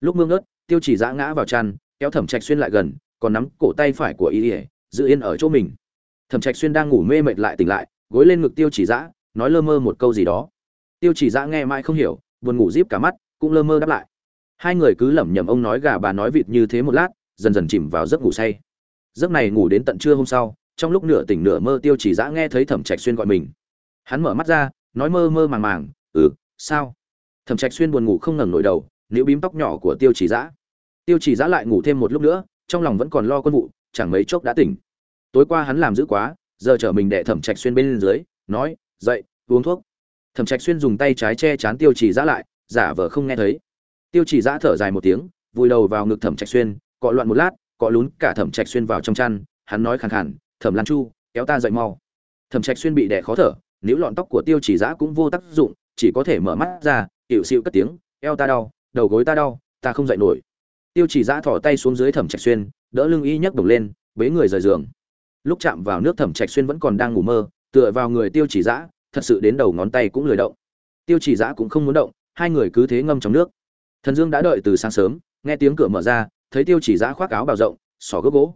lúc mương ớt tiêu chỉ giã ngã vào chăn, kéo thẩm trạch xuyên lại gần, còn nắm cổ tay phải của y ỉa giữ yên ở chỗ mình. Thẩm trạch xuyên đang ngủ mê mệt lại tỉnh lại, gối lên ngực tiêu chỉ giã, nói lơ mơ một câu gì đó. Tiêu chỉ giã nghe mãi không hiểu, buồn ngủ díp cả mắt, cũng lơ mơ đáp lại. Hai người cứ lẩm nhẩm ông nói gà bà nói vịt như thế một lát, dần dần chìm vào giấc ngủ say. Giấc này ngủ đến tận trưa hôm sau, trong lúc nửa tỉnh nửa mơ tiêu chỉ giã nghe thấy thẩm trạch xuyên gọi mình. Hắn mở mắt ra, nói mơ mơ màng màng ừ sao? Thẩm trạch xuyên buồn ngủ không ngẩng nổi đầu nếu bím tóc nhỏ của tiêu chỉ giã. Tiêu chỉ giã lại ngủ thêm một lúc nữa, trong lòng vẫn còn lo quân vụ, chẳng mấy chốc đã tỉnh. Tối qua hắn làm dữ quá, giờ chở mình đệ thẩm trạch xuyên bên dưới, nói, dậy, uống thuốc. Thẩm trạch xuyên dùng tay trái che chán tiêu chỉ giã lại, giả vờ không nghe thấy. Tiêu chỉ giã thở dài một tiếng, vùi đầu vào ngực thẩm trạch xuyên, cọ loạn một lát, cọ lún cả thẩm trạch xuyên vào trong chăn, hắn nói khàn khàn, thẩm lan chu, kéo ta dậy mau. Thẩm trạch xuyên bị đẻ khó thở nếu lọn tóc của tiêu chỉ giã cũng vô tác dụng, chỉ có thể mở mắt ra hiệu xịu cất tiếng, eo ta đau đầu gối ta đau, ta không dậy nổi. Tiêu chỉ giã thỏ tay xuống dưới thẩm trạch xuyên, đỡ lưng y nhấc bổng lên, bế người rời giường. Lúc chạm vào nước thẩm trạch xuyên vẫn còn đang ngủ mơ, tựa vào người tiêu chỉ giã, thật sự đến đầu ngón tay cũng lười động. Tiêu chỉ giã cũng không muốn động, hai người cứ thế ngâm trong nước. Thần dương đã đợi từ sáng sớm, nghe tiếng cửa mở ra, thấy tiêu chỉ giã khoác áo bào rộng, xỏ gốc gỗ.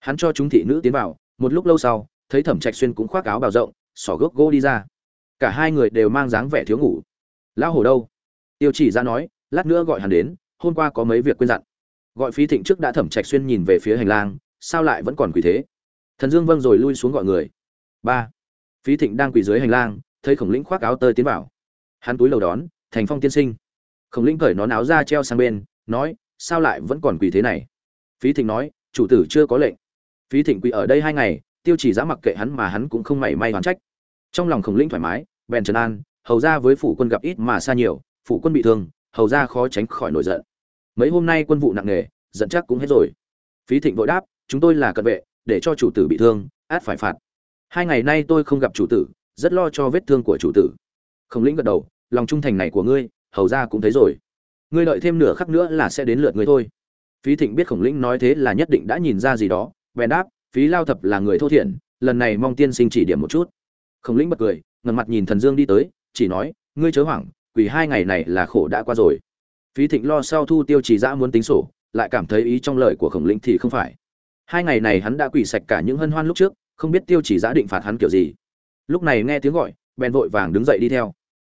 Hắn cho chúng thị nữ tiến vào, một lúc lâu sau, thấy thẩm trạch xuyên cũng khoác áo bào rộng, xỏ gốc gỗ đi ra. Cả hai người đều mang dáng vẻ thiếu ngủ. Lão hổ đâu? Tiêu chỉ ra nói lát nữa gọi hắn đến, hôm qua có mấy việc quên dặn. Gọi phí thịnh trước đã thẩm trạch xuyên nhìn về phía hành lang, sao lại vẫn còn quỳ thế? Thần dương vâng rồi lui xuống gọi người. Ba. Phí thịnh đang quỳ dưới hành lang, thấy khổng lĩnh khoác áo tơi tiến vào. Hắn túi lầu đón, thành phong tiên sinh. Khổng lĩnh cởi nón áo ra treo sang bên, nói, sao lại vẫn còn quỳ thế này? Phí thịnh nói, chủ tử chưa có lệnh. Phí thịnh quỳ ở đây hai ngày, tiêu chỉ dám mặc kệ hắn mà hắn cũng không mảy may hoàn trách. Trong lòng khổng lĩnh thoải mái, bèn trần an, hầu ra với phủ quân gặp ít mà xa nhiều, phủ quân bị thương hầu ra khó tránh khỏi nổi giận. Mấy hôm nay quân vụ nặng nề, giận chắc cũng hết rồi. Phí thịnh vội đáp, chúng tôi là cận vệ, để cho chủ tử bị thương, át phải phạt. Hai ngày nay tôi không gặp chủ tử, rất lo cho vết thương của chủ tử. Khổng lĩnh gật đầu, lòng trung thành này của ngươi, hầu ra cũng thấy rồi. Ngươi đợi thêm nửa khắc nữa là sẽ đến lượt ngươi thôi. Phí thịnh biết khổng lĩnh nói thế là nhất định đã nhìn ra gì đó, bèn đáp, phí lao thập là người thô thiển, lần này mong tiên sinh chỉ điểm một chút. Khổng lĩnh bật cười ngần mặt nhìn thần dương đi tới, chỉ nói, ngươi chớ hoảng quỷ hai ngày này là khổ đã qua rồi. Phí thịnh lo sau thu tiêu chỉ giã muốn tính sổ, lại cảm thấy ý trong lời của khổng lĩnh thì không phải. Hai ngày này hắn đã quỷ sạch cả những hân hoan lúc trước, không biết tiêu chỉ giã định phạt hắn kiểu gì. Lúc này nghe tiếng gọi, bèn vội vàng đứng dậy đi theo.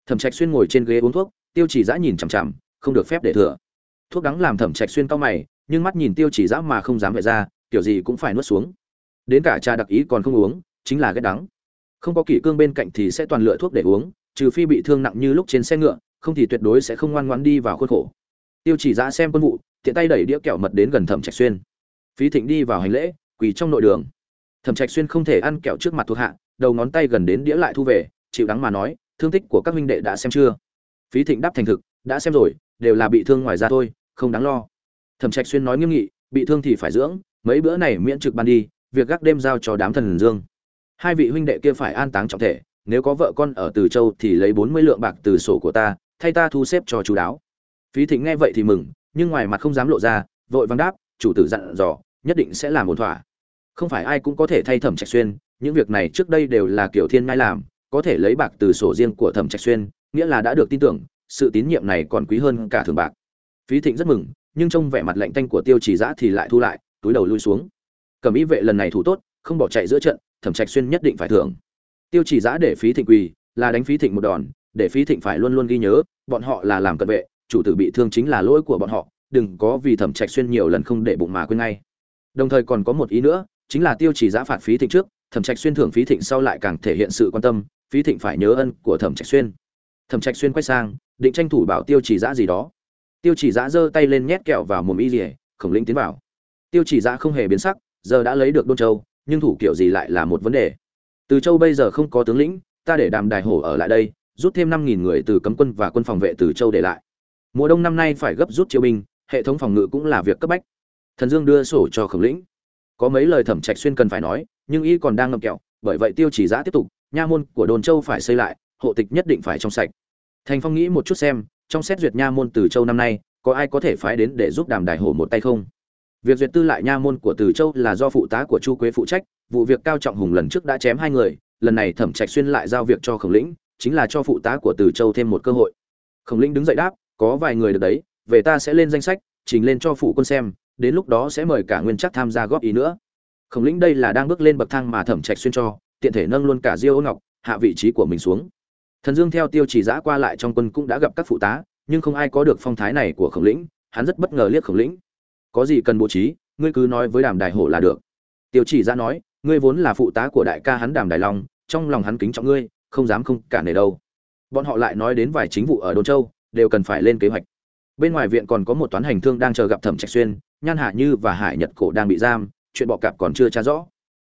Thẩm trạch xuyên ngồi trên ghế uống thuốc, tiêu chỉ giã nhìn chằm chằm, không được phép để thừa. Thuốc đắng làm thẩm trạch xuyên cao mày, nhưng mắt nhìn tiêu chỉ giã mà không dám vệ ra, kiểu gì cũng phải nuốt xuống. Đến cả trà đặc ý còn không uống, chính là ghét đắng. Không có kỷ cương bên cạnh thì sẽ toàn lựa thuốc để uống trừ phi bị thương nặng như lúc trên xe ngựa, không thì tuyệt đối sẽ không ngoan ngoãn đi vào khuôn khổ. Tiêu chỉ giã xem quân vụ, tiện tay đẩy đĩa kẹo mật đến gần thẩm trạch xuyên. Phí thịnh đi vào hành lễ, quỳ trong nội đường. Thẩm trạch xuyên không thể ăn kẹo trước mặt thuộc hạ, đầu ngón tay gần đến đĩa lại thu về, chịu đắng mà nói, thương tích của các huynh đệ đã xem chưa? Phí thịnh đáp thành thực, đã xem rồi, đều là bị thương ngoài ra thôi, không đáng lo. Thẩm trạch xuyên nói nghiêm nghị, bị thương thì phải dưỡng, mấy bữa này miễn trực ban đi, việc gác đêm giao cho đám thần dương. Hai vị huynh đệ kia phải an táng trọng thể nếu có vợ con ở từ châu thì lấy bốn mươi lượng bạc từ sổ của ta, thay ta thu xếp cho chú đáo. Phí thịnh nghe vậy thì mừng, nhưng ngoài mặt không dám lộ ra, vội vắng đáp, chủ tử dặn dò, nhất định sẽ làm ổn thỏa. Không phải ai cũng có thể thay thẩm trạch xuyên, những việc này trước đây đều là kiểu thiên ngai làm, có thể lấy bạc từ sổ riêng của thẩm trạch xuyên, nghĩa là đã được tin tưởng, sự tín nhiệm này còn quý hơn cả thường bạc. Phí thịnh rất mừng, nhưng trong vẻ mặt lạnh tanh của tiêu chỉ giã thì lại thu lại, túi đầu lui xuống. Cầm ý vệ lần này thủ tốt, không bỏ chạy giữa trận, thẩm trạch xuyên nhất định phải thưởng tiêu chỉ giã để phí thịnh quỳ, là đánh phí thịnh một đòn, để phí thịnh phải luôn luôn ghi nhớ, bọn họ là làm cận vệ, chủ tử bị thương chính là lỗi của bọn họ, đừng có vì thẩm trạch xuyên nhiều lần không để bụng mà quên ngay. Đồng thời còn có một ý nữa, chính là tiêu chỉ giã phạt phí thịnh trước, thẩm trạch xuyên thưởng phí thịnh sau lại càng thể hiện sự quan tâm, phí thịnh phải nhớ ân của thẩm trạch xuyên. Thẩm trạch xuyên quay sang, định tranh thủ bảo tiêu chỉ giã gì đó. Tiêu chỉ giã giơ tay lên nhét kẹo vào mồm y rỉa khổng linh tiến vào. Tiêu chỉ giã không hề biến sắc, giờ đã lấy được đôn châu, nhưng thủ kiểu gì lại là một vấn đề từ châu bây giờ không có tướng lĩnh, ta để đàm đài hổ ở lại đây, rút thêm năm nghìn người từ cấm quân và quân phòng vệ từ châu để lại. Mùa đông năm nay phải gấp rút chiêu binh, hệ thống phòng ngự cũng là việc cấp bách. Thần dương đưa sổ cho khổng lĩnh. Có mấy lời thẩm trạch xuyên cần phải nói, nhưng y còn đang ngậm kẹo, bởi vậy tiêu chỉ giã tiếp tục, nha môn của đồn châu phải xây lại, hộ tịch nhất định phải trong sạch. Thành phong nghĩ một chút xem, trong xét duyệt nha môn từ châu năm nay, có ai có thể phái đến để giúp đàm đài hổ một tay không? Việc duyệt tư lại nha môn của từ châu là do phụ tá của chu quế phụ trách vụ việc cao trọng hùng lần trước đã chém hai người, lần này thẩm trạch xuyên lại giao việc cho khổng lĩnh, chính là cho phụ tá của từ châu thêm một cơ hội. Khổng lĩnh đứng dậy đáp, có vài người được đấy, về ta sẽ lên danh sách, trình lên cho phụ quân xem, đến lúc đó sẽ mời cả nguyên chắc tham gia góp ý nữa. Khổng lĩnh đây là đang bước lên bậc thang mà thẩm trạch xuyên cho, tiện thể nâng luôn cả diêu ngọc, hạ vị trí của mình xuống. Thần dương theo tiêu chỉ giã qua lại trong quân cũng đã gặp các phụ tá, nhưng không ai có được phong thái này của khổng lĩnh, hắn rất bất ngờ liếc khổng lĩnh. Có gì cần bố trí, ngươi cứ nói với đàm đại hổ là được. Tiêu chỉ giã nói ngươi vốn là phụ tá của đại ca hắn đàm đại long, trong lòng hắn kính trọng ngươi, không dám không cả nể đâu. Bọn họ lại nói đến vài chính vụ ở đôn châu, đều cần phải lên kế hoạch. Bên ngoài viện còn có một toán hành thương đang chờ gặp thẩm trạch xuyên, nhan hạ như và hải nhật cổ đang bị giam, chuyện bọ cạp còn chưa tra rõ.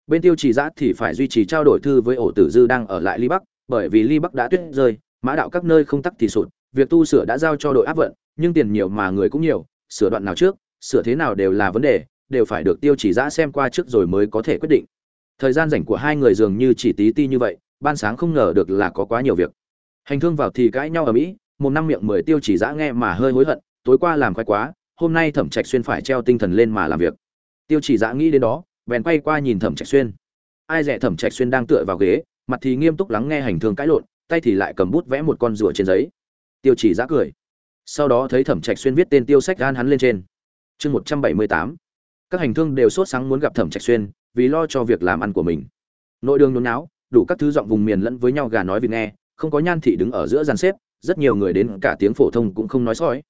Bên tiêu trì giã thì phải duy trì trao đổi thư với ổ tử dư đang ở lại ly bắc, bởi vì ly bắc đã tuyết rơi, mã đạo các nơi không tắc thì sụt, việc tu sửa đã giao cho đội áp vận, nhưng tiền nhiều mà người cũng nhiều, sửa đoạn nào trước, sửa thế nào đều là vấn đề, đều phải được tiêu chỉ giã xem qua trước rồi mới có thể quyết định thời gian rảnh của hai người dường như chỉ tí ti như vậy, ban sáng không ngờ được là có quá nhiều việc. Hành thương vào thì cãi nhau ở mỹ, một năm miệng mười tiêu chỉ dã nghe mà hơi hối hận, tối qua làm khoái quá, hôm nay thẩm trạch xuyên phải treo tinh thần lên mà làm việc. Tiêu chỉ dã nghĩ đến đó, bèn quay qua nhìn thẩm trạch xuyên. Ai dè thẩm trạch xuyên đang tựa vào ghế, mặt thì nghiêm túc lắng nghe hành thương cãi lộn, tay thì lại cầm bút vẽ một con rùa trên giấy. Tiêu chỉ dã cười. Sau đó thấy thẩm trạch xuyên viết tên tiêu sách gan hắn lên trên. Chương một trăm bảy mươi tám. Các hành thương đều sốt sáng muốn gặp thẩm trạch xuyên vì lo cho việc làm ăn của mình. Nội đường nôn náo đủ các thứ giọng vùng miền lẫn với nhau gà nói việc nghe, không có nhan thị đứng ở giữa gian xếp, rất nhiều người đến cả tiếng phổ thông cũng không nói sói.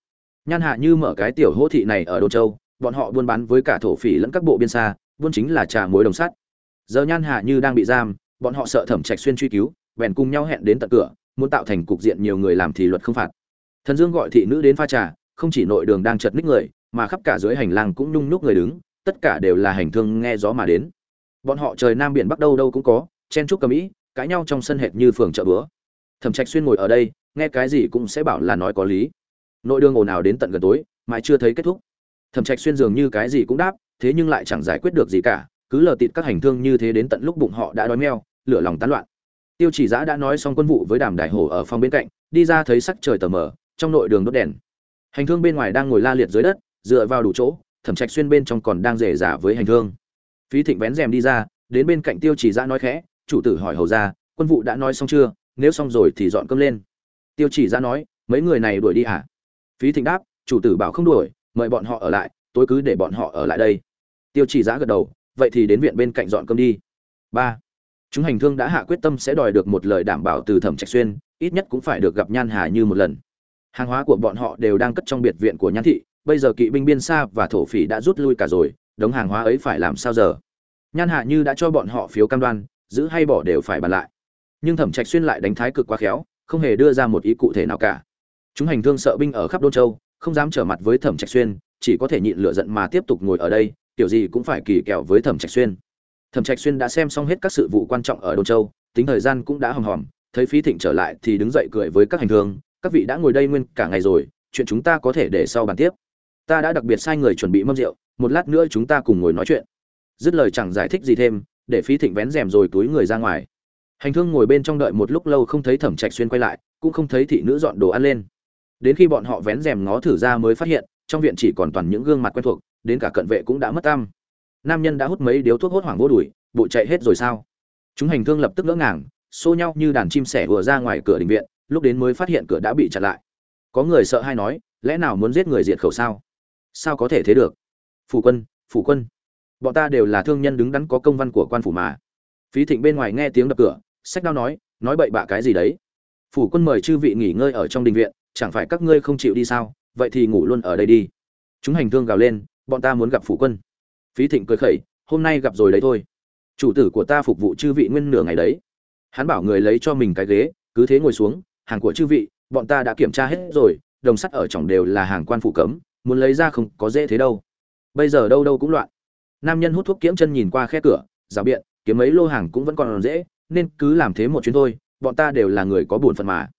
Nhan hạ như mở cái tiểu hỗ thị này ở đô châu, bọn họ buôn bán với cả thổ phỉ lẫn các bộ biên xa, buôn chính là trà muối đồng sắt. Giờ nhan hạ như đang bị giam, bọn họ sợ thẩm trạch xuyên truy cứu, bèn cùng nhau hẹn đến tận cửa, muốn tạo thành cục diện nhiều người làm thì luật không phạt. Thần dương gọi thị nữ đến pha trà, không chỉ nội đường đang chật ních người, mà khắp cả dưới hành lang cũng nhung nhúc người đứng tất cả đều là hành thương nghe gió mà đến. Bọn họ trời nam biển bắc đâu đâu cũng có, chen chúc cầm ý, cãi nhau trong sân hệt như phường chợ búa. Thẩm trạch xuyên ngồi ở đây, nghe cái gì cũng sẽ bảo là nói có lý. Nội đường ồn ào đến tận gần tối, mãi chưa thấy kết thúc. Thẩm trạch xuyên dường như cái gì cũng đáp, thế nhưng lại chẳng giải quyết được gì cả, cứ lờ tịt các hành thương như thế đến tận lúc bụng họ đã đói meo, lửa lòng tán loạn. Tiêu chỉ giã đã nói xong quân vụ với đàm đại hổ ở phòng bên cạnh, đi ra thấy sắc trời tờ mờ, trong nội đường đốt đèn. Hành thương bên ngoài đang ngồi la liệt dưới đất, dựa vào đủ chỗ thẩm trạch xuyên bên trong còn đang rể giả với hành thương phí thịnh vén rèm đi ra, đến bên cạnh tiêu chỉ dã nói khẽ, chủ tử hỏi hầu ra, quân vụ đã nói xong chưa? Nếu xong rồi thì dọn cơm lên. Tiêu chỉ dã nói, mấy người này đuổi đi à phí thịnh đáp, chủ tử bảo không đuổi, mời bọn họ ở lại tôi cứ để bọn họ ở lại đây. Tiêu chỉ dã gật đầu, vậy thì đến viện bên cạnh dọn cơm đi. Ba. Chúng hành thương đã hạ quyết tâm sẽ đòi được một lời đảm bảo từ thẩm trạch xuyên, ít nhất cũng phải được gặp nhan hà như một lần. Hàng hóa của bọn họ đều đang cất trong biệt viện của nhan thị bây giờ kỵ binh biên xa và thổ phỉ đã rút lui cả rồi, đống hàng hóa ấy phải làm sao giờ? Nhan hạ như đã cho bọn họ phiếu cam đoan, giữ hay bỏ đều phải bàn lại. Nhưng thẩm trạch xuyên lại đánh thái cực quá khéo, không hề đưa ra một ý cụ thể nào cả. Chúng hành thương sợ binh ở khắp đôn châu, không dám trở mặt với thẩm trạch xuyên, chỉ có thể nhịn lửa giận mà tiếp tục ngồi ở đây, kiểu gì cũng phải kỳ kẹo với thẩm trạch xuyên. Thẩm trạch xuyên đã xem xong hết các sự vụ quan trọng ở đôn châu, tính thời gian cũng đã hòm hòm, thấy phí thịnh trở lại thì đứng dậy cười với các hành thương, các vị đã ngồi đây nguyên cả ngày rồi, chuyện chúng ta có thể để sau bàn tiếp ta đã đặc biệt sai người chuẩn bị mâm rượu, một lát nữa chúng ta cùng ngồi nói chuyện. Dứt lời chẳng giải thích gì thêm, để phí thịnh vén rèm rồi túi người ra ngoài. Hành thương ngồi bên trong đợi một lúc lâu không thấy thẩm trạch xuyên quay lại, cũng không thấy thị nữ dọn đồ ăn lên. Đến khi bọn họ vén rèm ngó thử ra mới phát hiện, trong viện chỉ còn toàn những gương mặt quen thuộc, đến cả cận vệ cũng đã mất tăm. Nam nhân đã hút mấy điếu thuốc hốt hoảng vô đuổi bộ chạy hết rồi sao? Chúng hành thương lập tức ngỡ ngàng, xô nhau như đàn chim sẻ vừa ra ngoài cửa đình viện, lúc đến mới phát hiện cửa đã bị chặn lại. Có người sợ hay nói, lẽ nào muốn giết người diệt khẩu sao? Sao có thể thế được? Phủ quân phủ quân. Bọn ta đều là thương nhân đứng đắn có công văn của quan phủ mà. Phí thịnh bên ngoài nghe tiếng đập cửa, sách đao nói nói bậy bạ cái gì đấy? Phủ quân mời chư vị nghỉ ngơi ở trong đình viện, chẳng phải các ngươi không chịu đi sao? Vậy thì ngủ luôn ở đây đi. Chúng hành thương gào lên, bọn ta muốn gặp phủ quân. Phí thịnh cười khẩy, hôm nay gặp rồi đấy thôi. Chủ tử của ta phục vụ chư vị nguyên nửa ngày đấy. Hắn bảo người lấy cho mình cái ghế, cứ thế ngồi xuống, hàng của chư vị, bọn ta đã kiểm tra hết rồi, đồng sắt ở trong đều là hàng quan phủ cấm muốn lấy ra không có dễ thế đâu. Bây giờ đâu đâu cũng loạn. Nam nhân hút thuốc kiếm chân nhìn qua khe cửa, rào biện, kiếm mấy lô hàng cũng vẫn còn dễ, nên cứ làm thế một chuyến thôi, bọn ta đều là người có buồn phận mà.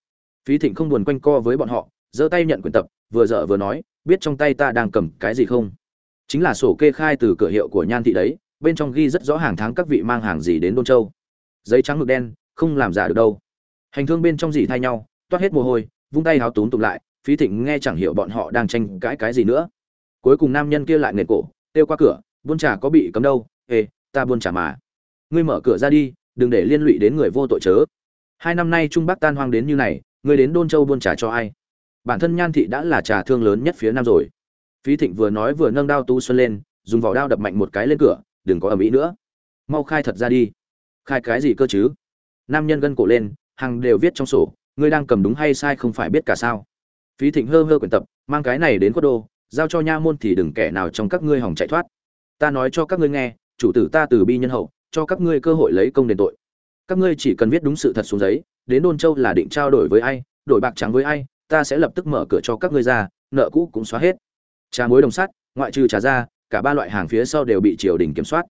Phí thịnh không buồn quanh co với bọn họ, giơ tay nhận quyển tập, vừa dở vừa nói, biết trong tay ta đang cầm cái gì không? Chính là sổ kê khai từ cửa hiệu của nhan thị đấy, bên trong ghi rất rõ hàng tháng các vị mang hàng gì đến đôn châu. Giấy trắng ngực đen, không làm giả được đâu. Hành thương bên trong gì thay nhau, toát hết mồ hôi, vung tay háo túm tụm lại phí thịnh nghe chẳng hiểu bọn họ đang tranh cãi cái gì nữa. Cuối cùng nam nhân kia lại nghề cổ, kêu qua cửa, buôn trà có bị cấm đâu? Ê, ta buôn trà mà. Ngươi mở cửa ra đi, đừng để liên lụy đến người vô tội chớ. Hai năm nay trung bắc tan hoang đến như này, ngươi đến đôn châu buôn trà cho ai? Bản thân nhan thị đã là trà thương lớn nhất phía nam rồi. Phí thịnh vừa nói vừa nâng đao tu xuân lên, dùng vỏ đao đập mạnh một cái lên cửa, đừng có ở mỹ nữa. Mau khai thật ra đi. Khai cái gì cơ chứ? Nam nhân gân cổ lên, hàng đều viết trong sổ, ngươi đang cầm đúng hay sai không phải biết cả sao? Phí thịnh hơ hơ quyển tập, mang cái này đến quốc đô, giao cho nha môn thì đừng kẻ nào trong các ngươi hỏng chạy thoát. Ta nói cho các ngươi nghe, chủ tử ta từ bi nhân hậu, cho các ngươi cơ hội lấy công đền tội. Các ngươi chỉ cần viết đúng sự thật xuống giấy, đến đôn châu là định trao đổi với ai, đổi bạc trắng với ai, ta sẽ lập tức mở cửa cho các ngươi ra, nợ cũ cũng xóa hết. Trà muối đồng sắt, ngoại trừ trà ra, cả ba loại hàng phía sau đều bị triều đình kiểm soát.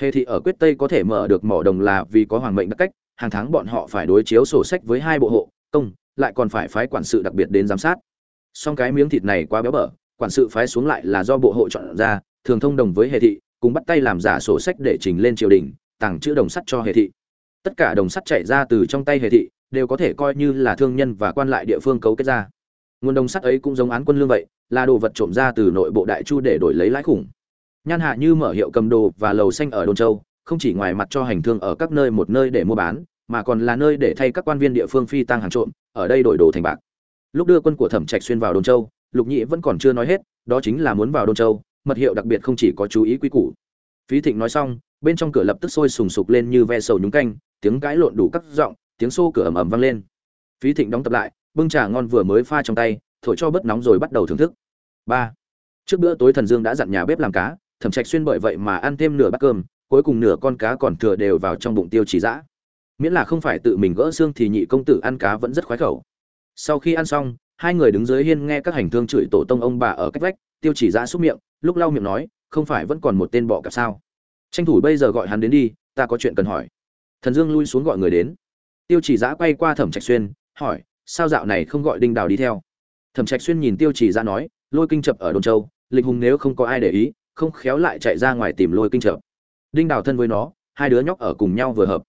Hề thị ở quyết tây có thể mở được mỏ đồng là vì có hoàng mệnh đặc cách, hàng tháng bọn họ phải đối chiếu sổ sách với hai bộ hộ, công lại còn phải phái quản sự đặc biệt đến giám sát. Song cái miếng thịt này quá béo bở, quản sự phái xuống lại là do bộ hộ chọn ra, thường thông đồng với hệ thị, cùng bắt tay làm giả sổ sách để trình lên triều đình tặng chữ đồng sắt cho hệ thị. Tất cả đồng sắt chạy ra từ trong tay hệ thị, đều có thể coi như là thương nhân và quan lại địa phương cấu kết ra. Nguồn đồng sắt ấy cũng giống án quân lương vậy, là đồ vật trộm ra từ nội bộ đại chu để đổi lấy lãi khủng. Nhan hạ như mở hiệu cầm đồ và lầu xanh ở đôn châu, không chỉ ngoài mặt cho hành thương ở các nơi một nơi để mua bán, mà còn là nơi để thay các quan viên địa phương phi tăng hàng trộm ở đây đổi đồ thành bạc. Lúc đưa quân của thẩm trạch xuyên vào đôn châu, lục nhị vẫn còn chưa nói hết, đó chính là muốn vào đôn châu, mật hiệu đặc biệt không chỉ có chú ý quy củ. Phí thịnh nói xong, bên trong cửa lập tức sôi sùng sục lên như ve sầu nhúng canh, tiếng cãi lộn đủ các giọng, tiếng xô cửa ầm ầm vang lên. Phí thịnh đóng tập lại, bưng trà ngon vừa mới pha trong tay, thổi cho bớt nóng rồi bắt đầu thưởng thức. Ba. Trước bữa tối thần dương đã dặn nhà bếp làm cá, thẩm trạch xuyên bởi vậy mà ăn thêm nửa bát cơm, cuối cùng nửa con cá còn thừa đều vào trong bụng tiêu chỉ dã miễn là không phải tự mình gỡ xương thì nhị công tử ăn cá vẫn rất khoái khẩu. Sau khi ăn xong, hai người đứng dưới hiên nghe các hành thương chửi tổ tông ông bà ở cách vách, tiêu chỉ ra xúc miệng, lúc lau miệng nói, không phải vẫn còn một tên bọ cạp sao? Tranh thủ bây giờ gọi hắn đến đi, ta có chuyện cần hỏi. Thần dương lui xuống gọi người đến. Tiêu chỉ giã quay qua thẩm trạch xuyên, hỏi, sao dạo này không gọi đinh đào đi theo? Thẩm trạch xuyên nhìn tiêu chỉ giã nói, lôi kinh chập ở đồn châu, lịch hùng nếu không có ai để ý, không khéo lại chạy ra ngoài tìm lôi kinh chập. Đinh đào thân với nó, hai đứa nhóc ở cùng nhau vừa hợp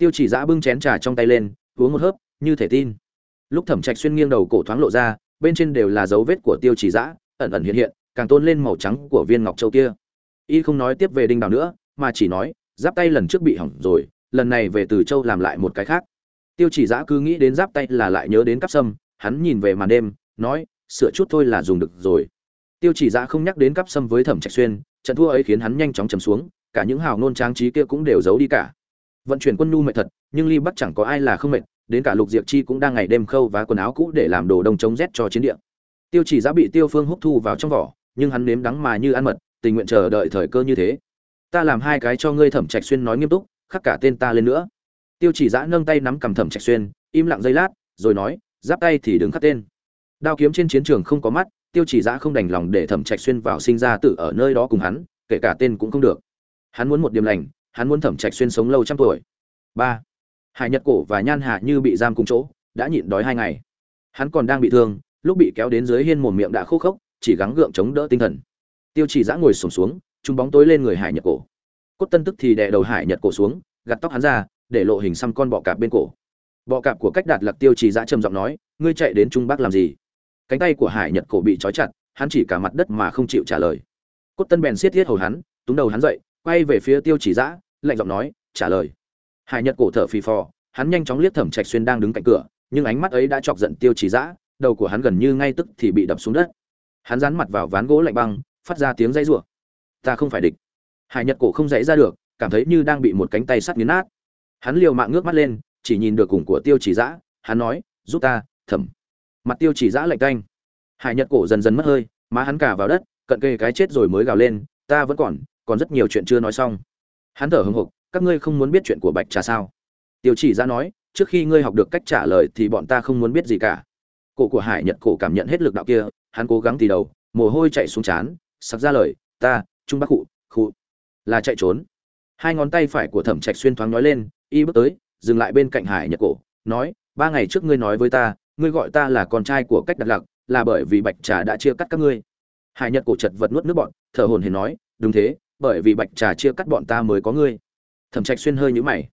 tiêu chỉ giã bưng chén trà trong tay lên, uống một hớp, như thể tin. Lúc thẩm trạch xuyên nghiêng đầu cổ thoáng lộ ra, bên trên đều là dấu vết của tiêu chỉ giã, ẩn ẩn hiện hiện, càng tôn lên màu trắng của viên ngọc châu kia. Y không nói tiếp về đinh đào nữa, mà chỉ nói, giáp tay lần trước bị hỏng rồi, lần này về từ châu làm lại một cái khác. Tiêu chỉ giã cứ nghĩ đến giáp tay là lại nhớ đến cắp sâm, hắn nhìn về màn đêm, nói, sửa chút thôi là dùng được rồi. Tiêu chỉ giã không nhắc đến cắp sâm với thẩm trạch xuyên, trận thua ấy khiến hắn nhanh chóng chầm xuống, cả những hào ngôn trang trí kia cũng đều giấu đi cả vận chuyển quân nhu mệt thật, nhưng ly bắc chẳng có ai là không mệt, đến cả lục diệp chi cũng đang ngày đêm khâu và quần áo cũ để làm đồ đông chống rét cho chiến địa. Tiêu chỉ giã bị tiêu phương hút thu vào trong vỏ, nhưng hắn nếm đắng mà như ăn mật, tình nguyện chờ đợi thời cơ như thế. Ta làm hai cái cho ngươi thẩm trạch xuyên nói nghiêm túc, khắc cả tên ta lên nữa. Tiêu chỉ giã nâng tay nắm cầm thẩm trạch xuyên, im lặng giây lát, rồi nói, giáp tay thì đứng khắc tên. Đao kiếm trên chiến trường không có mắt, tiêu chỉ giã không đành lòng để thẩm trạch xuyên vào sinh ra tự ở nơi đó cùng hắn, kể cả tên cũng không được. Hắn muốn một điểm lành hắn muốn thẩm trạch xuyên sống lâu trăm tuổi. Ba, hải nhật cổ và nhan hạ như bị giam cùng chỗ, đã nhịn đói hai ngày. Hắn còn đang bị thương, lúc bị kéo đến dưới hiên mồm miệng đã khô khốc, chỉ gắng gượng chống đỡ tinh thần. Tiêu chỉ giã ngồi sổm xuống chúng bóng tối lên người hải nhật cổ. Cốt tân tức thì đè đầu hải nhật cổ xuống, gạt tóc hắn ra, để lộ hình xăm con bọ cạp bên cổ. Bọ cạp của cách đạt lạc tiêu chỉ giã trầm giọng nói, ngươi chạy đến trung bắc làm gì? Cánh tay của hải nhật cổ bị trói chặt, hắn chỉ cả mặt đất mà không chịu trả lời. Cốt tân bèn siết thiết hầu hắn túng đầu hắn dậy quay về phía tiêu chỉ giã lạnh giọng nói, trả lời. Hải nhật cổ thở phì phò, hắn nhanh chóng liếc thẩm trạch xuyên đang đứng cạnh cửa, nhưng ánh mắt ấy đã chọc giận tiêu chỉ giã đầu của hắn gần như ngay tức thì bị đập xuống đất. Hắn dán mặt vào ván gỗ lạnh băng, phát ra tiếng dãy rủa. Ta không phải địch. Hải nhật cổ không dãy ra được, cảm thấy như đang bị một cánh tay sắt nghiến nát. Hắn liều mạng ngước mắt lên, chỉ nhìn được cùng của tiêu chỉ giã hắn nói, giúp ta, thẩm. Mặt tiêu chỉ giã lạnh canh hải nhật cổ dần dần mất hơi, má hắn cả vào đất, cận kề cái chết rồi mới gào lên, ta vẫn còn còn rất nhiều chuyện chưa nói xong. Hắn thở hưng hục các ngươi không muốn biết chuyện của bạch trà sao? Tiêu chỉ ra nói trước khi ngươi học được cách trả lời thì bọn ta không muốn biết gì cả. Cổ của hải nhật cổ cảm nhận hết lực đạo kia hắn cố gắng thì đầu mồ hôi chạy xuống trán sặc ra lời ta trung bắc cụ khụ, là chạy trốn. Hai ngón tay phải của thẩm trạch xuyên thoáng nói lên y bước tới dừng lại bên cạnh hải nhật cổ nói ba ngày trước ngươi nói với ta ngươi gọi ta là con trai của cách đặt lặc là bởi vì bạch trà đã chia cắt các ngươi. Hải nhật cổ chật vật nuốt nước bọn thở hồn hển nói đúng thế bởi vì bạch trà chia cắt bọn ta mới có ngươi. Thẩm trạch xuyên hơi nhũ mày.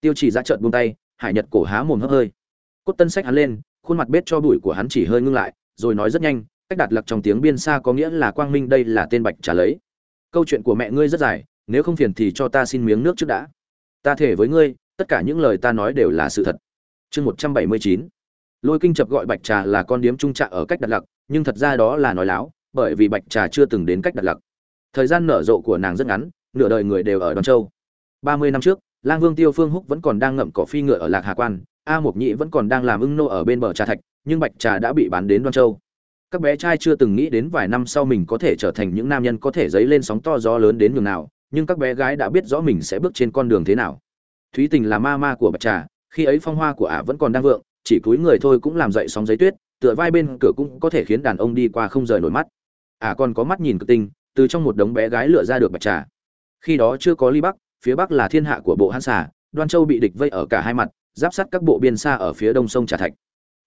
Tiêu chỉ ra trợn buông tay, hải nhật cổ há mồm hấp hơi. Cốt tân sách hắn lên, khuôn mặt bết cho bụi của hắn chỉ hơi ngưng lại, rồi nói rất nhanh, cách đạt lặc trong tiếng biên xa có nghĩa là quang minh đây là tên bạch trà lấy. Câu chuyện của mẹ ngươi rất dài, nếu không phiền thì cho ta xin miếng nước trước đã. Ta thể với ngươi, tất cả những lời ta nói đều là sự thật. Chương một trăm bảy mươi chín. Lôi kinh chập gọi bạch trà là con điếm trung trạ ở cách đặt lặc, nhưng thật ra đó là nói láo, bởi vì bạch trà chưa từng đến cách đặt lặc thời gian nở rộ của nàng rất ngắn, nửa đời người đều ở đoan châu. Ba mươi năm trước, lang vương tiêu phương húc vẫn còn đang ngậm cỏ phi ngựa ở lạc hà quan, a mộc nhĩ vẫn còn đang làm ưng nô ở bên bờ trà thạch, nhưng bạch trà đã bị bán đến đoan châu. Các bé trai chưa từng nghĩ đến vài năm sau mình có thể trở thành những nam nhân có thể dấy lên sóng to gió lớn đến nhường nào, nhưng các bé gái đã biết rõ mình sẽ bước trên con đường thế nào. Thúy tình là ma ma của bạch trà, khi ấy phong hoa của ả vẫn còn đang vượng, chỉ cúi người thôi cũng làm dậy sóng giấy tuyết, tựa vai bên cửa cũng có thể khiến đàn ông đi qua không rời nổi mắt. Ả còn có mắt nhìn cực tinh từ trong một đống bé gái lựa ra được bạch trà. Khi đó chưa có ly bắc phía bắc là thiên hạ của bộ hãn xà đoan châu bị địch vây ở cả hai mặt giáp sát các bộ biên xa ở phía đông sông trà thạch.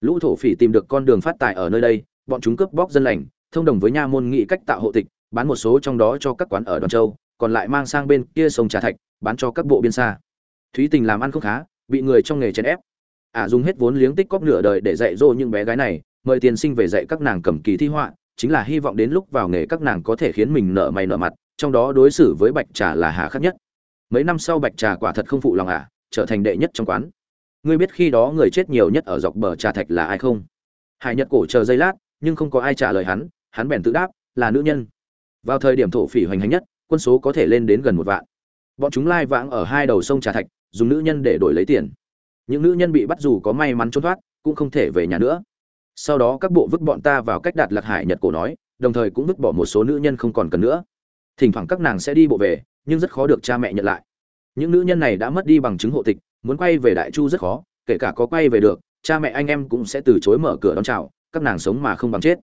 Lũ thổ phỉ tìm được con đường phát tài ở nơi đây bọn chúng cướp bóc dân lành thông đồng với nha môn nghị cách tạo hộ tịch bán một số trong đó cho các quán ở đoan châu còn lại mang sang bên kia sông trà thạch bán cho các bộ biên xa. Thúy tình làm ăn không khá bị người trong nghề chèn ép. Ả à, dùng hết vốn liếng tích cóp nửa đời để dạy dỗ những bé gái này mời tiền sinh về dạy các nàng cầm kỳ thi họa chính là hy vọng đến lúc vào nghề các nàng có thể khiến mình nợ mày nợ mặt, trong đó đối xử với bạch trà là hà khắc nhất. Mấy năm sau bạch trà quả thật không phụ lòng ả trở thành đệ nhất trong quán. Ngươi biết khi đó người chết nhiều nhất ở dọc bờ trà thạch là ai không? Hải nhật cổ chờ giây lát, nhưng không có ai trả lời hắn hắn bèn tự đáp, là nữ nhân. Vào thời điểm thổ phỉ hoành hành nhất, quân số có thể lên đến gần một vạn. Bọn chúng lai vãng ở hai đầu sông trà thạch, dùng nữ nhân để đổi lấy tiền. Những nữ nhân bị bắt dù có may mắn trốn thoát, cũng không thể về nhà nữa sau đó các bộ vứt bọn ta vào cách đạt lạc hải nhật cổ nói, đồng thời cũng vứt bỏ một số nữ nhân không còn cần nữa. Thỉnh thoảng các nàng sẽ đi bộ về, nhưng rất khó được cha mẹ nhận lại. Những nữ nhân này đã mất đi bằng chứng hộ tịch, muốn quay về đại chu rất khó, kể cả có quay về được, cha mẹ anh em cũng sẽ từ chối mở cửa đón chào, các nàng sống mà không bằng chết.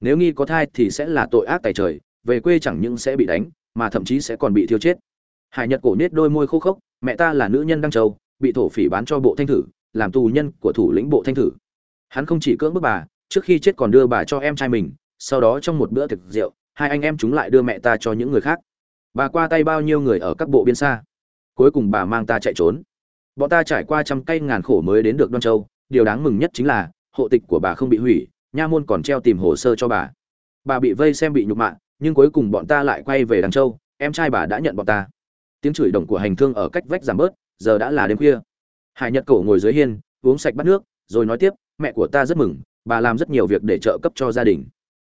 Nếu nghi có thai thì sẽ là tội ác tài trời, về quê chẳng những sẽ bị đánh, mà thậm chí sẽ còn bị thiêu chết. Hải nhật cổ nết đôi môi khô khốc, mẹ ta là nữ nhân đăng châu, bị thổ phỉ bán cho bộ thanh thử, làm tù nhân của thủ lĩnh bộ thanh thử hắn không chỉ cưỡng bức bà, trước khi chết còn đưa bà cho em trai mình, sau đó trong một bữa thực rượu, hai anh em chúng lại đưa mẹ ta cho những người khác. Bà qua tay bao nhiêu người ở các bộ biên xa? Cuối cùng bà mang ta chạy trốn. Bọn ta trải qua trăm cây ngàn khổ mới đến được đoan châu, điều đáng mừng nhất chính là, hộ tịch của bà không bị hủy, nha môn còn treo tìm hồ sơ cho bà. Bà bị vây xem bị nhục mạ, nhưng cuối cùng bọn ta lại quay về đằng châu, em trai bà đã nhận bọn ta. Tiếng chửi đồng của hành thương ở cách vách giảm bớt, giờ đã là đêm khuya. Hải nhật cổ ngồi dưới hiên, uống sạch bát nước, rồi nói tiếp mẹ của ta rất mừng, bà làm rất nhiều việc để trợ cấp cho gia đình.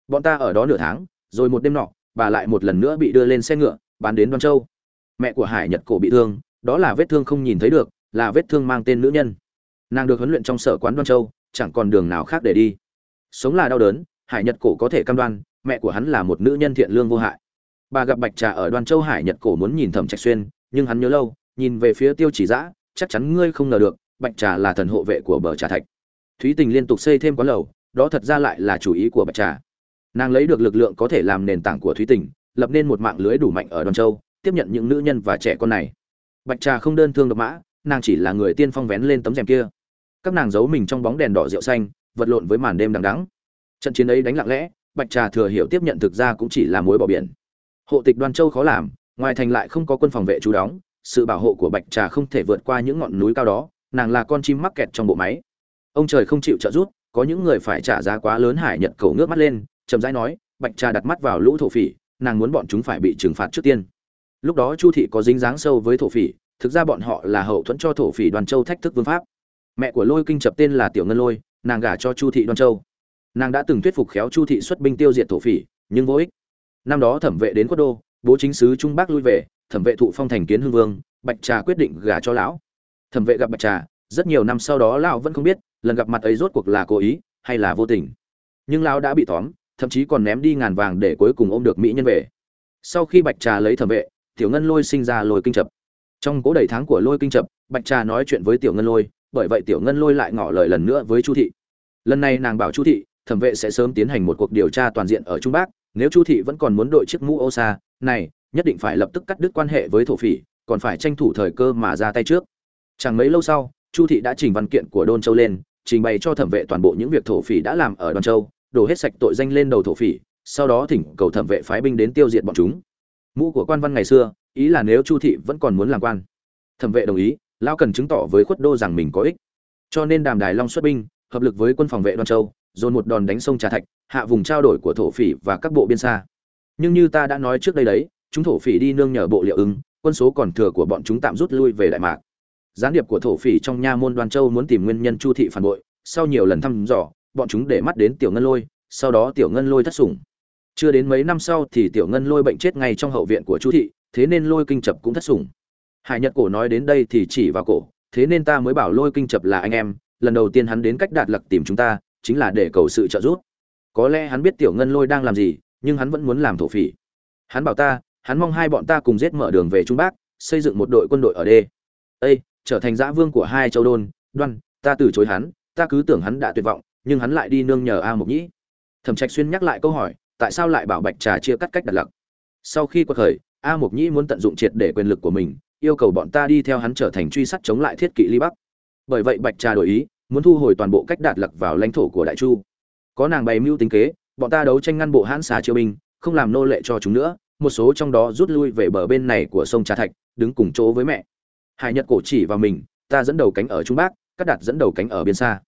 Bọn ta ở đó nửa tháng, rồi một đêm nọ, bà lại một lần nữa bị đưa lên xe ngựa, bán đến đoan châu. Mẹ của hải nhật cổ bị thương, đó là vết thương không nhìn thấy được, là vết thương mang tên nữ nhân. Nàng được huấn luyện trong sở quán đoan châu, chẳng còn đường nào khác để đi. Sống là đau đớn, hải nhật cổ có thể cam đoan, mẹ của hắn là một nữ nhân thiện lương vô hại. Bà gặp bạch trà ở đoan châu, hải nhật cổ muốn nhìn thẩm trạch xuyên, nhưng hắn nhớ lâu, nhìn về phía tiêu chỉ giã chắc chắn ngươi không ngờ được, bạch trà là thần hộ vệ của bờ trà thạch thúy tình liên tục xây thêm quán lầu, đó thật ra lại là chủ ý của bạch trà. Nàng lấy được lực lượng có thể làm nền tảng của thúy tình, lập nên một mạng lưới đủ mạnh ở đoan châu, tiếp nhận những nữ nhân và trẻ con này. Bạch trà không đơn thương độc mã, nàng chỉ là người tiên phong vén lên tấm rèm kia. Các nàng giấu mình trong bóng đèn đỏ rượu xanh, vật lộn với màn đêm đằng đắng trận chiến ấy đánh lặng lẽ, bạch trà thừa hiểu tiếp nhận thực ra cũng chỉ là mối bỏ biển. Hộ tịch đoan châu khó làm, ngoài thành lại không có quân phòng vệ chú đóng, sự bảo hộ của bạch trà không thể vượt qua những ngọn núi cao đó, nàng là con chim mắc kẹt trong bộ máy ông trời không chịu trợ giúp, có những người phải trả giá quá lớn hải nhật cầu ngước mắt lên, chậm rãi nói, bạch trà đặt mắt vào lũ thổ phỉ, nàng muốn bọn chúng phải bị trừng phạt trước tiên. Lúc đó chu thị có dính dáng sâu với thổ phỉ, thực ra bọn họ là hậu thuẫn cho thổ phỉ đoàn châu thách thức vương pháp. Mẹ của lôi kinh chập tên là tiểu ngân lôi, nàng gả cho chu thị Đoàn châu. Nàng đã từng thuyết phục khéo chu thị xuất binh tiêu diệt thổ phỉ, nhưng vô ích. Năm đó thẩm vệ đến quốc đô, bố chính sứ trung bắc lui về, thẩm vệ thụ phong thành kiến hưng vương, bạch trà quyết định gả cho lão. Thẩm vệ gặp bạch trà, rất nhiều năm sau đó lão vẫn không biết lần gặp mặt ấy rốt cuộc là cố ý hay là vô tình? Nhưng lão đã bị tóm, thậm chí còn ném đi ngàn vàng để cuối cùng ôm được mỹ nhân về. Sau khi bạch trà lấy thẩm vệ, tiểu ngân lôi sinh ra lôi kinh chập. Trong cố đầy tháng của lôi kinh chập, bạch trà nói chuyện với tiểu ngân lôi, bởi vậy tiểu ngân lôi lại ngỏ lời lần nữa với chu thị. Lần này nàng bảo chu thị, thẩm vệ sẽ sớm tiến hành một cuộc điều tra toàn diện ở trung bắc, nếu chu thị vẫn còn muốn đội chiếc mũ ô xa, này, nhất định phải lập tức cắt đứt quan hệ với thổ phỉ, còn phải tranh thủ thời cơ mà ra tay trước. Chẳng mấy lâu sau, chu thị đã trình văn kiện của đôn châu lên trình bày cho thẩm vệ toàn bộ những việc thổ phỉ đã làm ở đoàn châu, đổ hết sạch tội danh lên đầu thổ phỉ, sau đó thỉnh cầu thẩm vệ phái binh đến tiêu diệt bọn chúng. Mũ của quan văn ngày xưa, ý là nếu chu thị vẫn còn muốn làm quan. Thẩm vệ đồng ý lao cần chứng tỏ với khuất đô rằng mình có ích. Cho nên đàm đài long xuất binh, hợp lực với quân phòng vệ đoan châu, dồn một đòn đánh sông trà thạch, hạ vùng trao đổi của thổ phỉ và các bộ biên xa. Nhưng như ta đã nói trước đây đấy, chúng thổ phỉ đi nương nhờ bộ liệu ứng, quân số còn thừa của bọn chúng tạm rút lui về đại mạc gián điệp của thổ phỉ trong nha môn đoan châu muốn tìm nguyên nhân chu thị phản bội, sau nhiều lần thăm dò, bọn chúng để mắt đến tiểu ngân lôi, sau đó tiểu ngân lôi thất sủng. Chưa đến mấy năm sau thì tiểu ngân lôi bệnh chết ngay trong hậu viện của chu thị, thế nên lôi kinh chập cũng thất sủng. Hải nhật cổ nói đến đây thì chỉ vào cổ, thế nên ta mới bảo lôi kinh chập là anh em, lần đầu tiên hắn đến cách đạt lặc tìm chúng ta, chính là để cầu sự trợ giúp. Có lẽ hắn biết tiểu ngân lôi đang làm gì, nhưng hắn vẫn muốn làm thổ phỉ. Hắn bảo ta, hắn mong hai bọn ta cùng giết mở đường về trung bắc, xây dựng một đội quân đội ở đê. Ây trở thành giã vương của hai châu đôn, đoan, ta từ chối hắn, ta cứ tưởng hắn đã tuyệt vọng, nhưng hắn lại đi nương nhờ a mộc nhĩ. Thẩm trạch xuyên nhắc lại câu hỏi, tại sao lại bảo bạch trà chia cắt cách đặt lặc? Sau khi quật khởi, a mộc nhĩ muốn tận dụng triệt để quyền lực của mình, yêu cầu bọn ta đi theo hắn trở thành truy sát chống lại thiết kỵ ly bắc. Bởi vậy bạch trà đổi ý, muốn thu hồi toàn bộ cách đạt lặc vào lãnh thổ của đại chu. Có nàng bày mưu tính kế, bọn ta đấu tranh ngăn bộ hãn xà chiêu binh, không làm nô lệ cho chúng nữa, một số trong đó rút lui về bờ bên này của sông trà thạch, đứng cùng chỗ với mẹ hải nhật cổ chỉ vào mình, ta dẫn đầu cánh ở trung bắc, Cát đạt dẫn đầu cánh ở biên xa.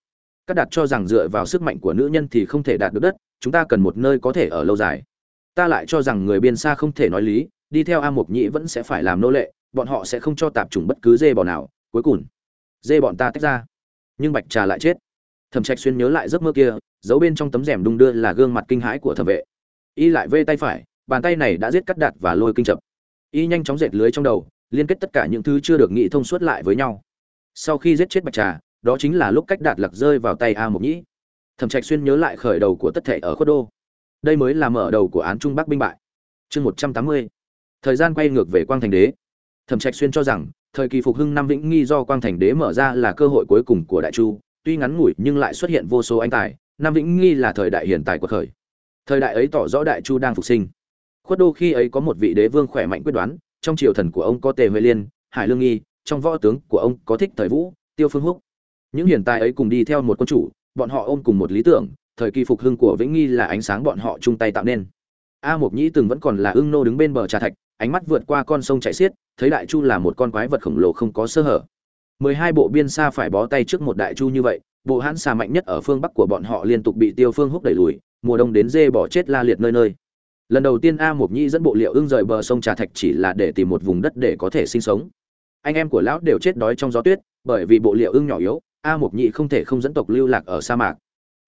Cát đạt cho rằng dựa vào sức mạnh của nữ nhân thì không thể đạt được đất, chúng ta cần một nơi có thể ở lâu dài. Ta lại cho rằng người biên xa không thể nói lý, đi theo a mộc nhĩ vẫn sẽ phải làm nô lệ, bọn họ sẽ không cho tạp chủng bất cứ dê bò nào, cuối cùng, dê bọn ta tách ra. Nhưng bạch trà lại chết. Thẩm trạch xuyên nhớ lại giấc mơ kia, giấu bên trong tấm rèm đung đưa là gương mặt kinh hãi của thẩm vệ. Y lại vê tay phải, bàn tay này đã giết cắt đạt và lôi kinh chập. Y nhanh chóng dệt lưới trong đầu liên kết tất cả những thứ chưa được nghĩ thông suốt lại với nhau. Sau khi giết chết bạch trà, đó chính là lúc cách đạt lặc rơi vào tay a mộc nhĩ. Thẩm trạch xuyên nhớ lại khởi đầu của tất thể ở khuất đô. Đây mới là mở đầu của án trung bắc binh bại. Chương một trăm tám mươi. Thời gian quay ngược về quang thành đế. Thẩm trạch xuyên cho rằng, thời kỳ phục hưng năm vĩnh nghi do quang thành đế mở ra là cơ hội cuối cùng của đại chu, tuy ngắn ngủi nhưng lại xuất hiện vô số anh tài. Năm vĩnh nghi là thời đại hiện tại của khởi thời đại ấy tỏ rõ đại chu đang phục sinh. Khuất đô khi ấy có một vị đế vương khỏe mạnh quyết đoán trong triều thần của ông có tề huệ liên, hải lương nghi, trong võ tướng của ông có thích thời vũ, tiêu phương húc. Những hiện tại ấy cùng đi theo một quân chủ, bọn họ ôm cùng một lý tưởng, thời kỳ phục hưng của vĩnh nghi là ánh sáng bọn họ chung tay tạo nên. A mộc nhĩ từng vẫn còn là ưng nô đứng bên bờ trà thạch, ánh mắt vượt qua con sông chảy xiết, thấy đại chu là một con quái vật khổng lồ không có sơ hở. Mười hai bộ biên xa phải bó tay trước một đại chu như vậy, bộ hãn xà mạnh nhất ở phương bắc của bọn họ liên tục bị tiêu phương húc đẩy lùi, mùa đông đến dê bỏ chết la liệt nơi nơi lần đầu tiên a mộc nhĩ dẫn bộ liệu ưng rời bờ sông trà thạch chỉ là để tìm một vùng đất để có thể sinh sống. Anh em của lão đều chết đói trong gió tuyết, bởi vì bộ liệu ưng nhỏ yếu, a mộc nhĩ không thể không dẫn tộc lưu lạc ở sa mạc.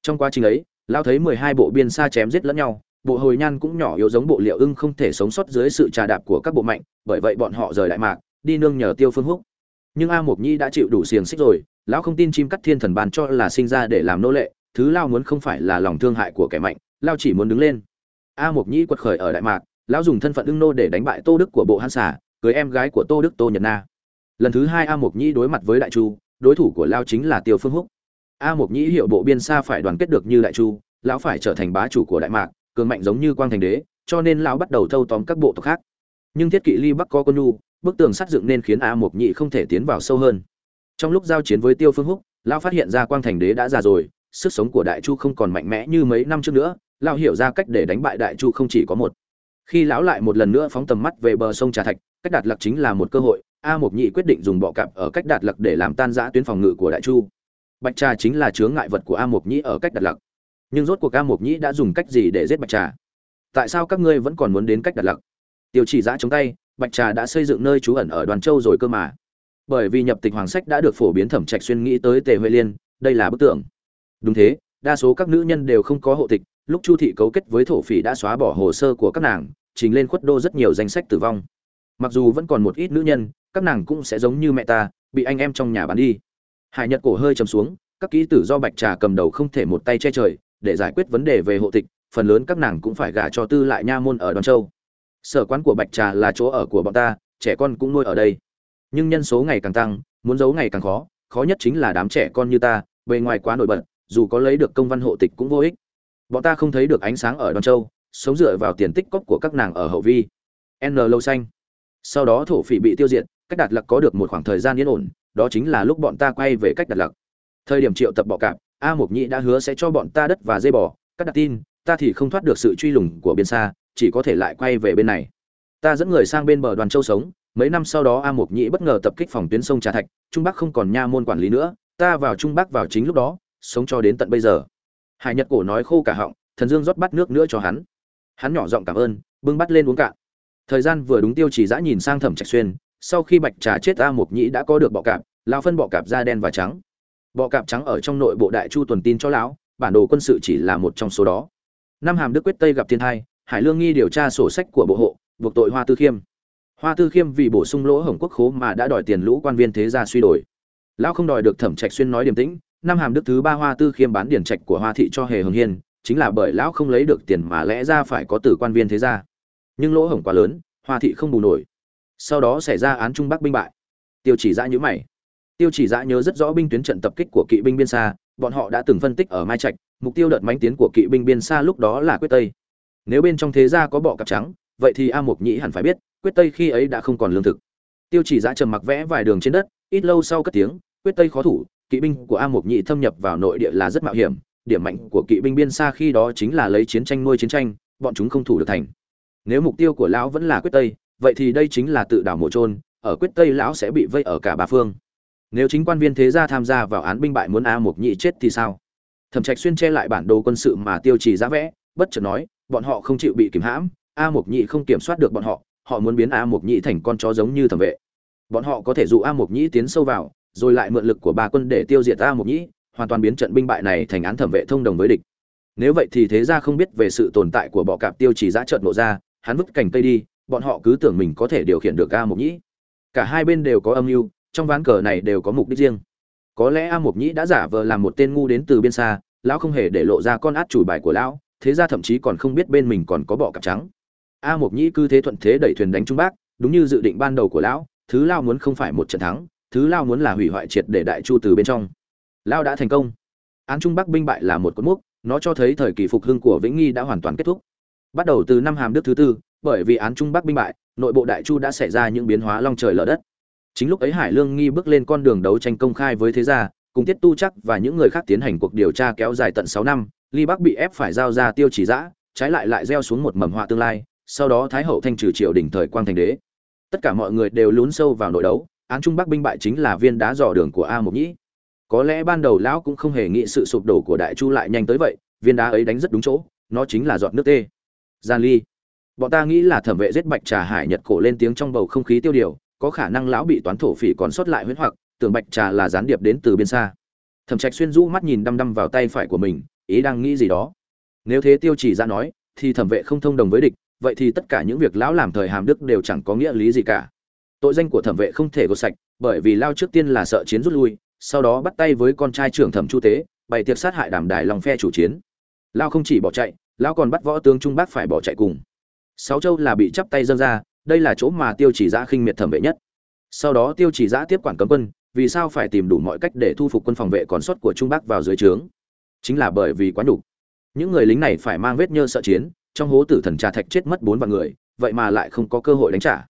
Trong quá trình ấy, lão thấy mười hai bộ biên xa chém giết lẫn nhau, bộ hồi nhan cũng nhỏ yếu giống bộ liệu ưng không thể sống sót dưới sự trà đạp của các bộ mạnh, bởi vậy bọn họ rời đại mạc, đi nương nhờ tiêu phương húc. Nhưng a mộc nhĩ đã chịu đủ xiềng xích rồi, lão không tin chim cắt thiên thần bàn cho là sinh ra để làm nô lệ, thứ lao muốn không phải là lòng thương hại của kẻ mạnh, lao chỉ muốn đứng lên a mộc nhĩ quật khởi ở đại mạc, lão dùng thân phận ưng nô để đánh bại tô đức của bộ hán xả cưới em gái của tô đức tô nhật na. Lần thứ hai a mộc nhĩ đối mặt với đại chu, đối thủ của lao chính là tiêu phương húc. A mộc nhĩ hiệu bộ biên xa phải đoàn kết được như đại chu, lão phải trở thành bá chủ của đại mạc, cường mạnh giống như quang thành đế, cho nên lão bắt đầu thâu tóm các bộ tộc khác. Nhưng thiết kỵ ly bắc có con nhu, bức tường sắt dựng nên khiến a mộc nhĩ không thể tiến vào sâu hơn. Trong lúc giao chiến với tiêu phương húc, lão phát hiện ra quang thành đế đã già rồi, sức sống của đại chu không còn mạnh mẽ như mấy năm trước nữa lão hiểu ra cách để đánh bại đại chu không chỉ có một. Khi lão lại một lần nữa phóng tầm mắt về bờ sông trà thạch, cách đạt lặc chính là một cơ hội. A mộc nhị quyết định dùng bọ cạp ở cách đạt lặc để làm tan giã tuyến phòng ngự của đại chu. Bạch trà chính là chướng ngại vật của a mộc Nhị ở cách đạt lặc. Nhưng rốt cuộc a mộc Nhị đã dùng cách gì để giết bạch trà? Tại sao các ngươi vẫn còn muốn đến cách đạt lặc? Tiêu chỉ giã chống tay, bạch trà đã xây dựng nơi trú ẩn ở đoàn châu rồi cơ mà. Bởi vì nhập tịch hoàng sách đã được phổ biến thẩm trạch xuyên nghĩ tới tề huệ liên, đây là bức tượng. Đúng thế, đa số các nữ nhân đều không có hộ tịch lúc chu thị cấu kết với thổ phỉ đã xóa bỏ hồ sơ của các nàng, trình lên khuất đô rất nhiều danh sách tử vong. Mặc dù vẫn còn một ít nữ nhân, các nàng cũng sẽ giống như mẹ ta, bị anh em trong nhà bán đi. Hải nhật cổ hơi chầm xuống, các kỹ tử do bạch trà cầm đầu không thể một tay che trời, để giải quyết vấn đề về hộ tịch, phần lớn các nàng cũng phải gả cho tư lại nha môn ở đoàn châu. Sở quán của bạch trà là chỗ ở của bọn ta, trẻ con cũng nuôi ở đây. Nhưng nhân số ngày càng tăng, muốn giấu ngày càng khó khó nhất chính là đám trẻ con như ta, bề ngoài quá nổi bật, dù có lấy được công văn hộ tịch cũng vô ích bọn ta không thấy được ánh sáng ở đoàn châu, sống dựa vào tiền tích cóp của các nàng ở hậu vi. N lâu xanh. Sau đó thổ phỉ bị tiêu diệt, cách đạt lặc có được một khoảng thời gian yên ổn, đó chính là lúc bọn ta quay về cách đạt lặc. Thời điểm triệu tập bọ cạp, a mộc nhĩ đã hứa sẽ cho bọn ta đất và dây bò, Các đặt tin, ta thì không thoát được sự truy lùng của biên xa, chỉ có thể lại quay về bên này. Ta dẫn người sang bên bờ đoàn châu sống, mấy năm sau đó a mộc nhĩ bất ngờ tập kích phòng tuyến sông trà thạch, trung bắc không còn nha môn quản lý nữa, ta vào trung bắc vào chính lúc đó, sống cho đến tận bây giờ hải nhật cổ nói khô cả họng, thần dương rót bát nước nữa cho hắn. Hắn nhỏ giọng cảm ơn, bưng bắt lên uống cạn. Thời gian vừa đúng tiêu chỉ dã nhìn sang thẩm trạch xuyên, sau khi bạch trà chết a mộc nhĩ đã có được bọ cạp lao phân bọ cạp da đen và trắng. Bọ cạp trắng ở trong nội bộ đại chu tuần tin cho lão, bản đồ quân sự chỉ là một trong số đó. Năm hàm đức quyết tây gặp thiên hai, hải lương nghi điều tra sổ sách của bộ hộ, buộc tội hoa tư khiêm. Hoa tư khiêm vì bổ sung lỗ hổng quốc khố mà đã đòi tiền lũ quan viên thế gia suy đổi. Lão không đòi được thẩm trạch xuyên nói điềm tĩnh năm hàm đức thứ ba hoa tư khiêm bán điển trạch của hoa thị cho hề hồng hiên, chính là bởi lão không lấy được tiền mà lẽ ra phải có từ quan viên thế gia. Nhưng lỗ hổng quá lớn, hoa thị không bù nổi. Sau đó xảy ra án trung bắc binh bại. Tiêu chỉ dã nhớ mày. Tiêu chỉ dã nhớ rất rõ binh tuyến trận tập kích của kỵ binh biên xa bọn họ đã từng phân tích ở mai trạch, mục tiêu đợt mánh tiến của kỵ binh biên xa lúc đó là quyết tây. Nếu bên trong thế gia có bọ cặp trắng, vậy thì a mục nhĩ hẳn phải biết, quyết tây khi ấy đã không còn lương thực. Tiêu chỉ dã trầm mặc vẽ vài đường trên đất, ít lâu sau cất tiếng, quyết tây khó thủ kỵ binh của a mục Nhị thâm nhập vào nội địa là rất mạo hiểm, điểm mạnh của kỵ binh biên xa khi đó chính là lấy chiến tranh nuôi chiến tranh, bọn chúng không thủ được thành. Nếu mục tiêu của lão vẫn là quyết tây, vậy thì đây chính là tự đảo mộ trôn ở quyết tây lão sẽ bị vây ở cả ba phương. Nếu chính quan viên thế gia tham gia vào án binh bại muốn a mục nhị chết thì sao? Thẩm trạch xuyên che lại bản đồ quân sự mà tiêu trì giá vẽ, bất chợt nói, bọn họ không chịu bị kiểm hãm, a mục nhị không kiểm soát được bọn họ họ muốn biến a mục nhị thành con chó giống như thẩm vệ. Bọn họ có thể dụ a mục nhị tiến sâu vào rồi lại mượn lực của ba quân để tiêu diệt a mục Nhĩ, hoàn toàn biến trận binh bại này thành án thẩm vệ thông đồng với địch. Nếu vậy thì thế gia không biết về sự tồn tại của bọ cạp tiêu chỉ giã trợn nộ ra hắn vứt cành cây đi bọn họ cứ tưởng mình có thể điều khiển được a mục nhĩ. Cả hai bên đều có âm mưu trong ván cờ này đều có mục đích riêng. Có lẽ a mục nhĩ đã giả vờ làm một tên ngu đến từ biên xa lão không hề để lộ ra con át chủ bài của lão thế ra thậm chí còn không biết bên mình còn có bọ cặp trắng. A mục nhĩ cứ thế thuận thế đẩy thuyền đánh trung bắc đúng như dự định ban đầu của lão thứ lao muốn không phải một trận thắng thứ lao muốn là hủy hoại triệt để đại chu từ bên trong. Lao đã thành công. Án trung bắc binh bại là một cột mốc, nó cho thấy thời kỳ phục hưng của vĩnh nghi đã hoàn toàn kết thúc. Bắt đầu từ năm hàm đức thứ tư, bởi vì án trung bắc binh bại, nội bộ đại chu đã xảy ra những biến hóa long trời lở đất. Chính lúc ấy hải lương nghi bước lên con đường đấu tranh công khai với thế gia, cùng tiết tu chắc và những người khác tiến hành cuộc điều tra kéo dài tận sáu năm, ly bắc bị ép phải giao ra tiêu chỉ giã, trái lại lại gieo xuống một mầm họa tương lai, sau đó thái hậu thanh trừ triều đỉnh thời quang thành đế. Tất cả mọi người đều lún sâu vào nội đấu án trung bắc binh bại chính là viên đá dò đường của a mộc nhĩ. Có lẽ ban đầu lão cũng không hề nghĩ sự sụp đổ của đại chu lại nhanh tới vậy, viên đá ấy đánh rất đúng chỗ, nó chính là giọt nước tê. Gian ly. Bọn ta nghĩ là thẩm vệ giết bạch trà hải nhật cổ lên tiếng trong bầu không khí tiêu điều, có khả năng lão bị toán thổ phỉ còn sót lại huyết hoặc, tưởng bạch trà là gián điệp đến từ bên xa. Thẩm trạch xuyên rũ mắt nhìn đăm đăm vào tay phải của mình, ý đang nghĩ gì đó. Nếu thế tiêu chỉ ra nói, thì thẩm vệ không thông đồng với địch, vậy thì tất cả những việc lão làm thời hàm đức đều chẳng có nghĩa lý gì cả tội danh của thẩm vệ không thể gột sạch, bởi vì lao trước tiên là sợ chiến rút lui, sau đó bắt tay với con trai trưởng thẩm chu tế, bày tiệc sát hại đàm đài lòng phe chủ chiến. Lao không chỉ bỏ chạy, lao còn bắt võ tướng trung bắc phải bỏ chạy cùng. Sáu châu là bị chắp tay dâng ra, đây là chỗ mà tiêu chỉ giã khinh miệt thẩm vệ nhất. Sau đó tiêu chỉ giã tiếp quản cấm quân, vì sao phải tìm đủ mọi cách để thu phục quân phòng vệ còn sót của trung bắc vào dưới trướng? Chính là bởi vì quá nhục. Những người lính này phải mang vết nhơ sợ chiến, trong hố tử thần trà thạch chết mất bốn vạn người, vậy mà lại không có cơ hội đánh trả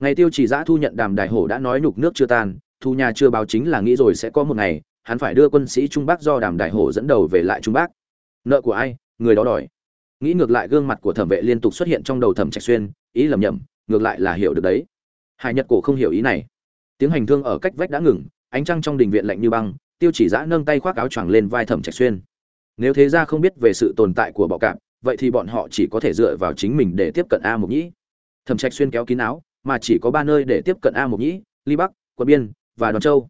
ngày tiêu chỉ giã thu nhận đàm đại hổ đã nói nhục nước chưa tan, thu nhà chưa báo chính là nghĩ rồi sẽ có một ngày, hắn phải đưa quân sĩ trung bắc do đàm đại hổ dẫn đầu về lại trung bắc. Nợ của ai? Người đó đòi. Nghĩ ngược lại gương mặt của thẩm vệ liên tục xuất hiện trong đầu thẩm trạch xuyên, ý lầm nhầm, ngược lại là hiểu được đấy. Hải nhật cổ không hiểu ý này. Tiếng hành thương ở cách vách đã ngừng, ánh trăng trong đình viện lạnh như băng, tiêu chỉ giã nâng tay khoác áo choàng lên vai thẩm trạch xuyên. Nếu thế ra không biết về sự tồn tại của bọ cạp, vậy thì bọn họ chỉ có thể dựa vào chính mình để tiếp cận a mục nhĩ. Thẩm trạch xuyên kéo kín áo mà chỉ có ba nơi để tiếp cận a mục nhĩ, ly bắc, quận biên và đoàn châu.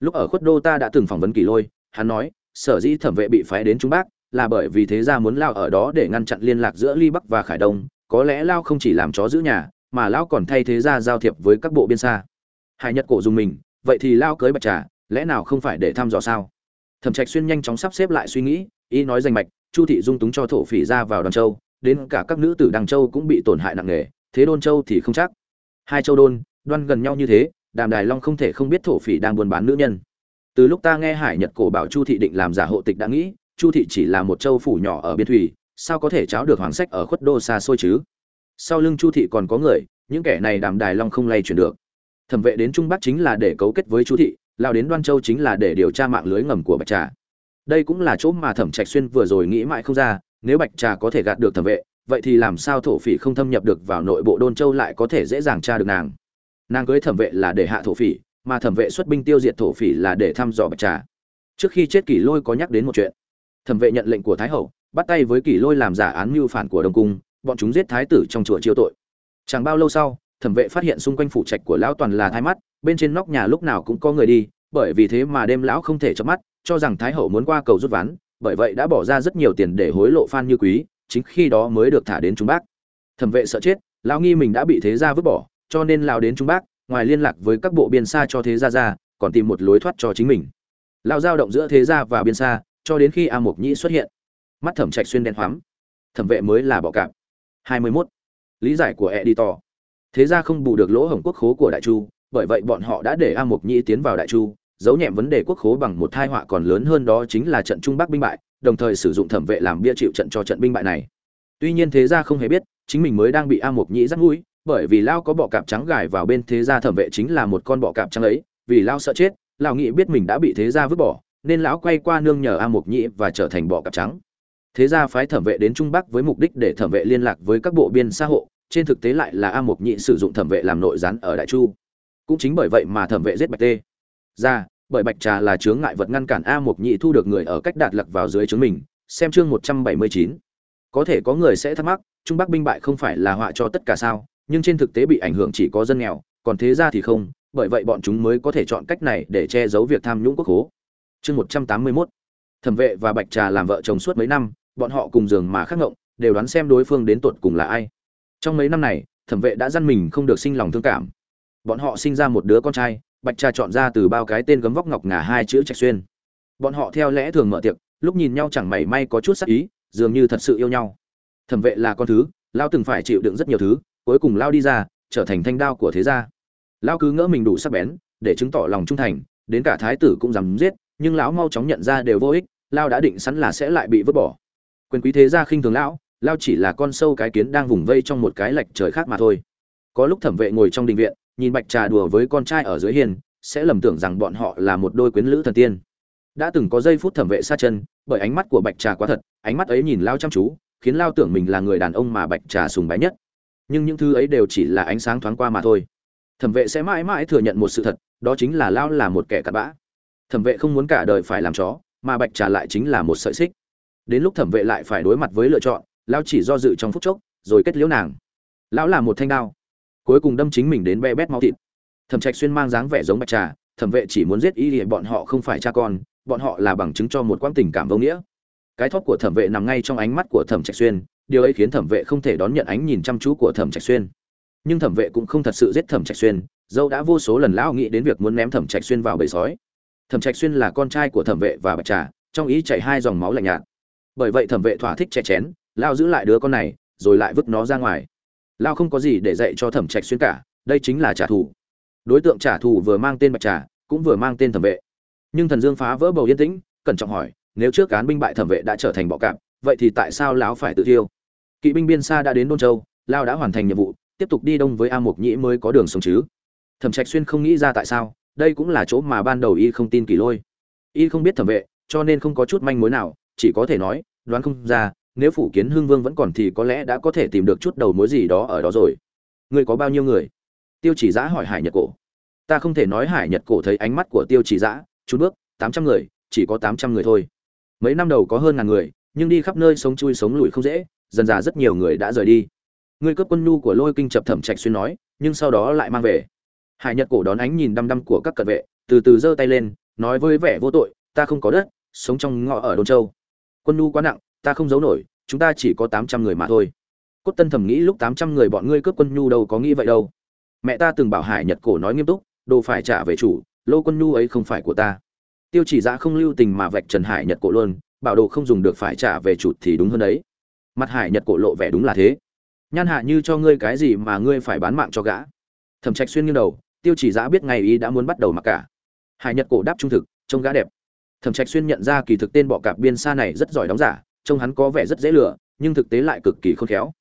Lúc ở khuất đô ta đã từng phỏng vấn kỳ lôi, hắn nói, sở dĩ thẩm vệ bị phái đến trung bắc là bởi vì thế gia muốn lao ở đó để ngăn chặn liên lạc giữa ly bắc và khải đông, có lẽ lao không chỉ làm chó giữ nhà, mà lao còn thay thế gia giao thiệp với các bộ biên xa. Hải nhật cổ dùng mình, vậy thì lao cưới bạch trà, lẽ nào không phải để thăm dò sao? Thẩm trạch xuyên nhanh chóng sắp xếp lại suy nghĩ, ý nói danh mạch, chu thị dung túng cho thổ phỉ ra vào đoàn châu, đến cả các nữ tử đằng châu cũng bị tổn hại nặng nề, thế đôn châu thì không chắc hai châu đôn, đoan gần nhau như thế, đàm đài long không thể không biết thổ phỉ đang buôn bán nữ nhân. Từ lúc ta nghe hải nhật cổ bảo chu thị định làm giả hộ tịch đã nghĩ, chu thị chỉ là một châu phủ nhỏ ở biên thủy, sao có thể cháo được hoàng sách ở khuất đô xa xôi chứ? Sau lưng chu thị còn có người, những kẻ này đàm đài long không lay chuyển được. Thẩm vệ đến trung bắc chính là để cấu kết với chu thị, lao đến đoan châu chính là để điều tra mạng lưới ngầm của bạch trà. Đây cũng là chỗ mà thẩm trạch xuyên vừa rồi nghĩ mãi không ra, nếu bạch trà có thể gạt được thẩm vệ vậy thì làm sao thổ phỉ không thâm nhập được vào nội bộ đôn châu lại có thể dễ dàng tra được nàng? Nàng cưới thẩm vệ là để hạ thổ phỉ, mà thẩm vệ xuất binh tiêu diệt thổ phỉ là để thăm dò bạch trà. Trước khi chết kỷ lôi có nhắc đến một chuyện. Thẩm vệ nhận lệnh của thái hậu, bắt tay với kỷ lôi làm giả án mưu phản của đông cung, bọn chúng giết thái tử trong chùa chiêu tội. Chẳng bao lâu sau, thẩm vệ phát hiện xung quanh phủ trạch của lão toàn là thái mắt, bên trên nóc nhà lúc nào cũng có người đi, bởi vì thế mà đêm lão không thể chớp mắt, cho rằng thái hậu muốn qua cầu rút ván, bởi vậy đã bỏ ra rất nhiều tiền để hối lộ phan như quý chính khi đó mới được thả đến trung bắc. Thẩm vệ sợ chết, lão nghi mình đã bị thế gia vứt bỏ, cho nên lao đến trung bắc, ngoài liên lạc với các bộ biên xa cho thế gia ra, còn tìm một lối thoát cho chính mình. Lao giao động giữa thế gia và biên xa, cho đến khi a mộc nhĩ xuất hiện. Mắt thẩm trạch xuyên đen hoắm. Thẩm vệ mới là bọ cạp. 21. lý giải của editor. Thế gia không bù được lỗ hổng quốc khố của đại chu, bởi vậy bọn họ đã để a mộc nhĩ tiến vào đại chu, giấu nhẹm vấn đề quốc khố bằng một thai họa còn lớn hơn đó chính là trận trung bắc binh bại đồng thời sử dụng thẩm vệ làm bia chịu trận cho trận binh bại này. Tuy nhiên thế gia không hề biết, chính mình mới đang bị a mộc nhĩ dắt mũi, bởi vì lao có bọ cạp trắng gài vào bên thế gia thẩm vệ chính là một con bọ cạp trắng ấy, vì lao sợ chết lão nghĩ biết mình đã bị thế gia vứt bỏ, nên lão quay qua nương nhờ a mộc nhĩ và trở thành bọ cạp trắng. Thế gia phái thẩm vệ đến trung bắc với mục đích để thẩm vệ liên lạc với các bộ biên xã hộ, trên thực tế lại là a mộc nhĩ sử dụng thẩm vệ làm nội gián ở đại chu. Cũng chính bởi vậy mà thẩm vệ giết bạch tê. Ra bởi bạch trà là chướng ngại vật ngăn cản a mục nhị thu được người ở cách đạt lặc vào dưới chứng mình, xem chương một trăm bảy mươi chín. Có thể có người sẽ thắc mắc, trung bắc binh bại không phải là họa cho tất cả sao, nhưng trên thực tế bị ảnh hưởng chỉ có dân nghèo, còn thế ra thì không, bởi vậy bọn chúng mới có thể chọn cách này để che giấu việc tham nhũng quốc hố. Chương một trăm tám mươi mốt. Thẩm vệ và bạch trà làm vợ chồng suốt mấy năm, bọn họ cùng giường mà khắc ngộng, đều đoán xem đối phương đến tột cùng là ai. Trong mấy năm này, thẩm vệ đã dăn mình không được sinh lòng thương cảm. Bọn họ sinh ra một đứa con trai bạch trà chọn ra từ bao cái tên gấm vóc ngọc ngà hai chữ trạch xuyên. Bọn họ theo lẽ thường mở tiệc, lúc nhìn nhau chẳng mảy may có chút sắc ý, dường như thật sự yêu nhau. Thẩm vệ là con thứ, lao từng phải chịu đựng rất nhiều thứ, cuối cùng lao đi ra, trở thành thanh đao của thế gia. Lao cứ ngỡ mình đủ sắc bén, để chứng tỏ lòng trung thành, đến cả thái tử cũng dám giết, nhưng lão mau chóng nhận ra đều vô ích, lao đã định sẵn là sẽ lại bị vứt bỏ. Quyền quý thế gia khinh thường lão, lao chỉ là con sâu cái kiến đang vùng vây trong một cái lệch trời khác mà thôi. Có lúc thẩm vệ ngồi trong đình viện nhìn bạch trà đùa với con trai ở dưới hiền, sẽ lầm tưởng rằng bọn họ là một đôi quyến lữ thần tiên. Đã từng có giây phút thẩm vệ xa chân, bởi ánh mắt của bạch trà quá thật, ánh mắt ấy nhìn lao chăm chú, khiến lao tưởng mình là người đàn ông mà bạch trà sùng bái nhất. Nhưng những thứ ấy đều chỉ là ánh sáng thoáng qua mà thôi. Thẩm vệ sẽ mãi mãi thừa nhận một sự thật, đó chính là lao là một kẻ cặn bã. Thẩm vệ không muốn cả đời phải làm chó, mà bạch trà lại chính là một sợi xích. Đến lúc thẩm vệ lại phải đối mặt với lựa chọn, lao chỉ do dự trong phút chốc, rồi kết liễu nàng. Lão là một thanh đao cuối cùng đâm chính mình đến be bét máu thịt. Thẩm trạch xuyên mang dáng vẻ giống bạch trà, thẩm vệ chỉ muốn giết y thì bọn họ không phải cha con, bọn họ là bằng chứng cho một quãng tình cảm vô nghĩa. Cái thóp của thẩm vệ nằm ngay trong ánh mắt của thẩm trạch xuyên, điều ấy khiến thẩm vệ không thể đón nhận ánh nhìn chăm chú của thẩm trạch xuyên. Nhưng thẩm vệ cũng không thật sự giết thẩm trạch xuyên dâu đã vô số lần lão nghĩ đến việc muốn ném thẩm trạch xuyên vào bầy sói. Thẩm trạch xuyên là con trai của thẩm vệ và bạch trà, trong ý chảy hai dòng máu lạnh nhạt. Bởi vậy thẩm vệ thỏa thích che chén, lao giữ lại đứa con này, rồi lại vứt nó ra ngoài lao không có gì để dạy cho thẩm trạch xuyên cả, đây chính là trả thù. Đối tượng trả thù vừa mang tên bạch trà, cũng vừa mang tên thẩm vệ. Nhưng thần dương phá vỡ bầu yên tĩnh, cẩn trọng hỏi, nếu trước cán binh bại thẩm vệ đã trở thành bọ cạp, vậy thì tại sao lão phải tự thiêu? Kỵ binh biên xa đã đến đôn châu, lao đã hoàn thành nhiệm vụ, tiếp tục đi đông với a mục nhĩ mới có đường sống chứ. Thẩm trạch xuyên không nghĩ ra tại sao, đây cũng là chỗ mà ban đầu y không tin kỳ lôi. Y không biết thẩm vệ, cho nên không có chút manh mối nào, chỉ có thể nói, đoán không ra nếu phủ kiến hưng vương vẫn còn thì có lẽ đã có thể tìm được chút đầu mối gì đó ở đó rồi. Người có bao nhiêu người? Tiêu chỉ giã hỏi hải nhật cổ. Ta không thể nói hải nhật cổ thấy ánh mắt của tiêu chỉ giã, chút bước, tám trăm người, chỉ có tám trăm người thôi. Mấy năm đầu có hơn ngàn người, nhưng đi khắp nơi sống chui sống lùi không dễ, dần dà rất nhiều người đã rời đi. Ngươi cướp quân nhu của lôi kinh chập thẩm trạch xuyên nói, nhưng sau đó lại mang về. Hải nhật cổ đón ánh nhìn đăm đăm của các cận vệ, từ từ giơ tay lên, nói với vẻ vô tội, ta không có đất, sống trong ngõ ở đôn châu. Quân nhu quá nặng ta không giấu nổi, chúng ta chỉ có tám trăm người mà thôi. Cốt tân thầm nghĩ lúc tám trăm người bọn ngươi cướp quân nhu đâu có nghĩ vậy đâu. Mẹ ta từng bảo hải nhật cổ nói nghiêm túc, đồ phải trả về chủ, lô quân nhu ấy không phải của ta. Tiêu chỉ giã không lưu tình mà vạch trần hải nhật cổ luôn, bảo đồ không dùng được phải trả về chủ thì đúng hơn đấy. Mặt hải nhật cổ lộ vẻ đúng là thế. Nhan hạ như cho ngươi cái gì mà ngươi phải bán mạng cho gã. Thẩm trạch xuyên nghiêng đầu, tiêu chỉ giã biết ngày ý đã muốn bắt đầu mặc cả. Hải nhật cổ đáp trung thực, trông gã đẹp. Thẩm trạch xuyên nhận ra kỳ thực tên bọ cạp biên xa này rất giỏi đóng giả trông hắn có vẻ rất dễ lừa, nhưng thực tế lại cực kỳ khôn khéo.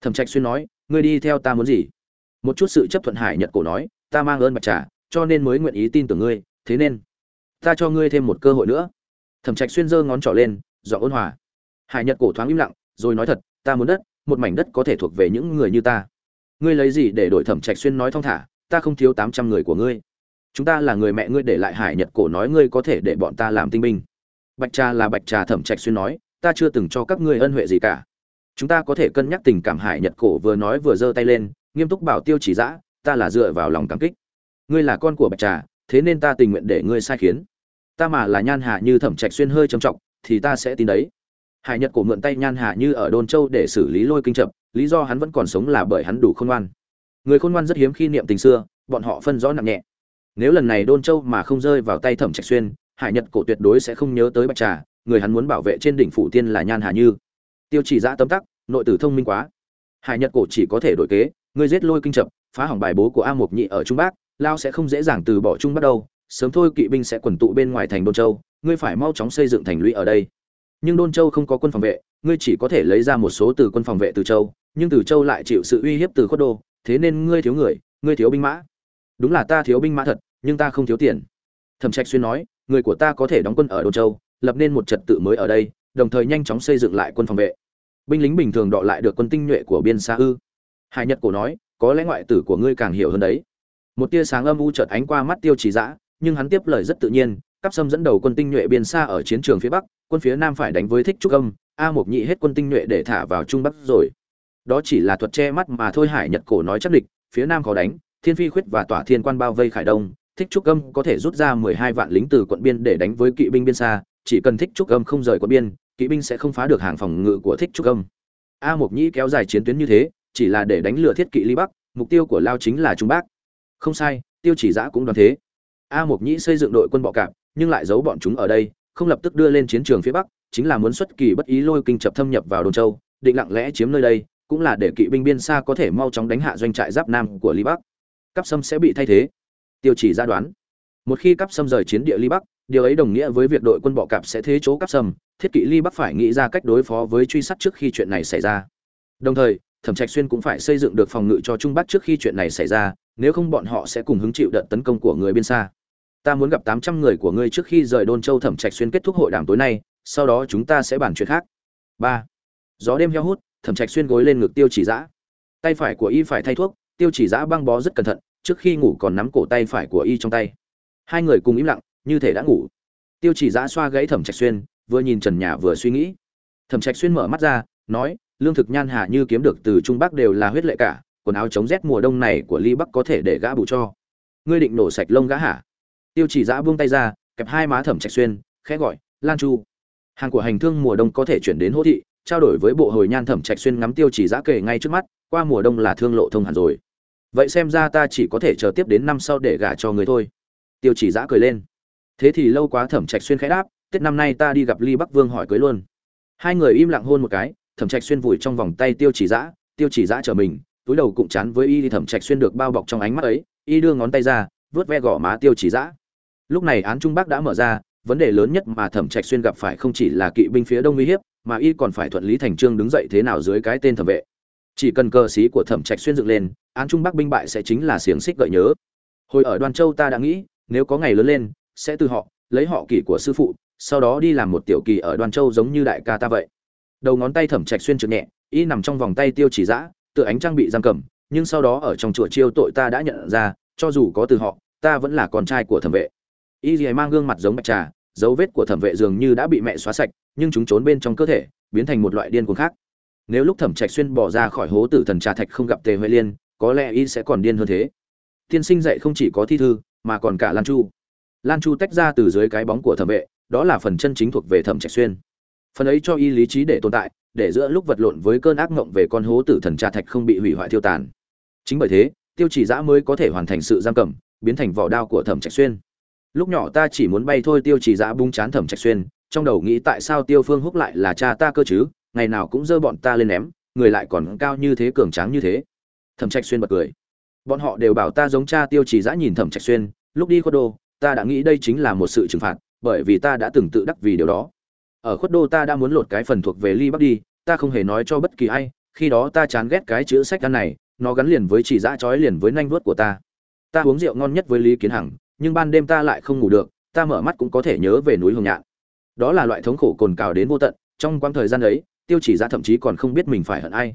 Thẩm trạch xuyên nói, ngươi đi theo ta muốn gì? Một chút sự chấp thuận hải nhật cổ nói, ta mang ơn bạch trà, cho nên mới nguyện ý tin tưởng ngươi, thế nên ta cho ngươi thêm một cơ hội nữa. Thẩm trạch xuyên giơ ngón trỏ lên dọn ôn hòa. Hải nhật cổ thoáng im lặng, rồi nói thật, ta muốn đất, một mảnh đất có thể thuộc về những người như ta. Ngươi lấy gì để đổi thẩm trạch xuyên nói thong thả, ta không thiếu tám trăm người của ngươi. Chúng ta là người mẹ ngươi để lại hải nhật cổ nói ngươi có thể để bọn ta làm tinh binh. Bạch trà là bạch trà, thẩm trạch xuyên nói ta chưa từng cho các ngươi ân huệ gì cả. Chúng ta có thể cân nhắc tình cảm hải nhật cổ vừa nói vừa giơ tay lên, nghiêm túc bảo tiêu chỉ dã, ta là dựa vào lòng cảm kích. Ngươi là con của bạch trà, thế nên ta tình nguyện để ngươi sai khiến. Ta mà là nhan hạ như thẩm trạch xuyên hơi trầm trọng, thì ta sẽ tin đấy. Hải nhật cổ mượn tay nhan hạ như ở đôn châu để xử lý lôi kinh chập lý do hắn vẫn còn sống là bởi hắn đủ khôn ngoan. Người khôn ngoan rất hiếm khi niệm tình xưa, bọn họ phân rõ nặng nhẹ. Nếu lần này đôn châu mà không rơi vào tay thẩm trạch xuyên, hải nhật cổ tuyệt đối sẽ không nhớ tới bạch trà người hắn muốn bảo vệ trên đỉnh phủ tiên là nhan hà như. Tiêu chỉ giã tấm tắc nội tử thông minh quá. Hải nhật cổ chỉ có thể đổi kế ngươi giết lôi kinh chập phá hỏng bài bố của a mộc nhị ở trung bắc lao sẽ không dễ dàng từ bỏ trung bắt đầu, sớm thôi kỵ binh sẽ quần tụ bên ngoài thành đôn châu ngươi phải mau chóng xây dựng thành lũy ở đây. Nhưng đôn châu không có quân phòng vệ ngươi chỉ có thể lấy ra một số từ quân phòng vệ từ châu nhưng từ châu lại chịu sự uy hiếp từ khuất đô thế nên ngươi thiếu người ngươi thiếu binh mã. Đúng là ta thiếu binh mã thật nhưng ta không thiếu tiền. Thẩm trạch xuyên nói người của ta có thể đóng quân ở đôn châu lập nên một trật tự mới ở đây, đồng thời nhanh chóng xây dựng lại quân phòng vệ. Binh lính bình thường đọ lại được quân tinh nhuệ của biên xa ư. Hải nhật cổ nói, có lẽ ngoại tử của ngươi càng hiểu hơn đấy. Một tia sáng âm u chợt ánh qua mắt tiêu chỉ dã, nhưng hắn tiếp lời rất tự nhiên, cắp sâm dẫn đầu quân tinh nhuệ biên xa ở chiến trường phía bắc, quân phía nam phải đánh với thích trúc âm, a mộc nhị hết quân tinh nhuệ để thả vào trung bắc rồi. Đó chỉ là thuật che mắt mà thôi, hải nhật cổ nói chắc địch, phía nam khó đánh, thiên phi khuyết và tỏa thiên quan bao vây khải đông, thích trúc âm có thể rút ra mười hai vạn lính từ quận biên để đánh với kỵ binh biên xa chỉ cần thích trúc âm không rời quận biên, kỵ binh sẽ không phá được hàng phòng ngự của thích trúc âm. A mộc nhĩ kéo dài chiến tuyến như thế, chỉ là để đánh lừa thiết kỵ ly bắc, mục tiêu của lao chính là trung bắc. Không sai, tiêu chỉ giã cũng đoán thế. A mộc nhĩ xây dựng đội quân bọ cạp, nhưng lại giấu bọn chúng ở đây, không lập tức đưa lên chiến trường phía bắc, chính là muốn xuất kỳ bất ý lôi kinh chập thâm nhập vào đồn châu, định lặng lẽ chiếm nơi đây, cũng là để kỵ binh biên xa có thể mau chóng đánh hạ doanh trại giáp nam của ly bắc. Cắp sâm sẽ bị thay thế. Tiêu chỉ ra đoán. Một khi cắp sâm rời chiến địa ly bắc điều ấy đồng nghĩa với việc đội quân bọ cạp sẽ thế chỗ cắp sầm, thiết kỵ ly bắc phải nghĩ ra cách đối phó với truy sát trước khi chuyện này xảy ra. Đồng thời thẩm trạch xuyên cũng phải xây dựng được phòng ngự cho trung bắc trước khi chuyện này xảy ra nếu không bọn họ sẽ cùng hứng chịu đợt tấn công của người biên xa. Ta muốn gặp tám trăm người của ngươi trước khi rời đôn châu thẩm trạch xuyên kết thúc hội đàm tối nay sau đó chúng ta sẽ bàn chuyện khác. Ba. Gió đêm heo hút thẩm trạch xuyên gối lên ngực tiêu chỉ dã tay phải của y phải thay thuốc tiêu chỉ dã băng bó rất cẩn thận trước khi ngủ còn nắm cổ tay phải của y trong tay. Hai người cùng im lặng như thể đã ngủ. Tiêu chỉ giã xoa gãy thẩm trạch xuyên, vừa nhìn trần nhà vừa suy nghĩ. Thẩm trạch xuyên mở mắt ra, nói, lương thực nhan hà như kiếm được từ trung bắc đều là huyết lệ cả, quần áo chống rét mùa đông này của ly bắc có thể để gã bù cho. Ngươi định nổ sạch lông gã hả? Tiêu chỉ giã buông tay ra, kẹp hai má thẩm trạch xuyên, khẽ gọi, lan chu. Hàng của hành thương mùa đông có thể chuyển đến hỗ thị, trao đổi với bộ hồi nhan thẩm trạch xuyên ngắm tiêu chỉ giã kể ngay trước mắt, qua mùa đông là thương lộ thông hẳn rồi. Vậy xem ra ta chỉ có thể chờ tiếp đến năm sau để gả cho người thôi. Tiêu chỉ giã cười lên thế thì lâu quá thẩm trạch xuyên khẽ đáp, tết năm nay ta đi gặp ly bắc vương hỏi cưới luôn. Hai người im lặng hôn một cái, thẩm trạch xuyên vùi trong vòng tay tiêu chỉ dã, tiêu chỉ dã chờ mình, túi đầu cũng chán với y thì thẩm trạch xuyên được bao bọc trong ánh mắt ấy, y đưa ngón tay ra vớt ve gò má tiêu chỉ dã. Lúc này án trung bắc đã mở ra, vấn đề lớn nhất mà thẩm trạch xuyên gặp phải không chỉ là kỵ binh phía đông uy hiếp, mà y còn phải thuận lý thành trương đứng dậy thế nào dưới cái tên thẩm vệ. Chỉ cần cờ sĩ của thẩm trạch xuyên dựng lên, án trung bắc binh bại sẽ chính là xiềng xích gợi nhớ. Hồi ở đoan châu ta đã nghĩ, nếu có ngày lớn lên sẽ từ họ, lấy họ kỷ của sư phụ, sau đó đi làm một tiểu kỳ ở đoan châu giống như đại ca ta vậy. Đầu ngón tay thẩm trạch xuyên trượt nhẹ, y nằm trong vòng tay tiêu chỉ giã tựa ánh trang bị giam cầm, nhưng sau đó ở trong chùa chiêu tội ta đã nhận ra, cho dù có từ họ, ta vẫn là con trai của thẩm vệ. Y dì mang gương mặt giống bạch trà, dấu vết của thẩm vệ dường như đã bị mẹ xóa sạch, nhưng chúng trốn bên trong cơ thể, biến thành một loại điên cuồng khác. Nếu lúc thẩm trạch xuyên bỏ ra khỏi hố tử thần trà thạch không gặp tề huệ liên, có lẽ y sẽ còn điên hơn thế. Tiên sinh dạy không chỉ có thi thư, mà còn cả lan chu lan chu tách ra từ dưới cái bóng của thẩm vệ, đó là phần chân chính thuộc về thẩm trạch xuyên. Phần ấy cho y lý trí để tồn tại, để giữa lúc vật lộn với cơn ác mộng về con hố tử thần Cha thạch không bị hủy hoại tiêu tàn. Chính bởi thế, tiêu chỉ giã mới có thể hoàn thành sự giam cầm, biến thành vỏ đao của thẩm trạch xuyên. Lúc nhỏ ta chỉ muốn bay thôi tiêu chỉ giã bung chán thẩm trạch xuyên, trong đầu nghĩ tại sao tiêu phương húc lại là cha ta cơ chứ, ngày nào cũng dơ bọn ta lên ném, người lại còn cao như thế cường tráng như thế. Thẩm trạch xuyên bật cười. Bọn họ đều bảo ta giống cha tiêu chỉ giã nhìn thẩm trạch xuyên, lúc đi khuất đô ta đã nghĩ đây chính là một sự trừng phạt, bởi vì ta đã từng tự đắc vì điều đó. Ở khuất đô ta đã muốn lột cái phần thuộc về ly bắc đi, ta không hề nói cho bất kỳ ai, khi đó ta chán ghét cái chữ sách ăn này, nó gắn liền với chỉ dã trói liền với nanh vuốt của ta. Ta uống rượu ngon nhất với lý kiến hằng, nhưng ban đêm ta lại không ngủ được, ta mở mắt cũng có thể nhớ về núi hồng nhạn. Đó là loại thống khổ cồn cào đến vô tận, trong quãng thời gian ấy, tiêu chỉ Dã thậm chí còn không biết mình phải hận ai.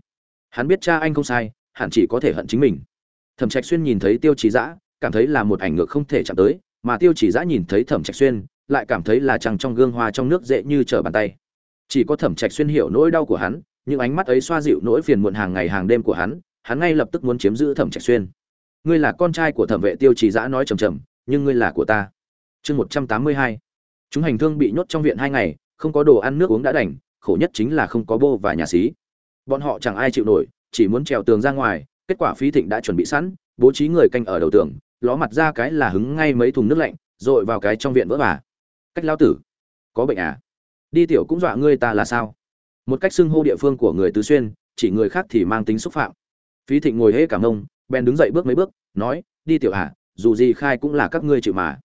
Hắn biết cha anh không sai, hẳn chỉ có thể hận chính mình. Thẩm trạch xuyên nhìn thấy tiêu chỉ dã, cảm thấy là một ảnh ngược không thể chạm tới mà tiêu chỉ dã nhìn thấy thẩm trạch xuyên, lại cảm thấy là chàng trong gương hoa trong nước dễ như trở bàn tay. Chỉ có thẩm trạch xuyên hiểu nỗi đau của hắn, những ánh mắt ấy xoa dịu nỗi phiền muộn hàng ngày hàng đêm của hắn hắn ngay lập tức muốn chiếm giữ thẩm trạch xuyên. Ngươi là con trai của thẩm vệ tiêu chỉ dã nói trầm trầm nhưng ngươi là của ta. Chương một trăm tám mươi hai. Chúng hành thương bị nhốt trong viện hai ngày, không có đồ ăn nước uống đã đành, khổ nhất chính là không có bô và nhà xí. Bọn họ chẳng ai chịu nổi, chỉ muốn trèo tường ra ngoài, kết quả phí thịnh đã chuẩn bị sẵn, bố trí người canh ở đầu tường ló mặt ra cái là hứng ngay mấy thùng nước lạnh rồi vào cái trong viện vỡ bà cách lao tử có bệnh à? Đi tiểu cũng dọa ngươi ta là sao? Một cách xưng hô địa phương của người tứ xuyên chỉ người khác thì mang tính xúc phạm. Phí thịnh ngồi hễ cả ngông, bèn đứng dậy bước mấy bước nói đi tiểu à dù gì khai cũng là các ngươi chịu mà.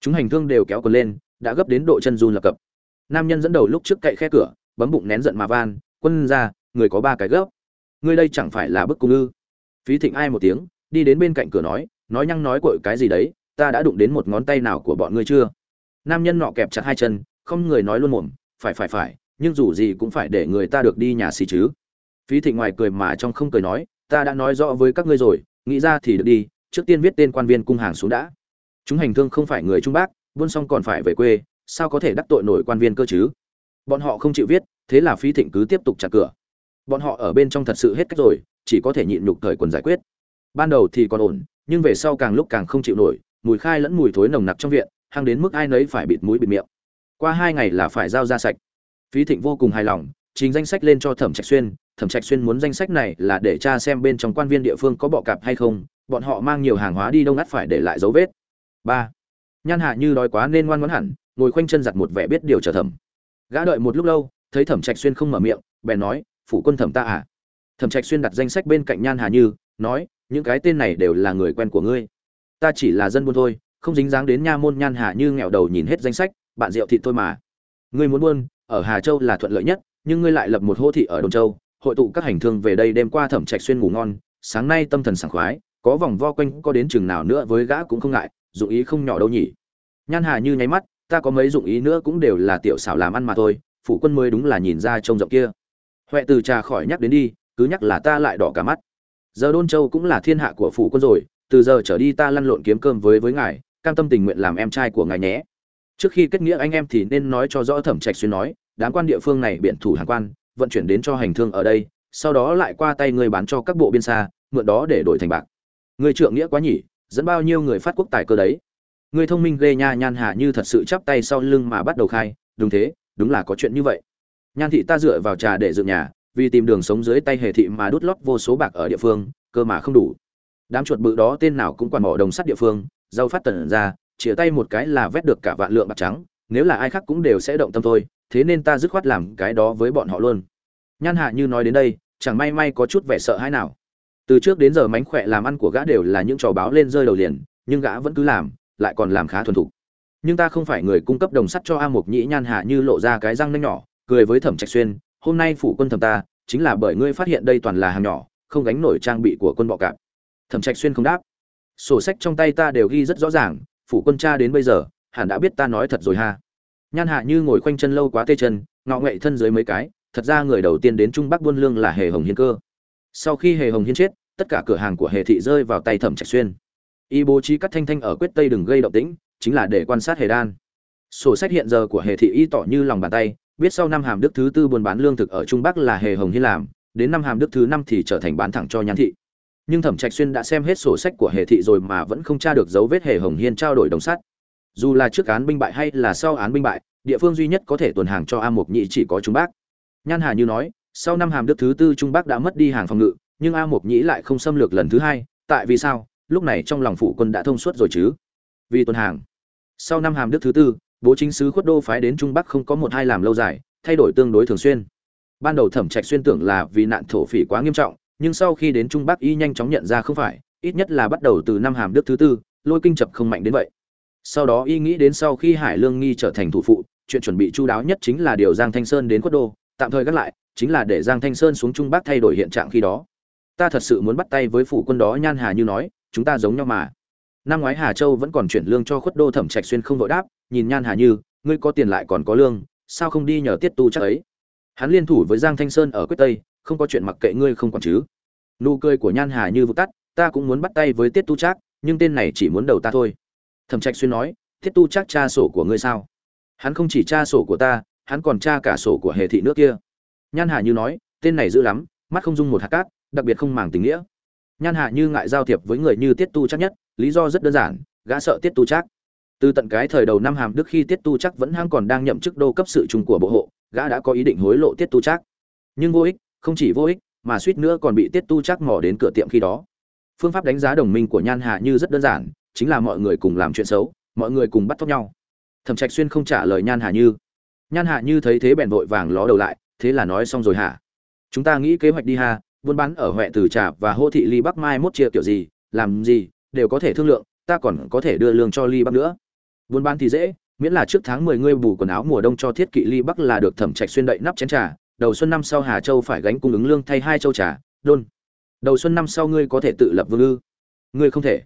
Chúng hành thương đều kéo còn lên đã gấp đến độ chân run lập cập. Nam nhân dẫn đầu lúc trước cậy khe cửa bấm bụng nén giận mà van quân ra người có ba cái gấp ngươi đây chẳng phải là bức cung ư? Phí thịnh ai một tiếng đi đến bên cạnh cửa nói nói nhăng nói cội cái gì đấy, ta đã đụng đến một ngón tay nào của bọn ngươi chưa? Nam nhân nọ kẹp chặt hai chân, không người nói luôn mồm, phải phải phải, nhưng dù gì cũng phải để người ta được đi nhà xì chứ. Phí thịnh ngoài cười mà trong không cười nói, ta đã nói rõ với các ngươi rồi, nghĩ ra thì được đi, trước tiên viết tên quan viên cung hàng xuống đã. Chúng hành thương không phải người trung bắc buôn xong còn phải về quê, sao có thể đắc tội nổi quan viên cơ chứ? Bọn họ không chịu viết, thế là phí thịnh cứ tiếp tục chặt cửa. Bọn họ ở bên trong thật sự hết cách rồi, chỉ có thể nhịn nhục thời quần giải quyết. Ban đầu thì còn ổn nhưng về sau càng lúc càng không chịu nổi, mùi khai lẫn mùi thối nồng nặc trong viện, hăng đến mức ai nấy phải bịt mũi bịt miệng. Qua hai ngày là phải giao ra sạch. Phí thịnh vô cùng hài lòng chính danh sách lên cho thẩm trạch xuyên, thẩm trạch xuyên muốn danh sách này là để tra xem bên trong quan viên địa phương có bọ cạp hay không, bọn họ mang nhiều hàng hóa đi đông ngắt phải để lại dấu vết. Ba, nhan hạ như đói quá nên ngoan ngoãn hẳn, ngồi khoanh chân giặt một vẻ biết điều chờ thẩm. Gã đợi một lúc lâu, thấy thẩm trạch xuyên không mở miệng, bèn nói, phủ quân thẩm ta à? Thẩm trạch xuyên đặt danh sách bên cạnh nhan hà như, nói những cái tên này đều là người quen của ngươi. Ta chỉ là dân buôn thôi, không dính dáng đến nha môn nhan hà như nghèo đầu nhìn hết danh sách, bạn rượu thịt thôi mà. Ngươi muốn buôn, ở hà châu là thuận lợi nhất, nhưng ngươi lại lập một hô thị ở đồn châu, hội tụ các hành thương về đây đêm qua thẩm trạch xuyên ngủ ngon, sáng nay tâm thần sảng khoái, có vòng vo quanh, có đến chừng nào nữa với gã cũng không ngại, dụng ý không nhỏ đâu nhỉ. Nhan hà như nháy mắt, ta có mấy dụng ý nữa cũng đều là tiểu xảo làm ăn mà thôi, phủ quân mới đúng là nhìn ra trông rộng kia. Huệ từ trà khỏi nhắc đến đi, cứ nhắc là ta lại đỏ cả mắt giờ đôn châu cũng là thiên hạ của phủ quân rồi, từ giờ trở đi ta lăn lộn kiếm cơm với với ngài, cam tâm tình nguyện làm em trai của ngài nhé. Trước khi kết nghĩa anh em thì nên nói cho rõ thẩm trạch xuyên nói, đám quan địa phương này biện thủ hàng quan, vận chuyển đến cho hành thương ở đây, sau đó lại qua tay người bán cho các bộ biên xa, mượn đó để đổi thành bạc. Người trượng nghĩa quá nhỉ, dẫn bao nhiêu người phát quốc tài cơ đấy. Người thông minh ghê nha, nhan hạ như thật sự chắp tay sau lưng mà bắt đầu khai, đúng thế, đúng là có chuyện như vậy. Nhan thị ta dựa vào trà để dựng nhà vì tìm đường sống dưới tay hề thị mà đút lót vô số bạc ở địa phương, cơ mà không đủ. Đám chuột bự đó tên nào cũng quản mỏ đồng sắt địa phương dâu phát tần ra chĩa tay một cái là vét được cả vạn lượng bạc trắng, nếu là ai khác cũng đều sẽ động tâm thôi, thế nên ta dứt khoát làm cái đó với bọn họ luôn. Nhan hạ như nói đến đây, chẳng may may có chút vẻ sợ hãi nào. Từ trước đến giờ mánh khỏe làm ăn của gã đều là những trò báo lên rơi đầu liền, nhưng gã vẫn cứ làm, lại còn làm khá thuần thục. Nhưng ta không phải người cung cấp đồng sắt cho a mục nhĩ, nhan hạ như lộ ra cái răng nanh nhỏ, cười với thẩm trạch xuyên hôm nay phủ quân thẩm ta, chính là bởi ngươi phát hiện đây toàn là hàng nhỏ, không gánh nổi trang bị của quân bọ cạp. Thẩm trạch xuyên không đáp. Sổ sách trong tay ta đều ghi rất rõ ràng, phủ quân cha đến bây giờ, hẳn đã biết ta nói thật rồi ha. Nhan hạ như ngồi khoanh chân lâu quá tê chân, ngọ ngậy thân dưới mấy cái, thật ra người đầu tiên đến trung bắc buôn lương là hề hồng hiên cơ. Sau khi hề hồng hiên chết, tất cả cửa hàng của hề thị rơi vào tay thẩm trạch xuyên. Y bố trí cắt thanh thanh ở quyết tây đừng gây động tĩnh, chính là để quan sát hề đan. Sổ sách hiện giờ của hề thị y tỏ như lòng bàn tay biết sau năm hàm đức thứ tư buôn bán lương thực ở trung bắc là hề hồng hiên làm, đến năm hàm đức thứ năm thì trở thành bán thẳng cho nhan thị. Nhưng thẩm trạch xuyên đã xem hết sổ sách của hề thị rồi mà vẫn không tra được dấu vết hề hồng hiên trao đổi đồng sắt. Dù là trước án binh bại hay là sau án binh bại, địa phương duy nhất có thể tuần hàng cho a mục nhị chỉ có trung bắc. Nhan hà như nói, sau năm hàm đức thứ tư trung bắc đã mất đi hàng phòng ngự, nhưng a mục nhĩ lại không xâm lược lần thứ hai, tại vì sao? Lúc này trong lòng phụ quân đã thông suốt rồi chứ. Vì tuần hàng. Sau năm hàm đức thứ tư bố chính sứ khuất đô phái đến trung bắc không có một hai làm lâu dài, thay đổi tương đối thường xuyên. Ban đầu thẩm trạch xuyên tưởng là vì nạn thổ phỉ quá nghiêm trọng, nhưng sau khi đến trung bắc y nhanh chóng nhận ra không phải, ít nhất là bắt đầu từ năm hàm đức thứ tư, lôi kinh chập không mạnh đến vậy. Sau đó y nghĩ đến sau khi hải lương nghi trở thành thủ phụ, chuyện chuẩn bị chu đáo nhất chính là điều giang thanh sơn đến khuất đô, tạm thời gác lại, chính là để giang thanh sơn xuống trung bắc thay đổi hiện trạng khi đó. Ta thật sự muốn bắt tay với phủ quân đó nhan hà như nói, chúng ta giống nhau mà. Năm ngoái hà châu vẫn còn chuyển lương cho khuất đô thẩm trạch xuyên không vội đáp nhìn nhan hà như ngươi có tiền lại còn có lương sao không đi nhờ tiết tu chắc ấy? Hắn liên thủ với giang thanh sơn ở quyết tây không có chuyện mặc kệ ngươi không còn chứ. Nụ cười của nhan hà như vụt tắt ta cũng muốn bắt tay với tiết tu trác, nhưng tên này chỉ muốn đầu ta thôi. Thẩm trạch xuyên nói tiết tu trác tra sổ của ngươi sao? Hắn không chỉ tra sổ của ta hắn còn tra cả sổ của hệ thị nước kia. Nhan hà như nói tên này dữ lắm mắt không dung một hạt cát đặc biệt không màng tình nghĩa. Nhan hà như ngại giao thiệp với người như tiết tu trác nhất lý do rất đơn giản gã sợ tiết tu trác từ tận cái thời đầu năm hàm đức khi tiết tu chắc vẫn hăng còn đang nhậm chức đô cấp sự trung của bộ hộ, gã đã có ý định hối lộ tiết tu chắc nhưng vô ích, không chỉ vô ích, mà suýt nữa còn bị tiết tu chắc mò đến cửa tiệm khi đó. Phương pháp đánh giá đồng minh của nhan hạ như rất đơn giản, chính là mọi người cùng làm chuyện xấu, mọi người cùng bắt tóc nhau. Thẩm trạch xuyên không trả lời nhan hạ như. Nhan hạ như thấy thế bèn vội vàng ló đầu lại, thế là nói xong rồi hả? Chúng ta nghĩ kế hoạch đi ha, buôn bán ở huệ từ trà và hô thị ly bắc mai mốt chia kiểu gì, làm gì, đều có thể thương lượng, ta còn có thể đưa lương cho ly bắc nữa buôn bán thì dễ, miễn là trước tháng mười ngươi bù quần áo mùa đông cho thiết kỵ ly bắc là được thẩm trạch xuyên đậy nắp chén trà, đầu xuân năm sau hà châu phải gánh cung ứng lương thay hai châu trà, đôn. Đầu xuân năm sau ngươi có thể tự lập vương ư? Ngươi không thể.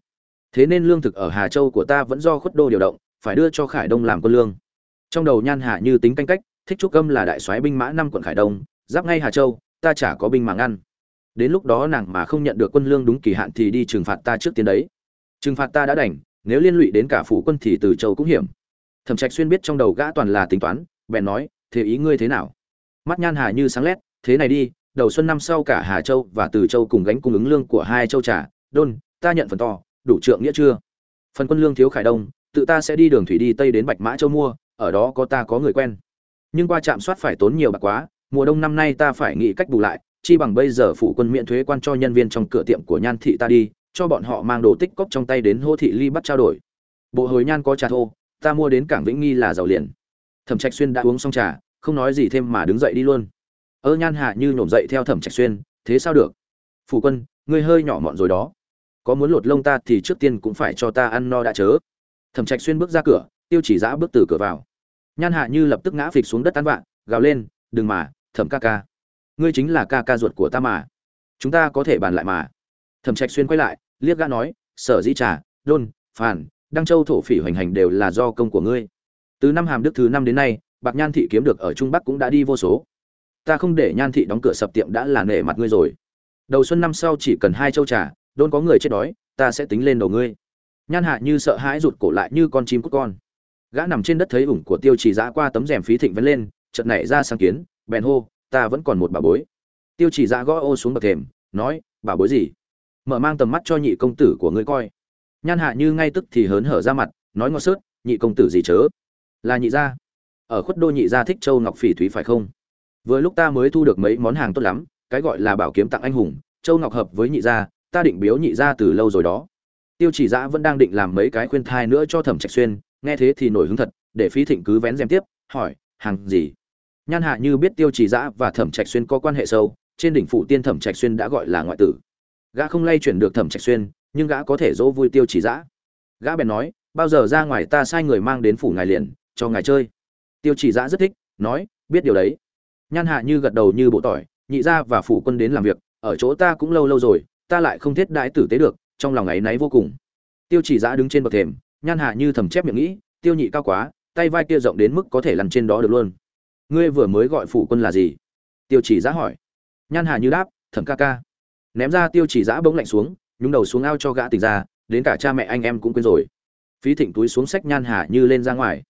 Thế nên lương thực ở hà châu của ta vẫn do khuất đô điều động, phải đưa cho khải đông làm quân lương. Trong đầu nhan hạ như tính canh cách, thích trúc âm là đại soái binh mã năm quận khải đông, giáp ngay hà châu, ta chả có binh mà ngăn đến lúc đó nàng mà không nhận được quân lương đúng kỳ hạn thì đi trừng phạt ta trước tiên đấy. Trừng phạt ta đã đành nếu liên lụy đến cả phủ quân thì từ châu cũng hiểm. Thẩm trạch xuyên biết trong đầu gã toàn là tính toán, bèn nói, thế ý ngươi thế nào? Mắt nhan hà như sáng lét, thế này đi, đầu xuân năm sau cả hà châu và từ châu cùng gánh cung ứng lương của hai châu trà, đôn, ta nhận phần to, đủ trượng nghĩa chưa? Phần quân lương thiếu khải đông, tự ta sẽ đi đường thủy đi tây đến bạch mã châu mua, ở đó có ta có người quen. Nhưng qua trạm soát phải tốn nhiều bạc quá, mùa đông năm nay ta phải nghĩ cách bù lại, chi bằng bây giờ phụ quân miễn thuế quan cho nhân viên trong cửa tiệm của nhan thị ta đi cho bọn họ mang đồ tích cốc trong tay đến hô thị ly bắt trao đổi. Bộ hồi nhan có trà thô, ta mua đến cảng vĩnh nghi là giàu liền. Thẩm trạch xuyên đã uống xong trà, không nói gì thêm mà đứng dậy đi luôn. Ơ nhan hạ như nhổm dậy theo thẩm trạch xuyên, thế sao được? Phủ quân, ngươi hơi nhỏ mọn rồi đó. Có muốn lột lông ta thì trước tiên cũng phải cho ta ăn no đã chớ. Thẩm trạch xuyên bước ra cửa, tiêu chỉ giã bước từ cửa vào. Nhan hạ như lập tức ngã phịch xuống đất tán vạn gào lên, đừng mà, thẩm ca ca. Ngươi chính là ca ca ruột của ta mà. Chúng ta có thể bàn lại mà. Thẩm trạch xuyên quay lại liếc gã nói, sở di trà, đôn phản đăng châu thổ phỉ hoành hành đều là do công của ngươi. Từ năm hàm đức thứ năm đến nay, bạc nhan thị kiếm được ở trung bắc cũng đã đi vô số. Ta không để nhan thị đóng cửa sập tiệm đã là nể mặt ngươi rồi. Đầu xuân năm sau chỉ cần hai châu trà, đôn có người chết đói, ta sẽ tính lên đầu ngươi. Nhan hạ như sợ hãi rụt cổ lại như con chim cút con. Gã nằm trên đất thấy ủng của tiêu trì giã qua tấm rèm phí thịnh vẫn lên, chợt nảy ra sáng kiến, bèn hô, ta vẫn còn một bà bối. Tiêu chỉ giã gõ ô xuống bậc thềm, nói, bà bối gì? Mở mang tầm mắt cho nhị công tử của ngươi coi. Nhan hạ như ngay tức thì hớn hở ra mặt, nói ngọt sớt, nhị công tử gì chớ? Là nhị gia. Ở khuất đô nhị gia thích châu ngọc phỉ thúy phải không? Vừa lúc ta mới thu được mấy món hàng tốt lắm, cái gọi là bảo kiếm tặng anh hùng, châu ngọc hợp với nhị gia, ta định biếu nhị gia từ lâu rồi đó. Tiêu chỉ giã vẫn đang định làm mấy cái khuyên thai nữa cho thẩm trạch xuyên, nghe thế thì nổi hứng thật, để phí thịnh cứ vén rèm tiếp, hỏi, hàng gì? Nhan hạ như biết tiêu chỉ giã và thẩm trạch xuyên có quan hệ sâu, trên đỉnh phủ tiên thẩm trạch xuyên đã gọi là ngoại tử gã không lay chuyển được thẩm trạch xuyên, nhưng gã có thể dỗ vui tiêu chỉ dã. Gã bèn nói, bao giờ ra ngoài ta sai người mang đến phủ ngài liền, cho ngài chơi. Tiêu chỉ dã rất thích, nói, biết điều đấy. Nhan hạ như gật đầu như bộ tỏi, nhị gia và phủ quân đến làm việc, ở chỗ ta cũng lâu lâu rồi, ta lại không thiết đãi tử tế được, trong lòng ấy náy vô cùng. Tiêu chỉ dã đứng trên bậc thềm, nhan hạ như thầm chép miệng nghĩ, tiêu nhị cao quá, tay vai kia rộng đến mức có thể lăn trên đó được luôn. Ngươi vừa mới gọi phủ quân là gì? Tiêu chỉ dã hỏi. Nhan hạ như đáp, thẩm ca ca ném ra tiêu chỉ giã bỗng lạnh xuống, nhúng đầu xuống ao cho gã tỉnh ra, đến cả cha mẹ anh em cũng quên rồi. Phí thịnh túi xuống sách nhan hạ như lên ra ngoài.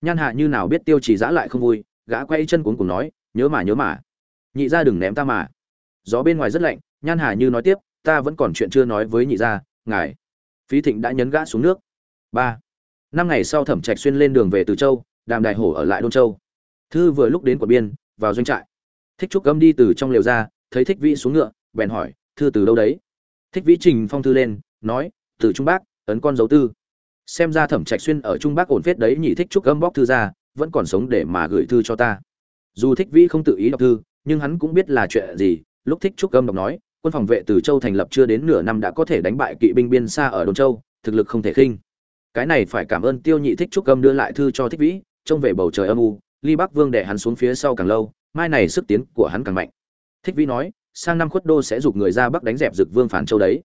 Nhan hạ như nào biết tiêu chỉ giã lại không vui, gã quay chân cuốn cùng nói, nhớ mà nhớ mà. Nhị ra đừng ném ta mà. Gió bên ngoài rất lạnh, nhan hà như nói tiếp, ta vẫn còn chuyện chưa nói với nhị gia, ngài. Phí thịnh đã nhấn gã xuống nước. Ba. Năm ngày sau thẩm trạch xuyên lên đường về từ châu, đàm đại hổ ở lại đôn châu. Thư vừa lúc đến quận biên, vào doanh trại. Thích trúc cấm đi từ trong lều ra, thấy thích vĩ xuống ngựa, bèn hỏi thư từ đâu đấy? Thích vĩ trình phong thư lên, nói, từ trung bắc ấn con dấu tư. Xem ra thẩm trạch xuyên ở trung bắc ổn phết đấy nhị thích trúc âm bóc thư ra, vẫn còn sống để mà gửi thư cho ta. Dù thích vĩ không tự ý đọc thư, nhưng hắn cũng biết là chuyện gì. Lúc thích trúc âm đọc nói, quân phòng vệ từ châu thành lập chưa đến nửa năm đã có thể đánh bại kỵ binh biên xa ở đồn châu, thực lực không thể khinh. Cái này phải cảm ơn tiêu nhị thích trúc âm đưa lại thư cho thích vĩ, trông về bầu trời âm u, ly bắc vương để hắn xuống phía sau càng lâu, mai này sức tiến của hắn càng mạnh. Thích vĩ nói sang năm khuất đô sẽ giục người ra bắc đánh dẹp dực vương phản châu đấy.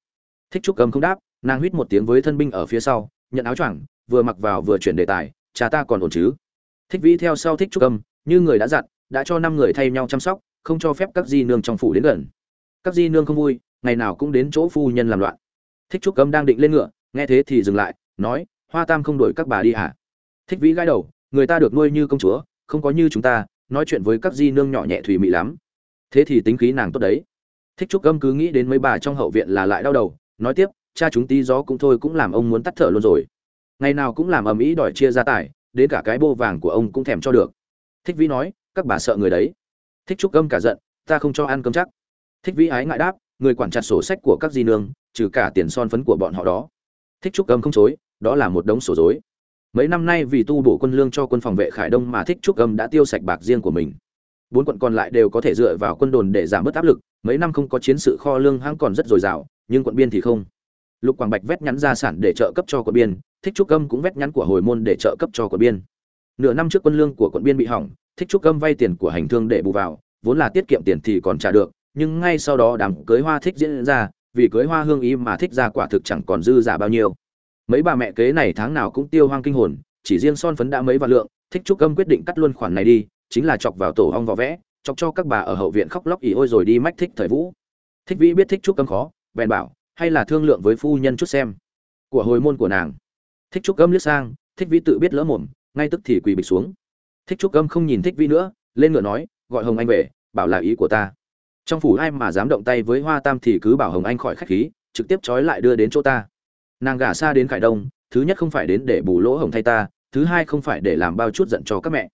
Thích trúc Cầm không đáp nàng huýt một tiếng với thân binh ở phía sau nhận áo choàng vừa mặc vào vừa chuyển đề tài cha ta còn ổn chứ? Thích vĩ theo sau thích trúc Cầm, như người đã dặn đã cho năm người thay nhau chăm sóc không cho phép các di nương trong phủ đến gần. Các di nương không vui ngày nào cũng đến chỗ phu nhân làm loạn. Thích trúc Cầm đang định lên ngựa nghe thế thì dừng lại nói hoa tam không đuổi các bà đi hả? Thích vĩ gãi đầu người ta được nuôi như công chúa không có như chúng ta nói chuyện với các di nương nhỏ nhẹ thùy mị lắm thế thì tính khí nàng tốt đấy. Thích trúc gâm cứ nghĩ đến mấy bà trong hậu viện là lại đau đầu, nói tiếp, cha chúng tí gió cũng thôi, cũng làm ông muốn tắt thở luôn rồi. Ngày nào cũng làm ầm ĩ đòi chia gia tài, đến cả cái bô vàng của ông cũng thèm cho được. Thích vĩ nói, các bà sợ người đấy. Thích trúc âm cả giận, ta không cho ăn cơm chắc. Thích vĩ ái ngại đáp, người quản chặt sổ sách của các di nương, trừ cả tiền son phấn của bọn họ đó. Thích trúc âm không chối, đó là một đống sổ dối. Mấy năm nay vì tu bổ quân lương cho quân phòng vệ khải đông mà thích trúc âm đã tiêu sạch bạc riêng của mình bốn quận còn lại đều có thể dựa vào quân đồn để giảm bớt áp lực, mấy năm không có chiến sự kho lương hãng còn rất dồi dào, nhưng quận biên thì không. Lục quảng bạch vét nhắn gia sản để trợ cấp cho quận biên, thích trúc âm cũng vét nhắn của hồi môn để trợ cấp cho quận biên. Nửa năm trước quân lương của quận biên bị hỏng, thích trúc âm vay tiền của hành thương để bù vào, vốn là tiết kiệm tiền thì còn trả được, nhưng ngay sau đó đám cưới hoa thích diễn ra, vì cưới hoa hương ý mà thích ra quả thực chẳng còn dư giả bao nhiêu. Mấy bà mẹ kế này tháng nào cũng tiêu hoang kinh hồn, chỉ riêng son phấn đã mấy vạn lượng, thích trúc âm quyết định cắt luôn khoản này đi chính là chọc vào tổ ong vỏ vẽ, chọc cho các bà ở hậu viện khóc lóc ỉ ôi rồi đi mách thích thời vũ. Thích vĩ biết thích trúc cấm khó, bèn bảo, hay là thương lượng với phu nhân chút xem. Của hồi môn của nàng. Thích trúc cấm liếc sang, thích vĩ tự biết lỡ mồm, ngay tức thì quỳ bịch xuống. Thích trúc cấm không nhìn thích vĩ nữa, lên ngựa nói, gọi hồng anh về, bảo là ý của ta. Trong phủ ai mà dám động tay với hoa tam thì cứ bảo hồng anh khỏi khách khí, trực tiếp trói lại đưa đến chỗ ta. Nàng gả xa đến khải đông, thứ nhất không phải đến để bù lỗ hồng thay ta, thứ hai không phải để làm bao chút giận cho các mẹ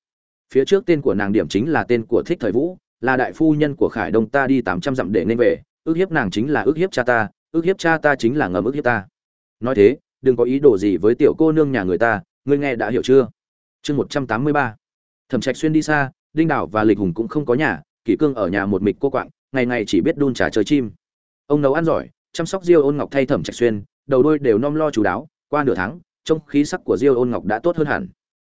phía trước tên của nàng điểm chính là tên của thích thời vũ, là đại phu nhân của khải đông ta đi tám trăm dặm để nên về. Ước hiếp nàng chính là ước hiếp cha ta, ước hiếp cha ta chính là ngầm ước hiếp ta. Nói thế, đừng có ý đồ gì với tiểu cô nương nhà người ta, ngươi nghe đã hiểu chưa? Chương một trăm tám mươi ba. Thẩm trạch xuyên đi xa, đinh đảo và lịch hùng cũng không có nhà, kỷ cương ở nhà một mịch cô quạng, ngày ngày chỉ biết đun trà chơi chim. Ông nấu ăn giỏi, chăm sóc diêu ôn ngọc thay thẩm trạch xuyên, đầu đôi đều nom lo chú đáo, qua nửa tháng, trông khí sắc của diêu ôn ngọc đã tốt hơn hẳn.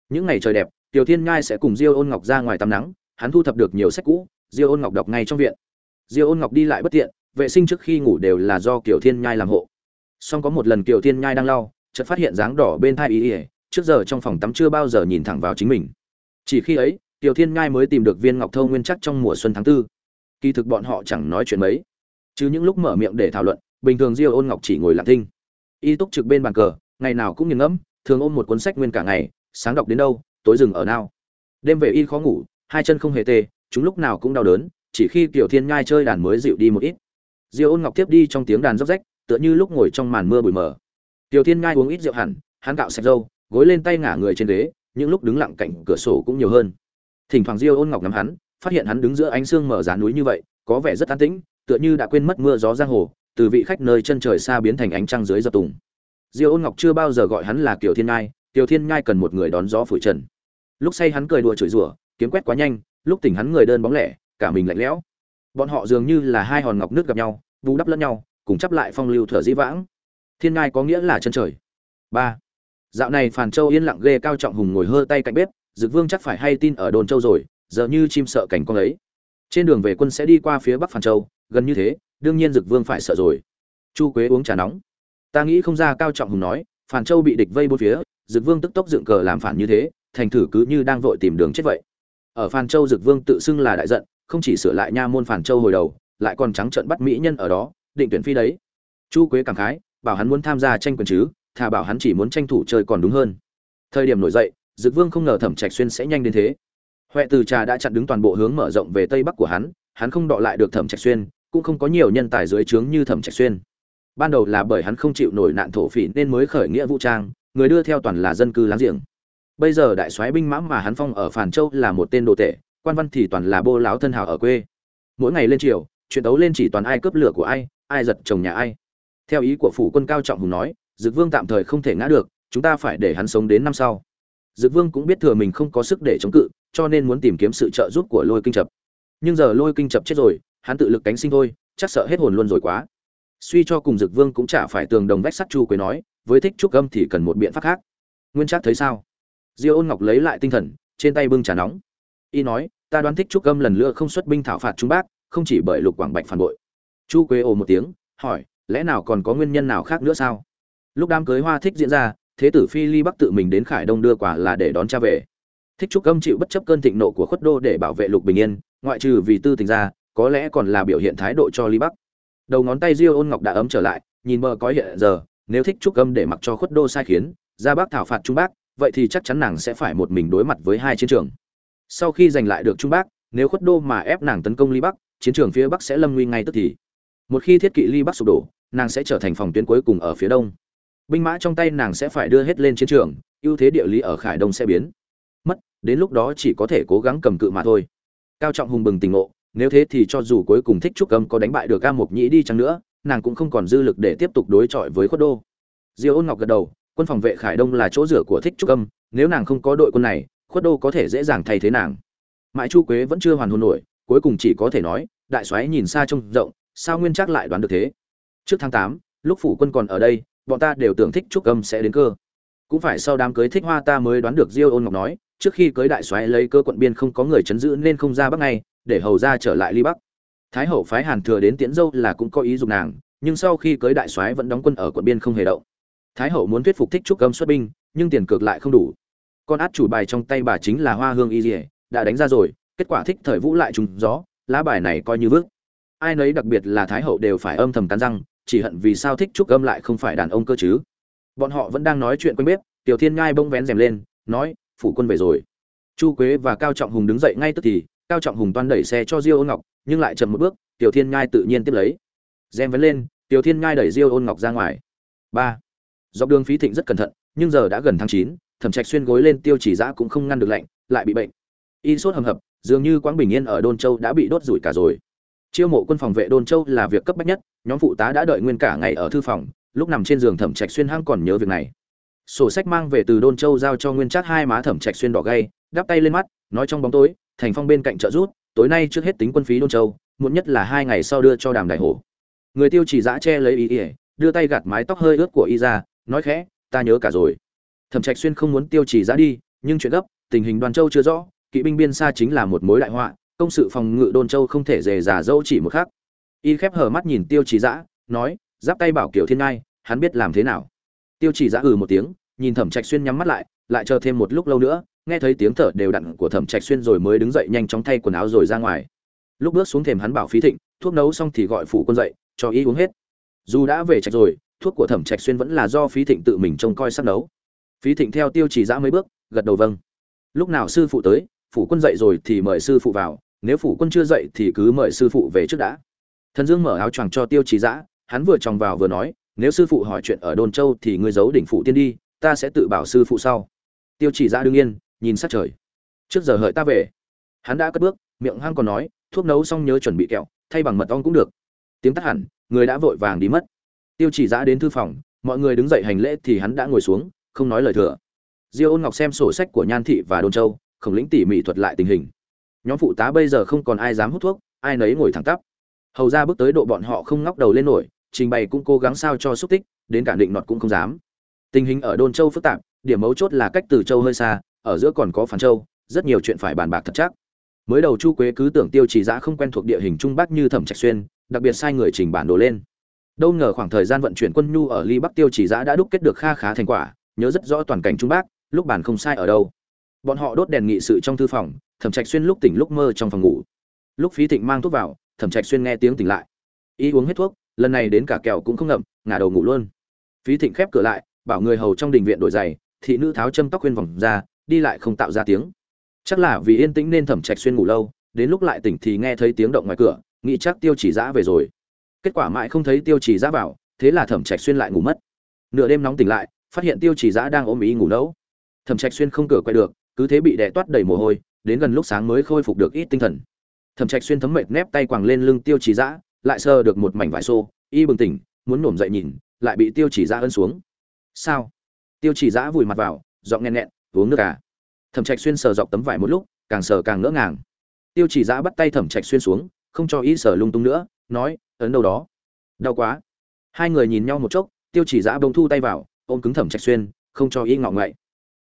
Những ngày trời đẹp tiểu thiên nhai sẽ cùng diêu ôn ngọc ra ngoài tắm nắng, hắn thu thập được nhiều sách cũ, diêu ôn ngọc đọc ngay trong viện. Diêu ôn ngọc đi lại bất tiện, vệ sinh trước khi ngủ đều là do Kiều thiên nhai làm hộ. Song có một lần Kiều thiên nhai đang lau, chợt phát hiện dáng đỏ bên thai ý ỉa trước giờ trong phòng tắm chưa bao giờ nhìn thẳng vào chính mình. Chỉ khi ấy tiểu thiên nhai mới tìm được viên ngọc thâu nguyên chắc trong mùa xuân tháng tư. Kỳ thực bọn họ chẳng nói chuyện mấy. Chứ những lúc mở miệng để thảo luận, bình thường diêu ôn ngọc chỉ ngồi lặng thinh. Y túc trực bên bàn cờ, ngày nào cũng nghiền ngẫm, thường ôm một cuốn sách nguyên cả ngày, sáng đọc đến đâu tối rừng ở nào đêm về y khó ngủ, hai chân không hề tê, chúng lúc nào cũng đau đớn, chỉ khi tiểu thiên nhai chơi đàn mới dịu đi một ít. Diêu ôn ngọc tiếp đi trong tiếng đàn róc rách, tựa như lúc ngồi trong màn mưa bụi mờ. Tiểu thiên nhai uống ít rượu hẳn, hắn cạo sạch râu, gối lên tay ngả người trên ghế, những lúc đứng lặng cạnh cửa sổ cũng nhiều hơn. Thỉnh thoảng diêu ôn ngọc ngắm hắn, phát hiện hắn đứng giữa ánh sương mở giá núi như vậy, có vẻ rất an tĩnh, tựa như đã quên mất mưa gió giang hồ, từ vị khách nơi chân trời xa biến thành ánh trăng dưới dập tùng. Diêu ôn ngọc chưa bao giờ gọi hắn là kiều thiên ngai kiều thiên ngai cần một người đón gió phủi trần lúc say hắn cười đùa chửi rủa, kiếm quét quá nhanh, lúc tỉnh hắn người đơn bóng lẻ, cả mình lạnh lẽo. Bọn họ dường như là hai hòn ngọc nước gặp nhau bù đắp lẫn nhau, cùng chấp lại phong lưu thở dĩ vãng. Thiên ngai có nghĩa là chân trời. Ba. Dạo này phàn châu yên lặng ghê cao trọng hùng ngồi hơ tay cạnh bếp, dực vương chắc phải hay tin ở đồn châu rồi, giờ như chim sợ cảnh con ấy. Trên đường về quân sẽ đi qua phía bắc phàn châu, gần như thế, đương nhiên dực vương phải sợ rồi. Chu quế uống trà nóng. Ta nghĩ không ra cao trọng hùng nói, phàn châu bị địch vây bốn phía, dực vương tức tốc dựng cờ làm phản như thế thành thử cứ như đang vội tìm đường chết vậy. Ở phàn châu dực vương tự xưng là đại giận, không chỉ sửa lại nha môn phàn châu hồi đầu, lại còn trắng trợn bắt mỹ nhân ở đó, định tuyển phi đấy. Chu quế cảm khái, bảo hắn muốn tham gia tranh quyền chứ, thà bảo hắn chỉ muốn tranh thủ chơi còn đúng hơn. Thời điểm nổi dậy, dực vương không ngờ thẩm trạch xuyên sẽ nhanh đến thế. Huệ từ trà đã chặn đứng toàn bộ hướng mở rộng về tây bắc của hắn hắn không đọ lại được thẩm trạch xuyên, cũng không có nhiều nhân tài dưới trướng như thẩm trạch xuyên. Ban đầu là bởi hắn không chịu nổi nạn thổ phỉ nên mới khởi nghĩa vũ trang, người đưa theo toàn là dân cư láng giềng bây giờ đại soái binh mã mà hắn phong ở phàn châu là một tên đồ tể, quan văn thì toàn là bô láo thân hào ở quê. Mỗi ngày lên triều, chuyện tấu lên chỉ toàn ai cướp lửa của ai ai giật chồng nhà ai. Theo ý của phủ quân cao trọng hùng nói, dực vương tạm thời không thể ngã được, chúng ta phải để hắn sống đến năm sau. Dực vương cũng biết thừa mình không có sức để chống cự, cho nên muốn tìm kiếm sự trợ giúp của lôi kinh chập. Nhưng giờ lôi kinh chập chết rồi, hắn tự lực cánh sinh thôi, chắc sợ hết hồn luôn rồi quá. Suy cho cùng dực vương cũng chả phải tường đồng vách sắt chu quế nói, với thích trúc âm thì cần một biện pháp khác. Nguyên chắc thấy sao? Diêu ôn ngọc lấy lại tinh thần, trên tay bưng trà nóng. Y nói, ta đoán thích trúc âm lần nữa không xuất binh thảo phạt trung bác, không chỉ bởi lục quảng bạch phản bội. Chu quế ồ một tiếng, hỏi, lẽ nào còn có nguyên nhân nào khác nữa sao? Lúc đám cưới hoa thích diễn ra, thế tử phi ly bắc tự mình đến khải đông đưa quả là để đón cha về. Thích trúc âm chịu bất chấp cơn thịnh nộ của khuất đô để bảo vệ lục bình yên, ngoại trừ vì tư tình ra, có lẽ còn là biểu hiện thái độ cho ly bắc. Đầu ngón tay diêu ôn ngọc đã ấm trở lại, nhìn mờ có hiện giờ, nếu thích trúc âm để mặc cho khuất đô sai khiến, ra bác thảo phạt trung bắc vậy thì chắc chắn nàng sẽ phải một mình đối mặt với hai chiến trường. Sau khi giành lại được trung bắc, nếu khuất đô mà ép nàng tấn công ly bắc, chiến trường phía bắc sẽ lâm nguy ngay tức thì. Một khi thiết kỵ ly bắc sụp đổ, nàng sẽ trở thành phòng tuyến cuối cùng ở phía đông. Binh mã trong tay nàng sẽ phải đưa hết lên chiến trường, ưu thế địa lý ở khải đông sẽ biến mất, đến lúc đó chỉ có thể cố gắng cầm cự mà thôi. Cao trọng hùng bừng tỉnh ngộ, nếu thế thì cho dù cuối cùng thích trúc âm có đánh bại được ca mục nhĩ đi chăng nữa, nàng cũng không còn dư lực để tiếp tục đối chọi với khuất đô. Diêu ôn ngọc gật đầu quân phòng vệ khải đông là chỗ rửa của thích trúc âm, nếu nàng không có đội quân này, khuất đô có thể dễ dàng thay thế nàng. Mãi chu quế vẫn chưa hoàn hồn nổi, cuối cùng chỉ có thể nói, đại soái nhìn xa trông rộng, sao nguyên chắc lại đoán được thế? Trước tháng tám, lúc phủ quân còn ở đây, bọn ta đều tưởng thích trúc âm sẽ đến cơ. Cũng phải sau đám cưới thích hoa ta mới đoán được diêu ôn ngọc nói, trước khi cưới đại soái lấy cơ quận biên không có người chấn giữ nên không ra bắc ngay, để hầu ra trở lại ly bắc. Thái hậu phái hàn thừa đến tiễn dâu là cũng có ý dùng nàng, nhưng sau khi cưới đại soái vẫn đóng quân ở quận biên không hề động thái hậu muốn thuyết phục thích trúc âm xuất binh, nhưng tiền cược lại không đủ. Con át chủ bài trong tay bà chính là hoa hương y dỉa đã đánh ra rồi, kết quả thích thời vũ lại trùng gió, lá bài này coi như vước. Ai nấy đặc biệt là thái hậu đều phải âm thầm cắn răng, chỉ hận vì sao thích trúc âm lại không phải đàn ông cơ chứ. Bọn họ vẫn đang nói chuyện quanh bếp, tiểu thiên ngai bông vén rèm lên, nói, phủ quân về rồi. Chu quế và cao trọng hùng đứng dậy ngay tức thì, cao trọng hùng toan đẩy xe cho diêu ôn ngọc, nhưng lại chậm một bước, tiểu thiên ngai tự nhiên tiếp lấy. Rèm vén lên, tiểu thiên ngai đẩy diêu ôn ngọc ra ngoài. Ba dọc đường phí thịnh rất cẩn thận, nhưng giờ đã gần tháng chín, thẩm trạch xuyên gối lên tiêu chỉ giã cũng không ngăn được lạnh, lại bị bệnh. Y sốt hầm hập, dường như quãng bình yên ở đôn châu đã bị đốt rủi cả rồi. Chiêu mộ quân phòng vệ đôn châu là việc cấp bách nhất, nhóm phụ tá đã đợi nguyên cả ngày ở thư phòng, lúc nằm trên giường thẩm trạch xuyên hăng còn nhớ việc này. Sổ sách mang về từ đôn châu giao cho nguyên chắc hai má thẩm trạch xuyên đỏ gay, đắp tay lên mắt, nói trong bóng tối, thành phong bên cạnh trợ rút tối nay trước hết tính quân phí đôn châu, muộn nhất là hai ngày sau đưa cho đàm đại hổ. Người tiêu chỉ giã che lấy ý ỉa, đưa tay gạt mái tóc hơi ướt của y ra nói khẽ, ta nhớ cả rồi. Thẩm trạch xuyên không muốn tiêu chỉ giã đi, nhưng chuyện gấp, tình hình đoàn châu chưa rõ, kỵ binh biên xa chính là một mối đại họa, công sự phòng ngự đôn châu không thể dề giả dâu chỉ một khắc. Y khép hờ mắt nhìn tiêu chỉ giã, nói, giáp tay bảo kiểu thiên ngai, hắn biết làm thế nào? Tiêu chỉ giã ừ một tiếng, nhìn thẩm trạch xuyên nhắm mắt lại lại chờ thêm một lúc lâu nữa, nghe thấy tiếng thở đều đặn của thẩm trạch xuyên rồi mới đứng dậy nhanh chóng thay quần áo rồi ra ngoài. Lúc bước xuống thềm hắn bảo phí thịnh, thuốc nấu xong thì gọi phụ quân dậy, cho y uống hết. Dù đã về trạch rồi thuốc của thẩm trạch xuyên vẫn là do phí thịnh tự mình trông coi sắp nấu. Phí thịnh theo tiêu chỉ giã mấy bước, gật đầu vâng. Lúc nào sư phụ tới, phủ quân dậy rồi thì mời sư phụ vào, nếu phủ quân chưa dậy thì cứ mời sư phụ về trước đã. Thần dương mở áo choàng cho tiêu chỉ giã hắn vừa tròng vào vừa nói, nếu sư phụ hỏi chuyện ở đôn châu thì ngươi giấu đỉnh phụ tiên đi, ta sẽ tự bảo sư phụ sau. Tiêu chỉ giã đương nhiên nhìn sát trời. Trước giờ hợi ta về. Hắn đã cất bước, miệng hăng còn nói, thuốc nấu xong nhớ chuẩn bị kẹo, thay bằng mật ong cũng được. Tiếng tắt hẳn, người đã vội vàng đi mất tiêu chỉ giã đến thư phòng, mọi người đứng dậy hành lễ thì hắn đã ngồi xuống, không nói lời thừa. Diêu ôn ngọc xem sổ sách của nhan thị và đôn châu, khổng lĩnh tỉ mỉ thuật lại tình hình. Nhóm phụ tá bây giờ không còn ai dám hút thuốc, ai nấy ngồi thẳng tắp. Hầu ra bước tới độ bọn họ không ngóc đầu lên nổi, trình bày cũng cố gắng sao cho xúc tích, đến cả định nọt cũng không dám. Tình hình ở đôn châu phức tạp, điểm mấu chốt là cách từ châu hơi xa, ở giữa còn có phản châu, rất nhiều chuyện phải bàn bạc thật chắc. Mới đầu chu quế cứ tưởng tiêu chỉ giã không quen thuộc địa hình trung bắc như thẩm trạch xuyên, đặc biệt sai người trình bản đồ lên đâu ngờ khoảng thời gian vận chuyển quân nhu ở ly bắc tiêu chỉ giã đã đúc kết được kha khá thành quả, nhớ rất rõ toàn cảnh trung bắc lúc bản không sai ở đâu. Bọn họ đốt đèn nghị sự trong thư phòng, thẩm trạch xuyên lúc tỉnh lúc mơ trong phòng ngủ. Lúc phí thịnh mang thuốc vào, thẩm trạch xuyên nghe tiếng tỉnh lại. Y uống hết thuốc, lần này đến cả kẹo cũng không ngậm, ngả đầu ngủ luôn. Phí thịnh khép cửa lại, bảo người hầu trong đình viện đổi giày, thị nữ tháo châm tóc khuyên vòng ra, đi lại không tạo ra tiếng. Chắc là vì yên tĩnh nên thẩm trạch xuyên ngủ lâu, đến lúc lại tỉnh thì nghe thấy tiếng động ngoài cửa, nghĩ chắc tiêu chỉ giã về rồi kết quả mãi không thấy tiêu trì giã vào, thế là thẩm trạch xuyên lại ngủ mất. Nửa đêm nóng tỉnh lại, phát hiện tiêu trì giã đang ôm ý ngủ nấu. Thẩm trạch xuyên không cửa quay được, cứ thế bị đè toát đầy mồ hôi, đến gần lúc sáng mới khôi phục được ít tinh thần. Thẩm trạch xuyên thấm mệt nép tay quàng lên lưng tiêu trì giã, lại sờ được một mảnh vải xô, y bừng tỉnh, muốn nổm dậy nhìn, lại bị tiêu chỉ giã ân xuống. Sao? Tiêu chỉ giã vùi mặt vào, giọng nghẹn nghẹn, uống nước à? Thẩm trạch xuyên sờ dọc tấm vải một lúc, càng sờ càng ngỡ ngàng. Tiêu chỉ giã bắt tay thẩm trạch xuyên xuống, không cho y sờ lung tung nữa, nói ấn đâu đó. Đau quá. Hai người nhìn nhau một chốc, tiêu chỉ giã bông thu tay vào, ôm cứng thẩm trạch xuyên, không cho y ngọ ngậy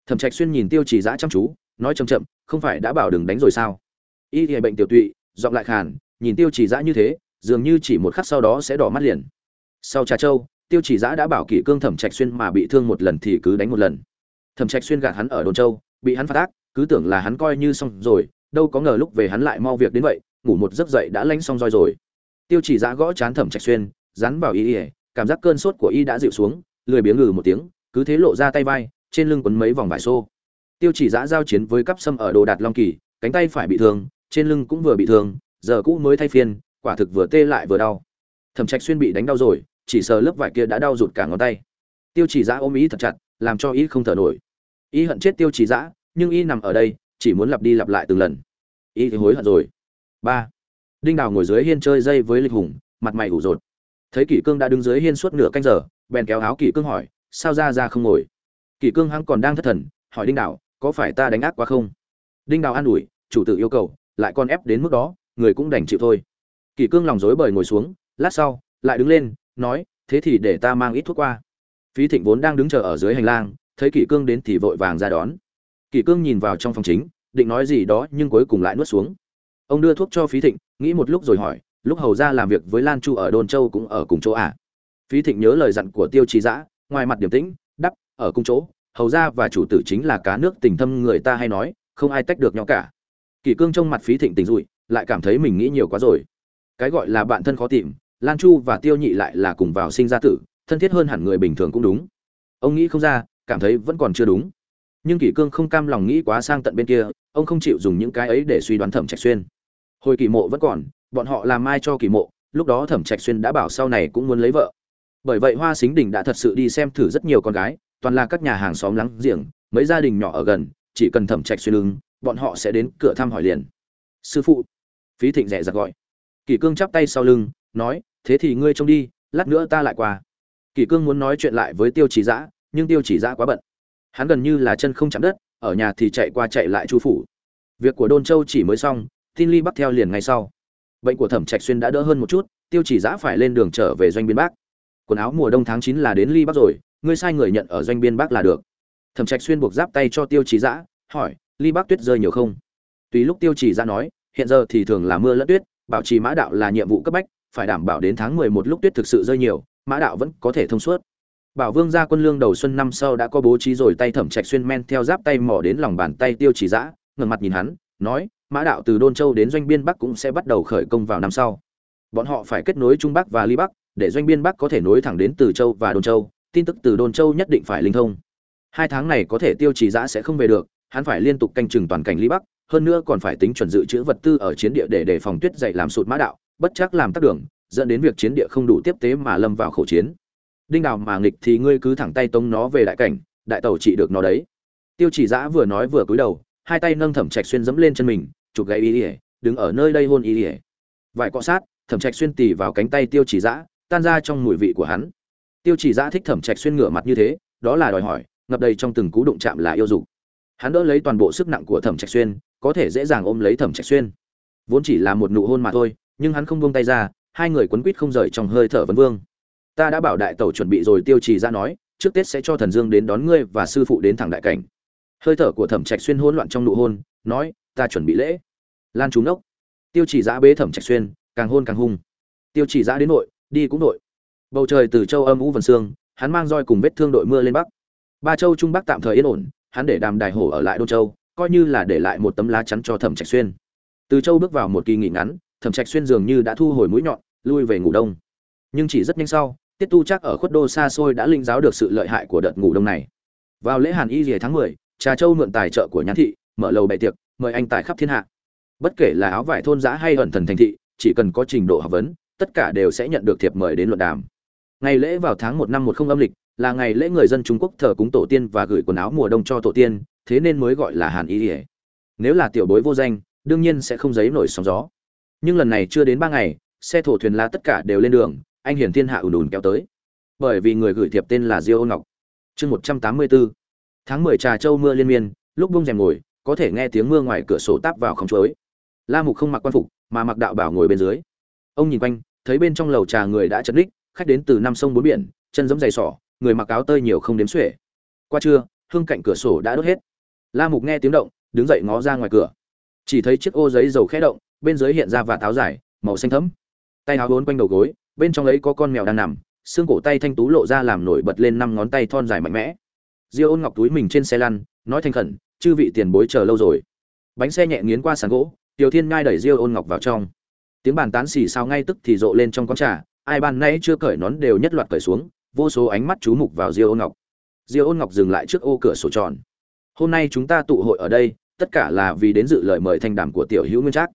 thẩm trạch xuyên nhìn tiêu chỉ giã chăm chú, nói chậm chậm, không phải đã bảo đừng đánh rồi sao? Y thì bệnh tiểu tụy, giọng lại khàn, nhìn tiêu chỉ giã như thế, dường như chỉ một khắc sau đó sẽ đỏ mắt liền. Sau trà châu tiêu chỉ giã đã bảo kỷ cương thẩm trạch xuyên mà bị thương một lần thì cứ đánh một lần. Thẩm trạch xuyên gạt hắn ở đồn châu bị hắn phát ác, cứ tưởng là hắn coi như xong rồi, đâu có ngờ lúc về hắn lại mau việc đến vậy, ngủ một giấc dậy đã lanh xong roi rồi tiêu chỉ giã gõ chán thẩm trạch xuyên, dán vào y ỉa cảm giác cơn sốt của y đã dịu xuống, lười biếng ngừ một tiếng, cứ thế lộ ra tay vai, trên lưng quấn mấy vòng vải xô. Tiêu chỉ giã giao chiến với cắp sâm ở đồ đạt long kỳ, cánh tay phải bị thương, trên lưng cũng vừa bị thương, giờ cũ mới thay phiên, quả thực vừa tê lại vừa đau. Thẩm trạch xuyên bị đánh đau rồi, chỉ sờ lớp vải kia đã đau rụt cả ngón tay. Tiêu chỉ giã ôm ý thật chặt, làm cho ý không thở nổi. Ý hận chết tiêu chỉ giã nhưng y nằm ở đây, chỉ muốn lặp đi lặp lại từng lần. Y thì hối hận rồi. Ba đinh đào ngồi dưới hiên chơi dây với lịch hùng, mặt mày ủ rột. Thấy kỷ cương đã đứng dưới hiên suốt nửa canh giờ, bèn kéo áo kỷ cương hỏi, sao ra ra không ngồi? Kỷ cương hắn còn đang thất thần, hỏi đinh đào, có phải ta đánh ác quá không? Đinh đào an ủi, chủ tử yêu cầu, lại còn ép đến mức đó, người cũng đành chịu thôi. Kỷ cương lòng rối bời ngồi xuống, lát sau, lại đứng lên, nói, thế thì để ta mang ít thuốc qua. Phí thịnh vốn đang đứng chờ ở dưới hành lang, thấy kỷ cương đến thì vội vàng ra đón. Kỷ cương nhìn vào trong phòng chính, định nói gì đó nhưng cuối cùng lại nuốt xuống. Ông đưa thuốc cho phí thịnh nghĩ một lúc rồi hỏi, lúc hầu ra làm việc với lan chu ở đôn châu cũng ở cùng chỗ à? Phí thịnh nhớ lời dặn của tiêu trí giã ngoài mặt điềm tĩnh, đắp, ở cùng chỗ, hầu ra và chủ tử chính là cá nước tình thâm người ta hay nói, không ai tách được nhau cả. Kỷ cương trong mặt phí thịnh tình rụi lại cảm thấy mình nghĩ nhiều quá rồi. Cái gọi là bạn thân khó tìm, lan chu và tiêu nhị lại là cùng vào sinh ra tử, thân thiết hơn hẳn người bình thường cũng đúng. Ông nghĩ không ra, cảm thấy vẫn còn chưa đúng. Nhưng kỷ cương không cam lòng nghĩ quá sang tận bên kia, ông không chịu dùng những cái ấy để suy đoán thẩm trạch xuyên hồi kỷ mộ vẫn còn, bọn họ làm mai cho kỷ mộ? Lúc đó thẩm trạch xuyên đã bảo sau này cũng muốn lấy vợ. Bởi vậy hoa xính đình đã thật sự đi xem thử rất nhiều con gái, toàn là các nhà hàng xóm láng giềng, mấy gia đình nhỏ ở gần, chỉ cần thẩm trạch xuyên lưng bọn họ sẽ đến cửa thăm hỏi liền. Sư phụ, phí thịnh rẻ giặc gọi. Kỷ cương chắp tay sau lưng, nói, thế thì ngươi trông đi, lát nữa ta lại qua. Kỷ cương muốn nói chuyện lại với tiêu chỉ giã nhưng tiêu chỉ giã quá bận. Hắn gần như là chân không chạm đất, ở nhà thì chạy qua chạy lại chu phủ. Việc của đôn châu chỉ mới xong tin ly bắt theo liền ngay sau. Bệnh của thẩm trạch xuyên đã đỡ hơn một chút, tiêu chỉ giã phải lên đường trở về doanh biên bắc. Quần áo mùa đông tháng chín là đến ly bắc rồi, ngươi sai người nhận ở doanh biên bắc là được. Thẩm trạch xuyên buộc giáp tay cho tiêu chỉ giã, hỏi, ly bắc tuyết rơi nhiều không? Tùy lúc tiêu chỉ giã nói, hiện giờ thì thường là mưa lẫn tuyết, bảo trì mã đạo là nhiệm vụ cấp bách, phải đảm bảo đến tháng mười một lúc tuyết thực sự rơi nhiều, mã đạo vẫn có thể thông suốt. Bảo vương gia quân lương đầu xuân năm sau đã có bố trí rồi, tay thẩm trạch xuyên men theo giáp tay mỏ đến lòng bàn tay tiêu chỉ giã, ngẩng mặt nhìn hắn, nói mã đạo từ đôn châu đến doanh biên bắc cũng sẽ bắt đầu khởi công vào năm sau. Bọn họ phải kết nối trung bắc và ly bắc, để doanh biên bắc có thể nối thẳng đến từ châu và đôn châu, tin tức từ đôn châu nhất định phải linh thông. Hai tháng này có thể tiêu chỉ giã sẽ không về được, hắn phải liên tục canh chừng toàn cảnh ly bắc, hơn nữa còn phải tính chuẩn dự trữ vật tư ở chiến địa để đề phòng tuyết dậy làm sụt mã đạo, bất chắc làm tắc đường, dẫn đến việc chiến địa không đủ tiếp tế mà lâm vào khẩu chiến. Đinh đào mà nghịch thì ngươi cứ thẳng tay tống nó về đại cảnh, đại tàu trị được nó đấy. Tiêu chỉ giã vừa nói vừa cúi đầu, hai tay nâng thẩm trạch xuyên dẫm lên chân mình chụp gậy y ỉa, đứng ở nơi đây hôn y ỉa. Vải cọ sát, thẩm trạch xuyên tì vào cánh tay tiêu chỉ giã tan ra trong mùi vị của hắn. Tiêu chỉ giã thích thẩm trạch xuyên ngửa mặt như thế, đó là đòi hỏi, ngập đầy trong từng cú đụng chạm là yêu dục. Hắn đỡ lấy toàn bộ sức nặng của thẩm trạch xuyên, có thể dễ dàng ôm lấy thẩm trạch xuyên. Vốn chỉ là một nụ hôn mà thôi, nhưng hắn không buông tay ra, hai người quấn quýt không rời trong hơi thở vấn vương. Ta đã bảo đại tẩu chuẩn bị rồi, tiêu trì ra nói, trước tết sẽ cho thần dương đến đón ngươi và sư phụ đến thẳng đại cảnh. Hơi thở của thẩm trạch xuyên hỗn loạn trong nụ hôn, nói ta chuẩn bị lễ. Lan trúng ốc tiêu chỉ giã bế thẩm trạch xuyên càng hôn càng hung. Tiêu chỉ giã đến nội đi cũng nội. Bầu trời từ châu âm u vần sương hắn mang roi cùng vết thương đội mưa lên bắc. Ba châu trung bắc tạm thời yên ổn hắn để đàm đài hổ ở lại đô châu coi như là để lại một tấm lá chắn cho thẩm trạch xuyên. Từ châu bước vào một kỳ nghỉ ngắn thẩm trạch xuyên dường như đã thu hồi mũi nhọn lui về ngủ đông. Nhưng chỉ rất nhanh sau tiết tu chắc ở khuất đô xa xôi đã linh giáo được sự lợi hại của đợt ngủ đông này. Vào lễ hàn y rìa tháng mười, trà châu mượn tài trợ của nhãn thị mở lầu bày tiệc mời anh tài khắp thiên hạ. Bất kể là áo vải thôn giã hay ẩn thần thành thị, chỉ cần có trình độ học vấn, tất cả đều sẽ nhận được thiệp mời đến luận đàm. Ngày lễ vào tháng một năm một không âm lịch, là ngày lễ người dân trung quốc thờ cúng tổ tiên và gửi quần áo mùa đông cho tổ tiên, thế nên mới gọi là hàn y ỉa nếu là tiểu bối vô danh, đương nhiên sẽ không giấy nổi sóng gió. Nhưng lần này chưa đến ba ngày, xe thổ thuyền la tất cả đều lên đường, anh hiển thiên hạ ùn ùn kéo tới. Bởi vì người gửi thiệp tên là diêu ngọc. Chương một trăm tám mươi bốn tháng mười trà châu mưa liên miên, lúc bông rèm ngồi có thể nghe tiếng mưa ngoài cửa sổ táp vào không chối la mục không mặc quan phục, mà mặc đạo bảo ngồi bên dưới. Ông nhìn quanh, thấy bên trong lầu trà người đã chật ních, khách đến từ năm sông bốn biển, chân giống dày sỏ, người mặc áo tơi nhiều không đếm xuể. Qua trưa, hương cạnh cửa sổ đã đốt hết. La mục nghe tiếng động, đứng dậy ngó ra ngoài cửa. Chỉ thấy chiếc ô giấy dầu khẽ động, bên dưới hiện ra và táo dài, màu xanh thẫm. Tay áo vốn quanh đầu gối, bên trong ấy có con mèo đang nằm, xương cổ tay thanh tú lộ ra làm nổi bật lên năm ngón tay thon dài mạnh mẽ. Diêu ôn ngọc túi mình trên xe lăn, nói thanh khẩn chư vị tiền bối chờ lâu rồi. Bánh xe nhẹ nghiến qua sàn gỗ, tiểu thiên ngai đẩy diêu ôn ngọc vào trong. Tiếng bàn tán xì xào ngay tức thì rộ lên trong quán trà, ai ban nãy chưa cởi nón đều nhất loạt cởi xuống, vô số ánh mắt chú mục vào diêu ôn ngọc. Diêu ôn ngọc dừng lại trước ô cửa sổ tròn. Hôm nay chúng ta tụ hội ở đây, tất cả là vì đến dự lời mời thanh đàm của tiểu hữu nguyên trác.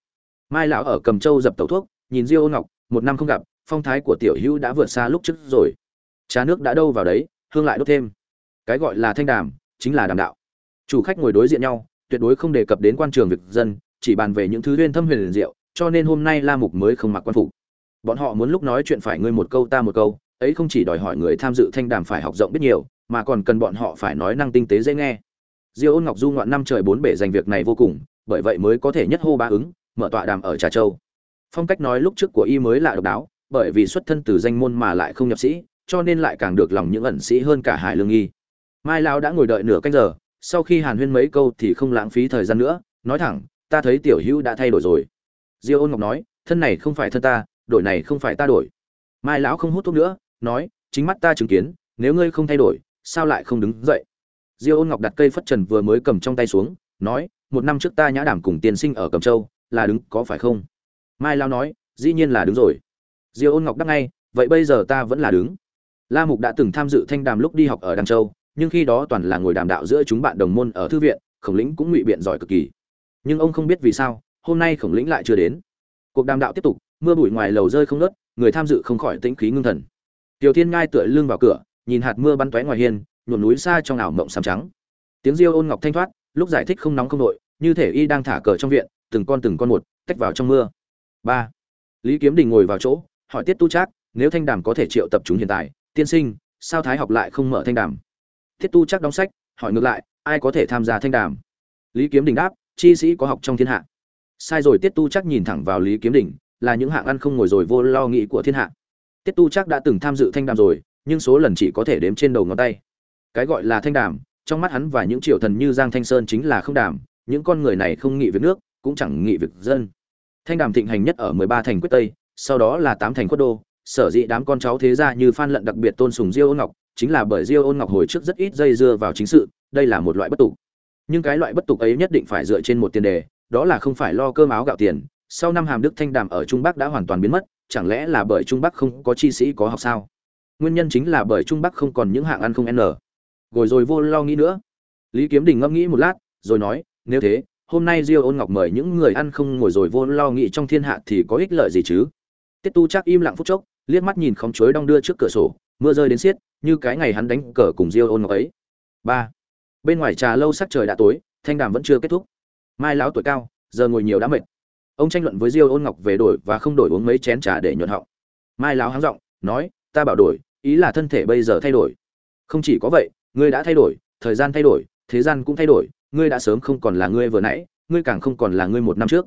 Mai lão ở cầm châu dập tẩu thuốc, nhìn diêu ôn ngọc, một năm không gặp, phong thái của tiểu hữu đã vượt xa lúc trước rồi. Trà nước đã đâu vào đấy, hương lại đốt thêm. Cái gọi là thanh đàm, chính là đàm đạo chủ khách ngồi đối diện nhau, tuyệt đối không đề cập đến quan trường việc dân, chỉ bàn về những thứ huyên thâm huyền diệu, cho nên hôm nay la mục mới không mặc quan phục. Bọn họ muốn lúc nói chuyện phải ngươi một câu ta một câu, ấy không chỉ đòi hỏi người tham dự thanh đàm phải học rộng biết nhiều, mà còn cần bọn họ phải nói năng tinh tế dễ nghe. Diêu ôn ngọc du ngoạn năm trời bốn bể dành việc này vô cùng, bởi vậy mới có thể nhất hô ba ứng, mở tọa đàm ở trà châu. Phong cách nói lúc trước của y mới là độc đáo, bởi vì xuất thân từ danh môn mà lại không nhập sĩ, cho nên lại càng được lòng những ẩn sĩ hơn cả hải lương nghi. Mai lão đã ngồi đợi nửa canh giờ sau khi hàn huyên mấy câu thì không lãng phí thời gian nữa, nói thẳng, ta thấy tiểu hữu đã thay đổi rồi. Diêu ôn ngọc nói, thân này không phải thân ta, đổi này không phải ta đổi. Mai lão không hút thuốc nữa, nói, chính mắt ta chứng kiến, nếu ngươi không thay đổi, sao lại không đứng dậy? Diêu ôn ngọc đặt cây phất trần vừa mới cầm trong tay xuống, nói, một năm trước ta nhã đảm cùng tiên sinh ở cầm châu, là đứng có phải không? Mai lão nói, dĩ nhiên là đứng rồi. Diêu ôn ngọc đáp ngay, vậy bây giờ ta vẫn là đứng. La mục đã từng tham dự thanh đàm lúc đi học ở đăng châu nhưng khi đó toàn là ngồi đàm đạo giữa chúng bạn đồng môn ở thư viện, khổng lĩnh cũng ngụy biện giỏi cực kỳ. Nhưng ông không biết vì sao, hôm nay khổng lĩnh lại chưa đến. Cuộc đàm đạo tiếp tục, mưa bụi ngoài lầu rơi không nớt người tham dự không khỏi tĩnh khí ngưng thần. Tiểu thiên ngai tựa lưng vào cửa, nhìn hạt mưa bắn tóe ngoài hiên, nhuộm núi xa trong ảo mộng sàm trắng. Tiếng diêu ôn ngọc thanh thoát, lúc giải thích không nóng không nội như thể y đang thả cờ trong viện, từng con từng con một, tách vào trong mưa. Ba. Lý kiếm đình ngồi vào chỗ, hỏi tiết tu trác, nếu thanh đàm có thể triệu tập chúng hiện tại, tiên sinh, sao thái học lại không mở thanh đàm? Tiết tu trác đóng sách, hỏi ngược lại, ai có thể tham gia thanh đàm? Lý kiếm đình đáp, chi sĩ có học trong thiên hạ. Sai rồi tiết tu chắc nhìn thẳng vào lý kiếm đỉnh là những hạng ăn không ngồi rồi vô lo nghĩ của thiên hạ. Tiết tu chắc đã từng tham dự thanh đàm rồi, nhưng số lần chỉ có thể đếm trên đầu ngón tay. Cái gọi là thanh đàm, trong mắt hắn và những triều thần như giang thanh sơn chính là không đàm, những con người này không nghị việc nước, cũng chẳng nghị việc dân. Thanh đàm thịnh hành nhất ở mười ba thành quyết tây, sau đó là tám thành quốc đô, sở dĩ đám con cháu thế gia như phan lận đặc biệt tôn sùng diêu ngọc chính là bởi diêu ôn ngọc hồi trước rất ít dây dưa vào chính sự, đây là một loại bất tục. Nhưng cái loại bất tục ấy nhất định phải dựa trên một tiền đề, đó là không phải lo cơm áo gạo tiền. Sau năm hàm đức thanh đàm ở trung bắc đã hoàn toàn biến mất, chẳng lẽ là bởi trung bắc không có chi sĩ có học sao? Nguyên nhân chính là bởi trung bắc không còn những hạng ăn không n. Rồi rồi vô lo nghĩ nữa. Lý kiếm đình ngẫm nghĩ một lát, rồi nói, nếu thế, hôm nay diêu ôn ngọc mời những người ăn không ngồi rồi vô lo nghĩ trong thiên hạ thì có ích lợi gì chứ? Tiết tu chắc im lặng phút chốc, liếc mắt nhìn khóm chuối đong đưa trước cửa sổ mưa rơi đến xiết, như cái ngày hắn đánh cờ cùng diêu ôn ngọc ấy. Ba. Bên ngoài trà lâu sắc trời đã tối, thanh đàm vẫn chưa kết thúc. Mai lão tuổi cao, giờ ngồi nhiều đã mệt. Ông tranh luận với diêu ôn ngọc về đổi và không đổi uống mấy chén trà để nhuận họng. Mai lão háng giọng, nói, ta bảo đổi, ý là thân thể bây giờ thay đổi. Không chỉ có vậy, ngươi đã thay đổi, thời gian thay đổi, thế gian cũng thay đổi, ngươi đã sớm không còn là ngươi vừa nãy, ngươi càng không còn là ngươi một năm trước.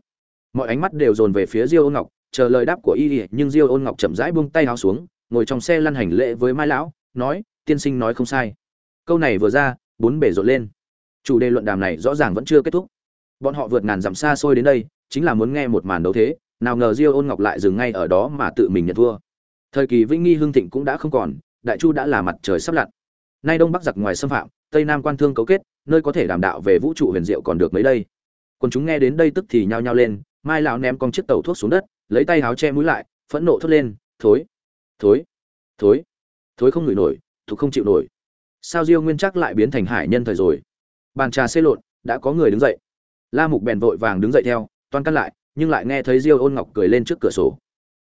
Mọi ánh mắt đều dồn về phía diêu ôn ngọc, chờ lời đáp của y nhưng diêu ôn ngọc chậm rãi buông tay áo xuống ngồi trong xe lăn hành lễ với mai lão, nói, tiên sinh nói không sai. Câu này vừa ra, bốn bể rộn lên. Chủ đề luận đàm này rõ ràng vẫn chưa kết thúc. Bọn họ vượt ngàn dặm xa xôi đến đây, chính là muốn nghe một màn đấu thế, nào ngờ diêu ôn ngọc lại dừng ngay ở đó mà tự mình nhận thua. Thời kỳ vĩnh nghi hưng thịnh cũng đã không còn, đại chu đã là mặt trời sắp lặn. Nay đông bắc giặc ngoài xâm phạm, tây nam quan thương cấu kết, nơi có thể đảm đạo về vũ trụ huyền diệu còn được mấy đây. Còn chúng nghe đến đây tức thì nhao nhao lên, mai lão ném con chiếc tàu thuốc xuống đất, lấy tay háo che mũi lại, phẫn nộ thốt lên, thối thối thối thối không ngửi nổi, thục không chịu nổi. Sao diêu nguyên chắc lại biến thành hải nhân thời rồi? Bàn trà xê lộn, đã có người đứng dậy. La mục bèn vội vàng đứng dậy theo, toan căn lại, nhưng lại nghe thấy diêu ôn ngọc cười lên trước cửa sổ.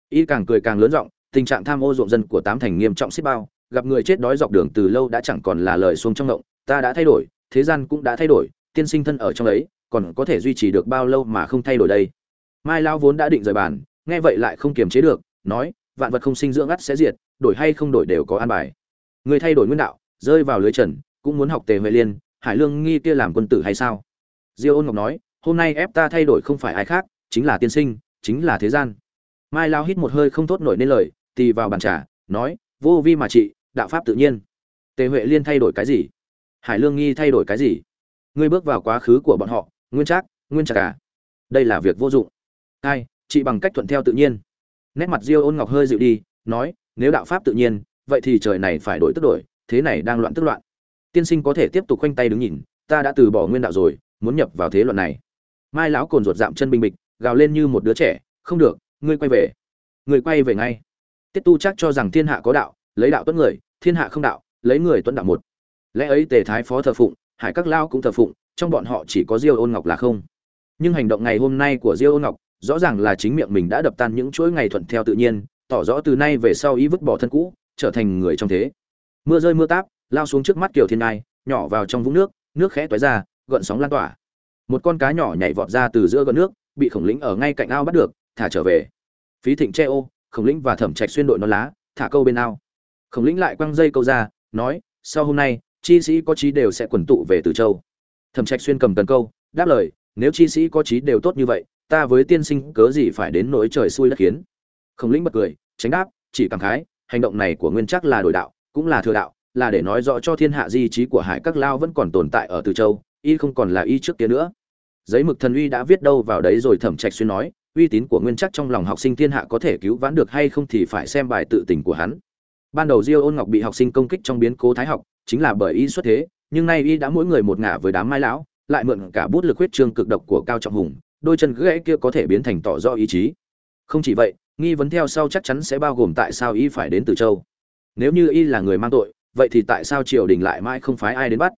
Y càng cười càng lớn giọng, tình trạng tham ô ruộng dân của tám thành nghiêm trọng xích bao, gặp người chết đói dọc đường từ lâu đã chẳng còn là lời xuống trong động ta đã thay đổi, thế gian cũng đã thay đổi, tiên sinh thân ở trong ấy, còn có thể duy trì được bao lâu mà không thay đổi đây? Mai lao vốn đã định rời bàn, nghe vậy lại không kiềm chế được, nói vạn vật không sinh dưỡng ắt sẽ diệt, đổi hay không đổi đều có an bài. Người thay đổi nguyên đạo, rơi vào lưới trần, cũng muốn học tề huệ liên, hải lương nghi kia làm quân tử hay sao? Diêu ôn ngọc nói, hôm nay ép ta thay đổi không phải ai khác, chính là tiên sinh, chính là thế gian. Mai lao hít một hơi không thốt nổi nên lời, tì vào bàn trà, nói, vô vi mà trị, đạo pháp tự nhiên. Tề huệ liên thay đổi cái gì? Hải lương nghi thay đổi cái gì? Ngươi bước vào quá khứ của bọn họ, nguyên trác, nguyên trạc cả à? đây là việc vô dụng. Hai chị bằng cách thuận theo tự nhiên nét mặt diêu ôn ngọc hơi dịu đi, nói, nếu đạo pháp tự nhiên, vậy thì trời này phải đổi tức đổi, thế này đang loạn tức loạn. Tiên sinh có thể tiếp tục khoanh tay đứng nhìn, ta đã từ bỏ nguyên đạo rồi, muốn nhập vào thế luận này. Mai lão cồn ruột dạm chân bình bịch, gào lên như một đứa trẻ, không được, ngươi quay về. Người quay về ngay. Tiết tu chắc cho rằng thiên hạ có đạo, lấy đạo tuấn người, thiên hạ không đạo, lấy người tuấn đạo một. Lẽ ấy tề thái phó thờ phụng, hải các lao cũng thờ phụng, trong bọn họ chỉ có diêu ôn ngọc là không. Nhưng hành động ngày hôm nay của diêu ôn ngọc rõ ràng là chính miệng mình đã đập tan những chuỗi ngày thuận theo tự nhiên, tỏ rõ từ nay về sau ý vứt bỏ thân cũ, trở thành người trong thế. Mưa rơi mưa táp, lao xuống trước mắt kiều thiên ngai, nhỏ vào trong vũng nước nước khẽ toái ra, gợn sóng lan tỏa. Một con cá nhỏ nhảy vọt ra từ giữa gợn nước, bị khổng lĩnh ở ngay cạnh ao bắt được, thả trở về. Phí thịnh che ô, khổng lĩnh và thẩm trạch xuyên đội non lá, thả câu bên ao. Khổng lĩnh lại quăng dây câu ra, nói, sau hôm nay, chi sĩ có trí đều sẽ quần tụ về từ châu. Thẩm trạch xuyên cầm cần câu, đáp lời, nếu chi sĩ có trí đều tốt như vậy ta với tiên sinh cớ gì phải đến nỗi trời xui đất khiến? Khổng lĩnh bật cười, tránh đáp, chỉ cảm khái, hành động này của nguyên chắc là đổi đạo, cũng là thừa đạo, là để nói rõ cho thiên hạ di trí của hải các lao vẫn còn tồn tại ở từ châu, y không còn là y trước kia nữa. Giấy mực thần uy đã viết đâu vào đấy rồi thẩm trạch xuyên nói, uy tín của nguyên chắc trong lòng học sinh thiên hạ có thể cứu vãn được hay không thì phải xem bài tự tình của hắn. Ban đầu diêu ôn ngọc bị học sinh công kích trong biến cố thái học, chính là bởi y xuất thế, nhưng nay y đã mỗi người một ngả với đám mai lão, lại mượn cả bút lực huyết trương cực độc của cao trọng hùng đôi chân gãy kia có thể biến thành tỏ rõ ý chí. Không chỉ vậy, nghi vấn theo sau chắc chắn sẽ bao gồm tại sao y phải đến từ châu. Nếu như y là người mang tội, vậy thì tại sao triều đình lại mãi không phái ai đến bắt?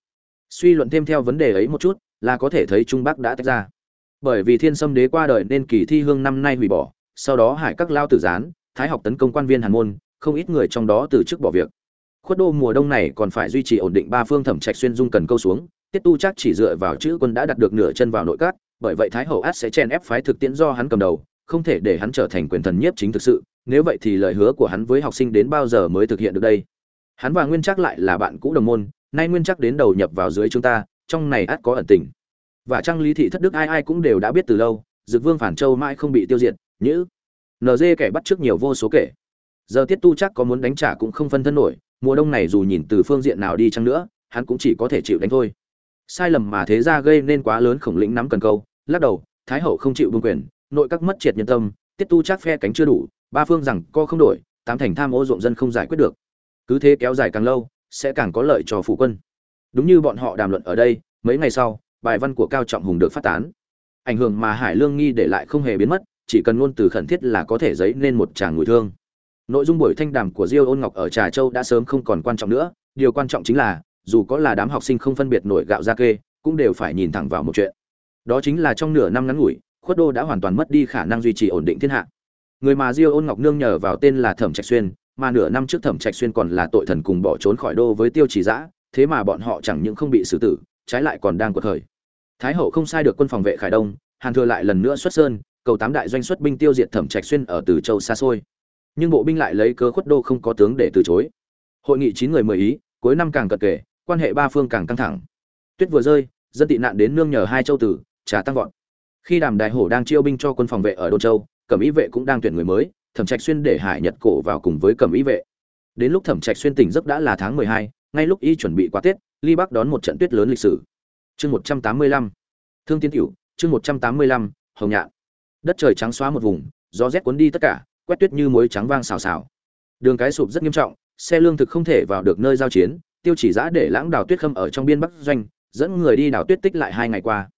Suy luận thêm theo vấn đề ấy một chút, là có thể thấy trung bắc đã tách ra. Bởi vì thiên sâm đế qua đời nên kỳ thi hương năm nay hủy bỏ, sau đó hải các lao tử gián, thái học tấn công quan viên hàn môn, không ít người trong đó từ chức bỏ việc. Khuất đô mùa đông này còn phải duy trì ổn định ba phương thẩm trạch xuyên dung cần câu xuống, tiết tu chắc chỉ dựa vào chữ quân đã đặt được nửa chân vào nội các bởi vậy thái hậu át sẽ chen ép phái thực tiễn do hắn cầm đầu, không thể để hắn trở thành quyền thần nhiếp chính thực sự, nếu vậy thì lời hứa của hắn với học sinh đến bao giờ mới thực hiện được đây? Hắn và nguyên chắc lại là bạn cũ đồng môn, nay nguyên chắc đến đầu nhập vào dưới chúng ta, trong này át có ẩn tình. Và trang lý thị thất đức ai ai cũng đều đã biết từ lâu, dực vương phản châu mãi không bị tiêu diệt, nhữ. Nd kẻ bắt trước nhiều vô số kể. Giờ tiết tu chắc có muốn đánh trả cũng không phân thân nổi, mùa đông này dù nhìn từ phương diện nào đi chăng nữa, hắn cũng chỉ có thể chịu đánh thôi sai lầm mà thế ra gây nên quá lớn khổng lĩnh nắm cần câu, lắc đầu, thái hậu không chịu vương quyền, nội các mất triệt nhân tâm, tiết tu chắc phe cánh chưa đủ, ba phương rằng co không đổi, tám thành tham ô ruộng dân không giải quyết được. Cứ thế kéo dài càng lâu, sẽ càng có lợi cho phủ quân. Đúng như bọn họ đàm luận ở đây, mấy ngày sau, bài văn của cao trọng hùng được phát tán. Ảnh hưởng mà hải lương nghi để lại không hề biến mất, chỉ cần ngôn từ khẩn thiết là có thể dấy nên một tràng ngùi thương. Nội dung buổi thanh đàm của diêu ôn ngọc ở trà châu đã sớm không còn quan trọng nữa, điều quan trọng chính là dù có là đám học sinh không phân biệt nổi gạo ra kê, cũng đều phải nhìn thẳng vào một chuyện. Đó chính là trong nửa năm ngắn ngủi, khuất đô đã hoàn toàn mất đi khả năng duy trì ổn định thiên hạ. Người mà diêu ôn ngọc nương nhờ vào tên là thẩm trạch xuyên, mà nửa năm trước thẩm trạch xuyên còn là tội thần cùng bỏ trốn khỏi đô với tiêu chỉ giã thế mà bọn họ chẳng những không bị xử tử, trái lại còn đang quật khởi. Thái hậu không sai được quân phòng vệ khải đông, hàn thừa lại lần nữa xuất sơn, cầu tám đại doanh xuất binh tiêu diệt thẩm trạch xuyên ở từ châu xa xôi. Nhưng bộ binh lại lấy cớ khuất đô không có tướng để từ chối. Hội nghị chín người mười ý, cuối năm càng cận kề quan hệ ba phương càng căng thẳng. Tuyết vừa rơi, dân tị nạn đến nương nhờ hai châu tử, trà tăng vọt. Khi đàm đại hổ đang chiêu binh cho quân phòng vệ ở đô châu, cẩm ý vệ cũng đang tuyển người mới, thẩm trạch xuyên để hải nhật cổ vào cùng với cẩm ý vệ. Đến lúc thẩm trạch xuyên tỉnh giấc đã là tháng mười hai, ngay lúc y chuẩn bị qua tết, ly bắc đón một trận tuyết lớn lịch sử. Chương một trăm tám mươi lăm, thương tiến tiểu chương một trăm tám mươi lăm, hồng nhạn. Đất trời trắng xóa một vùng, gió rét cuốn đi tất cả, quét tuyết như muối trắng vang xào xào. Đường cái sụp rất nghiêm trọng, xe lương thực không thể vào được nơi giao chiến tiêu chỉ giã để lãng đào tuyết khâm ở trong biên bắc doanh, dẫn người đi đào tuyết tích lại hai ngày qua.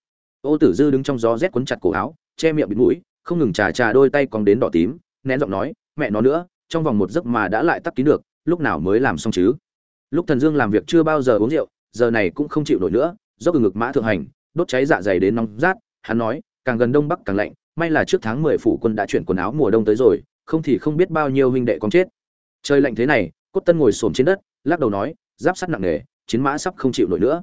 Ô tử dư đứng trong gió rét cuốn chặt cổ áo, che miệng bịt mũi, không ngừng trà trà đôi tay còn đến đỏ tím, nén giọng nói, mẹ nó nữa, trong vòng một giấc mà đã lại tắt kín được, lúc nào mới làm xong chứ? Lúc thần dương làm việc chưa bao giờ uống rượu, giờ này cũng không chịu nổi nữa do từ ngực mã thượng hành, đốt cháy dạ dày đến nóng rát, hắn nói, càng gần đông bắc càng lạnh, may là trước tháng mười phủ quân đã chuyển quần áo mùa đông tới rồi, không thì không biết bao nhiêu huynh đệ con chết. Trời lạnh thế này, cốt tân ngồi xổm trên đất, lắc đầu nói giáp sắt nặng nề, chiến mã sắp không chịu nổi nữa.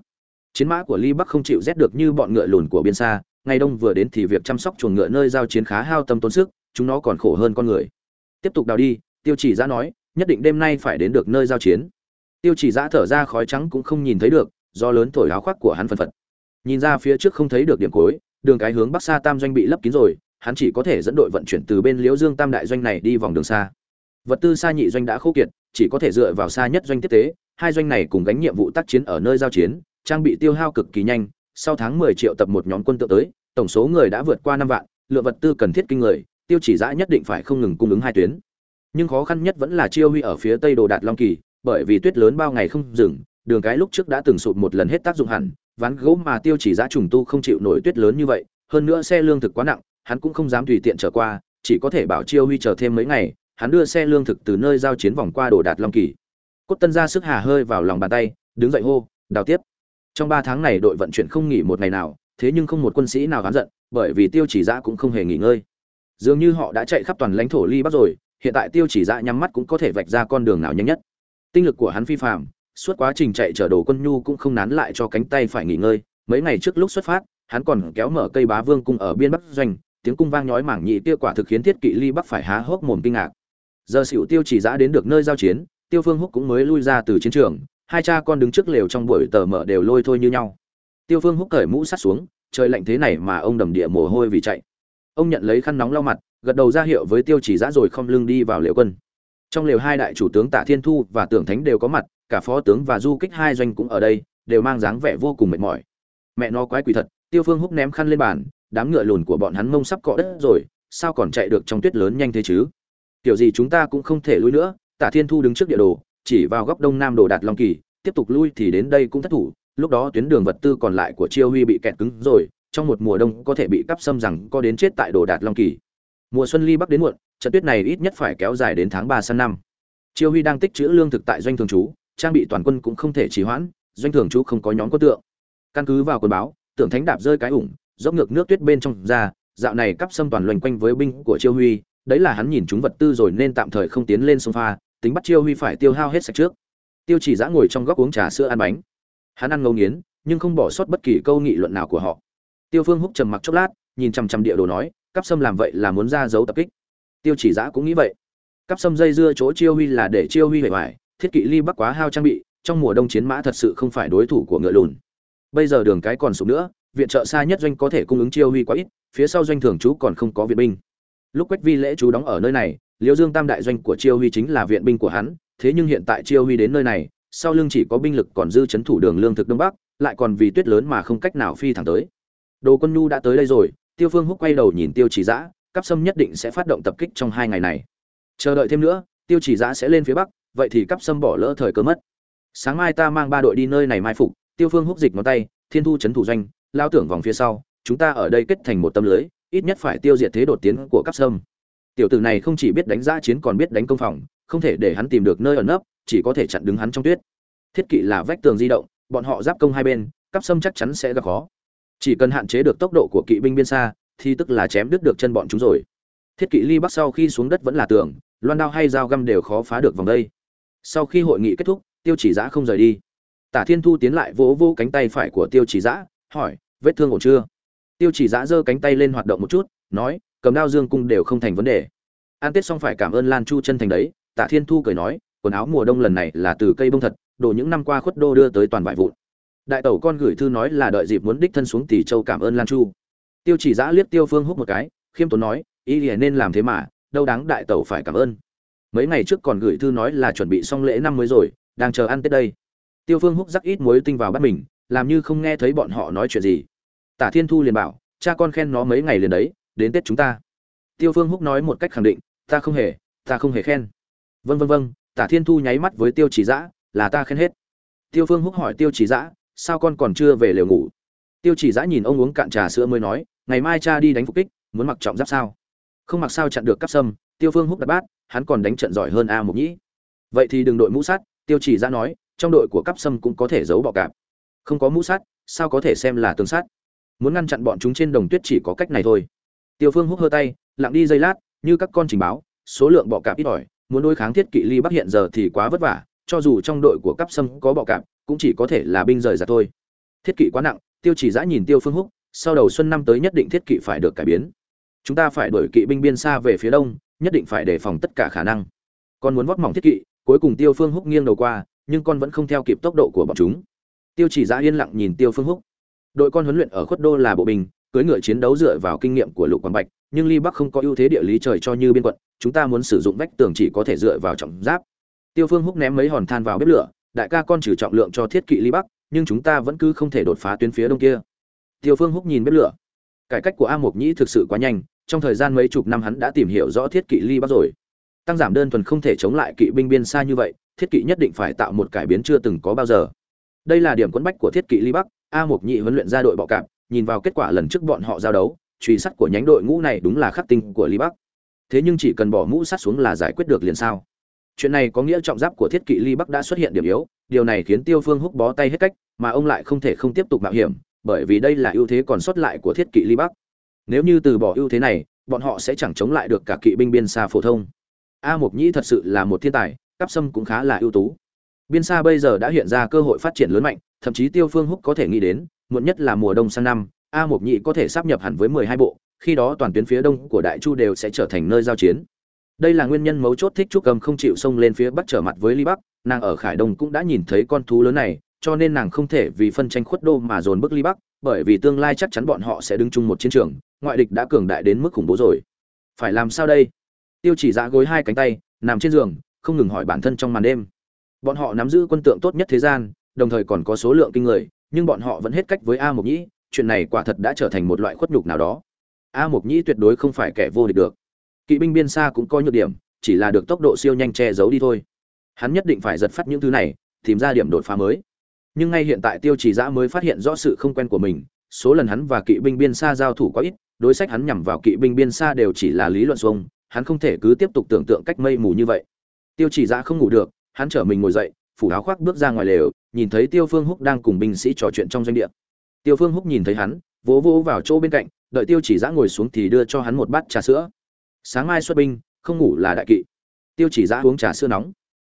Chiến mã của ly bắc không chịu rét được như bọn ngựa lùn của biên xa, ngày đông vừa đến thì việc chăm sóc chuồng ngựa nơi giao chiến khá hao tâm tốn sức, chúng nó còn khổ hơn con người. Tiếp tục đào đi, tiêu chỉ giã nói, nhất định đêm nay phải đến được nơi giao chiến. Tiêu chỉ giã thở ra khói trắng cũng không nhìn thấy được, do lớn thổi áo khoác của hắn phân phật. Nhìn ra phía trước không thấy được điểm cuối, đường cái hướng bắc xa tam doanh bị lấp kín rồi, hắn chỉ có thể dẫn đội vận chuyển từ bên liễu dương tam đại doanh này đi vòng đường xa. Vật tư xa nhị doanh đã khô kiệt, chỉ có thể dựa vào xa nhất doanh tiếp tế hai doanh này cùng gánh nhiệm vụ tác chiến ở nơi giao chiến, trang bị tiêu hao cực kỳ nhanh, sau tháng 10 triệu tập một nhóm quân tự tới, tổng số người đã vượt qua năm vạn, lượng vật tư cần thiết kinh người, tiêu chỉ giã nhất định phải không ngừng cung ứng hai tuyến. Nhưng khó khăn nhất vẫn là chiêu huy ở phía tây đồ đạt long kỳ, bởi vì tuyết lớn bao ngày không dừng, đường cái lúc trước đã từng sụp một lần hết tác dụng hẳn, ván gỗ mà tiêu chỉ giã trùng tu không chịu nổi tuyết lớn như vậy, hơn nữa xe lương thực quá nặng, hắn cũng không dám tùy tiện trở qua, chỉ có thể bảo chiêu huy chờ thêm mấy ngày, hắn đưa xe lương thực từ nơi giao chiến vòng qua đồ đạt long kỳ cốt tân ra sức hà hơi vào lòng bàn tay, đứng dậy hô, đào tiếp. Trong ba tháng này đội vận chuyển không nghỉ một ngày nào, thế nhưng không một quân sĩ nào gán giận, bởi vì tiêu chỉ giã cũng không hề nghỉ ngơi. Dường như họ đã chạy khắp toàn lãnh thổ ly bắc rồi, hiện tại tiêu chỉ giã nhắm mắt cũng có thể vạch ra con đường nào nhanh nhất. Tinh lực của hắn phi phạm suốt quá trình chạy chở đồ quân nhu cũng không nán lại cho cánh tay phải nghỉ ngơi. Mấy ngày trước lúc xuất phát, hắn còn kéo mở cây bá vương cung ở biên bắc doanh, tiếng cung vang nhói mảng nhị tiêu quả thực khiến thiết kỵ ly bắc phải há hốc mồm kinh ngạc. Giờ xỉu tiêu chỉ giã đến được nơi giao chiến tiêu phương húc cũng mới lui ra từ chiến trường, hai cha con đứng trước lều trong buổi tờ mở đều lôi thôi như nhau. Tiêu phương húc cởi mũ sắt xuống, trời lạnh thế này mà ông đầm địa mồ hôi vì chạy. Ông nhận lấy khăn nóng lau mặt, gật đầu ra hiệu với tiêu chỉ giã rồi không lưng đi vào lều quân. Trong lều hai đại chủ tướng tạ thiên thu và tưởng thánh đều có mặt, cả phó tướng và du kích hai doanh cũng ở đây, đều mang dáng vẻ vô cùng mệt mỏi. Mẹ nó quái quỷ thật, tiêu phương húc ném khăn lên bàn, đám ngựa lùn của bọn hắn mông sắp cọ đất rồi, sao còn chạy được trong tuyết lớn nhanh thế chứ? Kiểu gì chúng ta cũng không thể lui nữa tạ thiên thu đứng trước địa đồ, chỉ vào góc đông nam đồ đạt long kỳ, tiếp tục lui thì đến đây cũng thất thủ. Lúc đó tuyến đường vật tư còn lại của chiêu huy bị kẹt cứng rồi, trong một mùa đông có thể bị cắp xâm rằng có đến chết tại đồ đạt long kỳ. Mùa xuân ly bắc đến muộn, trận tuyết này ít nhất phải kéo dài đến tháng ba sang năm. Chiêu huy đang tích trữ lương thực tại doanh thường trú, trang bị toàn quân cũng không thể trì hoãn, doanh thường trú không có nhóm quân tượng. Căn cứ vào quân báo, tưởng thánh đạp rơi cái ủng, dốc ngược nước tuyết bên trong ra, dạo này cắp xâm toàn loành quanh với binh của chiêu huy, đấy là hắn nhìn chúng vật tư rồi nên tạm thời không tiến lên sông pha tính bắt chiêu huy phải tiêu hao hết sạch trước. Tiêu chỉ giã ngồi trong góc uống trà sữa ăn bánh. Hắn ăn ngấu nghiến, nhưng không bỏ sót bất kỳ câu nghị luận nào của họ. Tiêu phương húc trầm mặc chốc lát, nhìn chằm chằm địa đồ nói cắp sâm làm vậy là muốn ra dấu tập kích. Tiêu chỉ giã cũng nghĩ vậy. Cắp sâm dây dưa chỗ chiêu huy là để chiêu huy hề hoài thiết kỵ ly bắc quá hao trang bị, trong mùa đông chiến mã thật sự không phải đối thủ của ngựa lùn. Bây giờ đường cái còn sụp nữa, viện trợ xa nhất doanh có thể cung ứng chiêu huy quá ít, phía sau doanh thường chú còn không có viện binh. Lúc quách vi lễ chú đóng ở nơi này Liêu dương tam đại doanh của chiêu huy chính là viện binh của hắn, thế nhưng hiện tại chiêu huy đến nơi này, sau lưng chỉ có binh lực còn dư chấn thủ đường lương thực đông bắc, lại còn vì tuyết lớn mà không cách nào phi thẳng tới. Đồ quân nhu đã tới đây rồi, tiêu phương húc quay đầu nhìn tiêu chỉ giã cắp sâm nhất định sẽ phát động tập kích trong hai ngày này. Chờ đợi thêm nữa, tiêu chỉ giã sẽ lên phía bắc, vậy thì cắp sâm bỏ lỡ thời cơ mất. Sáng mai ta mang ba đội đi nơi này mai phục, tiêu phương húc dịch ngón tay, thiên thu chấn thủ doanh, lao tưởng vòng phía sau, chúng ta ở đây kết thành một tâm lưới, ít nhất phải tiêu diệt thế đột tiến của cắp sâm tiểu tử này không chỉ biết đánh giã chiến còn biết đánh công phòng, không thể để hắn tìm được nơi ẩn nấp, chỉ có thể chặn đứng hắn trong tuyết. Thiết kỵ là vách tường di động, bọn họ giáp công hai bên, cắp sâm chắc chắn sẽ gặp khó. Chỉ cần hạn chế được tốc độ của kỵ binh biên xa, thì tức là chém đứt được chân bọn chúng rồi. Thiết kỵ ly bắc sau khi xuống đất vẫn là tường, loan đao hay dao găm đều khó phá được vòng đây. Sau khi hội nghị kết thúc, tiêu chỉ giã không rời đi. Tả thiên thu tiến lại vỗ vỗ cánh tay phải của tiêu chỉ giã, hỏi, vết thương ổn chưa? Tiêu chỉ giã giơ cánh tay lên hoạt động một chút, nói cầm đao dương cung đều không thành vấn đề. An tết xong phải cảm ơn lan chu chân thành đấy, Tạ thiên thu cười nói, quần áo mùa đông lần này là từ cây bông thật, đồ những năm qua khuất đô đưa tới toàn vải vụn. Đại tẩu con gửi thư nói là đợi dịp muốn đích thân xuống tỷ châu cảm ơn lan chu. Tiêu chỉ giã liếc tiêu phương hút một cái, khiêm tốn nói, ý liền nên làm thế mà, đâu đáng đại tẩu phải cảm ơn. Mấy ngày trước còn gửi thư nói là chuẩn bị xong lễ năm mới rồi, đang chờ ăn tết đây. Tiêu phương hút rắc ít muối tinh vào bắt mình, làm như không nghe thấy bọn họ nói chuyện gì. Tả thiên thu liền bảo, cha con khen nó mấy ngày liền đấy đến tết chúng ta. Tiêu phương húc nói một cách khẳng định, ta không hề, ta không hề khen. Vân vân vân tả thiên thu nháy mắt với tiêu chỉ dã, là ta khen hết. Tiêu phương húc hỏi tiêu chỉ dã, sao con còn chưa về lều ngủ? Tiêu chỉ dã nhìn ông uống cạn trà sữa mới nói, ngày mai cha đi đánh phục kích, muốn mặc trọng giáp sao? Không mặc sao chặn được cắp sâm. Tiêu phương húc đặt bát, hắn còn đánh trận giỏi hơn a mục nhĩ. Vậy thì đừng đội mũ sắt, tiêu chỉ dã nói, trong đội của cắp sâm cũng có thể giấu bọ cạp. Không có mũ sắt, sao có thể xem là tương sắt? Muốn ngăn chặn bọn chúng trên đồng tuyết chỉ có cách này thôi tiêu phương húc hơ tay, lặng đi giây lát, như các con trình báo, số lượng bọ cạp ít ỏi, muốn đối kháng thiết kỵ ly bắc hiện giờ thì quá vất vả, cho dù trong đội của cấp sâm có bọ cạp, cũng chỉ có thể là binh rời ra thôi. Thiết kỵ quá nặng, tiêu chỉ giã nhìn tiêu phương húc, sau đầu xuân năm tới nhất định thiết kỵ phải được cải biến. Chúng ta phải đuổi kỵ binh biên xa về phía đông, nhất định phải đề phòng tất cả khả năng. Con muốn vót mỏng thiết kỵ, cuối cùng tiêu phương húc nghiêng đầu qua, nhưng con vẫn không theo kịp tốc độ của bọn chúng. Tiêu chỉ giã yên lặng nhìn tiêu phương húc. Đội con huấn luyện ở khuất đô là bộ binh cưỡi ngựa chiến đấu dựa vào kinh nghiệm của lục quảng bạch, nhưng ly bắc không có ưu thế địa lý trời cho như biên quận, chúng ta muốn sử dụng vách tường chỉ có thể dựa vào trọng giáp. Tiêu phương húc ném mấy hòn than vào bếp lửa, đại ca con trừ trọng lượng cho thiết kỵ ly bắc, nhưng chúng ta vẫn cứ không thể đột phá tuyến phía đông kia. Tiêu phương húc nhìn bếp lửa. Cải cách của a mộc nhĩ thực sự quá nhanh, trong thời gian mấy chục năm hắn đã tìm hiểu rõ thiết kỵ ly bắc rồi. Tăng giảm đơn thuần không thể chống lại kỵ binh biên xa như vậy, thiết kỵ nhất định phải tạo một cải biến chưa từng có bao giờ. Đây là điểm quấn bách của thiết kỵ ly bắc, a mộc nhị huấn luyện ra đội bọ cạp nhìn vào kết quả lần trước bọn họ giao đấu, truy sát của nhánh đội ngũ này đúng là khắc tinh của Lý bắc. Thế nhưng chỉ cần bỏ mũ sắt xuống là giải quyết được liền sao? Chuyện này có nghĩa trọng giáp của thiết kỵ ly bắc đã xuất hiện điểm yếu, điều này khiến tiêu phương húc bó tay hết cách, mà ông lại không thể không tiếp tục mạo hiểm, bởi vì đây là ưu thế còn sót lại của thiết kỵ ly bắc. Nếu như từ bỏ ưu thế này, bọn họ sẽ chẳng chống lại được cả kỵ binh biên xa phổ thông. A mộc nhĩ thật sự là một thiên tài cắp sâm cũng khá là ưu tú. Biên xa bây giờ đã hiện ra cơ hội phát triển lớn mạnh, thậm chí tiêu phương húc có thể nghĩ đến muộn nhất là mùa đông sang năm, a mộc nhị có thể sắp nhập hẳn với mười hai bộ, khi đó toàn tuyến phía đông của đại chu đều sẽ trở thành nơi giao chiến. Đây là nguyên nhân mấu chốt thích trúc cầm không chịu xông lên phía bắc trở mặt với ly bắc, nàng ở khải đông cũng đã nhìn thấy con thú lớn này, cho nên nàng không thể vì phân tranh khuất đô mà dồn bức ly bắc, bởi vì tương lai chắc chắn bọn họ sẽ đứng chung một chiến trường, ngoại địch đã cường đại đến mức khủng bố rồi. Phải làm sao đây? Tiêu chỉ giã gối hai cánh tay, nằm trên giường, không ngừng hỏi bản thân trong màn đêm. Bọn họ nắm giữ quân tượng tốt nhất thế gian, đồng thời còn có số lượng kinh người nhưng bọn họ vẫn hết cách với a mộc nhĩ, chuyện này quả thật đã trở thành một loại khuất nhục nào đó. A mộc nhĩ tuyệt đối không phải kẻ vô địch được. Kỵ binh biên xa cũng có nhược điểm, chỉ là được tốc độ siêu nhanh che giấu đi thôi. Hắn nhất định phải giật phát những thứ này, tìm ra điểm đột phá mới. Nhưng ngay hiện tại tiêu chỉ giã mới phát hiện rõ sự không quen của mình, số lần hắn và kỵ binh biên xa giao thủ quá ít, đối sách hắn nhằm vào kỵ binh biên xa đều chỉ là lý luận xuông, hắn không thể cứ tiếp tục tưởng tượng cách mây mù như vậy. Tiêu chỉ giã không ngủ được, hắn trở mình ngồi dậy phủ áo khoác bước ra ngoài lều, nhìn thấy tiêu phương húc đang cùng binh sĩ trò chuyện trong doanh địa. Tiêu phương húc nhìn thấy hắn, vỗ vỗ vào chỗ bên cạnh, đợi tiêu chỉ giã ngồi xuống thì đưa cho hắn một bát trà sữa. Sáng mai xuất binh, không ngủ là đại kỵ. Tiêu chỉ giã uống trà sữa nóng.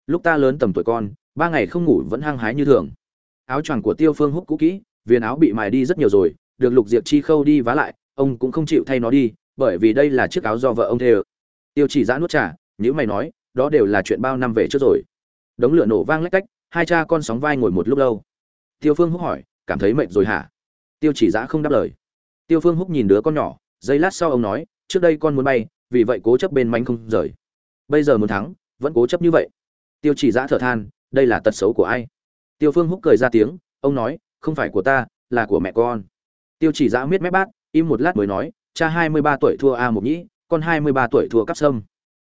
Lúc ta lớn tầm tuổi con, ba ngày không ngủ vẫn hăng hái như thường. Áo choàng của tiêu phương húc cũ kỹ, viền áo bị mài đi rất nhiều rồi, được lục diệp chi khâu đi vá lại, ông cũng không chịu thay nó đi, bởi vì đây là chiếc áo do vợ ông thê tiêu chỉ giã nuốt trà nếu mày nói, đó đều là chuyện bao năm về trước rồi đống lửa nổ vang lách cách, hai cha con sóng vai ngồi một lúc lâu. Tiêu phương húc hỏi, cảm thấy mệt rồi hả? Tiêu chỉ giã không đáp lời. Tiêu phương húc nhìn đứa con nhỏ, giây lát sau ông nói, trước đây con muốn bay, vì vậy cố chấp bên manh không rời. Bây giờ muốn thắng, vẫn cố chấp như vậy. Tiêu chỉ giã thở than, đây là tật xấu của ai? Tiêu phương húc cười ra tiếng, ông nói, không phải của ta, là của mẹ con. Tiêu chỉ giã miết mép bát, im một lát mới nói, cha hai mươi ba tuổi thua a mục nhĩ, con hai mươi ba tuổi thua cắp sâm.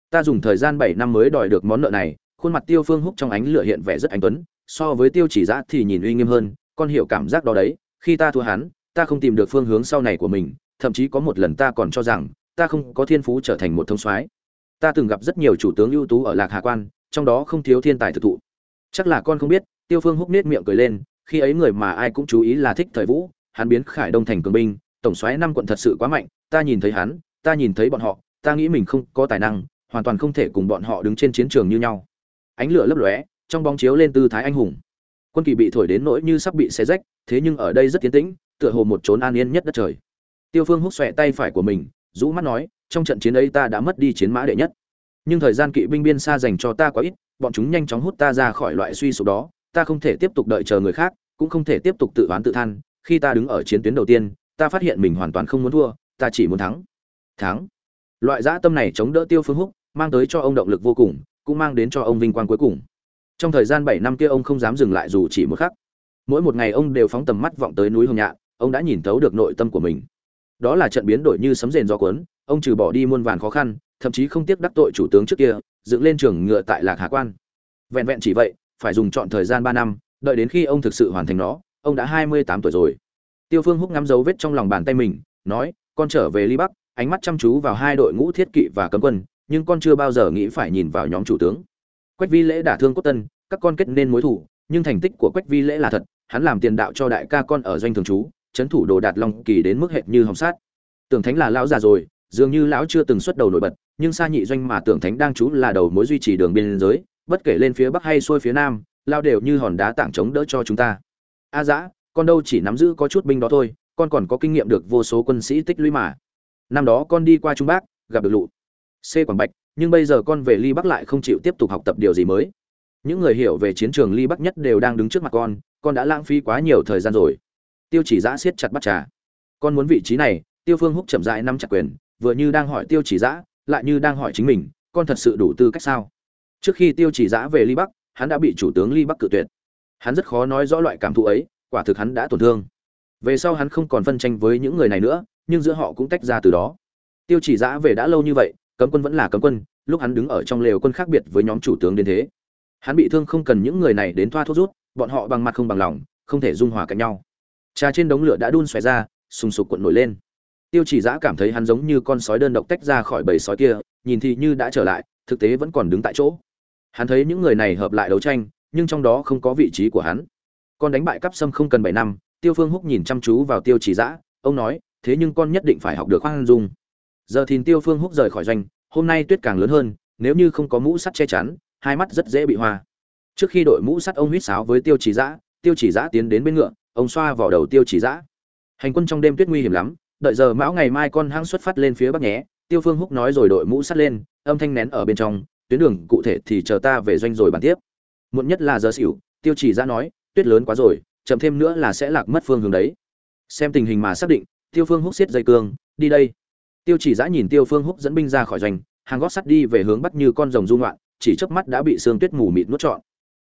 Ta dùng thời gian bảy năm mới đòi được món nợ này khuôn mặt tiêu phương húc trong ánh lửa hiện vẻ rất anh tuấn, so với tiêu chỉ giã thì nhìn uy nghiêm hơn, con hiểu cảm giác đó đấy, khi ta thua hắn, ta không tìm được phương hướng sau này của mình, thậm chí có một lần ta còn cho rằng, ta không có thiên phú trở thành một thông soái. Ta từng gặp rất nhiều chủ tướng ưu tú ở lạc hà quan, trong đó không thiếu thiên tài thực thụ. Chắc là con không biết, tiêu phương húc nết miệng cười lên, khi ấy người mà ai cũng chú ý là thích thời vũ, hắn biến khải đông thành cường binh, tổng soái năm quận thật sự quá mạnh, ta nhìn thấy hắn, ta nhìn thấy bọn họ, ta nghĩ mình không có tài năng, hoàn toàn không thể cùng bọn họ đứng trên chiến trường như nhau ánh lửa lấp lóe, trong bóng chiếu lên tư thái anh hùng. Quân kỳ bị thổi đến nỗi như sắp bị xé rách, thế nhưng ở đây rất tiến tĩnh, tựa hồ một chốn an yên nhất đất trời. Tiêu phương húc xòe tay phải của mình, rũ mắt nói, trong trận chiến ấy ta đã mất đi chiến mã đệ nhất. Nhưng thời gian kỵ binh biên xa dành cho ta quá ít, bọn chúng nhanh chóng hút ta ra khỏi loại suy sụp đó. Ta không thể tiếp tục đợi chờ người khác, cũng không thể tiếp tục tự oán tự than. Khi ta đứng ở chiến tuyến đầu tiên, ta phát hiện mình hoàn toàn không muốn thua, ta chỉ muốn thắng. Thắng. Loại dã tâm này chống đỡ tiêu phương húc, mang tới cho ông động lực vô cùng cũng mang đến cho ông vinh quang cuối cùng. Trong thời gian bảy năm kia ông không dám dừng lại dù chỉ một khắc. Mỗi một ngày ông đều phóng tầm mắt vọng tới núi hồng nhạn, ông đã nhìn thấu được nội tâm của mình. Đó là trận biến đổi như sấm rền gió cuốn, ông trừ bỏ đi muôn vàn khó khăn, thậm chí không tiếc đắc tội chủ tướng trước kia, dựng lên trường ngựa tại lạc hà quan. Vẹn vẹn chỉ vậy, phải dùng chọn thời gian ba năm, đợi đến khi ông thực sự hoàn thành nó, ông đã hai mươi tám tuổi rồi. Tiêu phương húc ngắm dấu vết trong lòng bàn tay mình, nói, con trở về ly bắc. Ánh mắt chăm chú vào hai đội ngũ thiết kỵ và cấm quân nhưng con chưa bao giờ nghĩ phải nhìn vào nhóm chủ tướng. Quách vi lễ đả thương cốt tân, các con kết nên mối thủ nhưng thành tích của quách vi lễ là thật, hắn làm tiền đạo cho đại ca con ở doanh thường trú trấn thủ đồ đạt long kỳ đến mức hệt như hồng sát. Tưởng thánh là lão già rồi, dường như lão chưa từng xuất đầu nổi bật, nhưng xa nhị doanh mà tưởng thánh đang trú là đầu mối duy trì đường biên giới, bất kể lên phía bắc hay xuôi phía nam lao đều như hòn đá tảng chống đỡ cho chúng ta. A dã con đâu chỉ nắm giữ có chút binh đó thôi, con còn có kinh nghiệm được vô số quân sĩ tích lũy mà. Năm đó con đi qua trung bắc, gặp được lụ c quảng bạch nhưng bây giờ con về ly bắc lại không chịu tiếp tục học tập điều gì mới. Những người hiểu về chiến trường ly bắc nhất đều đang đứng trước mặt con con đã lãng phí quá nhiều thời gian rồi. Tiêu chỉ Dã siết chặt bắt trà. Con muốn vị trí này tiêu phương húc chậm rãi nắm chặt quyền vừa như đang hỏi tiêu chỉ Dã, lại như đang hỏi chính mình con thật sự đủ tư cách sao? Trước khi tiêu chỉ Dã về ly bắc hắn đã bị chủ tướng ly bắc cự tuyệt. Hắn rất khó nói rõ loại cảm thụ ấy quả thực hắn đã tổn thương. Về sau hắn không còn phân tranh với những người này nữa nhưng giữa họ cũng tách ra từ đó. Tiêu chỉ Dã về đã lâu như vậy cấm quân vẫn là cấm quân, lúc hắn đứng ở trong lều quân khác biệt với nhóm chủ tướng đến thế. Hắn bị thương không cần những người này đến thoa thuốc rút, bọn họ bằng mặt không bằng lòng, không thể dung hòa cạnh nhau. Trà trên đống lửa đã đun xoài ra, sùng sục cuộn nổi lên. Tiêu chỉ giã cảm thấy hắn giống như con sói đơn độc tách ra khỏi bầy sói kia, nhìn thì như đã trở lại, thực tế vẫn còn đứng tại chỗ. Hắn thấy những người này hợp lại đấu tranh, nhưng trong đó không có vị trí của hắn. Con đánh bại cắp sâm không cần bảy năm, tiêu phương húc nhìn chăm chú vào tiêu chỉ giã, ông nói, thế nhưng con nhất định phải học được khoan dung giờ thì tiêu phương húc rời khỏi doanh, hôm nay tuyết càng lớn hơn, nếu như không có mũ sắt che chắn, hai mắt rất dễ bị hoa. Trước khi đội mũ sắt ông huýt sáo với tiêu chỉ giã, tiêu chỉ giã tiến đến bên ngựa, ông xoa vào đầu tiêu chỉ giã. Hành quân trong đêm tuyết nguy hiểm lắm, đợi giờ mão ngày mai con hãng xuất phát lên phía bắc nhé, tiêu phương húc nói rồi đội mũ sắt lên, âm thanh nén ở bên trong, tuyến đường cụ thể thì chờ ta về doanh rồi bàn tiếp. Muộn nhất là giờ xỉu, tiêu chỉ giã nói, tuyết lớn quá rồi, chậm thêm nữa là sẽ lạc mất phương hướng đấy. Xem tình hình mà xác định, tiêu phương húc siết dây cương, đi đây tiêu chỉ giã nhìn tiêu phương húc dẫn binh ra khỏi doanh, hàng gót sắt đi về hướng bắc như con rồng du ngoạn, chỉ chớp mắt đã bị sương tuyết mù mịt nuốt trọn.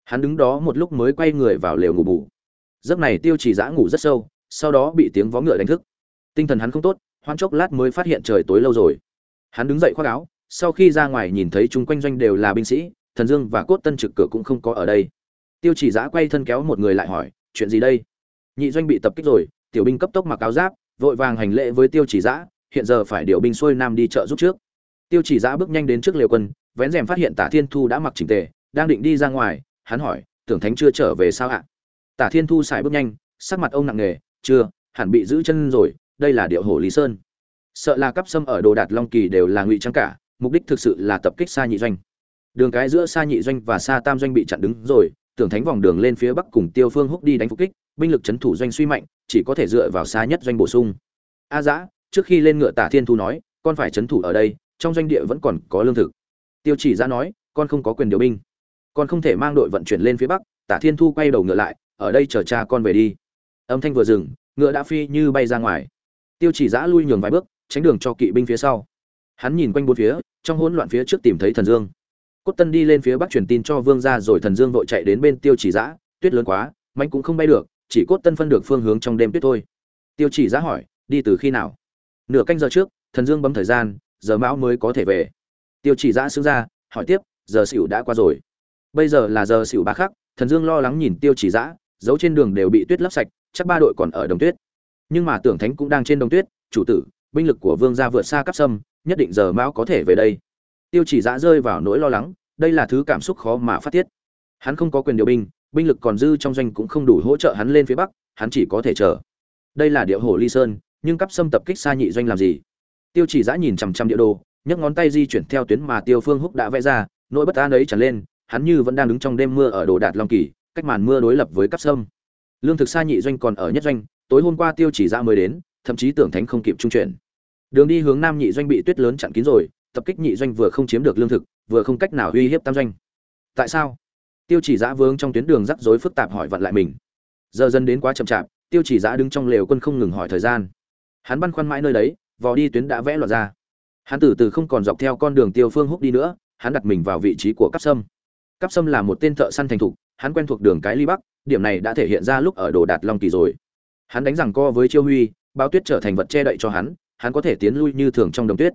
Hắn đứng đó một lúc mới quay người vào lều ngủ bù. Giấc này tiêu chỉ giã ngủ rất sâu, sau đó bị tiếng vó ngựa đánh thức. Tinh thần hắn không tốt, hoan chốc lát mới phát hiện trời tối lâu rồi. Hắn đứng dậy khoác áo, sau khi ra ngoài nhìn thấy chung quanh doanh đều là binh sĩ, thần dương và cốt tân trực cửa cũng không có ở đây. Tiêu chỉ giã quay thân kéo một người lại hỏi, chuyện gì đây? Nhị doanh bị tập kích rồi, tiểu binh cấp tốc mặc áo giáp, vội vàng hành lễ với tiêu chỉ giã hiện giờ phải điều binh xuôi nam đi chợ giúp trước. Tiêu chỉ giã bước nhanh đến trước liều quân, vén rèm phát hiện tả thiên thu đã mặc chỉnh tề, đang định đi ra ngoài, hắn hỏi, tưởng thánh chưa trở về sao ạ? Tả thiên thu xài bước nhanh, sắc mặt ông nặng nề, chưa, hẳn bị giữ chân rồi, đây là điệu hổ lý sơn. Sợ là cấp xâm ở đồ đạt long kỳ đều là ngụy trang cả, mục đích thực sự là tập kích xa nhị doanh. Đường cái giữa xa nhị doanh và xa tam doanh bị chặn đứng rồi, tưởng thánh vòng đường lên phía bắc cùng tiêu phương húc đi đánh phục kích, binh lực c thủ doanh suy mạnh, chỉ có thể dựa vào xa nhất doanh bổ sung. A dã trước khi lên ngựa tả thiên thu nói, con phải c thủ ở đây, trong doanh địa vẫn còn có lương thực. Tiêu chỉ ra nói, con không có quyền điều binh. Con không thể mang đội vận chuyển lên phía bắc. Tả thiên thu quay đầu ngựa lại, ở đây chờ cha con về đi. Âm thanh vừa dừng, ngựa đã phi như bay ra ngoài. Tiêu chỉ giã lui nhường vài bước, tránh đường cho kỵ binh phía sau. Hắn nhìn quanh bốn phía, trong hỗn loạn phía trước tìm thấy thần dương. Cốt tân đi lên phía bắc truyền tin cho vương gia rồi thần dương vội chạy đến bên tiêu chỉ giã, tuyết lớn quá mạnh cũng không bay được, chỉ cốt tân phân được phương hướng trong đêm tuyết thôi. Tiêu chỉ giã hỏi, đi từ khi nào? Nửa canh giờ trước, thần dương bấm thời gian, giờ mão mới có thể về. Tiêu chỉ giã xứng ra, hỏi tiếp, giờ xỉu đã qua rồi. Bây giờ là giờ xỉu ba khắc, thần dương lo lắng nhìn tiêu chỉ giã, dấu trên đường đều bị tuyết lấp sạch, chắc ba đội còn ở đồng tuyết. Nhưng mà tưởng thánh cũng đang trên đồng tuyết, chủ tử, binh lực của vương gia vượt xa cắp sâm, nhất định giờ mão có thể về đây. Tiêu chỉ giã rơi vào nỗi lo lắng, đây là thứ cảm xúc khó mà phát tiết. Hắn không có quyền điều binh binh lực còn dư trong doanh cũng không đủ hỗ trợ hắn lên phía bắc, hắn chỉ có thể chờ. Đây là địa hồ ly sơn nhưng cắp sâm tập kích xa nhị doanh làm gì? Tiêu chỉ giã nhìn chằm chằm địa đồ, nhấc ngón tay di chuyển theo tuyến mà tiêu phương húc đã vẽ ra, nỗi bất an ấy tràn lên, hắn như vẫn đang đứng trong đêm mưa ở đồ đạt long kỳ, cách màn mưa đối lập với cắp sâm lương thực xa nhị doanh còn ở nhất doanh, tối hôm qua tiêu chỉ giã mới đến, thậm chí tưởng thánh không kịp trung chuyển. Đường đi hướng nam nhị doanh bị tuyết lớn chặn kín rồi, tập kích nhị doanh vừa không chiếm được lương thực, vừa không cách nào uy hiếp tam doanh. Tại sao? Tiêu chỉ giã vướng trong tuyến đường rắc rối phức tạp hỏi vặn lại mình. Giờ dần đến quá chậm chạp, tiêu chỉ giã đứng trong lều quân không ngừng hỏi thời gian hắn băn khoăn mãi nơi đấy, vò đi tuyến đã vẽ loạt ra. Hắn từ từ không còn dọc theo con đường tiêu phương húc đi nữa, hắn đặt mình vào vị trí của cắp sâm. Cắp sâm là một tên thợ săn thành thục, hắn quen thuộc đường cái ly bắc, điểm này đã thể hiện ra lúc ở đồ đạt long kỳ rồi. Hắn đánh rằng co với chiêu huy bao tuyết trở thành vật che đậy cho hắn hắn có thể tiến lui như thường trong đồng tuyết.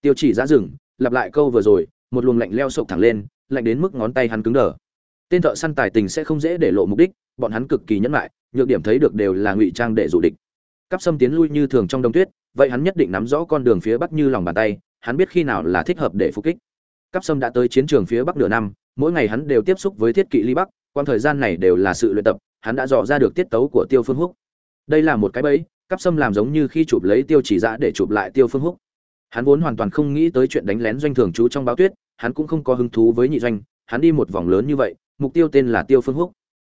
Tiêu chỉ giã rừng lặp lại câu vừa rồi, một luồng lạnh leo sộc thẳng lên, lạnh đến mức ngón tay hắn cứng đờ. Tên thợ săn tài tình sẽ không dễ để lộ mục đích, bọn hắn cực kỳ nhẫn lại nhược điểm thấy được đều là ngụy trang để dụ địch cắp sâm tiến lui như thường trong đông tuyết, vậy hắn nhất định nắm rõ con đường phía bắc như lòng bàn tay, hắn biết khi nào là thích hợp để phục kích. Cắp sâm đã tới chiến trường phía bắc nửa năm, mỗi ngày hắn đều tiếp xúc với thiết kỵ ly bắc quan thời gian này đều là sự luyện tập, hắn đã dò ra được tiết tấu của tiêu phương húc. Đây là một cái bẫy, cắp sâm làm giống như khi chụp lấy tiêu chỉ giã để chụp lại tiêu phương húc. Hắn vốn hoàn toàn không nghĩ tới chuyện đánh lén doanh thường trú trong báo tuyết, hắn cũng không có hứng thú với nhị doanh, hắn đi một vòng lớn như vậy, mục tiêu tên là tiêu phương húc.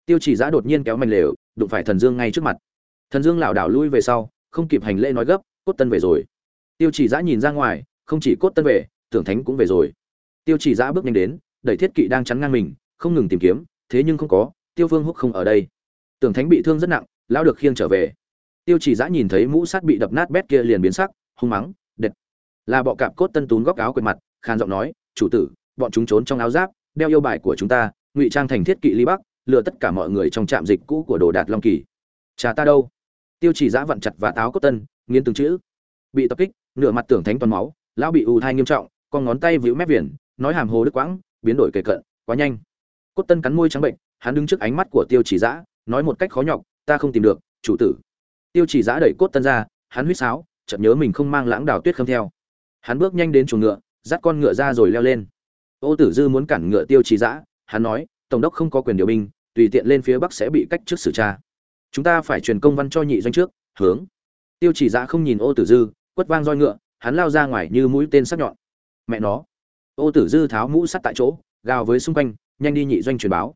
Tiêu chỉ giã đột nhiên kéo mạnh lều, đụng phải thần dương ngay trước mặt thần dương lảo đảo lui về sau, không kịp hành lễ nói gấp, cốt tân về rồi. Tiêu chỉ giã nhìn ra ngoài, không chỉ cốt tân về, tưởng thánh cũng về rồi. Tiêu chỉ giã bước nhanh đến, đẩy thiết kỵ đang chắn ngang mình, không ngừng tìm kiếm, thế nhưng không có, tiêu phương húc không ở đây. Tưởng thánh bị thương rất nặng, lão được khiêng trở về. Tiêu chỉ giã nhìn thấy mũ sắt bị đập nát bét kia liền biến sắc, hung mắng đệt. Là bọ cạp cốt tân tún góc áo quệt mặt khan giọng nói, chủ tử, bọn chúng trốn trong áo giáp, đeo yêu bài của chúng ta, ngụy trang thành thiết kỵ ly bắc, lừa tất cả mọi người trong trạm dịch cũ của đồ đạt long kỳ. Cha ta đâu? Tiêu chỉ giã vặn chặt và táo cốt tân, nghiến từng chữ. Bị tập kích, nửa mặt tưởng thánh toàn máu, lão bị ù thai nghiêm trọng, con ngón tay víu mép viền, nói hàm hồ đức quãng, biến đổi kề cận, quá nhanh. Cốt tân cắn môi trắng bệnh, hắn đứng trước ánh mắt của tiêu chỉ giã, nói một cách khó nhọc, ta không tìm được, chủ tử. Tiêu chỉ giã đẩy cốt tân ra, hắn huýt sáo, chợt nhớ mình không mang lãng đào tuyết khâm theo. Hắn bước nhanh đến chuồng ngựa, dắt con ngựa ra rồi leo lên. Ô tử dư muốn cản ngựa tiêu chỉ giã, hắn nói, tổng đốc không có quyền điều binh, tùy tiện lên phía bắc sẽ bị cách trước xử tra chúng ta phải truyền công văn cho nhị doanh trước, hướng. Tiêu chỉ dạ không nhìn ô tử dư, quất vang roi ngựa, hắn lao ra ngoài như mũi tên sắc nhọn. Mẹ nó. Ô tử dư tháo mũ sắt tại chỗ, gào với xung quanh, nhanh đi nhị doanh truyền báo.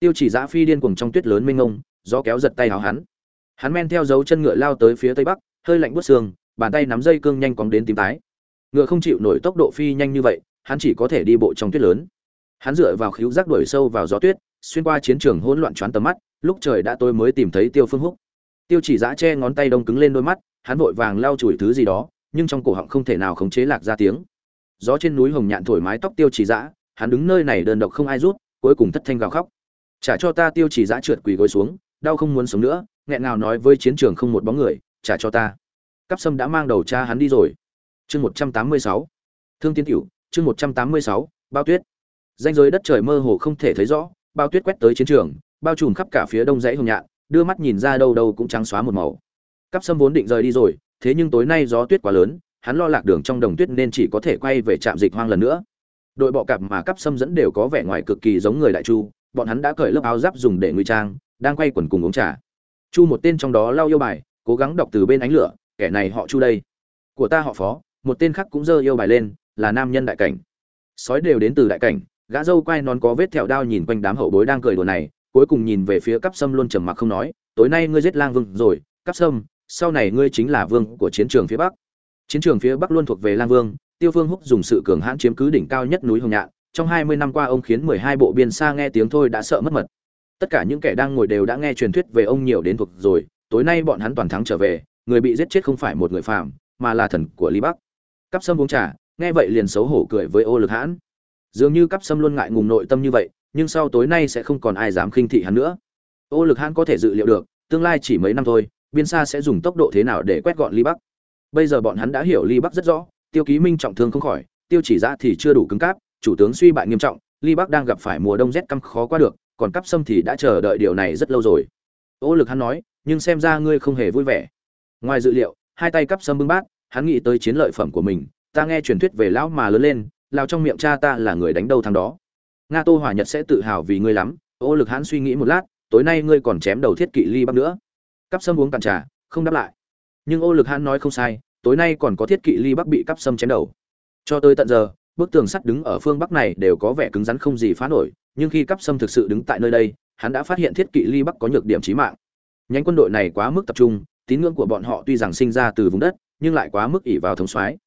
Tiêu chỉ dạ phi điên cuồng trong tuyết lớn mênh ngông gió kéo giật tay áo hắn. Hắn men theo dấu chân ngựa lao tới phía tây bắc, hơi lạnh buốt xương bàn tay nắm dây cương nhanh cóng đến tím tái. Ngựa không chịu nổi tốc độ phi nhanh như vậy, hắn chỉ có thể đi bộ trong tuyết lớn. Hắn dựa vào khíu giác đuổi sâu vào gió tuyết, xuyên qua chiến trường hỗn loạn choán tầm mắt lúc trời đã tối mới tìm thấy tiêu phương húc. Tiêu chỉ giã che ngón tay đông cứng lên đôi mắt, hắn vội vàng lau chùi thứ gì đó, nhưng trong cổ họng không thể nào khống chế lạc ra tiếng. Gió trên núi hồng nhạn thổi mái tóc tiêu chỉ giã, hắn đứng nơi này đơn độc không ai rút, cuối cùng thất thanh gào khóc. Trả cho ta, tiêu chỉ giã trượt quỳ gối xuống, đau không muốn sống nữa, nghẹn ngào nói với chiến trường không một bóng người, trả cho ta. Cắp sâm đã mang đầu cha hắn đi rồi. Chương một trăm tám mươi sáu. Thương tiên cửu, chương một trăm tám mươi sáu, bao tuyết. Danh giới đất trời mơ hồ không thể thấy rõ, bao tuyết quét tới chiến trường bao trùm khắp cả phía đông dãy hồng nhạn, đưa mắt nhìn ra đâu đâu cũng trắng xóa một màu. Cắp sâm vốn định rời đi rồi, thế nhưng tối nay gió tuyết quá lớn, hắn lo lạc đường trong đồng tuyết nên chỉ có thể quay về trạm dịch hoang lần nữa. Đội bọ cạp mà cắp sâm dẫn đều có vẻ ngoài cực kỳ giống người đại chu, bọn hắn đã cởi lớp áo giáp dùng để ngụy trang, đang quay quần cùng uống trà. Chu một tên trong đó lau yêu bài, cố gắng đọc từ bên ánh lửa, kẻ này họ chu đây. Của ta họ phó. Một tên khác cũng dơ yêu bài lên, là nam nhân đại cảnh. Sói đều đến từ đại cảnh, gã dâu quai non có vết thẹo đao nhìn quanh đám hậu bối đang cười đùa này cuối cùng nhìn về phía cắp sâm luôn trầm mặc không nói, tối nay ngươi giết lang vương rồi cắp sâm, sau này ngươi chính là vương của chiến trường phía bắc. Chiến trường phía bắc luôn thuộc về lang vương, tiêu phương húc dùng sự cường hãn chiếm cứ đỉnh cao nhất núi hồng nhạn, trong hai mươi năm qua ông khiến mười hai bộ biên xa nghe tiếng thôi đã sợ mất mật. Tất cả những kẻ đang ngồi đều đã nghe truyền thuyết về ông nhiều đến thuộc rồi, tối nay bọn hắn toàn thắng trở về, người bị giết chết không phải một người phạm mà là thần của Lý bắc. Cắp sâm uống trà, nghe vậy liền xấu hổ cười với ô lực hãn. Dường như cắp sâm luôn ngại ngùng nội tâm như vậy nhưng sau tối nay sẽ không còn ai dám khinh thị hắn nữa. Ô lực hãn có thể dự liệu được, tương lai chỉ mấy năm thôi, biên xa sẽ dùng tốc độ thế nào để quét gọn ly bắc. Bây giờ bọn hắn đã hiểu ly bắc rất rõ, tiêu ký minh trọng thương không khỏi, tiêu chỉ ra thì chưa đủ cứng cáp, chủ tướng suy bại nghiêm trọng, ly bắc đang gặp phải mùa đông rét căm khó qua được, còn cắp sâm thì đã chờ đợi điều này rất lâu rồi. Ô lực hắn nói, nhưng xem ra ngươi không hề vui vẻ. Ngoài dự liệu, hai tay cắp sâm bưng bát, hắn nghĩ tới chiến lợi phẩm của mình, ta nghe truyền thuyết về lão mà lớn lên lao trong miệng cha ta là người đánh đâu thằng đó nga tô hòa nhật sẽ tự hào vì ngươi lắm. Ô lực hãn suy nghĩ một lát, tối nay ngươi còn chém đầu thiết kỵ ly bắc nữa. Cắp sâm uống cạn trà, không đáp lại. Nhưng ô lực hãn nói không sai, tối nay còn có thiết kỵ ly bắc bị cắp sâm chém đầu. Cho tới tận giờ, bức tường sắt đứng ở phương bắc này đều có vẻ cứng rắn không gì phá nổi, nhưng khi cắp sâm thực sự đứng tại nơi đây, hắn đã phát hiện thiết kỵ ly bắc có nhược điểm chí mạng. Nhánh quân đội này quá mức tập trung, tín ngưỡng của bọn họ tuy rằng sinh ra từ vùng đất, nhưng lại quá mức ỉ vào thống soái.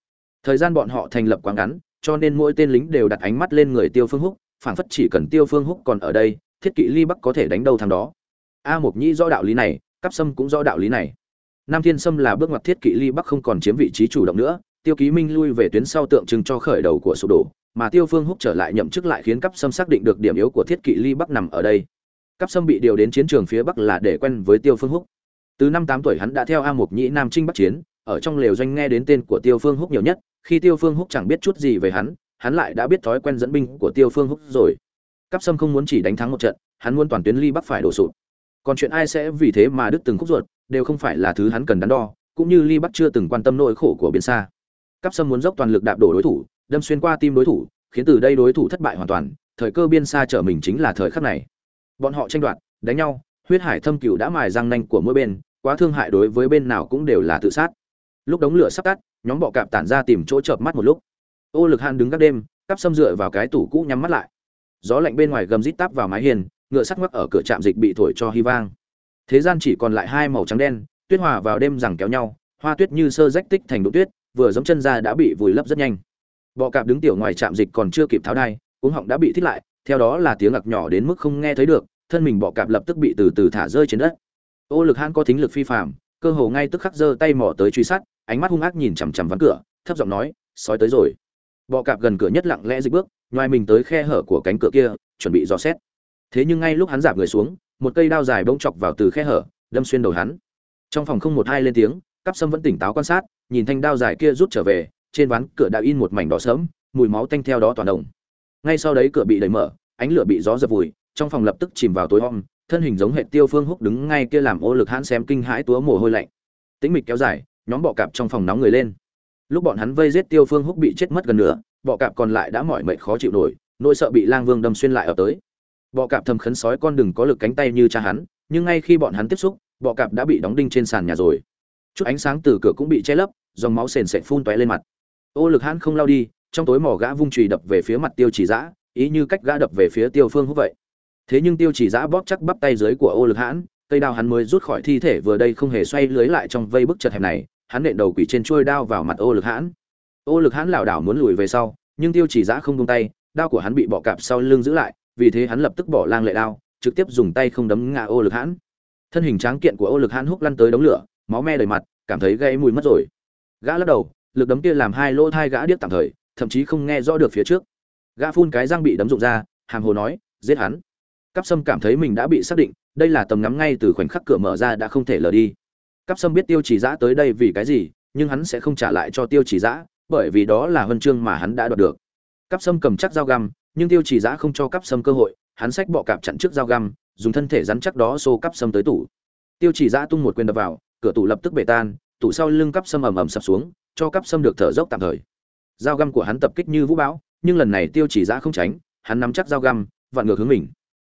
Thời gian bọn họ thành lập quá ngắn, cho nên mỗi tên lính đều đặt ánh mắt lên người tiêu phương húc phảng phất chỉ cần tiêu phương húc còn ở đây, thiết kỵ ly bắc có thể đánh đâu thằng đó. A mục nhĩ rõ đạo lý này cắp sâm cũng rõ đạo lý này. Nam thiên sâm là bước ngoặt thiết kỵ ly bắc không còn chiếm vị trí chủ động nữa, tiêu ký minh lui về tuyến sau tượng trưng cho khởi đầu của sụp đổ, mà tiêu phương húc trở lại nhậm chức lại khiến cắp sâm xác định được điểm yếu của thiết kỵ ly bắc nằm ở đây. Cắp sâm bị điều đến chiến trường phía bắc là để quen với tiêu phương húc. Từ năm tám tuổi hắn đã theo a mục nhĩ nam trinh bắc chiến, ở trong lều doanh nghe đến tên của tiêu phương húc nhiều nhất, khi tiêu phương húc chẳng biết chút gì về hắn hắn lại đã biết thói quen dẫn binh của tiêu phương húc rồi. Cáp sâm không muốn chỉ đánh thắng một trận, hắn muốn toàn tuyến ly bắc phải đổ sụp. Còn chuyện ai sẽ vì thế mà đứt từng khúc ruột, đều không phải là thứ hắn cần đắn đo, cũng như ly bắc chưa từng quan tâm nỗi khổ của biển xa. Cáp sâm muốn dốc toàn lực đạp đổ đối thủ, đâm xuyên qua tim đối thủ, khiến từ đây đối thủ thất bại hoàn toàn, thời cơ biên xa trở mình chính là thời khắc này. Bọn họ tranh đoạt, đánh nhau, huyết hải thâm cửu đã mài răng nanh của mỗi bên, quá thương hại đối với bên nào cũng đều là tự sát. Lúc đống lửa sắp tắt, nhóm bọ cạp tản ra tìm chỗ chợp mắt một lúc ô lực han đứng các đêm, cắp xâm dựa vào cái tủ cũ nhắm mắt lại. Gió lạnh bên ngoài gầm rít táp vào mái hiền ngựa sắt ngoắc ở cửa trạm dịch bị thổi cho hy vang. Thế gian chỉ còn lại hai màu trắng đen, tuyết hòa vào đêm rằng kéo nhau, hoa tuyết như sơ rách tích thành đỗ tuyết, vừa giống chân ra đã bị vùi lấp rất nhanh. Bọ cạp đứng tiểu ngoài trạm dịch còn chưa kịp tháo đai, cuống họng đã bị thít lại, theo đó là tiếng ngặc nhỏ đến mức không nghe thấy được, thân mình bọ cạp lập tức bị từ từ thả rơi trên đất. Ô lực hãn có thính lực phi phạm cơ hồ ngay tức khắc giơ tay mỏ tới truy sát, ánh mắt hung ác nhìn chằm chằm ván cửa, thấp giọng nói, sói tới rồi bọ cạp gần cửa nhất lặng lẽ dịch bước ngoài mình tới khe hở của cánh cửa kia, chuẩn bị dò xét. Thế nhưng ngay lúc hắn giảm người xuống, một cây đao dài bỗng chọc vào từ khe hở, đâm xuyên đầu hắn. Trong phòng không một hai lên tiếng, cắp sâm vẫn tỉnh táo quan sát, nhìn thanh đao dài kia rút trở về, trên ván cửa đã in một mảnh đỏ sớm mùi máu tanh theo đó toàn đồng. Ngay sau đấy cửa bị đẩy mở, ánh lửa bị gió dập vùi, trong phòng lập tức chìm vào tối om, thân hình giống hệ tiêu phương húc đứng ngay kia làm ô lực hãn xem kinh hãi túa mồ hôi lạnh. Tĩnh mịch kéo dài, nhóm bọ cạp trong phòng nóng người lên lúc bọn hắn vây giết tiêu phương húc bị chết mất gần nửa, bọ cạp còn lại đã mỏi mệt khó chịu nổi, nỗi sợ bị lang vương đâm xuyên lại ở tới. Bọ cạp thầm khấn sói con đừng có lực cánh tay như cha hắn, nhưng ngay khi bọn hắn tiếp xúc, bọ cạp đã bị đóng đinh trên sàn nhà rồi. Chút ánh sáng từ cửa cũng bị che lấp, dòng máu sền sệt phun tóe lên mặt. Ô lực hãn không lao đi, trong tối mỏ gã vung chùy đập về phía mặt tiêu chỉ giã ý như cách gã đập về phía tiêu phương húc vậy. Thế nhưng tiêu chỉ giã bóp chắc bắp tay dưới của ô lực hãn, cây đao hắn mới rút khỏi thi thể vừa đây không hề xoay lưới lại trong vây bức chật hẹp này hắn nện đầu quỷ trên trôi đao vào mặt ô lực hãn. Ô lực hãn lảo đảo muốn lùi về sau, nhưng tiêu chỉ giã không tung tay, đao của hắn bị bọ cạp sau lưng giữ lại, vì thế hắn lập tức bỏ lang lệ đao, trực tiếp dùng tay không đấm ngã ô lực hãn. Thân hình tráng kiện của ô lực hãn húc lăn tới đống lửa, máu me đầy mặt, cảm thấy gây mùi mất rồi. Gã lắc đầu, lực đấm kia làm hai lỗ thai gã điếc tạm thời, thậm chí không nghe rõ được phía trước. Gã phun cái răng bị đấm rụng ra, hàm hồ nói, giết hắn. Cắp sâm cảm thấy mình đã bị xác định, đây là tầm ngắm ngay từ khoảnh khắc cửa mở ra đã không thể lờ đi cắp sâm biết tiêu chỉ giã tới đây vì cái gì, nhưng hắn sẽ không trả lại cho tiêu chỉ giã, bởi vì đó là huân chương mà hắn đã đoạt được. Cắp sâm cầm chắc dao găm, nhưng tiêu chỉ giã không cho cắp sâm cơ hội, hắn xách bọ cạp chặn trước dao găm, dùng thân thể rắn chắc đó xô cắp sâm tới tủ. Tiêu chỉ giã tung một quyền đập vào, cửa tủ lập tức bể tan, tủ sau lưng cắp sâm ầm ầm sập xuống, cho cắp sâm được thở dốc tạm thời. Dao găm của hắn tập kích như vũ bão, nhưng lần này tiêu chỉ giã không tránh, hắn nắm chắc dao găm, vặn ngược hướng mình.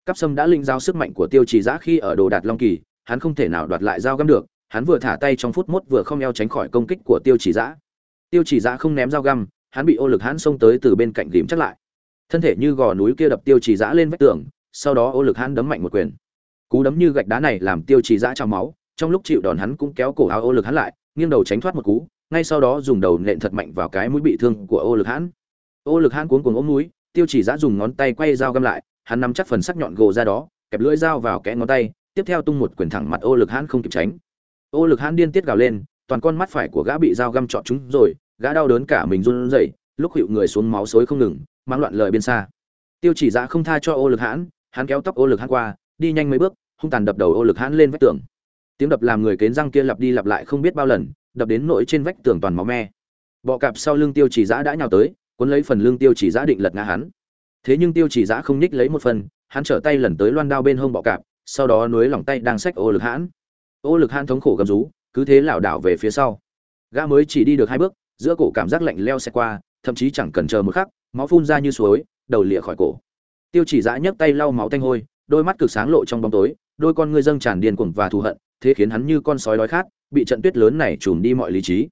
Cắp sâm đã linh giao sức mạnh của tiêu chỉ giã khi ở đồ đạt long kỳ, hắn không thể nào đoạt lại dao găm được hắn vừa thả tay trong phút mốt vừa không eo tránh khỏi công kích của tiêu chỉ giã. Tiêu chỉ giã không ném dao găm, hắn bị ô lực hắn xông tới từ bên cạnh ghìm chắc lại. Thân thể như gò núi kia đập tiêu chỉ giã lên vách tường, sau đó ô lực hắn đấm mạnh một quyền. Cú đấm như gạch đá này làm tiêu chỉ giã trào máu, trong lúc chịu đòn hắn cũng kéo cổ áo ô lực hắn lại, nghiêng đầu tránh thoát một cú, ngay sau đó dùng đầu nện thật mạnh vào cái mũi bị thương của ô lực hắn ô lực hắn cuốn cuồng ốm mũi tiêu chỉ giã dùng ngón tay quay dao găm lại, hắn nắm chắc phần sắc nhọn gồ ra đó, kẹp lưỡi dao vào kẽ ngón tay, tiếp theo tung một quyền thẳng mặt ô lực hắn không kịp tránh ô lực hãn điên tiết gào lên, toàn con mắt phải của gã bị dao găm trọn chúng rồi, gã đau đớn cả mình run rẩy, lúc hiệu người xuống máu xối không ngừng, mang loạn lời bên xa. Tiêu chỉ dạ không tha cho ô lực hãn, hắn kéo tóc ô lực hãn qua, đi nhanh mấy bước, hung tàn đập đầu ô lực hãn lên vách tường. Tiếng đập làm người kến răng kia lặp đi lặp lại không biết bao lần, đập đến nỗi trên vách tường toàn máu me. Bọ cạp sau lưng tiêu chỉ giã đã nhào tới, cuốn lấy phần lưng tiêu chỉ giã định lật ngã hắn. Thế nhưng tiêu chỉ giã không ních lấy một phần, hắn trở tay lần tới loan đao bên hông bọ cạp, sau đó nuối lỏng tay đang xách ô lực hãn ô lực hãn thống khổ gầm rú, cứ thế lảo đảo về phía sau. Gã mới chỉ đi được hai bước, giữa cổ cảm giác lạnh leo xe qua, thậm chí chẳng cần chờ một khắc, máu phun ra như suối, đầu lịa khỏi cổ. Tiêu chỉ giã nhấc tay lau máu tanh hôi, đôi mắt cực sáng lộ trong bóng tối, đôi con ngươi dâng tràn điên cuồng và thù hận, thế khiến hắn như con sói đói khát, bị trận tuyết lớn này trùm đi mọi lý trí.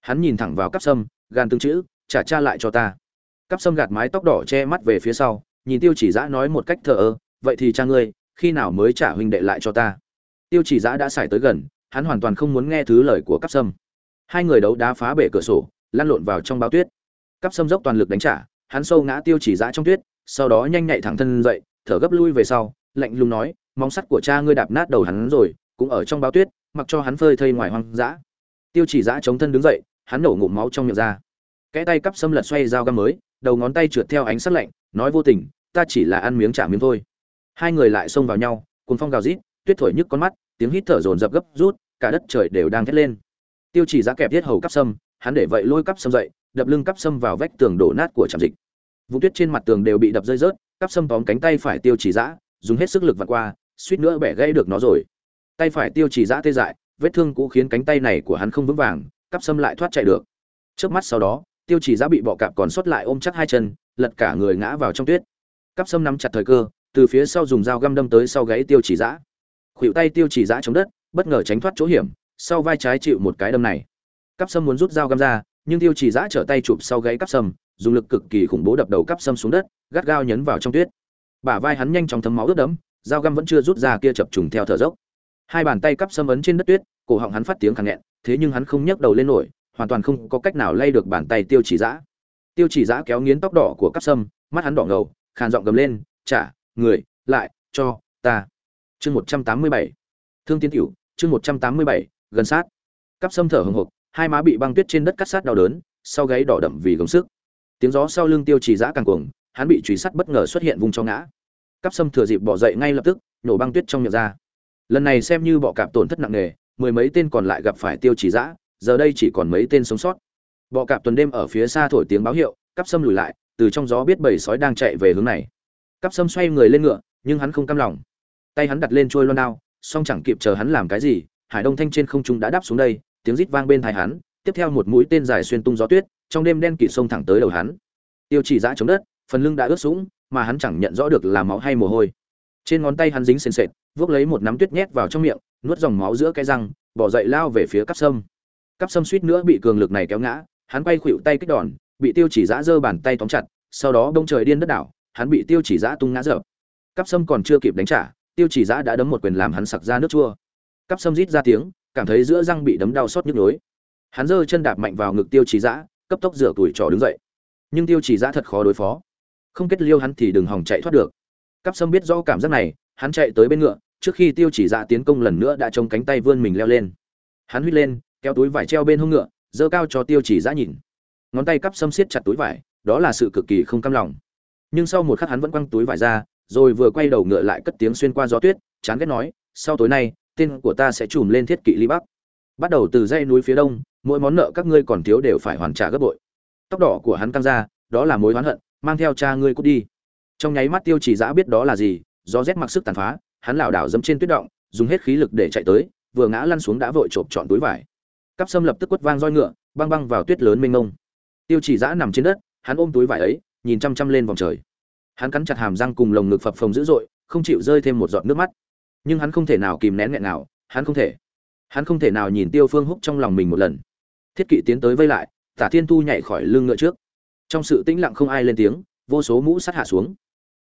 Hắn nhìn thẳng vào cắp sâm, gan tương chữ, trả cha lại cho ta. Cắp sâm gạt mái tóc đỏ che mắt về phía sau, nhìn tiêu chỉ giã nói một cách thờ ơ, vậy thì cha ngươi, khi nào mới trả huynh đệ lại cho ta? Tiêu chỉ giã đã xài tới gần, hắn hoàn toàn không muốn nghe thứ lời của cắp sâm. Hai người đấu đá phá bể cửa sổ, lăn lộn vào trong bao tuyết. Cắp sâm dốc toàn lực đánh trả, hắn sâu ngã tiêu chỉ giã trong tuyết, sau đó nhanh nhạy thẳng thân dậy, thở gấp lui về sau, lạnh lùng nói, móng sắt của cha ngươi đạp nát đầu hắn rồi, cũng ở trong bao tuyết, mặc cho hắn phơi thây ngoài hoang dã. Tiêu chỉ giã chống thân đứng dậy, hắn nổ ngụm máu trong miệng ra. Kẽ tay cắp sâm lật xoay dao găm mới, đầu ngón tay trượt theo ánh sắc lạnh, nói vô tình, ta chỉ là ăn miếng trả miếng thôi. Hai người lại xông vào nhau cùng phong gào rít, tuyết thổi nhức con mắt tiếng hít thở dồn dập gấp rút, cả đất trời đều đang thét lên. Tiêu chỉ giã kẹp thiết hầu cắp sâm, hắn để vậy lôi cắp sâm dậy, đập lưng cắp sâm vào vách tường đổ nát của trạm dịch. Vụ tuyết trên mặt tường đều bị đập rơi rớt, cắp sâm tóm cánh tay phải tiêu chỉ giã, dùng hết sức lực vặt qua, suýt nữa bẻ gãy được nó rồi. Tay phải tiêu chỉ giã tê dại, vết thương cũ khiến cánh tay này của hắn không vững vàng, cắp sâm lại thoát chạy được. Trước mắt sau đó, tiêu chỉ giã bị bọ cạp còn sót lại ôm chắc hai chân, lật cả người ngã vào trong tuyết. Cắp sâm nắm chặt thời cơ, từ phía sau dùng dao găm đâm tới sau gáy tiêu chỉ giã khuỷu tay tiêu chỉ giã chống đất, bất ngờ tránh thoát chỗ hiểm, sau vai trái chịu một cái đâm này. Cắp sâm muốn rút dao găm ra, nhưng tiêu chỉ giã trở tay chụp sau gáy cắp sâm, dùng lực cực kỳ khủng bố đập đầu cắp sâm xuống đất, gắt gao nhấn vào trong tuyết. Bả vai hắn nhanh chóng thấm máu ướt đẫm, dao găm vẫn chưa rút ra kia chập trùng theo thở dốc. Hai bàn tay cắp sâm ấn trên đất tuyết, cổ họng hắn phát tiếng khàn nghẹn, thế nhưng hắn không nhấc đầu lên nổi, hoàn toàn không có cách nào lay được bàn tay tiêu chỉ giã. Tiêu chỉ giã kéo nghiến tóc đỏ của cắp sâm, mắt hắn đỏ ngầu, khàn giọng gầm lên trả người, lại, cho, ta chương một trăm tám mươi bảy. Thương tiến tiểu chương một trăm tám mươi bảy, gần sát. Cắp sâm thở hồng hộc hai má bị băng tuyết trên đất cắt sát đau đớn, sau gáy đỏ đậm vì gồng sức. Tiếng gió sau lưng tiêu chỉ giã càng cuồng, hắn bị truy sát bất ngờ xuất hiện vùng cho ngã. Cắp sâm thừa dịp bỏ dậy ngay lập tức, nổ băng tuyết trong miệng ra. Lần này xem như bọ cạp tổn thất nặng nề, mười mấy tên còn lại gặp phải tiêu chỉ giã giờ đây chỉ còn mấy tên sống sót. Bọ cạp tuần đêm ở phía xa thổi tiếng báo hiệu, cắp sâm lùi lại, từ trong gió biết bầy sói đang chạy về hướng này. Cắp sâm xoay người lên ngựa, nhưng hắn không cam lòng tay hắn đặt lên trôi loan đao, song chẳng kịp chờ hắn làm cái gì, hải đông thanh trên không trung đã đáp xuống đây, tiếng rít vang bên tai hắn, tiếp theo một mũi tên dài xuyên tung gió tuyết, trong đêm đen kịt sông thẳng tới đầu hắn. Tiêu chỉ giã chống đất, phần lưng đã ướt sũng, mà hắn chẳng nhận rõ được là máu hay mồ hôi. Trên ngón tay hắn dính sền sệt, vuốt lấy một nắm tuyết nhét vào trong miệng, nuốt dòng máu giữa cái răng, bỏ dậy lao về phía cắp sâm. Cắp sâm suýt nữa bị cường lực này kéo ngã, hắn quay khuỵu tay kích đòn, bị tiêu chỉ giã giơ bàn tay tóm chặt, sau đó bông trời điên đất đảo, hắn bị tiêu chỉ giã tung ngã dở cắp sâm còn chưa kịp đánh trả tiêu chỉ giã đã đấm một quyền làm hắn sặc ra nước chua. Cắp sâm rít ra tiếng, cảm thấy giữa răng bị đấm đau xót nhức nhối. Hắn giơ chân đạp mạnh vào ngực tiêu chỉ giã, cấp tốc rửa tuổi trò đứng dậy. Nhưng tiêu chỉ giã thật khó đối phó. Không kết liêu hắn thì đừng hòng chạy thoát được. Cắp sâm biết rõ cảm giác này, hắn chạy tới bên ngựa, trước khi tiêu chỉ giã tiến công lần nữa đã trông cánh tay vươn mình leo lên. Hắn huýt lên, kéo túi vải treo bên hông ngựa, giơ cao cho tiêu chỉ giã nhìn. Ngón tay cắp sâm siết chặt túi vải, đó là sự cực kỳ không cam lòng. Nhưng sau một khắc hắn vẫn quăng túi vải ra rồi vừa quay đầu ngựa lại cất tiếng xuyên qua gió tuyết, chán ghét nói, sau tối nay, tên của ta sẽ trùm lên thiết kỵ ly bắc. Bắt đầu từ dãy núi phía đông, mỗi món nợ các ngươi còn thiếu đều phải hoàn trả gấp bội. Tóc đỏ của hắn căng ra, đó là mối oán hận, mang theo cha ngươi cút đi. Trong nháy mắt tiêu chỉ giã biết đó là gì, gió rét mặc sức tàn phá, hắn lảo đảo dẫm trên tuyết động, dùng hết khí lực để chạy tới, vừa ngã lăn xuống đã vội chộp trọn túi vải. Cắp sâm lập tức quất vang roi ngựa, băng băng vào tuyết lớn mênh mông. Tiêu chỉ giã nằm trên đất, hắn ôm túi vải ấy, nhìn chăm chăm lên vòng trời hắn cắn chặt hàm răng cùng lồng ngực phập phồng dữ dội, không chịu rơi thêm một giọt nước mắt. Nhưng hắn không thể nào kìm nén nghẹn nào, hắn không thể. Hắn không thể nào nhìn tiêu phương húc trong lòng mình một lần. Thiết kỵ tiến tới vây lại, tả thiên tu nhảy khỏi lưng ngựa trước. Trong sự tĩnh lặng không ai lên tiếng, vô số mũ sắt hạ xuống.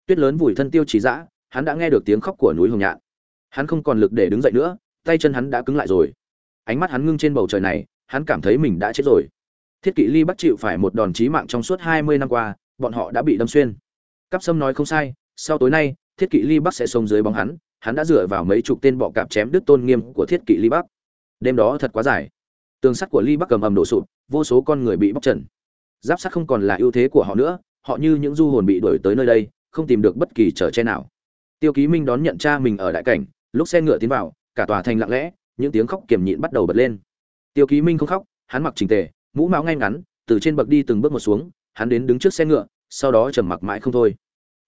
Tuyết lớn vùi thân tiêu trí dã, hắn đã nghe được tiếng khóc của núi hồng nhạn. Hắn không còn lực để đứng dậy nữa, tay chân hắn đã cứng lại rồi. Ánh mắt hắn ngưng trên bầu trời này, hắn cảm thấy mình đã chết rồi. Thiết kỵ ly bắt chịu phải một đòn chí mạng trong suốt hai mươi năm qua, bọn họ đã bị đâm xuyên. Cáp sâm nói không sai, sau tối nay, thiết kỵ ly bắc sẽ sống dưới bóng hắn hắn đã dựa vào mấy chục tên bọ cạp chém đứt tôn nghiêm của thiết kỵ ly bắc. Đêm đó thật quá dài. Tường sắt của ly bắc cầm ầm đổ sụp, vô số con người bị bóc trần. Giáp sắt không còn là ưu thế của họ nữa, họ như những du hồn bị đuổi tới nơi đây, không tìm được bất kỳ trở che nào. Tiêu ký minh đón nhận cha mình ở đại cảnh, lúc xe ngựa tiến vào, cả tòa thành lặng lẽ, những tiếng khóc kiềm nhịn bắt đầu bật lên. Tiêu ký minh không khóc, hắn mặc trình tề, mũ máu ngay ngắn, từ trên bậc đi từng bước một xuống, hắn đến đứng trước xe ngựa, sau đó trầm mặc mãi không thôi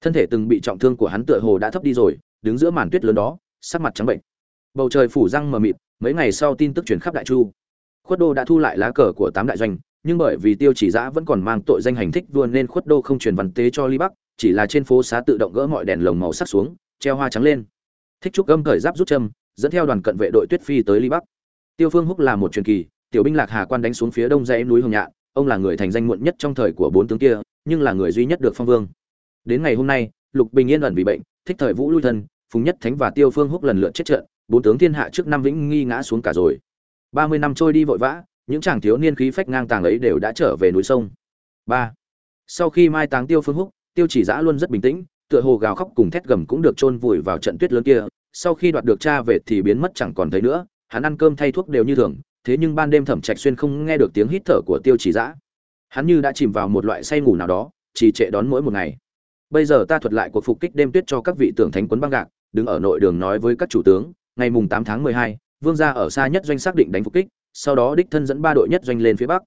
thân thể từng bị trọng thương của hắn tựa hồ đã thấp đi rồi, đứng giữa màn tuyết lớn đó, sắc mặt trắng bệnh. Bầu trời phủ răng mờ mịt, mấy ngày sau tin tức truyền khắp đại chu. Khuất đô đã thu lại lá cờ của tám đại doanh, nhưng bởi vì tiêu chỉ giã vẫn còn mang tội danh hành thích vua nên khuất đô không truyền văn tế cho ly bắc, chỉ là trên phố xá tự động gỡ mọi đèn lồng màu sắc xuống, treo hoa trắng lên. Thích trúc âm thời giáp rút châm, dẫn theo đoàn cận vệ đội tuyết phi tới ly bắc. Tiêu phương húc là một truyền kỳ, tiểu binh lạc hà quan đánh xuống phía đông dãy núi hồng nhạn, ông là người thành danh muộn nhất trong thời của bốn tướng kia, nhưng là người duy nhất được phong vương đến ngày hôm nay, lục bình yên ẩn vì bệnh, thích thời vũ lui thân, phùng nhất thánh và tiêu phương húc lần lượt chết trận, bốn tướng thiên hạ trước năm vĩnh nghi ngã xuống cả rồi. Ba mươi năm trôi đi vội vã, những chàng thiếu niên khí phách ngang tàng ấy đều đã trở về núi sông. Ba. Sau khi mai táng tiêu phương húc, tiêu chỉ giã luôn rất bình tĩnh, tựa hồ gào khóc cùng thét gầm cũng được chôn vùi vào trận tuyết lớn kia, sau khi đoạt được cha về thì biến mất chẳng còn thấy nữa, hắn ăn cơm thay thuốc đều như thường, thế nhưng ban đêm thẩm trạch xuyên không nghe được tiếng hít thở của tiêu chỉ giã. Hắn như đã chìm vào một loại say ngủ nào đó, trì trệ đón mỗi một ngày bây giờ ta thuật lại cuộc phục kích đêm tuyết cho các vị tưởng thánh quấn băng gạc, đứng ở nội đường nói với các chủ tướng, ngày mùng tám tháng mười hai, vương gia ở xa nhất doanh xác định đánh phục kích, sau đó đích thân dẫn ba đội nhất doanh lên phía bắc.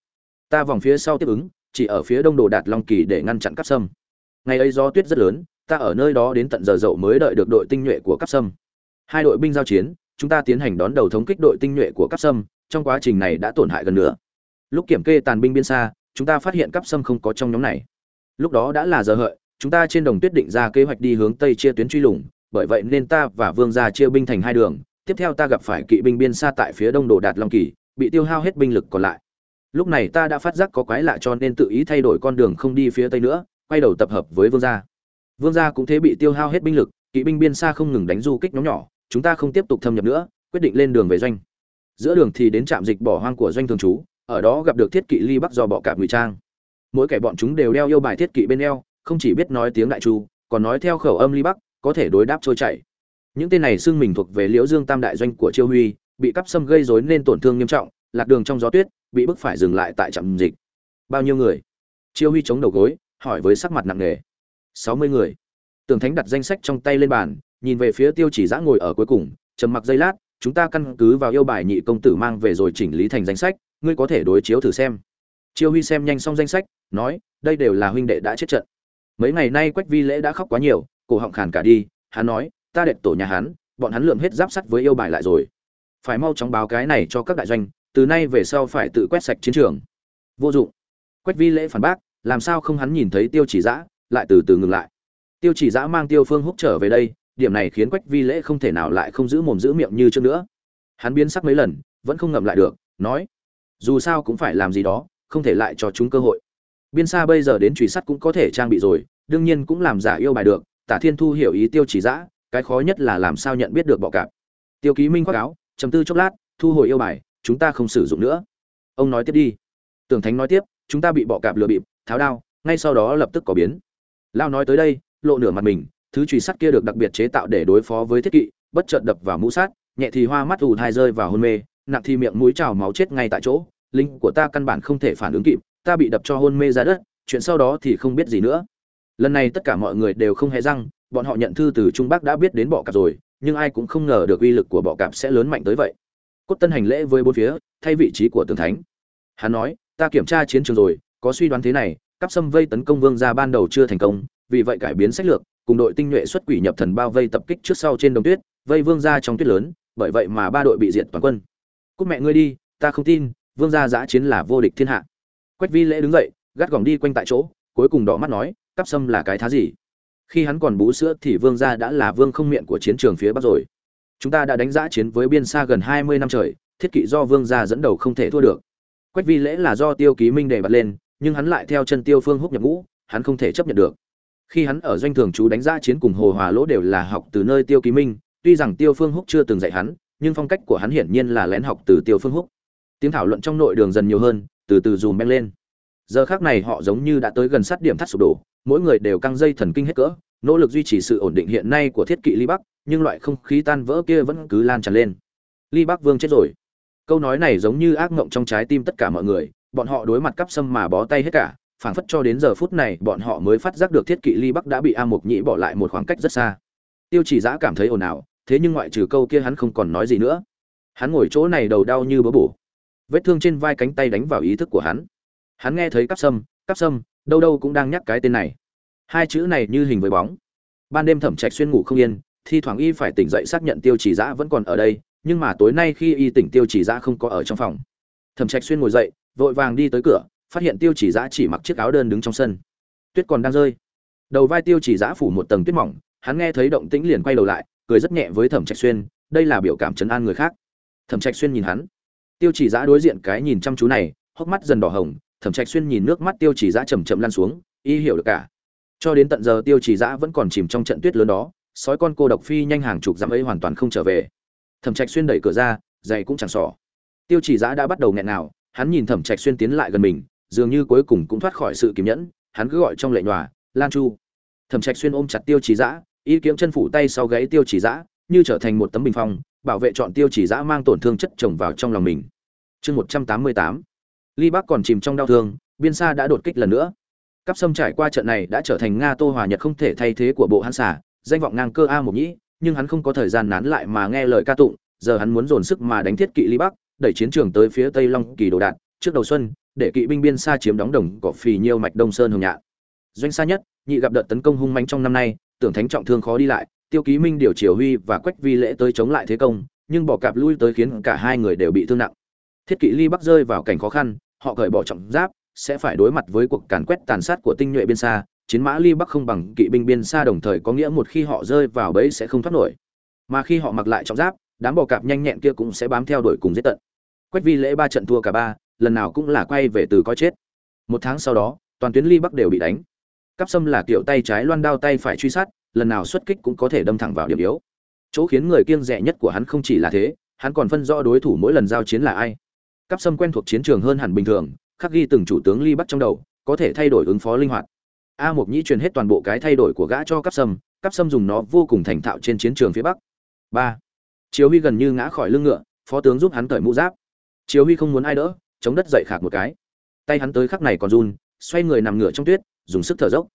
Ta vòng phía sau tiếp ứng, chỉ ở phía đông đồ đạt long kỳ để ngăn chặn cắp sâm. Ngày ấy gió tuyết rất lớn, ta ở nơi đó đến tận giờ dậu mới đợi được đội tinh nhuệ của cắp sâm. Hai đội binh giao chiến, chúng ta tiến hành đón đầu thống kích đội tinh nhuệ của cắp sâm, trong quá trình này đã tổn hại gần nữa lúc kiểm kê tàn binh biên xa, chúng ta phát hiện cắp sâm không có trong nhóm này. Lúc đó đã là giờ hợi chúng ta trên đồng tuyết định ra kế hoạch đi hướng tây chia tuyến truy lùng, bởi vậy nên ta và vương gia chia binh thành hai đường, tiếp theo ta gặp phải kỵ binh biên xa tại phía đông đồ đạt long kỳ, bị tiêu hao hết binh lực còn lại. Lúc này ta đã phát giác có quái lạ cho nên tự ý thay đổi con đường không đi phía tây nữa, quay đầu tập hợp với vương gia. Vương gia cũng thế bị tiêu hao hết binh lực, kỵ binh biên xa không ngừng đánh du kích nhóm nhỏ, chúng ta không tiếp tục thâm nhập nữa, quyết định lên đường về doanh. Giữa đường thì đến trạm dịch bỏ hoang của doanh thường trú, ở đó gặp được thiết kỵ ly bắc do bọ cạp ngụy trang. Mỗi kẻ bọn chúng đều đeo yêu bài thiết kỵ bên eo không chỉ biết nói tiếng đại chu, còn nói theo khẩu âm ly bắc, có thể đối đáp trôi chảy. Những tên này xưng mình thuộc về liễu dương tam đại doanh của chiêu huy, bị cắp xâm gây rối nên tổn thương nghiêm trọng, lạc đường trong gió tuyết, bị bức phải dừng lại tại trạm dịch. Bao nhiêu người? Chiêu huy chống đầu gối, hỏi với sắc mặt nặng nề. Sáu mươi người. Tường thánh đặt danh sách trong tay lên bàn, nhìn về phía tiêu chỉ giã ngồi ở cuối cùng, trầm mặc giây lát, chúng ta căn cứ vào yêu bài nhị công tử mang về rồi chỉnh lý thành danh sách, ngươi có thể đối chiếu thử xem. Chiêu huy xem nhanh xong danh sách, nói, đây đều là huynh đệ đã chết trận mấy ngày nay quách vi lễ đã khóc quá nhiều, cổ họng khàn cả đi, hắn nói, ta đệ tổ nhà hắn, bọn hắn lượm hết giáp sắt với yêu bài lại rồi. Phải mau chóng báo cái này cho các đại doanh, từ nay về sau phải tự quét sạch chiến trường. Vô dụng. Quách vi lễ phản bác, làm sao không hắn nhìn thấy tiêu chỉ giã lại từ từ ngừng lại. Tiêu chỉ giã mang tiêu phương húc trở về đây, điểm này khiến quách vi lễ không thể nào lại không giữ mồm giữ miệng như trước nữa. Hắn biến sắc mấy lần, vẫn không ngậm lại được, nói, dù sao cũng phải làm gì đó, không thể lại cho chúng cơ hội biên xa bây giờ đến truy sát cũng có thể trang bị rồi, đương nhiên cũng làm giả yêu bài được, tả thiên thu hiểu ý tiêu chỉ giã, cái khó nhất là làm sao nhận biết được bọ cạp. Tiêu ký minh khoác áo chầm tư chốc lát, thu hồi yêu bài, chúng ta không sử dụng nữa. Ông nói tiếp đi. Tưởng thánh nói tiếp, chúng ta bị bọ cạp lừa bịp, tháo đao, ngay sau đó lập tức có biến. Lao nói tới đây, lộ nửa mặt mình, thứ truy sát kia được đặc biệt chế tạo để đối phó với thiết kỵ, bất chợt đập vào mũ sát, nhẹ thì hoa mắt ù thai rơi vào hôn mê, nặng thì miệng mũi trào máu chết ngay tại chỗ linh của ta căn bản không thể phản ứng kịp ta bị đập cho hôn mê ra đất, chuyện sau đó thì không biết gì nữa. Lần này tất cả mọi người đều không hề răng, bọn họ nhận thư từ trung bắc đã biết đến bọ cạp rồi, nhưng ai cũng không ngờ được uy lực của bọ cạp sẽ lớn mạnh tới vậy. Cốt tân hành lễ với bốn phía, thay vị trí của tường thánh. Hắn nói, ta kiểm tra chiến trường rồi, có suy đoán thế này, cắp xâm vây tấn công vương gia ban đầu chưa thành công, vì vậy cải biến sách lược, cùng đội tinh nhuệ xuất quỷ nhập thần bao vây tập kích trước sau trên đồng tuyết, vây vương gia trong tuyết lớn, bởi vậy mà ba đội bị diệt toàn quân. Cúc mẹ ngươi đi, ta không tin, vương gia giã chiến là vô địch thiên hạ quách vi lễ đứng dậy, gắt gỏng đi quanh tại chỗ, cuối cùng đỏ mắt nói cắp sâm là cái thá gì? Khi hắn còn bú sữa thì vương gia đã là vương không miệng của chiến trường phía bắc rồi. Chúng ta đã đánh giã chiến với biên xa gần hai mươi năm trời, thiết kỵ do vương gia dẫn đầu không thể thua được. Quách vi lễ là do tiêu ký minh đề bật lên, nhưng hắn lại theo chân tiêu phương húc nhập ngũ, hắn không thể chấp nhận được. Khi hắn ở doanh thường chú đánh giã chiến cùng hồ hòa lỗ đều là học từ nơi tiêu ký minh, tuy rằng tiêu phương húc chưa từng dạy hắn, nhưng phong cách của hắn hiển nhiên là lén học từ tiêu phương húc. Tiếng thảo luận trong nội đường dần nhiều hơn từ từ dùm beng lên. Giờ khác này họ giống như đã tới gần sát điểm thắt sụp đổ, mỗi người đều căng dây thần kinh hết cỡ, nỗ lực duy trì sự ổn định hiện nay của thiết kỵ ly bắc, nhưng loại không khí tan vỡ kia vẫn cứ lan tràn lên. Ly bắc vương chết rồi. Câu nói này giống như ác mộng trong trái tim tất cả mọi người, bọn họ đối mặt cắp sâm mà bó tay hết cả, phảng phất cho đến giờ phút này bọn họ mới phát giác được thiết kỵ ly bắc đã bị a mục nhĩ bỏ lại một khoảng cách rất xa. Tiêu chỉ giã cảm thấy ồn ào, thế nhưng ngoại trừ câu kia hắn không còn nói gì nữa. Hắn ngồi chỗ này đầu đau như bớ bổ vết thương trên vai cánh tay đánh vào ý thức của hắn. Hắn nghe thấy cắp sâm cắp sâm, đâu đâu cũng đang nhắc cái tên này. Hai chữ này như hình với bóng. Ban đêm thẩm trạch xuyên ngủ không yên, thi thoảng y phải tỉnh dậy xác nhận tiêu chỉ giã vẫn còn ở đây, nhưng mà tối nay khi y tỉnh tiêu chỉ giã không có ở trong phòng. Thẩm trạch xuyên ngồi dậy, vội vàng đi tới cửa, phát hiện tiêu chỉ giã chỉ mặc chiếc áo đơn đứng trong sân. Tuyết còn đang rơi. Đầu vai tiêu chỉ giã phủ một tầng tuyết mỏng, hắn nghe thấy động tĩnh liền quay đầu lại, cười rất nhẹ với thẩm trạch xuyên, đây là biểu cảm chấn an người khác. Thẩm trạch xuyên nhìn hắn tiêu chỉ giã đối diện cái nhìn chăm chú này, hốc mắt dần đỏ hồng, thẩm trạch xuyên nhìn nước mắt tiêu chỉ giã chầm chậm lan xuống, y hiểu được cả. Cho đến tận giờ tiêu chỉ giã vẫn còn chìm trong trận tuyết lớn đó, sói con cô độc phi nhanh hàng chục dặm ấy hoàn toàn không trở về. Thẩm trạch xuyên đẩy cửa ra, giày cũng chẳng sỏ. Tiêu chỉ giã đã bắt đầu nghẹn nào hắn nhìn thẩm trạch xuyên tiến lại gần mình, dường như cuối cùng cũng thoát khỏi sự kiềm nhẫn, hắn cứ gọi trong lệ nhòa, lan chu. Thẩm trạch xuyên ôm chặt tiêu chỉ giã y kiếm chân phủ tay sau gáy tiêu chỉ giã, như trở thành một tấm bình phong bảo vệ chọn tiêu chỉ dã mang tổn thương chất chồng vào trong lòng mình. Chương một trăm tám mươi tám. Ly bắc còn chìm trong đau thương, biên xa đã đột kích lần nữa. Cắp sâm trải qua trận này đã trở thành nga tô hòa nhật không thể thay thế của bộ hắn xả danh vọng ngang cơ a một nhĩ, nhưng hắn không có thời gian nán lại mà nghe lời ca tụng, giờ hắn muốn dồn sức mà đánh thiết kỵ ly bắc, đẩy chiến trường tới phía tây long kỳ đồ đạn trước đầu xuân, để kỵ binh biên xa chiếm đóng đồng cỏ phì nhiêu mạch đông sơn hồng nhạn. Doanh xa nhất, nhị gặp đợt tấn công hung manh trong năm nay, tưởng thánh trọng thương khó đi lại tiêu ký minh điều triều huy và quách vi lễ tới chống lại thế công, nhưng bỏ cạp lui tới khiến cả hai người đều bị thương nặng. Thiết kỵ ly bắc rơi vào cảnh khó khăn, họ cởi bỏ trọng giáp, sẽ phải đối mặt với cuộc càn quét tàn sát của tinh nhuệ biên xa. Chiến mã ly bắc không bằng kỵ binh biên xa đồng thời có nghĩa một khi họ rơi vào bẫy sẽ không thoát nổi. Mà khi họ mặc lại trọng giáp, đám bò cạp nhanh nhẹn kia cũng sẽ bám theo đuổi cùng giết tận. Quách vi lễ ba trận thua cả ba, lần nào cũng là quay về từ coi chết. Một tháng sau đó, toàn tuyến ly bắc đều bị đánh. Cắp sâm là kiểu tay trái loan đao tay phải truy sát lần nào xuất kích cũng có thể đâm thẳng vào điểm yếu. Chỗ khiến người kiêng rẻ nhất của hắn không chỉ là thế, hắn còn phân rõ đối thủ mỗi lần giao chiến là ai. Cắp sâm quen thuộc chiến trường hơn hẳn bình thường, khắc ghi từng chủ tướng ly bắc trong đầu, có thể thay đổi ứng phó linh hoạt. A mộc nhĩ truyền hết toàn bộ cái thay đổi của gã cho cắp sâm cắp sâm dùng nó vô cùng thành thạo trên chiến trường phía bắc. Ba. Chiếu huy gần như ngã khỏi lưng ngựa, phó tướng giúp hắn cởi mũ giáp. Chiếu huy không muốn ai đỡ, chống đất dậy khạc một cái. Tay hắn tới khắc này còn run, xoay người nằm ngửa trong tuyết, dùng sức thở dốc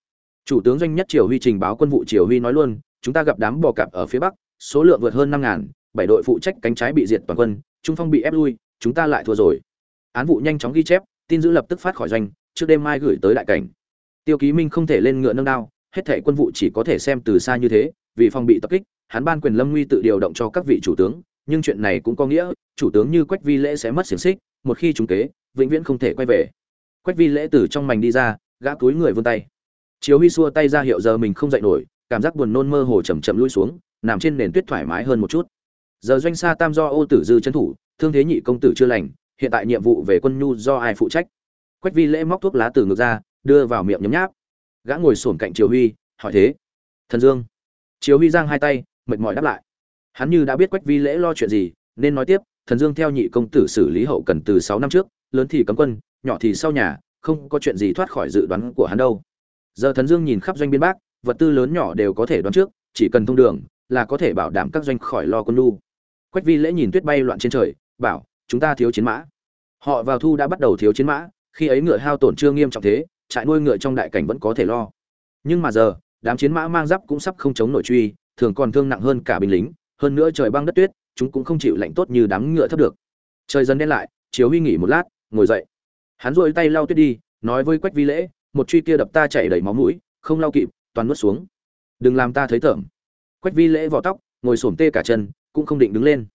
chủ tướng doanh nhất triều huy trình báo quân vụ triều huy nói luôn, chúng ta gặp đám bò cạp ở phía bắc, số lượng vượt hơn năm ngàn, bảy đội phụ trách cánh trái bị diệt toàn quân, trung phong bị ép lui, chúng ta lại thua rồi. Án vụ nhanh chóng ghi chép, tin giữ lập tức phát khỏi doanh, trước đêm mai gửi tới đại cảnh. Tiêu ký minh không thể lên ngựa nâng đao, hết thảy quân vụ chỉ có thể xem từ xa như thế, vì phòng bị tập kích, hắn ban quyền lâm nguy tự điều động cho các vị chủ tướng, nhưng chuyện này cũng có nghĩa, chủ tướng như quách vi lễ sẽ mất xiềng xích, một khi chúng kế, vĩnh viễn không thể quay về. Quách vi lễ từ trong mảnh đi ra, gã túi người vươn tay chiếu huy xua tay ra hiệu giờ mình không dậy nổi, cảm giác buồn nôn mơ hồ chầm chậm lui xuống, nằm trên nền tuyết thoải mái hơn một chút. Giờ doanh xa tam do ô tử dư trấn thủ, thương thế nhị công tử chưa lành, hiện tại nhiệm vụ về quân nhu do ai phụ trách? Quách vi lễ móc thuốc lá từ ngược ra, đưa vào miệng nhấm nháp. Gã ngồi xổm cạnh triều huy, hỏi thế. Thần dương. Chiếu huy giang hai tay, mệt mỏi đáp lại. Hắn như đã biết quách vi lễ lo chuyện gì, nên nói tiếp, thần dương theo nhị công tử xử lý hậu cần từ sáu năm trước, lớn thì cấm quân, nhỏ thì sau nhà, không có chuyện gì thoát khỏi dự đoán của hắn đâu giờ thần dương nhìn khắp doanh biên bắc vật tư lớn nhỏ đều có thể đoán trước, chỉ cần thông đường, là có thể bảo đảm các doanh khỏi lo quân lu quách vi lễ nhìn tuyết bay loạn trên trời, bảo, chúng ta thiếu chiến mã. Họ vào thu đã bắt đầu thiếu chiến mã, khi ấy ngựa hao tổn chưa nghiêm trọng thế, trại nuôi ngựa trong đại cảnh vẫn có thể lo. Nhưng mà giờ, đám chiến mã mang giáp cũng sắp không chống nổi truy, thường còn thương nặng hơn cả binh lính, hơn nữa trời băng đất tuyết, chúng cũng không chịu lạnh tốt như đám ngựa thấp được. Trời dần đen lại chiếu huy nghỉ một lát, ngồi dậy. Hắn rội tay lau tuyết đi, nói với quách vi lễ một truy kia đập ta chảy đầy máu mũi, không lau kịp, toàn nuốt xuống. Đừng làm ta thấy tởm quách vi lễ vỏ tóc, ngồi xổm tê cả chân, cũng không định đứng lên.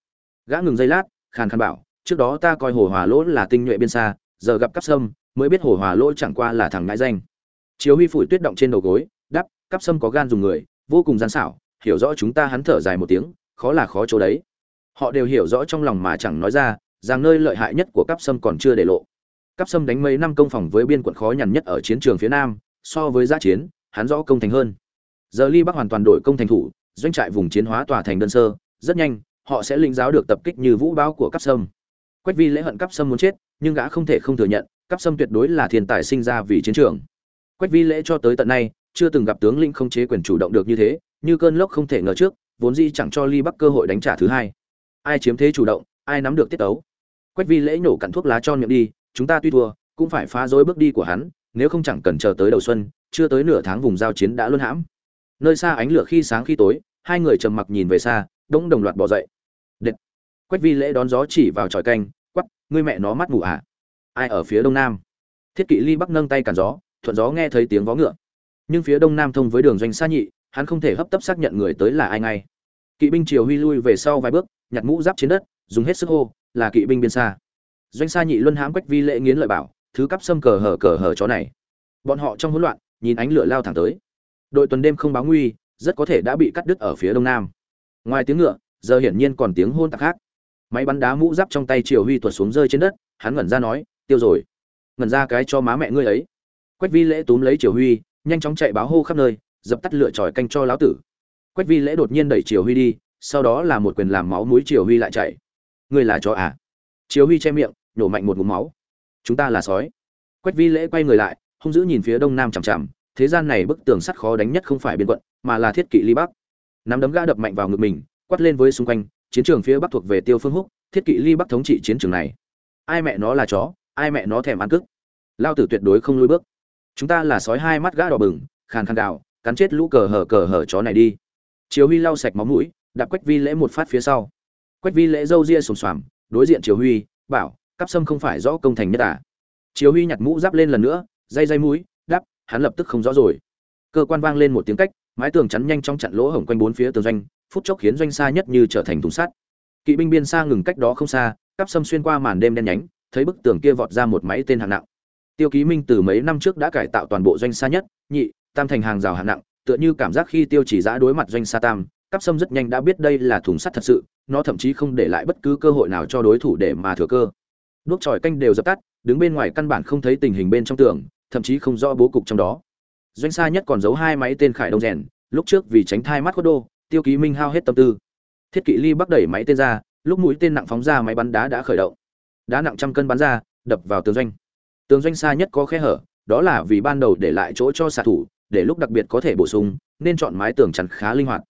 Gã ngừng giây lát, khàn khàn bảo, trước đó ta coi hồ hòa lỗ là tinh nhuệ biên xa, giờ gặp cắp sâm, mới biết hồ hòa lỗ chẳng qua là thằng ngãi danh. Chiếu huy phủi tuyết động trên đầu gối đắp cắp sâm có gan dùng người, vô cùng gian xảo, hiểu rõ chúng ta hắn thở dài một tiếng, khó là khó chỗ đấy. Họ đều hiểu rõ trong lòng mà chẳng nói ra, rằng nơi lợi hại nhất của cắp sâm còn chưa để lộ cắp sâm đánh mấy năm công phòng với biên quận khó nhằn nhất ở chiến trường phía nam, so với giã chiến, hắn rõ công thành hơn. Giờ ly bắc hoàn toàn đổi công thành thủ, doanh trại vùng chiến hóa tòa thành đơn sơ, rất nhanh, họ sẽ linh giáo được tập kích như vũ báo của cắp sâm. Quách vi lễ hận cắp sâm muốn chết, nhưng gã không thể không thừa nhận cắp sâm tuyệt đối là thiên tài sinh ra vì chiến trường. Quách vi lễ cho tới tận nay, chưa từng gặp tướng lĩnh không chế quyền chủ động được như thế, như cơn lốc không thể ngờ trước, vốn di chẳng cho ly bắc cơ hội đánh trả thứ hai. Ai chiếm thế chủ động, ai nắm được tiết tấu. Quách vi lễ nổ cặn thuốc lá cho miệng đi chúng ta tuy thua, cũng phải phá rối bước đi của hắn, nếu không chẳng cần chờ tới đầu xuân, chưa tới nửa tháng vùng giao chiến đã luân hãm. Nơi xa ánh lửa khi sáng khi tối, hai người trầm mặc nhìn về xa, đống đồng loạt bỏ dậy. Đệt. quách vi lễ đón gió chỉ vào tròi canh, quắp, ngươi mẹ nó mắt ngủ à? Ai ở phía đông nam? Thiết kỵ ly bắc nâng tay cản gió, thuận gió nghe thấy tiếng vó ngựa. Nhưng phía đông nam thông với đường doanh xa nhị, hắn không thể hấp tấp xác nhận người tới là ai ngay. Kỵ binh triều huy lui về sau vài bước, nhặt mũ giáp trên đất, dùng hết sức hô, là kỵ binh biên xa doanh Sa nhị luân hãm quách vi lễ nghiến lợi bảo, thứ cắp xâm cờ hở cờ hở chó này. Bọn họ trong hỗn loạn, nhìn ánh lửa lao thẳng tới. Đội tuần đêm không báo nguy, rất có thể đã bị cắt đứt ở phía đông nam. Ngoài tiếng ngựa, giờ hiển nhiên còn tiếng hôn tạc khác. Máy bắn đá mũ giáp trong tay triều huy tuột xuống rơi trên đất, hắn ngẩn ra nói, tiêu rồi. Ngẩn ra cái cho má mẹ ngươi ấy. Quách vi lễ túm lấy triều huy, nhanh chóng chạy báo hô khắp nơi, dập tắt lửa tròi canh cho lão tử. Quách vi lễ đột nhiên đẩy triều huy đi, sau đó là một quyền làm máu mũi triều huy lại chạy. Ngươi là chó à? Triều huy che miệng nhổ mạnh một ngụm máu. Chúng ta là sói. Quách vi lễ quay người lại, hung dữ nhìn phía đông nam chằm chằm. Thế gian này bức tường sắt khó đánh nhất không phải biên quận, mà là thiết kỵ ly bắc. Nắm đấm gã đập mạnh vào ngực mình, quát lên với xung quanh, chiến trường phía bắc thuộc về tiêu phương húc, thiết kỵ ly bắc thống trị chiến trường này. Ai mẹ nó là chó, ai mẹ nó thèm ăn cức. Lao tử tuyệt đối không lùi bước. Chúng ta là sói hai mắt gã đỏ bừng, khàn khàn đào cắn chết lũ cờ hở cờ hở chó này đi. Chiếu huy lau sạch máu mũi, đạp quách vi lễ một phát phía sau. Quách vi lễ râu ria sồm xoàm, đối diện chiếu huy, bảo cắp sâm không phải rõ công thành nhất à. chiếu huy nhặt mũ giáp lên lần nữa, dây dây mũi đắp hắn lập tức không rõ rồi. Cơ quan vang lên một tiếng cách, mái tường chắn nhanh trong chặn lỗ hổng quanh bốn phía tường doanh, phút chốc khiến doanh xa nhất như trở thành thùng sắt. Kỵ binh biên xa ngừng cách đó không xa, cắp sâm xuyên qua màn đêm đen nhánh, thấy bức tường kia vọt ra một máy tên hạng nặng. Tiêu ký minh từ mấy năm trước đã cải tạo toàn bộ doanh xa nhất, nhị, tam thành hàng rào hạng nặng, tựa như cảm giác khi tiêu chỉ giã đối mặt doanh xa tam, cắp sâm rất nhanh đã biết đây là thùng sắt thật sự, nó thậm chí không để lại bất cứ cơ hội nào cho đối thủ để mà thừa cơ đuốc tròi canh đều dập tắt, đứng bên ngoài căn bản không thấy tình hình bên trong tường, thậm chí không rõ bố cục trong đó. Doanh xa nhất còn giấu hai máy tên khải đông rèn, lúc trước vì tránh thai mắt khuất đô, tiêu ký minh hao hết tâm tư. Thiết kỵ ly bắc đẩy máy tên ra, lúc mũi tên nặng phóng ra máy bắn đá đã khởi động. Đá nặng trăm cân bắn ra, đập vào tường doanh. Tường doanh xa nhất có khe hở, đó là vì ban đầu để lại chỗ cho xạ thủ, để lúc đặc biệt có thể bổ sung, nên chọn mái tường chắn khá linh hoạt.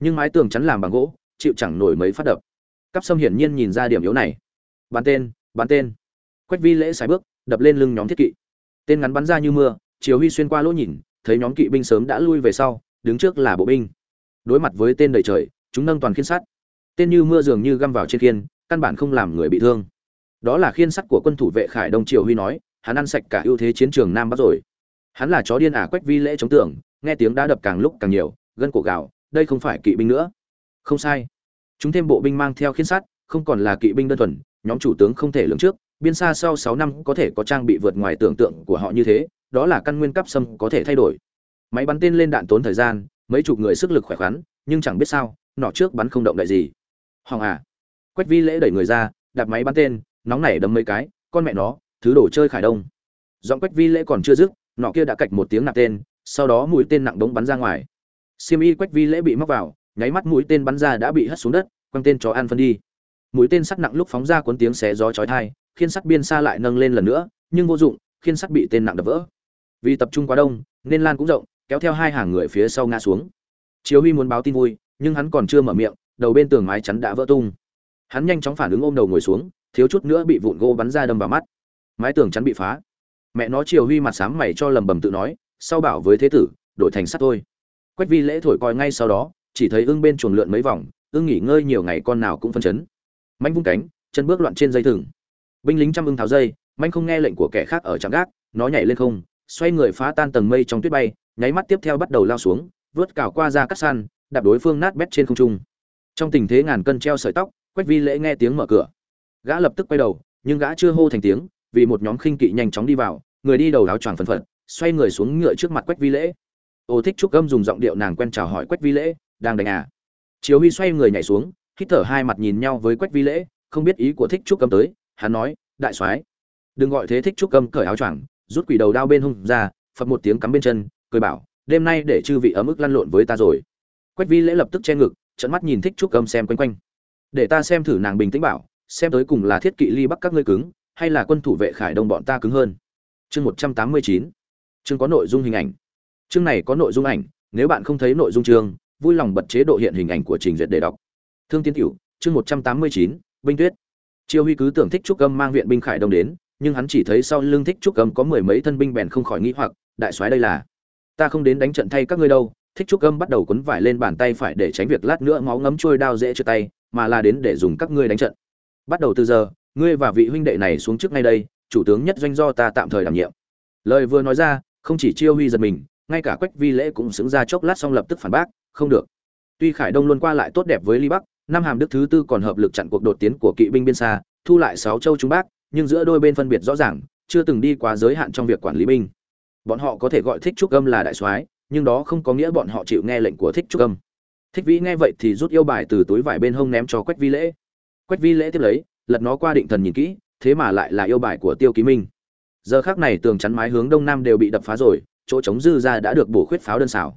Nhưng mái tường chắn làm bằng gỗ, chịu chẳng nổi mấy phát đập. Cắp sâm hiển nhiên nhìn ra điểm yếu này. Bắn tên bắn tên. Quách vi lễ sải bước, đập lên lưng nhóm thiết kỵ. Tên ngắn bắn ra như mưa chiều huy xuyên qua lỗ nhìn, thấy nhóm kỵ binh sớm đã lui về sau, đứng trước là bộ binh. Đối mặt với tên đầy trời, chúng nâng toàn khiên sắt. Tên như mưa dường như găm vào trên khiên, căn bản không làm người bị thương. Đó là khiên sắt của quân thủ vệ khải đông, triều huy nói, hắn ăn sạch cả ưu thế chiến trường nam bắc rồi. Hắn là chó điên ả quách vi lễ chống tưởng, nghe tiếng đá đập càng lúc càng nhiều, gân cổ gạo đây không phải kỵ binh nữa. Không sai. Chúng thêm bộ binh mang theo khiên sắt, không còn là kỵ binh đơn thuần nhóm chủ tướng không thể lường trước, biên xa sau sáu năm có thể có trang bị vượt ngoài tưởng tượng của họ như thế, đó là căn nguyên cấp sâm có thể thay đổi. Máy bắn tên lên đạn tốn thời gian, mấy chục người sức lực khỏe khoắn, nhưng chẳng biết sao nọ trước bắn không động đại gì. Hoàng à. Quách vi lễ đẩy người ra, đạp máy bắn tên, nóng nảy đấm mấy cái, con mẹ nó, thứ đồ chơi khải đông. Giọng quách vi lễ còn chưa dứt nọ kia đã cạch một tiếng nạp tên, sau đó mũi tên nặng đống bắn ra ngoài. Xiêm y quách vi lễ bị móc vào, nháy mắt mũi tên bắn ra đã bị hất xuống đất, quăng tên chó ăn phân đi mũi tên sắt nặng lúc phóng ra cuốn tiếng xé gió chói tai, khiên sắt biên xa lại nâng lên lần nữa, nhưng vô dụng, khiên sắt bị tên nặng đập vỡ. Vì tập trung quá đông, nên lan cũng rộng, kéo theo hai hàng người phía sau ngã xuống. Chiếu huy muốn báo tin vui, nhưng hắn còn chưa mở miệng, đầu bên tường mái chắn đã vỡ tung. Hắn nhanh chóng phản ứng ôm đầu ngồi xuống, thiếu chút nữa bị vụn gỗ bắn ra đâm vào mắt. Mái tường chắn bị phá. Mẹ nó Triều huy mặt sám mày cho lầm bầm tự nói, sau bảo với thế tử, đổi thành sắt thôi. Quách vi lễ thổi coi ngay sau đó, chỉ thấy ưng bên chuồng lượn mấy vòng, ưng nghỉ ngơi nhiều ngày con nào cũng phân chấn manh vung cánh, chân bước loạn trên dây thừng. Binh lính trăm ưng tháo dây, manh không nghe lệnh của kẻ khác ở trạm gác, nó nhảy lên không, xoay người phá tan tầng mây trong tuyết bay, nháy mắt tiếp theo bắt đầu lao xuống, vớt cào qua ra cắt san đạp đối phương nát bét trên không trung. Trong tình thế ngàn cân treo sợi tóc, quách vi lễ nghe tiếng mở cửa. Gã lập tức quay đầu, nhưng gã chưa hô thành tiếng, vì một nhóm khinh kỵ nhanh chóng đi vào, người đi đầu áo choàng phần phật, xoay người xuống ngựa trước mặt quách vi lễ. Ô thích trúc gâm dùng giọng điệu nàng quen chào hỏi quách vi lễ, đang đánh à? Chiếu huy xoay người nhảy xuống hít thở hai mặt nhìn nhau với quách vi lễ, không biết ý của thích trúc cầm tới, hắn nói, đại soái, đừng gọi thế thích trúc cầm cởi áo choàng, rút quỷ đầu đao bên hông ra, phập một tiếng cắm bên chân, cười bảo, đêm nay để chư vị ấm ức lăn lộn với ta rồi. Quách vi lễ lập tức che ngực trận mắt nhìn thích trúc cầm xem quanh quanh. Để ta xem thử nàng bình tĩnh bảo, xem tới cùng là thiết kỵ ly bắc các ngươi cứng, hay là quân thủ vệ khải đông bọn ta cứng hơn. Chương một trăm tám mươi chín. Chương có nội dung hình ảnh. Chương này có nội dung ảnh, nếu bạn không thấy nội dung chương, vui lòng bật chế độ hiện hình ảnh của trình duyệt để đọc thương tiên tiểu chương một trăm tám mươi chín, binh tuyết. Triêu huy cứ tưởng thích trúc âm mang viện binh khải đông đến, nhưng hắn chỉ thấy sau lưng thích trúc âm có mười mấy thân binh bèn không khỏi nghĩ hoặc, đại soái đây là, ta không đến đánh trận thay các ngươi đâu. Thích trúc âm bắt đầu quấn vải lên bàn tay phải để tránh việc lát nữa máu ngấm trôi đao dễ trượt tay, mà là đến để dùng các ngươi đánh trận. Bắt đầu từ giờ, ngươi và vị huynh đệ này xuống trước ngay đây, chủ tướng nhất doanh do ta tạm thời đảm nhiệm. Lời vừa nói ra, không chỉ chiêu huy giật mình, ngay cả quách vi lễ cũng sững ra chốc lát xong lập tức phản bác, không được. Tuy khải đông luôn qua lại tốt đẹp với ly bắc năm hàm đức thứ tư còn hợp lực chặn cuộc đột tiến của kỵ binh biên xa, thu lại sáu châu trung bắc, nhưng giữa đôi bên phân biệt rõ ràng, chưa từng đi quá giới hạn trong việc quản lý binh. Bọn họ có thể gọi thích trúc âm là đại soái, nhưng đó không có nghĩa bọn họ chịu nghe lệnh của thích trúc âm. Thích vĩ nghe vậy thì rút yêu bài từ túi vải bên hông ném cho quách vi lễ. Quách vi lễ tiếp lấy, lật nó qua định thần nhìn kỹ, thế mà lại là yêu bài của tiêu ký minh. Giờ khác này tường chắn mái hướng đông nam đều bị đập phá rồi, chỗ trống dư ra đã được bổ khuyết pháo đơn xảo.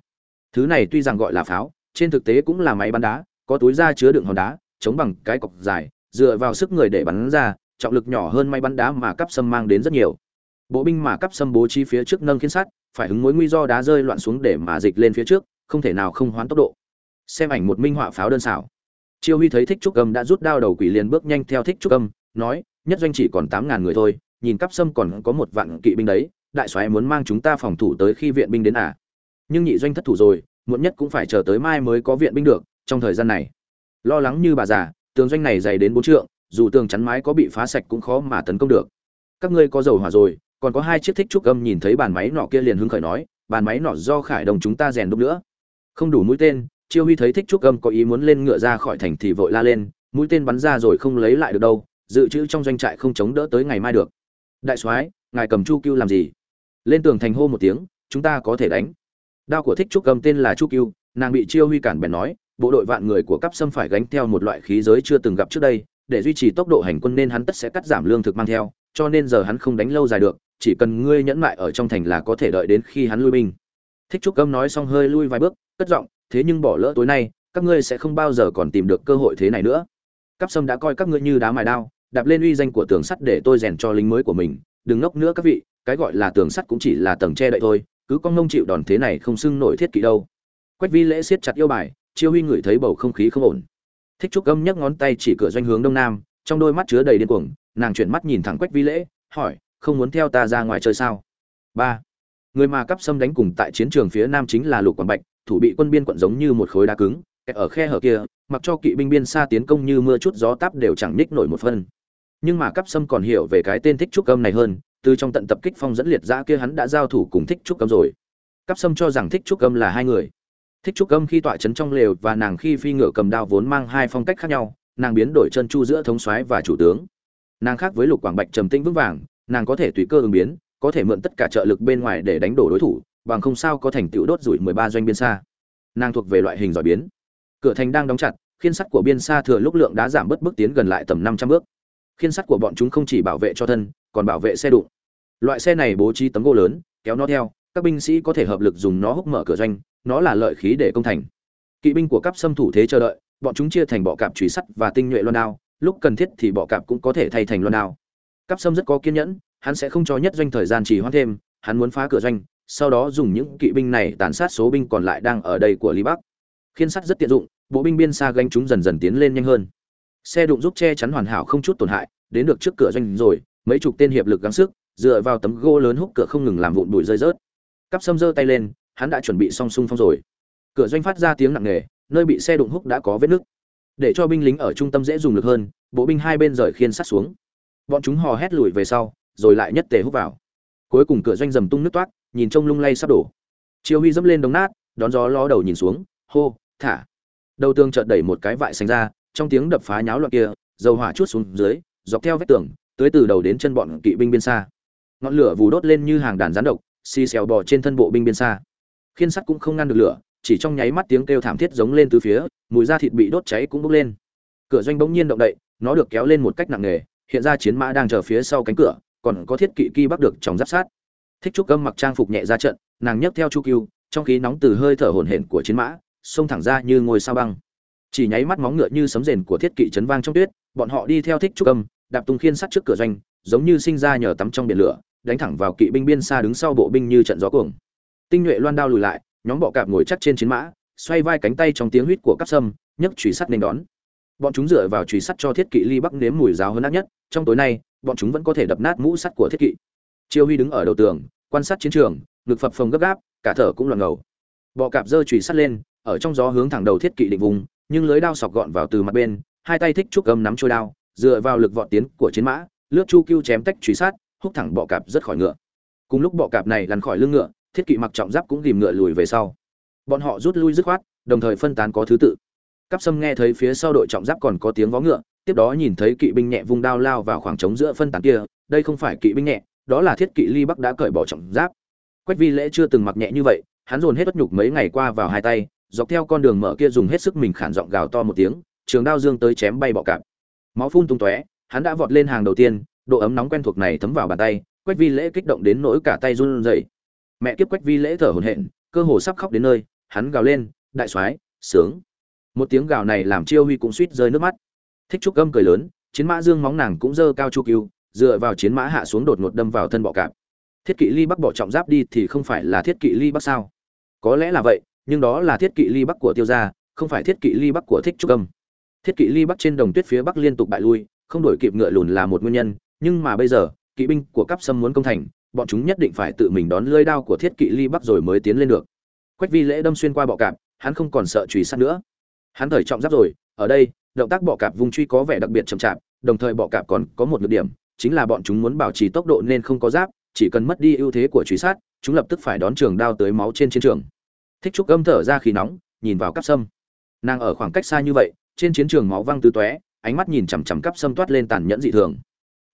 Thứ này tuy rằng gọi là pháo, trên thực tế cũng là máy bắn đá có túi da chứa đựng hòn đá, chống bằng cái cọc dài, dựa vào sức người để bắn ra, trọng lực nhỏ hơn máy bắn đá mà cắp sâm mang đến rất nhiều. Bộ binh mà cắp sâm bố trí phía trước nâng khiến sắt, phải hứng mối nguy do đá rơi loạn xuống để mà dịch lên phía trước, không thể nào không hoán tốc độ. Xem ảnh một minh họa pháo đơn xảo. Chiêu huy thấy thích trúc âm đã rút đao đầu quỷ liền bước nhanh theo thích trúc âm, nói, nhất doanh chỉ còn tám ngàn người thôi, nhìn cắp sâm còn có một vạn kỵ binh đấy, đại soái muốn mang chúng ta phòng thủ tới khi viện binh đến à? Nhưng nhị doanh thất thủ rồi, muộn nhất cũng phải chờ tới mai mới có viện binh được trong thời gian này. Lo lắng như bà già, tường doanh này dày đến bốn trượng, dù tường chắn mái có bị phá sạch cũng khó mà tấn công được. Các ngươi có dầu hỏa rồi, còn có hai chiếc thích trúc âm nhìn thấy bàn máy nọ kia liền hưng khởi nói, bàn máy nọ do khải đồng chúng ta rèn đúc nữa. Không đủ mũi tên, chiêu huy thấy thích trúc âm có ý muốn lên ngựa ra khỏi thành thì vội la lên, mũi tên bắn ra rồi không lấy lại được đâu, dự trữ trong doanh trại không chống đỡ tới ngày mai được. Đại soái, ngài cầm chu cưu làm gì? Lên tường thành hô một tiếng, chúng ta có thể đánh. Đao của thích trúc âm tên là chu cưu, nàng bị chiêu huy cản bèn nói bộ đội vạn người của cấp sâm phải gánh theo một loại khí giới chưa từng gặp trước đây, để duy trì tốc độ hành quân nên hắn tất sẽ cắt giảm lương thực mang theo, cho nên giờ hắn không đánh lâu dài được, chỉ cần ngươi nhẫn mại ở trong thành là có thể đợi đến khi hắn lui binh. Thích trúc âm nói xong hơi lui vài bước, cất giọng, thế nhưng bỏ lỡ tối nay, các ngươi sẽ không bao giờ còn tìm được cơ hội thế này nữa. Cáp sâm đã coi các ngươi như đá mài đao, đạp lên uy danh của tường sắt để tôi rèn cho lính mới của mình. Đừng ngốc nữa các vị, cái gọi là tường sắt cũng chỉ là tầng che đậy thôi, cứ con ngông chịu đòn thế này không xưng nổi thiết kỵ đâu. Quách vi lễ siết chặt yêu bài chiêu huy ngửi thấy bầu không khí không ổn. Thích trúc âm nhấc ngón tay chỉ cửa doanh hướng đông nam, trong đôi mắt chứa đầy điên cuồng, nàng chuyển mắt nhìn thẳng quách vi lễ, hỏi, không muốn theo ta ra ngoài chơi sao? Ba. Người mà cắp xâm đánh cùng tại chiến trường phía nam chính là lục quảng bạch, thủ bị quân biên quận giống như một khối đá cứng ở khe hở kia, mặc cho kỵ binh biên xa tiến công như mưa chút gió táp đều chẳng ních nổi một phân. Nhưng mà cắp sâm còn hiểu về cái tên thích trúc âm này hơn, từ trong tận tập kích phong dẫn liệt ra kia hắn đã giao thủ cùng thích trúc âm rồi. Cắp sâm cho rằng thích trúc âm là hai người thích trúc âm khi tọa chấn trong lều và nàng khi phi ngựa cầm đao vốn mang hai phong cách khác nhau, nàng biến đổi chân chu giữa thống soái và chủ tướng. Nàng khác với lục quảng bạch trầm tĩnh vững vàng, nàng có thể tùy cơ ứng biến, có thể mượn tất cả trợ lực bên ngoài để đánh đổ đối thủ, bằng không sao có thành tựu đốt rủi mười ba doanh biên xa. Nàng thuộc về loại hình giỏi biến. Cửa thành đang đóng chặt, khiên sắt của biên xa thừa lúc lượng đã giảm bớt bước tiến gần lại tầm năm trăm bước. Khiên sắt của bọn chúng không chỉ bảo vệ cho thân, còn bảo vệ xe đụng. Loại xe này bố trí tấm gỗ lớn, kéo nó theo các binh sĩ có thể hợp lực dùng nó húc mở cửa doanh, nó là lợi khí để công thành. Kỵ binh của cấp xâm thủ thế chờ đợi, bọn chúng chia thành bọ cạp truy sắt và tinh nhuệ loan đao, lúc cần thiết thì bọ cạp cũng có thể thay thành loan đao. Cấp xâm rất có kiên nhẫn, hắn sẽ không cho nhất doanh thời gian trì hoãn thêm, hắn muốn phá cửa doanh, sau đó dùng những kỵ binh này tàn sát số binh còn lại đang ở đây của lý bắc. Khiên sắt rất tiện dụng, bộ binh biên xa gánh chúng dần dần tiến lên nhanh hơn. Xe đụng giúp che chắn hoàn hảo không chút tổn hại, đến được trước cửa doanh rồi, mấy chục tên hiệp lực gắng sức, dựa vào tấm gỗ lớn húc cửa không ngừng làm vụn bụi rơi rớt cắp sâm giơ tay lên, hắn đã chuẩn bị xong sung phong rồi. Cửa doanh phát ra tiếng nặng nề, nơi bị xe đụng húc đã có vết nứt. Để cho binh lính ở trung tâm dễ dùng lực hơn, bộ binh hai bên rời khiên sát xuống. Bọn chúng hò hét lùi về sau, rồi lại nhất tề hút vào. Cuối cùng cửa doanh dầm tung nước toát nhìn trông lung lay sắp đổ. Chiêu huy dẫm lên đống nát, đón gió ló đầu nhìn xuống, hô, thả. Đầu tường chợt đẩy một cái vại xanh ra, trong tiếng đập phá nháo loạn kia, dầu hỏa chút xuống dưới, dọc theo vách tường tới từ đầu đến chân bọn kỵ binh biên xa. Ngọn lửa vù đốt lên như hàng đàn rán độc xì xèo bò trên thân bộ binh biên xa. Khiên sắt cũng không ngăn được lửa, chỉ trong nháy mắt tiếng kêu thảm thiết giống lên từ phía, mùi da thịt bị đốt cháy cũng bốc lên. Cửa doanh bỗng nhiên động đậy, nó được kéo lên một cách nặng nề, hiện ra chiến mã đang chờ phía sau cánh cửa, còn có thiết kỵ kỳ bắt được trong giáp sát. Thích trúc âm mặc trang phục nhẹ ra trận, nàng nhấc theo chu cưu trong khí nóng từ hơi thở hổn hển của chiến mã, xông thẳng ra như ngôi sao băng. Chỉ nháy mắt móng ngựa như sấm rền của thiết kỵ chấn vang trong tuyết, bọn họ đi theo thích trúc âm đạp tung khiên sắt trước cửa doanh, giống như sinh ra nhờ tắm trong biển lửa đánh thẳng vào kỵ binh biên xa đứng sau bộ binh như trận gió cuồng. Tinh nhuệ loan đao lùi lại, nhóm bọ cạp ngồi chắc trên chiến mã, xoay vai cánh tay trong tiếng huýt của cắp sâm, nhấc chùy sắt nên đón. Bọn chúng dựa vào chùy sắt cho thiết kỵ ly bắc nếm mùi giáo hơn ác nhất, trong tối nay, bọn chúng vẫn có thể đập nát mũ sắt của thiết kỵ. Chiêu huy đứng ở đầu tường, quan sát chiến trường, ngực phập phồng gấp gáp, cả thở cũng loạn ngầu. Bọ cạp giơ chùy sắt lên, ở trong gió hướng thẳng đầu thiết kỵ định vùng, nhưng lưới đao sọc gọn vào từ mặt bên, hai tay thích trúc gầm nắm trôi đao, dựa vào lực vọt tiến của chiến mã, lướt chu cưu chém tách truy sát húc thẳng bọ cạp rất khỏi ngựa. Cùng lúc bọ cạp này lăn khỏi lưng ngựa, thiết kỵ mặc trọng giáp cũng ghìm ngựa lùi về sau. Bọn họ rút lui dứt khoát, đồng thời phân tán có thứ tự. Cắp sâm nghe thấy phía sau đội trọng giáp còn có tiếng vó ngựa, tiếp đó nhìn thấy kỵ binh nhẹ vung đao lao vào khoảng trống giữa phân tán kia, đây không phải kỵ binh nhẹ, đó là thiết kỵ ly bắc đã cởi bỏ trọng giáp. Quách vi lễ chưa từng mặc nhẹ như vậy, hắn dồn hết bất nhục mấy ngày qua vào hai tay, dọc theo con đường mở kia dùng hết sức mình khản giọng gào to một tiếng, trường đao dương tới chém bay bọ cạp. Máu phun tung tóe, hắn đã vọt lên hàng đầu tiên độ ấm nóng quen thuộc này thấm vào bàn tay, quách vi lễ kích động đến nỗi cả tay run rẩy. Mẹ kiếp quách vi lễ thở hổn hển, cơ hồ sắp khóc đến nơi, hắn gào lên, đại soái, sướng. Một tiếng gào này làm chiêu huy cũng suýt rơi nước mắt. Thích trúc gâm cười lớn, chiến mã dương móng nàng cũng dơ cao chu cứu dựa vào chiến mã hạ xuống đột ngột đâm vào thân bọ cạp. Thiết kỵ ly bắc bỏ trọng giáp đi thì không phải là thiết kỵ ly bắc sao? Có lẽ là vậy, nhưng đó là thiết kỵ ly bắc của tiêu gia, không phải thiết kỵ ly bắc của thích trúc âm thiết kỵ ly bắc trên đồng tuyết phía bắc liên tục bại lui, không đổi kịp ngựa lùn là một nguyên nhân nhưng mà bây giờ, kỵ binh của cắp sâm muốn công thành, bọn chúng nhất định phải tự mình đón lưỡi đao của thiết kỵ ly bắc rồi mới tiến lên được. Quách vi lễ đâm xuyên qua bọ cạp, hắn không còn sợ truy sát nữa. Hắn thời trọng giáp rồi, ở đây, động tác bọ cạp vùng truy có vẻ đặc biệt chậm chạp, đồng thời bọ cạp còn có một nhược điểm, chính là bọn chúng muốn bảo trì tốc độ nên không có giáp, chỉ cần mất đi ưu thế của truy sát chúng lập tức phải đón trường đao tới máu trên chiến trường. Thích trúc âm thở ra khí nóng, nhìn vào cắp sâm. Nàng ở khoảng cách xa như vậy, trên chiến trường máu văng tứ tóe, ánh mắt nhìn chằm chằm cắp sâm toát lên tàn nhẫn dị thường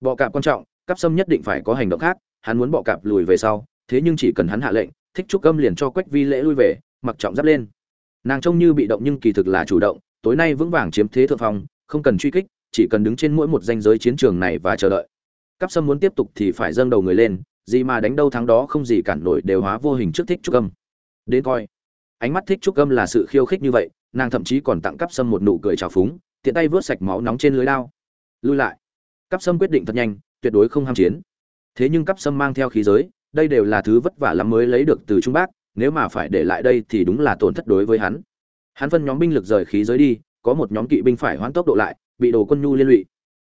bọ cạp quan trọng cắp sâm nhất định phải có hành động khác, hắn muốn bọ cạp lùi về sau, thế nhưng chỉ cần hắn hạ lệnh, thích trúc âm liền cho quách vi lễ lui về, mặc trọng giáp lên. Nàng trông như bị động nhưng kỳ thực là chủ động, tối nay vững vàng chiếm thế thượng phong, không cần truy kích, chỉ cần đứng trên mỗi một danh giới chiến trường này và chờ đợi. Cắp sâm muốn tiếp tục thì phải dâng đầu người lên, gì mà đánh đâu thắng đó không gì cản nổi đều hóa vô hình trước thích trúc âm. Đến coi. Ánh mắt thích trúc âm là sự khiêu khích như vậy, nàng thậm chí còn tặng cắp sâm một nụ cười trào phúng, tiện tay vớt sạch máu nóng trên lưới lao lui lại cắp sâm quyết định thật nhanh, tuyệt đối không ham chiến. Thế nhưng cắp sâm mang theo khí giới, đây đều là thứ vất vả lắm mới lấy được từ trung bắc, nếu mà phải để lại đây thì đúng là tổn thất đối với hắn. Hắn phân nhóm binh lực rời khí giới đi, có một nhóm kỵ binh phải hoãn tốc độ lại, bị đồ quân nhu liên lụy.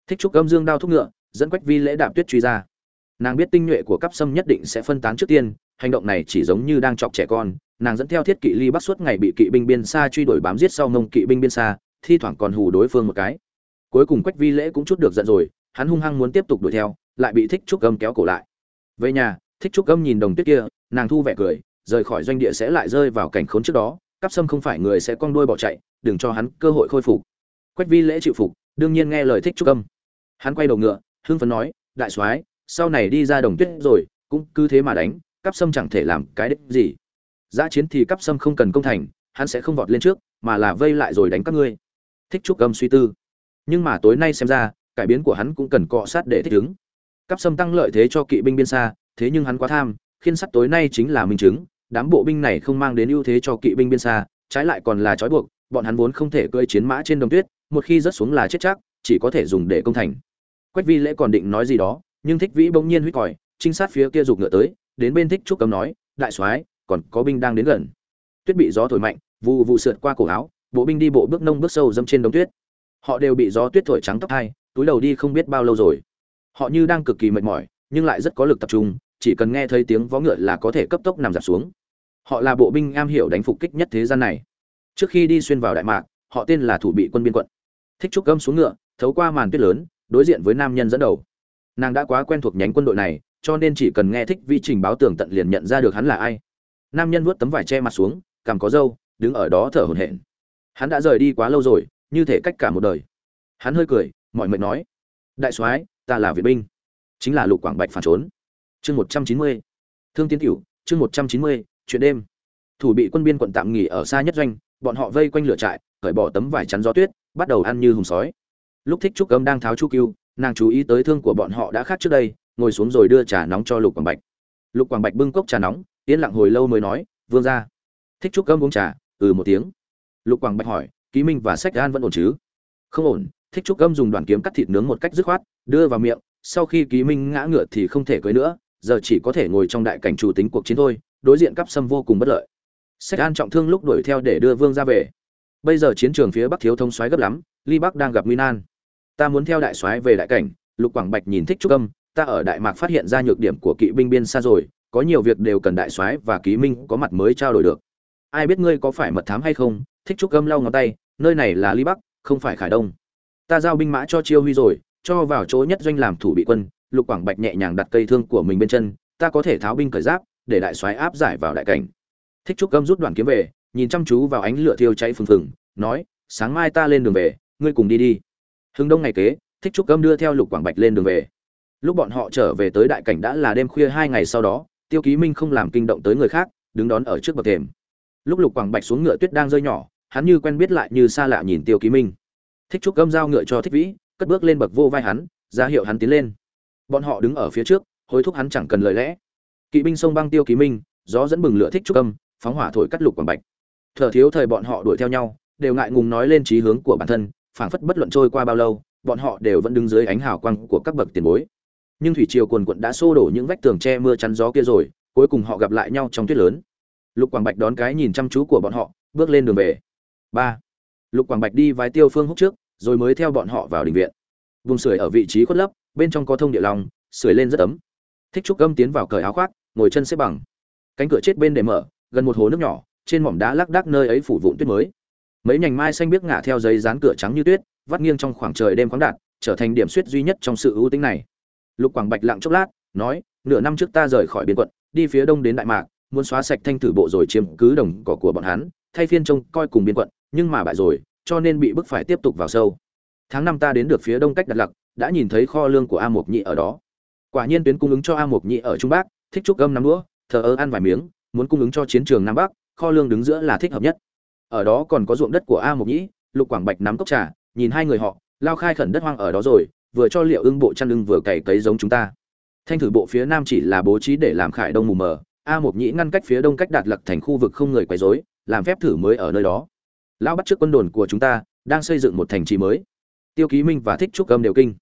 Thích trúc âm dương đao thúc ngựa, dẫn quách vi lễ đạp tuyết truy ra. Nàng biết tinh nhuệ của cắp sâm nhất định sẽ phân tán trước tiên, hành động này chỉ giống như đang chọc trẻ con, nàng dẫn theo thiết kỵ ly bắt suốt ngày bị kỵ binh biên xa truy đuổi bám giết sau mông kỵ binh biên xa, thi thoảng còn hù đối phương một cái. Cuối cùng quách vi lễ cũng chút được giận rồi hắn hung hăng muốn tiếp tục đuổi theo, lại bị thích trúc âm kéo cổ lại. Về nhà, thích trúc âm nhìn đồng tuyết kia, nàng thu vẻ cười, rời khỏi doanh địa sẽ lại rơi vào cảnh khốn trước đó, cắp sâm không phải người sẽ cong đuôi bỏ chạy, đừng cho hắn cơ hội khôi phục. Quách vi lễ chịu phục, đương nhiên nghe lời thích trúc âm. Hắn quay đầu ngựa, hưng phấn nói, đại soái, sau này đi ra đồng tuyết rồi, cũng cứ thế mà đánh, cắp sâm chẳng thể làm cái đích gì. Giã chiến thì cắp sâm không cần công thành, hắn sẽ không vọt lên trước, mà là vây lại rồi đánh các ngươi. Thích trúc âm suy tư. Nhưng mà tối nay xem ra cải biến của hắn cũng cần cọ sát để thích ứng. Cắp sâm tăng lợi thế cho kỵ binh biên xa, thế nhưng hắn quá tham, khiên sắt tối nay chính là minh chứng, đám bộ binh này không mang đến ưu thế cho kỵ binh biên xa, trái lại còn là trói buộc, bọn hắn vốn không thể cưỡi chiến mã trên đồng tuyết, một khi rớt xuống là chết chắc, chỉ có thể dùng để công thành. Quách vi lễ còn định nói gì đó, nhưng thích vĩ bỗng nhiên huýt còi, trinh sát phía kia giục ngựa tới, đến bên thích trúc cấm nói, đại soái, còn có binh đang đến gần. Tuyết bị gió thổi mạnh vụ vụ sượt qua cổ áo, bộ binh đi bộ bước nông bước sâu dâm trên đống tuyết. Họ đều bị gió tuyết thổi trắng tóc hai túi đầu đi không biết bao lâu rồi. Họ như đang cực kỳ mệt mỏi, nhưng lại rất có lực tập trung, chỉ cần nghe thấy tiếng vó ngựa là có thể cấp tốc nằm giảm xuống. Họ là bộ binh am hiểu đánh phục kích nhất thế gian này. Trước khi đi xuyên vào đại mạc, họ tên là thủ bị quân biên quận. Thích trúc gâm xuống ngựa, thấu qua màn tuyết lớn, đối diện với nam nhân dẫn đầu. Nàng đã quá quen thuộc nhánh quân đội này, cho nên chỉ cần nghe thích vi trình báo tường tận liền nhận ra được hắn là ai. Nam nhân vuốt tấm vải che mặt xuống, cằm có râu, đứng ở đó thở hổn hển. Hắn đã rời đi quá lâu rồi, như thể cách cả một đời. Hắn hơi cười mọi mệnh nói, đại soái, ta là việt binh, chính là lục quảng bạch phản trốn. Chương một trăm chín mươi, thương tiến tiểu chương một trăm chín mươi, chuyện đêm. Thủ bị quân biên quận tạm nghỉ ở xa nhất doanh, bọn họ vây quanh lửa trại, cởi bỏ tấm vải chắn gió tuyết, bắt đầu ăn như hùng sói. Lúc thích trúc âm đang tháo chu cưu, nàng chú ý tới thương của bọn họ đã khác trước đây, ngồi xuống rồi đưa trà nóng cho lục quảng bạch. Lục quảng bạch bưng cốc trà nóng, yên lặng hồi lâu mới nói, vương ra thích trúc âm uống trà ừ một tiếng. Lục quảng bạch hỏi, ký minh và sách gan vẫn ổn chứ? Không ổn thích trúc gâm dùng đoàn kiếm cắt thịt nướng một cách dứt khoát, đưa vào miệng, sau khi ký minh ngã ngựa thì không thể cưới nữa, giờ chỉ có thể ngồi trong đại cảnh chủ tính cuộc chiến thôi, đối diện cắp sâm vô cùng bất lợi. Sách an trọng thương lúc đuổi theo để đưa vương ra về. Bây giờ chiến trường phía bắc thiếu thông xoáy gấp lắm, ly bắc đang gặp nguy nan. Ta muốn theo đại soái về đại cảnh, lục quảng bạch nhìn thích trúc âm ta ở đại mạc phát hiện ra nhược điểm của kỵ binh biên xa rồi, có nhiều việc đều cần đại soái và ký minh có mặt mới trao đổi được. Ai biết ngươi có phải mật thám hay không? Thích trúc âm lau ngón tay, nơi này là ly bắc, không phải khải đông ta giao binh mã cho chiêu huy rồi, cho vào chỗ nhất doanh làm thủ bị quân, lục quảng bạch nhẹ nhàng đặt cây thương của mình bên chân, ta có thể tháo binh cởi giáp, để đại soái áp giải vào đại cảnh. Thích trúc gâm rút đoàn kiếm về, nhìn chăm chú vào ánh lửa thiêu cháy phừng phừng, nói, sáng mai ta lên đường về, ngươi cùng đi đi. Hưng đông ngày kế, thích trúc gâm đưa theo lục quảng bạch lên đường về. Lúc bọn họ trở về tới đại cảnh đã là đêm khuya hai ngày sau đó, tiêu ký minh không làm kinh động tới người khác, đứng đón ở trước bậc thềm. Lúc lục quảng bạch xuống ngựa tuyết đang rơi nhỏ, hắn như quen biết lại như xa lạ nhìn tiêu ký minh thích trúc gâm giao ngựa cho thích vĩ, cất bước lên bậc vô vai hắn, ra hiệu hắn tiến lên. Bọn họ đứng ở phía trước, hối thúc hắn chẳng cần lời lẽ. Kỵ binh sông băng tiêu ký minh, gió dẫn bừng lửa thích trúc âm phóng hỏa thổi cắt lục quảng bạch. Thở thiếu thời bọn họ đuổi theo nhau, đều ngại ngùng nói lên trí hướng của bản thân, phảng phất bất luận trôi qua bao lâu, bọn họ đều vẫn đứng dưới ánh hào quang của các bậc tiền bối. Nhưng thủy triều quần quận đã xô đổ những vách tường che mưa chắn gió kia rồi, cuối cùng họ gặp lại nhau trong tuyết lớn. Lục quảng bạch đón cái nhìn chăm chú của bọn họ, bước lên đường về. Ba. Lục quảng bạch đi vái tiêu phương húc trước rồi mới theo bọn họ vào đình viện. Vùng sưởi ở vị trí khuất lấp, bên trong có thông địa lòng, sưởi lên rất ấm. Thích trúc gâm tiến vào cởi áo khoác, ngồi chân xếp bằng. Cánh cửa chết bên để mở, gần một hồ nước nhỏ, trên mỏm đá lác đác nơi ấy phủ vụn tuyết mới. Mấy nhành mai xanh biếc ngả theo giấy dán cửa trắng như tuyết, vắt nghiêng trong khoảng trời đêm khoáng đạt, trở thành điểm suyết duy nhất trong sự ưu tính này. Lục quảng bạch lặng chốc lát, nói, nửa năm trước ta rời khỏi biên quận, đi phía đông đến đại mạc, muốn xóa sạch thanh thử bộ rồi chiếm cứ đồng cỏ của bọn hắn, thay phiên trông coi cùng biên quận, nhưng mà bại rồi cho nên bị bức phải tiếp tục vào sâu. Tháng năm ta đến được phía đông cách đạt lặc đã nhìn thấy kho lương của a mộc nhị ở đó. Quả nhiên tuyến cung ứng cho a mộc nhị ở trung bắc thích trúc gâm nắm đũa thờ ơ ăn vài miếng muốn cung ứng cho chiến trường nam bắc kho lương đứng giữa là thích hợp nhất. Ở đó còn có ruộng đất của a mộc nhị, lục quảng bạch nắm cốc trà nhìn hai người họ lao khai khẩn đất hoang ở đó rồi vừa cho liệu ưng bộ chăn ưng vừa cày cấy giống chúng ta. Thanh thử bộ phía nam chỉ là bố trí để làm khải đông mù mờ a mộc nhị ngăn cách phía đông cách đạt lặc thành khu vực không người quấy rối làm phép thử mới ở nơi đó lão bắt trước quân đồn của chúng ta, đang xây dựng một thành trì mới. Tiêu ký minh và thích trúc âm đều kinh.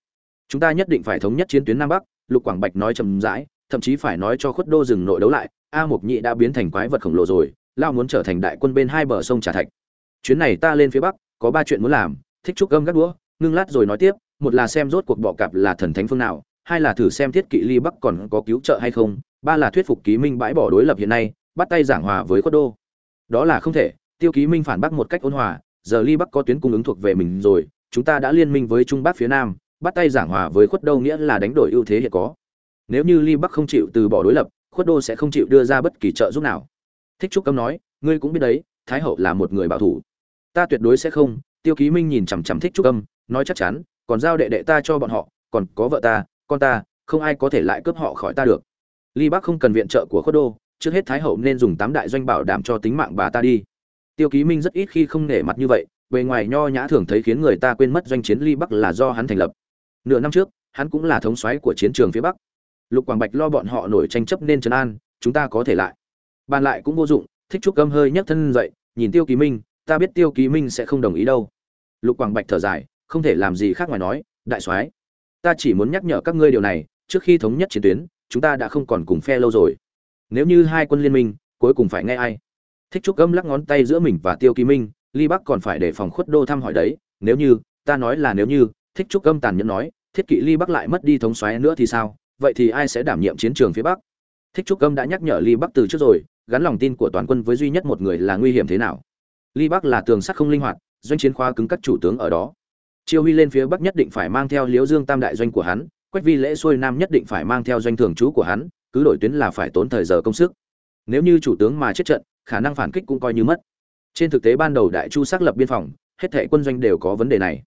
Chúng ta nhất định phải thống nhất chiến tuyến nam bắc, lục quảng bạch nói chầm rãi, thậm chí phải nói cho khuất đô rừng nội đấu lại, a mộc nhị đã biến thành quái vật khổng lồ rồi lao muốn trở thành đại quân bên hai bờ sông trà thạch. Chuyến này ta lên phía bắc, có ba chuyện muốn làm, thích trúc gâm gắt đũa, ngưng lát rồi nói tiếp, một là xem rốt cuộc bọ cạp là thần thánh phương nào, hai là thử xem thiết kỵ ly bắc còn có cứu trợ hay không, ba là thuyết phục ký minh bãi bỏ đối lập hiện nay, bắt tay giảng hòa với khuất đô. Đó là không thể tiêu ký minh phản bác một cách ôn hòa, giờ ly bắc có tuyến cung ứng thuộc về mình rồi, chúng ta đã liên minh với trung bắc phía nam, bắt tay giảng hòa với khuất đô nghĩa là đánh đổi ưu thế hiện có. Nếu như ly bắc không chịu từ bỏ đối lập, khuất đô sẽ không chịu đưa ra bất kỳ trợ giúp nào. Thích trúc cấm nói, ngươi cũng biết đấy, thái hậu là một người bảo thủ. Ta tuyệt đối sẽ không. Tiêu ký minh nhìn chằm chằm thích trúc âm nói chắc chắn, còn giao đệ đệ ta cho bọn họ, còn có vợ ta, con ta, không ai có thể lại cướp họ khỏi ta được. Ly bắc không cần viện trợ của khuất đô, trước hết thái hậu nên dùng tám đại doanh bảo đảm cho tính mạng bà ta đi tiêu ký minh rất ít khi không nể mặt như vậy, bề ngoài nho nhã thường thấy khiến người ta quên mất doanh chiến ly bắc là do hắn thành lập. Nửa năm trước, hắn cũng là thống soái của chiến trường phía bắc. Lục quảng bạch lo bọn họ nổi tranh chấp nên trấn an, chúng ta có thể lại. Bàn lại cũng vô dụng, thích trúc gâm hơi nhấc thân dậy, nhìn tiêu ký minh, ta biết tiêu ký minh sẽ không đồng ý đâu. Lục quảng bạch thở dài, không thể làm gì khác ngoài nói, đại soái, ta chỉ muốn nhắc nhở các ngươi điều này, trước khi thống nhất chiến tuyến, chúng ta đã không còn cùng phe lâu rồi. Nếu như hai quân liên minh, cuối cùng phải nghe ai? Thích trúc gâm lắc ngón tay giữa mình và tiêu ký minh, ly bắc còn phải để phòng khuất đô thăm hỏi đấy, nếu như, ta nói là nếu như, thích trúc gâm tàn nhẫn nói, thiết kỵ ly bắc lại mất đi thống xoáy nữa thì sao, vậy thì ai sẽ đảm nhiệm chiến trường phía bắc? Thích trúc gâm đã nhắc nhở ly bắc từ trước rồi, gắn lòng tin của toàn quân với duy nhất một người là nguy hiểm thế nào? Ly bắc là tường sắt không linh hoạt, doanh chiến khoa cứng các chủ tướng ở đó. Chiêu huy lên phía bắc nhất định phải mang theo liễu dương tam đại doanh của hắn, quách vi lễ xuôi nam nhất định phải mang theo doanh thường trú của hắn, cứ đổi tuyến là phải tốn thời giờ công sức. Nếu như chủ tướng mà chết trận khả năng phản kích cũng coi như mất. Trên thực tế ban đầu đại chu xác lập biên phòng, hết thảy quân doanh đều có vấn đề này.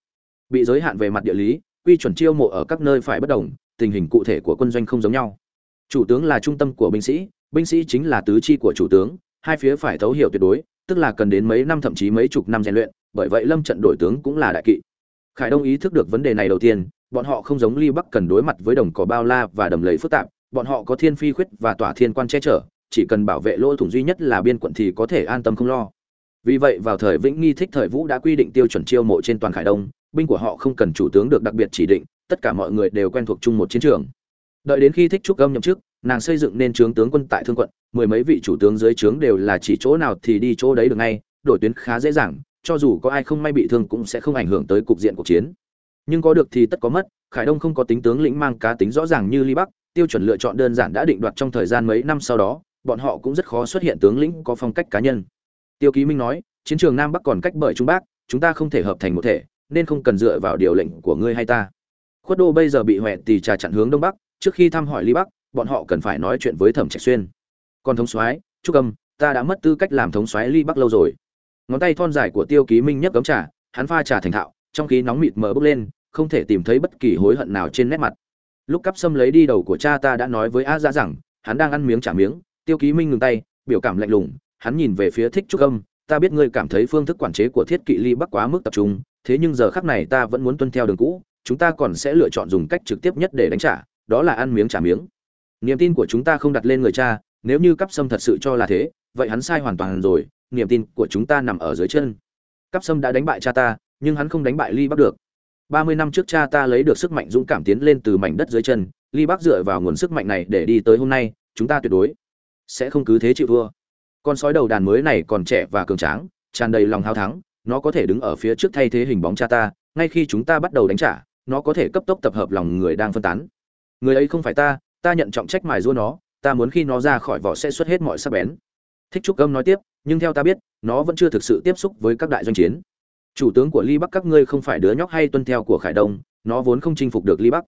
Bị giới hạn về mặt địa lý, quy chuẩn chiêu mộ ở các nơi phải bất đồng, tình hình cụ thể của quân doanh không giống nhau. Chủ tướng là trung tâm của binh sĩ binh sĩ chính là tứ chi của chủ tướng, hai phía phải thấu hiểu tuyệt đối, tức là cần đến mấy năm thậm chí mấy chục năm rèn luyện, bởi vậy lâm trận đổi tướng cũng là đại kỵ. Khải đông ý thức được vấn đề này đầu tiên, bọn họ không giống ly bắc cần đối mặt với đồng cỏ bao la và đầm lầy phức tạp, bọn họ có thiên phi khuyết và tỏa thiên quan che chở chỉ cần bảo vệ lỗ thủng duy nhất là biên quận thì có thể an tâm không lo. Vì vậy, vào thời vĩnh nghi thích thời vũ đã quy định tiêu chuẩn chiêu mộ trên toàn khải đông, binh của họ không cần chủ tướng được đặc biệt chỉ định, tất cả mọi người đều quen thuộc chung một chiến trường. Đợi đến khi thích trúc âm nhậm chức, nàng xây dựng nên trướng tướng quân tại thương quận, mười mấy vị chủ tướng dưới trướng đều là chỉ chỗ nào thì đi chỗ đấy được ngay, đổi tuyến khá dễ dàng, cho dù có ai không may bị thương cũng sẽ không ảnh hưởng tới cục diện cuộc chiến. Nhưng có được thì tất có mất, khải đông không có tính tướng lĩnh mang cá tính rõ ràng như ly bắc, tiêu chuẩn lựa chọn đơn giản đã định đoạt trong thời gian mấy năm sau đó bọn họ cũng rất khó xuất hiện tướng lĩnh có phong cách cá nhân. Tiêu ký minh nói, chiến trường nam bắc còn cách bởi trung bắc, chúng ta không thể hợp thành một thể, nên không cần dựa vào điều lệnh của ngươi hay ta. Khuất đô bây giờ bị huệ tì trà chặn hướng đông bắc, trước khi thăm hỏi Lý bắc, bọn họ cần phải nói chuyện với thẩm trạch xuyên. Còn thống soái, trúc âm, ta đã mất tư cách làm thống soái Lý bắc lâu rồi. Ngón tay thon dài của tiêu ký minh nhấc cấm trà, hắn pha trà thành thạo, trong khí nóng mịt mờ bốc lên, không thể tìm thấy bất kỳ hối hận nào trên nét mặt. Lúc cắp sâm lấy đi đầu của cha ta đã nói với a Dạ rằng, hắn đang ăn miếng trả miếng tiêu ký minh ngừng tay, biểu cảm lạnh lùng, hắn nhìn về phía thích trúc âm, ta biết ngươi cảm thấy phương thức quản chế của thiết kỵ ly bắc quá mức tập trung, thế nhưng giờ khắc này ta vẫn muốn tuân theo đường cũ, chúng ta còn sẽ lựa chọn dùng cách trực tiếp nhất để đánh trả, đó là ăn miếng trả miếng. Niềm tin của chúng ta không đặt lên người cha, nếu như cắp sâm thật sự cho là thế, vậy hắn sai hoàn toàn rồi, niềm tin của chúng ta nằm ở dưới chân. Cắp sâm đã đánh bại cha ta, nhưng hắn không đánh bại ly bắc được. Ba mươi năm trước cha ta lấy được sức mạnh dũng cảm tiến lên từ mảnh đất dưới chân, ly bắc dựa vào nguồn sức mạnh này để đi tới hôm nay, chúng ta tuyệt đối sẽ không cứ thế chịu thua. Con sói đầu đàn mới này còn trẻ và cường tráng, tràn đầy lòng hao thắng, nó có thể đứng ở phía trước thay thế hình bóng cha ta, ngay khi chúng ta bắt đầu đánh trả, nó có thể cấp tốc tập hợp lòng người đang phân tán. Người ấy không phải ta ta nhận trọng trách mài giũa nó, ta muốn khi nó ra khỏi vỏ sẽ xuất hết mọi sắc bén. Thích trúc âm nói tiếp, nhưng theo ta biết, nó vẫn chưa thực sự tiếp xúc với các đại doanh chiến. Chủ tướng của ly bắc các ngươi không phải đứa nhóc hay tuân theo của khải đông, nó vốn không chinh phục được ly bắc.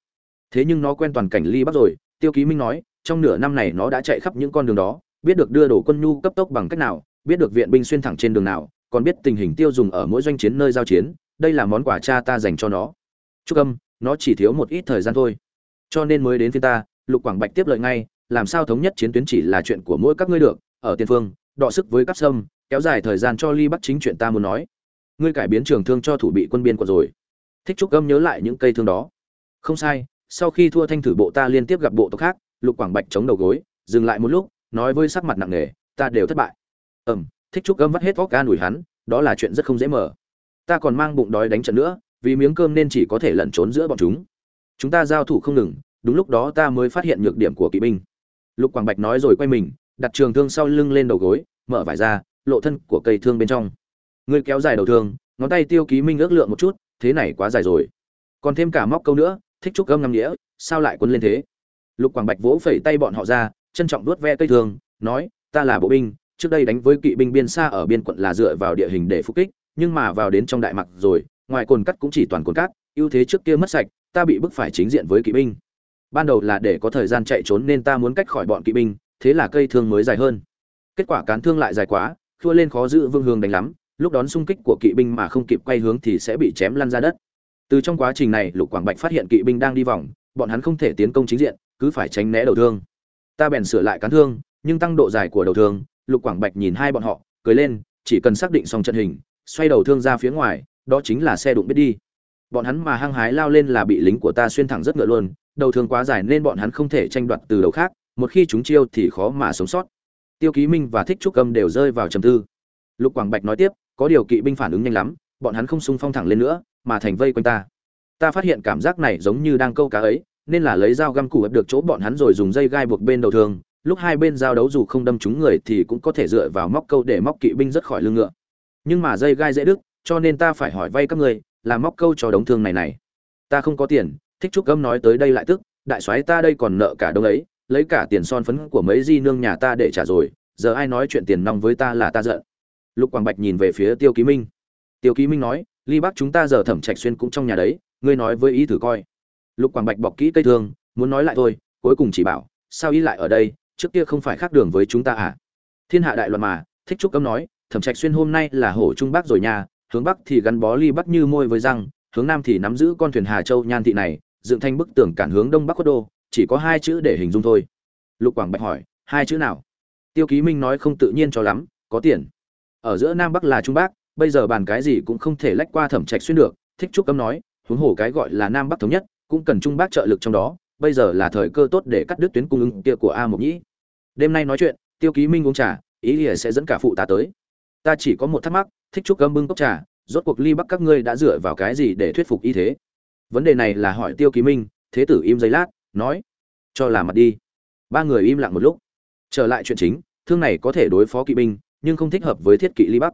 Thế nhưng nó quen toàn cảnh ly bắc rồi, tiêu ký minh nói trong nửa năm này nó đã chạy khắp những con đường đó, biết được đưa đồ quân nhu cấp tốc bằng cách nào, biết được viện binh xuyên thẳng trên đường nào, còn biết tình hình tiêu dùng ở mỗi doanh chiến nơi giao chiến, đây là món quà cha ta dành cho nó. Chúc âm, nó chỉ thiếu một ít thời gian thôi. Cho nên mới đến với ta, lục quảng bạch tiếp lời ngay, làm sao thống nhất chiến tuyến chỉ là chuyện của mỗi các ngươi được, ở tiền phương, đọ sức với các sâm, kéo dài thời gian cho ly bắc chính chuyện ta muốn nói. Ngươi cải biến trường thương cho thủ bị quân biên của rồi. Thích trúc âm nhớ lại những cây thương đó. Không sai, sau khi thua thanh thử bộ ta liên tiếp gặp bộ tộc khác lục quảng bạch chống đầu gối, dừng lại một lúc, nói với sắc mặt nặng nề, ta đều thất bại. Ẩm thích trúc âm vắt hết vóc ca đùi hắn, đó là chuyện rất không dễ mở. Ta còn mang bụng đói đánh trận nữa, vì miếng cơm nên chỉ có thể lẩn trốn giữa bọn chúng. Chúng ta giao thủ không ngừng, đúng lúc đó ta mới phát hiện nhược điểm của kỵ binh. Lục quảng bạch nói rồi quay mình, đặt trường thương sau lưng lên đầu gối, mở vải ra, lộ thân của cây thương bên trong. Ngươi kéo dài đầu thương, ngón tay tiêu ký minh ước lượng một chút, thế này quá dài rồi. Còn thêm cả móc câu nữa, thích trúc gâm ngâm nghĩa sao lại quấn lên thế? Lục quảng bạch vỗ phẩy tay bọn họ ra, trân trọng đuốt ve cây thương nói, ta là bộ binh, trước đây đánh với kỵ binh biên xa ở biên quận là dựa vào địa hình để phục kích, nhưng mà vào đến trong đại mặc rồi, ngoài cồn cắt cũng chỉ toàn cồn cát, ưu thế trước kia mất sạch, ta bị bức phải chính diện với kỵ binh. Ban đầu là để có thời gian chạy trốn nên ta muốn cách khỏi bọn kỵ binh, thế là cây thương mới dài hơn. Kết quả cán thương lại dài quá, thua lên khó giữ vương hương đánh lắm, lúc đón xung kích của kỵ binh mà không kịp quay hướng thì sẽ bị chém lăn ra đất. Từ trong quá trình này, lục quảng bạch phát hiện kỵ binh đang đi vòng, bọn hắn không thể tiến công chính diện cứ phải tránh né đầu thương. Ta bèn sửa lại cán thương, nhưng tăng độ dài của đầu thương, lục quảng bạch nhìn hai bọn họ, cười lên, chỉ cần xác định xong trận hình, xoay đầu thương ra phía ngoài, đó chính là xe đụng biết đi. Bọn hắn mà hăng hái lao lên là bị lính của ta xuyên thẳng rất ngựa luôn, đầu thương quá dài nên bọn hắn không thể tranh đoạt từ đầu khác, một khi chúng chiêu thì khó mà sống sót. Tiêu ký minh và thích trúc âm đều rơi vào trầm tư. Lục quảng bạch nói tiếp, có điều kỵ binh phản ứng nhanh lắm, bọn hắn không xung phong thẳng lên nữa, mà thành vây quanh ta. Ta phát hiện cảm giác này giống như đang câu cá ấy nên là lấy dao găm củ ập được chỗ bọn hắn rồi dùng dây gai buộc bên đầu thường lúc hai bên giao đấu dù không đâm trúng người thì cũng có thể dựa vào móc câu để móc kỵ binh rất khỏi lưng ngựa. Nhưng mà dây gai dễ đứt, cho nên ta phải hỏi vay các người làm móc câu cho đống thương này này. Ta không có tiền, thích trúc gâm nói tới đây lại tức, đại soái ta đây còn nợ cả đông ấy, lấy cả tiền son phấn của mấy di nương nhà ta để trả rồi, giờ ai nói chuyện tiền nong với ta là ta giận. Lục quảng bạch nhìn về phía tiêu ký minh. Tiêu ký minh nói ly bắc chúng ta giờ thẩm trạch xuyên cũng trong nhà đấy, ngươi nói với ý thử coi lục quảng bạch bọc kỹ cây thương, muốn nói lại thôi, cuối cùng chỉ bảo, sao ý lại ở đây? Trước kia không phải khác đường với chúng ta à? Thiên hạ đại loạn mà, thích trúc cấm nói, thẩm trạch xuyên hôm nay là hổ trung bắc rồi nha, hướng bắc thì gắn bó ly bắc như môi với răng, hướng nam thì nắm giữ con thuyền hà châu nhan thị này, dựng thành bức tường cản hướng đông bắc quốc đô, chỉ có hai chữ để hình dung thôi. Lục quảng bạch hỏi, hai chữ nào? Tiêu ký minh nói, không tự nhiên cho lắm, có tiền. Ở giữa nam bắc là trung bắc, bây giờ bàn cái gì cũng không thể lách qua thẩm trạch xuyên được. Thích trúc cấm nói, huống hồ cái gọi là nam bắc thống nhất cũng cần trung bác trợ lực trong đó, bây giờ là thời cơ tốt để cắt đứt tuyến cung ứng kia của a mộc nhĩ. Đêm nay nói chuyện, tiêu ký minh uống trà, ý ỉa sẽ dẫn cả phụ ta tới. Ta chỉ có một thắc mắc, thích trúc cơm bưng cốc trà, rốt cuộc ly bắc các ngươi đã dựa vào cái gì để thuyết phục y thế? Vấn đề này là hỏi tiêu ký minh, thế tử im giây lát, nói, cho là mặt đi. Ba người im lặng một lúc. Trở lại chuyện chính, thương này có thể đối phó kỵ binh, nhưng không thích hợp với thiết kỵ ly bắc.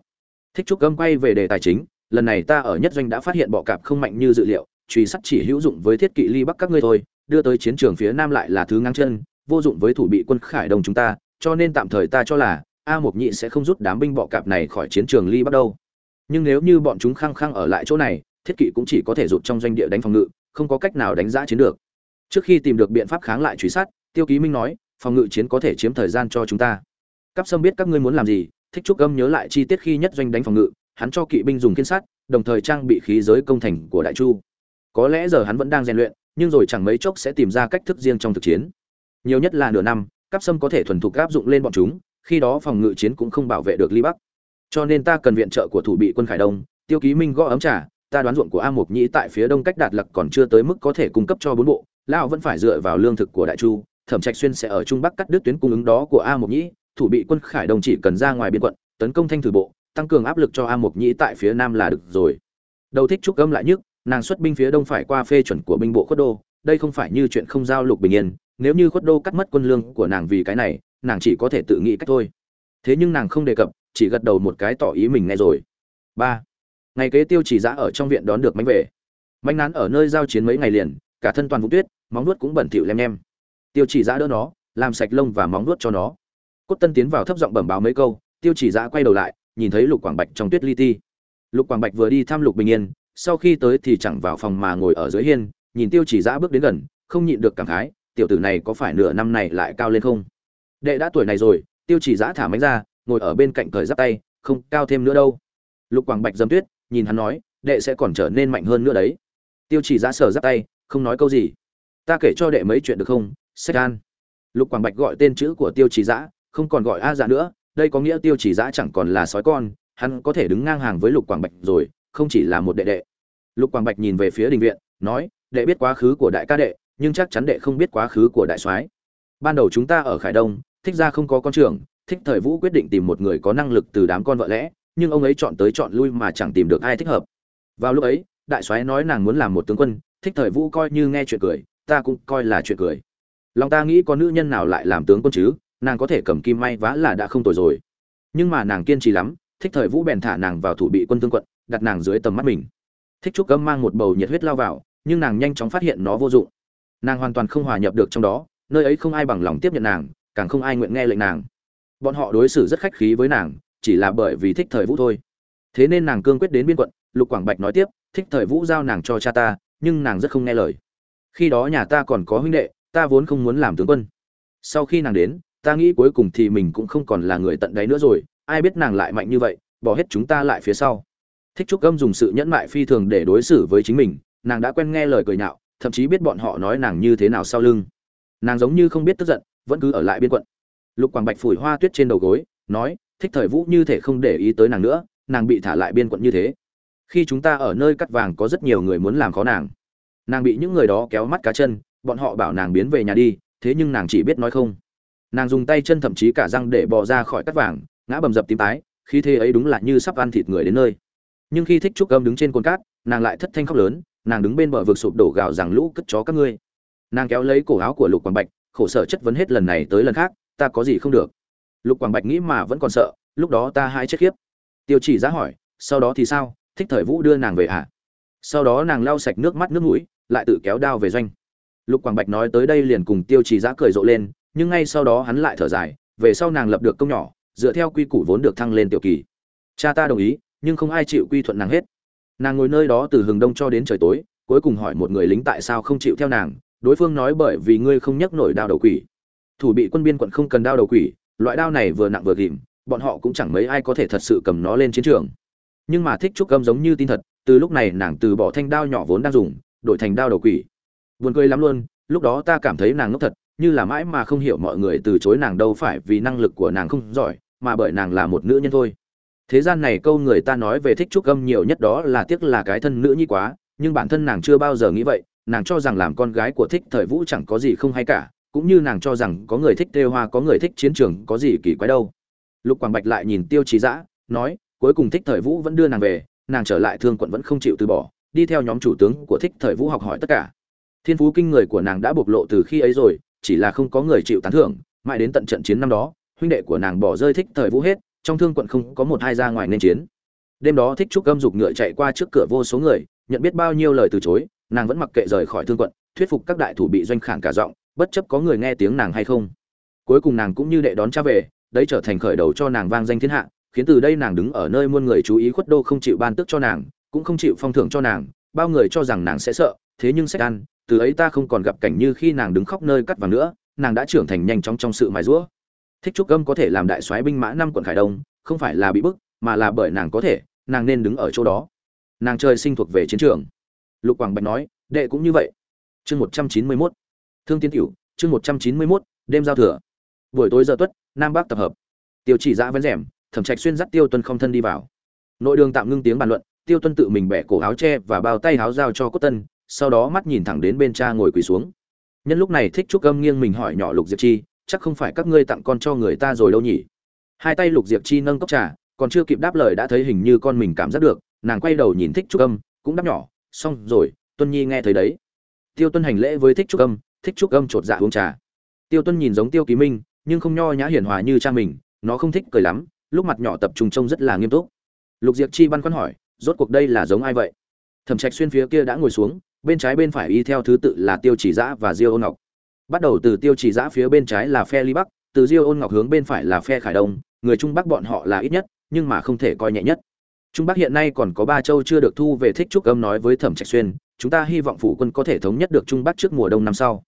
Thích trúc gâm quay về đề tài chính, lần này ta ở nhất doanh đã phát hiện bọ cạp không mạnh như dự liệu truy sắt chỉ hữu dụng với thiết kỵ ly bắc các ngươi thôi, đưa tới chiến trường phía nam lại là thứ ngang chân, vô dụng với thủ bị quân khải đông chúng ta, cho nên tạm thời ta cho là a mộc nhị sẽ không rút đám binh bọ cạp này khỏi chiến trường ly bắc đâu. Nhưng nếu như bọn chúng khăng khăng ở lại chỗ này, thiết kỵ cũng chỉ có thể rụt trong doanh địa đánh phòng ngự, không có cách nào đánh giá chiến được. Trước khi tìm được biện pháp kháng lại truy sát, tiêu ký minh nói, phòng ngự chiến có thể chiếm thời gian cho chúng ta. Cắp sâm biết các ngươi muốn làm gì, thích trúc âm nhớ lại chi tiết khi nhất doanh đánh phòng ngự, hắn cho kỵ binh dùng kiên sát, đồng thời trang bị khí giới công thành của đại chu có lẽ giờ hắn vẫn đang rèn luyện, nhưng rồi chẳng mấy chốc sẽ tìm ra cách thức riêng trong thực chiến. Nhiều nhất là nửa năm cắp sâm có thể thuần thục áp dụng lên bọn chúng, khi đó phòng ngự chiến cũng không bảo vệ được ly bắc. Cho nên ta cần viện trợ của thủ bị quân khải đông, tiêu ký minh gõ ấm trà, ta đoán ruộng của a mộc nhĩ tại phía đông cách đạt lặc còn chưa tới mức có thể cung cấp cho bốn bộ, lão vẫn phải dựa vào lương thực của đại chu, thẩm trạch xuyên sẽ ở trung bắc cắt đứt tuyến cung ứng đó của a mộc nhĩ, thủ bị quân khải đông chỉ cần ra ngoài biên quận, tấn công thanh thử bộ, tăng cường áp lực cho a mộc nhĩ tại phía nam là được rồi. Đầu thích trúc âm lại nhức nàng xuất binh phía đông phải qua phê chuẩn của binh bộ khuất đô, đây không phải như chuyện không giao lục bình yên, nếu như khuất đô cắt mất quân lương của nàng vì cái này, nàng chỉ có thể tự nghĩ cách thôi. Thế nhưng nàng không đề cập, chỉ gật đầu một cái tỏ ý mình nghe rồi. Ba, ngày kế tiêu chỉ giã ở trong viện đón được mánh về mánh nán ở nơi giao chiến mấy ngày liền, cả thân toàn vũ tuyết, móng nuốt cũng bẩn thỉu lem nhem. Tiêu chỉ giã đỡ nó, làm sạch lông và móng nuốt cho nó. Cốt tân tiến vào thấp giọng bẩm báo mấy câu, tiêu chỉ giã quay đầu lại, nhìn thấy lục quảng bạch trong tuyết li ti. Lục quảng bạch vừa đi thăm lục bình yên sau khi tới thì chẳng vào phòng mà ngồi ở dưới hiên, nhìn tiêu chỉ giã bước đến gần, không nhịn được cảm khái, tiểu tử này có phải nửa năm này lại cao lên không? Đệ đã tuổi này rồi, tiêu chỉ giã thả mánh ra, ngồi ở bên cạnh cởi giáp tay, không cao thêm nữa đâu. Lục quảng bạch dâm tuyết, nhìn hắn nói, đệ sẽ còn trở nên mạnh hơn nữa đấy. Tiêu chỉ giã sở giáp tay, không nói câu gì. Ta kể cho đệ mấy chuyện được không, sách an? Lục quảng bạch gọi tên chữ của tiêu chỉ giã, không còn gọi a dạ nữa, đây có nghĩa tiêu chỉ giã chẳng còn là sói con, hắn có thể đứng ngang hàng với lục quảng bạch rồi không chỉ là một đệ đệ. Lục quảng bạch nhìn về phía đình viện, nói, đệ biết quá khứ của đại ca đệ, nhưng chắc chắn đệ không biết quá khứ của đại soái. Ban đầu chúng ta ở khải đông, thích ra không có con trưởng, thích thời vũ quyết định tìm một người có năng lực từ đám con vợ lẽ, nhưng ông ấy chọn tới chọn lui mà chẳng tìm được ai thích hợp. Vào lúc ấy, đại soái nói nàng muốn làm một tướng quân, thích thời vũ coi như nghe chuyện cười, ta cũng coi là chuyện cười. Lòng ta nghĩ có nữ nhân nào lại làm tướng quân chứ, nàng có thể cầm kim may vá là đã không tồi rồi. Nhưng mà nàng kiên trì lắm, thích thời vũ bèn thả nàng vào thủ bị quân tương quận đặt nàng dưới tầm mắt mình. Thích trúc gâm mang một bầu nhiệt huyết lao vào, nhưng nàng nhanh chóng phát hiện nó vô dụng. Nàng hoàn toàn không hòa nhập được trong đó, nơi ấy không ai bằng lòng tiếp nhận nàng, càng không ai nguyện nghe lệnh nàng. Bọn họ đối xử rất khách khí với nàng, chỉ là bởi vì thích thời vũ thôi. Thế nên nàng cương quyết đến biên quận, lục quảng bạch nói tiếp, thích thời vũ giao nàng cho cha ta, nhưng nàng rất không nghe lời. Khi đó nhà ta còn có huynh đệ, ta vốn không muốn làm tướng quân. Sau khi nàng đến, ta nghĩ cuối cùng thì mình cũng không còn là người tận đáy nữa rồi, ai biết nàng lại mạnh như vậy, bỏ hết chúng ta lại phía sau thích trúc gâm dùng sự nhẫn mại phi thường để đối xử với chính mình, nàng đã quen nghe lời cười nhạo, thậm chí biết bọn họ nói nàng như thế nào sau lưng. Nàng giống như không biết tức giận, vẫn cứ ở lại biên quận. Lục quảng bạch phủi hoa tuyết trên đầu gối, nói, thích thời vũ như thể không để ý tới nàng nữa, nàng bị thả lại biên quận như thế. Khi chúng ta ở nơi cắt vàng có rất nhiều người muốn làm khó nàng. Nàng bị những người đó kéo mắt cá chân, bọn họ bảo nàng biến về nhà đi, thế nhưng nàng chỉ biết nói không. Nàng dùng tay chân thậm chí cả răng để bò ra khỏi cắt vàng, ngã bầm dập tím tái khi thế ấy đúng là như sắp ăn thịt người đến nơi nhưng khi thích trúc âm đứng trên cồn cát, nàng lại thất thanh khóc lớn, nàng đứng bên bờ vực sụp đổ gào rằng lũ cất chó các ngươi. Nàng kéo lấy cổ áo của lục quảng bạch, khổ sở chất vấn hết lần này tới lần khác, ta có gì không được. Lục quảng bạch nghĩ mà vẫn còn sợ, lúc đó ta hai chết khiếp. Tiêu chỉ giá hỏi, sau đó thì sao? Thích thời vũ đưa nàng về ạ à? sau đó nàng lau sạch nước mắt nước mũi, lại tự kéo đao về doanh. Lục quảng bạch nói tới đây liền cùng tiêu chỉ giá cười rộ lên, nhưng ngay sau đó hắn lại thở dài, về sau nàng lập được công nhỏ, dựa theo quy củ vốn được thăng lên tiểu kỳ. Cha ta đồng ý nhưng không ai chịu quy thuận nàng hết. Nàng ngồi nơi đó từ hừng đông cho đến trời tối, cuối cùng hỏi một người lính tại sao không chịu theo nàng, đối phương nói bởi vì ngươi không nhấc nổi đao đầu quỷ. Thủ bị quân biên quận không cần đao đầu quỷ, loại đao này vừa nặng vừa ghìm bọn họ cũng chẳng mấy ai có thể thật sự cầm nó lên chiến trường. Nhưng mà thích trúc gâm giống như tin thật, từ lúc này nàng từ bỏ thanh đao nhỏ vốn đang dùng, đổi thành đao đầu quỷ. Buồn cười lắm luôn, lúc đó ta cảm thấy nàng ngốc thật, như là mãi mà không hiểu mọi người từ chối nàng đâu phải vì năng lực của nàng không giỏi, mà bởi nàng là một nữ nhân thôi thế gian này câu người ta nói về thích trúc âm nhiều nhất đó là tiếc là cái thân nữ nhi quá, nhưng bản thân nàng chưa bao giờ nghĩ vậy, nàng cho rằng làm con gái của thích thời vũ chẳng có gì không hay cả, cũng như nàng cho rằng có người thích tê hoa, có người thích chiến trường, có gì kỳ quái đâu. Lục quảng bạch lại nhìn tiêu trí dã, nói, cuối cùng thích thời vũ vẫn đưa nàng về, nàng trở lại thương quận vẫn không chịu từ bỏ, đi theo nhóm chủ tướng của thích thời vũ học hỏi tất cả. Thiên phú kinh người của nàng đã bộc lộ từ khi ấy rồi, chỉ là không có người chịu tán thưởng, mãi đến tận trận chiến năm đó, huynh đệ của nàng bỏ rơi thích thời vũ hết trong thương quận không có một hai ra ngoài nên chiến. Đêm đó thích trúc gâm dục ngựa chạy qua trước cửa vô số người, nhận biết bao nhiêu lời từ chối, nàng vẫn mặc kệ rời khỏi thương quận, thuyết phục các đại thủ bị doanh khản cả giọng, bất chấp có người nghe tiếng nàng hay không. Cuối cùng nàng cũng như đệ đón cha về, đấy trở thành khởi đầu cho nàng vang danh thiên hạ, khiến từ đây nàng đứng ở nơi muôn người chú ý khuất đô không chịu ban tức cho nàng, cũng không chịu phong thưởng cho nàng, bao người cho rằng nàng sẽ sợ, thế nhưng sách ăn, từ ấy ta không còn gặp cảnh như khi nàng đứng khóc nơi cắt vàng nữa, nàng đã trưởng thành nhanh chóng trong sự mài rũa thích trúc gâm có thể làm đại soái binh mã năm quận khải đông, không phải là bị bức, mà là bởi nàng có thể, nàng nên đứng ở chỗ đó. Nàng trời sinh thuộc về chiến trường. Lục quảng bạch nói, đệ cũng như vậy. Chương một trăm chín mươi mốt. Thương tiên tiểu chương một trăm chín mươi mốt, đêm giao thừa. Buổi tối giờ tuất, nam bắc tập hợp. Tiêu chỉ giã vén rèm, thẩm trạch xuyên dắt tiêu tuân không thân đi vào. Nội đường tạm ngưng tiếng bàn luận, tiêu tuân tự mình bẻ cổ áo tre và bao tay áo giao cho cốt tân, sau đó mắt nhìn thẳng đến bên cha ngồi quỳ xuống. Nhân lúc này thích trúc âm nghiêng mình hỏi nhỏ lục diệp chi chắc không phải các ngươi tặng con cho người ta rồi đâu nhỉ? Hai tay lục diệp chi nâng cốc trà, còn chưa kịp đáp lời đã thấy hình như con mình cảm giác được, nàng quay đầu nhìn thích trúc âm, cũng đáp nhỏ, xong rồi, tuân nhi nghe thấy đấy. Tiêu tuân hành lễ với thích trúc âm, thích trúc âm chột dạ uống trà. Tiêu tuân nhìn giống tiêu ký minh, nhưng không nho nhã hiền hòa như cha mình, nó không thích cười lắm, lúc mặt nhỏ tập trung trông rất là nghiêm túc. Lục diệp chi băn khoăn hỏi, rốt cuộc đây là giống ai vậy? Thẩm trạch xuyên phía kia đã ngồi xuống, bên trái bên phải y theo thứ tự là tiêu chỉ dã và diêu ôn ngọc bắt đầu từ tiêu chỉ giã phía bên trái là phe ly bắc, từ diêu ôn ngọc hướng bên phải là phe khải đông, người trung bắc bọn họ là ít nhất, nhưng mà không thể coi nhẹ nhất. Trung bắc hiện nay còn có ba châu chưa được thu về thích trúc âm nói với thẩm trạch xuyên, chúng ta hy vọng phủ quân có thể thống nhất được trung bắc trước mùa đông năm sau.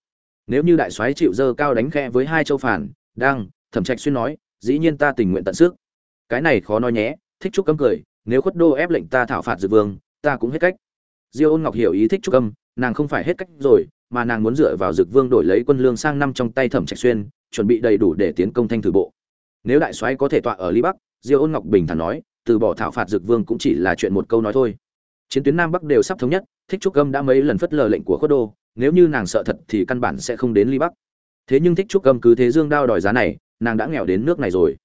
Nếu như đại soái chịu dơ cao đánh khe với hai châu phản đang thẩm trạch xuyên nói, dĩ nhiên ta tình nguyện tận sức. Cái này khó nói nhé, thích trúc âm cười, nếu khuất đô ép lệnh ta thảo phạt dự vương, ta cũng hết cách. Diêu ôn ngọc hiểu ý thích trúc âm, nàng không phải hết cách rồi mà nàng muốn dựa vào dực vương đổi lấy quân lương sang năm trong tay thẩm trạch xuyên, chuẩn bị đầy đủ để tiến công thanh thử bộ. Nếu đại soái có thể tọa ở ly bắc, diêu ôn ngọc bình thản nói, từ bỏ thảo phạt dực vương cũng chỉ là chuyện một câu nói thôi. Chiến tuyến nam bắc đều sắp thống nhất, thích trúc âm đã mấy lần phất lờ lệnh của khuất đô, nếu như nàng sợ thật thì căn bản sẽ không đến ly bắc. Thế nhưng thích trúc âm cứ thế dương đao đòi giá này, nàng đã nghèo đến nước này rồi.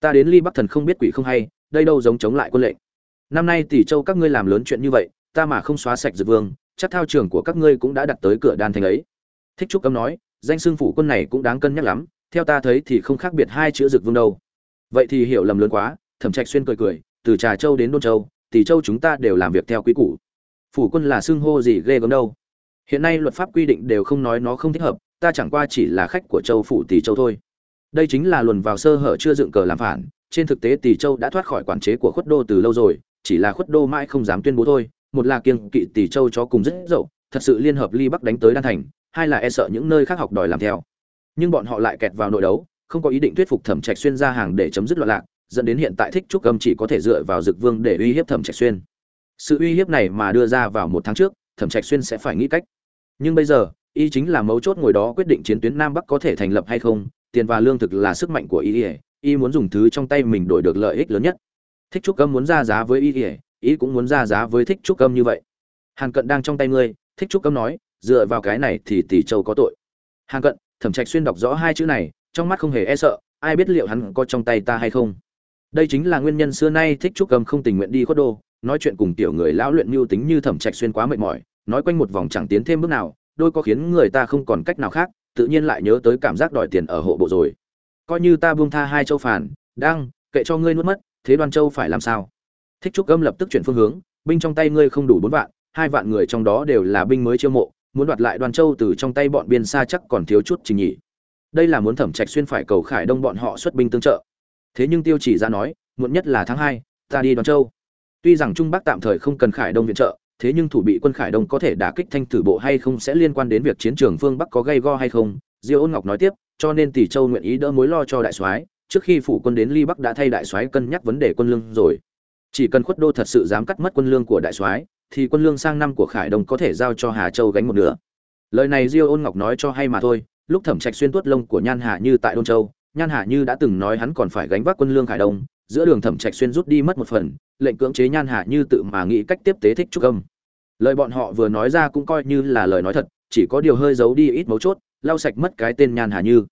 Ta đến ly bắc thần không biết quỷ không hay, đây đâu giống chống lại quân lệnh. Năm nay tỷ châu các ngươi làm lớn chuyện như vậy, ta mà không xóa sạch dược vương chắc thao trường của các ngươi cũng đã đặt tới cửa đan thành ấy. Thích trúc âm nói, danh xưng phủ quân này cũng đáng cân nhắc lắm, theo ta thấy thì không khác biệt hai chữ dược vương đâu. Vậy thì hiểu lầm lớn quá, thẩm trạch xuyên cười cười, từ trà châu đến đôn châu tỷ châu chúng ta đều làm việc theo quý củ. Phủ quân là xưng hô gì ghê gớm đâu. Hiện nay luật pháp quy định đều không nói nó không thích hợp, ta chẳng qua chỉ là khách của châu phủ tỷ châu thôi. Đây chính là luồn vào sơ hở chưa dựng cờ làm phản, trên thực tế tỷ châu đã thoát khỏi quản chế của khuất đô từ lâu rồi, chỉ là khuất đô mãi không dám tuyên bố thôi một là kiêng kỵ tỷ châu chó cùng rất dậu, thật sự liên hợp ly bắc đánh tới đan thành, hai là e sợ những nơi khác học đòi làm theo. Nhưng bọn họ lại kẹt vào nội đấu, không có ý định thuyết phục thẩm trạch xuyên ra hàng để chấm dứt loạn lạc, dẫn đến hiện tại thích trúc âm chỉ có thể dựa vào dực vương để uy hiếp thẩm trạch xuyên. Sự uy hiếp này mà đưa ra vào một tháng trước, thẩm trạch xuyên sẽ phải nghĩ cách. Nhưng bây giờ, y chính là mấu chốt ngồi đó quyết định chiến tuyến nam bắc có thể thành lập hay không, tiền và lương thực là sức mạnh của y y muốn dùng thứ trong tay mình đổi được lợi ích lớn nhất. Thích trúc âm muốn ra giá với y y Ý cũng muốn ra giá với thích trúc âm như vậy. Hàn cận đang trong tay ngươi, thích trúc âm nói, dựa vào cái này thì tỷ châu có tội. Hàn cận, thẩm trạch xuyên đọc rõ hai chữ này, trong mắt không hề e sợ, ai biết liệu hắn có trong tay ta hay không. Đây chính là nguyên nhân xưa nay thích trúc âm không tình nguyện đi khuất đô, nói chuyện cùng tiểu người lão luyện mưu tính như thẩm trạch xuyên quá mệt mỏi, nói quanh một vòng chẳng tiến thêm bước nào, đôi có khiến người ta không còn cách nào khác, tự nhiên lại nhớ tới cảm giác đòi tiền ở hộ bộ rồi. Coi như ta buông tha hai châu phản, đang, kệ cho ngươi nuốt mất, thế đoan châu phải làm sao? Thích trúc âm lập tức chuyển phương hướng, binh trong tay ngươi không đủ bốn vạn, hai vạn người trong đó đều là binh mới chiêu mộ, muốn đoạt lại Đoàn châu từ trong tay bọn biên xa chắc còn thiếu chút trình nhỉ đây là muốn thẩm trạch xuyên phải cầu khải đông bọn họ xuất binh tương trợ. Thế nhưng tiêu chỉ ra nói, muộn nhất là tháng hai, ta đi Đoàn châu. Tuy rằng trung bắc tạm thời không cần khải đông viện trợ, thế nhưng thủ bị quân khải đông có thể đả kích thanh thử bộ hay không sẽ liên quan đến việc chiến trường phương bắc có gây go hay không? Diêu ôn ngọc nói tiếp, cho nên tỷ châu nguyện ý đỡ mối lo cho đại soái, trước khi phủ quân đến ly bắc đã thay đại soái cân nhắc vấn đề quân lương rồi chỉ cần khuất đô thật sự dám cắt mất quân lương của đại soái, thì quân lương sang năm của khải đông có thể giao cho hà châu gánh một nửa. Lời này diêu ôn ngọc nói cho hay mà thôi, lúc thẩm trạch xuyên tuốt lông của nhan hạ như tại đôn châu, nhan hạ như đã từng nói hắn còn phải gánh vác quân lương khải đông giữa đường thẩm trạch xuyên rút đi mất một phần, lệnh cưỡng chế nhan hạ như tự mà nghĩ cách tiếp tế thích trúc âm. Lời bọn họ vừa nói ra cũng coi như là lời nói thật, chỉ có điều hơi giấu đi ít mấu chốt, lau sạch mất cái tên nhan hà như.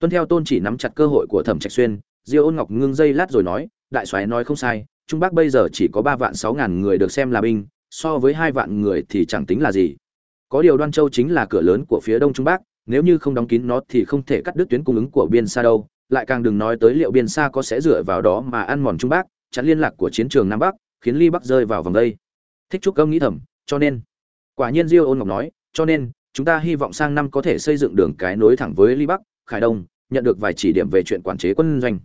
Tuân theo tôn chỉ nắm chặt cơ hội của thẩm trạch xuyên, diêu ôn ngọc ngưng dây lát rồi nói, đại soái nói không sai trung bắc bây giờ chỉ có ba vạn sáu ngàn người được xem là binh, so với hai vạn người thì chẳng tính là gì. Có điều đoan châu chính là cửa lớn của phía đông trung bắc, nếu như không đóng kín nó thì không thể cắt đứt tuyến cung ứng của biên xa đâu, lại càng đừng nói tới liệu biên xa có sẽ dựa vào đó mà ăn mòn trung bắc, chặn liên lạc của chiến trường nam bắc, khiến ly bắc rơi vào vòng đây. Thích trúc Câm nghĩ thầm, cho nên, quả nhiên diêu ôn ngọc nói, cho nên, chúng ta hy vọng sang năm có thể xây dựng đường cái nối thẳng với ly bắc, khải đông, nhận được vài chỉ điểm về chuyện quản chế quân doanh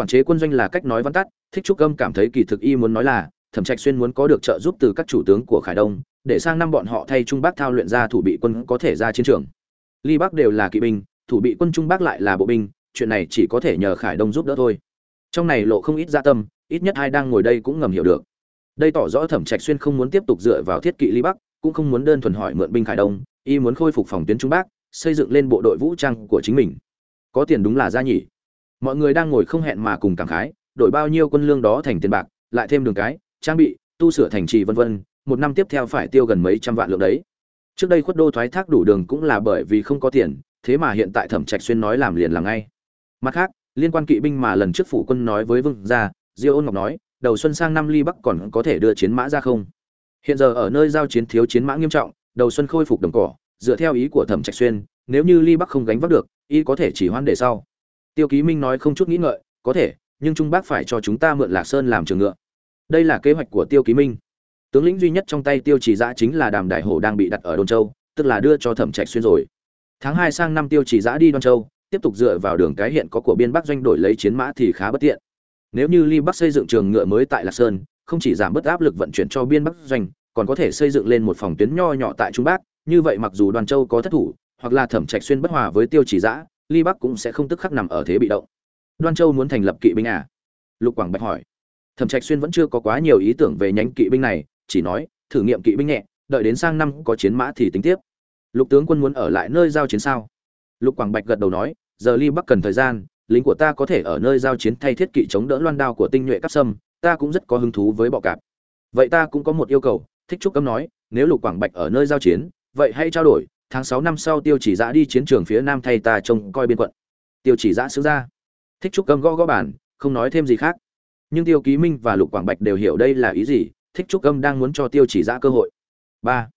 quản chế quân doanh là cách nói văn tắt, thích trúc âm cảm thấy kỳ thực y muốn nói là, thẩm trạch xuyên muốn có được trợ giúp từ các chủ tướng của khải đông, để sang năm bọn họ thay trung bắc thao luyện ra thủ bị quân có thể ra chiến trường. Ly bắc đều là kỵ binh, thủ bị quân trung bắc lại là bộ binh, chuyện này chỉ có thể nhờ khải đông giúp đỡ thôi. Trong này lộ không ít gia tâm, ít nhất hai đang ngồi đây cũng ngầm hiểu được. Đây tỏ rõ thẩm trạch xuyên không muốn tiếp tục dựa vào thiết kỵ ly bắc, cũng không muốn đơn thuần hỏi mượn binh khải đông, y muốn khôi phục phòng tuyến trung bắc, xây dựng lên bộ đội vũ trang của chính mình. Có tiền đúng là ra nhỉ mọi người đang ngồi không hẹn mà cùng cảm khái, đổi bao nhiêu quân lương đó thành tiền bạc, lại thêm đường cái, trang bị, tu sửa thành trì vân vân, một năm tiếp theo phải tiêu gần mấy trăm vạn lượng đấy. Trước đây khuất đô thoái thác đủ đường cũng là bởi vì không có tiền, thế mà hiện tại thẩm trạch xuyên nói làm liền làm ngay. Mặt khác, liên quan kỵ binh mà lần trước phủ quân nói với vương gia, diêu ôn ngọc nói, đầu xuân sang năm ly bắc còn có thể đưa chiến mã ra không? Hiện giờ ở nơi giao chiến thiếu chiến mã nghiêm trọng, đầu xuân khôi phục đồng cỏ, dựa theo ý của thẩm trạch xuyên, nếu như ly bắc không gánh vác được, y có thể chỉ hoan để sau tiêu ký minh nói không chút nghĩ ngợi, có thể, nhưng trung bắc phải cho chúng ta mượn lạc sơn làm trường ngựa. Đây là kế hoạch của tiêu ký minh. Tướng lĩnh duy nhất trong tay tiêu chỉ giã chính là đàm đại hổ đang bị đặt ở đôn châu, tức là đưa cho thẩm trạch xuyên rồi. Tháng hai sang năm tiêu chỉ giã đi Đôn châu, tiếp tục dựa vào đường cái hiện có của biên bắc doanh đổi lấy chiến mã thì khá bất tiện. Nếu như ly bắc xây dựng trường ngựa mới tại lạc sơn, không chỉ giảm bớt áp lực vận chuyển cho biên bắc doanh, còn có thể xây dựng lên một phòng tuyến nho nhỏ tại trung bắc như vậy mặc dù đoàn châu có thất thủ, hoặc là thẩm trạch xuyên bất hòa với tiêu chỉ giã ly bắc cũng sẽ không tức khắc nằm ở thế bị động. Đoan châu muốn thành lập kỵ binh à? Lục quảng bạch hỏi. Thẩm trạch xuyên vẫn chưa có quá nhiều ý tưởng về nhánh kỵ binh này, chỉ nói, thử nghiệm kỵ binh nhẹ, đợi đến sang năm có chiến mã thì tính tiếp. Lục tướng quân muốn ở lại nơi giao chiến sao? Lục quảng bạch gật đầu nói, giờ ly bắc cần thời gian, lính của ta có thể ở nơi giao chiến thay thiết kỵ chống đỡ loan đao của tinh nhuệ cắp sâm, ta cũng rất có hứng thú với bọ cạp. Vậy ta cũng có một yêu cầu, thích trúc cấm nói, nếu lục quảng bạch ở nơi giao chiến, vậy hãy trao đổi tháng sáu năm sau tiêu chỉ giã đi chiến trường phía nam thay ta trông coi biên quận. Tiêu chỉ giã xứ ra. Thích trúc âm gõ gõ bản không nói thêm gì khác. Nhưng tiêu ký minh và lục quảng bạch đều hiểu đây là ý gì, thích trúc âm đang muốn cho tiêu chỉ giã cơ hội. Ba.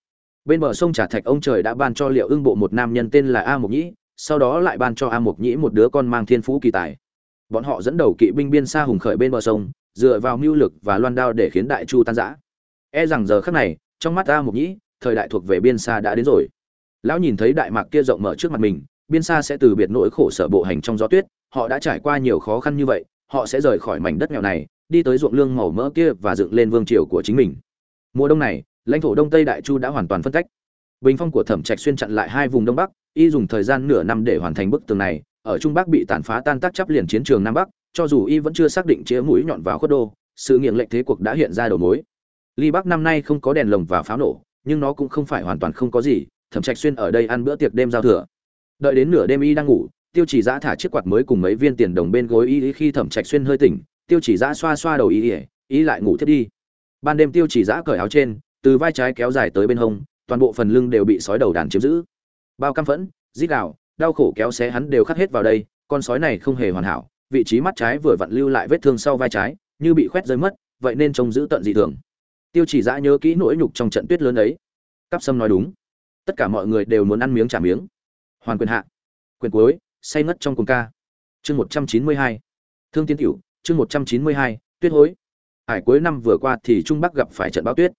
Bên bờ sông trà thạch ông trời đã ban cho liệu ưng bộ một nam nhân tên là a mục nhĩ, sau đó lại ban cho a mục nhĩ một đứa con mang thiên phú kỳ tài. Bọn họ dẫn đầu kỵ binh biên xa hùng khởi bên bờ sông, dựa vào mưu lực và loan đao để khiến đại chu tan giã e rằng giờ khắc này, trong mắt a mục nhĩ, thời đại thuộc về biên xa đã đến rồi lão nhìn thấy đại mạc kia rộng mở trước mặt mình, biên xa sẽ từ biệt nỗi khổ sở bộ hành trong gió tuyết, họ đã trải qua nhiều khó khăn như vậy, họ sẽ rời khỏi mảnh đất nghèo này, đi tới ruộng lương màu mỡ kia và dựng lên vương triều của chính mình. Mùa đông này, lãnh thổ đông tây đại chu đã hoàn toàn phân tách. Bình phong của thẩm trạch xuyên chặn lại hai vùng đông bắc, y dùng thời gian nửa năm để hoàn thành bức tường này, ở trung bắc bị tàn phá tan tác chấp liền chiến trường nam bắc, cho dù y vẫn chưa xác định chĩa mũi nhọn vào khuất đô, sự nghiện lệnh thế cuộc đã hiện ra đầu mối. Ly bắc năm nay không có đèn lồng và pháo nổ, nhưng nó cũng không phải hoàn toàn không có gì thẩm trạch xuyên ở đây ăn bữa tiệc đêm giao thừa. Đợi đến nửa đêm y đang ngủ, tiêu chỉ giã thả chiếc quạt mới cùng mấy viên tiền đồng bên gối y khi thẩm trạch xuyên hơi tỉnh, tiêu chỉ giã xoa xoa đầu y y lại ngủ thiết đi. Ban đêm tiêu chỉ giã cởi áo trên, từ vai trái kéo dài tới bên hông, toàn bộ phần lưng đều bị sói đầu đàn chiếm giữ. Bao căm phẫn, rít gào, đau khổ kéo xé hắn đều khắc hết vào đây, con sói này không hề hoàn hảo, vị trí mắt trái vừa vặn lưu lại vết thương sau vai trái, như bị khoét rơi mất, vậy nên trông giữ tận dị thường. Tiêu chỉ Giã nhớ kỹ nỗi nhục trong trận tuyết lớn ấy. Cắp sâm nói đúng tất cả mọi người đều muốn ăn miếng trả miếng. Hoàn quyền hạ. Quyền cuối, say ngất trong cùng ca. Chương một trăm chín mươi hai. Thương tiên tiểu chương một trăm chín mươi hai, tuyết hối. Hải cuối năm vừa qua thì trung bắc gặp phải trận bão tuyết.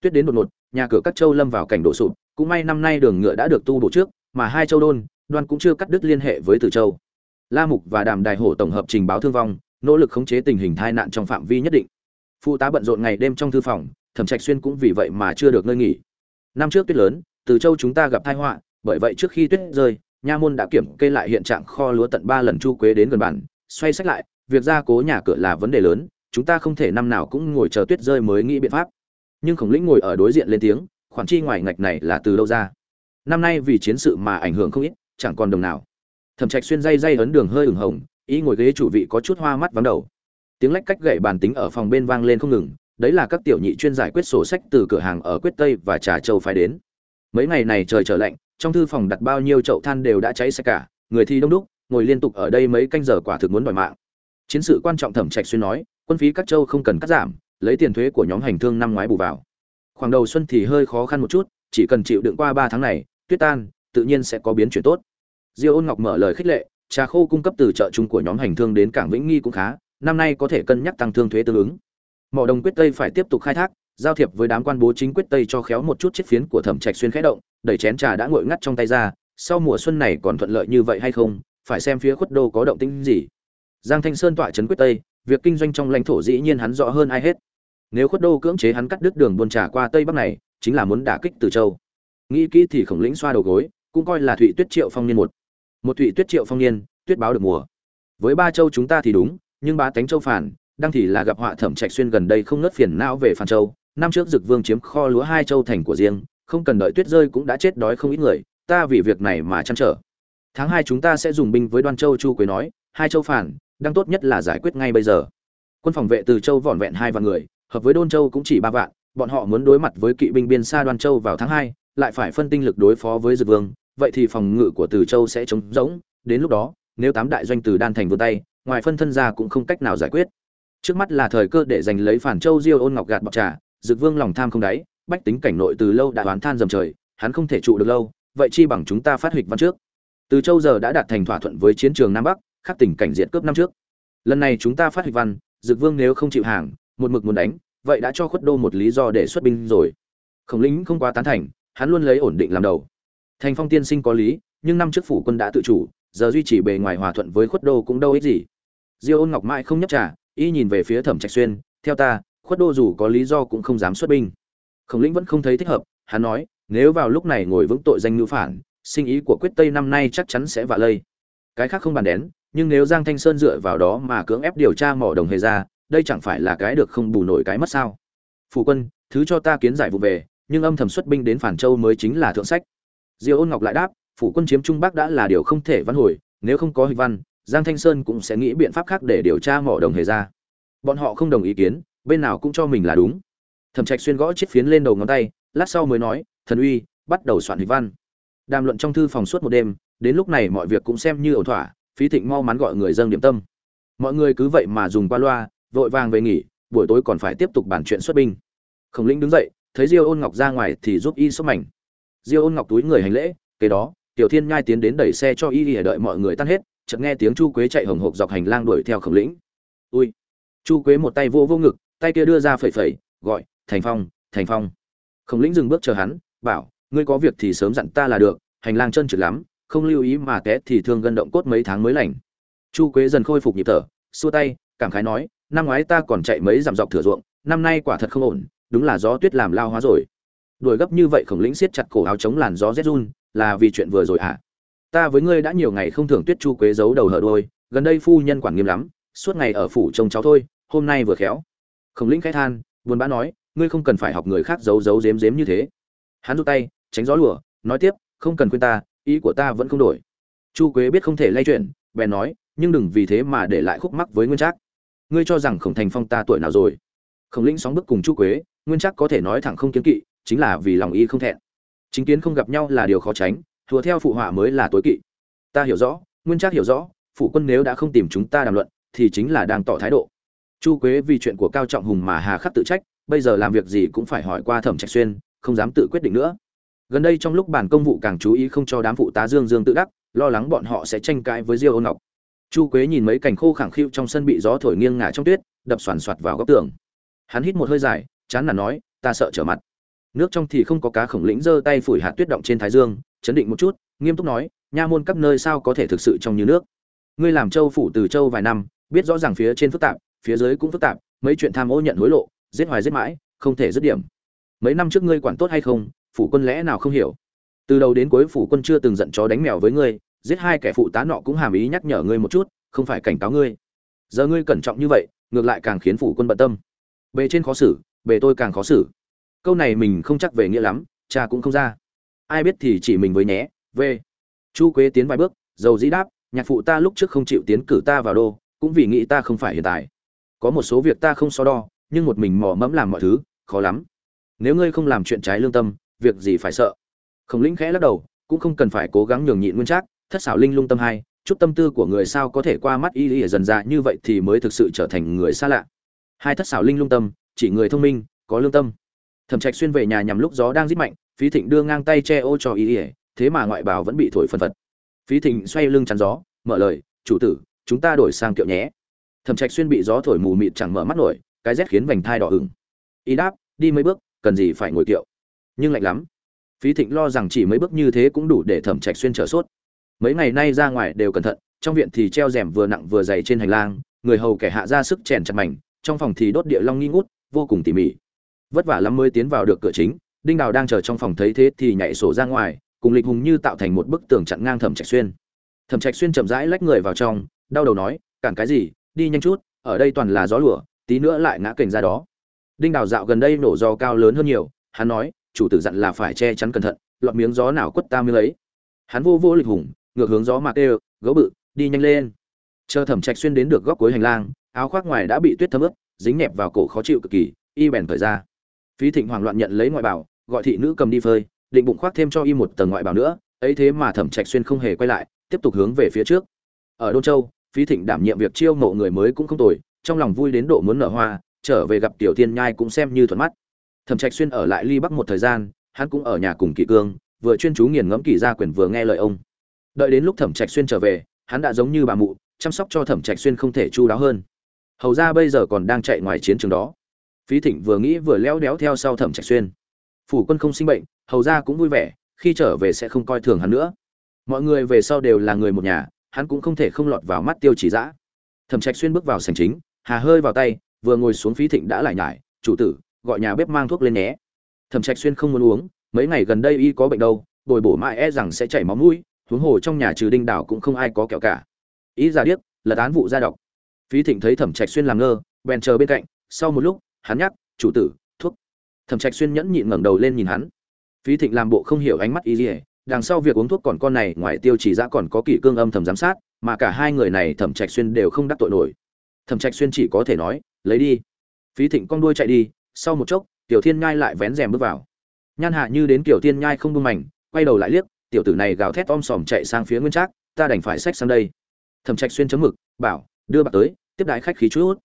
Tuyết đến đột ngột, nhà cửa các châu lâm vào cảnh đổ sụp. Cũng may năm nay đường ngựa đã được tu bổ trước, mà hai châu đôn, đoan cũng chưa cắt đứt liên hệ với từ châu. La mục và đàm đài hổ tổng hợp trình báo thương vong, nỗ lực khống chế tình hình tai nạn trong phạm vi nhất định. Phụ tá bận rộn ngày đêm trong thư phòng, thẩm trạch xuyên cũng vì vậy mà chưa được nơi nghỉ. Năm trước tuyết lớn từ châu chúng ta gặp tai họa, bởi vậy trước khi tuyết rơi, nha môn đã kiểm kê lại hiện trạng kho lúa tận ba lần chu quế đến gần bản, xoay sách lại, việc gia cố nhà cửa là vấn đề lớn, chúng ta không thể năm nào cũng ngồi chờ tuyết rơi mới nghĩ biện pháp. Nhưng khổng lĩnh ngồi ở đối diện lên tiếng, khoản chi ngoài ngạch này là từ đâu ra? Năm nay vì chiến sự mà ảnh hưởng không ít, chẳng còn đồng nào. Thẩm trạch xuyên dây dây ấn đường hơi ửng hồng, ý ngồi ghế chủ vị có chút hoa mắt vắng đầu. Tiếng lách cách gậy bàn tính ở phòng bên vang lên không ngừng, đấy là các tiểu nhị chuyên giải quyết sổ sách từ cửa hàng ở quyết tây và trà châu phải đến mấy ngày này trời trở lạnh, trong thư phòng đặt bao nhiêu chậu than đều đã cháy sạch cả, người thi đông đúc, ngồi liên tục ở đây mấy canh giờ quả thực muốn đòi mạng. Chiến sự quan trọng thẩm trạch xuyên nói, quân phí các châu không cần cắt giảm, lấy tiền thuế của nhóm hành thương năm ngoái bù vào. Khoảng đầu xuân thì hơi khó khăn một chút, chỉ cần chịu đựng qua ba tháng này, tuyết tan, tự nhiên sẽ có biến chuyển tốt. Diêu ôn ngọc mở lời khích lệ, trà khô cung cấp từ chợ chung của nhóm hành thương đến cảng vĩnh nghi cũng khá, năm nay có thể cân nhắc tăng thương thuế tương ứng. Mỏ đồng quyết tây phải tiếp tục khai thác giao thiệp với đám quan bố chính quyết tây cho khéo một chút chiếc phiến của thẩm trạch xuyên khẽ động, đẩy chén trà đã nguội ngắt trong tay ra, sau mùa xuân này còn thuận lợi như vậy hay không, phải xem phía khuất đô có động tĩnh gì. Giang thanh sơn tọa trấn quyết tây, việc kinh doanh trong lãnh thổ dĩ nhiên hắn rõ hơn ai hết. Nếu khuất đô cưỡng chế hắn cắt đứt đường buôn trà qua tây bắc này, chính là muốn đả kích từ châu. Nghĩ kỹ thì khổng lĩnh xoa đầu gối, cũng coi là thụy tuyết triệu phong niên một. Một thụy tuyết triệu phong niên, tuyết báo được mùa. Với ba châu chúng ta thì đúng, nhưng ba tánh châu phản, đang thì là gặp họa thẩm trạch xuyên gần đây không ngớt phiền não về phản châu năm trước dực vương chiếm kho lúa hai châu thành của riêng, không cần đợi tuyết rơi cũng đã chết đói không ít người, ta vì việc này mà chăn trở. Tháng hai chúng ta sẽ dùng binh với đoan châu chu quế nói, hai châu phản đang tốt nhất là giải quyết ngay bây giờ. Quân phòng vệ từ châu vỏn vẹn hai vạn người, hợp với đôn châu cũng chỉ ba vạn, bọn họ muốn đối mặt với kỵ binh biên xa đoan châu vào tháng hai, lại phải phân tinh lực đối phó với dực vương, vậy thì phòng ngự của từ châu sẽ trống rỗng, đến lúc đó, nếu tám đại doanh từ đan thành vươn tay, ngoài phân thân ra cũng không cách nào giải quyết. Trước mắt là thời cơ để giành lấy phản châu diêu ôn ngọc gạt bọc trà dực vương lòng tham không đáy bách tính cảnh nội từ lâu đã đoán than dầm trời hắn không thể trụ được lâu vậy chi bằng chúng ta phát hịch văn trước. Từ châu giờ đã đạt thành thỏa thuận với chiến trường nam bắc khắc tỉnh cảnh diện cướp năm trước. Lần này chúng ta phát hịch văn dực vương nếu không chịu hàng một mực muốn đánh vậy đã cho khuất đô một lý do để xuất binh rồi. Khổng lĩnh không quá tán thành hắn luôn lấy ổn định làm đầu. Thành phong tiên sinh có lý nhưng năm trước phủ quân đã tự chủ giờ duy trì bề ngoài hòa thuận với khuất đô cũng đâu ích gì. Diêu ôn ngọc mãi không nhấp trà, y nhìn về phía thẩm trạch xuyên theo ta khuất đô dù có lý do cũng không dám xuất binh. Khổng lĩnh vẫn không thấy thích hợp, hắn nói, nếu vào lúc này ngồi vững tội danh ngữ phản, sinh ý của quyết tây năm nay chắc chắn sẽ vạ lây. Cái khác không bàn đén nhưng nếu giang thanh sơn dựa vào đó mà cưỡng ép điều tra mỏ đồng hề ra, đây chẳng phải là cái được không bù nổi cái mất sao? Phụ quân, thứ cho ta kiến giải vụ về, nhưng âm thầm xuất binh đến phản châu mới chính là thượng sách. Diêu ôn ngọc lại đáp phủ quân chiếm trung bắc đã là điều không thể văn hồi, nếu không có hịch văn, giang thanh sơn cũng sẽ nghĩ biện pháp khác để điều tra mỏ đồng hề ra. Bọn họ không đồng ý kiến bên nào cũng cho mình là đúng. Thẩm trạch xuyên gõ chiếc phiến lên đầu ngón tay, lát sau mới nói, thần uy, bắt đầu soạn hịch văn. Đàm luận trong thư phòng suốt một đêm, đến lúc này mọi việc cũng xem như ổn thỏa, phí thịnh mau mắn gọi người dâng điểm tâm. Mọi người cứ vậy mà dùng qua loa, vội vàng về nghỉ, buổi tối còn phải tiếp tục bàn chuyện xuất binh. Khổng linh đứng dậy, thấy diêu ôn ngọc ra ngoài thì giúp y sốc mảnh. Diêu ôn ngọc túi người hành lễ, kế đó, tiểu thiên nhai tiến đến đẩy xe cho y để đợi mọi người tan hết, chợt nghe tiếng chu quế chạy hồng hộc dọc hành lang đuổi theo khổng lĩnh. Ui! Chu quế một tay vô vô ngực tay kia đưa ra phẩy phẩy, gọi, thành phong thành phong. Khổng lĩnh dừng bước chờ hắn, bảo, ngươi có việc thì sớm dặn ta là được, hành lang chân trượt lắm, không lưu ý mà té thì thương gân động cốt mấy tháng mới lành. Chu quế dần khôi phục nhịp thở, xua tay, cảm khái nói, năm ngoái ta còn chạy mấy dặm dọc thửa ruộng, năm nay quả thật không ổn, đúng là gió tuyết làm lao hóa rồi. Đuổi gấp như vậy khổng lĩnh siết chặt cổ áo chống làn gió rét run, là vì chuyện vừa rồi ạ à? ta với ngươi đã nhiều ngày không thường tuyết chu quế giấu đầu hở đôi gần đây phu nhân quản nghiêm lắm, suốt ngày ở phủ trông cháu thôi, hôm nay vừa khéo khổng lĩnh khai than, buồn bã nói, ngươi không cần phải học người khác giấu giấu dếm dếm như thế. Hắn rút tay, tránh gió lùa, nói tiếp, không cần khuyên ta, ý của ta vẫn không đổi. Chu quế biết không thể lay chuyển, bèn nói, nhưng đừng vì thế mà để lại khúc mắc với nguyên trác. Ngươi cho rằng khổng thành phong ta tuổi nào rồi? Khổng lĩnh sóng bước cùng chu quế, nguyên trác có thể nói thẳng không kiến kỵ, chính là vì lòng y không thẹn. Chính kiến không gặp nhau là điều khó tránh, thua theo phụ họa mới là tối kỵ. Ta hiểu rõ, nguyên trác hiểu rõ, phụ quân nếu đã không tìm chúng ta đàm luận, thì chính là đang tỏ thái độ chu quế vì chuyện của cao trọng hùng mà hà khắc tự trách, bây giờ làm việc gì cũng phải hỏi qua thẩm trạch xuyên, không dám tự quyết định nữa. Gần đây trong lúc bản công vụ càng chú ý không cho đám phụ tá dương dương tự đắc, lo lắng bọn họ sẽ tranh cãi với diêu ôn ngọc. Chu quế nhìn mấy cành khô khẳng khiu trong sân bị gió thổi nghiêng ngả trong tuyết, đập xoàn xoạt vào góc tường. Hắn hít một hơi dài, chán nản nói, ta sợ trở mặt. Nước trong thì không có cá khổng lĩnh giơ tay phủi hạt tuyết động trên thái dương, chấn định một chút, nghiêm túc nói, nha môn các nơi sao có thể thực sự trong như nước? Ngươi làm châu phủ từ châu vài năm, biết rõ ràng phía trên phức tạp phía dưới cũng phức tạp, mấy chuyện tham ô nhận hối lộ, giết hoài giết mãi, không thể dứt điểm. Mấy năm trước ngươi quản tốt hay không, phủ quân lẽ nào không hiểu? Từ đầu đến cuối phủ quân chưa từng giận chó đánh mèo với ngươi, giết hai kẻ phụ tá nọ cũng hàm ý nhắc nhở ngươi một chút, không phải cảnh cáo ngươi. Giờ ngươi cẩn trọng như vậy, ngược lại càng khiến phủ quân bận tâm. Bề trên khó xử, bề tôi càng khó xử. Câu này mình không chắc về nghĩa lắm, cha cũng không ra. Ai biết thì chỉ mình với nhé về chu quế tiến vài bước, dầu dĩ đáp, nhạc phụ ta lúc trước không chịu tiến cử ta vào đô, cũng vì nghĩ ta không phải hiện tại có một số việc ta không so đo, nhưng một mình mò mẫm làm mọi thứ, khó lắm. Nếu ngươi không làm chuyện trái lương tâm, việc gì phải sợ? Khổng lĩnh khẽ lắc đầu, cũng không cần phải cố gắng nhường nhịn nguyên trác, thất xảo linh lung tâm hai, chút tâm tư của người sao có thể qua mắt y y dần ra như vậy thì mới thực sự trở thành người xa lạ. Hai thất xảo linh lung tâm, chỉ người thông minh, có lương tâm. Thẩm trạch xuyên về nhà nhằm lúc gió đang rít mạnh, phí thịnh đưa ngang tay che ô cho y y, thế mà ngoại bào vẫn bị thổi phân phật. Phí thịnh xoay lưng chắn gió, mở lời, chủ tử, chúng ta đổi sang kiệu nhé thẩm trạch xuyên bị gió thổi mù mịt chẳng mở mắt nổi, cái rét khiến vành thai đỏ ửng. Y đáp, đi mấy bước, cần gì phải ngồi kiệu. Nhưng lạnh lắm. Phí thịnh lo rằng chỉ mấy bước như thế cũng đủ để thẩm trạch xuyên trở sốt. Mấy ngày nay ra ngoài đều cẩn thận, trong viện thì treo rèm vừa nặng vừa dày trên hành lang, người hầu kẻ hạ ra sức chèn chặt mảnh, trong phòng thì đốt địa long nghi ngút, vô cùng tỉ mỉ. Vất vả lắm mới tiến vào được cửa chính, đinh đào đang chờ trong phòng thấy thế thì nhảy sổ ra ngoài, cùng lịch hùng như tạo thành một bức tường chặn ngang thẩm trạch xuyên. Thẩm trạch xuyên chậm rãi lách người vào trong, đau đầu nói, cản cái gì? Đi nhanh chút, ở đây toàn là gió lửa tí nữa lại ngã kềnh ra đó. Đinh đào dạo gần đây nổ gió cao lớn hơn nhiều, hắn nói, chủ tử dặn là phải che chắn cẩn thận, lọt miếng gió nào quất ta miếng ấy. Hắn vô vô lịch hùng, ngược hướng gió mạc đều gấu bự, đi nhanh lên. Chờ thẩm trạch xuyên đến được góc cuối hành lang, áo khoác ngoài đã bị tuyết thấm ướt, dính nhẹp vào cổ khó chịu cực kỳ, y bèn thời ra. Phí thịnh hoảng loạn nhận lấy ngoại bảo, gọi thị nữ cầm đi phơi, định bụng khoác thêm cho y một tầng ngoại bảo nữa, ấy thế mà thẩm trạch xuyên không hề quay lại, tiếp tục hướng về phía trước. Ở đôn châu phí thịnh đảm nhiệm việc chiêu mộ người mới cũng không tồi, trong lòng vui đến độ muốn nở hoa, trở về gặp tiểu tiên nhai cũng xem như thuận mắt. Thẩm trạch xuyên ở lại ly bắc một thời gian, hắn cũng ở nhà cùng kỳ cương, vừa chuyên chú nghiền ngẫm kỳ gia quyền vừa nghe lời ông. Đợi đến lúc thẩm trạch xuyên trở về, hắn đã giống như bà mụ, chăm sóc cho thẩm trạch xuyên không thể chu đáo hơn. Hầu ra bây giờ còn đang chạy ngoài chiến trường đó. Phí thịnh vừa nghĩ vừa leo đéo theo sau thẩm trạch xuyên. Phủ quân không sinh bệnh, hầu ra cũng vui vẻ, khi trở về sẽ không coi thường hắn nữa. Mọi người về sau đều là người một nhà hắn cũng không thể không lọt vào mắt tiêu chỉ dã. Thẩm trạch xuyên bước vào sảnh chính, hà hơi vào tay, vừa ngồi xuống phí thịnh đã lại nhải, chủ tử, gọi nhà bếp mang thuốc lên nhé. Thẩm trạch xuyên không muốn uống, mấy ngày gần đây y có bệnh đâu, bồi bổ mãi e rằng sẽ chảy máu mũi, huống hồ trong nhà trừ đinh đảo cũng không ai có kẹo cả. Ý ra điếc là án vụ ra đọc. Phí thịnh thấy thẩm trạch xuyên làm ngơ, bèn chờ bên cạnh, sau một lúc, hắn nhắc, chủ tử, thuốc. Thẩm trạch xuyên nhẫn nhịn ngẩng đầu lên nhìn hắn. Phí thịnh làm bộ không hiểu ánh mắt y đằng sau việc uống thuốc còn con này, ngoài tiêu chỉ ra còn có kỷ cương âm thầm giám sát, mà cả hai người này thẩm trạch xuyên đều không đắc tội nổi. Thẩm trạch xuyên chỉ có thể nói, lấy đi. Phí thịnh con đuôi chạy đi, sau một chốc, tiểu thiên nhai lại vén rèm bước vào. Nhan hạ như đến tiểu thiên nhai không buông mảnh, quay đầu lại liếc, tiểu tử này gào thét om sòm chạy sang phía nguyên trác, ta đành phải xách sang đây. Thẩm trạch xuyên chấm mực, bảo, đưa bạc tới, tiếp đái khách khí chút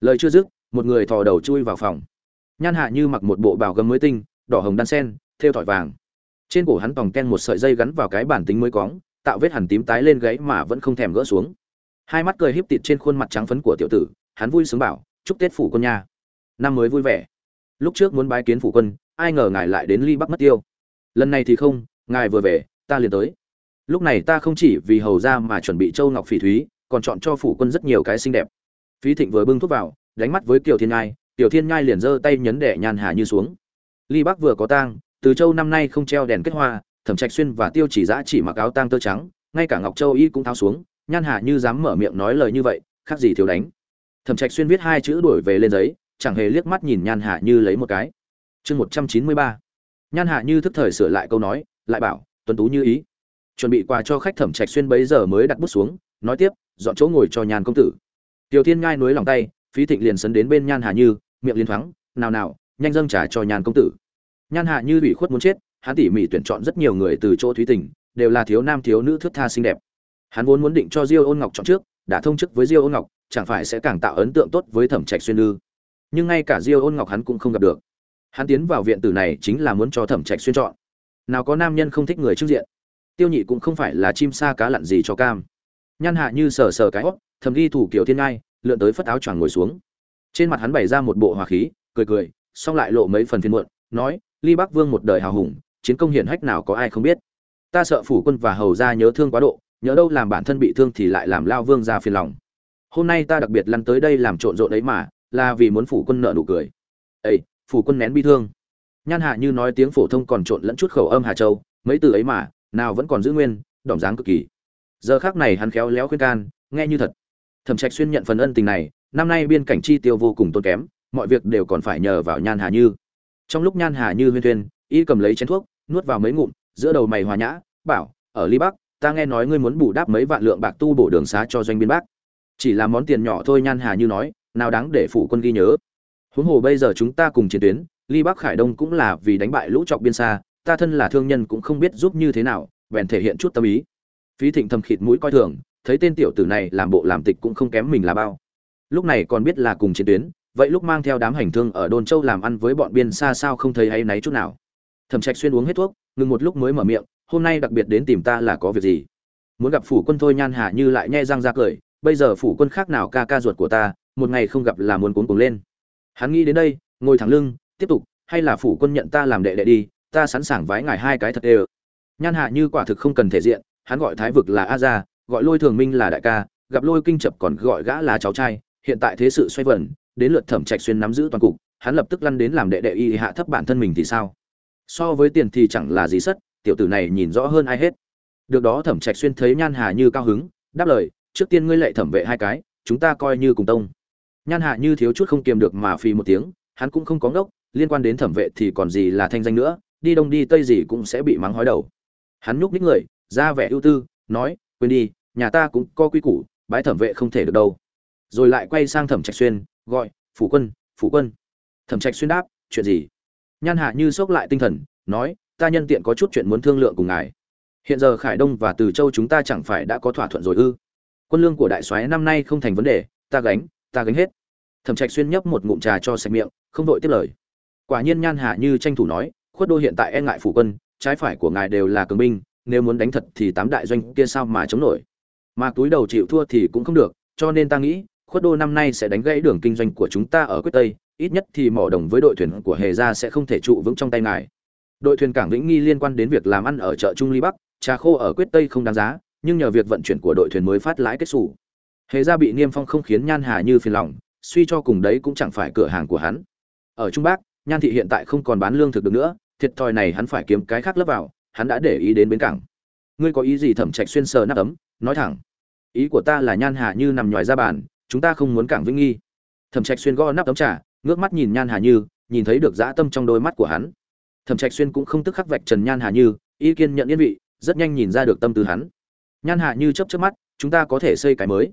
lời chưa dứt, một người thò đầu chui vào phòng. Nhan hạ như mặc một bộ bào gấm mới tinh, đỏ hồng đan sen, thêu thỏi vàng trên cổ hắn tòng ken một sợi dây gắn vào cái bản tính mới cóng, tạo vết hẳn tím tái lên gáy mà vẫn không thèm gỡ xuống. Hai mắt cười híp tịt trên khuôn mặt trắng phấn của tiểu tử, hắn vui sướng bảo, chúc tết phủ quân nha. Năm mới vui vẻ. Lúc trước muốn bái kiến phủ quân, ai ngờ ngài lại đến ly bắc mất tiêu. Lần này thì không, ngài vừa về, ta liền tới. Lúc này ta không chỉ vì hầu ra mà chuẩn bị châu ngọc phỉ thúy, còn chọn cho phủ quân rất nhiều cái xinh đẹp. Phí thịnh vừa bưng thuốc vào, đánh mắt với kiều thiên nhai tiểu thiên nhai liền giơ tay nhấn đẻ nhàn hà như xuống. Ly bắc vừa có tang từ châu năm nay không treo đèn kết hoa, thẩm trạch xuyên và tiêu chỉ giã chỉ mặc áo tang tơ trắng, ngay cả ngọc châu y cũng tháo xuống, nhan hà như dám mở miệng nói lời như vậy, khác gì thiếu đánh. Thẩm trạch xuyên viết hai chữ đuổi về lên giấy, chẳng hề liếc mắt nhìn nhan hà như lấy một cái. Chương một trăm chín mươi ba. Nhan hà như thức thời sửa lại câu nói, lại bảo, tuấn tú như ý. Chuẩn bị quà cho khách thẩm trạch xuyên bấy giờ mới đặt bút xuống, nói tiếp, dọn chỗ ngồi cho nhàn công tử. Tiểu thiên ngai núi lòng tay, phí thịnh liền sấn đến bên nhan hà như, miệng liên thoáng, nào nào, nhanh dâng trả cho nhàn công tử nhan Hạ như ủy khuất muốn chết, hắn tỉ mỉ tuyển chọn rất nhiều người từ chỗ thúy tình, đều là thiếu nam thiếu nữ thước tha xinh đẹp. Hắn vốn muốn định cho diêu ôn ngọc chọn trước, đã thông chức với diêu ôn ngọc, chẳng phải sẽ càng tạo ấn tượng tốt với thẩm trạch xuyên ư. Nhưng ngay cả diêu ôn ngọc hắn cũng không gặp được. Hắn tiến vào viện tử này chính là muốn cho thẩm trạch xuyên chọn. Nào có nam nhân không thích người trước diện. Tiêu nhị cũng không phải là chim sa cá lặn gì cho cam. Nhan hạ như sờ sờ cái hót thầm ghi thủ kiểu thiên ngai, lượn tới phất áo choàng ngồi xuống. Trên mặt hắn bày ra một bộ hòa khí, cười cười, xong lại lộ mấy phần phiền muộn, nói ly bắc vương một đời hào hùng, chiến công hiển hách nào có ai không biết. Ta sợ phủ quân và hầu ra nhớ thương quá độ, nhớ đâu làm bản thân bị thương thì lại làm lao vương ra phiền lòng. Hôm nay ta đặc biệt lăn tới đây làm trộn rộn ấy mà, là vì muốn phủ quân nợ nụ cười. Ấy phủ quân nén bi thương. Nhan hạ như nói tiếng phổ thông còn trộn lẫn chút khẩu âm hà châu, mấy từ ấy mà, nào vẫn còn giữ nguyên đỏm dáng cực kỳ. Giờ khác này hắn khéo léo khuyên can, nghe như thật. Thẩm trạch xuyên nhận phần ân tình này, năm nay biên cảnh chi tiêu vô cùng tốn kém, mọi việc đều còn phải nhờ vào nhan hà như trong lúc nhan hà như huyên thuyên, y cầm lấy chén thuốc, nuốt vào mấy ngụm, giữa đầu mày hòa nhã, bảo, ở ly bắc, ta nghe nói ngươi muốn bù đắp mấy vạn lượng bạc tu bổ đường xá cho doanh biên bắc chỉ là món tiền nhỏ thôi nhan hà như nói, nào đáng để phủ quân ghi nhớ. Huống hồ bây giờ chúng ta cùng chiến tuyến, ly bắc khải đông cũng là vì đánh bại lũ trọc biên xa, ta thân là thương nhân cũng không biết giúp như thế nào, bèn thể hiện chút tâm ý. Phí thịnh thầm khịt mũi coi thường, thấy tên tiểu tử này làm bộ làm tịch cũng không kém mình là bao. Lúc này còn biết là cùng chiến tuyến vậy lúc mang theo đám hành thương ở đôn châu làm ăn với bọn biên xa sao không thấy hay náy chút nào. Thẩm trạch xuyên uống hết thuốc, ngừng một lúc mới mở miệng, hôm nay đặc biệt đến tìm ta là có việc gì? Muốn gặp phủ quân thôi nhan hà như lại nhe răng ra cười, bây giờ phủ quân khác nào ca ca ruột của ta, một ngày không gặp là muốn cuốn cuồng lên. Hắn nghĩ đến đây, ngồi thẳng lưng, tiếp tục, hay là phủ quân nhận ta làm đệ đệ đi, ta sẵn sàng vái ngài hai cái thật đều. Nhan hạ như quả thực không cần thể diện, hắn gọi thái vực là a gia, gọi lôi thường minh là đại ca, gặp lôi kinh chập còn gọi gã là cháu trai, hiện tại thế sự xoay vần đến lượt thẩm trạch xuyên nắm giữ toàn cục, hắn lập tức lăn đến làm đệ đệ y hạ thấp bản thân mình thì sao? So với tiền thì chẳng là gì sất, tiểu tử này nhìn rõ hơn ai hết. Được đó thẩm trạch xuyên thấy nhan hà như cao hứng, đáp lời, trước tiên ngươi lệ thẩm vệ hai cái, chúng ta coi như cùng tông. Nhan hà như thiếu chút không kiềm được mà phì một tiếng, hắn cũng không có ngốc, liên quan đến thẩm vệ thì còn gì là thanh danh nữa, đi đông đi tây gì cũng sẽ bị mắng hói đầu. Hắn nhúc ních người, ra vẻ ưu tư, nói, quên đi, nhà ta cũng có quy củ, bái thẩm vệ không thể được đâu. Rồi lại quay sang thẩm trạch xuyên gọi, phủ quân phủ quân. Thẩm trạch xuyên đáp, chuyện gì? Nhan hạ như sốc lại tinh thần, nói, ta nhân tiện có chút chuyện muốn thương lượng cùng ngài. Hiện giờ khải đông và từ châu chúng ta chẳng phải đã có thỏa thuận rồi ư? Quân lương của đại soái năm nay không thành vấn đề, ta gánh ta gánh hết. Thẩm trạch xuyên nhấp một ngụm trà cho sạch miệng, không đội tiếp lời. Quả nhiên nhan hạ như tranh thủ nói, khuất đô hiện tại e ngại phủ quân, trái phải của ngài đều là cường binh, nếu muốn đánh thật thì tám đại doanh kia sao mà chống nổi? Mà túi đầu chịu thua thì cũng không được, cho nên ta nghĩ khuất đô năm nay sẽ đánh gãy đường kinh doanh của chúng ta ở quyết tây, ít nhất thì mỏ đồng với đội thuyền của hề gia sẽ không thể trụ vững trong tay ngài. Đội thuyền cảng vĩnh nghi liên quan đến việc làm ăn ở chợ trung ly bắc, trà khô ở quyết tây không đáng giá, nhưng nhờ việc vận chuyển của đội thuyền mới phát lãi kết xù. Hề gia bị niêm phong không khiến nhan hà như phiền lòng, suy cho cùng đấy cũng chẳng phải cửa hàng của hắn. Ở trung bắc, nhan thị hiện tại không còn bán lương thực được nữa, thiệt thòi này hắn phải kiếm cái khác lấp vào, hắn đã để ý đến bến cảng. Ngươi có ý gì thẩm trạch xuyên sờ nắp ấm, nói thẳng. Ý của ta là nhan hà như nằm nhòi ra bàn chúng ta không muốn cảng vĩnh nghi. Thẩm trạch xuyên gõ nắp tấm trà, ngước mắt nhìn nhan hà như, nhìn thấy được dã tâm trong đôi mắt của hắn. Thẩm trạch xuyên cũng không tức khắc vạch trần nhan hà như, ý kiên nhận yên vị, rất nhanh nhìn ra được tâm tư hắn. Nhan hà như chớp chớp mắt, chúng ta có thể xây cái mới.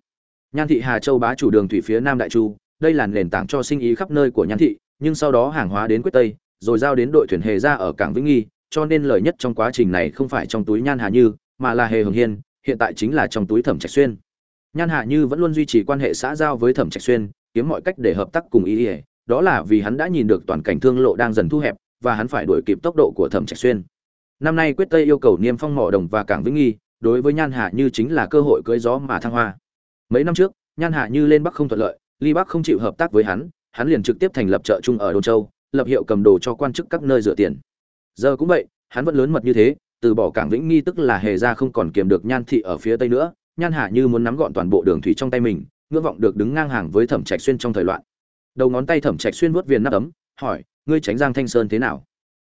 Nhan thị hà châu bá chủ đường thủy phía nam đại chu, đây là nền tảng cho sinh ý khắp nơi của nhan thị, nhưng sau đó hàng hóa đến quyết tây, rồi giao đến đội thuyền hề ra ở cảng vĩnh nghi, cho nên lợi nhất trong quá trình này không phải trong túi nhan hà như, mà là hề hồng hiên, hiện tại chính là trong túi thẩm trạch xuyên nhan Hạ như vẫn luôn duy trì quan hệ xã giao với thẩm trạch xuyên, kiếm mọi cách để hợp tác cùng ý ỉa đó là vì hắn đã nhìn được toàn cảnh thương lộ đang dần thu hẹp và hắn phải đuổi kịp tốc độ của thẩm trạch xuyên. Năm nay quyết tây yêu cầu niêm phong mỏ đồng và cảng vĩnh nghi, đối với nhan Hạ như chính là cơ hội cưỡi gió mà thăng hoa. Mấy năm trước, nhan Hạ như lên bắc không thuận lợi, ly bắc không chịu hợp tác với hắn hắn liền trực tiếp thành lập chợ chung ở đồn châu, lập hiệu cầm đồ cho quan chức các nơi rửa tiền. Giờ cũng vậy, hắn vẫn lớn mật như thế, từ bỏ cảng vĩnh nghi tức là hề ra không còn kiềm được nhan thị ở phía tây nữa nhan hạ như muốn nắm gọn toàn bộ đường thủy trong tay mình ngưỡng vọng được đứng ngang hàng với thẩm trạch xuyên trong thời loạn. Đầu ngón tay thẩm trạch xuyên vuốt viền nắp ấm hỏi ngươi tránh giang thanh sơn thế nào?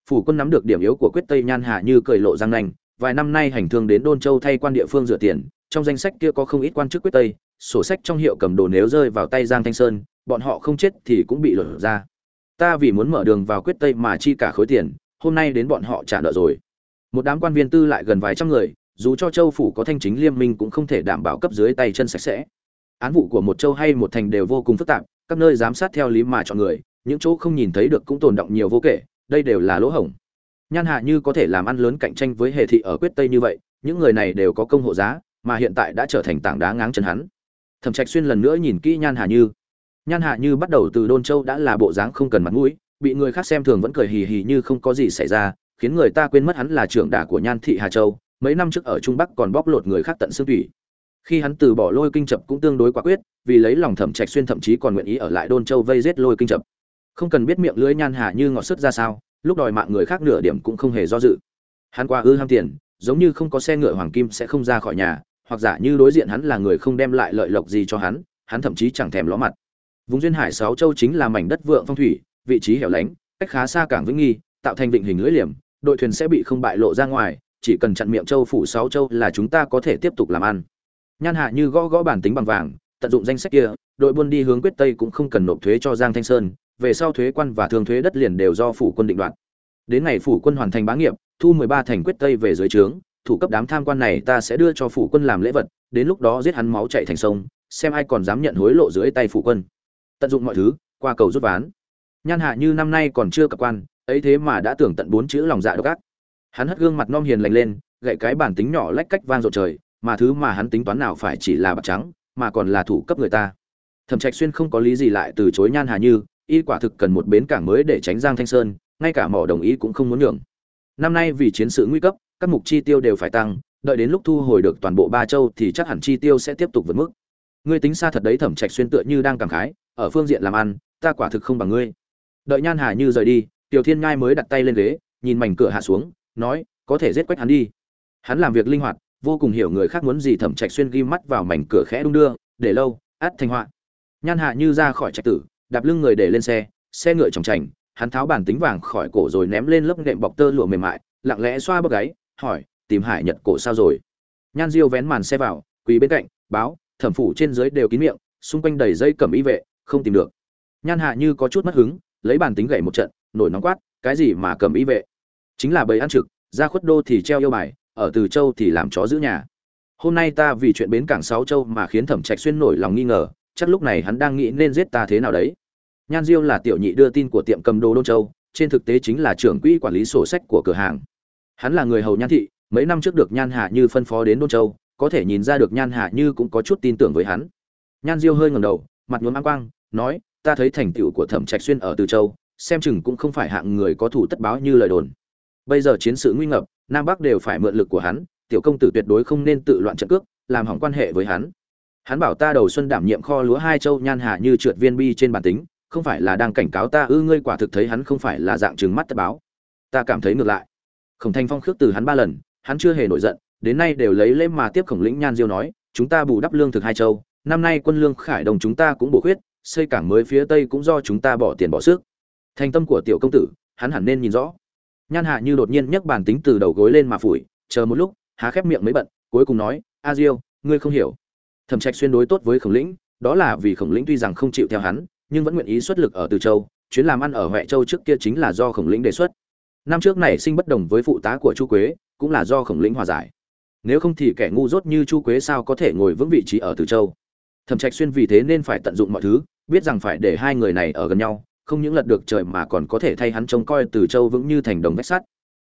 Phủ quân nắm được điểm yếu của quyết tây nhan hạ như cười lộ giang nành, vài năm nay hành thương đến đôn châu thay quan địa phương rửa tiền trong danh sách kia có không ít quan chức quyết tây sổ sách trong hiệu cầm đồ nếu rơi vào tay giang thanh sơn bọn họ không chết thì cũng bị lột ra. Ta vì muốn mở đường vào quyết tây mà chi cả khối tiền hôm nay đến bọn họ trả nợ rồi. Một đám quan viên tư lại gần vài trăm người dù cho châu phủ có thanh chính liêm minh cũng không thể đảm bảo cấp dưới tay chân sạch sẽ. Án vụ của một châu hay một thành đều vô cùng phức tạp, các nơi giám sát theo lý mà chọn người, những chỗ không nhìn thấy được cũng tồn động nhiều vô kể, đây đều là lỗ hổng. Nhan hạ như có thể làm ăn lớn cạnh tranh với hệ thị ở quyết tây như vậy, những người này đều có công hộ giá, mà hiện tại đã trở thành tảng đá ngáng chân hắn. Thẩm trạch xuyên lần nữa nhìn kỹ nhan Hạ như. Nhan Hạ như bắt đầu từ đôn châu đã là bộ dáng không cần mặt mũi, bị người khác xem thường vẫn cười hì hì như không có gì xảy ra, khiến người ta quên mất hắn là trưởng đả của nhan thị hà châu mấy năm trước ở trung bắc còn bóc lột người khác tận xương tủy. khi hắn từ bỏ lôi kinh chập cũng tương đối quả quyết, vì lấy lòng thẩm trạch xuyên thậm chí còn nguyện ý ở lại đôn châu vây giết lôi kinh chập. Không cần biết miệng lưỡi nhan hà như ngọt sứt ra sao, lúc đòi mạng người khác nửa điểm cũng không hề do dự. Hắn qua ư ham tiền, giống như không có xe ngựa hoàng kim sẽ không ra khỏi nhà, hoặc giả như đối diện hắn là người không đem lại lợi lộc gì cho hắn hắn thậm chí chẳng thèm ló mặt. Vùng duyên hải sáu châu chính là mảnh đất vượng phong thủy, vị trí hẻo lánh, cách khá xa cảng vĩnh nghi, tạo thành định hình lưỡi liềm, đội thuyền sẽ bị không bại lộ ra ngoài chỉ cần chặn miệng châu phủ sáu châu là chúng ta có thể tiếp tục làm ăn. Nhan hạ như gõ gõ bản tính bằng vàng, tận dụng danh sách kia, đội buôn đi hướng quyết tây cũng không cần nộp thuế cho giang thanh sơn, về sau thuế quan và thương thuế đất liền đều do phủ quân định đoạt. Đến ngày phủ quân hoàn thành bá nghiệp, thu mười ba thành quyết tây về dưới trướng, thủ cấp đám tham quan này ta sẽ đưa cho phủ quân làm lễ vật, đến lúc đó giết hắn máu chạy thành sông, xem ai còn dám nhận hối lộ dưới tay phủ quân. Tận dụng mọi thứ, qua cầu rút ván. Nhan hạ như năm nay còn chưa cập quan, ấy thế mà đã tưởng tận bốn chữ lòng dạ độc ác hắn hất gương mặt non hiền lành lên, gậy cái bản tính nhỏ lách cách vang rộn trời, mà thứ mà hắn tính toán nào phải chỉ là bạc trắng, mà còn là thủ cấp người ta. Thẩm trạch xuyên không có lý gì lại từ chối nhan hà như, y quả thực cần một bến cảng mới để tránh giang thanh sơn, ngay cả mỏ đồng ý cũng không muốn nhường năm nay vì chiến sự nguy cấp, các mục chi tiêu đều phải tăng, đợi đến lúc thu hồi được toàn bộ ba châu thì chắc hẳn chi tiêu sẽ tiếp tục vượt mức. Ngươi tính xa thật đấy, thẩm trạch xuyên tựa như đang cảm khái, ở phương diện làm ăn, ta quả thực không bằng ngươi. Đợi nhan hà như rời đi, tiểu thiên ngai mới đặt tay lên ghế, nhìn mảnh cửa hạ xuống nói, có thể giết quách hắn đi. Hắn làm việc linh hoạt, vô cùng hiểu người khác muốn gì thẩm trạch xuyên ghi mắt vào mảnh cửa khẽ đung đưa, để lâu, át thành họa. Nhan hạ như ra khỏi trạch tử, đạp lưng người để lên xe xe ngựa tròng trành hắn tháo bản tính vàng khỏi cổ rồi ném lên lớp nệm bọc tơ lụa mềm mại, lặng lẽ xoa bức gáy, hỏi, tìm hải nhật cổ sao rồi? Nhan diêu vén màn xe vào, quỳ bên cạnh, báo, thẩm phủ trên dưới đều kín miệng, xung quanh đầy dây cầm y vệ, không tìm được. Nhan hạ như có chút mất hứng, lấy bản tính gậy một trận, nổi nóng quát, cái gì mà cầm y vệ? Chính là bầy ăn trực, ra khuất đô thì treo yêu bài, ở từ châu thì làm chó giữ nhà. Hôm nay ta vì chuyện bến cảng sáu châu mà khiến thẩm trạch xuyên nổi lòng nghi ngờ, chắc lúc này hắn đang nghĩ nên giết ta thế nào đấy. Nhan diêu là tiểu nhị đưa tin của tiệm cầm đồ đôn châu, trên thực tế chính là trưởng quỹ quản lý sổ sách của cửa hàng. Hắn là người hầu nhan thị, mấy năm trước được nhan hạ như phân phó đến đôn châu, có thể nhìn ra được nhan hạ như cũng có chút tin tưởng với hắn. Nhan diêu hơi ngẩng đầu, mặt nhuốm áng quang, nói, ta thấy thành tựu của thẩm trạch xuyên ở từ châu, xem chừng cũng không phải hạng người có thủ tất báo như lời đồn bây giờ chiến sự nguy ngập, nam bắc đều phải mượn lực của hắn, tiểu công tử tuyệt đối không nên tự loạn trận cước, làm hỏng quan hệ với hắn. Hắn bảo ta đầu xuân đảm nhiệm kho lúa hai châu nhan hạ như trượt viên bi trên bản tính, không phải là đang cảnh cáo ta ư, ngươi quả thực thấy hắn không phải là dạng trừng mắt tất báo. Ta cảm thấy ngược lại. Khổng thanh phong khước từ hắn ba lần, hắn chưa hề nổi giận, đến nay đều lấy lễ mà tiếp khổng lĩnh nhan diêu nói, chúng ta bù đắp lương thực hai châu, năm nay quân lương khải đồng chúng ta cũng bổ khuyết, xây cảng mới phía tây cũng do chúng ta bỏ tiền bỏ sức. Thành tâm của tiểu công tử, hắn hẳn nên nhìn rõ nhan hạ như đột nhiên nhấc bàn tính từ đầu gối lên mà phủi, chờ một lúc, há khép miệng mới bận, cuối cùng nói, a diêu, ngươi không hiểu. Thẩm trạch xuyên đối tốt với khổng lĩnh, đó là vì khổng lĩnh tuy rằng không chịu theo hắn, nhưng vẫn nguyện ý xuất lực ở từ châu, chuyến làm ăn ở huệ châu trước kia chính là do khổng lĩnh đề xuất. Năm trước này sinh bất đồng với phụ tá của chu quế, cũng là do khổng lĩnh hòa giải. Nếu không thì kẻ ngu dốt như chu quế sao có thể ngồi vững vị trí ở từ châu? Thẩm trạch xuyên vì thế nên phải tận dụng mọi thứ, biết rằng phải để hai người này ở gần nhau không những lật được trời mà còn có thể thay hắn trông coi từ châu vững như thành đồng vách sắt.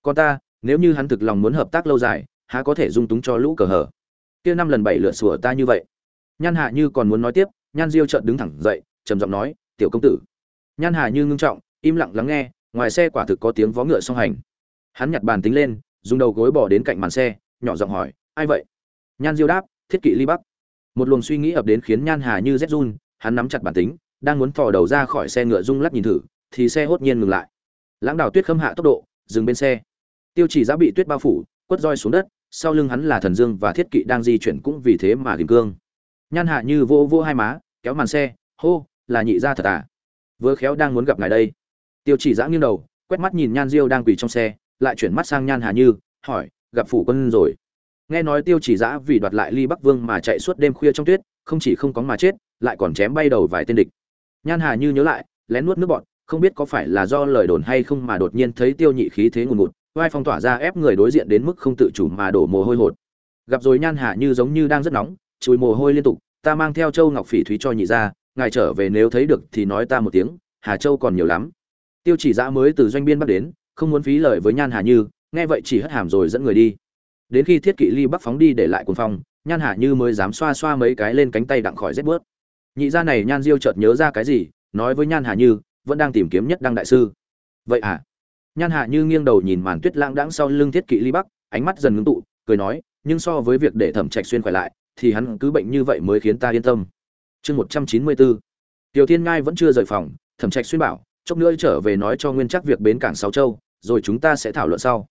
Còn ta, nếu như hắn thực lòng muốn hợp tác lâu dài, há có thể dung túng cho lũ cờ hở? Kia năm lần bảy lượt sủa ta như vậy. Nhan hạ như còn muốn nói tiếp, nhan diêu trợn đứng thẳng dậy, trầm giọng nói, tiểu công tử. Nhan hạ như ngưng trọng, im lặng lắng nghe, ngoài xe quả thực có tiếng vó ngựa song hành. Hắn nhặt bàn tính lên, dùng đầu gối bỏ đến cạnh màn xe, nhỏ giọng hỏi, ai vậy? Nhan diêu đáp, thiết kỵ ly bắc. Một luồng suy nghĩ ập đến khiến nhan hà như rét run, hắn nắm chặt bản tính đang muốn thò đầu ra khỏi xe ngựa rung lắc nhìn thử, thì xe hốt nhiên ngừng lại. Lãng đào tuyết khâm hạ tốc độ, dừng bên xe. Tiêu chỉ giá bị tuyết bao phủ, quất roi xuống đất, sau lưng hắn là thần dương và thiết kỵ đang di chuyển cũng vì thế mà kìm cương. Nhan hạ như vô vô hai má, kéo màn xe, hô, là nhị gia thật à? Vừa khéo đang muốn gặp ngài đây. Tiêu chỉ giã nghiêng đầu, quét mắt nhìn nhan diêu đang quỳ trong xe, lại chuyển mắt sang nhan hà như, hỏi, gặp phủ quân rồi. Nghe nói tiêu chỉ giã vì đoạt lại ly bắc vương mà chạy suốt đêm khuya trong tuyết, không chỉ không có mà chết, lại còn chém bay đầu vài tên địch nhan hà như nhớ lại, lén nuốt nước bọn không biết có phải là do lời đồn hay không mà đột nhiên thấy tiêu nhị khí thế ngùn ngụt, vai phong tỏa ra ép người đối diện đến mức không tự chủ mà đổ mồ hôi hột. Gặp rồi nhan hà như giống như đang rất nóng, chùi mồ hôi liên tục, ta mang theo châu ngọc phỉ thúy cho nhị ra, ngài trở về nếu thấy được thì nói ta một tiếng, hà châu còn nhiều lắm. Tiêu chỉ Dã mới từ doanh biên bắc đến, không muốn phí lời với nhan hà như, nghe vậy chỉ hất hàm rồi dẫn người đi. Đến khi thiết kỵ ly bắc phóng đi để lại cuồng phong, nhan Hà như mới dám xoa xoa mấy cái lên cánh tay đặng khỏi rét bớt nhị gia này nhan diêu chợt nhớ ra cái gì, nói với nhan hà như, vẫn đang tìm kiếm nhất đăng đại sư. Vậy à? Nhan hà như nghiêng đầu nhìn màn tuyết lãng đãng sau lưng thiết kỵ ly bắc, ánh mắt dần ngưng tụ, cười nói, nhưng so với việc để thẩm trạch xuyên khỏe lại, thì hắn cứ bệnh như vậy mới khiến ta yên tâm. Chương một trăm chín mươi bốn tiểu thiên ngai vẫn chưa rời phòng, thẩm trạch xuyên bảo, chốc nữa trở về nói cho nguyên chắc việc bến cảng sáu châu, rồi chúng ta sẽ thảo luận sau.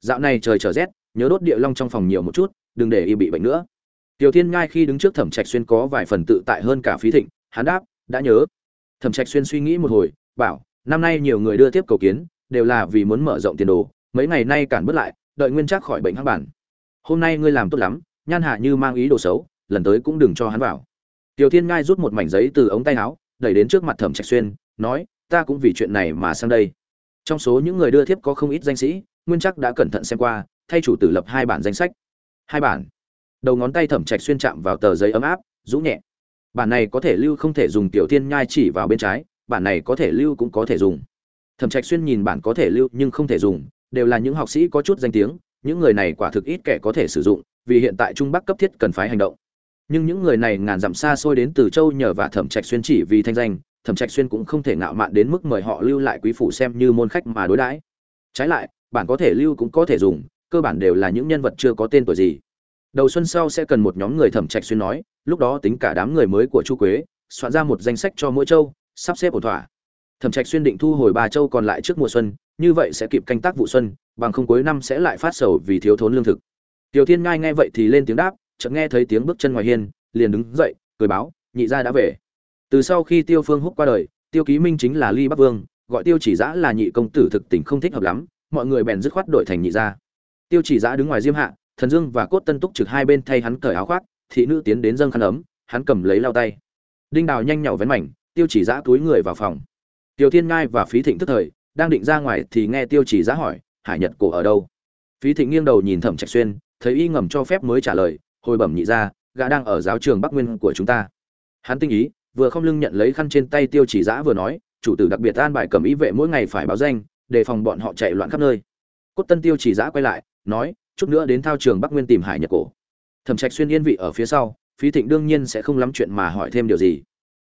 Dạo này trời trở rét, nhớ đốt địa long trong phòng nhiều một chút, đừng để y bị bệnh nữa tiểu thiên ngai khi đứng trước thẩm trạch xuyên có vài phần tự tại hơn cả phí thịnh, hắn đáp, đã nhớ. Thẩm trạch xuyên suy nghĩ một hồi, bảo, năm nay nhiều người đưa tiếp cầu kiến, đều là vì muốn mở rộng tiền đồ, mấy ngày nay cản bất lại, đợi nguyên chắc khỏi bệnh hắc bản. Hôm nay ngươi làm tốt lắm, nhan hạ như mang ý đồ xấu, lần tới cũng đừng cho hắn vào. Tiểu thiên ngai rút một mảnh giấy từ ống tay áo, đẩy đến trước mặt thẩm trạch xuyên, nói, ta cũng vì chuyện này mà sang đây. Trong số những người đưa tiếp có không ít danh sĩ, nguyên chắc đã cẩn thận xem qua, thay chủ tử lập hai bản danh sách. Hai bản? Đầu ngón tay thẩm trạch xuyên chạm vào tờ giấy ấm áp, rũ nhẹ. Bản này có thể lưu không thể dùng tiểu thiên nhai chỉ vào bên trái, bản này có thể lưu cũng có thể dùng. Thẩm trạch xuyên nhìn bản có thể lưu nhưng không thể dùng, đều là những học sĩ có chút danh tiếng, những người này quả thực ít kẻ có thể sử dụng, vì hiện tại trung bắc cấp thiết cần phải hành động. Nhưng những người này ngàn dặm xa xôi đến từ châu nhờ và thẩm trạch xuyên chỉ vì thanh danh, thẩm trạch xuyên cũng không thể ngạo mạn đến mức mời họ lưu lại quý phủ xem như môn khách mà đối đãi. Trái lại, bản có thể lưu cũng có thể dùng, cơ bản đều là những nhân vật chưa có tên tuổi gì đầu xuân sau sẽ cần một nhóm người thẩm trạch xuyên nói, lúc đó tính cả đám người mới của chu quế, soạn ra một danh sách cho mỗi châu, sắp xếp ổn thỏa. Thẩm trạch xuyên định thu hồi ba châu còn lại trước mùa xuân, như vậy sẽ kịp canh tác vụ xuân, bằng không cuối năm sẽ lại phát sầu vì thiếu thốn lương thực. Tiểu thiên ngai nghe vậy thì lên tiếng đáp, chợt nghe thấy tiếng bước chân ngoài hiên, liền đứng dậy, cười báo, nhị gia đã về. Từ sau khi tiêu phương húc qua đời, tiêu ký minh chính là ly bắc vương, gọi tiêu chỉ giã là nhị công tử thực tình không thích hợp lắm, mọi người bèn dứt khoát đổi thành nhị gia. Tiêu chỉ giã đứng ngoài diêm hạ thần dương và cốt tân túc trực hai bên thay hắn cởi áo khoác, thị nữ tiến đến dâng khăn ấm, hắn cầm lấy lao tay. Đinh đào nhanh nhậu vén mảnh, tiêu chỉ giã túi người vào phòng. Tiểu thiên ngai và phí thịnh tức thời, đang định ra ngoài thì nghe tiêu chỉ giã hỏi, hải nhật cổ ở đâu? Phí thịnh nghiêng đầu nhìn thẩm trạch xuyên, thấy y ngầm cho phép mới trả lời, hồi bẩm nhị ra gã đang ở giáo trường bắc nguyên của chúng ta. Hắn tinh ý, vừa không lưng nhận lấy khăn trên tay tiêu chỉ giã vừa nói, chủ tử đặc biệt an bài cầm ý vệ mỗi ngày phải báo danh, đề phòng bọn họ chạy loạn khắp nơi. Cốt tân tiêu chỉ giã quay lại, nói chút nữa đến thao trường bắc nguyên tìm hải nhật cổ. Thẩm trạch xuyên yên vị ở phía sau, phí thịnh đương nhiên sẽ không lắm chuyện mà hỏi thêm điều gì.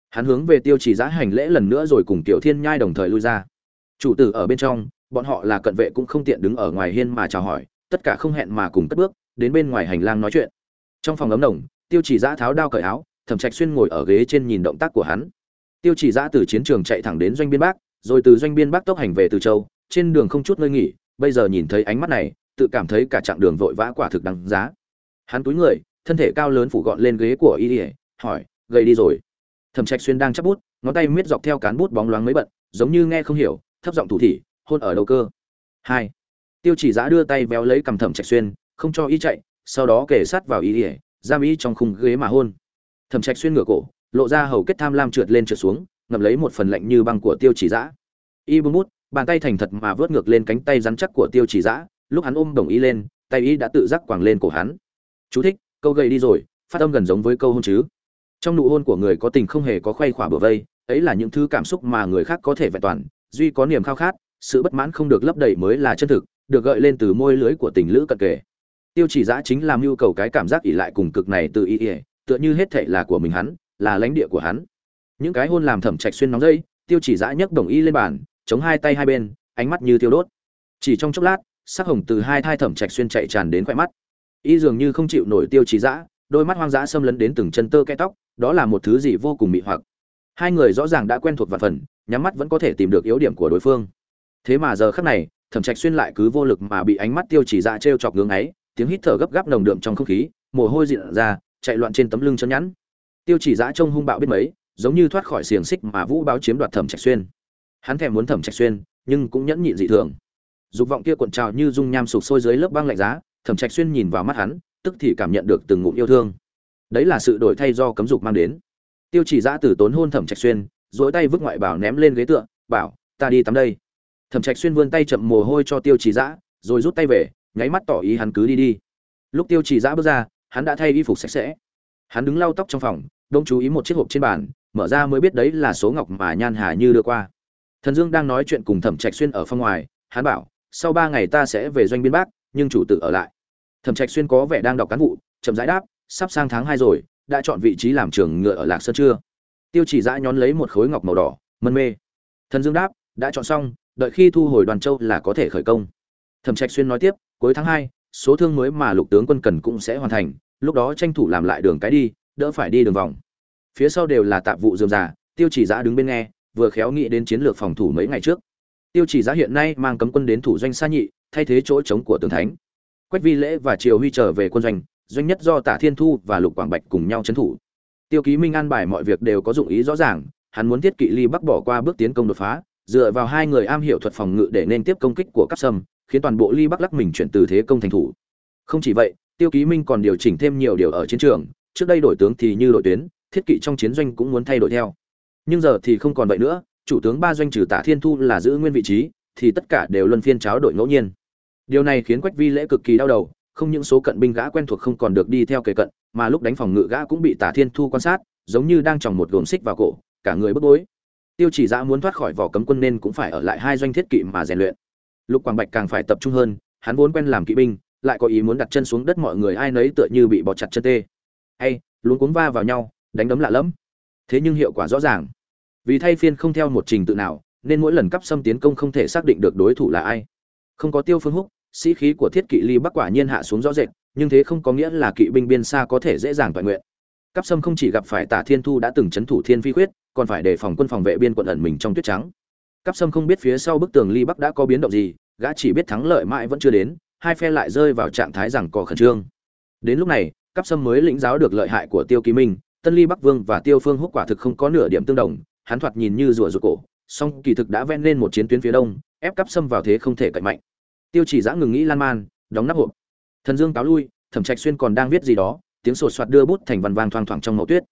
Hắn hướng về tiêu chỉ giã hành lễ lần nữa rồi cùng tiểu thiên nhai đồng thời lui ra. Chủ tử ở bên trong, bọn họ là cận vệ cũng không tiện đứng ở ngoài hiên mà chào hỏi, tất cả không hẹn mà cùng cất bước, đến bên ngoài hành lang nói chuyện. Trong phòng ấm đồng tiêu chỉ giã tháo đao cởi áo, thẩm trạch xuyên ngồi ở ghế trên nhìn động tác của hắn. Tiêu chỉ giã từ chiến trường chạy thẳng đến doanh biên bắc, rồi từ doanh biên bắc tốc hành về từ châu, trên đường không chút ngơi nghỉ, bây giờ nhìn thấy ánh mắt này tự cảm thấy cả chặng đường vội vã quả thực đáng giá. Hắn túi người, thân thể cao lớn phủ gọn lên ghế của y ỉa hỏi, gầy đi rồi. Thẩm trạch xuyên đang chắp bút, ngón tay miết dọc theo cán bút bóng loáng mới bận, giống như nghe không hiểu, thấp giọng thủ thị hôn ở đầu cơ. Hai, tiêu chỉ giã đưa tay véo lấy cầm thẩm trạch xuyên, không cho y chạy, sau đó kề sát vào y ỉa giam y trong khung ghế mà hôn. Thẩm trạch xuyên ngửa cổ, lộ ra hầu kết tham lam trượt lên trượt xuống, ngậm lấy một phần lạnh như băng của tiêu chỉ giã. Y bưng bút, bàn tay thành thật mà vớt ngược lên cánh tay rắn chắc của tiêu chỉ giã lúc hắn ôm đồng y lên, tay y đã tự giác quàng lên cổ hắn. Chú thích, câu gầy đi rồi, phát âm gần giống với câu hôn chứ. Trong nụ hôn của người có tình không hề có khoay khỏa bờ vây, ấy là những thứ cảm xúc mà người khác có thể vẹn toàn, duy có niềm khao khát, sự bất mãn không được lấp đầy mới là chân thực, được gợi lên từ môi lưới của tình lữ cận kề. Tiêu chỉ giã chính làm nhu cầu cái cảm giác ỉ lại cùng cực này từ y ỉa tựa như hết thệ là của mình hắn, là lãnh địa của hắn. Những cái hôn làm thẩm trạch xuyên nóng dây, tiêu chỉ giã nhấc đồng y lên bàn, chống hai tay hai bên, ánh mắt như tiêu đốt. Chỉ trong chốc lát sắc hồng từ hai thai thẩm trạch xuyên chạy tràn đến khoe mắt. Y dường như không chịu nổi tiêu chỉ dã, đôi mắt hoang dã xâm lấn đến từng chân tơ kẽ tóc đó là một thứ gì vô cùng mị hoặc. Hai người rõ ràng đã quen thuộc vạn phần nhắm mắt vẫn có thể tìm được yếu điểm của đối phương. Thế mà giờ khắc này thẩm trạch xuyên lại cứ vô lực mà bị ánh mắt tiêu chỉ dạ trêu chọc ngưỡng ấy tiếng hít thở gấp gáp nồng đượm trong không khí mồ hôi dịn ra chạy loạn trên tấm lưng chân nhẵn. Tiêu chỉ dạ trông hung bạo biết mấy giống như thoát khỏi xiềng xích mà vũ báo chiếm đoạt thẩm trạch xuyên. Hắn thèm muốn thẩm trạch xuyên nhưng cũng nhẫn nhịn dị thường dục vọng kia cuộn trào như dung nham sụp sôi dưới lớp băng lạnh giá, thẩm trạch xuyên nhìn vào mắt hắn, tức thì cảm nhận được từng ngụm yêu thương. Đấy là sự đổi thay do cấm dục mang đến. Tiêu chỉ giã từ tốn hôn thẩm trạch xuyên dối tay vứt ngoại bảo ném lên ghế tựa, bảo, ta đi tắm đây. Thẩm trạch xuyên vươn tay chậm mồ hôi cho tiêu chỉ giã, rồi rút tay về, nháy mắt tỏ ý hắn cứ đi đi. Lúc tiêu chỉ giã bước ra, hắn đã thay y phục sạch sẽ. Hắn đứng lau tóc trong phòng, đông chú ý một chiếc hộp trên bàn, mở ra mới biết đấy là số ngọc mà nhan hà như đưa qua. Thần dương đang nói chuyện cùng thẩm trạch xuyên ở phòng ngoài, hắn bảo sau ba ngày ta sẽ về doanh biên bắc nhưng chủ tử ở lại. Thẩm trạch xuyên có vẻ đang đọc cán vụ, chậm rãi đáp, sắp sang tháng hai rồi, đã chọn vị trí làm trường ngựa ở lạc sơn chưa? Tiêu chỉ dã nhón lấy một khối ngọc màu đỏ, mân mê. Thần dương đáp, đã chọn xong, đợi khi thu hồi đoàn châu là có thể khởi công. Thẩm trạch xuyên nói tiếp, cuối tháng hai, số thương mới mà lục tướng quân cần cũng sẽ hoàn thành, lúc đó tranh thủ làm lại đường cái đi, đỡ phải đi đường vòng. Phía sau đều là tạp vụ dườm già, tiêu chỉ giã đứng bên nghe, vừa khéo nghĩ đến chiến lược phòng thủ mấy ngày trước tiêu chỉ Giá hiện nay mang cấm quân đến thủ doanh xa nhị, thay thế chỗ trống của tường thánh. Quách vi lễ và triều huy trở về quân doanh doanh nhất do tả thiên thu và lục quảng bạch cùng nhau trấn thủ. Tiêu ký minh an bài mọi việc đều có dụng ý rõ ràng, hắn muốn thiết kỵ ly bắc bỏ qua bước tiến công đột phá, dựa vào hai người am hiểu thuật phòng ngự để nên tiếp công kích của các sâm, khiến toàn bộ ly bắc lắc mình chuyển từ thế công thành thủ. Không chỉ vậy, tiêu ký minh còn điều chỉnh thêm nhiều điều ở chiến trường, trước đây đổi tướng thì như đội tuyến, thiết kỵ trong chiến doanh cũng muốn thay đổi theo. Nhưng giờ thì không còn vậy nữa chủ tướng ba doanh trừ tả thiên thu là giữ nguyên vị trí, thì tất cả đều luân phiên cháo đổi ngẫu nhiên. Điều này khiến quách vi lễ cực kỳ đau đầu, không những số cận binh gã quen thuộc không còn được đi theo kề cận, mà lúc đánh phòng ngự gã cũng bị tả thiên thu quan sát, giống như đang tròng một gồm xích vào cổ, cả người bức bối. Tiêu chỉ giã muốn thoát khỏi vỏ cấm quân nên cũng phải ở lại hai doanh thiết kỵ mà rèn luyện. Lục quảng bạch càng phải tập trung hơn, hắn vốn quen làm kỵ binh, lại có ý muốn đặt chân xuống đất mọi người ai nấy tựa như bị bỏ chặt chân tê. Hay, luống cuống va vào nhau, đánh đấm lạ lẫm. Thế nhưng hiệu quả rõ ràng vì thay phiên không theo một trình tự nào, nên mỗi lần cắp xâm tiến công không thể xác định được đối thủ là ai. Không có tiêu phương húc, sĩ khí của thiết kỵ ly bắc quả nhiên hạ xuống rõ rệt, nhưng thế không có nghĩa là kỵ binh biên xa có thể dễ dàng toàn nguyện. Cắp xâm không chỉ gặp phải tả thiên thu đã từng chấn thủ thiên phi khuyết, còn phải đề phòng quân phòng vệ biên quận ẩn mình trong tuyết trắng. Cắp xâm không biết phía sau bức tường ly bắc đã có biến động gì, gã chỉ biết thắng lợi mãi vẫn chưa đến, hai phe lại rơi vào trạng thái rằng cò khẩn trương. Đến lúc này cắp sâm mới lĩnh giáo được lợi hại của tiêu ký minh, tân ly bắc vương và tiêu phương húc quả thực không có nửa điểm tương đồng hắn thoạt nhìn như rùa rụt cổ, song kỳ thực đã ven lên một chiến tuyến phía đông, ép cắp xâm vào thế không thể cậy mạnh. Tiêu chỉ giã ngừng nghĩ lan man, đóng nắp hộp. Thần dương cáo lui, thẩm trạch xuyên còn đang viết gì đó, tiếng sột soạt đưa bút thành văn vang thoang thoảng trong màu tuyết.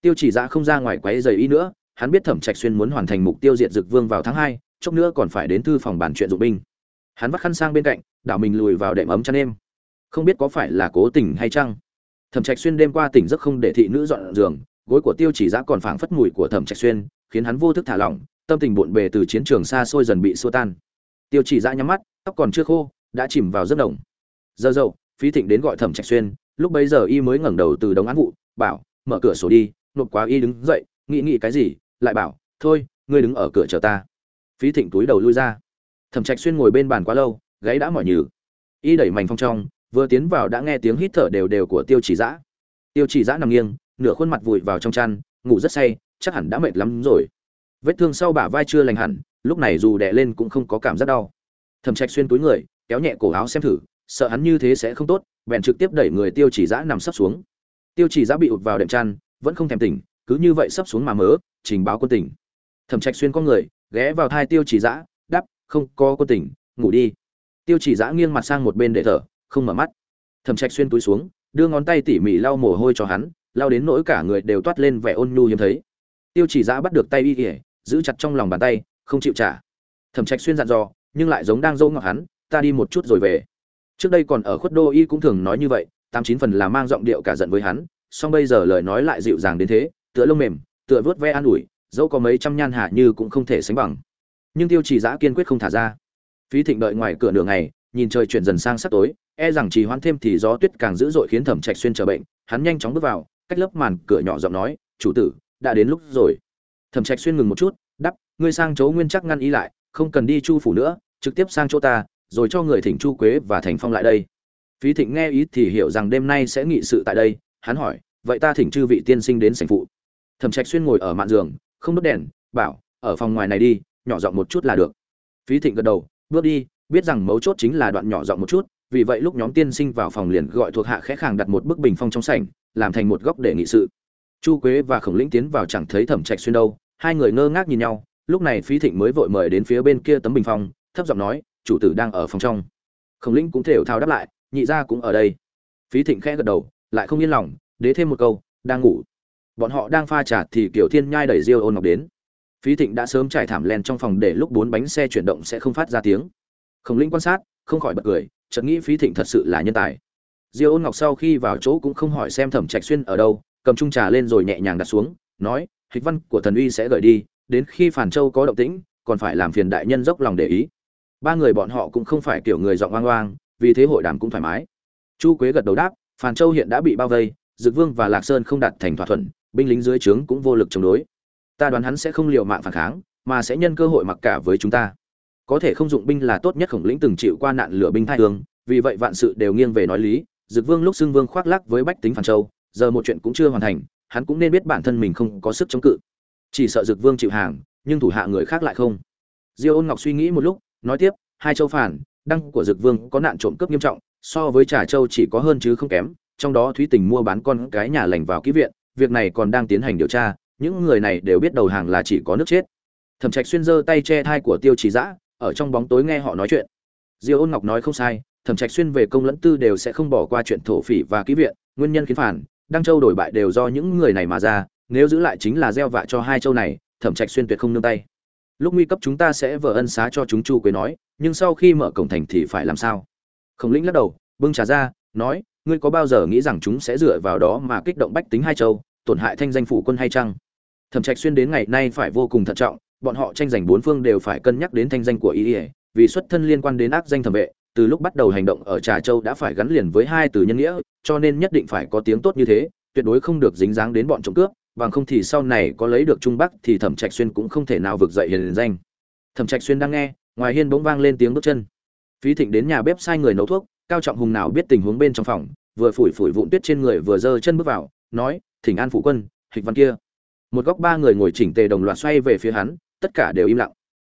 Tiêu chỉ giã không ra ngoài quấy giày ý nữa, hắn biết thẩm trạch xuyên muốn hoàn thành mục tiêu diệt dực vương vào tháng hai, chốc nữa còn phải đến thư phòng bàn chuyện dụng binh. Hắn vắt khăn sang bên cạnh, đảo mình lùi vào đệm ấm chăn êm. Không biết có phải là cố tình hay chăng? Thẩm trạch xuyên đêm qua tỉnh giấc không để thị nữ dọn giường, gối của tiêu chỉ giã còn phảng phất mùi của thẩm trạch xuyên khiến hắn vô thức thả lỏng, tâm tình bộn bề từ chiến trường xa xôi dần bị xua tan. Tiêu chỉ Dã nhắm mắt, tóc còn chưa khô, đã chìm vào giấc đồng giờ dậu, phí thịnh đến gọi thẩm trạch xuyên, lúc bấy giờ y mới ngẩng đầu từ đống án vụ, bảo, mở cửa sổ đi, nộp quá y đứng dậy, nghĩ nghĩ cái gì, lại bảo, thôi, ngươi đứng ở cửa chờ ta. Phí thịnh túi đầu lui ra. Thẩm trạch xuyên ngồi bên bàn quá lâu, gáy đã mỏi nhừ. Y đẩy mảnh phong trong, vừa tiến vào đã nghe tiếng hít thở đều đều của tiêu chỉ dã tiêu chỉ dã nằm nghiêng, nửa khuôn mặt vùi vào trong chăn, ngủ rất say chắc hẳn đã mệt lắm rồi. Vết thương sau bả vai chưa lành hẳn, lúc này dù đè lên cũng không có cảm giác đau. Thẩm trạch xuyên túi người, kéo nhẹ cổ áo xem thử, sợ hắn như thế sẽ không tốt, bèn trực tiếp đẩy người tiêu chỉ dã nằm sấp xuống. Tiêu chỉ dã bị ụt vào đệm chăn, vẫn không thèm tỉnh, cứ như vậy sấp xuống mà mớ, trình báo quân tỉnh. Thẩm trạch xuyên con người, ghé vào thai tiêu chỉ dã đắp không, có quân tỉnh, ngủ đi. Tiêu chỉ dã nghiêng mặt sang một bên để thở, không mở mắt. Thẩm trạch xuyên túi xuống, đưa ngón tay tỉ mỉ lau mồ hôi cho hắn, lau đến nỗi cả người đều toát lên vẻ ôn nhu hiếm thấy tiêu chỉ Giã bắt được tay y ỉa giữ chặt trong lòng bàn tay, không chịu trả. Thẩm trạch xuyên dặn dò, nhưng lại giống đang dâu ngọc hắn, ta đi một chút rồi về. Trước đây còn ở khuất đô y cũng thường nói như vậy, tám chín phần là mang giọng điệu cả giận với hắn, song bây giờ lời nói lại dịu dàng đến thế, tựa lông mềm, tựa vớt ve an ủi, dẫu có mấy trăm nhan hạ như cũng không thể sánh bằng. Nhưng tiêu chỉ giã kiên quyết không thả ra. Phí thịnh đợi ngoài cửa nửa ngày, nhìn trời chuyển dần sang sắp tối e rằng chỉ hoãn thêm thì gió tuyết càng dữ dội khiến thẩm trạch xuyên trở bệnh, hắn nhanh chóng bước vào, cách lớp màn cửa nhỏ giọng nói, chủ tử đã đến lúc rồi. Thẩm trạch xuyên ngừng một chút đắp ngươi sang chỗ nguyên chắc ngăn ý lại, không cần đi chu phủ nữa, trực tiếp sang chỗ ta, rồi cho người thỉnh chu quế và thành phong lại đây. Phí thịnh nghe ý thì hiểu rằng đêm nay sẽ nghị sự tại đây, hắn hỏi, vậy ta thỉnh chư vị tiên sinh đến sảnh phụ. Thẩm trạch xuyên ngồi ở mạn giường, không đốt đèn, bảo, ở phòng ngoài này đi, nhỏ giọng một chút là được. Phí thịnh gật đầu, bước đi, biết rằng mấu chốt chính là đoạn nhỏ giọng một chút, vì vậy lúc nhóm tiên sinh vào phòng liền gọi thuộc hạ khẽ khàng đặt một bức bình phong trong sảnh, làm thành một góc để nghị sự chu quế và khổng lĩnh tiến vào chẳng thấy thẩm trạch xuyên đâu, hai người ngơ ngác nhìn nhau, lúc này phí thịnh mới vội mời đến phía bên kia tấm bình phong, thấp giọng nói, chủ tử đang ở phòng trong. Khổng lĩnh cũng thều thao đáp lại, nhị gia cũng ở đây. Phí thịnh khẽ gật đầu, lại không yên lòng, đế thêm một câu, đang ngủ. Bọn họ đang pha trà thì kiểu thiên nhai đẩy diêu ôn ngọc đến. Phí thịnh đã sớm trải thảm len trong phòng để lúc bốn bánh xe chuyển động sẽ không phát ra tiếng. Khổng Lĩnh quan sát, không khỏi bật cười, chợt nghĩ phí thịnh thật sự là nhân tài. Diêu ôn ngọc sau khi vào chỗ cũng không hỏi xem thẩm trạch xuyên ở đâu cầm chung trà lên rồi nhẹ nhàng đặt xuống, nói, hịch văn của thần uy sẽ gửi đi, đến khi phản châu có động tĩnh, còn phải làm phiền đại nhân dốc lòng để ý. Ba người bọn họ cũng không phải kiểu người giọng oang oang, vì thế hội đàm cũng thoải mái. Chu quế gật đầu đáp phản châu hiện đã bị bao vây, dực vương và lạc sơn không đạt thành thỏa thuận, binh lính dưới trướng cũng vô lực chống đối. Ta đoán hắn sẽ không liều mạng phản kháng, mà sẽ nhân cơ hội mặc cả với chúng ta. Có thể không dụng binh là tốt nhất khổng lĩnh từng chịu qua nạn lửa binh thai hương, vì vậy vạn sự đều nghiêng về nói lý. Dực vương lúc xưng vương khoác lắc với bách tính phản châu giờ một chuyện cũng chưa hoàn thành, hắn cũng nên biết bản thân mình không có sức chống cự. Chỉ sợ dực vương chịu hàng, nhưng thủ hạ người khác lại không. Diêu ôn ngọc suy nghĩ một lúc, nói tiếp, hai châu phản, đăng của dực vương có nạn trộm cướp nghiêm trọng, so với trà châu chỉ có hơn chứ không kém, trong đó thúy tình mua bán con cái nhà lành vào ký viện, việc này còn đang tiến hành điều tra, những người này đều biết đầu hàng là chỉ có nước chết. Thẩm trạch xuyên giơ tay che thai của tiêu trì dã, ở trong bóng tối nghe họ nói chuyện. Diêu ôn ngọc nói không sai, thẩm trạch xuyên về công lẫn tư đều sẽ không bỏ qua chuyện thổ phỉ và ký viện, nguyên nhân khiến phản đăng châu đổi bại đều do những người này mà ra, nếu giữ lại chính là gieo vạ cho hai châu này, thẩm trạch xuyên tuyệt không nương tay. Lúc nguy cấp chúng ta sẽ vỡ ân xá cho chúng chu quế nói, nhưng sau khi mở cổng thành thì phải làm sao? Khổng lĩnh lắc đầu, bưng trà ra, nói, ngươi có bao giờ nghĩ rằng chúng sẽ dựa vào đó mà kích động bách tính hai châu, tổn hại thanh danh phủ quân hay chăng? Thẩm trạch xuyên đến ngày nay phải vô cùng thận trọng, bọn họ tranh giành bốn phương đều phải cân nhắc đến thanh danh của ý ỉa vì xuất thân liên quan đến ác danh thẩm vệ từ lúc bắt đầu hành động ở trà châu đã phải gắn liền với hai từ nhân nghĩa, cho nên nhất định phải có tiếng tốt như thế, tuyệt đối không được dính dáng đến bọn trộm cướp, bằng không thì sau này có lấy được trung bắc thì thẩm trạch xuyên cũng không thể nào vực dậy hiền danh. Thẩm trạch xuyên đang nghe, ngoài hiên bỗng vang lên tiếng bước chân. Phí thịnh đến nhà bếp sai người nấu thuốc, cao trọng hùng nào biết tình huống bên trong phòng, vừa phủi phủi vụn tuyết trên người vừa giơ chân bước vào, nói, thỉnh an phụ quân, hịch văn kia. Một góc ba người ngồi chỉnh tề đồng loạt xoay về phía hắn, tất cả đều im lặng.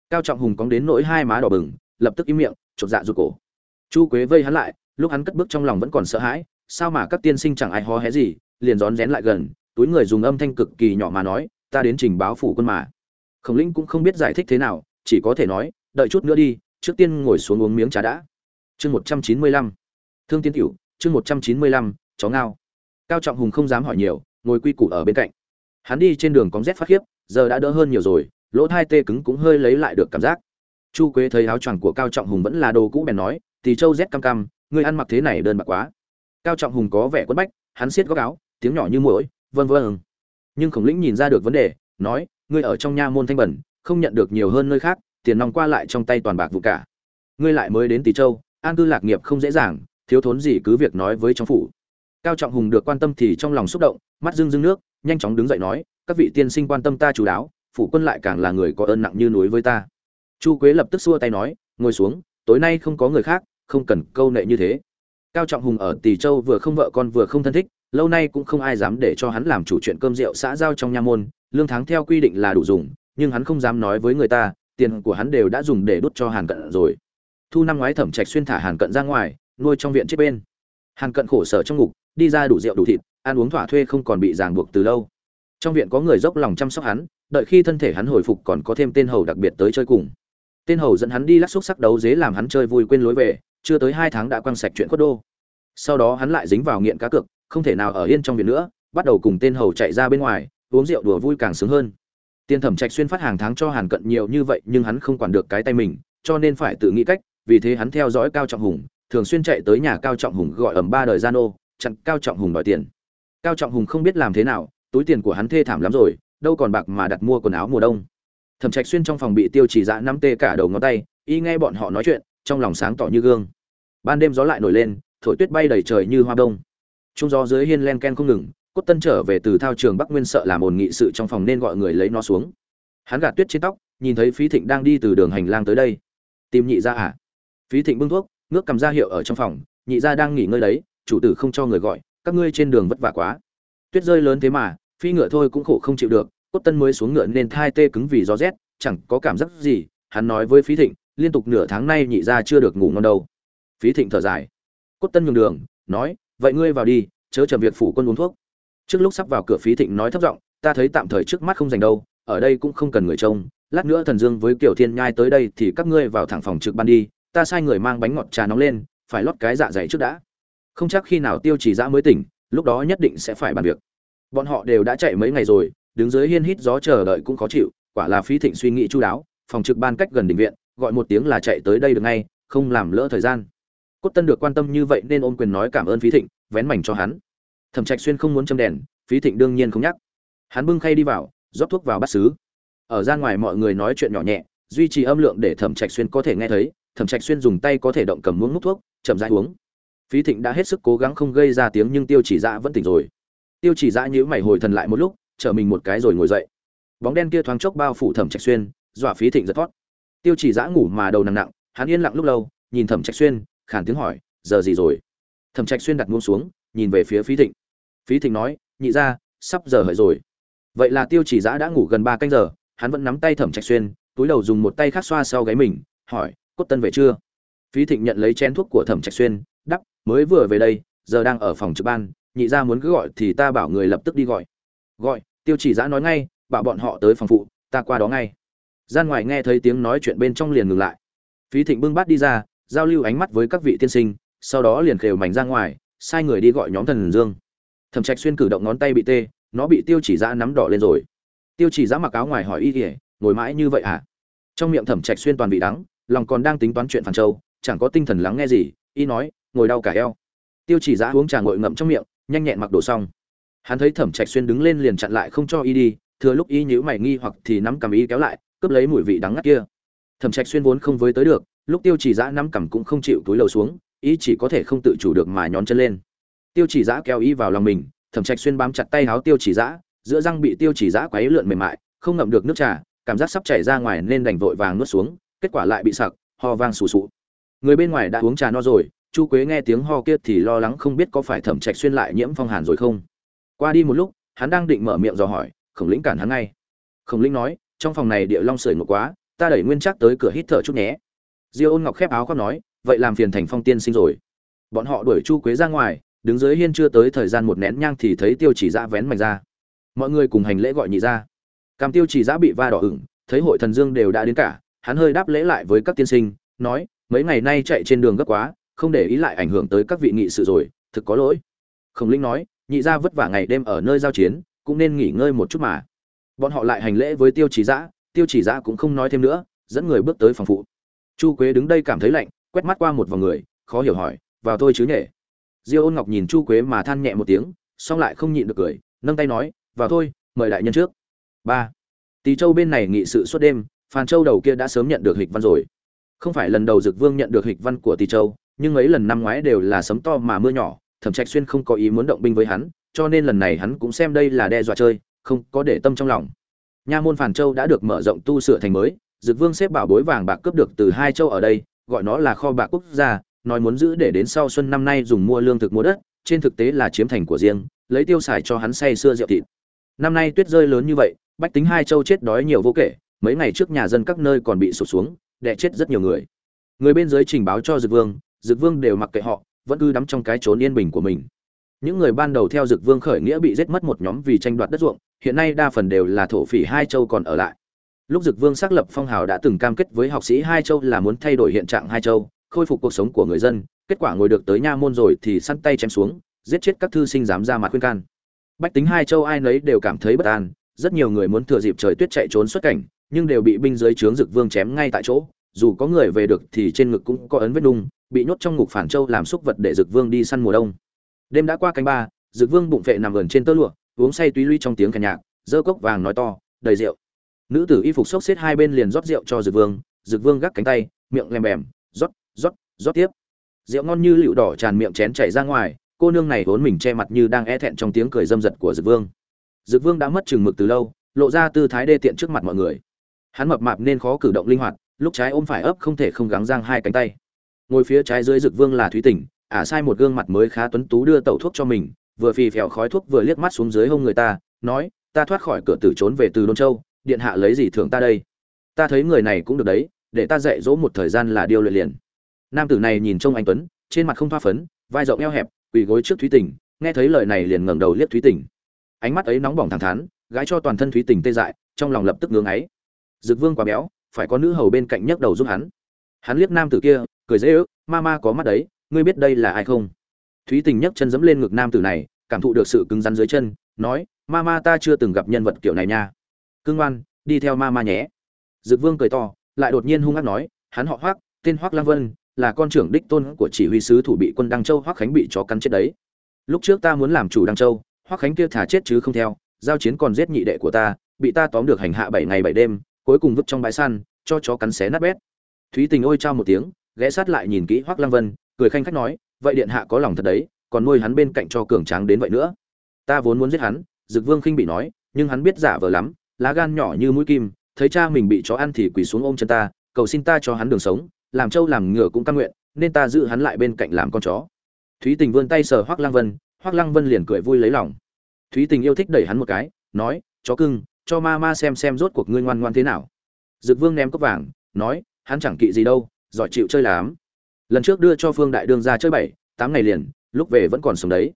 Cao trọng hùng cóng đến nỗi hai má đỏ bừng, lập tức im miệng, chột dạ rụt cổ chu quế vây hắn lại, lúc hắn cất bước trong lòng vẫn còn sợ hãi, sao mà các tiên sinh chẳng ai hó hé gì, liền rón rén lại gần, túi người dùng âm thanh cực kỳ nhỏ mà nói, ta đến trình báo phủ quân mà. Khổng linh cũng không biết giải thích thế nào, chỉ có thể nói, đợi chút nữa đi, trước tiên ngồi xuống uống miếng trà đã. Chương một trăm chín mươi lăm. Thương tiên tiểu chương một trăm chín mươi lăm, chó ngao. Cao trọng hùng không dám hỏi nhiều, ngồi quy củ ở bên cạnh. Hắn đi trên đường cóng rét phát khiếp, giờ đã đỡ hơn nhiều rồi, lỗ thai tê cứng cũng hơi lấy lại được cảm giác. Chu quế thấy áo choàng của cao trọng hùng vẫn là đồ cũ bèn nói thì châu rét cam cam ngươi ăn mặc thế này đơn bạc quá. Cao trọng hùng có vẻ quất bách, hắn siết góc áo, tiếng nhỏ như mũi vân vân nhưng khổng lĩnh nhìn ra được vấn đề, nói, ngươi ở trong nha môn thanh bẩn, không nhận được nhiều hơn nơi khác, tiền nong qua lại trong tay toàn bạc vụ cả. Ngươi lại mới đến tỷ châu, an cư lạc nghiệp không dễ dàng, thiếu thốn gì cứ việc nói với trong phủ. Cao trọng hùng được quan tâm thì trong lòng xúc động, mắt rưng rưng nước, nhanh chóng đứng dậy nói, các vị tiên sinh quan tâm ta chú đáo, phủ quân lại càng là người có ơn nặng như núi với ta. Chu quế lập tức xua tay nói, ngồi xuống, tối nay không có người khác không cần câu nệ như thế. Cao trọng hùng ở tỷ châu vừa không vợ con vừa không thân thích, lâu nay cũng không ai dám để cho hắn làm chủ chuyện cơm rượu xã giao trong nha môn, lương tháng theo quy định là đủ dùng, nhưng hắn không dám nói với người ta, tiền của hắn đều đã dùng để đốt cho hàn cận rồi. Thu năm ngoái thẩm trạch xuyên thả hàn cận ra ngoài, nuôi trong viện chết bên. Hàn cận khổ sở trong ngục, đi ra đủ rượu đủ thịt, ăn uống thỏa thuê không còn bị ràng buộc từ lâu. Trong viện có người dốc lòng chăm sóc hắn, đợi khi thân thể hắn hồi phục còn có thêm tên hầu đặc biệt tới chơi cùng. Tên hầu dẫn hắn đi lắc xúc sắc đấu dế làm hắn chơi vui quên lối về chưa tới hai tháng đã quăng sạch chuyện khuất đô. Sau đó hắn lại dính vào nghiện cá cược, không thể nào ở yên trong viện nữa, bắt đầu cùng tên hầu chạy ra bên ngoài, uống rượu đùa vui càng sướng hơn. Tiền thẩm trạch xuyên phát hàng tháng cho hàn cận nhiều như vậy nhưng hắn không quản được cái tay mình, cho nên phải tự nghĩ cách, vì thế hắn theo dõi cao trọng hùng, thường xuyên chạy tới nhà cao trọng hùng gọi ẩm ba đời gian ô chặn cao trọng hùng đòi tiền. Cao trọng hùng không biết làm thế nào, túi tiền của hắn thê thảm lắm rồi, đâu còn bạc mà đặt mua quần áo mùa đông. Thẩm trạch xuyên trong phòng bị tiêu chỉ dạ năm tê cả đầu ngón tay, y nghe bọn họ nói chuyện trong lòng sáng tỏ như gương. Ban đêm gió lại nổi lên, thổi tuyết bay đầy trời như hoa đông. Trung gió dưới hiên len ken không ngừng, cốt tân trở về từ thao trường bắc nguyên sợ làm ồn nghị sự trong phòng nên gọi người lấy nó xuống. Hắn gạt tuyết trên tóc, nhìn thấy phí thịnh đang đi từ đường hành lang tới đây. Tìm nhị ra à? Phí thịnh bưng thuốc, ngước cầm ra hiệu ở trong phòng, nhị ra đang nghỉ ngơi đấy, chủ tử không cho người gọi, các ngươi trên đường vất vả quá. Tuyết rơi lớn thế mà phi ngựa thôi cũng khổ không chịu được, cốt tân mới xuống ngựa nên thai tê cứng vì gió rét, chẳng có cảm giác gì, hắn nói với phí thịnh liên tục nửa tháng nay nhị ra chưa được ngủ ngon đâu. Phí thịnh thở dài. Cốt tân nhường đường, nói, vậy ngươi vào đi, chớ chậm việc phủ quân uống thuốc. Trước lúc sắp vào cửa phí thịnh nói thấp giọng, ta thấy tạm thời trước mắt không dành đâu, ở đây cũng không cần người trông, lát nữa thần dương với kiểu thiên nhai tới đây thì các ngươi vào thẳng phòng trực ban đi, ta sai người mang bánh ngọt trà nóng lên, phải lót cái dạ dày trước đã. Không chắc khi nào tiêu chỉ dã mới tỉnh, lúc đó nhất định sẽ phải bàn việc. Bọn họ đều đã chạy mấy ngày rồi, đứng dưới hiên hít gió chờ đợi cũng khó chịu, quả là phí thịnh suy nghĩ chu đáo, phòng trực ban cách gần định viện gọi một tiếng là chạy tới đây được ngay, không làm lỡ thời gian. Cốt tân được quan tâm như vậy nên ôm quyền nói cảm ơn phí thịnh, vén mảnh cho hắn. Thẩm trạch xuyên không muốn châm đèn, phí thịnh đương nhiên không nhắc. Hắn bưng khay đi vào, rót thuốc vào bát xứ. Ở ra ngoài mọi người nói chuyện nhỏ nhẹ, duy trì âm lượng để thẩm trạch xuyên có thể nghe thấy. Thẩm trạch xuyên dùng tay có thể động cầm muỗng múc thuốc, chậm rãi uống. Phí thịnh đã hết sức cố gắng không gây ra tiếng nhưng tiêu chỉ dạ vẫn tỉnh rồi. Tiêu chỉ dạ nhíu mày hồi thần lại một lúc, chở mình một cái rồi ngồi dậy. Bóng đen kia thoáng chốc bao phủ thẩm trạch xuyên, dọa phí thịnh giật thoát tiêu chỉ giã ngủ mà đầu nặng nặng, hắn yên lặng lúc lâu, nhìn thẩm trạch xuyên, khàn tiếng hỏi, giờ gì rồi? Thẩm trạch xuyên đặt muông xuống, nhìn về phía phí thịnh. Phí thịnh nói, nhị ra sắp giờ hợi rồi. Vậy là tiêu chỉ giã đã ngủ gần ba canh giờ, hắn vẫn nắm tay thẩm trạch xuyên, túi đầu dùng một tay khác xoa sau gáy mình, hỏi, cốt tân về chưa? Phí thịnh nhận lấy chén thuốc của thẩm trạch xuyên, đắp, mới vừa về đây, giờ đang ở phòng trực ban, nhị ra muốn cứ gọi thì ta bảo người lập tức đi gọi. Gọi? Tiêu chỉ giã nói ngay, bảo bọn họ tới phòng phụ, ta qua đó ngay gian ngoài nghe thấy tiếng nói chuyện bên trong liền ngừng lại. Phí thịnh bưng bát đi ra, giao lưu ánh mắt với các vị tiên sinh, sau đó liền khều mảnh ra ngoài, sai người đi gọi nhóm thần dương. Thẩm trạch xuyên cử động ngón tay bị tê, nó bị tiêu chỉ giã nắm đỏ lên rồi. Tiêu chỉ giã mặc áo ngoài hỏi y kỉa ngồi mãi như vậy à trong miệng thẩm trạch xuyên toàn vị đắng, lòng còn đang tính toán chuyện phản châu, chẳng có tinh thần lắng nghe gì, y nói, ngồi đau cả eo. Tiêu chỉ giã uống trà ngội ngậm trong miệng, nhanh nhẹn mặc đồ xong. Hắn thấy thẩm trạch xuyên đứng lên liền chặn lại không cho y đi, thừa lúc y nhíu mày nghi hoặc thì nắm cầm y kéo lại cướp lấy mùi vị đắng ngắt kia. Thẩm trạch xuyên vốn không với tới được, lúc tiêu chỉ giã nắm cầm cũng không chịu túi lầu xuống, ý chỉ có thể không tự chủ được mà nhón chân lên. Tiêu chỉ giã kéo ý vào lòng mình, thẩm trạch xuyên bám chặt tay háo tiêu chỉ giã, giữa răng bị tiêu chỉ giã quấy lượn mềm mại, không ngậm được nước trà, cảm giác sắp chảy ra ngoài nên đành vội vàng nuốt xuống, kết quả lại bị sặc, ho vang sù sụ. Người bên ngoài đã uống trà no rồi, chu quế nghe tiếng ho kia thì lo lắng không biết có phải thẩm trạch xuyên lại nhiễm phong hàn rồi không. Qua đi một lúc, hắn đang định mở miệng dò hỏi, khổng lĩnh cản hắn ngay. Khổng lĩnh nói trong phòng này địa long sưởi ngột quá, ta đẩy nguyên chắc tới cửa hít thở chút nhé. Diêu ôn ngọc khép áo khoác nói, vậy làm phiền thành phong tiên sinh rồi. Bọn họ đuổi chu quế ra ngoài, đứng dưới hiên chưa tới thời gian một nén nhang thì thấy tiêu chỉ dã vén mạch ra. Mọi người cùng hành lễ gọi nhị ra. Cam tiêu chỉ dã bị va đỏ ửng, thấy hội thần dương đều đã đến cả, hắn hơi đáp lễ lại với các tiên sinh, nói, mấy ngày nay chạy trên đường gấp quá, không để ý lại ảnh hưởng tới các vị nghị sự rồi, thực có lỗi. Khổng linh nói, nhị ra vất vả ngày đêm ở nơi giao chiến, cũng nên nghỉ ngơi một chút mà bọn họ lại hành lễ với tiêu chỉ giã, tiêu chỉ giã cũng không nói thêm nữa, dẫn người bước tới phòng phụ. Chu quế đứng đây cảm thấy lạnh, quét mắt qua một vòng người, khó hiểu hỏi, vào thôi chứ nhỉ? Diêu ôn ngọc nhìn chu quế mà than nhẹ một tiếng xong lại không nhịn được cười, nâng tay nói, vào thôi, mời đại nhân trước. Ba. Tỳ châu bên này nghị sự suốt đêm, phan châu đầu kia đã sớm nhận được hịch văn rồi. Không phải lần đầu dực vương nhận được hịch văn của tỳ châu, nhưng ấy lần năm ngoái đều là sấm to mà mưa nhỏ, thẩm trạch xuyên không có ý muốn động binh với hắn, cho nên lần này hắn cũng xem đây là đe dọa chơi không có để tâm trong lòng. Nha môn phản châu đã được mở rộng tu sửa thành mới, dực vương xếp bảo bối vàng bạc cướp được từ hai châu ở đây, gọi nó là kho bạc quốc gia, nói muốn giữ để đến sau xuân năm nay dùng mua lương thực mua đất, trên thực tế là chiếm thành của riêng, lấy tiêu xài cho hắn say xưa rượu thịt. Năm nay tuyết rơi lớn như vậy, bách tính hai châu chết đói nhiều vô kể, mấy ngày trước nhà dân các nơi còn bị sụt xuống, đè chết rất nhiều người. Người bên dưới trình báo cho dực vương dực vương đều mặc kệ họ, vẫn cứ đắm trong cái trốn yên bình của mình. Những người ban đầu theo dực vương khởi nghĩa bị giết mất một nhóm vì tranh đoạt đất ruộng hiện nay đa phần đều là thổ phỉ hai châu còn ở lại. Lúc dực vương xác lập phong hào đã từng cam kết với học sĩ hai châu là muốn thay đổi hiện trạng hai châu, khôi phục cuộc sống của người dân, kết quả ngồi được tới nha môn rồi thì săn tay chém xuống, giết chết các thư sinh dám ra mặt khuyên can. Bách tính hai châu ai nấy đều cảm thấy bất an, rất nhiều người muốn thừa dịp trời tuyết chạy trốn xuất cảnh, nhưng đều bị binh dưới trướng dực vương chém ngay tại chỗ, dù có người về được thì trên ngực cũng có ấn vết đung bị nhốt trong ngục phản châu làm xúc vật để dực vương đi săn mùa đông. Đêm đã qua canh ba, dực vương bụng vệ nằm gần trên tơ lụa uống say túy luy trong tiếng ca nhạc, dơ cốc vàng nói to, đầy rượu. Nữ tử y phục xốc xếp hai bên liền rót rượu cho dực vương dực vương gác cánh tay, miệng lèm bèm, rót rót rót tiếp. Rượu ngon như lựu đỏ tràn miệng chén chảy ra ngoài, cô nương này vốn mình che mặt như đang e thẹn trong tiếng cười dâm dật của dực vương. Dực vương đã mất chừng mực từ lâu, lộ ra tư thái đê tiện trước mặt mọi người. Hắn mập mạp nên khó cử động linh hoạt, lúc trái ôm phải ấp không thể không gắng giang hai cánh tay. Ngồi phía trái dưới dực vương là thúy tỉnh ả sai một gương mặt mới khá tuấn tú đưa tẩu thuốc cho mình vừa phì phèo khói thuốc vừa liếc mắt xuống dưới hông người ta, nói, ta thoát khỏi cửa tử trốn về từ đôn châu, điện hạ lấy gì thưởng ta đây? Ta thấy người này cũng được đấy, để ta dạy dỗ một thời gian là điều luyện liền. Nam tử này nhìn trông anh tuấn, trên mặt không thoa phấn, vai rộng eo hẹp, quỳ gối trước thúy tình, nghe thấy lời này liền ngẩng đầu liếc thúy tình. Ánh mắt ấy nóng bỏng thẳng thắn, gái cho toàn thân thúy tình tê dại, trong lòng lập tức ngưỡng ấy. Dực vương quá béo, phải có nữ hầu bên cạnh nhấc đầu giúp hắn. Hắn liếc nam tử kia, cười dễ ước, ma ma có mắt đấy, ngươi biết đây là ai không? Thúy tình nhấc chân dẫm lên ngực nam tử này, cảm thụ được sự cứng rắn dưới chân, nói, ma ma, ta chưa từng gặp nhân vật kiểu này nha. Cương ngoan, đi theo ma ma nhé. Dực vương cười to, lại đột nhiên hung hăng nói, hắn họ hoác tên hoác lang vân, là con trưởng đích tôn của chỉ huy sứ thủ bị quân đăng châu hoác khánh bị chó cắn chết đấy. Lúc trước ta muốn làm chủ đăng châu hoác khánh kia thả chết chứ không theo, giao chiến còn giết nhị đệ của ta, bị ta tóm được hành hạ bảy ngày bảy đêm, cuối cùng vứt trong bãi săn, cho chó cắn xé nát bét. Thúy tình ôi trao một tiếng, ghé sát lại nhìn kỹ hoác lăng vân, cười khanh khách nói vậy điện hạ có lòng thật đấy, còn nuôi hắn bên cạnh cho cường tráng đến vậy nữa. Ta vốn muốn giết hắn, dực vương khinh bị nói, nhưng hắn biết giả vờ lắm, lá gan nhỏ như mũi kim, thấy cha mình bị chó ăn thì quỳ xuống ôm chân ta, cầu xin ta cho hắn đường sống, làm trâu làm ngựa cũng căn nguyện, nên ta giữ hắn lại bên cạnh làm con chó. Thúy tình vươn tay sờ hoắc lăng vân hoắc lăng vân liền cười vui lấy lòng. Thúy tình yêu thích đẩy hắn một cái, nói, chó cưng, cho ma ma xem xem rốt cuộc ngươi ngoan ngoan thế nào. Dực vương ném cốc vàng, nói, hắn chẳng kỵ gì đâu, giỏi chịu chơi lắm lần trước đưa cho phương đại đương ra chơi bảy, tám ngày liền, lúc về vẫn còn sống đấy.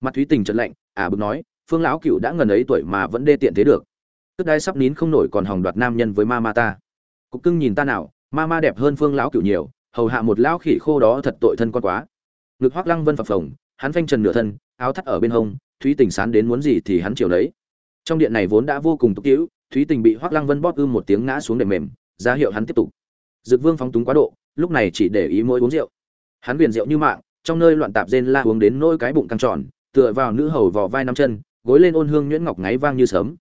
Mặt thúy tình trận lạnh à bực nói, phương lão cựu đã ngần ấy tuổi mà vẫn đê tiện thế được. Tức đai sắp nín không nổi còn hòng đoạt nam nhân với ma ma ta. Cục cưng nhìn ta nào, ma ma đẹp hơn phương lão cựu nhiều, hầu hạ một lão khỉ khô đó thật tội thân con quá. Ngực hoác lăng vân phập phồng, hắn phanh trần nửa thân, áo thắt ở bên hông, thúy tình sán đến muốn gì thì hắn chiều lấy. Trong điện này vốn đã vô cùng tục tiễu thúy tình bị hoác lăng vân bóp ư một tiếng ngã xuống đệm mềm, ra hiệu hắn tiếp tục. Dực vương phóng túng quá độ lúc này chỉ để ý mỗi uống rượu. Hắn viền rượu như mạng, trong nơi loạn tạp rên la uống đến nỗi cái bụng căng tròn, tựa vào nữ hầu vò vai năm chân, gối lên ôn hương nhuyễn ngọc ngáy vang như sớm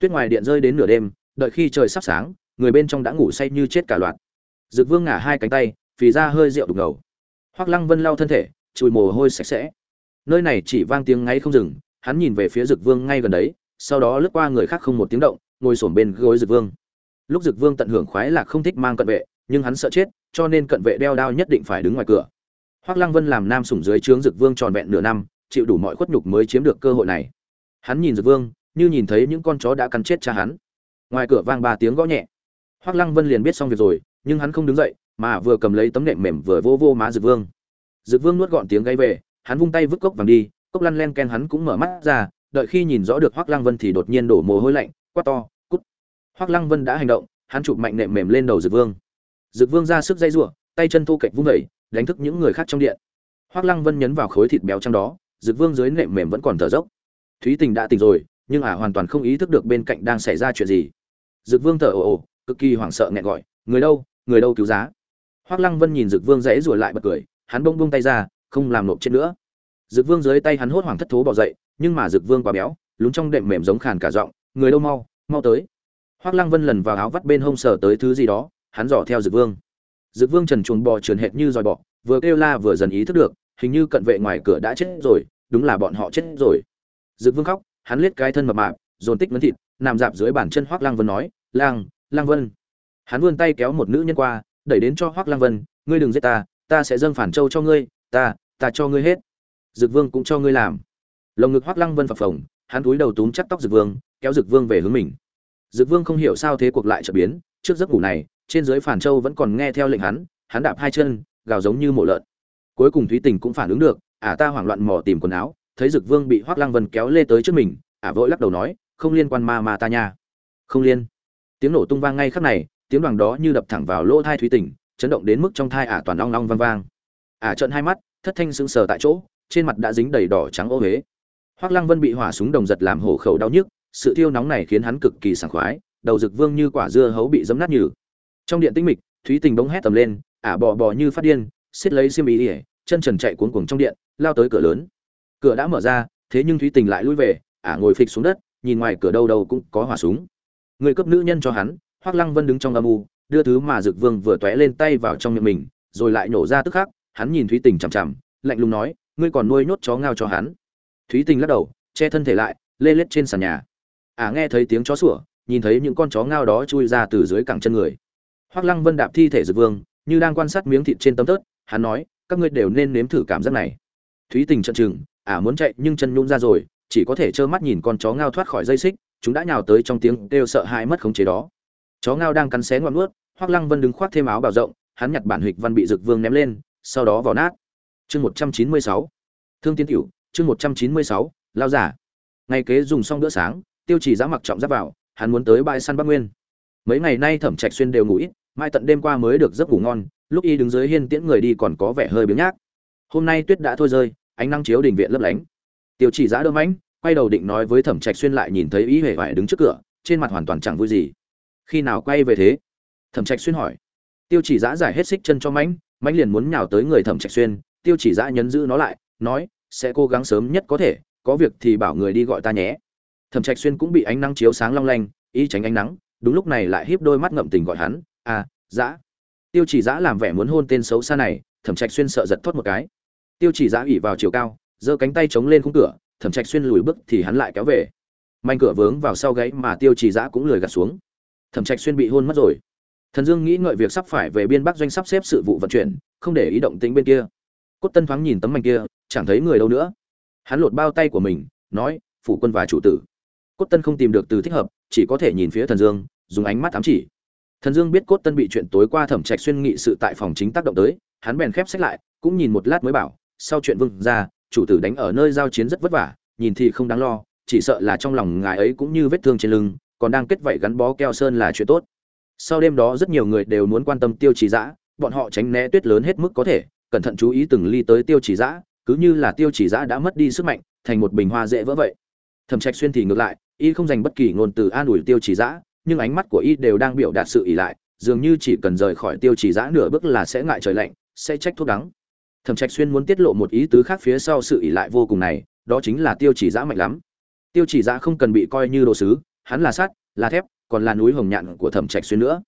tuyết ngoài điện rơi đến nửa đêm, đợi khi trời sắp sáng, người bên trong đã ngủ say như chết cả loạt. Dực vương ngả hai cánh tay, phì ra hơi rượu đục ngầu. Hoắc lăng vân lau thân thể, chùi mồ hôi sạch sẽ. Nơi này chỉ vang tiếng ngáy không dừng, hắn nhìn về phía dực vương ngay gần đấy, sau đó lướt qua người khác không một tiếng động, ngồi xổm bên gối dực vương. Lúc dực vương tận hưởng khoái lạc không thích mang cận vệ, nhưng hắn sợ chết cho nên cận vệ đeo đao nhất định phải đứng ngoài cửa. Hoắc lăng vân làm nam sủng dưới trướng dực vương tròn vẹn nửa năm, chịu đủ mọi khuất nhục mới chiếm được cơ hội này. Hắn nhìn dực vương, như nhìn thấy những con chó đã cắn chết cha hắn. Ngoài cửa vang ba tiếng gõ nhẹ. Hoắc lăng vân liền biết xong việc rồi, nhưng hắn không đứng dậy, mà vừa cầm lấy tấm nệm mềm vừa vô vô má dực vương. Dực vương nuốt gọn tiếng gáy về, hắn vung tay vứt cốc vàng đi, cốc lăn len ken hắn cũng mở mắt ra, đợi khi nhìn rõ được hoắc lăng vân thì đột nhiên đổ mồ hôi lạnh, quát to, cút! Hoắc lăng vân đã hành động, hắn chụp mạnh nệm mềm lên đầu dực vương dực vương ra sức dây rủa, tay chân thu kịch vung vẩy đánh thức những người khác trong điện. Hoắc lăng vân nhấn vào khối thịt béo trong đó dực vương dưới nệm mềm vẫn còn thở dốc. Thúy tình đã tỉnh rồi nhưng ả hoàn toàn không ý thức được bên cạnh đang xảy ra chuyện gì. Dực vương thở ồ ồ cực kỳ hoảng sợ nghẹn gọi người đâu người đâu cứu giá? Hoắc lăng vân nhìn dực vương dãy rủa lại bật cười hắn bông buông tay ra không làm nộp trên nữa. Dực vương dưới tay hắn hốt hoảng thất thố bỏ dậy nhưng mà dực vương quá béo lún trong đệm mềm giống khàn cả giọng người đâu mau mau tới. Hoắc lăng vân lần vào áo vắt bên hông sờ tới thứ gì đó hắn dò theo dực vương. Dực vương trần chuồng bò trườn hệt như dòi bọ, vừa kêu la vừa dần ý thức được, hình như cận vệ ngoài cửa đã chết rồi, đúng là bọn họ chết rồi. Dực vương khóc, hắn liếc cái thân mập mạp, dồn tích vấn thịt, nằm dạp dưới bàn chân hoắc lăng vân nói lang lang vân. Hắn vươn tay kéo một nữ nhân qua, đẩy đến cho hoắc lăng vân, ngươi đừng giết ta ta sẽ dâng phản châu cho ngươi, ta ta cho ngươi hết. Dực vương cũng cho ngươi làm. Lồng ngực hoắc lăng vân phập phồng, hắn cúi đầu túm chắc tóc dực vương, kéo dực vương về hướng mình. Dực vương không hiểu sao thế cuộc lại trở biến, trước giấc ngủ này trên dưới phản châu vẫn còn nghe theo lệnh hắn hắn đạp hai chân, gào giống như mổ lợn. Cuối cùng thúy tình cũng phản ứng được, ả ta hoảng loạn mò tìm quần áo, thấy dực vương bị hoắc lăng vân kéo lê tới trước mình, ả vội lắc đầu nói, không liên quan ma ma ta nha. Không liên. Tiếng nổ tung vang ngay khắc này, tiếng đoàn đó như đập thẳng vào lỗ thai thúy tình, chấn động đến mức trong thai ả toàn long long vang vang. Ả trợn hai mắt, thất thanh sững sờ tại chỗ, trên mặt đã dính đầy đỏ trắng ô huế hoắc lăng vân bị hỏa súng đồng giật làm hổ khẩu đau nhức, sự thiêu nóng này khiến hắn cực kỳ sảng khoái, đầu dực vương như quả dưa hấu bị giấm nát nhừ trong điện tĩnh mịch, thúy tình bỗng hét tầm lên, ả bò bò như phát điên, xiết lấy xiêm ý ỉa chân trần chạy cuống cuồng trong điện, lao tới cửa lớn. Cửa đã mở ra, thế nhưng thúy tình lại lui về, ả ngồi phịch xuống đất, nhìn ngoài cửa đâu đâu cũng có hỏa súng. Người cấp nữ nhân cho hắn hoắc lăng vân đứng trong âm u, đưa thứ mà dực vương vừa tóe lên tay vào trong miệng mình, rồi lại nổ ra tức khắc, hắn nhìn thúy tình chằm chằm, lạnh lùng nói, ngươi còn nuôi nhốt chó ngao cho hắn. Thúy tình lắc đầu, che thân thể lại, lê lết trên sàn nhà. Ả nghe thấy tiếng chó sủa, nhìn thấy những con chó ngao đó chui ra từ dưới cẳng chân người hoắc lăng vân đạp thi thể dược vương, như đang quan sát miếng thịt trên tấm tớt, hắn nói, các ngươi đều nên nếm thử cảm giác này. Thúy tình trợn chừng ả muốn chạy nhưng chân nhũn ra rồi, chỉ có thể trơ mắt nhìn con chó ngao thoát khỏi dây xích, chúng đã nhào tới trong tiếng kêu sợ hãi mất khống chế đó. Chó ngao đang cắn xé ngoạm nuốt hoắc lăng vân đứng khoác thêm áo bào rộng, hắn nhặt bản hịch văn bị dực vương ném lên, sau đó vào nát. Chương một trăm chín mươi sáu. Thương Tiên tiểu chương một trăm chín mươi sáu, lao giả. Ngày kế dùng xong bữa sáng, tiêu chỉ giá mặc trọng giáp vào, hắn muốn tới bãi săn bắc nguyên. Mấy ngày nay thẩm trạch xuyên đều ngủ ít mai tận đêm qua mới được giấc ngủ ngon, lúc y đứng dưới hiên tiễn người đi còn có vẻ hơi biếng nhác. Hôm nay tuyết đã thôi rơi, ánh nắng chiếu đình viện lấp lánh. Tiêu chỉ giã đơm ánh quay đầu định nói với thẩm trạch xuyên lại nhìn thấy ý hề vải đứng trước cửa, trên mặt hoàn toàn chẳng vui gì. Khi nào quay về thế? Thẩm trạch xuyên hỏi. Tiêu chỉ giã giải hết xích chân cho mãnh mãnh liền muốn nhào tới người thẩm trạch xuyên. Tiêu chỉ giã nhấn giữ nó lại, nói, sẽ cố gắng sớm nhất có thể, có việc thì bảo người đi gọi ta nhé. Thẩm trạch xuyên cũng bị ánh nắng chiếu sáng long lanh ý tránh ánh nắng, đúng lúc này lại híp đôi mắt ngậm tình gọi hắn à dã. Tiêu chỉ dã làm vẻ muốn hôn tên xấu xa này, thẩm trạch xuyên sợ giật thoát một cái. Tiêu chỉ dã ủy vào chiều cao, giơ cánh tay chống lên khung cửa, thẩm trạch xuyên lùi bước thì hắn lại kéo về. Manh cửa vướng vào sau gáy mà tiêu chỉ dã cũng lười gạt xuống. Thẩm trạch xuyên bị hôn mất rồi. Thần dương nghĩ ngợi việc sắp phải về biên bắc doanh sắp xếp sự vụ vận chuyển, không để ý động tĩnh bên kia. Cốt tân thoáng nhìn tấm mảnh kia, chẳng thấy người đâu nữa. Hắn lột bao tay của mình, nói, phủ quân và chủ tử. Cốt tân không tìm được từ thích hợp, chỉ có thể nhìn phía thần dương, dùng ánh mắt ám chỉ thần dương biết cốt tân bị chuyện tối qua thẩm trạch xuyên nghị sự tại phòng chính tác động tới, hắn bèn khép sách lại, cũng nhìn một lát mới bảo, sau chuyện vương ra, chủ tử đánh ở nơi giao chiến rất vất vả, nhìn thì không đáng lo, chỉ sợ là trong lòng ngài ấy cũng như vết thương trên lưng, còn đang kết vảy gắn bó keo sơn là chuyện tốt. Sau đêm đó rất nhiều người đều muốn quan tâm tiêu chỉ dã, bọn họ tránh né tuyết lớn hết mức có thể, cẩn thận chú ý từng ly tới tiêu chỉ dã, cứ như là tiêu chỉ dã đã mất đi sức mạnh, thành một bình hoa dễ vỡ vậy. Thẩm trạch xuyên thì ngược lại, y không dành bất kỳ ngôn từ an ủi tiêu chỉ dã nhưng ánh mắt của y đều đang biểu đạt sự ỉ lại, dường như chỉ cần rời khỏi tiêu chỉ Giã nửa bước là sẽ ngại trời lạnh, sẽ trách thuốc đắng. Thẩm trạch xuyên muốn tiết lộ một ý tứ khác phía sau sự ỉ lại vô cùng này, đó chính là tiêu chỉ Giã mạnh lắm. Tiêu chỉ Giã không cần bị coi như đồ sứ, hắn là sắt, là thép, còn là núi hồng nhạn của thẩm trạch xuyên nữa.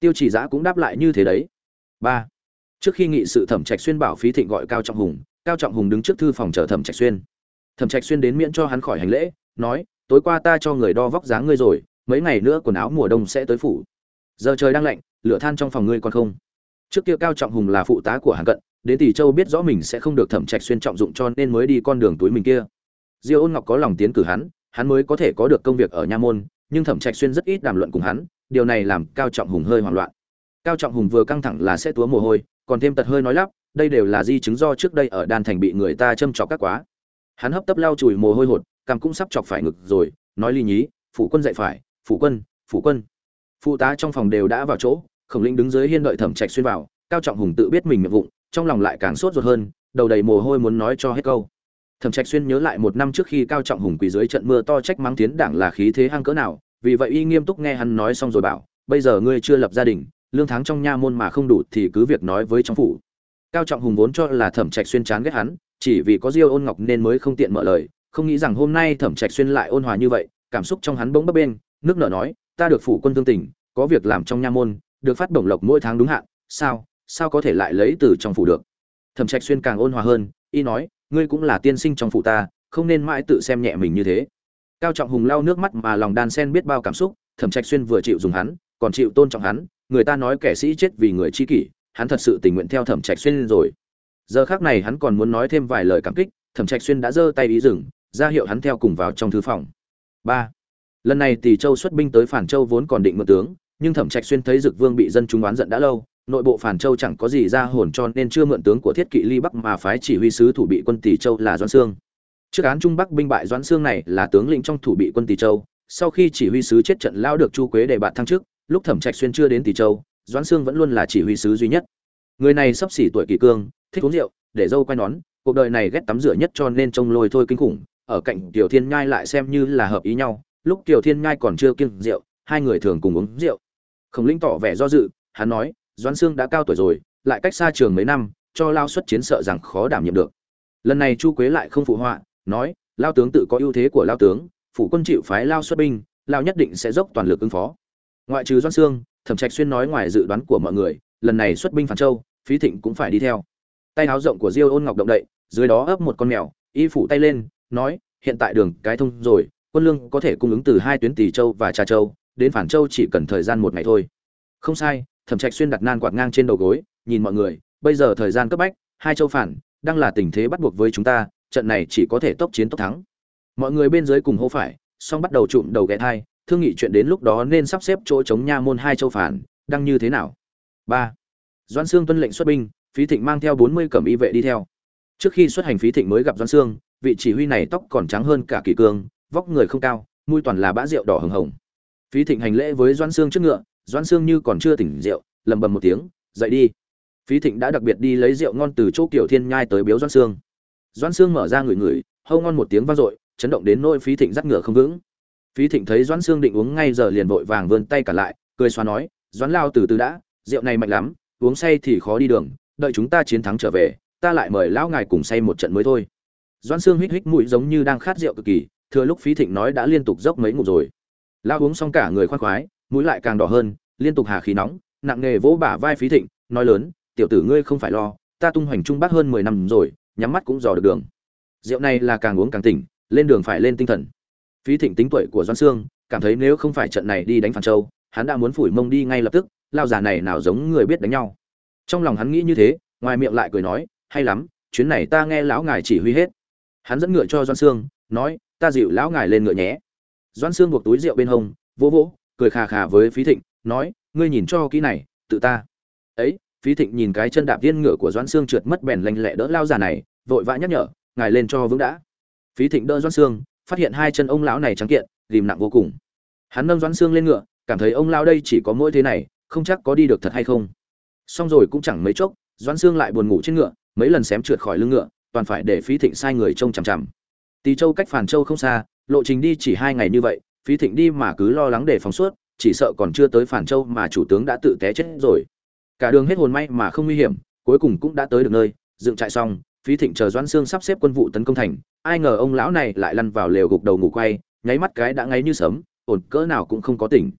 Tiêu chỉ Giã cũng đáp lại như thế đấy. Ba. Trước khi nghị sự, thẩm trạch xuyên bảo phí thịnh gọi cao trọng hùng, cao trọng hùng đứng trước thư phòng chờ thẩm trạch xuyên. Thẩm trạch xuyên đến miễn cho hắn khỏi hành lễ, nói, tối qua ta cho người đo vóc dáng ngươi rồi mấy ngày nữa quần áo mùa đông sẽ tới phủ. Giờ trời đang lạnh, lửa than trong phòng ngươi còn không? Trước kia cao trọng hùng là phụ tá của hàn cận, đến tỷ châu biết rõ mình sẽ không được thẩm trạch xuyên trọng dụng cho nên mới đi con đường túi mình kia. Diêu ôn ngọc có lòng tiến cử hắn hắn mới có thể có được công việc ở nha môn, nhưng thẩm trạch xuyên rất ít đàm luận cùng hắn, điều này làm cao trọng hùng hơi hoảng loạn. Cao trọng hùng vừa căng thẳng là sẽ túa mồ hôi, còn thêm tật hơi nói lắp, đây đều là di chứng do trước đây ở đan thành bị người ta châm chọc các quá. Hắn hấp tấp lau chùi mồ hôi hột, cằm cũng sắp chọc phải ngực rồi, nói ly nhí, phủ quân dạy phải phủ quân phủ quân. Phụ tá trong phòng đều đã vào chỗ, khổng linh đứng dưới hiên đợi thẩm trạch xuyên vào, cao trọng hùng tự biết mình miệng vụng, trong lòng lại càng sốt ruột hơn, đầu đầy mồ hôi muốn nói cho hết câu. Thẩm trạch xuyên nhớ lại một năm trước khi cao trọng hùng quỳ dưới trận mưa to trách mắng tiến đảng là khí thế hăng cỡ nào, vì vậy y nghiêm túc nghe hắn nói xong rồi bảo, bây giờ ngươi chưa lập gia đình, lương tháng trong nha môn mà không đủ thì cứ việc nói với trong phủ. Cao trọng hùng vốn cho là thẩm trạch xuyên chán ghét hắn, chỉ vì có diêu ôn ngọc nên mới không tiện mở lời, không nghĩ rằng hôm nay thẩm trạch xuyên lại ôn hòa như vậy, cảm xúc trong hắn bỗng bấp bên nước nợ nói, ta được phủ quân tương tình, có việc làm trong nha môn, được phát bổng lộc mỗi tháng đúng hạn, sao sao có thể lại lấy từ trong phủ được? Thẩm trạch xuyên càng ôn hòa hơn, y nói, ngươi cũng là tiên sinh trong phủ ta, không nên mãi tự xem nhẹ mình như thế. Cao trọng hùng lau nước mắt mà lòng đan sen biết bao cảm xúc, thẩm trạch xuyên vừa chịu dùng hắn, còn chịu tôn trọng hắn, người ta nói kẻ sĩ chết vì người chi kỷ, hắn thật sự tình nguyện theo thẩm trạch xuyên rồi. Giờ khác này hắn còn muốn nói thêm vài lời cảm kích, thẩm trạch xuyên đã giơ tay ý dừng, ra hiệu hắn theo cùng vào trong thư phòng. Ba lần này tỷ châu xuất binh tới phản châu vốn còn định mượn tướng, nhưng thẩm trạch xuyên thấy dực vương bị dân chúng oán giận đã lâu, nội bộ phản châu chẳng có gì ra hồn cho nên chưa mượn tướng của thiết kỵ ly bắc mà phái chỉ huy sứ thủ bị quân tỷ châu là doãn sương. Trước án trung bắc binh bại, doãn sương này là tướng lĩnh trong thủ bị quân tỷ châu. Sau khi chỉ huy sứ chết trận lao được chu quế để bạt thăng chức, lúc thẩm trạch xuyên chưa đến tỷ châu, doãn sương vẫn luôn là chỉ huy sứ duy nhất. Người này sắp xỉ tuổi kỳ cương, thích uống rượu, để dâu quay nón, cuộc đời này ghét tắm rửa nhất cho nên trông lôi thôi kinh khủng, ở cạnh tiểu thiên nhai lại xem như là hợp ý nhau lúc tiểu thiên nhai còn chưa kiêng rượu, hai người thường cùng uống rượu. Khổng linh tỏ vẻ do dự, hắn nói, doãn sương đã cao tuổi rồi, lại cách xa trường mấy năm, cho lao xuất chiến sợ rằng khó đảm nhiệm được. Lần này chu quế lại không phụ họa, nói, lao tướng tự có ưu thế của lao tướng, phủ quân chịu phái lao xuất binh, lao nhất định sẽ dốc toàn lực ứng phó. Ngoại trừ doãn sương, thẩm trạch xuyên nói ngoài dự đoán của mọi người, lần này xuất binh phản châu, phí thịnh cũng phải đi theo. Tay áo rộng của diêu ôn ngọc động đậy, dưới đó ấp một con mèo, y phủ tay lên, nói, hiện tại đường cái thông rồi quân lương có thể cung ứng từ hai tuyến tỷ châu và trà châu, đến phản châu chỉ cần thời gian một ngày thôi. Không sai, thẩm trạch xuyên đặt nan quạt ngang trên đầu gối, nhìn mọi người, bây giờ thời gian cấp bách, hai châu phản, đang là tình thế bắt buộc với chúng ta, trận này chỉ có thể tốc chiến tốc thắng. Mọi người bên dưới cùng hô phải, song bắt đầu trụm đầu ghé thai, thương nghị chuyện đến lúc đó nên sắp xếp chỗ chống nha môn hai châu phản, đang như thế nào? Ba. Doan sương tuân lệnh xuất binh, phí thịnh mang theo bốn mươi cẩm y vệ đi theo. Trước khi xuất hành phí thịnh mới gặp doan sương, vị chỉ huy này tóc còn trắng hơn cả kỳ cương vóc người không cao, mũi toàn là bã rượu đỏ hừng hồng. Phí thịnh hành lễ với doan sương trước ngựa doan sương như còn chưa tỉnh rượu, lầm bầm một tiếng, dậy đi. Phí thịnh đã đặc biệt đi lấy rượu ngon từ chỗ kiểu thiên nhai tới biếu doan sương. Doan sương mở ra người người hâu ngon một tiếng vang dội, chấn động đến nỗi phí thịnh dắt ngựa không vững. Phí thịnh thấy doan sương định uống ngay giờ liền vội vàng vươn tay cả lại, cười xoa nói, doãn lao từ từ đã, rượu này mạnh lắm, uống say thì khó đi đường, đợi chúng ta chiến thắng trở về, ta lại mời lão ngài cùng say một trận mới thôi. Doãn xương hít hít mũi giống như đang khát rượu cực kỳ thừa lúc phí thịnh nói đã liên tục dốc mấy ngụm rồi. Lao uống xong cả người khoan khoái, mũi lại càng đỏ hơn, liên tục hà khí nóng, nặng nghề vỗ bả vai phí thịnh, nói lớn, tiểu tử ngươi không phải lo, ta tung hoành trung bắc hơn mười năm rồi, nhắm mắt cũng dò được đường. Rượu này là càng uống càng tỉnh, lên đường phải lên tinh thần. Phí thịnh tính tuổi của doan sương, cảm thấy nếu không phải trận này đi đánh phản châu, hắn đã muốn phủi mông đi ngay lập tức lao già này nào giống người biết đánh nhau. Trong lòng hắn nghĩ như thế, ngoài miệng lại cười nói, hay lắm, chuyến này ta nghe lão ngài chỉ huy hết. Hắn dẫn ngựa cho doan sương, nói ta dịu lão ngài lên ngựa nhé. Doan sương buộc túi rượu bên hông, vỗ vỗ, cười khà khà với phí thịnh, nói, ngươi nhìn cho kỹ này, tự ta. Ấy, phí thịnh nhìn cái chân đạp tiên ngựa của doan sương trượt mất bèn lanh lẹ đỡ lao già này, vội vã nhắc nhở, ngài lên cho vững đã. Phí thịnh đỡ doan sương, phát hiện hai chân ông lão này trắng kiện ghìm nặng vô cùng. Hắn nâng doan sương lên ngựa, cảm thấy ông lão đây chỉ có mỗi thế này, không chắc có đi được thật hay không. Xong rồi cũng chẳng mấy chốc doan sương lại buồn ngủ trên ngựa, mấy lần xém trượt khỏi lưng ngựa, toàn phải để phí thịnh sai người trông chằm chằm tỳ châu cách phản châu không xa, lộ trình đi chỉ hai ngày như vậy, phí thịnh đi mà cứ lo lắng để phóng suốt, chỉ sợ còn chưa tới phản châu mà chủ tướng đã tự té chết rồi. Cả đường hết hồn may mà không nguy hiểm, cuối cùng cũng đã tới được nơi, dựng trại xong, phí thịnh chờ doãn sương sắp xếp quân vụ tấn công thành, ai ngờ ông lão này lại lăn vào lều gục đầu ngủ quay, nháy mắt cái đã ngáy như sấm, ổn cỡ nào cũng không có tỉnh.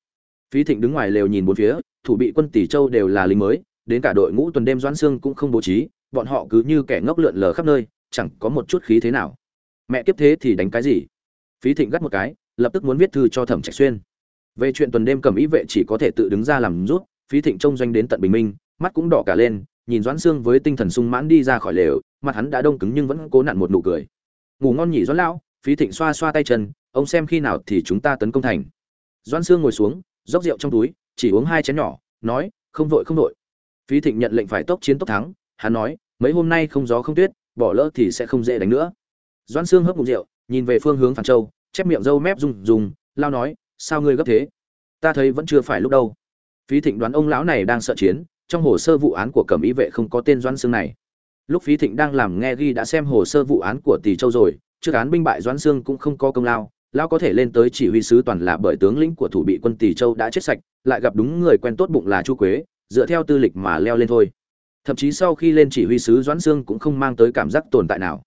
Phí thịnh đứng ngoài lều nhìn bốn phía, thủ bị quân tỷ châu đều là lính mới, đến cả đội ngũ tuần đêm doãn sương cũng không bố trí, bọn họ cứ như kẻ ngốc lượn lờ khắp nơi, chẳng có một chút khí thế nào mẹ kiếp thế thì đánh cái gì? Phí thịnh gắt một cái, lập tức muốn viết thư cho thẩm trạch xuyên. Về chuyện tuần đêm cầm ý vệ chỉ có thể tự đứng ra làm rút phí thịnh trông doanh đến tận bình minh, mắt cũng đỏ cả lên, nhìn doãn xương với tinh thần sung mãn đi ra khỏi lều, mặt hắn đã đông cứng nhưng vẫn cố nặn một nụ cười. Ngủ ngon nhỉ doãn lão, phí thịnh xoa xoa tay chân, ông xem khi nào thì chúng ta tấn công thành. Doãn xương ngồi xuống, rót rượu trong túi, chỉ uống hai chén nhỏ, nói, không vội không vội phí thịnh nhận lệnh phải tốc chiến tốc thắng, hắn nói, mấy hôm nay không gió không tuyết, bỏ lỡ thì sẽ không dễ đánh nữa doãn Sương hớp ngụm rượu, nhìn về phương hướng phản châu, chép miệng râu mép rung rung, lao nói, sao ngươi gấp thế? Ta thấy vẫn chưa phải lúc đâu. Phí thịnh đoán ông lão này đang sợ chiến, trong hồ sơ vụ án của cẩm y vệ không có tên doãn Sương này. Lúc phí thịnh đang làm nghe ghi đã xem hồ sơ vụ án của tỷ châu rồi, trước án binh bại doãn Sương cũng không có công lao, lão có thể lên tới chỉ huy sứ toàn là bởi tướng lĩnh của thủ bị quân tỷ châu đã chết sạch, lại gặp đúng người quen tốt bụng là chu quế, dựa theo tư lịch mà leo lên thôi. Thậm chí sau khi lên chỉ huy sứ doãn Sương cũng không mang tới cảm giác tồn tại nào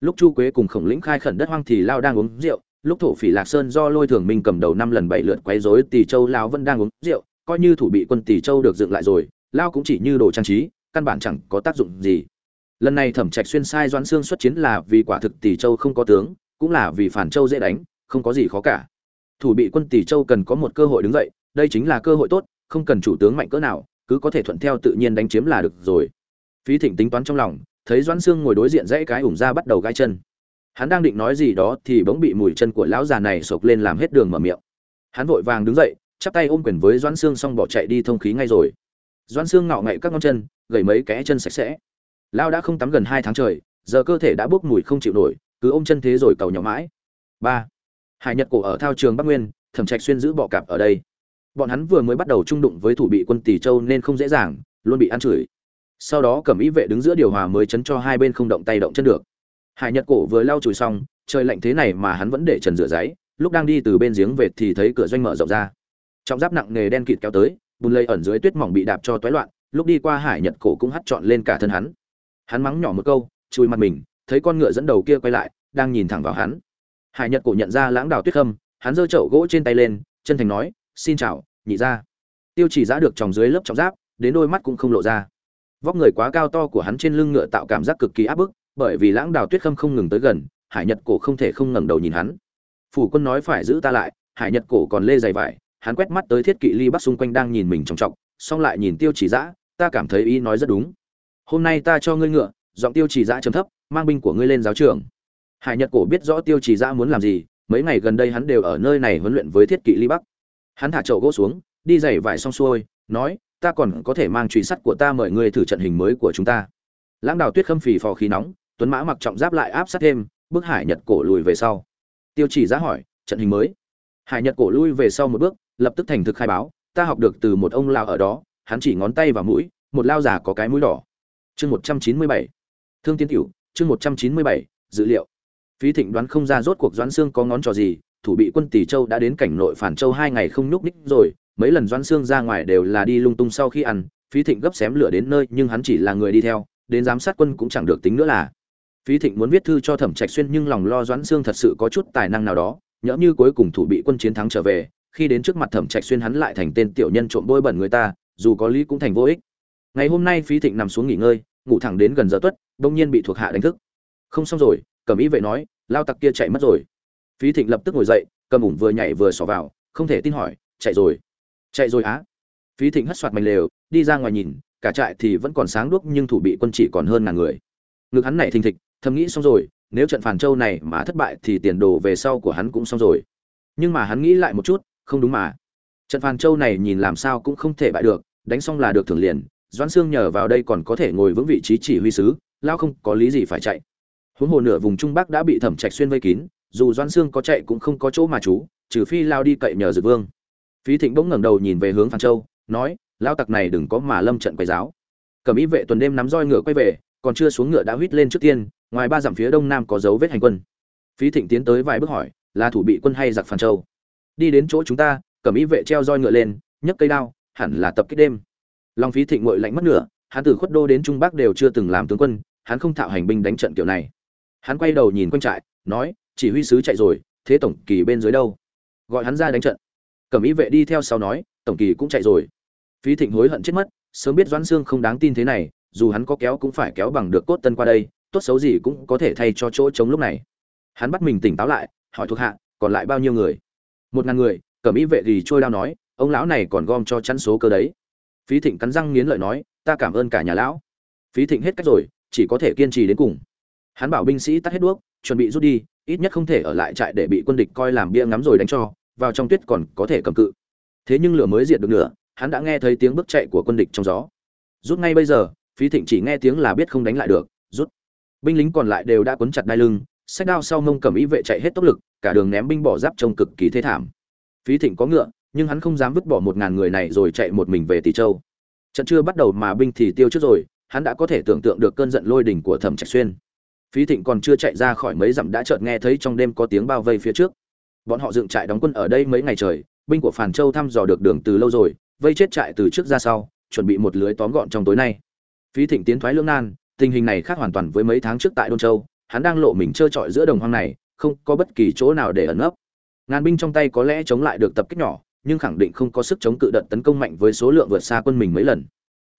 lúc chu quế cùng khổng lĩnh khai khẩn đất hoang thì lao đang uống rượu, lúc thổ phỉ lạc sơn do lôi thường minh cầm đầu năm lần bảy lượt quấy rối tỷ châu lao vẫn đang uống rượu, coi như thủ bị quân tỷ châu được dựng lại rồi, lao cũng chỉ như đồ trang trí, căn bản chẳng có tác dụng gì. Lần này thẩm trạch xuyên sai doãn xương xuất chiến là vì quả thực tỷ châu không có tướng, cũng là vì phản châu dễ đánh, không có gì khó cả. Thủ bị quân tỷ châu cần có một cơ hội đứng dậy, đây chính là cơ hội tốt, không cần chủ tướng mạnh cỡ nào, cứ có thể thuận theo tự nhiên đánh chiếm là được rồi. Phí thịnh tính toán trong lòng thấy doãn xương ngồi đối diện dãy cái ủng ra bắt đầu gai chân. Hắn đang định nói gì đó thì bỗng bị mùi chân của lão già này sộc lên làm hết đường mở miệng. Hắn vội vàng đứng dậy, chắp tay ôm quyền với doãn xương xong bỏ chạy đi thông khí ngay rồi. Doãn xương ngạo ngậy các ngón chân, gầy mấy kẽ chân sạch sẽ. Lao đã không tắm gần hai tháng trời, giờ cơ thể đã bốc mùi không chịu nổi, cứ ôm chân thế rồi cầu nhỏ mãi. Ba. Hải nhật cổ ở thao trường bắc nguyên, thẩm trạch xuyên giữ bọ cạp ở đây. Bọn hắn vừa mới bắt đầu trung đụng với thủ bị quân tỷ châu nên không dễ dàng, luôn bị ăn chửi sau đó cẩm ý vệ đứng giữa điều hòa mới chấn cho hai bên không động tay động chân được. Hải nhật cổ vừa lau chùi xong, trời lạnh thế này mà hắn vẫn để trần rửa giấy, lúc đang đi từ bên giếng về thì thấy cửa doanh mở rộng ra. Trọng giáp nặng nghề đen kịt kéo tới, bùn lây ẩn dưới tuyết mỏng bị đạp cho toái loạn, lúc đi qua hải nhật cổ cũng hắt trọn lên cả thân hắn. Hắn mắng nhỏ một câu chui mặt mình, thấy con ngựa dẫn đầu kia quay lại, đang nhìn thẳng vào hắn. Hải nhật cổ nhận ra lãng đào tuyết khâm, hắn giơ chậu gỗ trên tay lên, chân thành nói, xin chào, nhị ra tiêu chỉ giã được tròng dưới lớp trọng giáp, đến đôi mắt cũng không lộ ra vóc người quá cao to của hắn trên lưng ngựa tạo cảm giác cực kỳ áp bức, bởi vì lãng đào tuyết khâm không ngừng tới gần, hải nhật cổ không thể không ngẩng đầu nhìn hắn. Phủ quân nói phải giữ ta lại, hải nhật cổ còn lê dày vải, hắn quét mắt tới thiết kỵ ly bắc xung quanh đang nhìn mình trọng trọng xong lại nhìn tiêu chỉ giã ta cảm thấy ý nói rất đúng. Hôm nay ta cho ngươi ngựa, giọng tiêu chỉ giã chấm thấp, mang binh của ngươi lên giáo trường. Hải nhật cổ biết rõ tiêu chỉ giã muốn làm gì, mấy ngày gần đây hắn đều ở nơi này huấn luyện với thiết kỵ ly bắc. Hắn thả chậu gỗ xuống, đi giày vải xong xuôi, nói ta còn có thể mang truy sắt của ta mời ngươi thử trận hình mới của chúng ta. Lãng đào tuyết khâm phì phò khí nóng, tuấn mã mặc trọng giáp lại áp sát thêm, bước hải nhật cổ lùi về sau. Tiêu chỉ giá hỏi, trận hình mới? Hải nhật cổ lui về sau một bước, lập tức thành thực khai báo, ta học được từ một ông lao ở đó, hắn chỉ ngón tay vào mũi, một lao già có cái mũi đỏ. Chương một trăm chín mươi bảy. Thương tiến tiểu chương một trăm chín mươi bảy, dữ liệu. Phí thịnh đoán không ra rốt cuộc doãn xương có ngón trò gì, thủ bị quân tỷ châu đã đến cảnh nội phản châu hai ngày không nhúc ních rồi mấy lần doãn xương ra ngoài đều là đi lung tung sau khi ăn, phí thịnh gấp xém lửa đến nơi, nhưng hắn chỉ là người đi theo, đến giám sát quân cũng chẳng được tính nữa là. Phí thịnh muốn viết thư cho thẩm trạch xuyên nhưng lòng lo doãn xương thật sự có chút tài năng nào đó, nhỡ như cuối cùng thủ bị quân chiến thắng trở về, khi đến trước mặt thẩm trạch xuyên hắn lại thành tên tiểu nhân trộm bôi bẩn người ta, dù có lý cũng thành vô ích. Ngày hôm nay phí thịnh nằm xuống nghỉ ngơi, ngủ thẳng đến gần giờ tuất, bỗng nhiên bị thuộc hạ đánh thức. Không xong rồi cầm ý vậy nói, lao tặc kia chạy mất rồi. Phí thịnh lập tức ngồi dậy, cầm ủng vừa nhảy vừa xỏ vào, không thể tin hỏi, chạy rồi chạy rồi á. Phí thịnh hất soạt mảnh lều, đi ra ngoài nhìn, cả trại thì vẫn còn sáng đuốc nhưng thủ bị quân chỉ còn hơn ngàn người. Ngực hắn này thình thịch, thầm nghĩ xong rồi, nếu trận phản châu này mà thất bại thì tiền đồ về sau của hắn cũng xong rồi. Nhưng mà hắn nghĩ lại một chút, không đúng mà. Trận phản châu này nhìn làm sao cũng không thể bại được, đánh xong là được thưởng liền, doãn xương nhờ vào đây còn có thể ngồi vững vị trí chỉ huy sứ lao không có lý gì phải chạy. Huống hồ nửa vùng trung bắc đã bị thẩm trạch xuyên vây kín, dù doãn xương có chạy cũng không có chỗ mà trú, trừ phi lao đi cậy nhờ dược vương phí thịnh bỗng ngẩng đầu nhìn về hướng phan châu, nói lao tặc này đừng có mà lâm trận quay giáo cầm ý vệ tuần đêm nắm roi ngựa quay về, còn chưa xuống ngựa đã huýt lên trước tiên, ngoài ba dặm phía đông nam có dấu vết hành quân. Phí thịnh tiến tới vài bước hỏi, là thủ bị quân hay giặc phan châu? Đi đến chỗ chúng ta. Cầm ý vệ treo roi ngựa lên, nhấc cây đao, hẳn là tập kích đêm. Long phí thịnh ngội lạnh mất nửa, hắn từ khuất đô đến trung bắc đều chưa từng làm tướng quân, hắn không thạo hành binh đánh trận kiểu này. Hắn quay đầu nhìn quanh trại, nói, chỉ huy sứ chạy rồi, thế tổng kỳ bên dưới đâu? Gọi hắn ra đánh trận cẩm ý vệ đi theo sau nói, tổng kỳ cũng chạy rồi. Phí thịnh hối hận chết mất, sớm biết doãn xương không đáng tin thế này, dù hắn có kéo cũng phải kéo bằng được cốt tân qua đây, tốt xấu gì cũng có thể thay cho chỗ trống lúc này. Hắn bắt mình tỉnh táo lại, hỏi thuộc hạ, còn lại bao nhiêu người? Một ngàn người. Cẩm ý vệ thì trôi lao nói, ông lão này còn gom cho chắn số cơ đấy. Phí thịnh cắn răng nghiến lợi nói, ta cảm ơn cả nhà lão. Phí thịnh hết cách rồi, chỉ có thể kiên trì đến cùng. Hắn bảo binh sĩ tắt hết đuốc, chuẩn bị rút đi, ít nhất không thể ở lại trại để bị quân địch coi làm bia ngắm rồi đánh cho vào trong tuyết còn có thể cầm cự. Thế nhưng lửa mới diệt được nửa, hắn đã nghe thấy tiếng bước chạy của quân địch trong gió. Rút ngay bây giờ, phí thịnh chỉ nghe tiếng là biết không đánh lại được, rút. Binh lính còn lại đều đã quấn chặt đai lưng, sách đao sau mông cầm ý vệ chạy hết tốc lực, cả đường ném binh bỏ giáp trông cực kỳ thế thảm. Phí thịnh có ngựa, nhưng hắn không dám vứt bỏ một ngàn người này rồi chạy một mình về tỷ châu. Trận chưa bắt đầu mà binh thì tiêu trước rồi, hắn đã có thể tưởng tượng được cơn giận lôi đỉnh của thẩm trạch xuyên. Phí thịnh còn chưa chạy ra khỏi mấy dặm đã chợt nghe thấy trong đêm có tiếng bao vây phía trước bọn họ dựng trại đóng quân ở đây mấy ngày trời, binh của phản châu thăm dò được đường từ lâu rồi, vây chết trại từ trước ra sau, chuẩn bị một lưới tóm gọn trong tối nay. Phí thịnh tiến thoái lưỡng nan, tình hình này khác hoàn toàn với mấy tháng trước tại đôn châu, hắn đang lộ mình trơ trọi giữa đồng hoang này, không có bất kỳ chỗ nào để ẩn nấp. Ngàn binh trong tay có lẽ chống lại được tập kích nhỏ, nhưng khẳng định không có sức chống cự đợt tấn công mạnh với số lượng vượt xa quân mình mấy lần.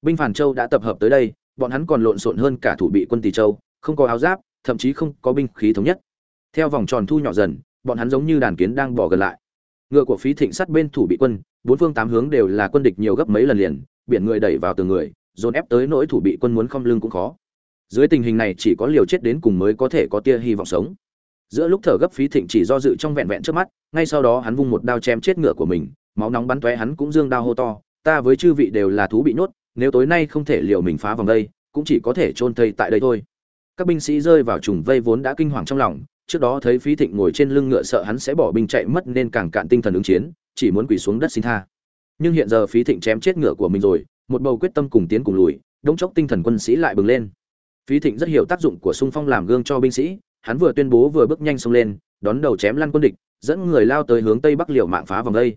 Binh phản châu đã tập hợp tới đây, bọn hắn còn lộn xộn hơn cả thủ bị quân Tỳ châu, không có áo giáp, thậm chí không có binh khí thống nhất. Theo vòng tròn thu nhỏ dần bọn hắn giống như đàn kiến đang bỏ gần lại. Ngựa của phí thịnh sát bên thủ bị quân, bốn phương tám hướng đều là quân địch nhiều gấp mấy lần liền, biển người đẩy vào từng người, dồn ép tới nỗi thủ bị quân muốn không lưng cũng khó. Dưới tình hình này chỉ có liều chết đến cùng mới có thể có tia hy vọng sống. Giữa lúc thở gấp phí thịnh chỉ do dự trong vẹn vẹn trước mắt, ngay sau đó hắn vung một đao chém chết ngựa của mình, máu nóng bắn tóe hắn cũng dương đao hô to, ta với chư vị đều là thú bị nhốt, nếu tối nay không thể liều mình phá vòng đây, cũng chỉ có thể chôn thây tại đây thôi. Các binh sĩ rơi vào trùng vây vốn đã kinh hoàng trong lòng trước đó thấy phí thịnh ngồi trên lưng ngựa sợ hắn sẽ bỏ binh chạy mất nên càng cạn tinh thần ứng chiến, chỉ muốn quỳ xuống đất xin tha. Nhưng hiện giờ phí thịnh chém chết ngựa của mình rồi, một bầu quyết tâm cùng tiến cùng lùi đống chốc tinh thần quân sĩ lại bừng lên. Phí thịnh rất hiểu tác dụng của sung phong làm gương cho binh sĩ, hắn vừa tuyên bố vừa bước nhanh xông lên, đón đầu chém lăn quân địch, dẫn người lao tới hướng tây bắc liều mạng phá vòng đây.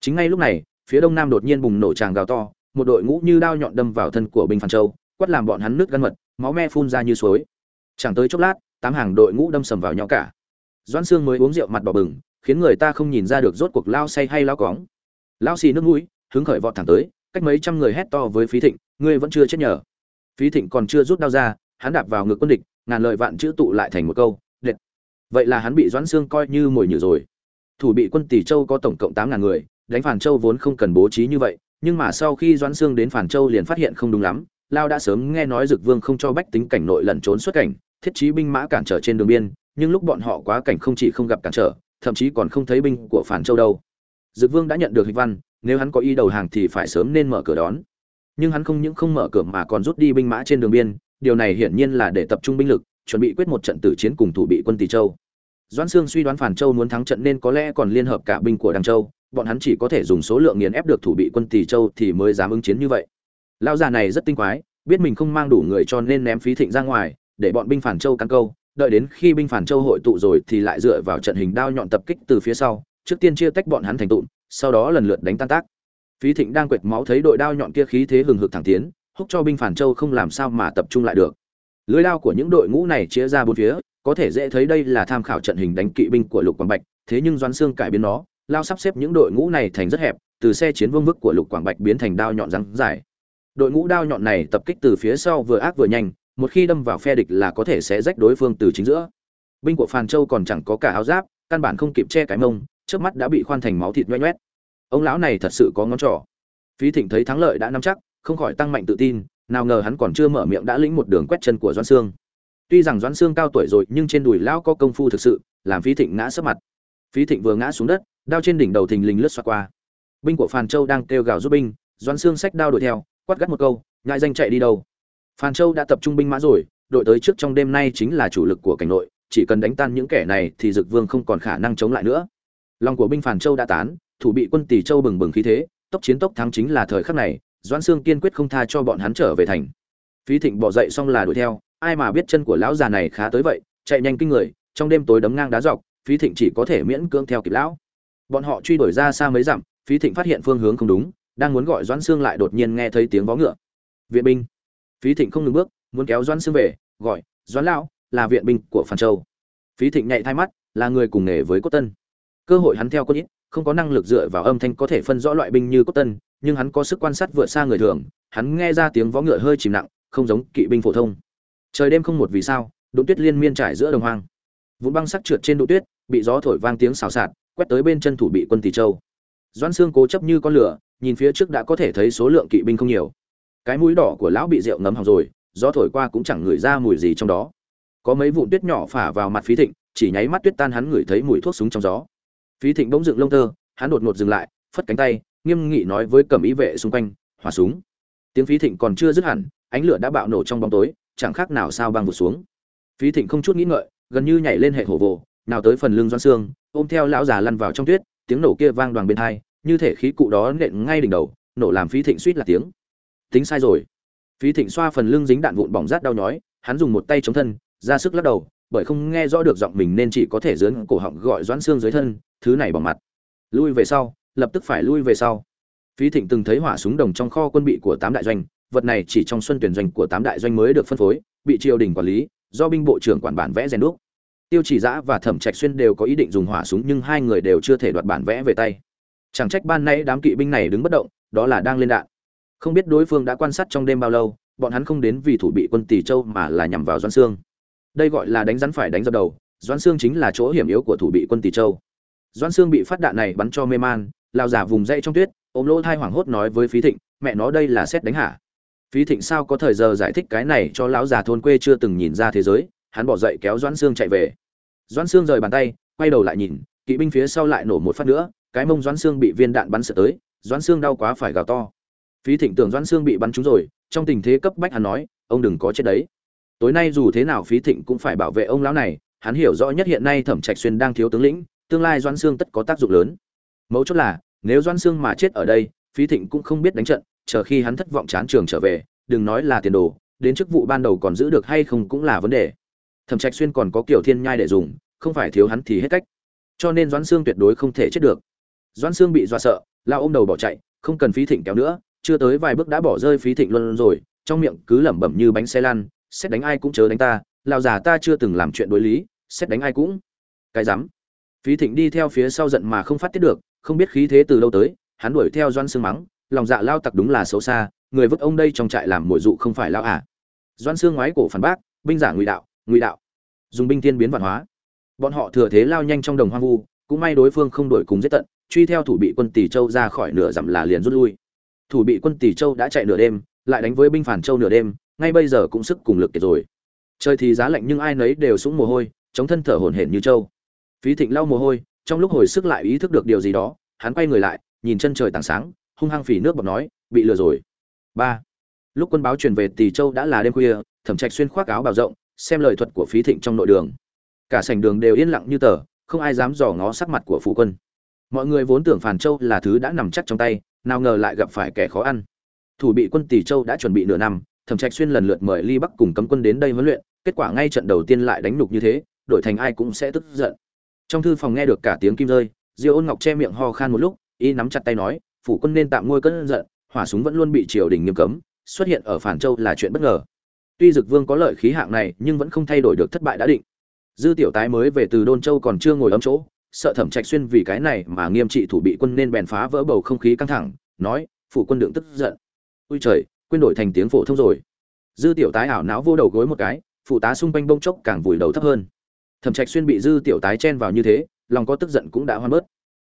Chính ngay lúc này, phía đông nam đột nhiên bùng nổ tràng gào to, một đội ngũ như đao nhọn đâm vào thân của binh phan châu, quát làm bọn hắn nước gan mật, máu me phun ra như suối. Chẳng tới chốc lát tám hàng đội ngũ đâm sầm vào nhau cả. Doãn sương mới uống rượu mặt đỏ bừng, khiến người ta không nhìn ra được rốt cuộc lao say hay lao cóng. Lao xì nước mũi, hứng khởi vọt thẳng tới, cách mấy trăm người hét to với phí thịnh, ngươi vẫn chưa chết nhờ. Phí thịnh còn chưa rút đao ra, hắn đạp vào ngực quân địch, ngàn lời vạn chữ tụ lại thành một câu đệt vậy là hắn bị doãn xương coi như mồi nhử rồi. Thủ bị quân tỷ châu có tổng cộng tám ngàn người, đánh phản châu vốn không cần bố trí như vậy, nhưng mà sau khi doãn xương đến phản châu liền phát hiện không đúng lắm, lao đã sớm nghe nói dực vương không cho bách tính cảnh nội lẩn trốn xuất cảnh thiết trí binh mã cản trở trên đường biên, nhưng lúc bọn họ quá cảnh không chỉ không gặp cản trở, thậm chí còn không thấy binh của phản châu đâu. Dực vương đã nhận được hịch văn, nếu hắn có ý đầu hàng thì phải sớm nên mở cửa đón. Nhưng hắn không những không mở cửa mà còn rút đi binh mã trên đường biên, điều này hiển nhiên là để tập trung binh lực, chuẩn bị quyết một trận tử chiến cùng thủ bị quân tỷ châu. Doãn sương suy đoán phản châu muốn thắng trận nên có lẽ còn liên hợp cả binh của đằng châu, bọn hắn chỉ có thể dùng số lượng nghiền ép được thủ bị quân tỷ châu thì mới dám ứng chiến như vậy. Lão già này rất tinh quái, biết mình không mang đủ người cho nên ném phí thịnh ra ngoài để bọn binh phản châu căn câu, đợi đến khi binh phản châu hội tụ rồi thì lại dựa vào trận hình đao nhọn tập kích từ phía sau, trước tiên chia tách bọn hắn thành tụm, sau đó lần lượt đánh tan tác. Phí thịnh đang quệt máu thấy đội đao nhọn kia khí thế hừng hực thẳng tiến, húc cho binh phản châu không làm sao mà tập trung lại được. Lưới đao của những đội ngũ này chia ra bốn phía, có thể dễ thấy đây là tham khảo trận hình đánh kỵ binh của lục quảng bạch, thế nhưng doãn xương cải biến nó, lao sắp xếp những đội ngũ này thành rất hẹp, từ xe chiến vương vức của lục quảng bạch biến thành đao nhọn răng dài. Đội ngũ đao nhọn này tập kích từ phía sau vừa ác vừa nhanh một khi đâm vào phe địch là có thể sẽ rách đối phương từ chính giữa. Binh của phàn châu còn chẳng có cả áo giáp, căn bản không kịp che cái mông, trước mắt đã bị khoan thành máu thịt nhoét nhoét. Ông lão này thật sự có ngón trỏ. Phí thịnh thấy thắng lợi đã nắm chắc, không khỏi tăng mạnh tự tin, nào ngờ hắn còn chưa mở miệng đã lĩnh một đường quét chân của doãn sương. Tuy rằng doãn sương cao tuổi rồi, nhưng trên đùi lão có công phu thực sự, làm phí thịnh ngã sấp mặt. Phí thịnh vừa ngã xuống đất, đao trên đỉnh đầu thình lình lướt xoạt qua. Binh của phàn châu đang kêu gào giúp binh, doãn sương sách đao đuổi theo, quát gắt một câu, ngại danh chạy đi đâu? Phan châu đã tập trung binh mã rồi, đội tới trước trong đêm nay chính là chủ lực của cảnh nội, chỉ cần đánh tan những kẻ này thì dực vương không còn khả năng chống lại nữa. Lòng của binh Phan châu đã tán, thủ bị quân tỷ châu bừng bừng khí thế, tốc chiến tốc thắng chính là thời khắc này, doãn sương kiên quyết không tha cho bọn hắn trở về thành. Phí thịnh bỏ dậy xong là đuổi theo, ai mà biết chân của lão già này khá tới vậy, chạy nhanh kinh người, trong đêm tối đấm ngang đá dọc, phí thịnh chỉ có thể miễn cưỡng theo kịp lão. Bọn họ truy đuổi ra xa mấy dặm, phí thịnh phát hiện phương hướng không đúng, đang muốn gọi doãn sương lại đột nhiên nghe thấy tiếng vó ngựa. Viện binh phí thịnh không ngừng bước, muốn kéo doãn sương về, gọi, doãn lão, là viện binh của phan châu. Phí thịnh nhạy thay mắt, là người cùng nghề với cốt tân. Cơ hội hắn theo Cốt ít, không có năng lực dựa vào âm thanh có thể phân rõ loại binh như cốt tân, nhưng hắn có sức quan sát vượt xa người thường, hắn nghe ra tiếng vó ngựa hơi chìm nặng, không giống kỵ binh phổ thông. Trời đêm không một vì sao, đụng tuyết liên miên trải giữa đồng hoang. Vụn băng sắc trượt trên đụng tuyết, bị gió thổi vang tiếng xào xạc, quét tới bên chân thủ bị quân tỷ châu. Doãn xương cố chấp như con lửa, nhìn phía trước đã có thể thấy số lượng kỵ binh không nhiều cái mũi đỏ của lão bị rượu ngấm hỏng rồi, gió thổi qua cũng chẳng ngửi ra mùi gì trong đó. Có mấy vụn tuyết nhỏ phả vào mặt phí thịnh, chỉ nháy mắt tuyết tan hắn ngửi thấy mùi thuốc súng trong gió. Phí thịnh bỗng dựng lông tơ, hắn đột ngột dừng lại, phất cánh tay, nghiêm nghị nói với cẩm ý vệ xung quanh, hỏa súng. Tiếng phí thịnh còn chưa dứt hẳn, ánh lửa đã bạo nổ trong bóng tối, chẳng khác nào sao băng vụt xuống. Phí thịnh không chút nghĩ ngợi, gần như nhảy lên hệ hổ vồ, nào tới phần lưng doan xương ôm theo lão già lăn vào trong tuyết, tiếng nổ kia vang đoàn bên thai như thể khí cụ đó nện ngay đỉnh đầu, nổ làm phí thịnh suýt là tiếng tính sai rồi. Phí thịnh xoa phần lưng dính đạn vụn bỏng rát đau nhói, hắn dùng một tay chống thân, ra sức lắc đầu, bởi không nghe rõ được giọng mình nên chỉ có thể dướn cổ họng gọi doãn xương dưới thân, thứ này bằng mặt. Lui về sau, lập tức phải lui về sau. Phí thịnh từng thấy hỏa súng đồng trong kho quân bị của tám đại doanh, vật này chỉ trong xuân tuyển doanh của tám đại doanh mới được phân phối, bị triều đình quản lý, do binh bộ trưởng quản bản vẽ rèn đúc. Tiêu chỉ giã và thẩm trạch xuyên đều có ý định dùng hỏa súng nhưng hai người đều chưa thể đoạt bản vẽ về tay. Chẳng trách ban nay đám kỵ binh này đứng bất động, đó là đang lên đạn không biết đối phương đã quan sát trong đêm bao lâu, bọn hắn không đến vì thủ bị quân tỷ châu mà là nhằm vào doãn Sương. đây gọi là đánh rắn phải đánh dập đầu, doãn Sương chính là chỗ hiểm yếu của thủ bị quân tỷ châu. Doãn Sương bị phát đạn này bắn cho mê man, lao giả vùng dậy trong tuyết, ôm lỗ thai hoảng hốt nói với phí thịnh, mẹ nó đây là xét đánh hả phí thịnh sao có thời giờ giải thích cái này cho lão già thôn quê chưa từng nhìn ra thế giới, hắn bỏ dậy kéo doãn Sương chạy về. Doãn Sương rời bàn tay, quay đầu lại nhìn, kỵ binh phía sau lại nổ một phát nữa, cái mông doãn Sương bị viên đạn bắn sợ tới, doãn Sương đau quá phải gào to phí thịnh tưởng doãn xương bị bắn trúng rồi, trong tình thế cấp bách hắn nói, ông đừng có chết đấy. Tối nay dù thế nào phí thịnh cũng phải bảo vệ ông lão này, hắn hiểu rõ nhất hiện nay thẩm trạch xuyên đang thiếu tướng lĩnh, tương lai doãn xương tất có tác dụng lớn. Mấu chốt là, nếu doãn xương mà chết ở đây, phí thịnh cũng không biết đánh trận, chờ khi hắn thất vọng chán trường trở về, đừng nói là tiền đồ, đến chức vụ ban đầu còn giữ được hay không cũng là vấn đề. Thẩm trạch xuyên còn có kiểu thiên nhai để dùng, không phải thiếu hắn thì hết cách. Cho nên doãn xương tuyệt đối không thể chết được. Doãn xương bị dọa sợ, lao ôm đầu bỏ chạy, không cần phí thịnh kéo nữa chưa tới vài bước đã bỏ rơi phí thịnh luôn rồi, trong miệng cứ lẩm bẩm như bánh xe lăn, xét đánh ai cũng chớ đánh ta lao già ta chưa từng làm chuyện đối lý, xét đánh ai cũng cái rắm. Phí thịnh đi theo phía sau giận mà không phát tiết được, không biết khí thế từ lâu tới, hắn đuổi theo doan xương mắng, lòng dạ lao tặc đúng là xấu xa, người vứt ông đây trong trại làm mồi dụ không phải lao à. Doan xương ngoái cổ phản bác, binh giả ngụy đạo ngụy đạo. Dùng binh thiên biến văn hóa. Bọn họ thừa thế lao nhanh trong đồng hoang vu, cũng may đối phương không đuổi cùng giết tận, truy theo thủ bị quân tỷ châu ra khỏi nửa dặm là liền rút lui thủ bị quân tỷ châu đã chạy nửa đêm, lại đánh với binh phản châu nửa đêm, ngay bây giờ cũng sức cùng lực kiệt rồi. Trời thì giá lạnh nhưng ai nấy đều sũng mồ hôi, chống thân thở hổn hển như Châu. phí thịnh lau mồ hôi, trong lúc hồi sức lại ý thức được điều gì đó, hắn quay người lại, nhìn chân trời tảng sáng, hung hăng phỉ nước bọt nói, bị lừa rồi. Ba. Lúc quân báo truyền về tỷ châu đã là đêm khuya, thẩm trạch xuyên khoác áo bào rộng, xem lời thuật của phí thịnh trong nội đường. Cả sảnh đường đều yên lặng như tờ, không ai dám dò ngó sắc mặt của phụ quân. Mọi người vốn tưởng phản châu là thứ đã nằm chắc trong tay nào ngờ lại gặp phải kẻ khó ăn. Thủ bị quân tỷ châu đã chuẩn bị nửa năm, thẩm trạch xuyên lần lượt mời ly bắc cùng cấm quân đến đây huấn luyện, kết quả ngay trận đầu tiên lại đánh nhục như thế đổi thành ai cũng sẽ tức giận. Trong thư phòng nghe được cả tiếng kim rơi, diêu ôn ngọc che miệng ho khan một lúc, y nắm chặt tay nói, phủ quân nên tạm ngôi cơn giận, hỏa súng vẫn luôn bị triều đình nghiêm cấm, xuất hiện ở phản châu là chuyện bất ngờ. Tuy dực vương có lợi khí hạng này, nhưng vẫn không thay đổi được thất bại đã định. Dư tiểu tái mới về từ đôn châu còn chưa ngồi ấm chỗ sợ thẩm trạch xuyên vì cái này mà nghiêm trị thủ bị quân nên bèn phá vỡ bầu không khí căng thẳng nói phủ quân đừng tức giận. Ui trời quên đổi thành tiếng phổ thông rồi. Dư tiểu tái ảo não vô đầu gối một cái phụ tá xung quanh bông chốc càng vùi đầu thấp hơn. Thẩm trạch xuyên bị dư tiểu tái chen vào như thế lòng có tức giận cũng đã hoan bớt.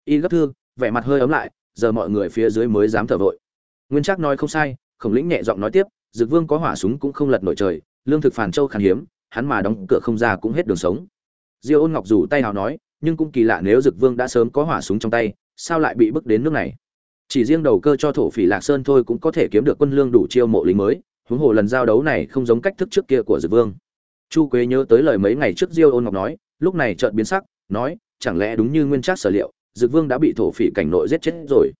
Y gấp thương, vẻ mặt hơi ấm lại giờ mọi người phía dưới mới dám thở vội. Nguyên trác nói không sai khổng lĩnh nhẹ giọng nói tiếp dực vương có hỏa súng cũng không lật nổi trời lương thực phản châu khan hiếm hắn mà đóng cửa không ra cũng hết đường sống. Diêu ôn ngọc rủ tay nào nói nhưng cũng kỳ lạ nếu dực vương đã sớm có hỏa súng trong tay, sao lại bị bức đến nước này? Chỉ riêng đầu cơ cho thổ phỉ lạc sơn thôi cũng có thể kiếm được quân lương đủ chiêu mộ lính mới, huống hồ lần giao đấu này không giống cách thức trước kia của dực vương. Chu quế nhớ tới lời mấy ngày trước diêu ôn ngọc nói, lúc này chợt biến sắc, nói, chẳng lẽ đúng như nguyên trác sở liệu, dực vương đã bị thổ phỉ cảnh nội giết chết rồi?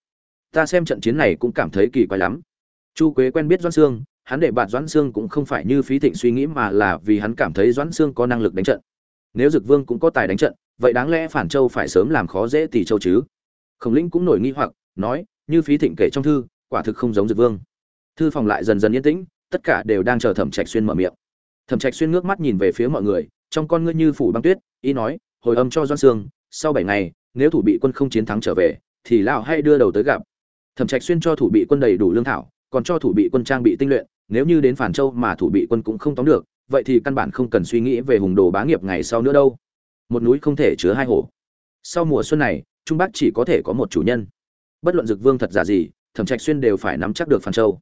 Ta xem trận chiến này cũng cảm thấy kỳ quái lắm. Chu quế quen biết doãn sương, hắn để bạn doãn sương cũng không phải như phí thịnh suy nghĩ mà là vì hắn cảm thấy doãn sương có năng lực đánh trận. Nếu dực vương cũng có tài đánh trận vậy đáng lẽ phản châu phải sớm làm khó dễ tỷ châu chứ? Khổng lĩnh cũng nổi nghi hoặc, nói, như phí thịnh kể trong thư, quả thực không giống dực vương. Thư phòng lại dần dần yên tĩnh, tất cả đều đang chờ thẩm trạch xuyên mở miệng. Thẩm trạch xuyên ngước mắt nhìn về phía mọi người, trong con ngươi như phủ băng tuyết, ý nói, hồi âm cho doan sương, sau bảy ngày, nếu thủ bị quân không chiến thắng trở về, thì lão hay đưa đầu tới gặp. Thẩm trạch xuyên cho thủ bị quân đầy đủ lương thảo, còn cho thủ bị quân trang bị tinh luyện, nếu như đến phản châu mà thủ bị quân cũng không tóm được, vậy thì căn bản không cần suy nghĩ về hùng đồ bá nghiệp ngày sau nữa đâu một núi không thể chứa hai hổ sau mùa xuân này trung bắc chỉ có thể có một chủ nhân bất luận dực vương thật giả gì thẩm trạch xuyên đều phải nắm chắc được phản châu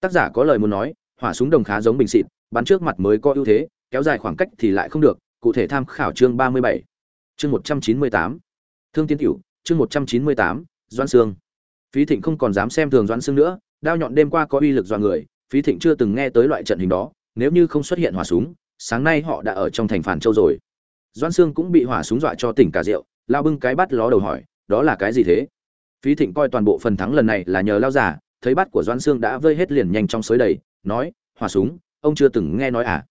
tác giả có lời muốn nói hỏa súng đồng khá giống bình xịt bắn trước mặt mới có ưu thế kéo dài khoảng cách thì lại không được cụ thể tham khảo chương 37. chương 198. thương tiến tiểu chương 198, doãn xương phí thịnh không còn dám xem thường doãn xương nữa đao nhọn đêm qua có uy lực do người phí thịnh chưa từng nghe tới loại trận hình đó nếu như không xuất hiện hỏa súng sáng nay họ đã ở trong thành phản châu rồi doãn Sương cũng bị hỏa súng dọa cho tỉnh cả rượu, lao bưng cái bắt ló đầu hỏi, đó là cái gì thế? Phí thịnh coi toàn bộ phần thắng lần này là nhờ lao giả, thấy bắt của doãn Sương đã vơi hết liền nhanh trong sới đầy, nói, hỏa súng, ông chưa từng nghe nói à?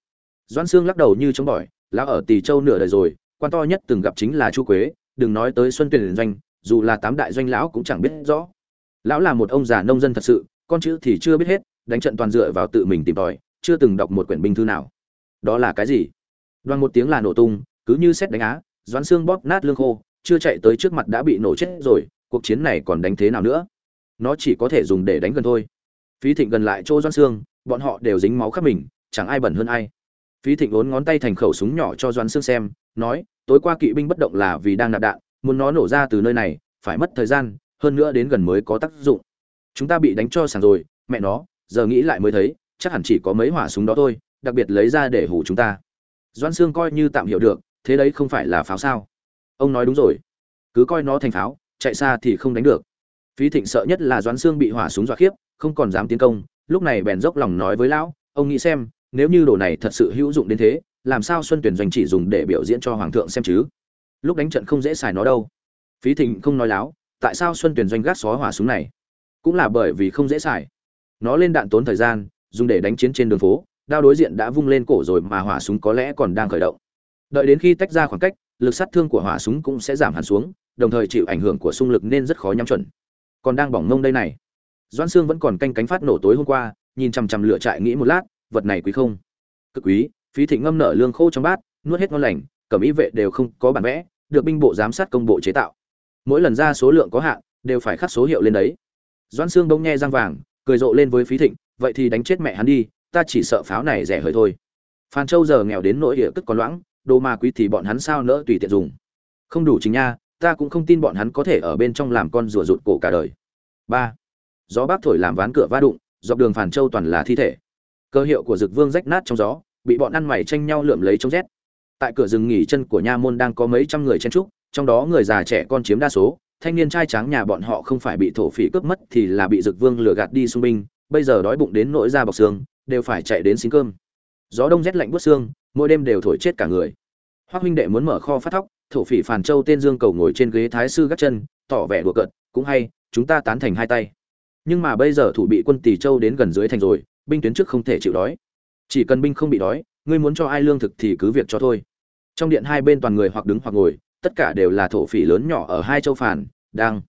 Doãn Sương lắc đầu như chống bỏi, lão ở tỳ châu nửa đời rồi, quan to nhất từng gặp chính là chu quế, đừng nói tới xuân tuyển doanh, dù là tám đại doanh lão cũng chẳng biết rõ. Lão là một ông già nông dân thật sự, con chữ thì chưa biết hết, đánh trận toàn dựa vào tự mình tìm tòi, chưa từng đọc một quyển binh thư nào. Đó là cái gì? Đoan một tiếng là nổ tung cứ như xét đánh á, doãn xương bóp nát lương khô, chưa chạy tới trước mặt đã bị nổ chết rồi, cuộc chiến này còn đánh thế nào nữa? Nó chỉ có thể dùng để đánh gần thôi. Phí thịnh gần lại chỗ doãn xương, bọn họ đều dính máu khắp mình, chẳng ai bẩn hơn ai. Phí thịnh ốn ngón tay thành khẩu súng nhỏ cho doãn xương xem, nói, tối qua kỵ binh bất động là vì đang nạp đạn, muốn nó nổ ra từ nơi này, phải mất thời gian, hơn nữa đến gần mới có tác dụng. Chúng ta bị đánh cho sảng rồi, mẹ nó, giờ nghĩ lại mới thấy, chắc hẳn chỉ có mấy hỏa súng đó thôi, đặc biệt lấy ra để hủ chúng ta. Doãn xương coi như tạm hiểu được thế đấy không phải là pháo sao? Ông nói đúng rồi. Cứ coi nó thành pháo, chạy xa thì không đánh được. Phí thịnh sợ nhất là doãn xương bị hỏa súng dọa khiếp, không còn dám tiến công. Lúc này bèn dốc lòng nói với lão, ông nghĩ xem, nếu như đồ này thật sự hữu dụng đến thế, làm sao xuân tuyển doanh chỉ dùng để biểu diễn cho hoàng thượng xem chứ? Lúc đánh trận không dễ xài nó đâu. Phí thịnh không nói láo, tại sao xuân tuyển doanh gác xó hỏa súng này? Cũng là bởi vì không dễ xài. Nó lên đạn tốn thời gian, dùng để đánh chiến trên đường phố, đao đối diện đã vung lên cổ rồi mà hỏa súng có lẽ còn đang khởi động đợi đến khi tách ra khoảng cách, lực sát thương của hỏa súng cũng sẽ giảm hẳn xuống, đồng thời chịu ảnh hưởng của xung lực nên rất khó nhắm chuẩn. Còn đang bỏng mông đây này. Doãn xương vẫn còn canh cánh phát nổ tối hôm qua, nhìn chằm chằm lửa trại nghĩ một lát, vật này quý không? Cực quý, phí thịnh ngâm nở lương khô trong bát, nuốt hết ngon lành, cẩm ý vệ đều không có bản vẽ, được binh bộ giám sát công bộ chế tạo. Mỗi lần ra số lượng có hạn, đều phải khắc số hiệu lên đấy. Doãn xương bỗng nghe răng vàng, cười rộ lên với phí thịnh, vậy thì đánh chết mẹ hắn đi, ta chỉ sợ pháo này rẻ hơi thôi. Phan châu giờ nghèo đến nỗi địa cất còn loãng đồ mà quý thì bọn hắn sao nỡ tùy tiện dùng. Không đủ chính nha, ta cũng không tin bọn hắn có thể ở bên trong làm con rùa rụt cổ cả đời. Ba. Gió bác thổi làm ván cửa va đụng, dọc đường phản châu toàn là thi thể. Cơ hiệu của dực vương rách nát trong gió, bị bọn ăn mày tranh nhau lượm lấy trong rét. Tại cửa rừng nghỉ chân của nha môn đang có mấy trăm người chen trúc trong đó người già trẻ con chiếm đa số, thanh niên trai tráng nhà bọn họ không phải bị thổ phỉ cướp mất thì là bị dực vương lừa gạt đi xung binh, bây giờ đói bụng đến nỗi da bọc xương, đều phải chạy đến xin cơm. Gió đông rét lạnh buốt xương mỗi đêm đều thổi chết cả người. Hoác huynh đệ muốn mở kho phát thóc, thổ phỉ phản châu tên dương cầu ngồi trên ghế thái sư gác chân, tỏ vẻ đùa cợt, cũng hay, chúng ta tán thành hai tay. Nhưng mà bây giờ thủ bị quân tỷ châu đến gần dưới thành rồi, binh tuyến trước không thể chịu đói. Chỉ cần binh không bị đói, ngươi muốn cho ai lương thực thì cứ việc cho thôi. Trong điện hai bên toàn người hoặc đứng hoặc ngồi, tất cả đều là thổ phỉ lớn nhỏ ở hai châu phản đang.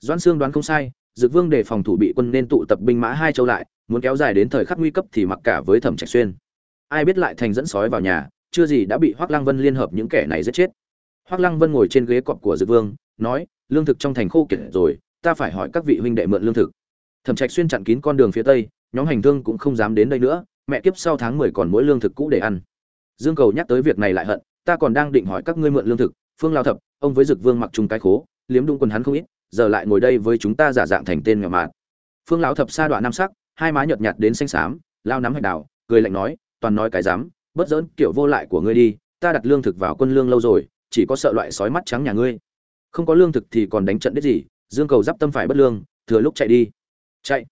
Doãn sương đoán không sai, dực vương đề phòng thủ bị quân nên tụ tập binh mã hai châu lại, muốn kéo dài đến thời khắc nguy cấp thì mặc cả với thẩm trạch xuyên ai biết lại thành dẫn sói vào nhà, chưa gì đã bị hoắc lăng vân liên hợp những kẻ này giết chết. Hoắc lăng vân ngồi trên ghế cọp của dực vương, nói, lương thực trong thành khô kiệt rồi, ta phải hỏi các vị huynh đệ mượn lương thực. Thẩm trạch xuyên chặn kín con đường phía tây, nhóm hành thương cũng không dám đến đây nữa, mẹ kiếp sau tháng mười còn mỗi lương thực cũ để ăn. Dương cầu nhắc tới việc này lại hận, ta còn đang định hỏi các ngươi mượn lương thực, phương lao thập, ông với dực vương mặc chung cái khố, liếm đung quần hắn không ít, giờ lại ngồi đây với chúng ta giả dạng thành tên nghèo mạt. Phương lão thập sa đoạn nam sắc, hai má nhợt nhạt đến xanh xám, lao nắm hạch đảo cười lạnh nói toàn nói cái dám, bớt dỡn kiểu vô lại của ngươi đi, ta đặt lương thực vào quân lương lâu rồi, chỉ có sợ loại sói mắt trắng nhà ngươi. Không có lương thực thì còn đánh trận đết gì, dương cầu giáp tâm phải bất lương, thừa lúc chạy đi. Chạy.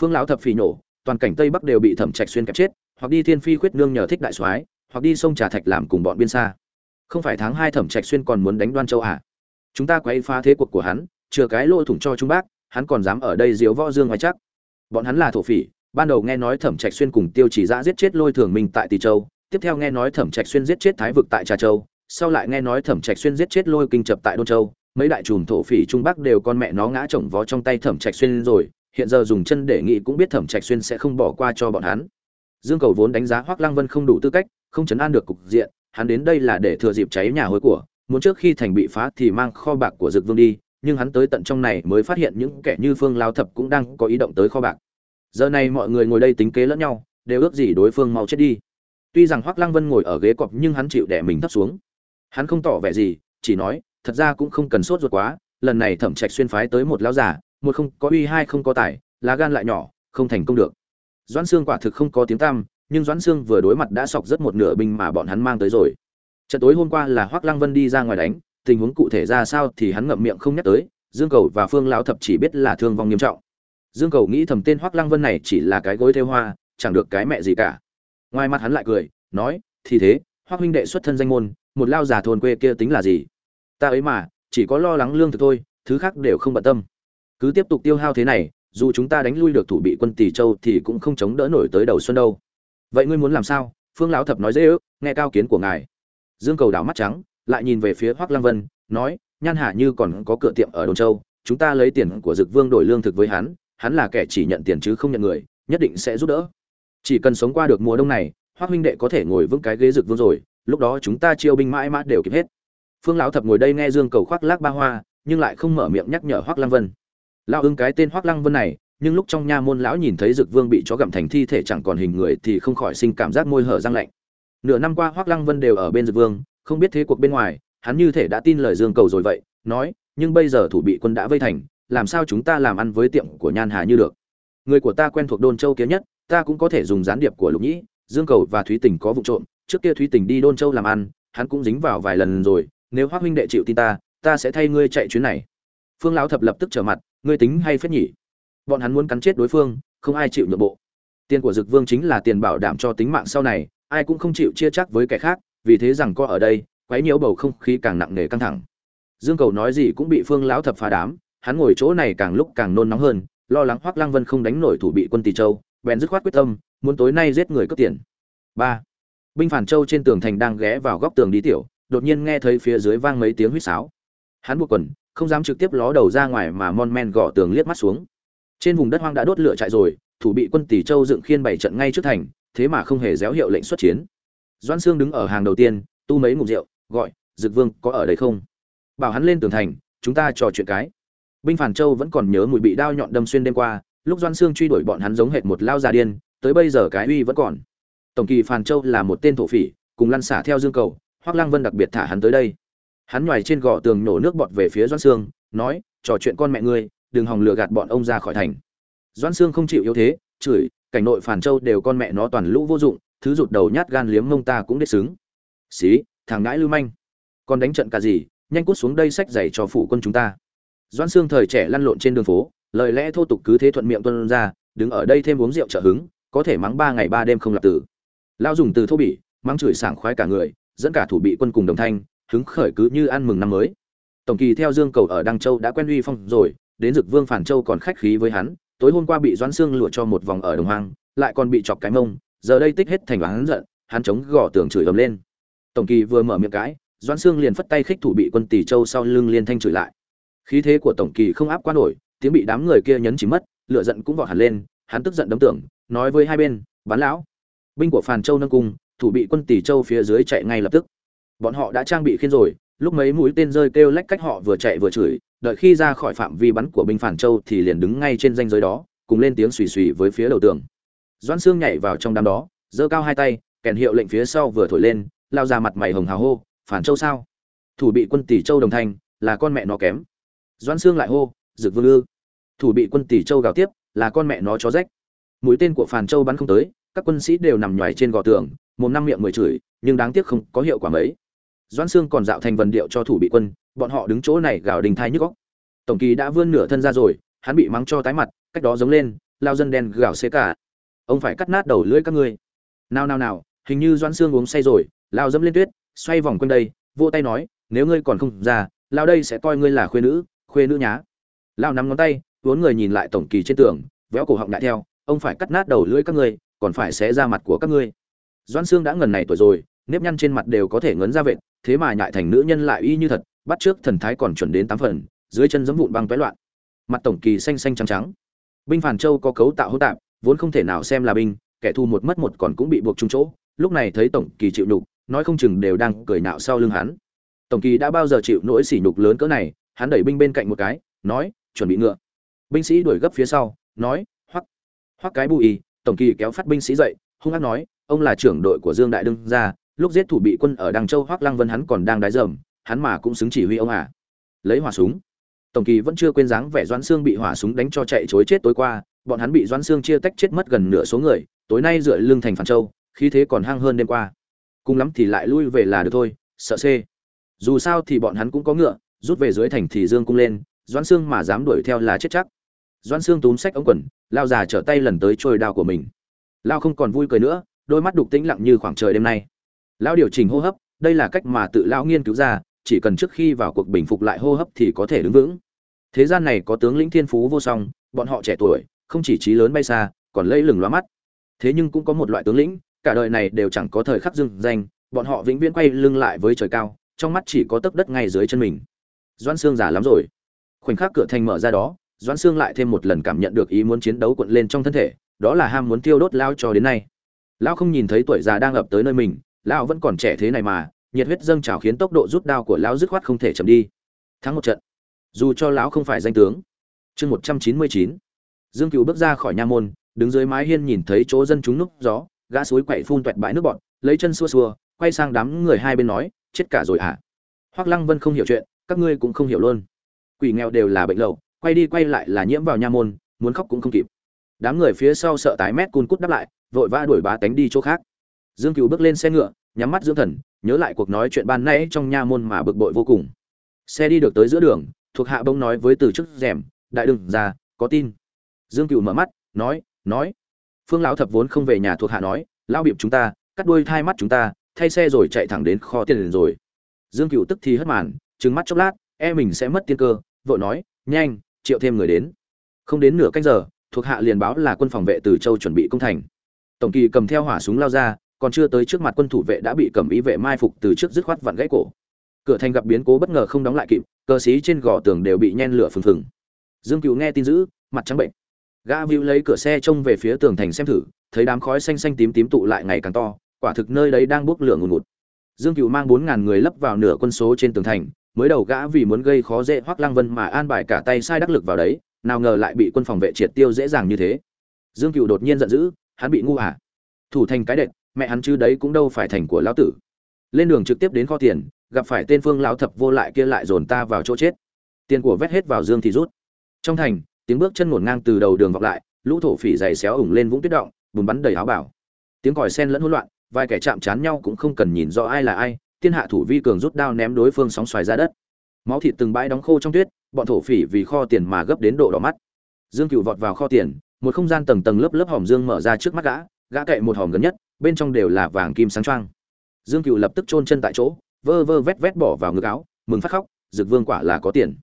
Phương lão thập phỉ nổ toàn cảnh tây bắc đều bị thẩm trạch xuyên kẹp chết, hoặc đi thiên phi khuyết nương nhờ thích đại soái, hoặc đi sông trà thạch làm cùng bọn biên xa. Không phải tháng hai thẩm trạch xuyên còn muốn đánh đoan châu à? Chúng ta quay phá thế cuộc của hắn, chừa cái lỗ thủng cho trung bác, hắn còn dám ở đây diếu võ dương ngoài chắc. Bọn hắn là thổ phỉ ban đầu nghe nói thẩm trạch xuyên cùng tiêu chỉ dã giết chết lôi thường minh tại tỳ châu, tiếp theo nghe nói thẩm trạch xuyên giết chết thái vực tại trà châu, sau lại nghe nói thẩm trạch xuyên giết chết lôi kinh chập tại đôn châu, mấy đại trùm thổ phỉ trung bắc đều con mẹ nó ngã chồng vó trong tay thẩm trạch xuyên rồi, hiện giờ dùng chân để nghĩ cũng biết thẩm trạch xuyên sẽ không bỏ qua cho bọn hắn. Dương cầu vốn đánh giá hoắc lăng vân không đủ tư cách, không chấn an được cục diện, hắn đến đây là để thừa dịp cháy nhà hối của, muốn trước khi thành bị phá thì mang kho bạc của dực vương đi, nhưng hắn tới tận trong này mới phát hiện những kẻ như phương lao thập cũng đang có ý động tới kho bạc giờ này mọi người ngồi đây tính kế lẫn nhau, đều ước gì đối phương mau chết đi. Tuy rằng hoắc lăng vân ngồi ở ghế cọp nhưng hắn chịu đẻ mình thấp xuống. Hắn không tỏ vẻ gì, chỉ nói, thật ra cũng không cần sốt ruột quá, lần này thẩm trạch xuyên phái tới một lão giả một không có uy, hai không có tài, lá gan lại nhỏ, không thành công được. Doãn xương quả thực không có tiếng tăm, nhưng doãn xương vừa đối mặt đã sọc rất một nửa binh mà bọn hắn mang tới rồi. Trận tối hôm qua là hoắc lăng vân đi ra ngoài đánh, tình huống cụ thể ra sao thì hắn ngậm miệng không nhắc tới, dương cầu và phương lão thập chỉ biết là thương vong nghiêm trọng dương cầu nghĩ thầm tên hoắc lăng vân này chỉ là cái gối theo hoa, chẳng được cái mẹ gì cả. Ngoài mặt hắn lại cười, nói, thì thế hoắc huynh đệ xuất thân danh môn, một lao già thôn quê kia tính là gì? Ta ấy mà, chỉ có lo lắng lương thực thôi, thứ khác đều không bận tâm. Cứ tiếp tục tiêu hao thế này, dù chúng ta đánh lui được thủ bị quân tỷ châu thì cũng không chống đỡ nổi tới đầu xuân đâu. Vậy ngươi muốn làm sao? Phương lão thập nói dễ ước, nghe cao kiến của ngài. Dương cầu đảo mắt trắng, lại nhìn về phía hoắc lăng vân, nói, nhan hạ như còn có cửa tiệm ở đồn châu, chúng ta lấy tiền của dực vương đổi lương thực với hắn hắn là kẻ chỉ nhận tiền chứ không nhận người, nhất định sẽ giúp đỡ. Chỉ cần sống qua được mùa đông này, hoắc huynh đệ có thể ngồi vững cái ghế rực vương rồi, lúc đó chúng ta chiêu binh mãi mãi đều kịp hết. Phương lão thập ngồi đây nghe dương cầu khoác lác ba hoa, nhưng lại không mở miệng nhắc nhở hoắc lăng vân. Lão ưng cái tên hoắc lăng vân này, nhưng lúc trong nha môn lão nhìn thấy dực vương bị chó gặm thành thi thể chẳng còn hình người thì không khỏi sinh cảm giác môi hở răng lạnh. Nửa năm qua hoắc lăng vân đều ở bên dực vương, không biết thế cuộc bên ngoài, hắn như thể đã tin lời dương cầu rồi vậy, nói, nhưng bây giờ thủ bị quân đã vây thành làm sao chúng ta làm ăn với tiệm của nhan hà như được? Người của ta quen thuộc đôn châu kia nhất, ta cũng có thể dùng gián điệp của lục nhĩ, dương cầu và thúy tình có vụ trộm. Trước kia thúy tình đi đôn châu làm ăn, hắn cũng dính vào vài lần rồi. Nếu hoác huynh đệ chịu tin ta ta sẽ thay ngươi chạy chuyến này. Phương lão thập lập tức trở mặt, ngươi tính hay phết nhỉ? Bọn hắn muốn cắn chết đối phương, không ai chịu nhượng bộ. Tiền của dực vương chính là tiền bảo đảm cho tính mạng sau này, ai cũng không chịu chia chắc với kẻ khác, vì thế rằng có ở đây, quấy nhiễu bầu không khí càng nặng nề căng thẳng. Dương cầu nói gì cũng bị phương lão thập phá đám hắn ngồi chỗ này càng lúc càng nôn nóng hơn, lo lắng hoắc lăng vân không đánh nổi thủ bị quân tỷ châu, bèn dứt khoát quyết tâm, muốn tối nay giết người cướp tiền. Ba. Binh phản châu trên tường thành đang ghé vào góc tường đi tiểu, đột nhiên nghe thấy phía dưới vang mấy tiếng huýt sáo. Hắn buộc quần, không dám trực tiếp ló đầu ra ngoài mà mon men gõ tường liếc mắt xuống. Trên vùng đất hoang đã đốt lửa chạy rồi, thủ bị quân tỷ châu dựng khiên bảy trận ngay trước thành, thế mà không hề réo hiệu lệnh xuất chiến. Doan sương đứng ở hàng đầu tiên, tu mấy ngụm rượu, gọi, dực vương, có ở đây không? Bảo hắn lên tường thành, chúng ta trò chuyện cái binh phản châu vẫn còn nhớ mùi bị đao nhọn đâm xuyên đêm qua, lúc doan sương truy đuổi bọn hắn giống hệt một lao già điên, tới bây giờ cái uy vẫn còn. Tổng kỳ phản châu là một tên thổ phỉ, cùng lăn xả theo dương cầu hoắc lăng vân đặc biệt thả hắn tới đây. Hắn nhòi trên gò tường nổ nước bọt về phía doan sương, nói, trò chuyện con mẹ ngươi, đừng hòng lừa gạt bọn ông ra khỏi thành. Doan sương không chịu yếu thế, chửi, cảnh nội phản châu đều con mẹ nó toàn lũ vô dụng, thứ rụt đầu nhát gan liếm mông ta cũng đết xứng. Xí, thằng ngãi lưu manh, còn đánh trận cả gì, nhanh cút xuống đây sách giày cho phủ quân chúng ta doan xương thời trẻ lăn lộn trên đường phố, lời lẽ thô tục cứ thế thuận miệng tuân ra, đứng ở đây thêm uống rượu trợ hứng, có thể mắng ba ngày ba đêm không lập tử. Lao dùng từ thô bỉ, mắng chửi sảng khoái cả người, dẫn cả thủ bị quân cùng đồng thanh, hứng khởi cứ như ăn mừng năm mới. Tổng kỳ theo dương cầu ở đăng châu đã quen uy phong rồi, đến dực vương phản châu còn khách khí với hắn, tối hôm qua bị doãn xương lụa cho một vòng ở đồng hoang, lại còn bị chọc cái mông, giờ đây tích hết thành hắn giận, hắn chống gõ tường chửi ầm lên. Tổng kỳ vừa mở miệng cãi, doãn xương liền phất tay khích thủ bị quân tỷ châu sau lưng liên thanh chửi lại khí thế của tổng kỳ không áp qua nổi, tiếng bị đám người kia nhấn chỉ mất, lửa giận cũng vọt hẳn lên, hắn tức giận đấm tưởng, nói với hai bên, bán lão. Binh của phàn châu nâng cung, thủ bị quân tỷ châu phía dưới chạy ngay lập tức. Bọn họ đã trang bị khiên rồi, lúc mấy mũi tên rơi kêu lách cách họ vừa chạy vừa chửi, đợi khi ra khỏi phạm vi bắn của binh phản châu thì liền đứng ngay trên danh giới đó, cùng lên tiếng xùy xùy với phía đầu tường. Doan sương nhảy vào trong đám đó, giơ cao hai tay, kèn hiệu lệnh phía sau vừa thổi lên, lao ra mặt mày hồng hào hô phản châu sao? Thủ bị quân tỷ châu đồng thanh, là con mẹ nó kém doãn Sương lại hô, dực vương ư, thủ bị quân tỷ châu gào tiếp, là con mẹ nó chó rách. Mũi tên của phàn châu bắn không tới, các quân sĩ đều nằm nhoài trên gò tường, một năm miệng mười chửi, nhưng đáng tiếc không có hiệu quả mấy. Doãn Sương còn dạo thành vần điệu cho thủ bị quân, bọn họ đứng chỗ này gào đình thai nhức góc tổng kỳ đã vươn nửa thân ra rồi, hắn bị mắng cho tái mặt, cách đó giống lên, lao dân đen gào xế cả. Ông phải cắt nát đầu lưỡi các ngươi. Nào nào nào, hình như doãn Sương uống say rồi, lao dẫm lên tuyết, xoay vòng quanh đây, vỗ tay nói, nếu ngươi còn không ra, lao đây sẽ coi ngươi là khuyên nữ khuê nữ nhá. Lao nắm ngón tay, vốn người nhìn lại tổng kỳ trên tường, véo cổ họng đại theo, ông phải cắt nát đầu lưỡi các ngươi, còn phải xé ra mặt của các ngươi. Doãn xương đã ngần này tuổi rồi, nếp nhăn trên mặt đều có thể ngấn ra vệt, thế mà nhại thành nữ nhân lại y như thật, bắt trước thần thái còn chuẩn đến tám phần, dưới chân giấm vụn băng toái loạn. Mặt tổng kỳ xanh xanh trắng trắng. Binh phản châu có cấu tạo hỗn tạp, vốn không thể nào xem là binh, kẻ thù một mất một còn cũng bị buộc chung chỗ, lúc này thấy tổng kỳ chịu nhục, nói không chừng đều đang cười nạo sau lưng hắn. Tổng kỳ đã bao giờ chịu nỗi sỉ nhục lớn cỡ này hắn đẩy binh bên cạnh một cái, nói, chuẩn bị ngựa. Binh sĩ đuổi gấp phía sau, nói, hoắc hoắc cái bù y tổng kỳ kéo phát binh sĩ dậy, hung hăng nói, ông là trưởng đội của dương đại đương ra lúc giết thủ bị quân ở đằng châu hoắc lăng vân hắn còn đang đái dầm, hắn mà cũng xứng chỉ huy ông à. Lấy hỏa súng. Tổng kỳ vẫn chưa quên dáng vẻ doãn xương bị hỏa súng đánh cho chạy chối chết tối qua, bọn hắn bị doãn xương chia tách chết mất gần nửa số người, tối nay dựa lưng thành phản châu, khí thế còn hăng hơn đêm qua. Cùng lắm thì lại lui về là được thôi, sợ c dù sao thì bọn hắn cũng có ngựa rút về dưới thành thì dương cung lên, doãn xương mà dám đuổi theo là chết chắc. Doãn xương túm sách ống quần, lao già trở tay lần tới trôi đao của mình. Lao không còn vui cười nữa, đôi mắt đục tĩnh lặng như khoảng trời đêm nay. Lao điều chỉnh hô hấp, đây là cách mà tự lao nghiên cứu ra, chỉ cần trước khi vào cuộc bình phục lại hô hấp thì có thể đứng vững. Thế gian này có tướng lĩnh thiên phú vô song, bọn họ trẻ tuổi, không chỉ trí lớn bay xa, còn lẫy lừng loa mắt. Thế nhưng cũng có một loại tướng lĩnh, cả đời này đều chẳng có thời khắc dưng danh bọn họ vĩnh viễn quay lưng lại với trời cao, trong mắt chỉ có tấc đất ngay dưới chân mình doan xương già lắm rồi. Khoảnh khắc cửa thành mở ra đó doan xương lại thêm một lần cảm nhận được ý muốn chiến đấu cuộn lên trong thân thể đó là ham muốn tiêu đốt lao cho đến nay. Lao không nhìn thấy tuổi già đang ập tới nơi mình lao vẫn còn trẻ thế này mà nhiệt huyết dâng trào khiến tốc độ rút đao của lão dứt khoát không thể chậm đi. Thắng một trận. Dù cho lão không phải danh tướng. Chương một trăm chín mươi chín. Dương cựu bước ra khỏi nha môn đứng dưới mái hiên nhìn thấy chỗ dân chúng núp gió gã suối quậy phun toẹt bãi nước bọt, lấy chân xua xua quay sang đám người hai bên nói chết cả rồi à hoắc lăng vân không hiểu chuyện các ngươi cũng không hiểu luôn. Quỷ nghèo đều là bệnh lậu, quay đi quay lại là nhiễm vào nha môn, muốn khóc cũng không kịp. Đám người phía sau sợ tái mét cun cút đáp lại, vội vã đuổi bá tánh đi chỗ khác. Dương cựu bước lên xe ngựa, nhắm mắt dưỡng thần, nhớ lại cuộc nói chuyện ban nãy trong nha môn mà bực bội vô cùng. Xe đi được tới giữa đường, thuộc hạ bông nói với từ chức rèm, đại đừng ra có tin. Dương cựu mở mắt, nói nói. Phương lão thập vốn không về nhà thuộc hạ nói, lão biệp chúng ta, cắt đuôi thai mắt chúng ta, thay xe rồi chạy thẳng đến kho tiền rồi. Dương cựu tức thì hất màn trừng mắt chốc lát e mình sẽ mất tiên cơ, vội nói, nhanh, triệu thêm người đến. Không đến nửa canh giờ, thuộc hạ liền báo là quân phòng vệ từ châu chuẩn bị công thành. Tổng kỳ cầm theo hỏa súng lao ra, còn chưa tới trước mặt quân thủ vệ đã bị cầm ý vệ mai phục từ trước dứt khoát vặn gãy cổ. Cửa thành gặp biến cố bất ngờ không đóng lại kịp, cơ sĩ trên gò tường đều bị nhen lửa phừng phừng. Dương cựu nghe tin dữ, mặt trắng bệnh. Gã víu lấy cửa xe trông về phía tường thành xem thử, thấy đám khói xanh xanh tím tím tụ lại ngày càng to, quả thực nơi đấy đang bốc lửa ngùn ngụt. Dương cựu mang bốn ngàn người lấp vào nửa quân số trên tường thành mới đầu gã vì muốn gây khó dễ hoắc lăng vân mà an bài cả tay sai đắc lực vào đấy, nào ngờ lại bị quân phòng vệ triệt tiêu dễ dàng như thế. Dương cựu đột nhiên giận dữ, hắn bị ngu à? Thủ thành cái đệt, mẹ hắn chứ đấy cũng đâu phải thành của lão tử. Lên đường trực tiếp đến kho tiền, gặp phải tên phương lão thập vô lại kia lại dồn ta vào chỗ chết. Tiền của vét hết vào dương thì rút. Trong thành, tiếng bước chân ngổn ngang từ đầu đường vọng lại, lũ thổ phỉ dày xéo ủng lên vũng tuyết động, bùn bắn đầy áo bảo tiếng còi sen lẫn hỗn loạn vài kẻ chạm trán nhau cũng không cần nhìn rõ ai là ai Tiên hạ thủ vi cường rút đao ném đối phương sóng xoài ra đất. Máu thịt từng bãi đóng khô trong tuyết, bọn thổ phỉ vì kho tiền mà gấp đến độ đỏ mắt. Dương cựu vọt vào kho tiền, một không gian tầng tầng lớp lớp hòm dương mở ra trước mắt gã gã cậy một hòm gần nhất, bên trong đều là vàng kim sáng trang dương cựu lập tức chôn chân tại chỗ, vơ vơ vét vét bỏ vào ngực áo, mừng phát khóc, dực vương quả là có tiền.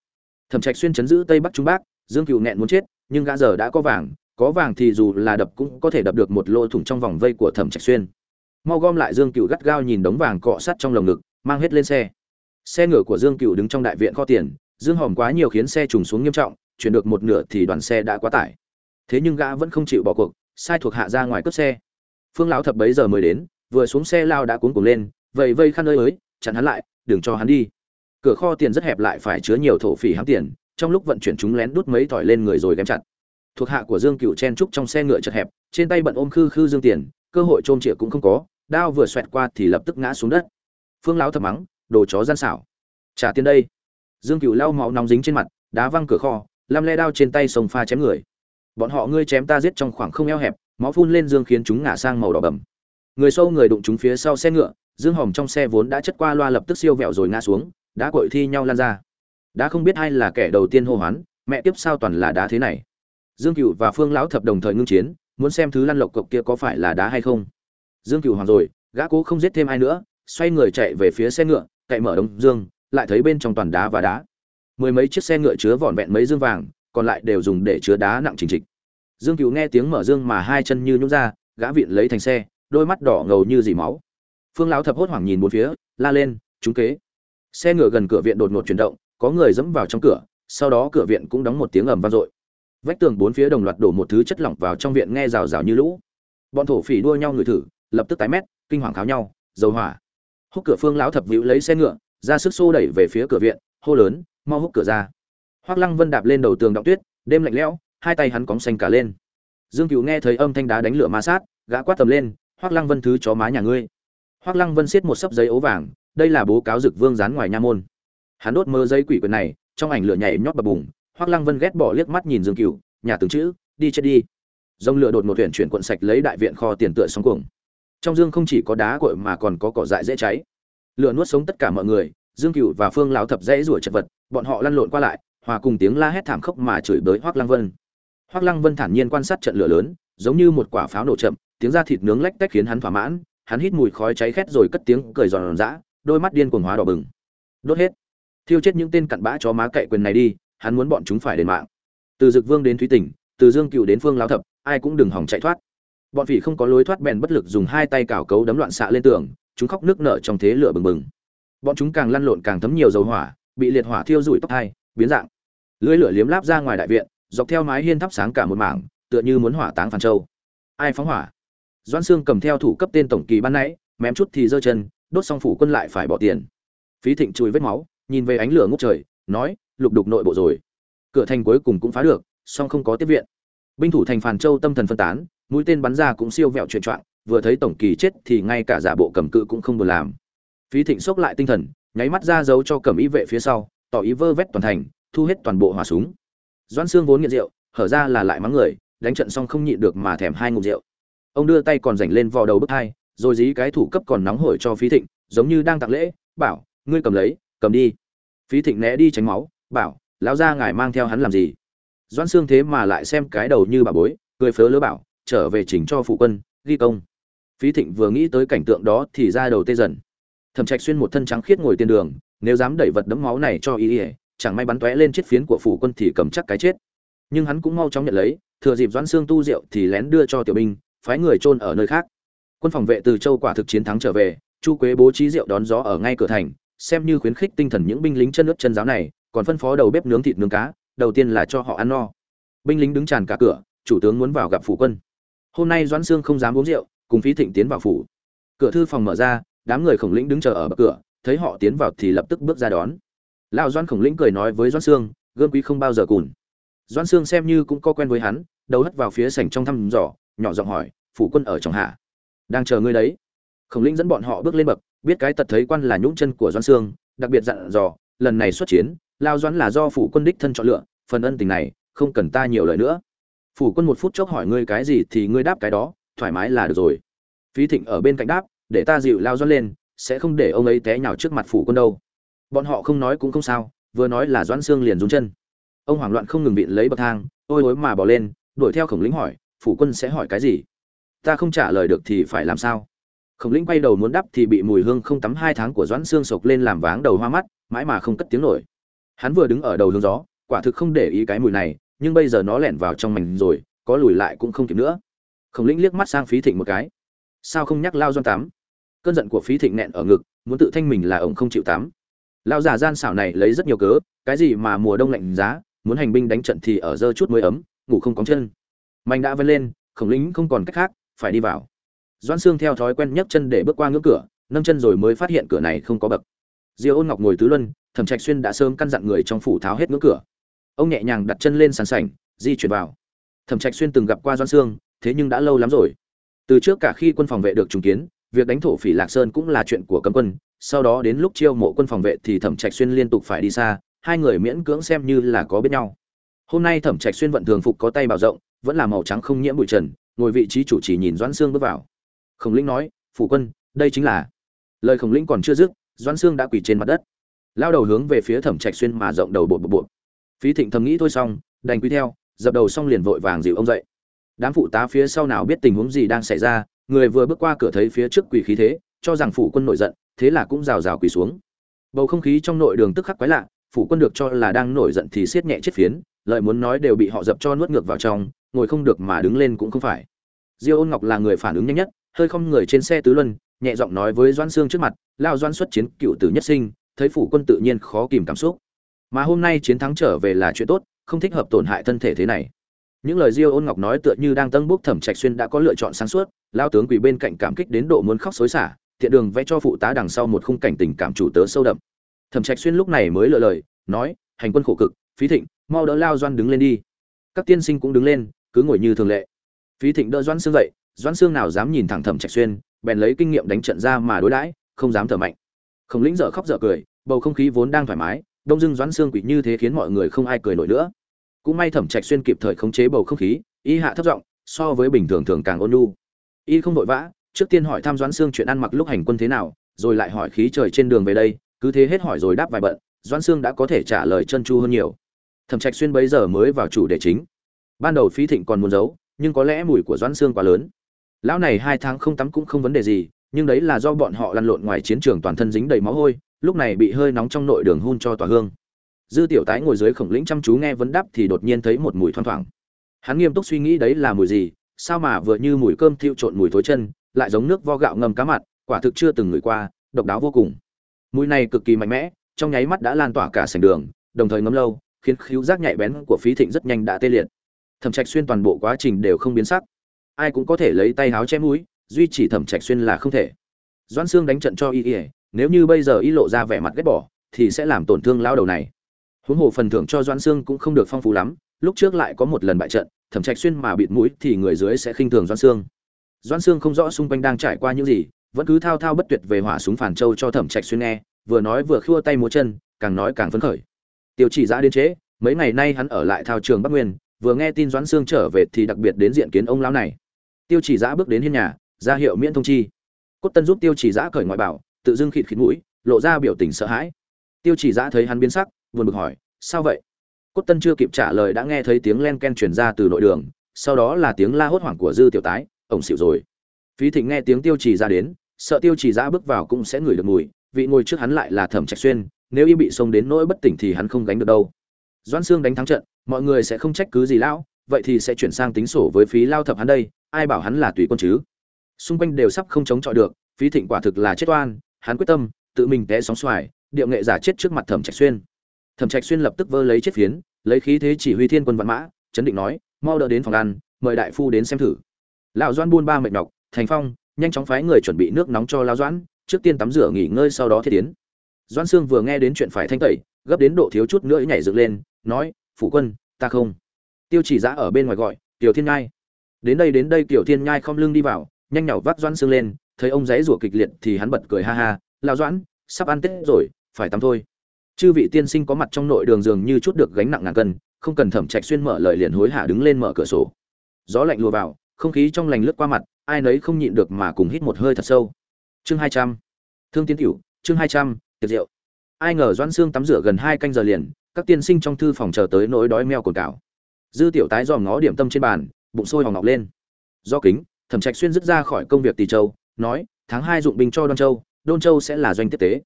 Thẩm trạch xuyên chấn giữ tây bắc trung bắc, dương cựu nghẹn muốn chết, nhưng gã giờ đã có vàng có vàng thì dù là đập cũng có thể đập được một lỗ thủng trong vòng vây của thẩm trạch xuyên mau gom lại dương cựu gắt gao nhìn đống vàng cọ sắt trong lồng ngực, mang hết lên xe. Xe ngựa của dương cựu đứng trong đại viện kho tiền, dương hòm quá nhiều khiến xe trùng xuống nghiêm trọng, chuyển được một nửa thì đoàn xe đã quá tải. Thế nhưng gã vẫn không chịu bỏ cuộc, sai thuộc hạ ra ngoài cướp xe. Phương lão thập bấy giờ mới đến, vừa xuống xe lao đã cuốn cuồng lên vậy vây khăn ơi ới chặn hắn lại, đừng cho hắn đi. Cửa kho tiền rất hẹp lại phải chứa nhiều thổ phỉ hám tiền, trong lúc vận chuyển chúng lén đút mấy thỏi lên người rồi ghém chặt. Thuộc hạ của dương cựu chen trúc trong xe ngựa chật hẹp, trên tay bận ôm khư khư dương tiền, cơ hội trôm chĩa cũng không có đao vừa xoẹt qua thì lập tức ngã xuống đất. Phương lão thầm mắng, đồ chó gian xảo. Trả tiền đây. Dương cựu lau máu nóng dính trên mặt, đá văng cửa kho, lăm le đao trên tay sông pha chém người. Bọn họ ngươi chém ta giết trong khoảng không eo hẹp, máu phun lên dương khiến chúng ngã sang màu đỏ bầm. Người sâu người đụng chúng phía sau xe ngựa, dương hồng trong xe vốn đã chất qua loa lập tức siêu vẹo rồi ngã xuống đã cội thi nhau lan ra. Đã không biết ai là kẻ đầu tiên hô hoán, mẹ tiếp sao toàn là đá thế này. Dương cựu và phương lão thập đồng thời ngưng chiến, muốn xem thứ lăn lộc cộc kia có phải là đá hay không dương cựu hoàng rồi, gã cố không giết thêm ai nữa, xoay người chạy về phía xe ngựa, cậy mở đông dương, lại thấy bên trong toàn đá và đá. Mười mấy chiếc xe ngựa chứa vỏn vẹn mấy dương vàng, còn lại đều dùng để chứa đá nặng trình trịch. Dương cựu nghe tiếng mở dương mà hai chân như nhún ra, gã vịn lấy thành xe, đôi mắt đỏ ngầu như dỉ máu. Phương lão thập hốt hoảng nhìn bốn phía, la lên trúng kế. Xe ngựa gần cửa viện đột ngột chuyển động, có người dẫm vào trong cửa, sau đó cửa viện cũng đóng một tiếng ầm vang dội. Vách tường bốn phía đồng loạt đổ một thứ chất lỏng vào trong viện nghe rào rào như lũ. Bọn thổ phỉ đua nhau người thử lập tức tái mét, kinh hoàng kháo nhau, dầu hỏa. Húc cửa phương lão thập vĩu lấy xe ngựa, ra sức xô đẩy về phía cửa viện, hô lớn, mau húc cửa ra. Hoác lăng vân đạp lên đầu tường động tuyết, đêm lạnh lẽo, hai tay hắn cóng xanh cả lên. Dương cựu nghe thấy âm thanh đá đánh lửa ma sát, gã quát tầm lên, hoác lăng vân thứ chó má nhà ngươi. Hoác lăng vân xiết một sấp giấy ố vàng, đây là bố cáo dực vương dán ngoài nha môn. Hắn đốt mơ giấy quỷ quyền này, trong ảnh lửa nhảy nhót bập bùng, hoác lăng vân ghét bỏ liếc mắt nhìn dương cựu nhà từng chữ, đi chết đi. Dông lửa đột một huyện chuyển cuộn sạch lấy đại viện kho tiền tựa sóng cuồng trong dương không chỉ có đá cội mà còn có cỏ dại dễ cháy. Lửa nuốt sống tất cả mọi người, dương cựu và phương lão thập dễ rủa chật vật, bọn họ lăn lộn qua lại, hòa cùng tiếng la hét thảm khốc mà chửi bới hoác lăng vân. Hoác lăng vân thản nhiên quan sát trận lửa lớn, giống như một quả pháo nổ chậm, tiếng da thịt nướng lách tách khiến hắn thỏa mãn, hắn hít mùi khói cháy khét rồi cất tiếng cười giòn giã, đôi mắt điên cuồng hóa đỏ bừng. Đốt hết. Thiêu chết những tên cặn bã chó má cậy quyền này đi, hắn muốn bọn chúng phải đền mạng. Từ dực vương đến thúy tỉnh, từ dương cựu đến phương lão thập, ai cũng đừng hỏng chạy thoát bọn phỉ không có lối thoát bèn bất lực dùng hai tay cào cấu đấm loạn xạ lên tường, chúng khóc nước nở trong thế lửa bừng bừng. Bọn chúng càng lăn lộn càng thấm nhiều dầu hỏa, bị liệt hỏa thiêu rụi tóc hai, biến dạng. Lưỡi lửa liếm láp ra ngoài đại viện, dọc theo mái hiên thắp sáng cả một mảng, tựa như muốn hỏa táng phản châu. Ai phóng hỏa? Doãn sương cầm theo thủ cấp tên tổng kỳ ban nãy, mém chút thì giơ chân, đốt xong phủ quân lại phải bỏ tiền. Phí thịnh chùi vết máu, nhìn về ánh lửa ngốc trời, nói, lục đục nội bộ rồi. Cửa thành cuối cùng cũng phá được, song không có tiếp viện. Binh thủ thành phàn châu tâm thần phân tán mũi tên bắn ra cũng siêu vẹo chuyện trạng vừa thấy tổng kỳ chết thì ngay cả giả bộ cầm cự cũng không buồn làm. Phí thịnh sốc lại tinh thần, nháy mắt ra dấu cho cầm ý vệ phía sau, tỏ ý vơ vét toàn thành, thu hết toàn bộ hỏa súng. Doãn xương vốn nghiện rượu, hở ra là lại mắng người, đánh trận xong không nhịn được mà thèm hai ngụm rượu. Ông đưa tay còn rảnh lên vò đầu bức hai, rồi dí cái thủ cấp còn nóng hổi cho phí thịnh, giống như đang tặng lễ, bảo, ngươi cầm lấy, cầm đi. Phí thịnh né đi tránh máu, bảo, lão gia ngài mang theo hắn làm gì? Doãn xương thế mà lại xem cái đầu như bà bối, cười phớ lỡ bảo trở về chỉnh cho phụ quân, ghi công. Phí thịnh vừa nghĩ tới cảnh tượng đó thì ra đầu tê dần. Thẩm trạch xuyên một thân trắng khiết ngồi tiên đường, nếu dám đẩy vật đấm máu này cho y ỉa chẳng may bắn tóe lên chiếc phiến của phủ quân thì cầm chắc cái chết. Nhưng hắn cũng mau chóng nhận lấy, thừa dịp doãn xương tu rượu thì lén đưa cho tiểu binh phái người chôn ở nơi khác. Quân phòng vệ từ châu quả thực chiến thắng trở về, chu quế bố trí rượu đón gió ở ngay cửa thành, xem như khuyến khích tinh thần những binh lính chân nước chân giáo này, còn phân phó đầu bếp nướng thịt nướng cá, đầu tiên là cho họ ăn no. Binh lính đứng tràn cả cửa, chủ tướng muốn vào gặp phủ quân hôm nay doãn sương không dám uống rượu, cùng phí thịnh tiến vào phủ. Cửa thư phòng mở ra, đám người khổng lĩnh đứng chờ ở bậc cửa, thấy họ tiến vào thì lập tức bước ra đón. Lão doãn khổng lĩnh cười nói với doãn sương, gươm quý không bao giờ cùn. Doãn sương xem như cũng có quen với hắn, đầu hất vào phía sảnh trong thăm dò, nhỏ giọng hỏi, phủ quân ở trong hạ? Đang chờ ngươi đấy. Khổng lĩnh dẫn bọn họ bước lên bậc, biết cái tật thấy quan là nhũng chân của doãn sương, đặc biệt dặn dò, lần này xuất chiến lao doãn là do phủ quân đích thân chọn lựa, phần ân tình này, không cần ta nhiều lời nữa phủ quân một phút chốc hỏi ngươi cái gì thì ngươi đáp cái đó, thoải mái là được rồi. Phí thịnh ở bên cạnh đáp, để ta dịu lao doãn lên, sẽ không để ông ấy té nhào trước mặt phủ quân đâu. Bọn họ không nói cũng không sao, vừa nói là doãn xương liền rúng chân. Ông hoảng loạn không ngừng bị lấy bậc thang, ôi ối mà bỏ lên, đuổi theo khổng lĩnh hỏi, phủ quân sẽ hỏi cái gì? Ta không trả lời được thì phải làm sao? Khổng lĩnh quay đầu muốn đắp thì bị mùi hương không tắm hai tháng của doãn xương sộc lên làm váng đầu hoa mắt, mãi mà không cất tiếng nổi. Hắn vừa đứng ở đầu hướng gió, quả thực không để ý cái mùi này nhưng bây giờ nó lẻn vào trong mình rồi, có lùi lại cũng không kịp nữa. Khổng lĩnh liếc mắt sang phí thịnh một cái. Sao không nhắc lao doan tắm cơn giận của phí thịnh nẹn ở ngực, muốn tự thanh mình là ông không chịu tắm. Lao già gian xảo này lấy rất nhiều cớ, cái gì mà mùa đông lạnh giá, muốn hành binh đánh trận thì ở dơ chút mới ấm, ngủ không cóng chân. Mạnh đã vân lên, khổng lĩnh không còn cách khác, phải đi vào. Doan xương theo thói quen nhấc chân để bước qua ngưỡng cửa, nâng chân rồi mới phát hiện cửa này không có bậc. Diêu ôn ngọc ngồi tứ luân, thẩm trạch xuyên đã sớm căn dặn người trong phủ tháo hết ngưỡng cửa ông nhẹ nhàng đặt chân lên sàn sảnh, di chuyển vào. Thẩm trạch xuyên từng gặp qua doan xương thế nhưng đã lâu lắm rồi. Từ trước cả khi quân phòng vệ được trùng kiến, việc đánh thổ phỉ lạc sơn cũng là chuyện của cấm quân. Sau đó đến lúc chiêu mộ quân phòng vệ thì thẩm trạch xuyên liên tục phải đi xa, hai người miễn cưỡng xem như là có biết nhau. Hôm nay thẩm trạch xuyên vận thường phục có tay bảo rộng, vẫn là màu trắng không nhiễm bụi trần, ngồi vị trí chủ trì nhìn doãn sương bước vào. Khổng lĩnh nói, phủ quân, đây chính là lời khổng lĩnh còn chưa dứt, doãn sương đã quỳ trên mặt đất. Lao đầu hướng về phía thẩm trạch xuyên mà rộng đầu bộ bộ bộ phí thịnh thầm nghĩ thôi xong, đành quy theo, dập đầu xong liền vội vàng dịu ông dậy. Đám phụ tá phía sau nào biết tình huống gì đang xảy ra, người vừa bước qua cửa thấy phía trước quỳ khí thế, cho rằng phủ quân nổi giận, thế là cũng rào rào quỳ xuống. Bầu không khí trong nội đường tức khắc quái lạ, phủ quân được cho là đang nổi giận thì siết nhẹ chết phiến, lợi muốn nói đều bị họ dập cho nuốt ngược vào trong, ngồi không được mà đứng lên cũng không phải. Diêu ôn ngọc là người phản ứng nhanh nhất, hơi không người trên xe tứ luân, nhẹ giọng nói với doan sương trước mặt, lao doan xuất chiến cựu tử nhất sinh, thấy phủ quân tự nhiên khó kìm cảm xúc mà hôm nay chiến thắng trở về là chuyện tốt, không thích hợp tổn hại thân thể thế này. Những lời diêu ôn ngọc nói tựa như đang tân bốc thẩm trạch xuyên đã có lựa chọn sáng suốt, lao tướng quỳ bên cạnh cảm kích đến độ muốn khóc xối xả, thiện đường vẽ cho phụ tá đằng sau một khung cảnh tình cảm chủ tớ sâu đậm. Thẩm trạch xuyên lúc này mới lựa lời, nói, hành quân khổ cực, phí thịnh, mau đỡ lao doan đứng lên đi. Các tiên sinh cũng đứng lên, cứ ngồi như thường lệ. Phí thịnh đỡ doan xương dậy doan xương nào dám nhìn thẳng thẩm trạch xuyên, bèn lấy kinh nghiệm đánh trận ra mà đối đãi, không dám thở mạnh. Khổng lĩnh dở khóc dở cười, bầu không khí vốn đang thoải mái đông dưng doãn xương quỷ như thế khiến mọi người không ai cười nổi nữa. Cũng may thẩm trạch xuyên kịp thời khống chế bầu không khí, y hạ thấp giọng, so với bình thường thường càng ôn nhu. Y không vội vã, trước tiên hỏi thăm doãn xương chuyện ăn mặc lúc hành quân thế nào, rồi lại hỏi khí trời trên đường về đây, cứ thế hết hỏi rồi đáp vài bận, doãn xương đã có thể trả lời chân chu hơn nhiều. Thẩm trạch xuyên bấy giờ mới vào chủ đề chính. Ban đầu phí thịnh còn muốn giấu, nhưng có lẽ mùi của doãn xương quá lớn. Lão này hai tháng không tắm cũng không vấn đề gì, nhưng đấy là do bọn họ lăn lộn ngoài chiến trường toàn thân dính đầy máu hôi lúc này bị hơi nóng trong nội đường hun cho tỏa hương. Dư tiểu tái ngồi dưới khổng lĩnh chăm chú nghe vấn đáp thì đột nhiên thấy một mùi thoang thoảng. Hắn nghiêm túc suy nghĩ đấy là mùi gì, sao mà vừa như mùi cơm thiêu trộn mùi thối chân, lại giống nước vo gạo ngâm cá mặt quả thực chưa từng ngửi qua, độc đáo vô cùng. Mùi này cực kỳ mạnh mẽ, trong nháy mắt đã lan tỏa cả sảnh đường, đồng thời ngấm lâu, khiến khíu giác nhạy bén của phí thịnh rất nhanh đã tê liệt. Thẩm trạch xuyên toàn bộ quá trình đều không biến sắc. Ai cũng có thể lấy tay háo che mũi, duy chỉ thẩm trạch xuyên là không thể. Doãn xương đánh trận cho y ỉa nếu như bây giờ y lộ ra vẻ mặt ghét bỏ thì sẽ làm tổn thương lao đầu này. Huống hồ phần thưởng cho doãn Sương cũng không được phong phú lắm lúc trước lại có một lần bại trận thẩm trạch xuyên mà bịt mũi thì người dưới sẽ khinh thường doãn Sương. doãn Sương không rõ xung quanh đang trải qua những gì vẫn cứ thao thao bất tuyệt về hỏa súng phản châu cho thẩm trạch xuyên nghe vừa nói vừa khua tay múa chân càng nói càng phấn khởi. Tiêu chỉ giã đến chế, mấy ngày nay hắn ở lại thao trường bắc nguyên vừa nghe tin doãn Sương trở về thì đặc biệt đến diện kiến ông lão này. Tiêu chỉ giã bước đến hiên nhà ra hiệu miễn thông chi. Cốt tân giúp tiêu chỉ giã cởi ngoại bảo tự dưng khịt khịt mũi, lộ ra biểu tình sợ hãi. Tiêu chỉ giã thấy hắn biến sắc, buồn bực hỏi, sao vậy? Cốt tân chưa kịp trả lời đã nghe thấy tiếng len ken truyền ra từ nội đường, sau đó là tiếng la hốt hoảng của dư tiểu tái, ổng xịu rồi. Phí thịnh nghe tiếng tiêu chỉ ra đến, sợ tiêu chỉ giã bước vào cũng sẽ ngửi được mùi, vị ngồi trước hắn lại là thẩm trạch xuyên, nếu y bị xông đến nỗi bất tỉnh thì hắn không gánh được đâu. Doãn xương đánh thắng trận, mọi người sẽ không trách cứ gì lão, vậy thì sẽ chuyển sang tính sổ với phí lao thập hắn đây, ai bảo hắn là tùy quân chứ? Xung quanh đều sắp không chống chọi được, phí thịnh quả thực là chết oan hắn quyết tâm, tự mình té sóng xoài, điệu nghệ giả chết trước mặt thẩm trạch xuyên. Thẩm trạch xuyên lập tức vơ lấy chết phiến, lấy khí thế chỉ huy thiên quân vạn mã, chấn định nói, mau đỡ đến phòng ăn, mời đại phu đến xem thử. Lão doãn buôn ba mệt nhọc, thành phong, nhanh chóng phái người chuẩn bị nước nóng cho lão doãn, trước tiên tắm rửa nghỉ ngơi sau đó thiết tiến. Doãn sương vừa nghe đến chuyện phải thanh tẩy, gấp đến độ thiếu chút nữa nhảy dựng lên, nói, phủ quân, ta không. Tiêu chỉ giã ở bên ngoài gọi, tiểu thiên nhai. Đến đây đến đây tiểu thiên nhai không lưng đi vào, nhanh nhảu vác doãn sương lên thấy ông giấy rủa kịch liệt thì hắn bật cười ha ha lao doãn, sắp ăn tết rồi, phải tắm thôi. Chư vị tiên sinh có mặt trong nội đường dường như chút được gánh nặng ngàn cân, không cần thẩm trạch xuyên mở lời liền hối hả đứng lên mở cửa sổ. Gió lạnh lùa vào, không khí trong lành lướt qua mặt, ai nấy không nhịn được mà cùng hít một hơi thật sâu. Chương hai trăm. Thương tiến tiểu chương hai trăm, tiệc rượu. Ai ngờ doãn xương tắm rửa gần hai canh giờ liền, các tiên sinh trong thư phòng chờ tới nỗi đói meo cồn cào. Dư tiểu tái dòm ngó điểm tâm trên bàn, bụng sôi hòng ngọc lên. Do kính, thẩm trạch xuyên dứt ra khỏi công việc tỳ châu nói tháng hai dụng binh cho Đoan Châu, Đôn Châu sẽ là doanh tiếp tế.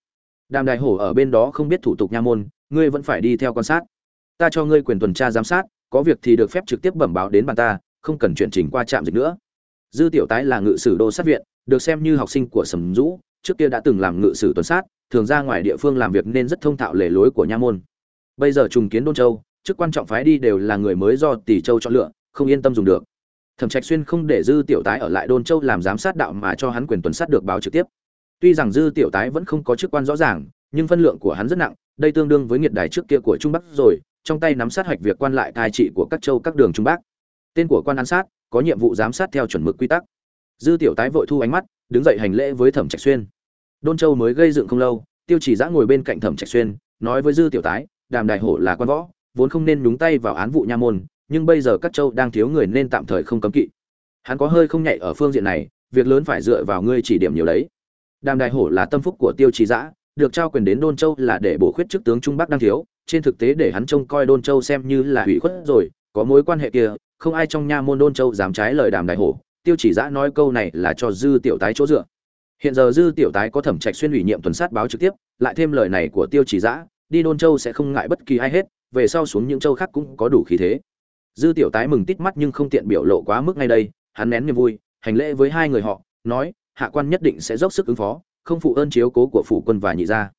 Đàm Đại Hổ ở bên đó không biết thủ tục nha môn, ngươi vẫn phải đi theo quan sát. Ta cho ngươi quyền tuần tra giám sát, có việc thì được phép trực tiếp bẩm báo đến bàn ta, không cần chuyển trình qua trạm dịch nữa. Dư Tiểu Tái là ngự sử đô sát viện, được xem như học sinh của Sầm Dũ, trước kia đã từng làm ngự sử tuần sát, thường ra ngoài địa phương làm việc nên rất thông thạo lề lối của nha môn. Bây giờ trùng kiến Đôn Châu, chức quan trọng phái đi đều là người mới do Tỷ Châu chọn lựa, không yên tâm dùng được thẩm trạch xuyên không để dư tiểu tái ở lại đôn châu làm giám sát đạo mà cho hắn quyền tuần sát được báo trực tiếp. Tuy rằng dư tiểu tái vẫn không có chức quan rõ ràng, nhưng phân lượng của hắn rất nặng, đây tương đương với nghiệt đài trước kia của trung bắc rồi, trong tay nắm sát hoạch việc quan lại cai trị của các châu các đường trung bắc. Tên của quan án sát, có nhiệm vụ giám sát theo chuẩn mực quy tắc. Dư tiểu tái vội thu ánh mắt, đứng dậy hành lễ với thẩm trạch xuyên. Đôn châu mới gây dựng không lâu, tiêu chỉ giã ngồi bên cạnh thẩm trạch xuyên, nói với dư tiểu tái, đàm đại hổ là quan võ, vốn không nên nhúng tay vào án vụ nha môn nhưng bây giờ các châu đang thiếu người nên tạm thời không cấm kỵ. Hắn có hơi không nhạy ở phương diện này, việc lớn phải dựa vào ngươi chỉ điểm nhiều đấy. Đàm đại hổ là tâm phúc của tiêu chỉ giã, được trao quyền đến đôn châu là để bổ khuyết chức tướng trung bắc đang thiếu, trên thực tế để hắn trông coi đôn châu xem như là hủy khuất rồi, có mối quan hệ kia, không ai trong nha môn đôn châu dám trái lời đàm đại hổ, tiêu chỉ giã nói câu này là cho dư tiểu tái chỗ dựa. Hiện giờ dư tiểu tái có thẩm trạch xuyên ủy nhiệm tuần sát báo trực tiếp, lại thêm lời này của tiêu chỉ giã, đi đôn châu sẽ không ngại bất kỳ ai hết, về sau xuống những châu khác cũng có đủ khí thế dư tiểu tái mừng tít mắt nhưng không tiện biểu lộ quá mức ngay đây, hắn nén niềm vui, hành lễ với hai người họ, nói, hạ quan nhất định sẽ dốc sức ứng phó, không phụ ơn chiếu cố của phủ quân và nhị gia.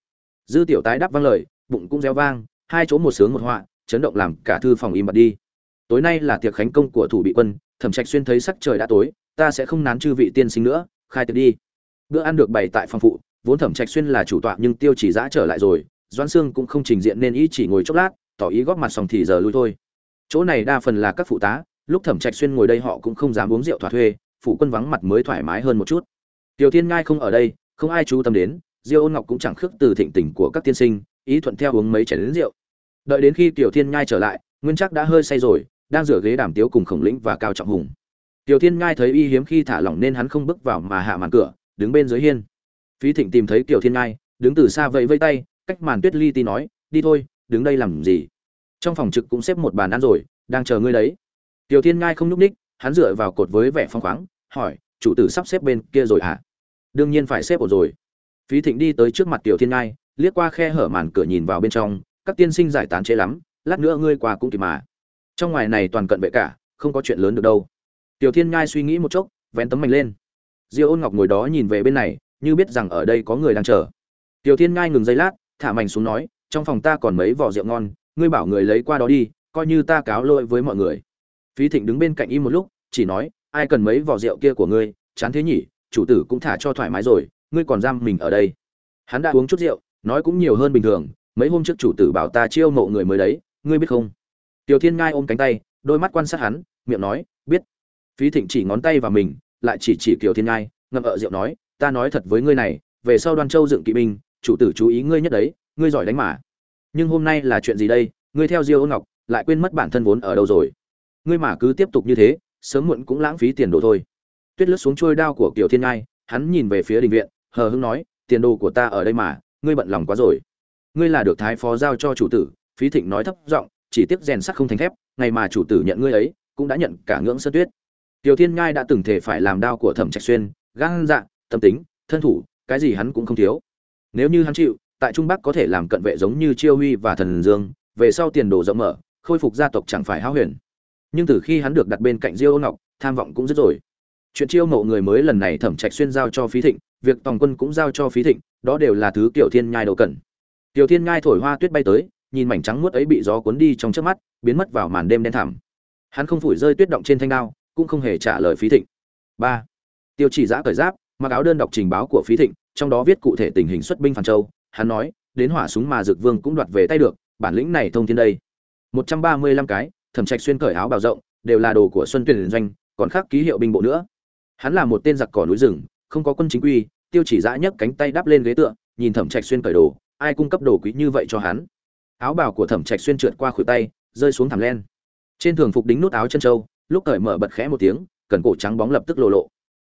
Dư tiểu tái đáp vang lời, bụng cũng reo vang, hai chỗ một sướng một họa, chấn động làm cả thư phòng im bặt đi. Tối nay là tiệc khánh công của thủ bị quân, thẩm trạch xuyên thấy sắc trời đã tối, ta sẽ không nán chư vị tiên sinh nữa, khai tiệc đi. Bữa ăn được bày tại phòng phụ, vốn thẩm trạch xuyên là chủ tọa nhưng tiêu chỉ giã trở lại rồi, doãn sương cũng không trình diện nên ý chỉ ngồi chốc lát, tỏ ý góp mặt xong thì giờ lui thôi chỗ này đa phần là các phụ tá, lúc thẩm trạch xuyên ngồi đây họ cũng không dám uống rượu thỏa thuê phụ quân vắng mặt mới thoải mái hơn một chút. Tiểu thiên ngai không ở đây, không ai chú tâm đến, diêu ôn ngọc cũng chẳng khước từ thịnh tình của các tiên sinh, ý thuận theo uống mấy chén đến rượu. Đợi đến khi tiểu thiên nhai trở lại, nguyên chắc đã hơi say rồi, đang rửa ghế đàm tiếu cùng khổng lĩnh và cao trọng hùng. Tiểu thiên nhai thấy y hiếm khi thả lỏng nên hắn không bước vào mà hạ màn cửa, đứng bên dưới hiên. Phí thịnh tìm thấy tiểu thiên nhai đứng từ xa vẫy vây tay, cách màn tuyết ly ti nói, đi thôi, đứng đây làm gì? Trong phòng trực cũng xếp một bàn ăn rồi, đang chờ ngươi đấy. Tiểu thiên nhai không nhúc ních hắn dựa vào cột với vẻ phong khoáng, hỏi, chủ tử sắp xếp bên kia rồi hả? À? đương nhiên phải xếp ổn rồi. Phí thịnh đi tới trước mặt tiểu thiên nhai liếc qua khe hở màn cửa nhìn vào bên trong, các tiên sinh giải tán chế lắm, lát nữa ngươi qua cũng kịp mà. Trong ngoài này toàn cận vệ cả, không có chuyện lớn được đâu. Tiểu thiên nhai suy nghĩ một chốc, vén tấm mảnh lên. Diêu ôn ngọc ngồi đó nhìn về bên này, như biết rằng ở đây có người đang chờ. Tiểu thiên nhai ngừng giây lát, thả mảnh xuống nói, trong phòng ta còn mấy vỏ rượu ngon ngươi bảo người lấy qua đó đi, coi như ta cáo lỗi với mọi người. Phí thịnh đứng bên cạnh im một lúc, chỉ nói, ai cần mấy vỏ rượu kia của ngươi, chán thế nhỉ, chủ tử cũng thả cho thoải mái rồi, ngươi còn giam mình ở đây. Hắn đã uống chút rượu, nói cũng nhiều hơn bình thường, mấy hôm trước chủ tử bảo ta chiêu mộ người mới đấy, ngươi biết không? Tiểu thiên ngai ôm cánh tay, đôi mắt quan sát hắn, miệng nói, biết. Phí thịnh chỉ ngón tay vào mình, lại chỉ chỉ kiều thiên ngai, ngậm ở rượu nói, ta nói thật với ngươi này, về sau đoan châu dựng kỵ binh, chủ tử chú ý ngươi nhất đấy, ngươi giỏi đánh mà nhưng hôm nay là chuyện gì đây? Ngươi theo diêu ôn ngọc, lại quên mất bản thân vốn ở đâu rồi? Ngươi mà cứ tiếp tục như thế, sớm muộn cũng lãng phí tiền đồ thôi. Tuyết lướt xuống trôi đao của kiều thiên ngai hắn nhìn về phía đình viện, hờ hững nói, tiền đồ của ta ở đây mà, ngươi bận lòng quá rồi. Ngươi là được thái phó giao cho chủ tử. Phí thịnh nói thấp giọng, chỉ tiếc rèn sắt không thành thép, ngày mà chủ tử nhận ngươi ấy, cũng đã nhận cả ngưỡng sơn tuyết. Tiểu thiên ngai đã từng thể phải làm đao của thẩm trạch xuyên, gan dạ tâm tính, thân thủ, cái gì hắn cũng không thiếu. Nếu như hắn chịu tại trung bắc có thể làm cận vệ giống như chiêu huy và thần dương, về sau tiền đồ rộng mở, khôi phục gia tộc chẳng phải hao huyền. Nhưng từ khi hắn được đặt bên cạnh diêu ngọc, tham vọng cũng rất rồi. Chuyện chiêu mộ người mới lần này thẩm trạch xuyên giao cho phí thịnh, việc tòng quân cũng giao cho phí thịnh, đó đều là thứ tiểu thiên nhai đầu cần. Tiểu thiên nhai thổi hoa tuyết bay tới, nhìn mảnh trắng muốt ấy bị gió cuốn đi trong trước mắt, biến mất vào màn đêm đen thẳm. Hắn không phủi rơi tuyết động trên thanh đao, cũng không hề trả lời phí thịnh. Ba. Tiêu chỉ giã cởi giáp, mặc áo đơn đọc trình báo của phí thịnh, trong đó viết cụ thể tình hình xuất binh phản châu hắn nói đến hỏa súng mà dực vương cũng đoạt về tay được bản lĩnh này thông thiên đây. Một trăm ba mươi lăm cái thẩm trạch xuyên cởi áo bào rộng đều là đồ của xuân tuyển doanh còn khác ký hiệu binh bộ nữa. Hắn là một tên giặc cỏ núi rừng không có quân chính quy tiêu chỉ dã nhấc cánh tay đáp lên ghế tựa nhìn thẩm trạch xuyên cởi đồ ai cung cấp đồ quý như vậy cho hắn. Áo bào của thẩm trạch xuyên trượt qua khuỷu tay rơi xuống thảm len. Trên thường phục đính nút áo chân châu, lúc cởi mở bật khẽ một tiếng cần cổ trắng bóng lập tức lộ lộ.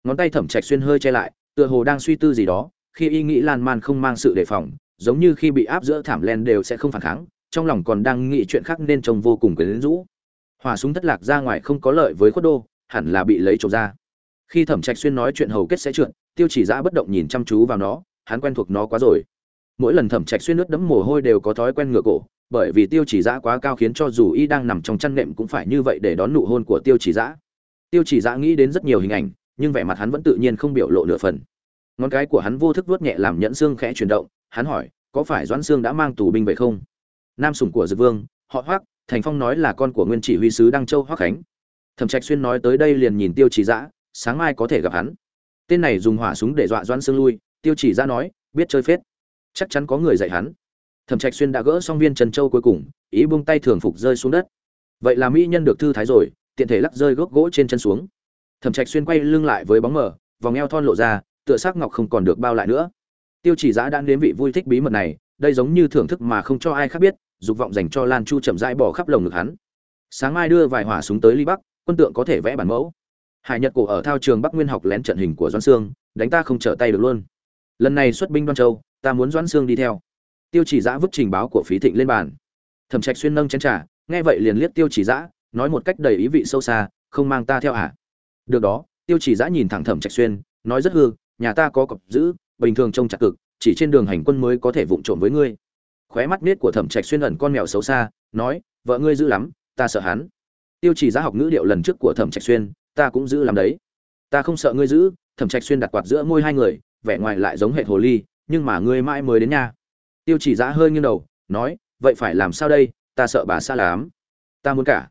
Ngón tay thẩm trạch xuyên hơi che lại tựa hồ đang suy tư gì đó khi y nghĩ lan man không mang sự đề phòng, giống như khi bị áp giữa thảm len đều sẽ không phản kháng, trong lòng còn đang nghĩ chuyện khác nên trông vô cùng quyến rũ. Hòa súng thất lạc ra ngoài không có lợi với khuất đô, hẳn là bị lấy trộm ra. Khi thẩm trạch xuyên nói chuyện hầu kết sẽ trượt, tiêu chỉ giã bất động nhìn chăm chú vào nó, hắn quen thuộc nó quá rồi. Mỗi lần thẩm trạch xuyên nước đẫm mồ hôi đều có thói quen ngửa cổ, bởi vì tiêu chỉ giã quá cao khiến cho dù y đang nằm trong chăn nệm cũng phải như vậy để đón nụ hôn của tiêu chỉ giã. Tiêu chỉ giã nghĩ đến rất nhiều hình ảnh, nhưng vẻ mặt hắn vẫn tự nhiên không biểu lộ nửa phần ngón cái của hắn vô thức vuốt nhẹ làm nhẫn xương khẽ chuyển động hắn hỏi có phải doãn xương đã mang tù binh về không? Nam sủng của dực vương họ hoác thành phong nói là con của nguyên chỉ huy sứ đăng châu hoác khánh. Thẩm trạch xuyên nói tới đây liền nhìn tiêu chỉ Dã, sáng mai có thể gặp hắn. Tên này dùng hỏa súng để dọa doãn xương lui tiêu chỉ Dã nói biết chơi phết. Chắc chắn có người dạy hắn. Thẩm trạch xuyên đã gỡ xong viên trần châu cuối cùng ý buông tay thường phục rơi xuống đất. Vậy là mỹ nhân được thư thái rồi tiện thể lắc rơi gốc gỗ trên chân xuống. Thẩm trạch xuyên quay lưng lại với bóng mờ vòng eo thon lộ ra tựa sắc ngọc không còn được bao lại nữa. Tiêu chỉ giã đã đến vị vui thích bí mật này, đây giống như thưởng thức mà không cho ai khác biết, dục vọng dành cho lan chu chậm rãi bỏ khắp lồng ngực hắn. Sáng mai đưa vài hỏa súng tới ly bắc, quân tượng có thể vẽ bản mẫu. Hải nhật cổ ở thao trường bắc nguyên học lén trận hình của doãn sương, đánh ta không trở tay được luôn. Lần này xuất binh đoan châu, ta muốn doãn sương đi theo. Tiêu chỉ giã vứt trình báo của phí thịnh lên bàn. Thẩm trạch xuyên nâng chén trà, nghe vậy liền liếc tiêu chỉ giã, nói một cách đầy ý vị sâu xa, không mang ta theo hả? À? được đó, tiêu chỉ giã nhìn thẳng thẩm trạch xuyên, nói rất hư nhà ta có cọc giữ, bình thường trông chặt cực, chỉ trên đường hành quân mới có thể vụng trộm với ngươi. Khóe mắt nết của thẩm trạch xuyên ẩn con mèo xấu xa, nói, vợ ngươi giữ lắm, ta sợ hắn. Tiêu chỉ Giá học ngữ điệu lần trước của thẩm trạch xuyên, ta cũng giữ lắm đấy. Ta không sợ ngươi giữ thẩm trạch xuyên đặt quạt giữa môi hai người, vẻ ngoài lại giống hệ hồ ly, nhưng mà ngươi mãi mới đến nha tiêu chỉ Giá hơi nghiêng đầu, nói, vậy phải làm sao đây, ta sợ bà xa lắm. Ta muốn cả.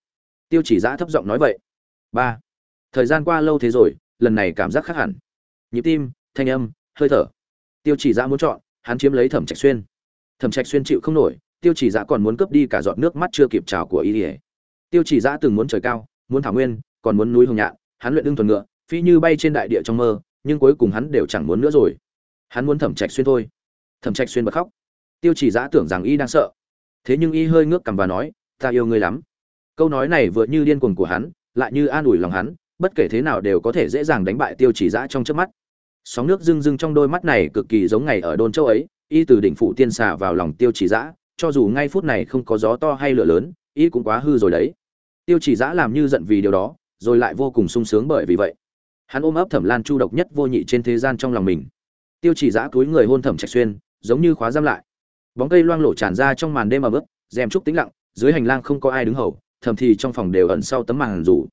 Tiêu chỉ giã thấp giọng nói vậy. Ba. Thời gian qua lâu thế rồi, lần này cảm giác khác hẳn. Nhịp tim thanh âm, hơi thở. Tiêu chỉ dạ muốn chọn, hắn chiếm lấy thẩm trạch xuyên. Thẩm trạch xuyên chịu không nổi, tiêu chỉ dạ còn muốn cướp đi cả giọt nước mắt chưa kịp trào của y ỉa tiêu chỉ dạ từng muốn trời cao, muốn thảo nguyên, còn muốn núi hồng nhạn, hắn luyện đương thuần ngựa phi như bay trên đại địa trong mơ, nhưng cuối cùng hắn đều chẳng muốn nữa rồi. Hắn muốn thẩm trạch xuyên thôi. Thẩm trạch xuyên bật khóc. Tiêu chỉ dạ tưởng rằng y đang sợ. Thế nhưng y hơi ngước cằm và nói, ta yêu ngươi lắm. Câu nói này vừa như điên cuồng của hắn, lại như an ủi lòng hắn, bất kể thế nào đều có thể dễ dàng đánh bại tiêu chỉ giã trong trước mắt sóng nước rưng rưng trong đôi mắt này cực kỳ giống ngày ở đôn châu ấy, y từ đỉnh phụ tiên xà vào lòng tiêu chỉ giã cho dù ngay phút này không có gió to hay lửa lớn, y cũng quá hư rồi đấy. Tiêu chỉ giã làm như giận vì điều đó, rồi lại vô cùng sung sướng bởi vì vậy. Hắn ôm ấp thẩm lan chu độc nhất vô nhị trên thế gian trong lòng mình. Tiêu chỉ giã túi người hôn thẩm trạch xuyên, giống như khóa giam lại. Bóng cây loang lổ tràn ra trong màn đêm ẩm ướt rèm trúc tĩnh lặng, dưới hành lang không có ai đứng hầu, thầm thì trong phòng đều ẩn sau tấm màn rủ.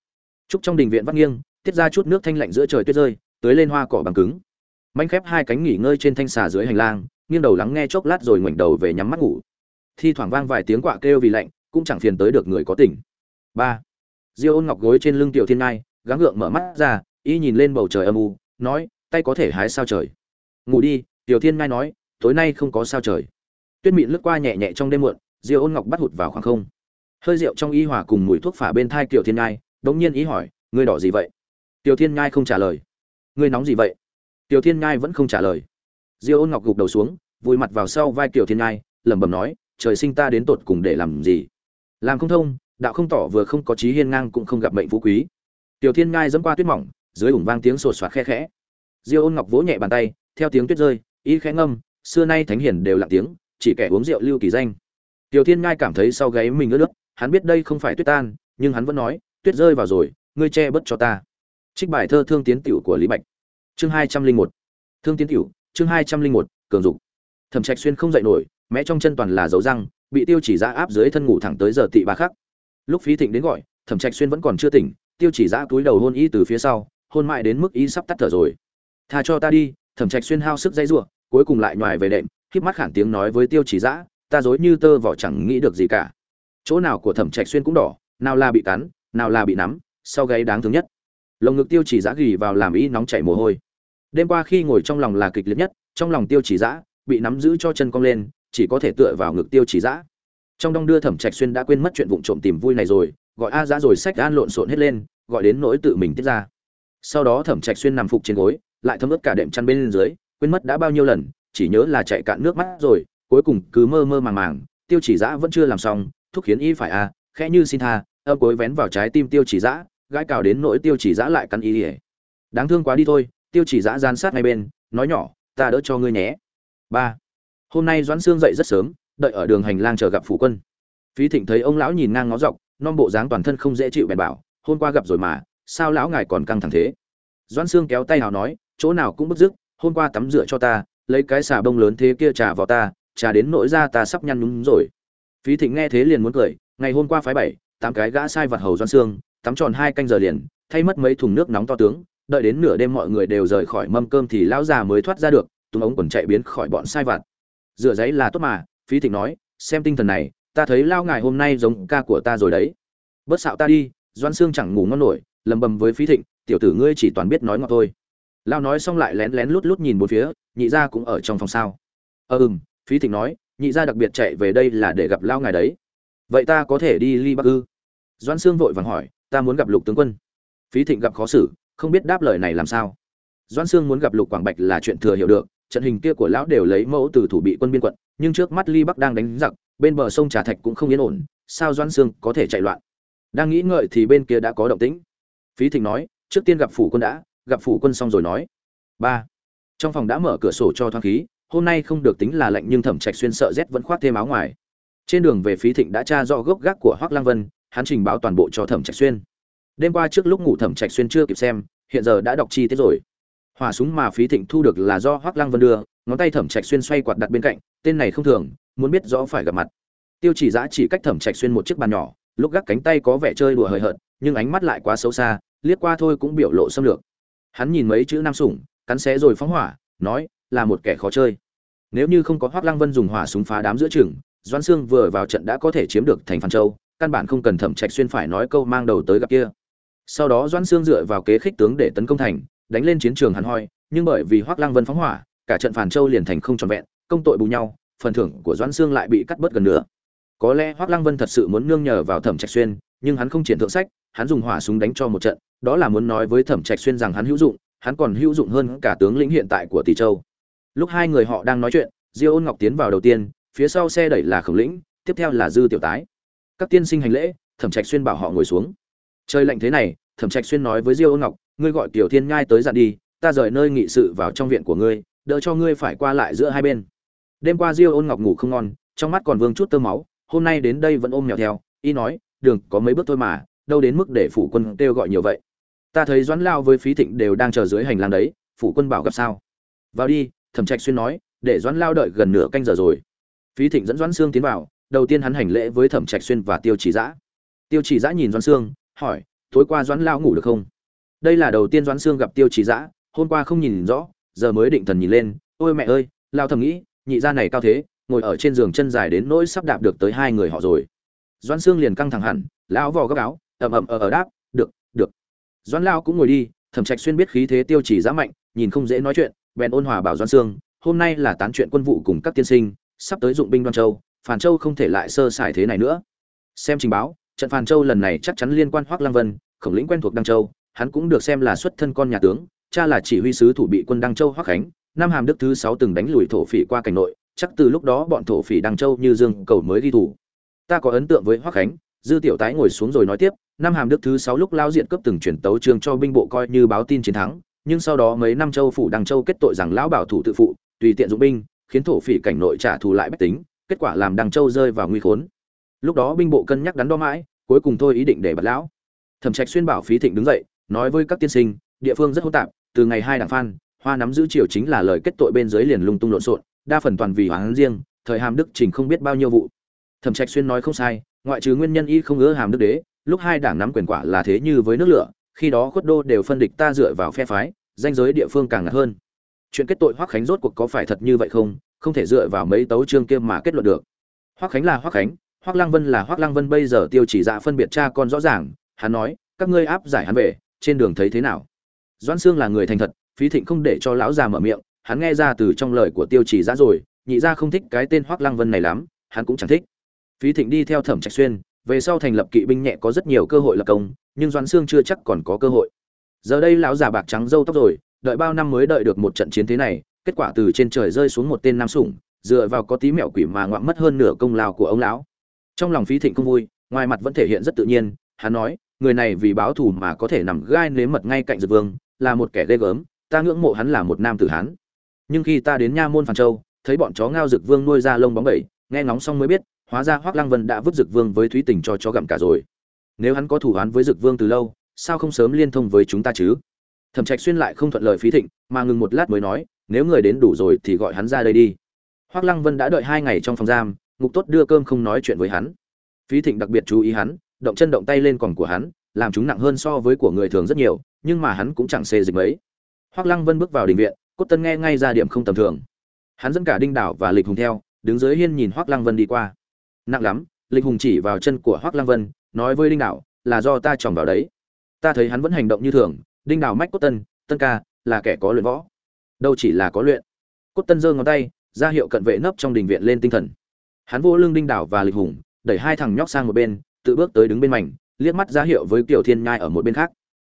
Trúc trong đình viện vắt nghiêng, tiết ra chút nước thanh lạnh giữa trời tuyết rơi tới lên hoa cỏ bằng cứng. Manh khép hai cánh nghỉ ngơi trên thanh xà dưới hành lang, nghiêng đầu lắng nghe chốc lát rồi ngoảnh đầu về nhắm mắt ngủ. Thi thoảng vang vài tiếng quạ kêu vì lạnh, cũng chẳng phiền tới được người có tỉnh. Ba. Diêu ôn ngọc gối trên lưng tiểu thiên ngai, gắng gượng mở mắt ra, y nhìn lên bầu trời âm u, nói, tay có thể hái sao trời? Ngủ đi, tiểu thiên ngai nói, tối nay không có sao trời. Tuyết mịn lướt qua nhẹ nhẹ trong đêm muộn, diêu ôn ngọc bắt hụt vào khoảng không. Hơi rượu trong y hòa cùng mùi thuốc phả bên thai tiểu thiên ngai, đống nhiên ý hỏi, ngươi đỏ gì vậy? Tiểu thiên ngai không trả lời ngươi nóng gì vậy? Tiểu thiên ngai vẫn không trả lời. Diêu ôn ngọc gục đầu xuống, vùi mặt vào sau vai tiểu thiên ngai lẩm bẩm nói, trời sinh ta đến tột cùng để làm gì? Làm không thông, đạo không tỏ vừa không có trí hiên ngang cũng không gặp mệnh phú quý. Tiểu thiên ngai dẫm qua tuyết mỏng, dưới ủng vang tiếng sột soạt khe khẽ. Diêu ôn ngọc vỗ nhẹ bàn tay, theo tiếng tuyết rơi ý khẽ ngâm, xưa nay thánh hiển đều lặng tiếng, chỉ kẻ uống rượu lưu kỳ danh. Tiểu thiên ngai cảm thấy sau gáy mình ướt nước, hắn biết đây không phải tuyết tan, nhưng hắn vẫn nói, tuyết rơi vào rồi, ngươi che bớt cho ta. Trích bài thơ thương tiến tiểu của lý bạch chương hai trăm linh một, thương tiến tiểu chương hai trăm linh một, cường dục. Thẩm trạch xuyên không dậy nổi, mẹ trong chân toàn là dấu răng, bị tiêu chỉ ra áp dưới thân ngủ thẳng tới giờ tị ba khắc. Lúc phí thịnh đến gọi, thẩm trạch xuyên vẫn còn chưa tỉnh, tiêu chỉ ra túi đầu hôn y từ phía sau, hôn mãi đến mức y sắp tắt thở rồi. Tha cho ta đi, thẩm trạch xuyên hao sức dây giụa, cuối cùng lại nhòi về đệm, híp mắt khản tiếng nói với tiêu chỉ dã ta dối như tơ vỏ chẳng nghĩ được gì cả. Chỗ nào của thẩm trạch xuyên cũng đỏ, nào là bị cắn, nào là bị nắm, sau gáy đáng thương nhất. Lồng ngực tiêu chỉ dã gỉ vào làm y nóng chảy mồ hôi đêm qua khi ngồi trong lòng là kịch liệt nhất, trong lòng tiêu chỉ giã bị nắm giữ cho chân cong lên, chỉ có thể tựa vào ngực tiêu chỉ giã trong đong đưa thẩm trạch xuyên đã quên mất chuyện vụng trộm tìm vui này rồi, gọi a giã rồi sách an lộn xộn hết lên, gọi đến nỗi tự mình tiết ra. Sau đó thẩm trạch xuyên nằm phục trên gối, lại thấm ướt cả đệm chăn bên dưới, quên mất đã bao nhiêu lần, chỉ nhớ là chạy cạn nước mắt rồi, cuối cùng cứ mơ mơ màng màng, tiêu chỉ giã vẫn chưa làm xong, thúc khiến y phải a khẽ như xin tha âm cối vén vào trái tim tiêu chỉ giã gãi cào đến nỗi tiêu chỉ giã lại cắn y ỉa đáng thương quá đi thôi tiêu chỉ dã gian sát ngay bên, nói nhỏ, ta đỡ cho ngươi nhé. Ba. Hôm nay doãn sương dậy rất sớm, đợi ở đường hành lang chờ gặp phủ quân. Phí thịnh thấy ông lão nhìn ngang ngó dọc, non bộ dáng toàn thân không dễ chịu bèn bảo, hôm qua gặp rồi mà, sao lão ngài còn căng thẳng thế? Doãn sương kéo tay hào nói, chỗ nào cũng bức dứt, hôm qua tắm rửa cho ta, lấy cái xà bông lớn thế kia trà vào ta, trà đến nỗi ra ta sắp nhăn nhúm rồi. Phí thịnh nghe thế liền muốn cười, ngày hôm qua phái bảy, tám cái gã sai vặt hầu doãn sương, tắm tròn hai canh giờ liền, thay mất mấy thùng nước nóng to tướng đợi đến nửa đêm mọi người đều rời khỏi mâm cơm thì lão già mới thoát ra được túng ống quần chạy biến khỏi bọn sai vặt. Rửa giấy là tốt mà, phí thịnh nói, xem tinh thần này, ta thấy lao ngài hôm nay giống ca của ta rồi đấy. Bớt xạo ta đi doan Sương chẳng ngủ ngon nổi, lầm bầm với phí thịnh, tiểu tử ngươi chỉ toàn biết nói ngọt thôi. Lao nói xong lại lén lén lút lút nhìn bốn phía, nhị gia cũng ở trong phòng sao. Ờ ừm, phí thịnh nói, nhị gia đặc biệt chạy về đây là để gặp lao ngài đấy. Vậy ta có thể đi ly bắc ư? Doan Sương vội vàng hỏi, ta muốn gặp lục tướng quân. Phí thịnh gặp khó xử không biết đáp lời này làm sao. Doãn sương muốn gặp lục quảng bạch là chuyện thừa hiểu được, trận hình kia của lão đều lấy mẫu từ thủ bị quân biên quận, nhưng trước mắt ly bắc đang đánh giặc, bên bờ sông trà thạch cũng không yên ổn, sao doãn sương có thể chạy loạn? Đang nghĩ ngợi thì bên kia đã có động tĩnh. Phí thịnh nói, trước tiên gặp phủ quân đã, gặp phủ quân xong rồi nói. Ba. Trong phòng đã mở cửa sổ cho thoáng khí, hôm nay không được tính là lạnh nhưng thẩm trạch xuyên sợ rét vẫn khoác thêm áo ngoài. Trên đường về phí thịnh đã tra rõ gốc gác của hoắc lang vân, hắn trình báo toàn bộ cho thẩm trạch xuyên đêm qua trước lúc ngủ thẩm trạch xuyên chưa kịp xem, hiện giờ đã đọc chi tiết rồi. Hỏa súng mà phí thịnh thu được là do hoắc lang vân đưa, ngón tay thẩm trạch xuyên xoay quạt đặt bên cạnh, tên này không thường, muốn biết rõ phải gặp mặt. Tiêu chỉ giã chỉ cách thẩm trạch xuyên một chiếc bàn nhỏ, lúc gác cánh tay có vẻ chơi đùa hời hợt, nhưng ánh mắt lại quá xấu xa, liếc qua thôi cũng biểu lộ xâm lược. Hắn nhìn mấy chữ nam sủng, cắn xé rồi phóng hỏa, nói, là một kẻ khó chơi. Nếu như không có hoắc lăng vân dùng hỏa súng phá đám giữa trường doãn sương vừa vào trận đã có thể chiếm được thành phan châu, căn bản không cần thẩm trạch xuyên phải nói câu mang đầu tới gặp kia sau đó doãn xương dựa vào kế khích tướng để tấn công thành, đánh lên chiến trường hàn hoi, nhưng bởi vì hoắc lăng vân phóng hỏa, cả trận phản châu liền thành không trọn vẹn, công tội bù nhau, phần thưởng của doãn xương lại bị cắt bớt gần nữa có lẽ hoắc lăng vân thật sự muốn nương nhờ vào thẩm trạch xuyên, nhưng hắn không triển thượng sách, hắn dùng hỏa súng đánh cho một trận, đó là muốn nói với thẩm trạch xuyên rằng hắn hữu dụng, hắn còn hữu dụng hơn cả tướng lĩnh hiện tại của tỷ châu. Lúc hai người họ đang nói chuyện, diêu ôn ngọc tiến vào đầu tiên, phía sau xe đẩy là khổng lĩnh, tiếp theo là dư tiểu tái. Các tiên sinh hành lễ, thẩm trạch xuyên bảo họ ngồi xuống trời lạnh thế này, thẩm trạch xuyên nói với diêu ôn ngọc, ngươi gọi tiểu thiên nhai tới dặn đi, ta rời nơi nghị sự vào trong viện của ngươi, đỡ cho ngươi phải qua lại giữa hai bên. Đêm qua diêu ôn ngọc ngủ không ngon, trong mắt còn vương chút tơ máu, hôm nay đến đây vẫn ôm mèo theo, y nói, đường, có mấy bước thôi mà, đâu đến mức để phủ quân kêu gọi nhiều vậy? Ta thấy doãn lao với phí thịnh đều đang chờ dưới hành lang đấy, phủ quân bảo gặp sao? Vào đi, thẩm trạch xuyên nói, để doãn lao đợi gần nửa canh giờ rồi. Phí thịnh dẫn doãn sương tiến vào, đầu tiên hắn hành lễ với thẩm trạch xuyên và tiêu chỉ Dã. tiêu chỉ Dã nhìn doãn sương hỏi, tối qua doãn lao ngủ được không? Đây là đầu tiên doãn sương gặp tiêu chỉ giã hôm qua không nhìn rõ, giờ mới định thần nhìn lên, ôi mẹ ơi lao thầm nghĩ, nhị gia này cao thế, ngồi ở trên giường chân dài đến nỗi sắp đạp được tới hai người họ rồi. Doãn sương liền căng thẳng hẳn, lão vò gấp áo, ầm ầm ở ở đáp, được được. Doãn lao cũng ngồi đi, thẩm trạch xuyên biết khí thế tiêu chỉ giã mạnh, nhìn không dễ nói chuyện, bèn ôn hòa bảo doãn sương, hôm nay là tán chuyện quân vụ cùng các tiên sinh, sắp tới dụng binh đoan châu phản châu không thể lại sơ sài thế này nữa. Xem trình báo trận phàn châu lần này chắc chắn liên quan hoắc lăng vân, khổng lĩnh quen thuộc đăng châu, hắn cũng được xem là xuất thân con nhà tướng, cha là chỉ huy sứ thủ bị quân đăng châu hoắc khánh năm hàm đức thứ sáu từng đánh lùi thổ phỉ qua cảnh nội, chắc từ lúc đó bọn thổ phỉ đăng châu như dương cầu mới ghi thủ. Ta có ấn tượng với hoắc khánh, dư tiểu tái ngồi xuống rồi nói tiếp năm hàm đức thứ sáu lúc lao diện cấp từng chuyển tấu trường cho binh bộ coi như báo tin chiến thắng, nhưng sau đó mấy năm châu phủ đăng châu kết tội rằng lão bảo thủ tự phụ, tùy tiện dụng binh, khiến thổ phỉ cảnh nội trả thù lại bách tính, kết quả làm đăng châu rơi vào nguy khốn lúc đó binh bộ cân nhắc đắn đo mãi, cuối cùng thôi ý định để bật lão. Thẩm trạch xuyên bảo phí thịnh đứng dậy, nói với các tiên sinh, địa phương rất hỗn tạp, từ ngày hai đảng phan, hoa nắm giữ triều chính là lời kết tội bên dưới liền lung tung lộn xộn, đa phần toàn vì hoáng riêng, thời hàm đức trình không biết bao nhiêu vụ. Thẩm trạch xuyên nói không sai, ngoại trừ nguyên nhân y không ưa hàm đức đế, lúc hai đảng nắm quyền quả là thế như với nước lửa, khi đó khuất đô đều phân địch ta dựa vào phe phái, danh giới địa phương càng ngặt hơn. Chuyện kết tội hoắc khánh rốt cuộc có phải thật như vậy không? Không thể dựa vào mấy tấu chương kia mà kết luận được. Hoắc khánh là hoắc khánh hoắc lăng vân là hoắc lăng vân bây giờ tiêu chỉ dạ phân biệt cha con rõ ràng, hắn nói, các ngươi áp giải hắn về, trên đường thấy thế nào? Doãn sương là người thành thật, phí thịnh không để cho lão già mở miệng, hắn nghe ra từ trong lời của tiêu chỉ dạ rồi, nhị gia không thích cái tên hoắc lăng vân này lắm, hắn cũng chẳng thích. Phí thịnh đi theo thẩm trạch xuyên, về sau thành lập kỵ binh nhẹ có rất nhiều cơ hội lập công, nhưng doãn sương chưa chắc còn có cơ hội. Giờ đây lão già bạc trắng râu tóc rồi, đợi bao năm mới đợi được một trận chiến thế này, kết quả từ trên trời rơi xuống một tên nam sủng, dựa vào có tí mẹo quỷ mà ngoạm mất hơn nửa công lao của ông lão trong lòng phí thịnh không vui, ngoài mặt vẫn thể hiện rất tự nhiên, hắn nói, người này vì báo thù mà có thể nằm gai nếm mật ngay cạnh dược vương, là một kẻ ghê gớm, ta ngưỡng mộ hắn là một nam tử hán. Nhưng khi ta đến nha môn phàn châu, thấy bọn chó ngao dược vương nuôi ra lông bóng bẩy, nghe ngóng xong mới biết, hóa ra hoác lăng vân đã vứt dược vương với thúy tình cho chó gặm cả rồi. Nếu hắn có thủ án với dược vương từ lâu, sao không sớm liên thông với chúng ta chứ? Thẩm trạch xuyên lại không thuận lời phí thịnh, mà ngừng một lát mới nói, nếu người đến đủ rồi thì gọi hắn ra đây đi. Hoắc lăng vân đã đợi hai ngày trong phòng giam ngục tốt đưa cơm không nói chuyện với hắn. Phí thịnh đặc biệt chú ý hắn, động chân động tay lên còn của hắn, làm chúng nặng hơn so với của người thường rất nhiều, nhưng mà hắn cũng chẳng xê dịch mấy. Hoắc lăng vân bước vào đình viện, cốt tân nghe ngay ra điểm không tầm thường. Hắn dẫn cả đinh đảo và lịch hùng theo, đứng dưới hiên nhìn hoắc lăng vân đi qua. Nặng lắm, lịch hùng chỉ vào chân của hoắc lăng vân, nói với đinh đảo, là do ta tròng vào đấy. Ta thấy hắn vẫn hành động như thường. Đinh đảo mách cốt tân tân ca, là kẻ có luyện võ. Đâu chỉ là có luyện. Cốt tân giơ ngón tay, ra hiệu cận vệ nấp trong đình viện lên tinh thần hắn vô lưng đinh đảo và lịch hùng đẩy hai thằng nhóc sang một bên tự bước tới đứng bên mảnh liếc mắt ra hiệu với kiều thiên nhai ở một bên khác.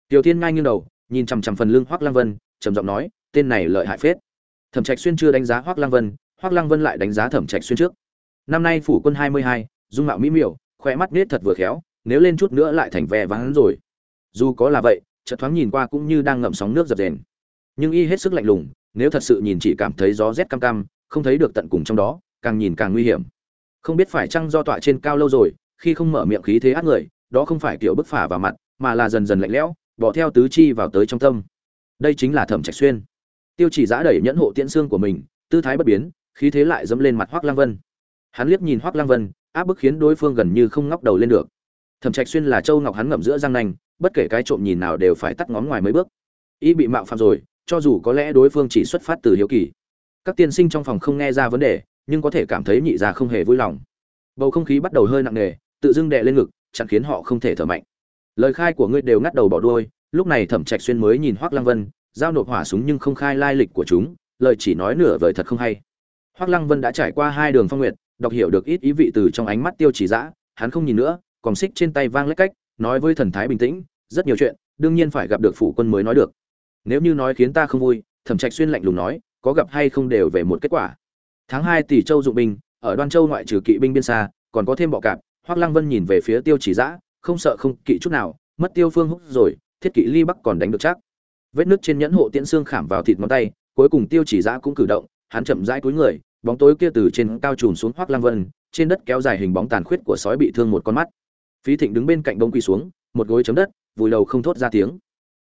Kiều thiên nhai nghiêng đầu nhìn chằm chằm phần lưng hoắc lăng vân trầm giọng nói tên này lợi hại phết. Thẩm trạch xuyên chưa đánh giá hoắc lăng vân hoắc lăng vân lại đánh giá thẩm trạch xuyên trước. Năm nay phủ quân hai mươi hai, dung mạo mỹ miều khoe mắt nết thật vừa khéo nếu lên chút nữa lại thành vẻ vắng rồi. Dù có là vậy chợt thoáng nhìn qua cũng như đang ngậm sóng nước dập dềnh nhưng y hết sức lạnh lùng nếu thật sự nhìn chỉ cảm thấy gió rét cam cam không thấy được tận cùng trong đó càng nhìn càng nguy hiểm không biết phải chăng do tọa trên cao lâu rồi, khi không mở miệng khí thế át người, đó không phải kiểu bức phả vào mặt, mà là dần dần lạnh lẽo, bỏ theo tứ chi vào tới trong tâm. Đây chính là thẩm trạch xuyên. Tiêu chỉ giã đẩy nhẫn hộ tiễn xương của mình, tư thái bất biến, khí thế lại dẫm lên mặt hoắc Lang vân. Hắn liếc nhìn hoắc Lang vân, áp bức khiến đối phương gần như không ngóc đầu lên được. Thẩm trạch xuyên là châu ngọc hắn ngậm giữa răng nanh, bất kể cái trộm nhìn nào đều phải tắt ngón ngoài mấy bước. Y bị mạo phạm rồi, cho dù có lẽ đối phương chỉ xuất phát từ hiếu kỳ. Các tiên sinh trong phòng không nghe ra vấn đề nhưng có thể cảm thấy nhị gia không hề vui lòng. Bầu không khí bắt đầu hơi nặng nề, tự dưng đè lên ngực chẳng khiến họ không thể thở mạnh. Lời khai của ngươi đều ngắt đầu bỏ đuôi, lúc này thẩm trạch xuyên mới nhìn hoắc lăng vân, giao nộp hỏa súng nhưng không khai lai lịch của chúng, lời chỉ nói nửa vời thật không hay. Hoắc lăng vân đã trải qua hai đường phong nguyệt, đọc hiểu được ít ý vị từ trong ánh mắt tiêu chỉ dã, hắn không nhìn nữa, còn xích trên tay vang lách cách, nói với thần thái bình tĩnh, rất nhiều chuyện, đương nhiên phải gặp được phủ quân mới nói được. Nếu như nói khiến ta không vui, thẩm trạch xuyên lạnh lùng nói, có gặp hay không đều về một kết quả tháng hai tỷ châu dụng binh, ở đoan châu ngoại trừ kỵ binh biên xa, còn có thêm bọ cạp. Hoắc lăng vân nhìn về phía tiêu chỉ dã, không sợ không kỵ chút nào, mất tiêu phương húc rồi, thiết kỵ ly bắc còn đánh được chắc. Vết nứt trên nhẫn hộ tiễn xương khảm vào thịt ngón tay, cuối cùng tiêu chỉ dã cũng cử động, hắn chậm rãi cúi người, bóng tối kia từ trên cao trùm xuống hoắc lăng vân, trên đất kéo dài hình bóng tàn khuyết của sói bị thương một con mắt. Phí thịnh đứng bên cạnh đông quỳ xuống, một gối chấm đất, vùi đầu không thốt ra tiếng.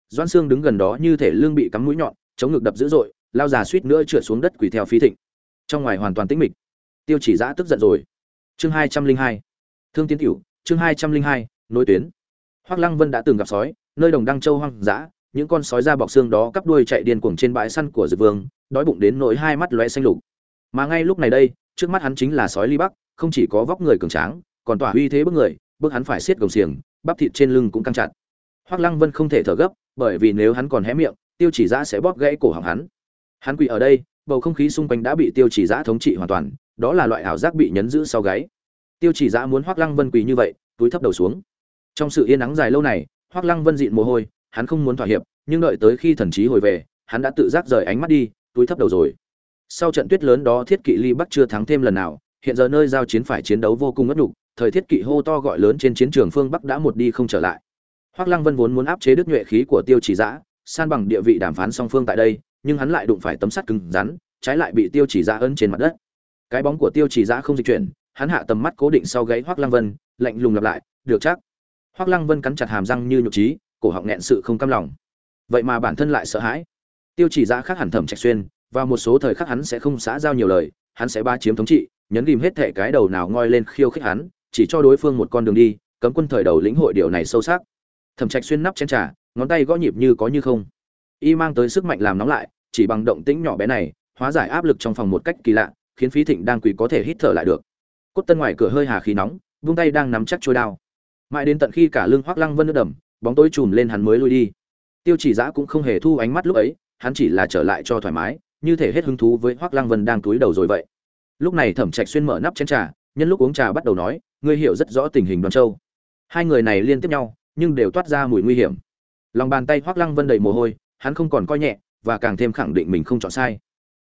Doan xương đứng gần đó như thể lương bị cắm mũi nhọn, chống ngực đập dữ dội, lao già suýt nữa trượt xuống đất quỳ theo phí thịnh trong ngoài hoàn toàn tĩnh mịch. Tiêu chỉ giã tức giận rồi. Chương hai trăm linh hai. Thương tiến tiểu chương hai trăm linh hai, nối tuyến. Hoắc lăng vân đã từng gặp sói, nơi đồng đăng châu hoang dã, những con sói da bọc xương đó cắp đuôi chạy điên cuồng trên bãi săn của dược vương, đói bụng đến nỗi hai mắt lóe xanh lục. Mà ngay lúc này đây, trước mắt hắn chính là sói ly bắc, không chỉ có vóc người cường tráng, còn tỏa uy thế bức người bước hắn phải siết gồng xiềng, bắp thịt trên lưng cũng căng chặt. Hoắc lăng vân không thể thở gấp, bởi vì nếu hắn còn hé miệng, tiêu chỉ giã sẽ bóp gãy cổ họng hắn. Hắn quỳ ở đây bầu không khí xung quanh đã bị tiêu chỉ giã thống trị hoàn toàn, đó là loại ảo giác bị nhấn giữ sau gáy. Tiêu chỉ giã muốn hoắc lăng vân quỳ như vậy, túi thấp đầu xuống. Trong sự yên ắng dài lâu này hoắc lăng vân dịn mồ hôi, hắn không muốn thỏa hiệp, nhưng đợi tới khi thần trí hồi về, hắn đã tự giác rời ánh mắt đi, túi thấp đầu rồi. Sau trận tuyết lớn đó thiết kỵ ly bắc chưa thắng thêm lần nào, hiện giờ nơi giao chiến phải chiến đấu vô cùng ngất nhục, thời thiết kỵ hô to gọi lớn trên chiến trường phương bắc đã một đi không trở lại. Hoắc lăng vân vốn muốn áp chế đức nhuệ khí của tiêu chỉ giã, san bằng địa vị đàm phán song phương tại đây nhưng hắn lại đụng phải tấm sắt cứng rắn, trái lại bị tiêu chỉ Dã ấn trên mặt đất. Cái bóng của tiêu chỉ Dã không dịch chuyển, hắn hạ tầm mắt cố định sau gáy hoắc lăng vân, lạnh lùng lặp lại, được chắc. Hoắc lăng vân cắn chặt hàm răng như nhục trí cổ họng nghẹn sự không cam lòng. Vậy mà bản thân lại sợ hãi. Tiêu chỉ Dã khác hẳn thẩm trạch xuyên và một số thời khắc hắn sẽ không xã giao nhiều lời, hắn sẽ ba chiếm thống trị, nhấn ghim hết thể cái đầu nào ngoi lên khiêu khích hắn, chỉ cho đối phương một con đường đi, cấm quân thời đầu lĩnh hội điều này sâu sắc. Thẩm trạch xuyên nắp chén trà, ngón tay gõ nhịp như có như không y mang tới sức mạnh làm nóng lại, chỉ bằng động tĩnh nhỏ bé này, hóa giải áp lực trong phòng một cách kỳ lạ, khiến phí thịnh đang quỳ có thể hít thở lại được. Cốt tân ngoài cửa hơi hà khí nóng, vung tay đang nắm chắc trôi đao. Mãi đến tận khi cả lưng hoắc lăng vân nước đầm bóng tối chùm lên hắn mới lui đi. Tiêu chỉ giã cũng không hề thu ánh mắt lúc ấy, hắn chỉ là trở lại cho thoải mái, như thể hết hứng thú với hoắc lăng vân đang túi đầu rồi vậy. Lúc này thẩm trạch xuyên mở nắp chén trà, nhân lúc uống trà bắt đầu nói, ngươi hiểu rất rõ tình hình đoàn châu. Hai người này liên tiếp nhau, nhưng đều toát ra mùi nguy hiểm. Lòng bàn tay hoắc lăng vân đầy mồ hôi hắn không còn coi nhẹ, và càng thêm khẳng định mình không chọn sai.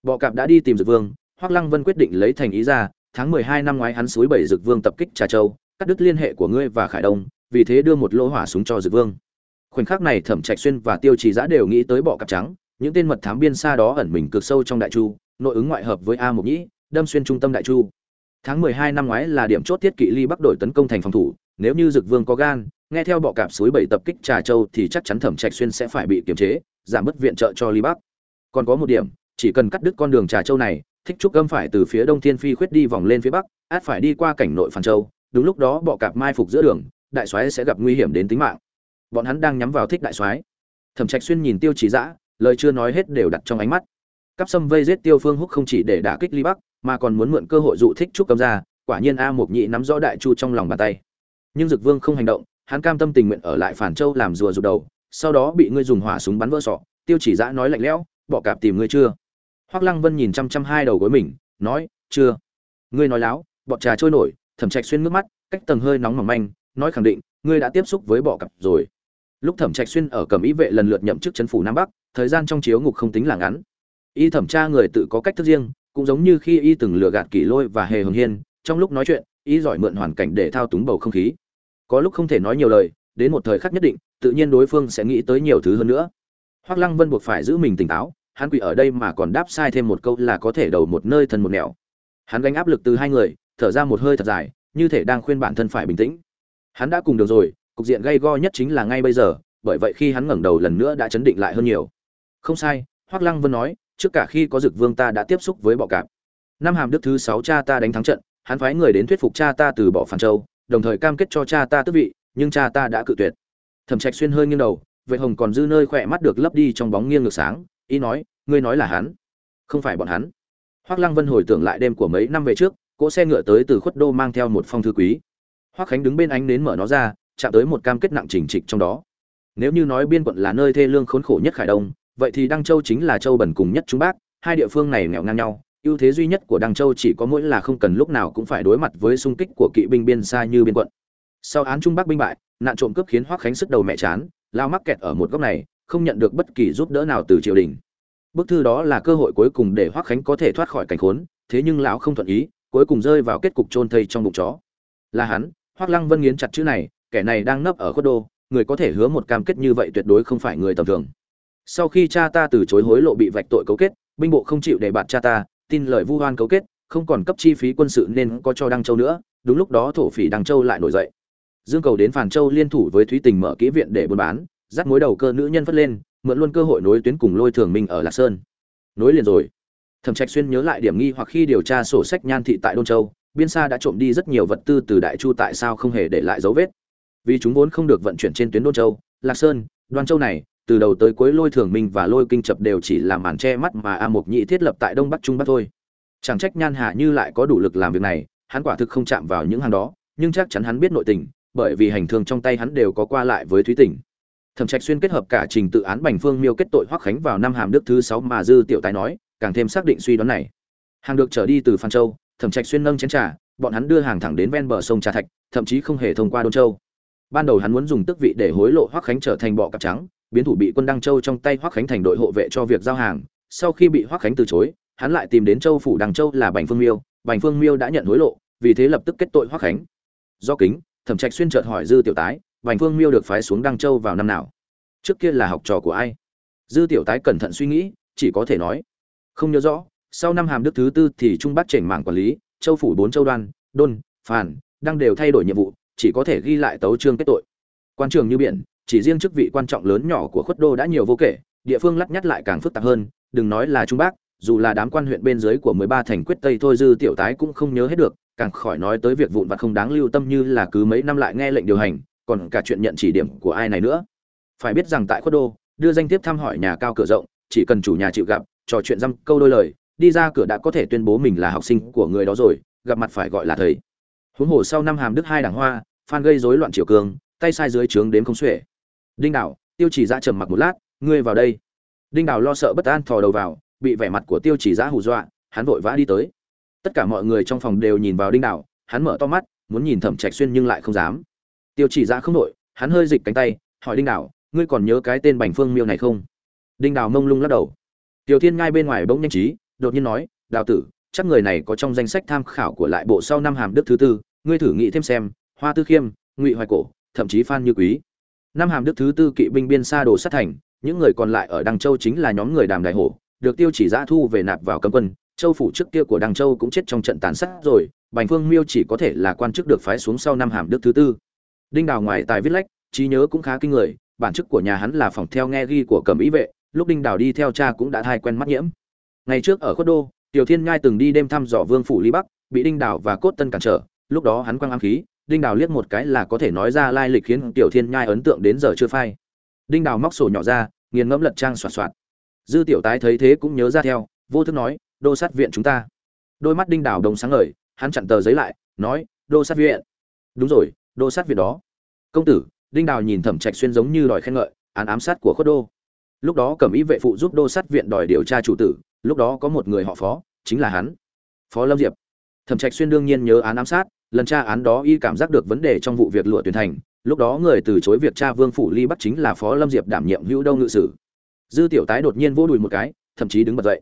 Bọ cạp đã đi tìm dược vương, hoắc lăng vân quyết định lấy thành ý ra, tháng mười hai năm ngoái hắn suối bảy dược vương tập kích trà châu, cắt đứt liên hệ của ngươi và khải đông, vì thế đưa một lỗ hỏa súng cho dược vương. Khoảnh khắc này thẩm trạch xuyên và tiêu trì giã đều nghĩ tới bọ cạp trắng, những tên mật thám biên xa đó ẩn mình cực sâu trong đại chu, nội ứng ngoại hợp với a mục nhĩ, đâm xuyên trung tâm đại chu. Tháng mười hai năm ngoái là điểm chốt thiết kỵ ly bắc đội tấn công thành phòng thủ, nếu như dực vương có gan, nghe theo bọ cạp suối bảy tập kích trà châu thì chắc chắn thẩm trạch xuyên sẽ phải bị kiềm chế giảm bớt viện trợ cho ly bắc. Còn có một điểm, chỉ cần cắt đứt con đường trà châu này, thích trúc âm phải từ phía đông thiên phi khuyết đi vòng lên phía bắc, át phải đi qua cảnh nội phàn châu, đúng lúc đó bọ cạp mai phục giữa đường, đại soái sẽ gặp nguy hiểm đến tính mạng. Bọn hắn đang nhắm vào thích đại soái. Thẩm trạch xuyên nhìn tiêu chỉ dã, lời chưa nói hết đều đặt trong ánh mắt. Cắp sâm vây giết tiêu phương húc không chỉ để đả kích ly bắc, mà còn muốn mượn cơ hội dụ thích trúc cầm ra, quả nhiên a mục nhị nắm rõ đại chu trong lòng bàn tay. Nhưng dực vương không hành động, hắn cam tâm tình nguyện ở lại phản châu làm rùa rụt đầu sau đó bị ngươi dùng hỏa súng bắn vỡ sọ, tiêu chỉ giã nói lạnh lẽo bọ cạp tìm ngươi chưa? Hoắc lăng vân nhìn chăm chăm hai đầu gối mình, nói, chưa. Ngươi nói láo bọt trà trôi nổi. Thẩm trạch xuyên nước mắt, cách tầng hơi nóng mỏng manh, nói khẳng định, ngươi đã tiếp xúc với bọ cặp rồi. Lúc thẩm trạch xuyên ở cẩm ý vệ lần lượt nhậm chức chấn phủ nam bắc, thời gian trong chiếu ngục không tính là ngắn. Y thẩm tra người tự có cách thức riêng, cũng giống như khi y từng lừa gạt kỷ lôi và hề hồng hiên, trong lúc nói chuyện, y giỏi mượn hoàn cảnh để thao túng bầu không khí. Có lúc không thể nói nhiều lời đến một thời khắc nhất định, tự nhiên đối phương sẽ nghĩ tới nhiều thứ hơn nữa. Hoắc lăng vân buộc phải giữ mình tỉnh táo, hắn quỳ ở đây mà còn đáp sai thêm một câu là có thể đầu một nơi thân một nẻo. Hắn gánh áp lực từ hai người, thở ra một hơi thật dài, như thể đang khuyên bản thân phải bình tĩnh. Hắn đã cùng được rồi, cục diện gay go nhất chính là ngay bây giờ, bởi vậy khi hắn ngẩng đầu lần nữa đã chấn định lại hơn nhiều. Không sai hoắc lăng vân nói, trước cả khi có dực vương ta đã tiếp xúc với bọ cạp. Năm hàm đức thứ sáu cha ta đánh thắng trận, hắn phái người đến thuyết phục cha ta từ bỏ phản châu, đồng thời cam kết cho cha ta tước vị nhưng cha ta đã cự tuyệt. Thẩm trạch xuyên hơi nghiêng đầu, vệ hồng còn dư nơi khỏe mắt được lấp đi trong bóng nghiêng ngược sáng, ý nói, ngươi nói là hắn, không phải bọn hắn. Hoắc lăng vân hồi tưởng lại đêm của mấy năm về trước, cỗ xe ngựa tới từ khuất đô mang theo một phong thư quý. Hoắc khánh đứng bên ánh nến mở nó ra, chạm tới một cam kết nặng chỉnh trịch trong đó. Nếu như nói biên quận là nơi thê lương khốn khổ nhất khải đông, vậy thì đăng châu chính là châu bẩn cùng nhất trung bắc hai địa phương này nghèo ngang nhau, ưu thế duy nhất của đăng châu chỉ có mỗi là không cần lúc nào cũng phải đối mặt với xung kích của kỵ binh biên xa như biên quận sau án trung bắc binh bại, nạn trộm cướp khiến hoắc khánh sức đầu mẹ chán, lao mắc kẹt ở một góc này, không nhận được bất kỳ giúp đỡ nào từ triều đình. Bức thư đó là cơ hội cuối cùng để hoắc khánh có thể thoát khỏi cảnh khốn, thế nhưng lão không thuận ý, cuối cùng rơi vào kết cục chôn thây trong bụng chó. Là hắn hoắc lăng vân nghiến chặt chữ này, kẻ này đang nấp ở khuất đô, người có thể hứa một cam kết như vậy tuyệt đối không phải người tầm thường. Sau khi cha ta từ chối hối lộ bị vạch tội cấu kết, binh bộ không chịu để bạt cha ta, tin lời vu hoan cấu kết, không còn cấp chi phí quân sự nên có cho đăng châu nữa, đúng lúc đó thổ phỉ đăng châu lại nổi dậy dương cầu đến phàn châu liên thủ với thúy tình mở kỹ viện để buôn bán, dắt mối đầu cơ nữ nhân phất lên, mượn luôn cơ hội nối tuyến cùng lôi thường minh ở lạc sơn. Nối liền rồi. Thẩm trạch xuyên nhớ lại điểm nghi hoặc khi điều tra sổ sách nhan thị tại đôn châu, biên xa đã trộm đi rất nhiều vật tư từ đại chu tại sao không hề để lại dấu vết. Vì chúng vốn không được vận chuyển trên tuyến đôn châu, lạc sơn, đoan châu này, từ đầu tới cuối lôi thường minh và lôi kinh chập đều chỉ là màn che mắt mà a mục nhị thiết lập tại đông bắc trung bắc thôi. Chẳng trách nhan hà như lại có đủ lực làm việc này, hắn quả thực không chạm vào những hàng đó, nhưng chắc chắn hắn biết nội tình bởi vì hành thương trong tay hắn đều có qua lại với thúy tỉnh thẩm trạch xuyên kết hợp cả trình tự án bành phương miêu kết tội hoắc khánh vào năm hàm đức thứ sáu mà dư tiểu tài nói, càng thêm xác định suy đoán này. Hàng được trở đi từ phan châu, thẩm trạch xuyên nâng chén trà, bọn hắn đưa hàng thẳng đến ven bờ sông trà thạch, thậm chí không hề thông qua đôn châu. Ban đầu hắn muốn dùng tước vị để hối lộ hoắc khánh trở thành bọ cặp trắng, biến thủ bị quân đăng châu trong tay hoắc khánh thành đội hộ vệ cho việc giao hàng. Sau khi bị hoắc khánh từ chối, hắn lại tìm đến châu phủ đăng châu là bành phương miêu. Bành phương miêu đã nhận hối lộ, vì thế lập tức kết tội hoắc khánh. Do kính thẩm trạch xuyên chợt hỏi dư tiểu tái, bành phương miêu được phái xuống đăng châu vào năm nào? Trước kia là học trò của ai? Dư tiểu tái cẩn thận suy nghĩ, chỉ có thể nói, không nhớ rõ. Sau năm hàm đức thứ tư thì trung bắc chỉnh mảng quản lý, châu phủ bốn châu đoan, đôn phản đang đều thay đổi nhiệm vụ, chỉ có thể ghi lại tấu trương kết tội. Quan trường như biển, chỉ riêng chức vị quan trọng lớn nhỏ của khuất đô đã nhiều vô kể, địa phương lắt nhắt lại càng phức tạp hơn, đừng nói là trung bắc, dù là đám quan huyện bên dưới của mười ba thành quyết tây thôi dư tiểu tái cũng không nhớ hết được càng khỏi nói tới việc vụn vặt không đáng lưu tâm như là cứ mấy năm lại nghe lệnh điều hành, còn cả chuyện nhận chỉ điểm của ai này nữa. Phải biết rằng tại khuất đô, đưa danh tiếp thăm hỏi nhà cao cửa rộng, chỉ cần chủ nhà chịu gặp, trò chuyện dăm câu đôi lời, đi ra cửa đã có thể tuyên bố mình là học sinh của người đó rồi, gặp mặt phải gọi là thầy. Huống hồ sau năm hàm đức hai đảng hoa, phan gây rối loạn triều cường, tay sai dưới trướng đếm không xuể. Đinh đảo, tiêu chỉ Dã trầm mặc một lát, ngươi vào đây. Đinh đảo lo sợ bất an thò đầu vào, bị vẻ mặt của tiêu chỉ Dã hù dọa, hắn vội vã đi tới tất cả mọi người trong phòng đều nhìn vào đinh đảo, hắn mở to mắt, muốn nhìn thẩm trạch xuyên nhưng lại không dám. Tiêu chỉ ra không đội hắn hơi dịch cánh tay, hỏi đinh đảo, ngươi còn nhớ cái tên bành phương miêu này không? Đinh đảo mông lung lắc đầu. Tiểu thiên ngay bên ngoài bỗng nhanh trí, đột nhiên nói, đào tử, chắc người này có trong danh sách tham khảo của lại bộ sau năm hàm đức thứ tư, ngươi thử nghĩ thêm xem, hoa tư khiêm, ngụy hoài cổ, thậm chí phan như quý. Năm hàm đức thứ tư kỵ binh biên xa đồ sát thành, những người còn lại ở đăng châu chính là nhóm người đàm đại hổ, được tiêu chỉ giã thu về nạp vào cấm quân châu phủ trước kia của đằng châu cũng chết trong trận tàn sát rồi, bành phương miêu chỉ có thể là quan chức được phái xuống sau năm hàm đức thứ tư. Đinh đào ngoài tài viết lách, trí nhớ cũng khá kinh người, bản chức của nhà hắn là phòng theo nghe ghi của cẩm ý vệ, lúc đinh đào đi theo cha cũng đã thai quen mắt nhiễm. Ngày trước ở khuất đô, tiểu thiên nhai từng đi đêm thăm dò vương phủ lý bắc, bị đinh đào và cốt tân cản trở, lúc đó hắn quăng ám khí, đinh đào liếc một cái là có thể nói ra lai lịch khiến tiểu thiên nhai ấn tượng đến giờ chưa phai. Đinh đào móc sổ nhỏ ra, nghiền ngẫm lật trang soạt soạt dư tiểu tái thấy thế cũng nhớ ra theo, vô thức nói đô sát viện chúng ta. Đôi mắt đinh đào đồng sáng ngời, hắn chặn tờ giấy lại, nói, đô sát viện. Đúng rồi, đô sát viện đó. Công tử. Đinh đào nhìn thẩm trạch xuyên giống như đòi khen ngợi, án ám sát của khuất đô. Lúc đó cẩm ý vệ phụ giúp đô sát viện đòi điều tra chủ tử, lúc đó có một người họ phó, chính là hắn. Phó lâm diệp. Thẩm trạch xuyên đương nhiên nhớ án ám sát, lần tra án đó y cảm giác được vấn đề trong vụ việc lụa tuyển thành, lúc đó người từ chối việc tra vương phủ ly bắt chính là phó lâm diệp đảm nhiệm hữu đông ngự sử. Dư tiểu tái đột nhiên vỗ đùi một cái, thậm chí đứng bật dậy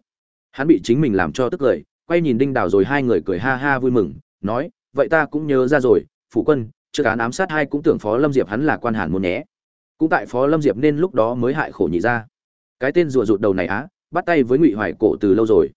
hắn bị chính mình làm cho tức cười quay nhìn đinh đào rồi hai người cười ha ha vui mừng, nói, vậy ta cũng nhớ ra rồi, phủ quân, trước án ám sát hai cũng tưởng phó lâm diệp hắn là quan hàn muốn nhé. Cũng tại phó lâm diệp nên lúc đó mới hại khổ nhị ra. Cái tên rùa rụt đầu này á, bắt tay với ngụy hoài cổ từ lâu rồi.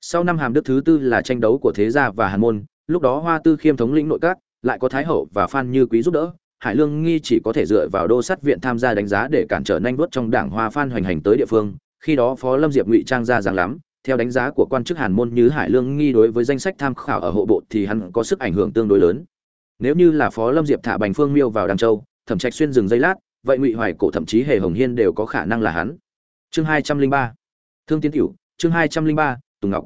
Sau năm hàm đức thứ tư là tranh đấu của thế gia và hàn môn, lúc đó hoa tư khiêm thống lĩnh nội các, lại có thái hậu và phan như quý giúp đỡ, hải lương nghi chỉ có thể dựa vào đô sát viện tham gia đánh giá để cản trở nhanh đuốt trong đảng hoa phan hoành hành tới địa phương, khi đó phó lâm diệp ngụy trang ra rằng lắm theo đánh giá của quan chức hàn môn như hải lương nghi đối với danh sách tham khảo ở hộ bộ thì hắn có sức ảnh hưởng tương đối lớn. Nếu như là phó lâm diệp thả bành phương miêu vào đàng châu, thẩm trạch xuyên dừng giây lát, vậy ngụy hoài cổ thậm chí hề hồng hiên đều có khả năng là hắn. Chương hai trăm linh ba. Thương tiến tiểu chương hai trăm linh ba, tùng ngọc.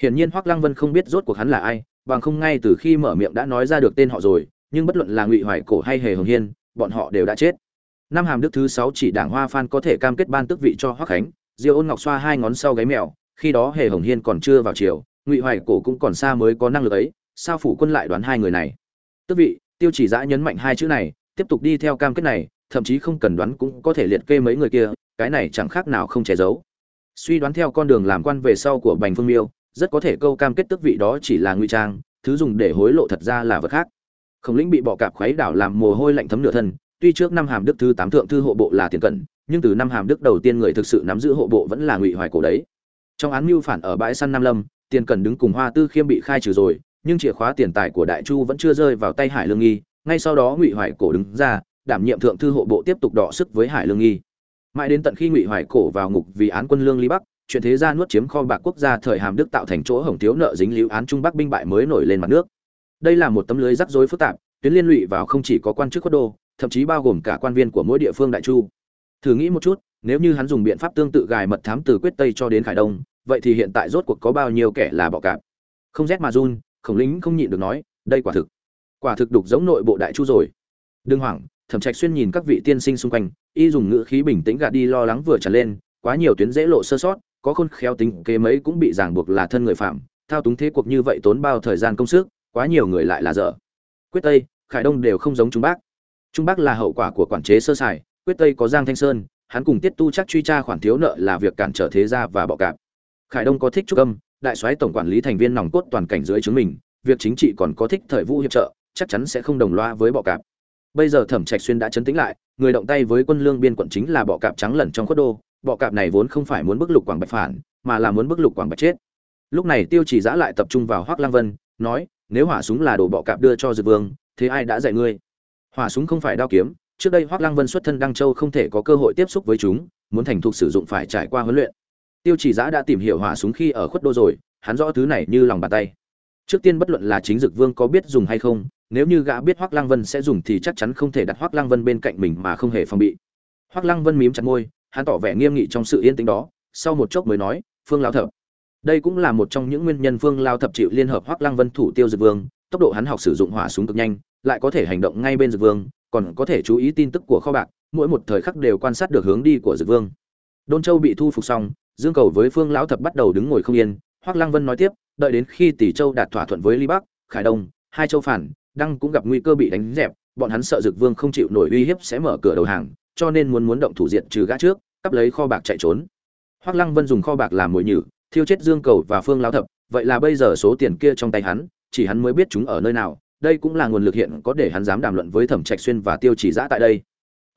Hiển nhiên hoắc lăng vân không biết rốt cuộc hắn là ai, bằng không ngay từ khi mở miệng đã nói ra được tên họ rồi, nhưng bất luận là ngụy hoài cổ hay hề hồng hiên, bọn họ đều đã chết. Năm hàm đức thứ sáu chỉ đảng hoa phan có thể cam kết ban tước vị cho hoắc khánh, diêu ôn ngọc xoa hai ngón sau gáy mèo khi đó hề hồng hiên còn chưa vào chiều ngụy hoài cổ cũng còn xa mới có năng lực ấy, sao phủ quân lại đoán hai người này? Tước vị, tiêu chỉ giã nhấn mạnh hai chữ này, tiếp tục đi theo cam kết này, thậm chí không cần đoán cũng có thể liệt kê mấy người kia, cái này chẳng khác nào không che giấu. Suy đoán theo con đường làm quan về sau của bành phương miêu, rất có thể câu cam kết tước vị đó chỉ là ngụy trang, thứ dùng để hối lộ thật ra là vật khác. Khổng lĩnh bị bọ cạp khuấy đảo làm mồ hôi lạnh thấm nửa thân, tuy trước năm hàm đức thứ tám thượng thư hộ bộ là tiền cận nhưng từ năm hàm đức đầu tiên người thực sự nắm giữ hộ bộ vẫn là ngụy hoài cổ đấy trong án mưu phản ở bãi săn nam lâm, tiền Cần đứng cùng hoa tư khiêm bị khai trừ rồi, nhưng chìa khóa tiền tài của đại chu vẫn chưa rơi vào tay hải lương nghi, ngay sau đó ngụy hoài cổ đứng ra, đảm nhiệm thượng thư hộ bộ tiếp tục đọ sức với hải lương nghi. Mãi đến tận khi ngụy hoài cổ vào ngục vì án quân lương ly bắc, chuyện thế gia nuốt chiếm kho bạc quốc gia thời hàm đức tạo thành chỗ hồng thiếu nợ dính líu án trung bắc binh bại mới nổi lên mặt nước. Đây là một tấm lưới rắc rối phức tạp, tuyến liên lụy vào không chỉ có quan chức quốc đô, thậm chí bao gồm cả quan viên của mỗi địa phương đại chu. Thử nghĩ một chút, nếu như hắn dùng biện pháp tương tự gài mật thám từ quyết tây cho đến khải đông vậy thì hiện tại rốt cuộc có bao nhiêu kẻ là bọ cạp? Không rét mà run, khổng lính không nhịn được nói, đây quả thực quả thực đục giống nội bộ đại chu rồi. Đừng hoảng, thẩm trạch xuyên nhìn các vị tiên sinh xung quanh, y dùng ngữ khí bình tĩnh gạt đi lo lắng vừa tràn lên, quá nhiều tuyến dễ lộ sơ sót, có khôn khéo tính kế mấy cũng bị ràng buộc là thân người phạm, thao túng thế cuộc như vậy tốn bao thời gian công sức, quá nhiều người lại là dở. Quyết tây, khải đông đều không giống trung bắc. Trung bắc là hậu quả của quản chế sơ sài, quyết tây có giang thanh sơn, hắn cùng tiết tu chắc truy tra khoản thiếu nợ là việc cản trở thế gia và bọ cạp khải đông có thích trúc âm, đại soái tổng quản lý thành viên nòng cốt toàn cảnh dưới chứng mình việc chính trị còn có thích thời vũ hiệp trợ, chắc chắn sẽ không đồng loa với bọ cạp. Bây giờ thẩm trạch xuyên đã chấn tĩnh lại, người động tay với quân lương biên quận chính là bọ cạp trắng lẩn trong khuất đô, bọ cạp này vốn không phải muốn bức lục quảng bạch phản, mà là muốn bức lục quảng bạch chết. Lúc này tiêu chỉ giã lại tập trung vào hoác lang vân, nói, nếu hỏa súng là đồ bọ cạp đưa cho dược vương, thế ai đã dạy ngươi? Hỏa súng không phải đao kiếm, trước đây hoác lang vân xuất thân đăng châu không thể có cơ hội tiếp xúc với chúng, muốn thành thục sử dụng phải trải qua huấn luyện tiêu chỉ giã đã tìm hiểu hỏa súng khi ở khuất đô rồi, hắn rõ thứ này như lòng bàn tay. Trước tiên bất luận là chính dực vương có biết dùng hay không, nếu như gã biết hoác lăng vân sẽ dùng thì chắc chắn không thể đặt hoác lăng vân bên cạnh mình mà không hề phòng bị. Hoác lăng vân mím chặt môi, hắn tỏ vẻ nghiêm nghị trong sự yên tĩnh đó, sau một chốc mới nói, phương lao thập. Đây cũng là một trong những nguyên nhân phương lao thập chịu liên hợp hoác lăng vân thủ tiêu dực vương, tốc độ hắn học sử dụng hỏa súng cực nhanh, lại có thể hành động ngay bên dực vương, còn có thể chú ý tin tức của kho bạc, mỗi một thời khắc đều quan sát được hướng đi của dực vương. Đôn châu bị thu phục xong dương cầu với phương lão thập bắt đầu đứng ngồi không yên, hoác lăng vân nói tiếp, đợi đến khi tỷ châu đạt thỏa thuận với ly bắc, khải đông, hai châu phản, đăng cũng gặp nguy cơ bị đánh dẹp, bọn hắn sợ dực vương không chịu nổi uy hiếp sẽ mở cửa đầu hàng, cho nên muốn muốn động thủ diện trừ gã trước, cắp lấy kho bạc chạy trốn. Hoác lăng vân dùng kho bạc làm mồi nhử, thiêu chết dương cầu và phương lão thập, vậy là bây giờ số tiền kia trong tay hắn, chỉ hắn mới biết chúng ở nơi nào, đây cũng là nguồn lực hiện có để hắn dám đàm luận với thẩm trạch xuyên và tiêu chỉ giã tại đây.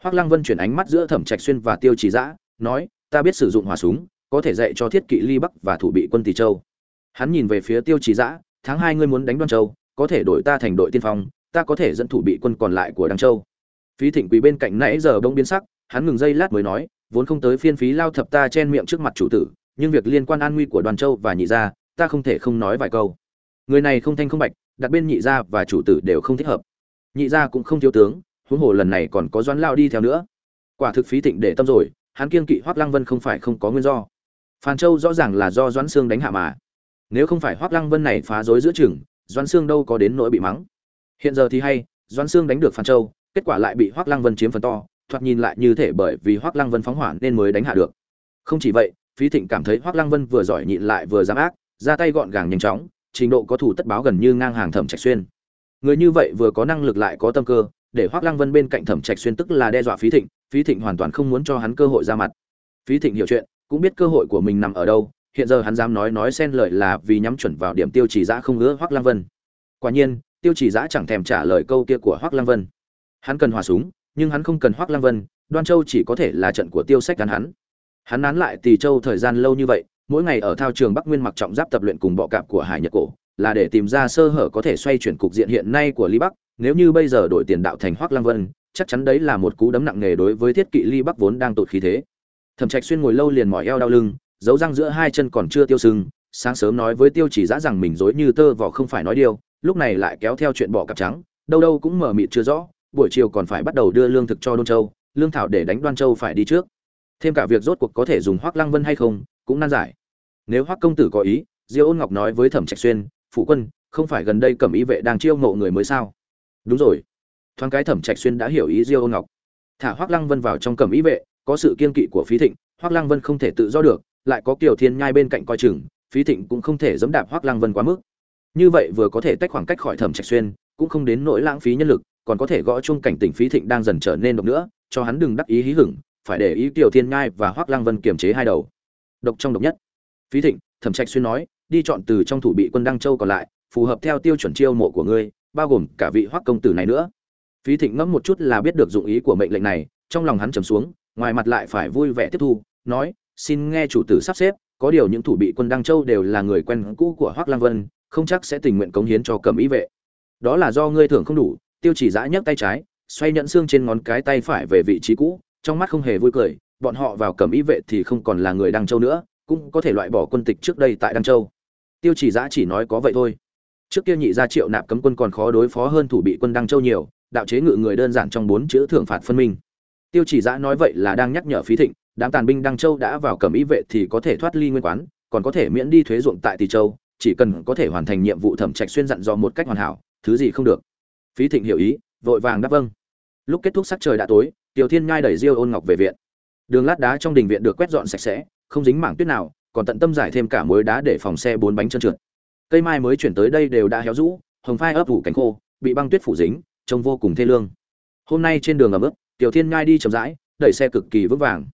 Hoác lăng vân chuyển ánh mắt giữa thẩm trạch xuyên và tiêu chỉ giã nói, ta biết sử dụng hỏa súng có thể dạy cho thiết kỵ ly bắc và thủ bị quân tỷ châu. Hắn nhìn về phía tiêu chỉ giã tháng hai ngươi muốn đánh đoan châu, có thể đổi ta thành đội tiên phong, ta có thể dẫn thủ bị quân còn lại của đăng châu. Phí thịnh quý bên cạnh nãy giờ bông biến sắc, hắn ngừng giây lát mới nói, vốn không tới phiên phí lao thập ta chen miệng trước mặt chủ tử, nhưng việc liên quan an nguy của đoàn châu và nhị gia, ta không thể không nói vài câu. Người này không thanh không bạch đặt bên nhị gia và chủ tử đều không thích hợp. Nhị gia cũng không thiếu tướng, huống hồ lần này còn có doãn lao đi theo nữa. Quả thực phí thịnh để tâm rồi, hắn kiên kỵ hoắc lăng vân không phải không có nguyên do phan châu rõ ràng là do doãn Sương đánh hạ mà. Nếu không phải hoắc lăng vân này phá rối giữa chừng, doãn Sương đâu có đến nỗi bị mắng. Hiện giờ thì hay, doãn Sương đánh được phan châu, kết quả lại bị hoắc lăng vân chiếm phần to, thoạt nhìn lại như thể bởi vì hoắc lăng vân phóng hỏa nên mới đánh hạ được. Không chỉ vậy, phí thịnh cảm thấy hoắc lăng vân vừa giỏi nhịn lại vừa dám ác, ra tay gọn gàng nhanh chóng, trình độ có thủ tất báo gần như ngang hàng thẩm trạch xuyên. Người như vậy vừa có năng lực lại có tâm cơ, để hoắc lăng vân bên cạnh thẩm trạch xuyên tức là đe dọa phí thịnh phí thịnh hoàn toàn không muốn cho hắn cơ hội ra mặt. Phí thịnh hiểu chuyện cũng biết cơ hội của mình nằm ở đâu, hiện giờ hắn dám nói nói xen lợi là vì nhắm chuẩn vào điểm tiêu chỉ giã không ngứa hoác lăng vân. Quả nhiên, tiêu chỉ giã chẳng thèm trả lời câu kia của hoắc lăng vân. Hắn cần hòa súng, nhưng hắn không cần hoắc lăng vân, đoan châu chỉ có thể là trận của tiêu sách gắn hắn. Hắn nán lại tỳ châu thời gian lâu như vậy, mỗi ngày ở thao trường bắc nguyên mặc trọng giáp tập luyện cùng bọ cạp của hải nhật cổ, là để tìm ra sơ hở có thể xoay chuyển cục diện hiện nay của ly bắc, nếu như bây giờ đổi tiền đạo thành hoắc lăng vân, chắc chắn đấy là một cú đấm nặng nề đối với thiết kỵ ly bắc vốn đang tụt khí thế thẩm trạch xuyên ngồi lâu liền mỏi eo đau lưng, dấu răng giữa hai chân còn chưa tiêu sưng, sáng sớm nói với tiêu chỉ dã rằng mình dối như tơ vò không phải nói điều, lúc này lại kéo theo chuyện bỏ cặp trắng, đâu đâu cũng mở mịt chưa rõ, buổi chiều còn phải bắt đầu đưa lương thực cho đôn châu, lương thảo để đánh đoan châu phải đi trước. Thêm cả việc rốt cuộc có thể dùng hoắc lăng vân hay không, cũng nan giải. Nếu hoắc công tử có ý, diêu ôn ngọc nói với thẩm trạch xuyên phụ quân, không phải gần đây cẩm ý vệ đang chiêu mộ người mới sao? Đúng rồi. Thoáng cái thẩm trạch xuyên đã hiểu ý diêu ôn ngọc. Thả hoắc lăng vân vào trong cẩm ý vệ có sự kiên kỵ của phí thịnh hoắc lăng vân không thể tự do được, lại có kiều thiên nhai bên cạnh coi chừng, phí thịnh cũng không thể dẫm đạp hoắc lăng vân quá mức. Như vậy vừa có thể tách khoảng cách khỏi thẩm trạch xuyên, cũng không đến nỗi lãng phí nhân lực, còn có thể gõ chung cảnh tỉnh phí thịnh đang dần trở nên độc nữa, cho hắn đừng đắc ý hí hửng, phải để ý kiều thiên nhai và hoắc lăng vân kiềm chế hai đầu. Độc trong độc nhất. Phí thịnh, thẩm trạch xuyên nói, đi chọn từ trong thủ bị quân đăng châu còn lại, phù hợp theo tiêu chuẩn chiêu mộ của ngươi, bao gồm cả vị hoắc công tử này nữa. Phí thịnh ngẫm một chút là biết được dụng ý của mệnh lệnh này, trong lòng hắn trầm xuống ngoài mặt lại phải vui vẻ tiếp thu, nói, xin nghe chủ tử sắp xếp, có điều những thủ bị quân đăng châu đều là người quen cũ của hoắc lang vân, không chắc sẽ tình nguyện cống hiến cho cẩm ý vệ. Đó là do ngươi thưởng không đủ, tiêu chỉ giã nhấc tay trái, xoay nhẫn xương trên ngón cái tay phải về vị trí cũ, trong mắt không hề vui cười, bọn họ vào cẩm ý vệ thì không còn là người đăng châu nữa, cũng có thể loại bỏ quân tịch trước đây tại đăng châu. Tiêu chỉ giã chỉ nói có vậy thôi. Trước kia nhị gia triệu nạp cấm quân còn khó đối phó hơn thủ bị quân đăng châu nhiều, đạo chế ngự người đơn giản trong bốn chữ thưởng phạt phân minh tiêu chỉ giã nói vậy là đang nhắc nhở phí thịnh, đám tàn binh đăng châu đã vào cẩm ý vệ thì có thể thoát ly nguyên quán, còn có thể miễn đi thuế ruộng tại tỷ châu, chỉ cần có thể hoàn thành nhiệm vụ thẩm trạch xuyên dặn dò một cách hoàn hảo, thứ gì không được. Phí thịnh hiểu ý, vội vàng đáp vâng. Lúc kết thúc sắc trời đã tối, tiểu thiên nhai đẩy diêu ôn ngọc về viện. Đường lát đá trong đình viện được quét dọn sạch sẽ, không dính mảng tuyết nào, còn tận tâm giải thêm cả mối đá để phòng xe bốn bánh trơn trượt. Cây mai mới chuyển tới đây đều đã héo rũ, hồng phai ấp ủ cánh khô, bị băng tuyết phủ dính, trông vô cùng thê lương. Hôm nay trên đường ẩm ướt tiểu thiên nhai đi chậm rãi, đẩy xe cực kỳ vững vàng.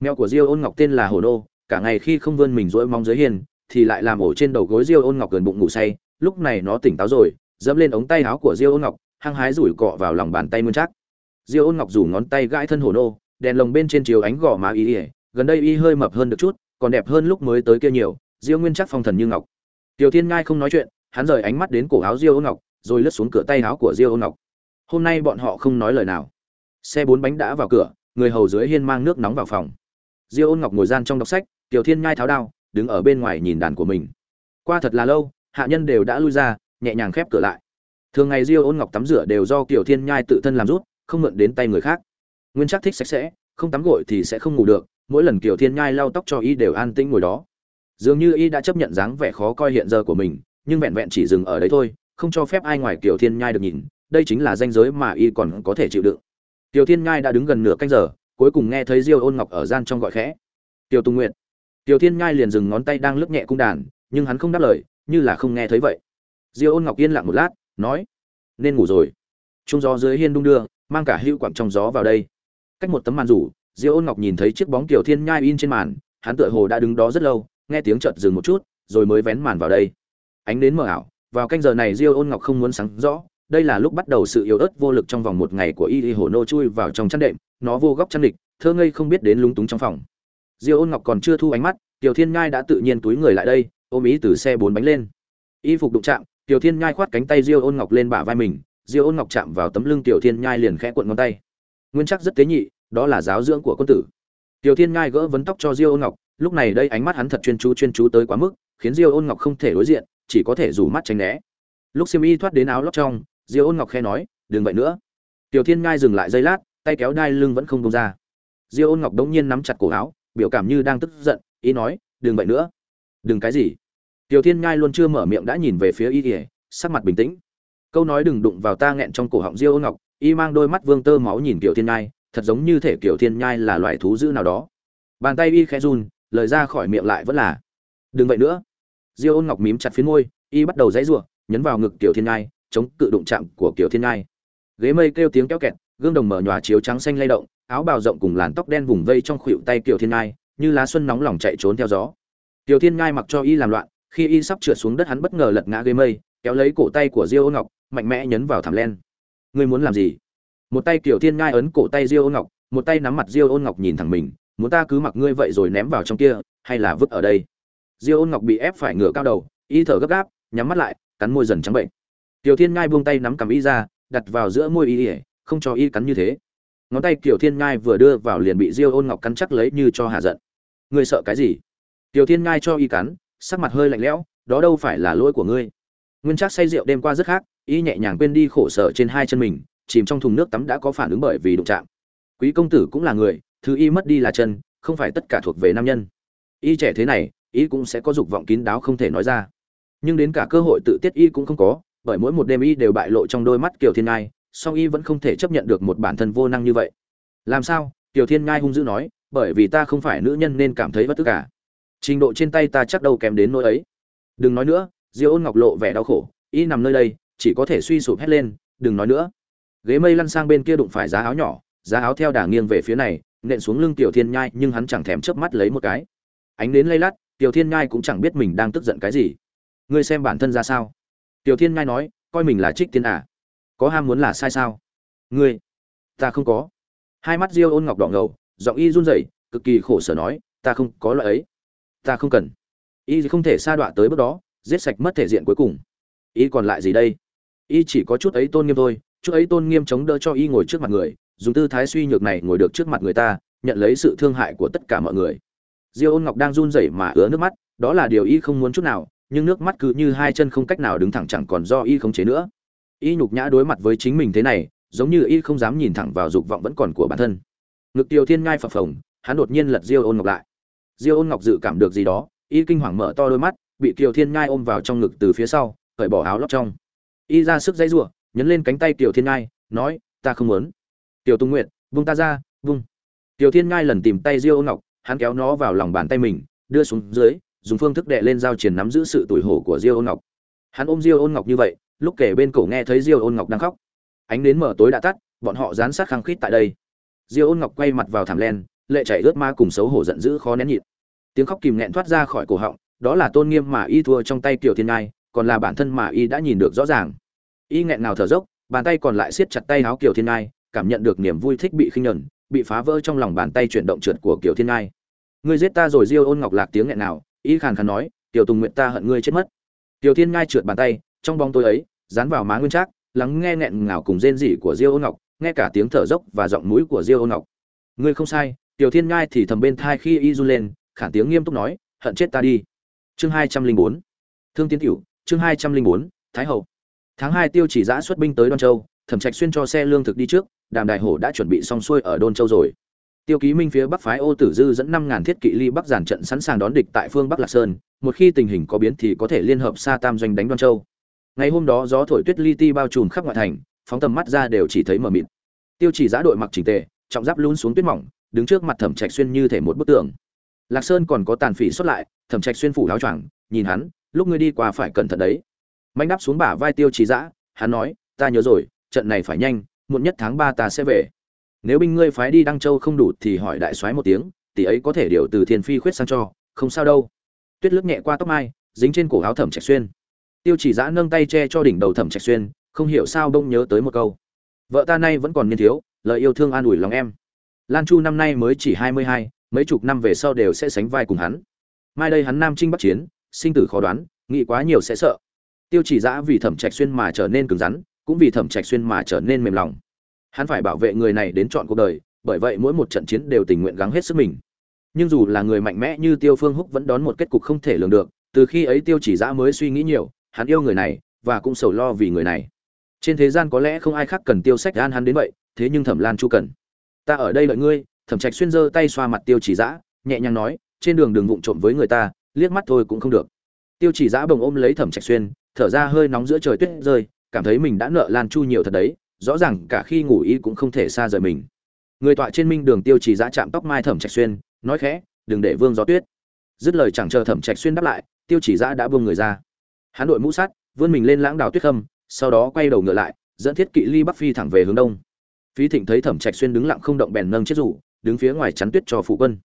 Mèo của diêu ôn ngọc tên là hồ nô, cả ngày khi không vươn mình rỗi mong dưới hiên, thì lại làm ổ trên đầu gối diêu ôn ngọc gần bụng ngủ say, lúc này nó tỉnh táo rồi, dẫm lên ống tay áo của diêu ôn ngọc, hăng hái rủi cọ vào lòng bàn tay muôn chắc diêu ôn ngọc rủ ngón tay gãi thân hồ nô, đèn lồng bên trên chiếu ánh gò má y gần đây y hơi mập hơn được chút, còn đẹp hơn lúc mới tới kia nhiều, diêu nguyên chắc phong thần như ngọc. Tiểu thiên ngai không nói chuyện, hắn rời ánh mắt đến cổ áo diêu ôn ngọc, rồi lướt xuống cửa tay áo của diêu ôn ngọc. Hôm nay bọn họ không nói lời nào xe bốn bánh đã vào cửa, người hầu dưới hiên mang nước nóng vào phòng. Diêu ôn ngọc ngồi gian trong đọc sách, tiểu thiên nhai tháo đao, đứng ở bên ngoài nhìn đàn của mình. Qua thật là lâu, hạ nhân đều đã lui ra, nhẹ nhàng khép cửa lại. Thường ngày diêu ôn ngọc tắm rửa đều do tiểu thiên nhai tự thân làm rút không mượn đến tay người khác. Nguyên chắc thích sạch sẽ, không tắm gội thì sẽ không ngủ được, mỗi lần kiểu thiên nhai lau tóc cho y đều an tĩnh ngồi đó. Dường như y đã chấp nhận dáng vẻ khó coi hiện giờ của mình, nhưng vẹn vẹn chỉ dừng ở đấy thôi, không cho phép ai ngoài kiểu thiên nhai được nhìn, đây chính là danh giới mà y còn có thể chịu đựng tiểu thiên nhai đã đứng gần nửa canh giờ, cuối cùng nghe thấy diêu ôn ngọc ở gian trong gọi khẽ. Tiểu tùng Nguyệt. tiểu thiên nhai liền dừng ngón tay đang lướt nhẹ cung đàn, nhưng hắn không đáp lời, như là không nghe thấy vậy. Diêu ôn ngọc yên lặng một lát, nói, nên ngủ rồi. Trung gió dưới hiên đung đưa, mang cả hữu quặng trong gió vào đây. Cách một tấm màn rủ, diêu ôn ngọc nhìn thấy chiếc bóng tiểu thiên nhai in trên màn, hắn tựa hồ đã đứng đó rất lâu, nghe tiếng chợt dừng một chút, rồi mới vén màn vào đây. Ánh đến mờ ảo, vào canh giờ này diêu ôn ngọc không muốn sáng rõ đây là lúc bắt đầu sự yếu ớt vô lực trong vòng một ngày của y y hồ nô chui vào trong chăn đệm, nó vô góc chăn địch, thơ ngây không biết đến lúng túng trong phòng. Diêu ôn ngọc còn chưa thu ánh mắt, tiểu thiên nhai đã tự nhiên túi người lại đây, ôm ý từ xe bốn bánh lên. Y phục đụng chạm, tiểu thiên nhai khoát cánh tay diêu ôn ngọc lên bả vai mình, diêu ôn ngọc chạm vào tấm lưng tiểu thiên nhai liền khẽ cuộn ngón tay. Nguyên chắc rất tế nhị, đó là giáo dưỡng của quân tử. Tiểu thiên nhai gỡ vấn tóc cho diêu ôn ngọc, lúc này đây ánh mắt hắn thật chuyên chú chuyên chú tới quá mức, khiến diêu ôn ngọc không thể đối diện, chỉ có thể rủ mắt tránh né. Lúc siêm y thoát đến áo lót trong diêu ôn ngọc khe nói đừng vậy nữa. Tiểu thiên ngai dừng lại giây lát tay kéo đai lưng vẫn không buông ra. Diêu ôn ngọc đống nhiên nắm chặt cổ áo biểu cảm như đang tức giận ý nói đừng vậy nữa. Đừng cái gì? Tiểu thiên ngai luôn chưa mở miệng đã nhìn về phía y ỉa sắc mặt bình tĩnh. Câu nói đừng đụng vào ta nghẹn trong cổ họng diêu ôn ngọc. Y mang đôi mắt vương tơ máu nhìn tiểu thiên ngai thật giống như thể kiểu thiên nhai là loài thú dữ nào đó. Bàn tay y khẽ run lời ra khỏi miệng lại vẫn là đừng vậy nữa. Diêu ôn ngọc mím chặt phía môi y bắt đầu dãy rủa, nhấn vào ngực tiểu thiên nhai chống cự đụng chạm của kiểu thiên ngai. Ghế mây kêu tiếng kéo kẹt, gương đồng mở nhòa chiếu trắng xanh lay động, áo bào rộng cùng làn tóc đen vùng vây trong khuỷu tay kiểu thiên ngai, như lá xuân nóng lòng chạy trốn theo gió. Tiểu thiên ngai mặc cho y làm loạn, khi y sắp trượt xuống đất hắn bất ngờ lật ngã ghế mây, kéo lấy cổ tay của diêu ôn ngọc, mạnh mẽ nhấn vào thảm len. Ngươi muốn làm gì? Một tay Kiều thiên ngai ấn cổ tay diêu ôn ngọc, một tay nắm mặt diêu ôn ngọc nhìn thẳng mình, muốn ta cứ mặc ngươi vậy rồi ném vào trong kia, hay là vứt ở đây? Diêu ôn ngọc bị ép phải ngửa cao đầu, y thở gấp gáp, nhắm mắt lại, cắn môi dần trắng bệnh tiểu thiên ngai buông tay nắm cầm y ra, đặt vào giữa môi y không cho y cắn như thế. Ngón tay tiểu thiên ngai vừa đưa vào liền bị diêu ôn ngọc cắn chắc lấy như cho hạ giận. Ngươi sợ cái gì? Tiểu thiên ngai cho y cắn, sắc mặt hơi lạnh lẽo, đó đâu phải là lỗi của ngươi. Nguyên Trác say rượu đêm qua rất khác, y nhẹ nhàng quên đi khổ sở trên hai chân mình, chìm trong thùng nước tắm đã có phản ứng bởi vì đụng chạm. Quý công tử cũng là người, thứ y mất đi là chân, không phải tất cả thuộc về nam nhân. Y trẻ thế này, y cũng sẽ có dục vọng kín đáo không thể nói ra. Nhưng đến cả cơ hội tự tiết y cũng không có bởi mỗi một đêm y đều bại lộ trong đôi mắt kiều thiên ngai, song y vẫn không thể chấp nhận được một bản thân vô năng như vậy. Làm sao? Kiều thiên ngai hung dữ nói, bởi vì ta không phải nữ nhân nên cảm thấy bất tức cả. Trình độ trên tay ta chắc đâu kém đến nỗi ấy. Đừng nói nữa, diêu ôn ngọc lộ vẻ đau khổ, y nằm nơi đây, chỉ có thể suy sụp hét lên, đừng nói nữa. Ghế mây lăn sang bên kia đụng phải giá áo nhỏ, giá áo theo đà nghiêng về phía này, nện xuống lưng tiểu thiên nhai nhưng hắn chẳng thèm chớp mắt lấy một cái. Ánh đến lay lắt tiểu thiên nhai cũng chẳng biết mình đang tức giận cái gì. Ngươi xem bản thân ra sao? Tiểu thiên ngay nói, coi mình là trích tiên à? Có ham muốn là sai sao? Ngươi, ta không có. Hai mắt diêu ôn ngọc đỏ ngầu, giọng y run rẩy, cực kỳ khổ sở nói, ta không có loại ấy. Ta không cần. Y không thể sa đọa tới bước đó, giết sạch mất thể diện cuối cùng. Y còn lại gì đây? Y chỉ có chút ấy tôn nghiêm thôi, chút ấy tôn nghiêm chống đỡ cho y ngồi trước mặt người, dùng tư thái suy nhược này ngồi được trước mặt người ta, nhận lấy sự thương hại của tất cả mọi người. Diêu ôn ngọc đang run rẩy mà ứa nước mắt, đó là điều y không muốn chút nào nhưng nước mắt cứ như hai chân không cách nào đứng thẳng chẳng còn do y không chế nữa. Y nhục nhã đối mặt với chính mình thế này, giống như y không dám nhìn thẳng vào dục vọng vẫn còn của bản thân. Ngực tiêu thiên ngai phập phồng, hắn đột nhiên lật diêu ôn ngọc lại. Diêu ôn ngọc dự cảm được gì đó, y kinh hoàng mở to đôi mắt, bị kiều thiên ngai ôm vào trong ngực từ phía sau, cởi bỏ áo lót trong. Y ra sức dây giụa, nhấn lên cánh tay kiều thiên ngai, nói, ta không muốn. Tiểu tung nguyện vung ta ra vung tiểu thiên ngai lần tìm tay diêu ôn ngọc, hắn kéo nó vào lòng bàn tay mình, đưa xuống dưới dùng phương thức đệ lên giao triển nắm giữ sự tuổi hổ của diêu ôn ngọc. Hắn ôm diêu ôn ngọc như vậy, lúc kể bên cổ nghe thấy diêu ôn ngọc đang khóc. Ánh đến mở tối đã tắt, bọn họ dán sát khăng khít tại đây. Diêu ôn ngọc quay mặt vào thảm len, lệ chảy ướt ma cùng xấu hổ giận dữ khó nén nhịn. Tiếng khóc kìm nghẹn thoát ra khỏi cổ họng, đó là tôn nghiêm mà y thua trong tay tiểu thiên ngai, còn là bản thân mà y đã nhìn được rõ ràng. Y nghẹn nào thở dốc, bàn tay còn lại siết chặt tay áo kiều thiên ngai, cảm nhận được niềm vui thích bị khinh nhẫn, bị phá vỡ trong lòng bàn tay chuyển động trượt của kiều thiên ngai. Ngươi giết ta rồi, diêu ôn ngọc lạc tiếng nghẹn nào y khàn khàn nói, tiểu tùng nguyện ta hận ngươi chết mất. Tiểu thiên ngai trượt bàn tay, trong bóng tối ấy, dán vào má nguyên trác, lắng nghe nghẹn ngào cùng rên rỉ của diêu ôn ngọc, nghe cả tiếng thở dốc và giọng mũi của diêu ôn ngọc. Ngươi không sai. Tiểu thiên ngai thì thầm bên thai khi y run lên, khản tiếng nghiêm túc nói, hận chết ta đi. Chương hai trăm linh bốn. Thương tiến tiểu chương hai trăm linh bốn, thái hậu. Tháng hai tiêu chỉ giã xuất binh tới đoan châu, thẩm trạch xuyên cho xe lương thực đi trước, đàm đại hổ đã chuẩn bị xong xuôi ở đôn châu rồi tiêu ký minh phía bắc phái ô tử dư dẫn năm ngàn thiết kỵ ly bắc giàn trận sẵn sàng đón địch tại phương bắc lạc sơn, một khi tình hình có biến thì có thể liên hợp sa tam doanh đánh đoan châu. Ngày hôm đó gió thổi tuyết li ti bao trùm khắp ngoại thành, phóng tầm mắt ra đều chỉ thấy mờ mịt. Tiêu chỉ Giá đội mặc chỉnh tề, trọng giáp lún xuống tuyết mỏng, đứng trước mặt thẩm trạch xuyên như thể một bức tượng. lạc sơn còn có tàn phỉ xuất lại, thẩm trạch xuyên phủ áo choàng, nhìn hắn, lúc ngươi đi qua phải cẩn thận đấy. Mạnh đáp xuống bả vai tiêu Chỉ dã hắn nói, ta nhớ rồi, trận này phải nhanh, muộn nhất tháng ba ta sẽ về nếu binh ngươi phái đi đăng châu không đủ thì hỏi đại soái một tiếng, tỷ ấy có thể điều từ thiên phi khuyết sang cho, không sao đâu. Tuyết lướt nhẹ qua tóc mai, dính trên cổ áo thẩm trạch xuyên. Tiêu chỉ giã nâng tay che cho đỉnh đầu thẩm trạch xuyên, không hiểu sao bỗng nhớ tới một câu. Vợ ta nay vẫn còn niên thiếu, lời yêu thương an ủi lòng em. Lan chu năm nay mới chỉ hai mươi hai, mấy chục năm về sau đều sẽ sánh vai cùng hắn. Mai đây hắn nam trinh bắc chiến, sinh tử khó đoán, nghĩ quá nhiều sẽ sợ. Tiêu chỉ giã vì thẩm trạch xuyên mà trở nên cứng rắn, cũng vì thẩm trạch xuyên mà trở nên mềm lòng hắn phải bảo vệ người này đến trọn cuộc đời, bởi vậy mỗi một trận chiến đều tình nguyện gắng hết sức mình. Nhưng dù là người mạnh mẽ như tiêu phương húc vẫn đón một kết cục không thể lường được, từ khi ấy tiêu chỉ giã mới suy nghĩ nhiều, hắn yêu người này, và cũng sầu lo vì người này. Trên thế gian có lẽ không ai khác cần tiêu sách gan hắn đến vậy, thế nhưng thẩm lan chu cần. Ta ở đây đợi ngươi, thẩm trạch xuyên giơ tay xoa mặt tiêu chỉ giã nhẹ nhàng nói, trên đường đừng vụng trộm với người ta, liếc mắt thôi cũng không được. Tiêu chỉ giã bồng ôm lấy thẩm trạch xuyên, thở ra hơi nóng giữa trời tuyết rơi, cảm thấy mình đã nợ lan chu nhiều thật đấy rõ ràng cả khi ngủ y cũng không thể xa rời mình. Người tọa trên minh đường tiêu trì giã chạm tóc mai thẩm trạch xuyên, nói khẽ, đừng để vương gió tuyết. Dứt lời chẳng chờ thẩm trạch xuyên đáp lại, tiêu chỉ giã đã buông người ra. Hắn đội mũ sắt, vươn mình lên lãng đào tuyết khâm, sau đó quay đầu ngựa lại, dẫn thiết kỵ ly bắc phi thẳng về hướng đông. Phí thịnh thấy thẩm trạch xuyên đứng lặng không động bèn nâng chiếc rủ, đứng phía ngoài chắn tuyết cho phụ quân.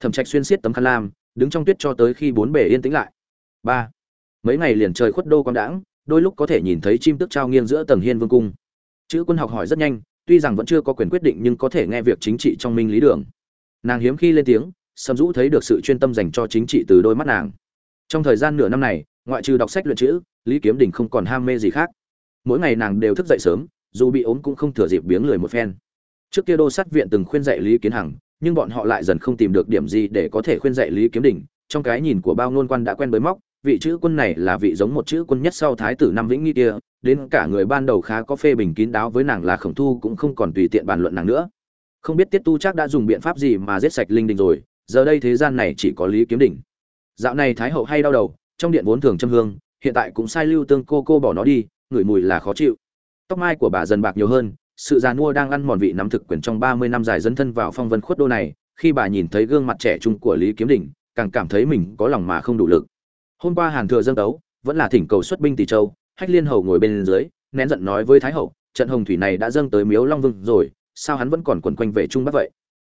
Thẩm trạch xuyên siết tấm khăn lam, đứng trong tuyết cho tới khi bốn bề yên tĩnh lại. Ba. Mấy ngày liền trời khuất đô quang đãng, đôi lúc có thể nhìn thấy chim tức trao nghiêng giữa tầng hiên vương cung chữ quân học hỏi rất nhanh, tuy rằng vẫn chưa có quyền quyết định nhưng có thể nghe việc chính trị trong minh lý đường. Nàng hiếm khi lên tiếng, sầm dũ thấy được sự chuyên tâm dành cho chính trị từ đôi mắt nàng. Trong thời gian nửa năm này, ngoại trừ đọc sách luyện chữ, lý kiếm đình không còn ham mê gì khác. Mỗi ngày nàng đều thức dậy sớm, dù bị ốm cũng không thừa dịp biếng lười một phen. Trước kia đô sát viện từng khuyên dạy lý kiến hằng, nhưng bọn họ lại dần không tìm được điểm gì để có thể khuyên dạy lý kiếm đình, trong cái nhìn của bao nôn quan đã quen với móc vị chữ quân này là vị giống một chữ quân nhất sau thái tử năm vĩnh nghi kia, đến cả người ban đầu khá có phê bình kín đáo với nàng là khổng thu cũng không còn tùy tiện bàn luận nàng nữa. Không biết tiết tu chắc đã dùng biện pháp gì mà giết sạch linh đình rồi, giờ đây thế gian này chỉ có lý kiếm đỉnh. Dạo này thái hậu hay đau đầu, trong điện vốn thường châm hương, hiện tại cũng sai lưu tương cô cô bỏ nó đi, ngửi mùi là khó chịu. Tóc mai của bà dần bạc nhiều hơn, sự già nua đang ăn mòn vị nắm thực quyền trong ba mươi năm dài dấn thân vào phong vân khuất đô này, khi bà nhìn thấy gương mặt trẻ trung của lý kiếm đỉnh, càng cảm thấy mình có lòng mà không đủ lực hôm qua hàn thừa dâng đấu vẫn là thỉnh cầu xuất binh tỷ châu, hách liên hầu ngồi bên dưới, nén giận nói với thái hậu, trận hồng thủy này đã dâng tới miếu long vương rồi, sao hắn vẫn còn quẩn quanh về trung bắc vậy?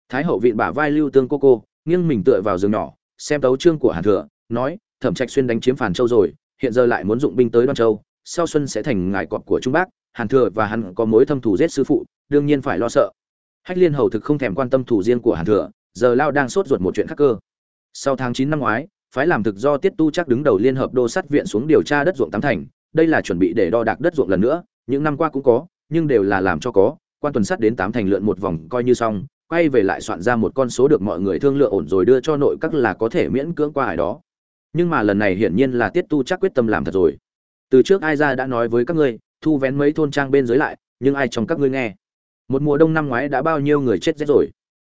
Thái hậu vịn bả vai lưu tương cô cô, nghiêng mình tựa vào giường nhỏ, xem tấu trương của hàn thừa, nói, thẩm trạch xuyên đánh chiếm phản châu rồi, hiện giờ lại muốn dụng binh tới đoan châu, sau xuân sẽ thành ngài cọp của trung bắc, hàn thừa và hắn có mối thâm thù giết sư phụ, đương nhiên phải lo sợ. Hách liên hầu thực không thèm quan tâm thủ riêng của hàn thừa, giờ lao đang sốt ruột một chuyện khác cơ. Sau tháng chín năm ngoái phái làm thực do tiết tu chắc đứng đầu liên hợp đô sát viện xuống điều tra đất ruộng tám thành, đây là chuẩn bị để đo đạc đất ruộng lần nữa, những năm qua cũng có, nhưng đều là làm cho có, quan tuần sát đến tám thành lượn một vòng coi như xong, quay về lại soạn ra một con số được mọi người thương lượng ổn rồi đưa cho nội các là có thể miễn cưỡng qua hải đó. Nhưng mà lần này hiển nhiên là tiết tu chắc quyết tâm làm thật rồi. Từ trước ai ra đã nói với các ngươi, thu vén mấy thôn trang bên dưới lại, nhưng ai trong các ngươi nghe? Một mùa đông năm ngoái đã bao nhiêu người chết rét rồi?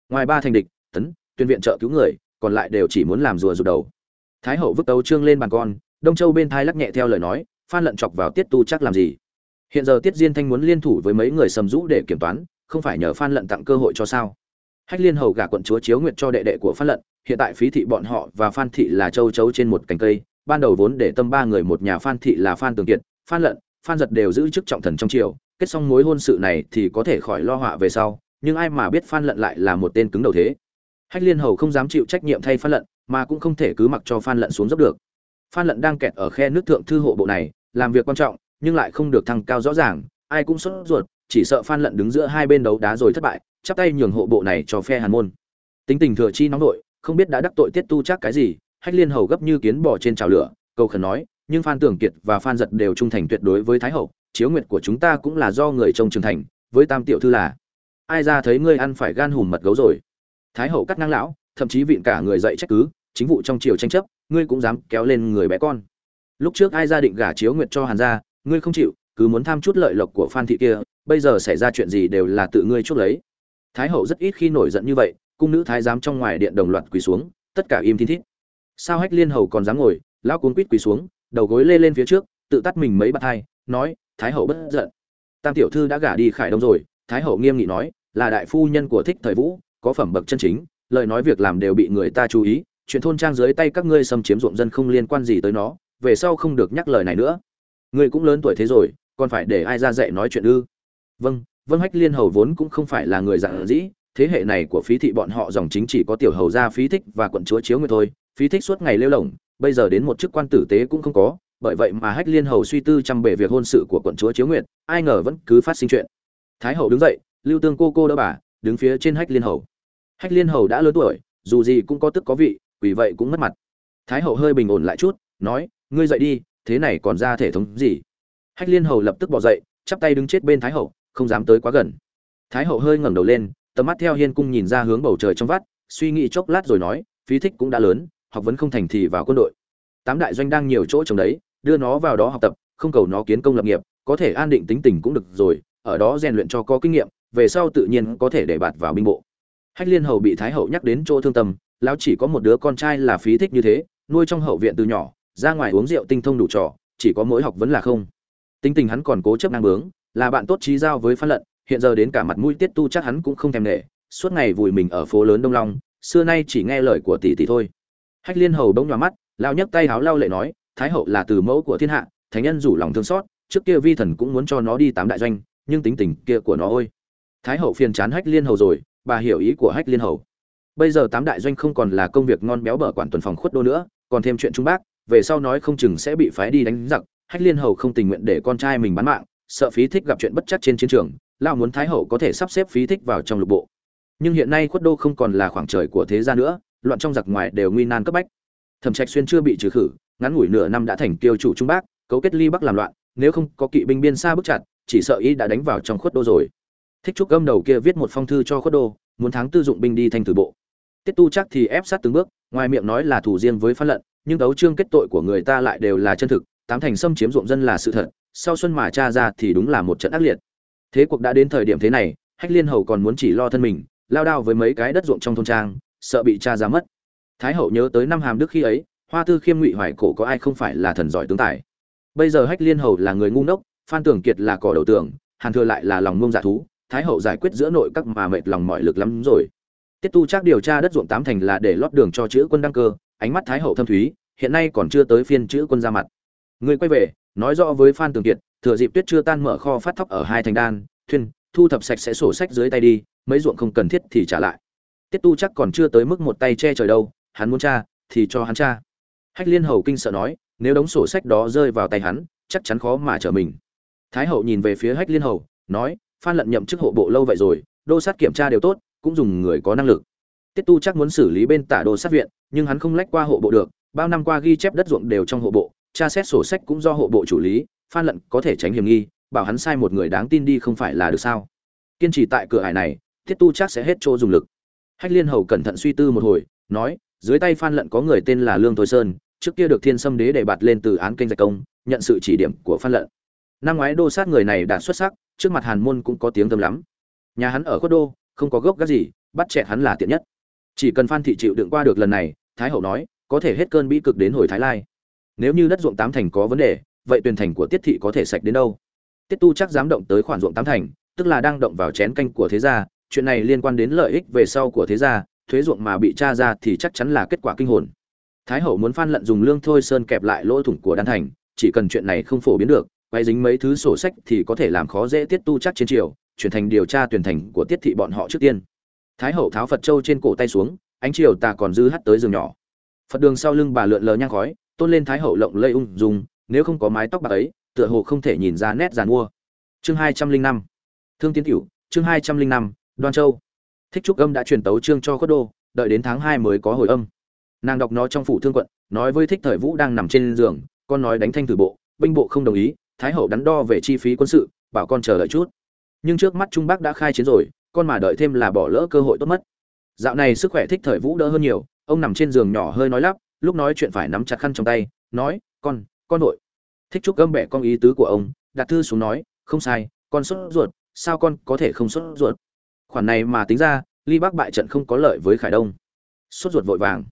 Ngoài ba thành địch, tấn, tuyên viện trợ cứu người, còn lại đều chỉ muốn làm rùa rụt đầu thái hậu vứt tấu trương lên bàn con, đông châu bên thai lắc nhẹ theo lời nói, phan lận chọc vào tiết tu chắc làm gì? Hiện giờ tiết diên thanh muốn liên thủ với mấy người sầm rũ để kiểm toán, không phải nhờ phan lận tặng cơ hội cho sao? Hách liên hầu gả quận chúa chiếu nguyện cho đệ đệ của phan lận, hiện tại phí thị bọn họ và phan thị là châu chấu trên một cành cây, ban đầu vốn để tâm ba người một nhà phan thị là phan tường kiệt, phan lận, phan giật đều giữ chức trọng thần trong triều, kết xong mối hôn sự này thì có thể khỏi lo họa về sau, nhưng ai mà biết phan lận lại là một tên cứng đầu thế. Hách liên hầu không dám chịu trách nhiệm thay phan lận mà cũng không thể cứ mặc cho phan lận xuống dốc được. Phan lận đang kẹt ở khe nước thượng thư hộ bộ này, làm việc quan trọng, nhưng lại không được thăng cao rõ ràng, ai cũng sốt ruột, chỉ sợ phan lận đứng giữa hai bên đấu đá rồi thất bại, chắp tay nhường hộ bộ này cho phe hàn môn. Tính tình thừa chi nóng nội, không biết đã đắc tội tiết tu chắc cái gì, hách liên hầu gấp như kiến bò trên trào lửa, cầu khẩn nói, nhưng phan tưởng kiệt và phan giật đều trung thành tuyệt đối với thái hậu, chiếu nguyệt của chúng ta cũng là do người trông trưởng thành, với tam tiểu thư là. Ai ra thấy ngươi ăn phải gan hùm mật gấu rồi? Thái hậu cắt ngang lão, thậm chí vịn cả người dậy trách cứ chính vụ trong triều tranh chấp, ngươi cũng dám kéo lên người bé con. Lúc trước ai ra định gả chiếu nguyệt cho hàn gia, ngươi không chịu, cứ muốn tham chút lợi lộc của phan thị kia, bây giờ xảy ra chuyện gì đều là tự ngươi chuốc lấy. Thái hậu rất ít khi nổi giận như vậy, cung nữ thái giám trong ngoài điện đồng loạt quỳ xuống, tất cả im thiên thít. Sao hách liên hầu còn dám ngồi, lão cuốn quýt quỳ xuống, đầu gối lê lên phía trước, tự tắt mình mấy bạt hai, nói, thái hậu bất giận. Tam tiểu thư đã gả đi khải đông rồi. Thái hậu nghiêm nghị nói, là đại phu nhân của thích thời vũ, có phẩm bậc chân chính, lời nói việc làm đều bị người ta chú ý chuyện thôn trang dưới tay các ngươi xâm chiếm ruộng dân không liên quan gì tới nó, về sau không được nhắc lời này nữa. Ngươi cũng lớn tuổi thế rồi, còn phải để ai ra dạy nói chuyện ư? Vâng vâng hách liên hầu vốn cũng không phải là người dạng dĩ, thế hệ này của phí thị bọn họ dòng chính chỉ có tiểu hầu gia phí thích và quận chúa chiếu người thôi, phí thích suốt ngày lêu lỏng, bây giờ đến một chức quan tử tế cũng không có, bởi vậy mà hách liên hầu suy tư chăm bể việc hôn sự của quận chúa chiếu nguyệt, ai ngờ vẫn cứ phát sinh chuyện. Thái hậu đứng dậy, lưu tương cô cô đỡ bà, đứng phía trên hách liên hầu. Hách liên hầu đã lớn tuổi, dù gì cũng có tức có vị vì vậy cũng mất mặt. Thái hậu hơi bình ổn lại chút, nói, ngươi dậy đi, thế này còn ra thể thống gì? Hách liên hầu lập tức bỏ dậy, chắp tay đứng chết bên thái hậu, không dám tới quá gần. Thái hậu hơi ngẩng đầu lên, tầm mắt theo hiên cung nhìn ra hướng bầu trời trong vắt, suy nghĩ chốc lát rồi nói, phí thích cũng đã lớn, học vấn không thành thì vào quân đội. Tám đại doanh đang nhiều chỗ trồng đấy, đưa nó vào đó học tập, không cầu nó kiến công lập nghiệp, có thể an định tính tình cũng được rồi, ở đó rèn luyện cho có kinh nghiệm, về sau tự nhiên có thể để bạt vào binh bộ. Hách liên hầu bị thái hậu nhắc đến chỗ thương tâm lão chỉ có một đứa con trai là phí thích như thế, nuôi trong hậu viện từ nhỏ, ra ngoài uống rượu tinh thông đủ trò, chỉ có mỗi học vấn là không. Tính tình hắn còn cố chấp năng bướng, là bạn tốt trí giao với phan lận, hiện giờ đến cả mặt mũi tiết tu chắc hắn cũng không thèm nể, suốt ngày vùi mình ở phố lớn đông long, xưa nay chỉ nghe lời của tỷ tỷ thôi. Hách liên hầu đông nhòa mắt lao nhấc tay háo lao lệ nói, thái hậu là từ mẫu của thiên hạ, thánh nhân rủ lòng thương xót, trước kia vi thần cũng muốn cho nó đi tám đại doanh, nhưng tính tình kia của nó ôi. Thái hậu phiền chán hách liên hầu rồi, bà hiểu ý của hách liên hầu bây giờ tám đại doanh không còn là công việc ngon béo bở quản tuần phòng khuất đô nữa, còn thêm chuyện trung bác, về sau nói không chừng sẽ bị phái đi đánh giặc, hách liên hầu không tình nguyện để con trai mình bán mạng, sợ phí thích gặp chuyện bất chắc trên chiến trường lao muốn thái hậu có thể sắp xếp phí thích vào trong lục bộ. Nhưng hiện nay khuất đô không còn là khoảng trời của thế gia nữa, loạn trong giặc ngoài đều nguy nan cấp bách. Thẩm trạch xuyên chưa bị trừ khử, ngắn ngủi nửa năm đã thành kiêu chủ trung bắc cấu kết ly bắc làm loạn, nếu không có kỵ binh biên xa bức chặt, chỉ sợ ý đã đánh vào trong khuất đô rồi. Thích trúc gâm đầu kia viết một phong thư cho khuất đô, muốn tháng tư dụng binh đi thành thử bộ tiết tu chắc thì ép sát từng bước, ngoài miệng nói là thủ riêng với phan lận, nhưng đấu trương kết tội của người ta lại đều là chân thực, tám thành xâm chiếm ruộng dân là sự thật, sau xuân mà tra ra thì đúng là một trận ác liệt. Thế cuộc đã đến thời điểm thế này, hách liên hầu còn muốn chỉ lo thân mình, lao đao với mấy cái đất ruộng trong thôn trang, sợ bị cha ra mất. Thái hậu nhớ tới năm hàm đức khi ấy, hoa tư khiêm ngụy hoài cổ có ai không phải là thần giỏi tướng tài. Bây giờ hách liên hầu là người ngu ngốc, phan tưởng kiệt là cỏ đầu tường, hàn thừa lại là lòng ngông giả dạ thú, thái hậu giải quyết giữa nội các mà mệt lòng mọi lực lắm rồi tiết tu chắc điều tra đất ruộng tám thành là để lót đường cho chữ quân đăng cơ, ánh mắt thái hậu thâm thúy, hiện nay còn chưa tới phiên chữ quân ra mặt. Người quay về, nói rõ với phan tường kiệt, thừa dịp tuyết chưa tan mở kho phát thóc ở hai thành đan thuyên thu thập sạch sẽ sổ sách dưới tay đi, mấy ruộng không cần thiết thì trả lại. Tiết tu chắc còn chưa tới mức một tay che trời đâu, hắn muốn cha thì cho hắn cha hách liên hầu kinh sợ nói, nếu đống sổ sách đó rơi vào tay hắn, chắc chắn khó mà trở mình. Thái hậu nhìn về phía hách liên hầu, nói, phan lận nhậm chức hộ bộ lâu vậy rồi, đô sát kiểm tra đều tốt cũng dùng người có năng lực. Tiết tu chắc muốn xử lý bên tả đồ sát viện, nhưng hắn không lách qua hộ bộ được, bao năm qua ghi chép đất ruộng đều trong hộ bộ, tra xét sổ sách cũng do hộ bộ chủ lý, phan lận có thể tránh hiểm nghi, bảo hắn sai một người đáng tin đi không phải là được sao. Kiên trì tại cửa hải này, tiết tu chắc sẽ hết chỗ dùng lực. Hách liên hầu cẩn thận suy tư một hồi, nói, dưới tay phan lận có người tên là lương thôi sơn, trước kia được thiên sâm đế để bạt lên từ án kênh giặc công, nhận sự chỉ điểm của phan lận. Năm ngoái đô sát người này đạt xuất sắc, trước mặt hàn môn cũng có tiếng tâm lắm. Nhà hắn ở khuất đô không có gốc gác gì, bắt chẹt hắn là tiện nhất. Chỉ cần phan thị chịu đựng qua được lần này, thái hậu nói, có thể hết cơn bi cực đến hồi thái lai. Nếu như đất ruộng tám thành có vấn đề, vậy tuyển thành của tiết thị có thể sạch đến đâu? Tiết tu chắc dám động tới khoản ruộng tám thành, tức là đang động vào chén canh của thế gia, chuyện này liên quan đến lợi ích về sau của thế gia, thuế ruộng mà bị tra ra thì chắc chắn là kết quả kinh hồn. Thái hậu muốn phan lận dùng lương thôi sơn kẹp lại lỗ thủng của đan thành, chỉ cần chuyện này không phổ biến được, quay dính mấy thứ sổ sách thì có thể làm khó dễ tiết tu chắc trên triều chuyển thành điều tra tuyển thành của tiết thị bọn họ trước tiên. Thái hậu tháo phật châu trên cổ tay xuống, ánh chiều ta còn dư hắt tới giường nhỏ. Phật đường sau lưng bà lượn lờ nhang khói, tôn lên thái hậu lộng lây ung dung, nếu không có mái tóc bạc ấy, tựa hồ không thể nhìn ra nét giàn mua. Chương hai trăm linh năm. Thương tiến tiểu chương hai trăm linh năm, đoan châu. Thích trúc âm đã truyền tấu chương cho khuất đô, đợi đến tháng hai mới có hồi âm. Nàng đọc nó trong phủ thương quận, nói với thích thời vũ đang nằm trên giường, con nói đánh thanh thử bộ, binh bộ không đồng ý, thái hậu đắn đo về chi phí quân sự, bảo con chờ đợi chút nhưng trước mắt trung bắc đã khai chiến rồi, con mà đợi thêm là bỏ lỡ cơ hội tốt mất. Dạo này sức khỏe thích thời vũ đỡ hơn nhiều, ông nằm trên giường nhỏ hơi nói lắp, lúc nói chuyện phải nắm chặt khăn trong tay, nói, con con nội thích trúc gâm bẹ con ý tứ của ông, đặt thư xuống nói, không sai, con sốt ruột, sao con có thể không sốt ruột? Khoản này mà tính ra, ly bắc bại trận không có lợi với khải đông. Sốt ruột vội vàng.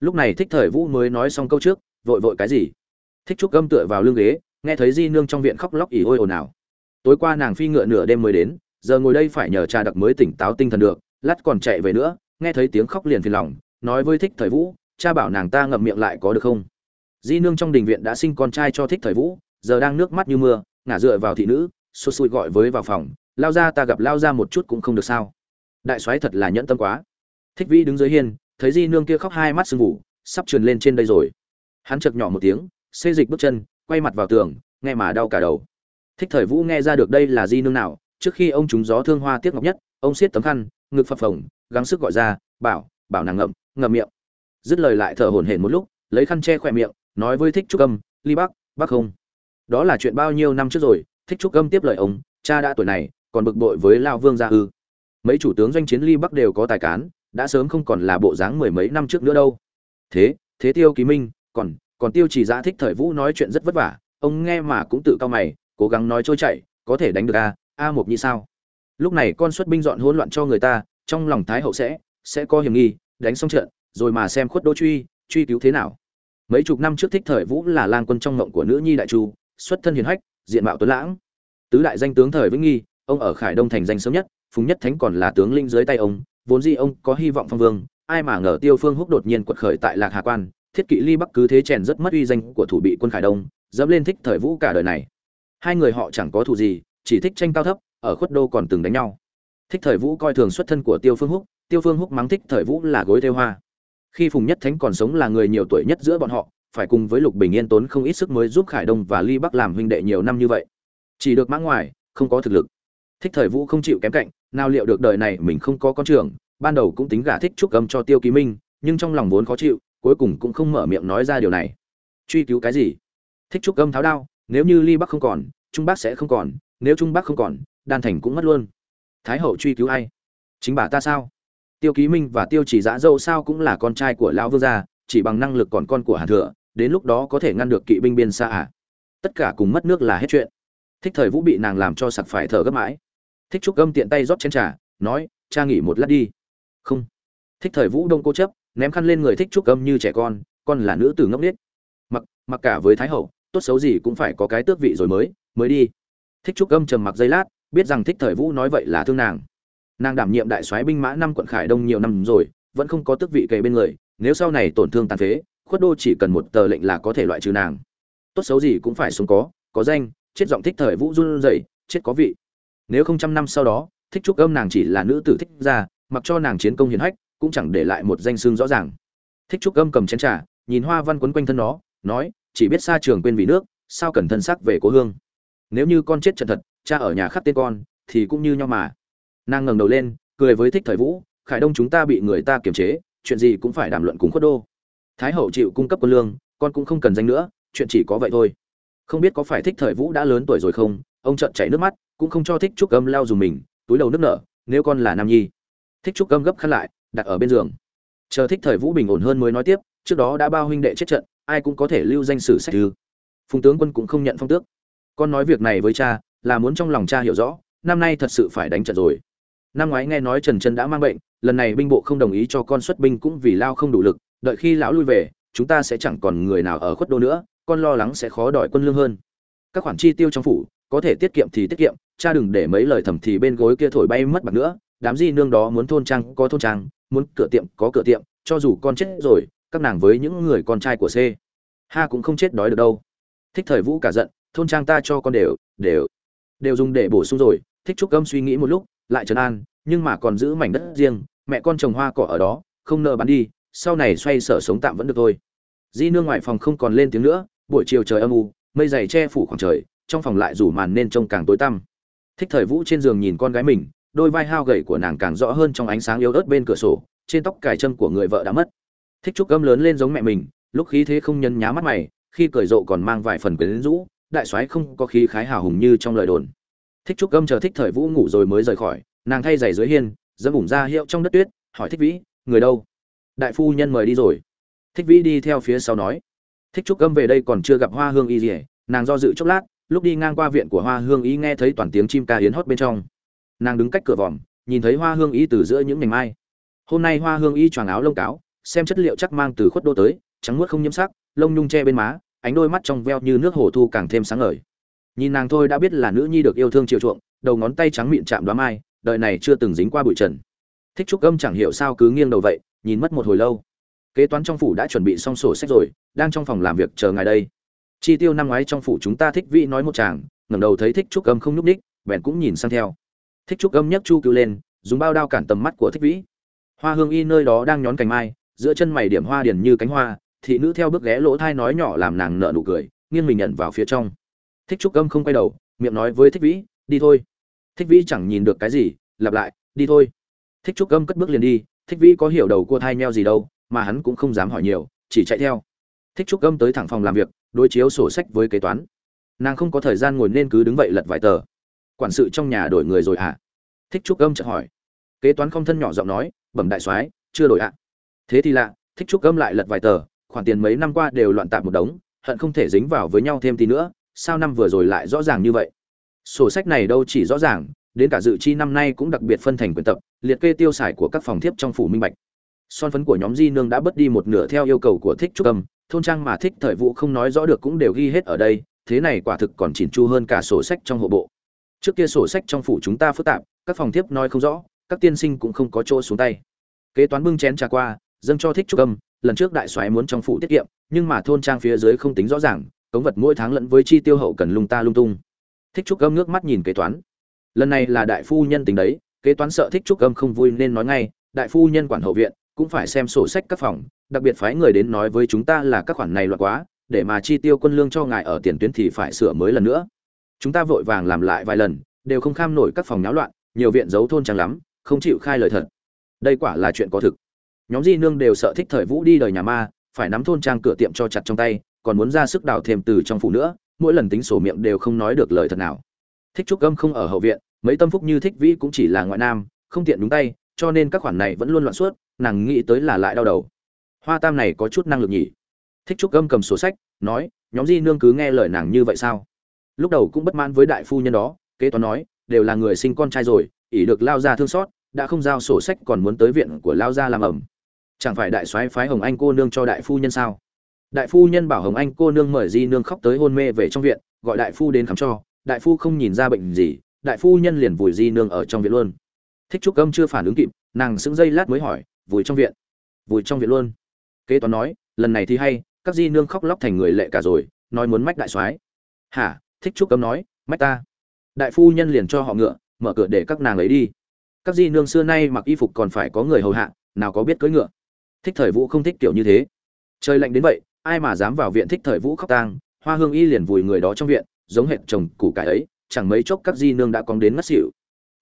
Lúc này thích thời vũ mới nói xong câu trước, vội vội cái gì? Thích trúc gâm tựa vào lưng ghế, nghe thấy di nương trong viện khóc lóc ỉ ôi ồn ào tối qua nàng phi ngựa nửa đêm mới đến, giờ ngồi đây phải nhờ trà đặc mới tỉnh táo tinh thần được, lát còn chạy về nữa, nghe thấy tiếng khóc liền phiền lòng, nói với thích thời vũ, cha bảo nàng ta ngậm miệng lại có được không? Di nương trong đình viện đã sinh con trai cho thích thời vũ, giờ đang nước mắt như mưa, ngả dựa vào thị nữ sụt sụi gọi với vào phòng, lao ra ta gặp lao ra một chút cũng không được sao. Đại soái thật là nhẫn tâm quá. Thích vĩ đứng dưới hiên, thấy di nương kia khóc hai mắt sưng vụ sắp trườn lên trên đây rồi. Hắn chợt nhỏ một tiếng, xê dịch bước chân, quay mặt vào tường, nghe mà đau cả đầu thích thời vũ nghe ra được đây là di nương nào, trước khi ông trúng gió thương hoa tiếc ngọc nhất, ông siết tấm khăn, ngực phập phồng, gắng sức gọi ra, bảo bảo nàng ngậm ngậm miệng. Dứt lời lại thở hổn hển một lúc, lấy khăn che khỏe miệng, nói với thích trúc âm, ly bắc bắc không? Đó là chuyện bao nhiêu năm trước rồi, thích trúc âm tiếp lời ông, cha đã tuổi này, còn bực bội với lao vương gia hư mấy chủ tướng doanh chiến ly bắc đều có tài cán, đã sớm không còn là bộ dáng mười mấy năm trước nữa đâu. Thế thế tiêu ký minh, còn còn tiêu chỉ giã thích thời vũ nói chuyện rất vất vả, ông nghe mà cũng tự cao mày cố gắng nói trôi chảy, có thể đánh được a a một như sao? Lúc này con xuất binh dọn hỗn loạn cho người ta, trong lòng thái hậu sẽ sẽ có hiểm nghi, đánh xong trận, rồi mà xem khuất đô truy truy cứu thế nào. Mấy chục năm trước thích thời vũ là lang quân trong ngộng của nữ nhi đại chu, xuất thân hiền hách, diện mạo tuấn lãng. Tứ đại danh tướng thời vĩnh nghi, ông ở khải đông thành danh sớm nhất, phùng nhất thánh còn là tướng linh dưới tay ông, vốn dĩ ông có hy vọng phong vương, ai mà ngờ tiêu phương húc đột nhiên quật khởi tại lạc hà quan, thiết kỵ ly bắc cứ thế chèn rất mất uy danh của thủ bị quân khải đông, dẫm lên thích thời vũ cả đời này hai người họ chẳng có thù gì, chỉ thích tranh cao thấp, ở khuất đô còn từng đánh nhau. Thích thời vũ coi thường xuất thân của tiêu phương húc, tiêu phương húc mắng thích thời vũ là gối theo hoa. Khi phùng nhất thánh còn sống là người nhiều tuổi nhất giữa bọn họ, phải cùng với lục bình yên tốn không ít sức mới giúp khải đông và ly bắc làm huynh đệ nhiều năm như vậy. Chỉ được mã ngoài, không có thực lực. Thích thời vũ không chịu kém cạnh, nào liệu được đời này mình không có con trưởng, ban đầu cũng tính gả thích trúc âm cho tiêu ký minh, nhưng trong lòng vốn khó chịu, cuối cùng cũng không mở miệng nói ra điều này. Truy cứu cái gì? Thích trúc âm tháo đao nếu như ly bắc không còn, trung bắc sẽ không còn, nếu trung bắc không còn, đan thành cũng mất luôn. Thái hậu truy cứu ai? Chính bà ta sao? Tiêu ký minh và tiêu chỉ giã dâu sao cũng là con trai của lão vương gia, chỉ bằng năng lực còn con của hàn thừa, đến lúc đó có thể ngăn được kỵ binh biên xa à? Tất cả cùng mất nước là hết chuyện. Thích thời vũ bị nàng làm cho sặc phải thở gấp mãi. Thích trúc âm tiện tay rót chén trà, nói, cha nghỉ một lát đi. Không. Thích thời vũ đông cố chấp, ném khăn lên người thích trúc âm như trẻ con con là nữ tử ngốc nghếch. Mặc mặc cả với thái hậu tốt xấu gì cũng phải có cái tước vị rồi mới mới đi. Thích trúc âm trầm mặc giây lát, biết rằng thích thời vũ nói vậy là thương nàng. Nàng đảm nhiệm đại soái binh mã năm quận khải đông nhiều năm rồi, vẫn không có tước vị kề bên người, nếu sau này tổn thương tàn phế, khuất đô chỉ cần một tờ lệnh là có thể loại trừ nàng. Tốt xấu gì cũng phải xuống có có danh, chết giọng thích thời vũ run rẩy, chết có vị. Nếu không trăm năm sau đó, thích trúc âm nàng chỉ là nữ tử thích ra mặc cho nàng chiến công hiển hách, cũng chẳng để lại một danh xương rõ ràng. Thích trúc âm cầm chén trà, nhìn hoa văn quấn quanh thân nó, nói chỉ biết xa trường quên vì nước, sao cần thân sắc về cố hương. Nếu như con chết trận thật, cha ở nhà khắc tên con, thì cũng như nhau mà. Nàng ngẩng đầu lên, cười với thích thời vũ, khải đông chúng ta bị người ta kiềm chế, chuyện gì cũng phải đàm luận cùng khuất đô. Thái hậu chịu cung cấp quân lương, con cũng không cần danh nữa, chuyện chỉ có vậy thôi. Không biết có phải thích thời vũ đã lớn tuổi rồi không, ông trợn chảy nước mắt, cũng không cho thích trúc âm lao dùng mình, túi đầu nước nở, nếu con là nam nhi. Thích trúc âm gấp khăn lại, đặt ở bên giường. Chờ thích thời vũ bình ổn hơn mới nói tiếp, trước đó đã bao huynh đệ chết trận ai cũng có thể lưu danh sử sách thư. Phùng tướng quân cũng không nhận phong tước. Con nói việc này với cha, là muốn trong lòng cha hiểu rõ, năm nay thật sự phải đánh trận rồi. Năm ngoái nghe nói trần trân đã mang bệnh, lần này binh bộ không đồng ý cho con xuất binh cũng vì lao không đủ lực, đợi khi lão lui về, chúng ta sẽ chẳng còn người nào ở khuất đô nữa, con lo lắng sẽ khó đòi quân lương hơn. Các khoản chi tiêu trong phủ, có thể tiết kiệm thì tiết kiệm, cha đừng để mấy lời thầm thì bên gối kia thổi bay mất bạc nữa. Đám di nương đó muốn thôn trang có thôn trang, muốn cửa tiệm có cửa tiệm, cho dù con chết rồi các nàng với những người con trai của c. Ha cũng không chết đói được đâu. Thích thời vũ cả giận, thôn trang ta cho con đều đều đều dùng để bổ sung rồi. Thích trúc âm suy nghĩ một lúc, lại trấn an, nhưng mà còn giữ mảnh đất riêng, mẹ con trồng hoa cỏ ở đó, không nợ bán đi, sau này xoay sở sống tạm vẫn được thôi. Di nương ngoài phòng không còn lên tiếng nữa, buổi chiều trời âm u, mây dày che phủ khoảng trời, trong phòng lại rủ màn nên trông càng tối tăm. Thích thời vũ trên giường nhìn con gái mình, đôi vai hao gầy của nàng càng rõ hơn trong ánh sáng yếu ớt bên cửa sổ, trên tóc cài châm của người vợ đã mất thích trúc âm lớn lên giống mẹ mình, lúc khí thế không nhân nhá mắt mày, khi cười rộ còn mang vài phần quyến rũ, đại soái không có khí khái hào hùng như trong lời đồn. Thích trúc âm chờ thích thời vũ ngủ rồi mới rời khỏi, nàng thay giày dưới hiên, dẫm ủng ra hiệu trong đất tuyết, hỏi thích vĩ, người đâu? Đại phu nhân mời đi rồi. Thích vĩ đi theo phía sau nói. Thích trúc âm về đây còn chưa gặp hoa hương y gì nàng do dự chốc lát, lúc đi ngang qua viện của hoa hương y nghe thấy toàn tiếng chim ca hiến hót bên trong. Nàng đứng cách cửa vòm, nhìn thấy hoa hương y từ giữa những nhành mai. Hôm nay hoa hương y choàng áo lông cáo xem chất liệu chắc mang từ khuất đô tới, trắng muốt không nhiễm sắc, lông nhung che bên má, ánh đôi mắt trong veo như nước hồ thu càng thêm sáng ngời. Nhìn nàng thôi đã biết là nữ nhi được yêu thương chiều chuộng, đầu ngón tay trắng mịn chạm đoá mai, đời này chưa từng dính qua bụi trần. Thích trúc âm chẳng hiểu sao cứ nghiêng đầu vậy, nhìn mất một hồi lâu. Kế toán trong phủ đã chuẩn bị xong sổ sách rồi, đang trong phòng làm việc chờ ngài đây. Chi tiêu năm ngoái trong phủ chúng ta thích vĩ nói một chàng, ngẩng đầu thấy thích trúc âm không nhúc ních bèn cũng nhìn sang theo. Thích trúc âm nhấc chu cứu lên, dùng bao đao cản tầm mắt của thích vĩ. Hoa hương y nơi đó đang nhón cành mai giữa chân mày điểm hoa điền như cánh hoa, thị nữ theo bước ghé lỗ thai nói nhỏ làm nàng nợ nụ cười, nghiêng mình nhận vào phía trong. Thích trúc âm không quay đầu, miệng nói với thích vĩ, đi thôi. Thích vĩ chẳng nhìn được cái gì, lặp lại, đi thôi. Thích trúc âm cất bước liền đi, thích vĩ có hiểu đầu cua thai neo gì đâu, mà hắn cũng không dám hỏi nhiều, chỉ chạy theo. Thích trúc âm tới thẳng phòng làm việc, đối chiếu sổ sách với kế toán. Nàng không có thời gian ngồi nên cứ đứng vậy lật vài tờ. Quản sự trong nhà đổi người rồi à thích trúc âm chợt hỏi. Kế toán không thân nhỏ giọng nói, bẩm đại soái, chưa đổi ạ thế thì lạ, thích trúc gâm lại lật vài tờ, khoản tiền mấy năm qua đều loạn tạp một đống, hận không thể dính vào với nhau thêm tí nữa, sao năm vừa rồi lại rõ ràng như vậy? Sổ sách này đâu chỉ rõ ràng, đến cả dự chi năm nay cũng đặc biệt phân thành quyển tập, liệt kê tiêu xài của các phòng thiếp trong phủ minh bạch. Son phấn của nhóm di nương đã bớt đi một nửa theo yêu cầu của thích trúc âm thôn trang mà thích thời vụ không nói rõ được cũng đều ghi hết ở đây, thế này quả thực còn chỉn chu hơn cả sổ sách trong hộ bộ. Trước kia sổ sách trong phủ chúng ta phức tạp, các phòng thiếp nói không rõ, các tiên sinh cũng không có chỗ xuống tay. Kế toán bưng chén trà qua dâng cho thích trúc âm, lần trước đại soái muốn trong phủ tiết kiệm, nhưng mà thôn trang phía dưới không tính rõ ràng, cống vật mỗi tháng lẫn với chi tiêu hậu cần lung ta lung tung. Thích trúc âm nước mắt nhìn kế toán. Lần này là đại phu nhân tính đấy, kế toán sợ thích trúc âm không vui nên nói ngay, đại phu nhân quản hậu viện, cũng phải xem sổ sách các phòng, đặc biệt phái người đến nói với chúng ta là các khoản này loạn quá, để mà chi tiêu quân lương cho ngài ở tiền tuyến thì phải sửa mới lần nữa. Chúng ta vội vàng làm lại vài lần, đều không kham nổi các phòng náo loạn, nhiều viện giấu thôn trang lắm, không chịu khai lời thật. Đây quả là chuyện có thực nhóm di nương đều sợ thích thời vũ đi đời nhà ma, phải nắm thôn trang cửa tiệm cho chặt trong tay, còn muốn ra sức đào thêm từ trong phủ nữa, mỗi lần tính sổ miệng đều không nói được lời thật nào. Thích trúc âm không ở hậu viện, mấy tâm phúc như thích vĩ cũng chỉ là ngoại nam, không tiện đúng tay, cho nên các khoản này vẫn luôn loạn suốt, nàng nghĩ tới là lại đau đầu. Hoa tam này có chút năng lực nhỉ? Thích trúc âm cầm sổ sách, nói, nhóm di nương cứ nghe lời nàng như vậy sao? Lúc đầu cũng bất mãn với đại phu nhân đó, kế toán nói, đều là người sinh con trai rồi, ỷ được lao ra thương xót, đã không giao sổ sách còn muốn tới viện của lao gia làm ẩm chẳng phải đại soái phái hồng anh cô nương cho đại phu nhân sao? Đại phu nhân bảo hồng anh cô nương mời di nương khóc tới hôn mê về trong viện, gọi đại phu đến khám cho, đại phu không nhìn ra bệnh gì, đại phu nhân liền vùi di nương ở trong viện luôn. Thích trúc âm chưa phản ứng kịp, nàng sững dây lát mới hỏi, vùi trong viện? Vùi trong viện luôn. Kế toán nói, lần này thì hay, các di nương khóc lóc thành người lệ cả rồi, nói muốn mách đại soái. Hả? Thích trúc âm nói, mách ta. Đại phu nhân liền cho họ ngựa, mở cửa để các nàng lấy đi. Các di nương xưa nay mặc y phục còn phải có người hầu hạ, nào có biết cưỡi ngựa thích thời vũ không thích kiểu như thế. Trời lạnh đến vậy, ai mà dám vào viện thích thời vũ khóc tang, hoa hương y liền vùi người đó trong viện, giống hệt chồng củ cải ấy, chẳng mấy chốc các di nương đã cóng đến ngất xỉu.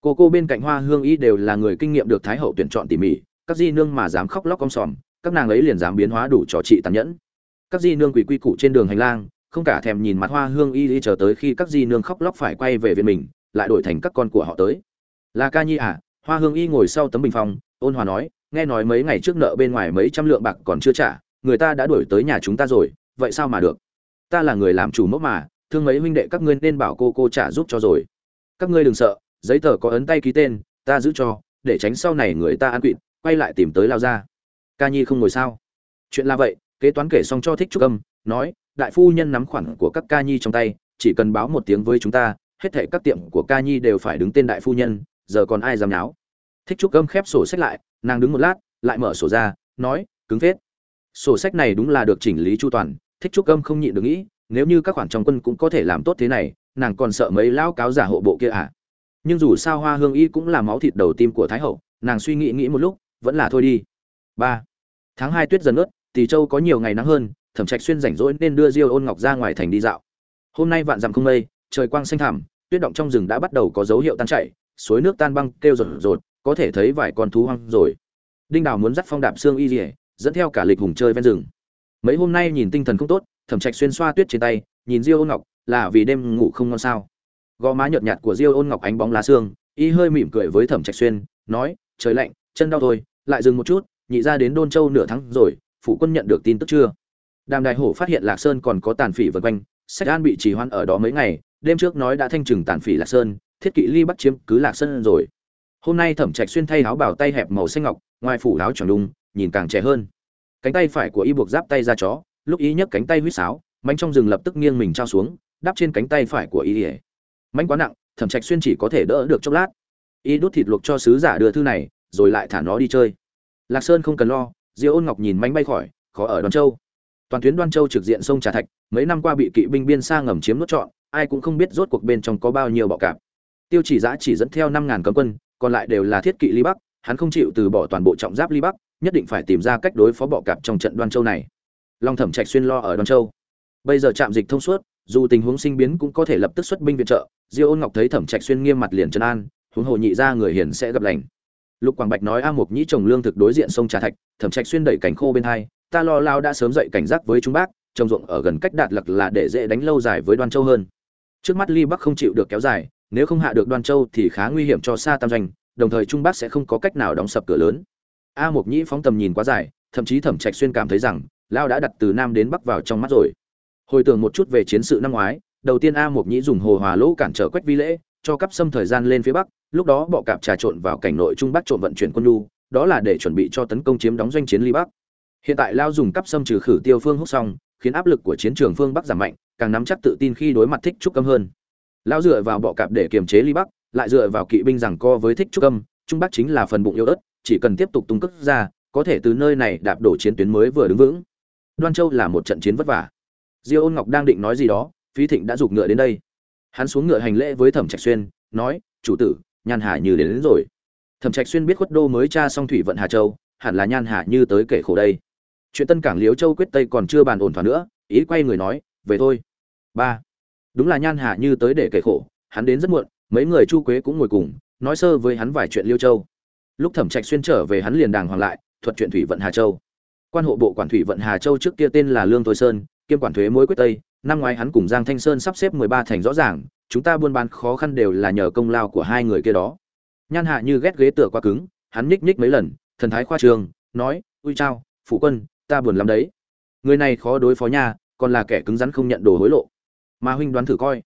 Cô cô bên cạnh hoa hương y đều là người kinh nghiệm được thái hậu tuyển chọn tỉ mỉ, các di nương mà dám khóc lóc con sòm, các nàng ấy liền dám biến hóa đủ trò trị tàn nhẫn. Các di nương quỳ quy củ trên đường hành lang, không cả thèm nhìn mặt hoa hương y đi chờ tới khi các di nương khóc lóc phải quay về viện mình, lại đổi thành các con của họ tới. Là ca nhi à? Hoa hương y ngồi sau tấm bình phong, ôn hòa nói nghe nói mấy ngày trước nợ bên ngoài mấy trăm lượng bạc còn chưa trả, người ta đã đuổi tới nhà chúng ta rồi, vậy sao mà được? Ta là người làm chủ mốc mà, thương mấy huynh đệ các ngươi nên bảo cô cô trả giúp cho rồi. Các ngươi đừng sợ, giấy tờ có ấn tay ký tên, ta giữ cho, để tránh sau này người ta ăn quỵt, quay lại tìm tới lao ra ca nhi không ngồi sao? Chuyện là vậy, kế toán kể xong cho thích trúc âm, nói, đại phu nhân nắm khoản của các ca nhi trong tay, chỉ cần báo một tiếng với chúng ta, hết thảy các tiệm của ca nhi đều phải đứng tên đại phu nhân, giờ còn ai dám nháo? Thích trúc âm khép sổ sách lại nàng đứng một lát, lại mở sổ ra, nói, cứng phết. Sổ sách này đúng là được chỉnh lý chu toàn, thích trúc âm không nhịn được nghĩ, nếu như các khoản trong quân cũng có thể làm tốt thế này, nàng còn sợ mấy lão cáo giả hộ bộ kia à? Nhưng dù sao hoa hương y cũng là máu thịt đầu tim của thái hậu, nàng suy nghĩ nghĩ một lúc, vẫn là thôi đi. Ba. Tháng hai tuyết dần ướt, tỳ châu có nhiều ngày nắng hơn, thẩm trạch xuyên rảnh rỗi nên đưa diêu ôn ngọc ra ngoài thành đi dạo. Hôm nay vạn dặm không mây, trời quang xanh thẳm, tuyết động trong rừng đã bắt đầu có dấu hiệu tan chảy, suối nước tan băng kêu rột rột có thể thấy vài con thú hoang rồi. Đinh đào muốn dắt phong đạp xương y dỉa dẫn theo cả lịch hùng chơi ven rừng. Mấy hôm nay nhìn tinh thần không tốt, thẩm trạch xuyên xoa tuyết trên tay, nhìn diêu ôn ngọc, là vì đêm ngủ không ngon sao. Gò má nhợt nhạt của diêu ôn ngọc ánh bóng lá xương, y hơi mỉm cười với thẩm trạch xuyên, nói, trời lạnh, chân đau thôi, lại dừng một chút, nhị ra đến đôn châu nửa tháng rồi phụ quân nhận được tin tức chưa? Đàm đại hổ phát hiện lạc sơn còn có tàn phỉ vân quanh, sách an bị trì hoãn ở đó mấy ngày, đêm trước nói đã thanh trừng tàn phỉ lạc sơn, thiết kỵ ly bắt chiếm cứ lạc sơn rồi hôm nay thẩm trạch xuyên thay áo bảo tay hẹp màu xanh ngọc, ngoài phủ áo tròn đung nhìn càng trẻ hơn. Cánh tay phải của y buộc giáp tay ra chó, lúc y nhấc cánh tay huýt sáo, mánh trong rừng lập tức nghiêng mình trao xuống, đắp trên cánh tay phải của y ỉa. Mánh quá nặng, thẩm trạch xuyên chỉ có thể đỡ được chốc lát. Y đút thịt luộc cho sứ giả đưa thư này, rồi lại thả nó đi chơi. Lạc sơn không cần lo, diêu ôn ngọc nhìn mánh bay khỏi, khó ở đoan châu. Toàn tuyến đoan châu trực diện sông trà thạch, mấy năm qua bị kỵ binh biên xa ngầm chiếm nốt trọn, ai cũng không biết rốt cuộc bên trong có bao nhiêu bọ cạp. Tiêu chỉ giã chỉ dẫn theo năm ngàn cấm quân còn lại đều là thiết kỵ ly bắc, hắn không chịu từ bỏ toàn bộ trọng giáp ly bắc, nhất định phải tìm ra cách đối phó bọ cạp trong trận đoan châu này. Long thẩm trạch xuyên lo ở đoan châu. Bây giờ trạm dịch thông suốt, dù tình huống sinh biến cũng có thể lập tức xuất binh viện trợ, diêu ôn ngọc thấy thẩm trạch xuyên nghiêm mặt liền trấn an, huống hồ nhị ra người hiền sẽ gặp lành. Lục quảng bạch nói a mục nhĩ trồng lương thực đối diện sông trà thạch, thẩm trạch xuyên đẩy cảnh khô bên hai, ta lo lao đã sớm dậy cảnh giác với trung bác, trồng ruộng ở gần cách đạt lặc là để dễ đánh lâu dài với đoan châu hơn. Trước mắt ly bắc không chịu được kéo dài nếu không hạ được đoan châu thì khá nguy hiểm cho xa tam doanh, đồng thời trung bắc sẽ không có cách nào đóng sập cửa lớn. A mục nhĩ phóng tầm nhìn quá dài, thậm chí thẩm trạch xuyên cảm thấy rằng, lao đã đặt từ nam đến bắc vào trong mắt rồi. Hồi tưởng một chút về chiến sự năm ngoái, đầu tiên a mục nhĩ dùng hồ hòa lỗ cản trở quách vi lễ, cho cấp xâm thời gian lên phía bắc, lúc đó bọ cạp trà trộn vào cảnh nội trung bắc trộn vận chuyển quân lu đó là để chuẩn bị cho tấn công chiếm đóng doanh chiến ly bắc. Hiện tại lao dùng cấp xâm trừ khử tiêu phương húc xong, khiến áp lực của chiến trường phương bắc giảm mạnh, càng nắm chắc tự tin khi đối mặt thích trúc cấm hơn lao dựa vào bọ cạp để kiềm chế ly bắc lại dựa vào kỵ binh rằng co với thích trúc âm trung bắc chính là phần bụng yếu ớt chỉ cần tiếp tục tung cất ra có thể từ nơi này đạp đổ chiến tuyến mới vừa đứng vững. Đoan châu là một trận chiến vất vả. Diêu ôn ngọc đang định nói gì đó phí thịnh đã giục ngựa đến đây. Hắn xuống ngựa hành lễ với thẩm trạch xuyên nói chủ tử Nhan hà như đến, đến rồi. Thẩm trạch xuyên biết khuất đô mới tra xong thủy vận hà châu hẳn là nhan hạ như tới kể khổ đây. Chuyện tân cảng liếu châu quyết tây còn chưa bàn ổn thỏa nữa ý quay người nói về thôi. Ba đúng là nhan hà như tới để kể khổ, hắn đến rất muộn, mấy người chu quế cũng ngồi cùng, nói sơ với hắn vài chuyện liêu châu. Lúc thẩm trạch xuyên trở về hắn liền đàng hoàng lại, thuật chuyện thủy vận hà châu. Quan hộ bộ quản thủy vận hà châu trước kia tên là lương thôi sơn, kiêm quản thuế mối quyết tây, năm ngoái hắn cùng giang thanh sơn sắp xếp mười ba thành rõ ràng, chúng ta buôn bán khó khăn đều là nhờ công lao của hai người kia đó. Nhan hạ như ghét ghế tựa quá cứng, hắn nhích nhích mấy lần, thần thái khoa trường, nói, ui chao, phụ quân, ta buồn lắm đấy. Người này khó đối phó nha, còn là kẻ cứng rắn không nhận đồ hối lộ mà huynh đoán thử coi.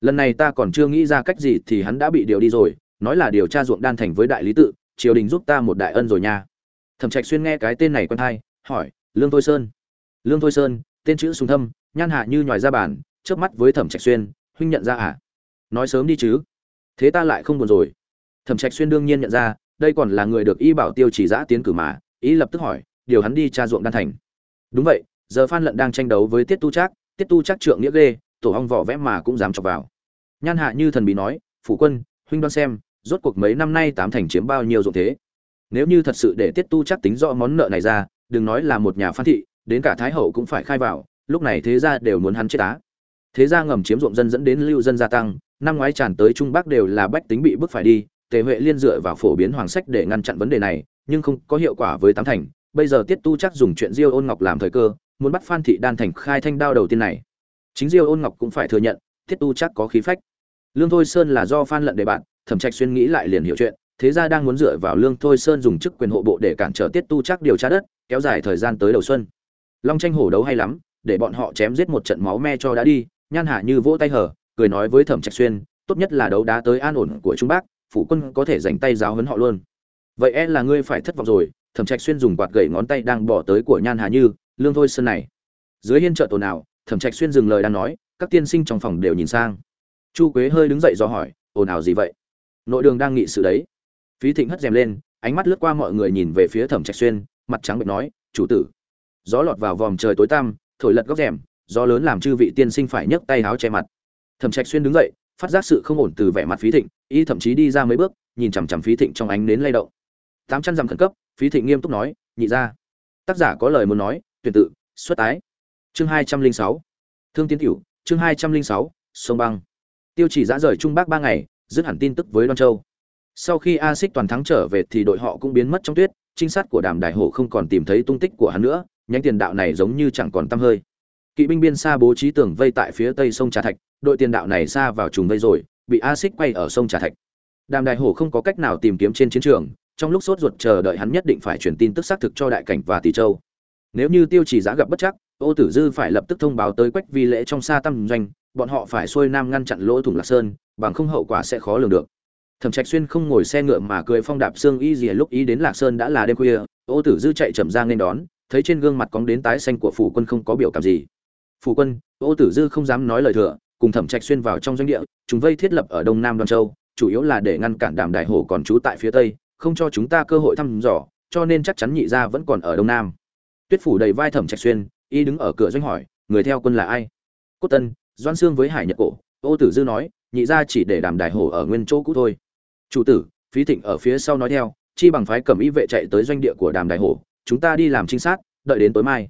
Lần này ta còn chưa nghĩ ra cách gì thì hắn đã bị điều đi rồi, nói là điều tra ruộng đan thành với đại lý tự, triều đình giúp ta một đại ân rồi nha. Thẩm trạch xuyên nghe cái tên này quen thai hỏi, lương thôi sơn. Lương thôi sơn, tên chữ sùng thâm, nhan hạ như nhòi ra bản chớp mắt với thẩm trạch xuyên, huynh nhận ra à? Nói sớm đi chứ. Thế ta lại không buồn rồi. Thẩm trạch xuyên đương nhiên nhận ra, đây còn là người được y bảo tiêu chỉ giã tiến cử mà, ý lập tức hỏi, điều hắn đi tra ruộng đan thành. Đúng vậy, giờ phan lận đang tranh đấu với tiết tu trác, tiết tu trác trượng nghĩa ghê tổ hong vỏ vẽ mà cũng dám chọc vào. Nhan hạ như thần bí nói, phủ quân, huynh đoan xem, rốt cuộc mấy năm nay tám thành chiếm bao nhiêu dụng thế? Nếu như thật sự để tiết tu chắc tính rõ món nợ này ra, đừng nói là một nhà phan thị, đến cả thái hậu cũng phải khai vào, lúc này thế gia đều muốn hắn chết á. Thế gia ngầm chiếm ruộng dân dẫn đến lưu dân gia tăng, năm ngoái tràn tới trung bắc đều là bách tính bị bức phải đi, tề huệ liên dựa vào phổ biến hoàng sách để ngăn chặn vấn đề này, nhưng không có hiệu quả với tám thành. Bây giờ tiết tu chắc dùng chuyện diêu ôn ngọc làm thời cơ, muốn bắt phan thị đan thành khai thanh đao đầu tiên này chính diêu ôn ngọc cũng phải thừa nhận tiết tu chắc có khí phách. Lương thôi sơn là do phan lận đề bạn, thẩm trạch xuyên nghĩ lại liền hiểu chuyện, thế gia đang muốn dựa vào lương thôi sơn dùng chức quyền hộ bộ để cản trở tiết tu chắc điều tra đất, kéo dài thời gian tới đầu xuân. Long tranh hổ đấu hay lắm, để bọn họ chém giết một trận máu me cho đã đi, nhan hạ như vỗ tay hở, cười nói với thẩm trạch xuyên, tốt nhất là đấu đá tới an ổn của trung bắc phủ quân có thể dành tay giáo huấn họ luôn. Vậy e là ngươi phải thất vọng rồi, thẩm trạch xuyên dùng quạt gậy ngón tay đang bỏ tới của nhan hà như, lương thôi sơn này, dưới hiên trợ tổ nào thẩm trạch xuyên dừng lời đang nói, các tiên sinh trong phòng đều nhìn sang. Chu quế hơi đứng dậy do hỏi, ồn ào gì vậy? Nội đường đang nghị sự đấy. Phí thịnh hất rèm lên, ánh mắt lướt qua mọi người nhìn về phía thẩm trạch xuyên, mặt trắng bệnh nói, chủ tử. Gió lọt vào vòm trời tối tăm, thổi lật góc rèm, gió lớn làm chư vị tiên sinh phải nhấc tay áo che mặt. Thẩm trạch xuyên đứng dậy, phát giác sự không ổn từ vẻ mặt phí thịnh, y thậm chí đi ra mấy bước, nhìn chằm chằm phí thịnh trong ánh nến lay động. Tám trăm dặm khẩn cấp, phí thịnh nghiêm túc nói, nhị ra tác giả có lời muốn nói, tuyển tự, xuất tái chương hai trăm linh sáu. Thương tiến tiểu chương hai trăm linh sáu, sông băng. Tiêu chỉ giã rời trung bắc ba ngày, dứt hẳn tin tức với đoan châu. Sau khi a xích toàn thắng trở về thì đội họ cũng biến mất trong tuyết, trinh sát của đàm đại hổ không còn tìm thấy tung tích của hắn nữa, nhánh tiền đạo này giống như chẳng còn tăm hơi. Kỵ binh biên xa bố trí tường vây tại phía tây sông trà thạch, đội tiền đạo này xa vào trùng vây rồi, bị a xích quay ở sông trà thạch. Đàm đại hổ không có cách nào tìm kiếm trên chiến trường, trong lúc sốt ruột chờ đợi hắn nhất định phải truyền tin tức xác thực cho đại cảnh và tỷ châu. Nếu như tiêu chỉ giá gặp bất chắc ô tử dư phải lập tức thông báo tới quách vi lễ trong xa tâm doanh, bọn họ phải xuôi nam ngăn chặn lỗ thủng lạc sơn, bằng không hậu quả sẽ khó lường được. Thẩm trạch xuyên không ngồi xe ngựa mà cười phong đạp xương y dìa lúc ý đến lạc sơn đã là đêm khuya, ô tử dư chạy chậm ra nên đón, thấy trên gương mặt cóng đến tái xanh của phủ quân không có biểu cảm gì. Phủ quân, ô tử dư không dám nói lời thừa, cùng thẩm trạch xuyên vào trong doanh địa, chúng vây thiết lập ở đông nam đoan châu, chủ yếu là để ngăn cản đàm đại hổ còn trú tại phía tây, không cho chúng ta cơ hội thăm dò, cho nên chắc chắn nhị gia vẫn còn ở đông nam. Tuyết phủ đầy vai thẩm trạch xuyên y đứng ở cửa doanh hỏi, người theo quân là ai? Cốt tân doan xương với hải nhật cổ. Ô tử dư nói, nhị gia chỉ để đàm đại hổ ở nguyên chỗ cũ thôi. Chủ tử, phí thịnh ở phía sau nói theo, chi bằng phái cầm y vệ chạy tới doanh địa của đàm đại hổ chúng ta đi làm trinh sát, đợi đến tối mai.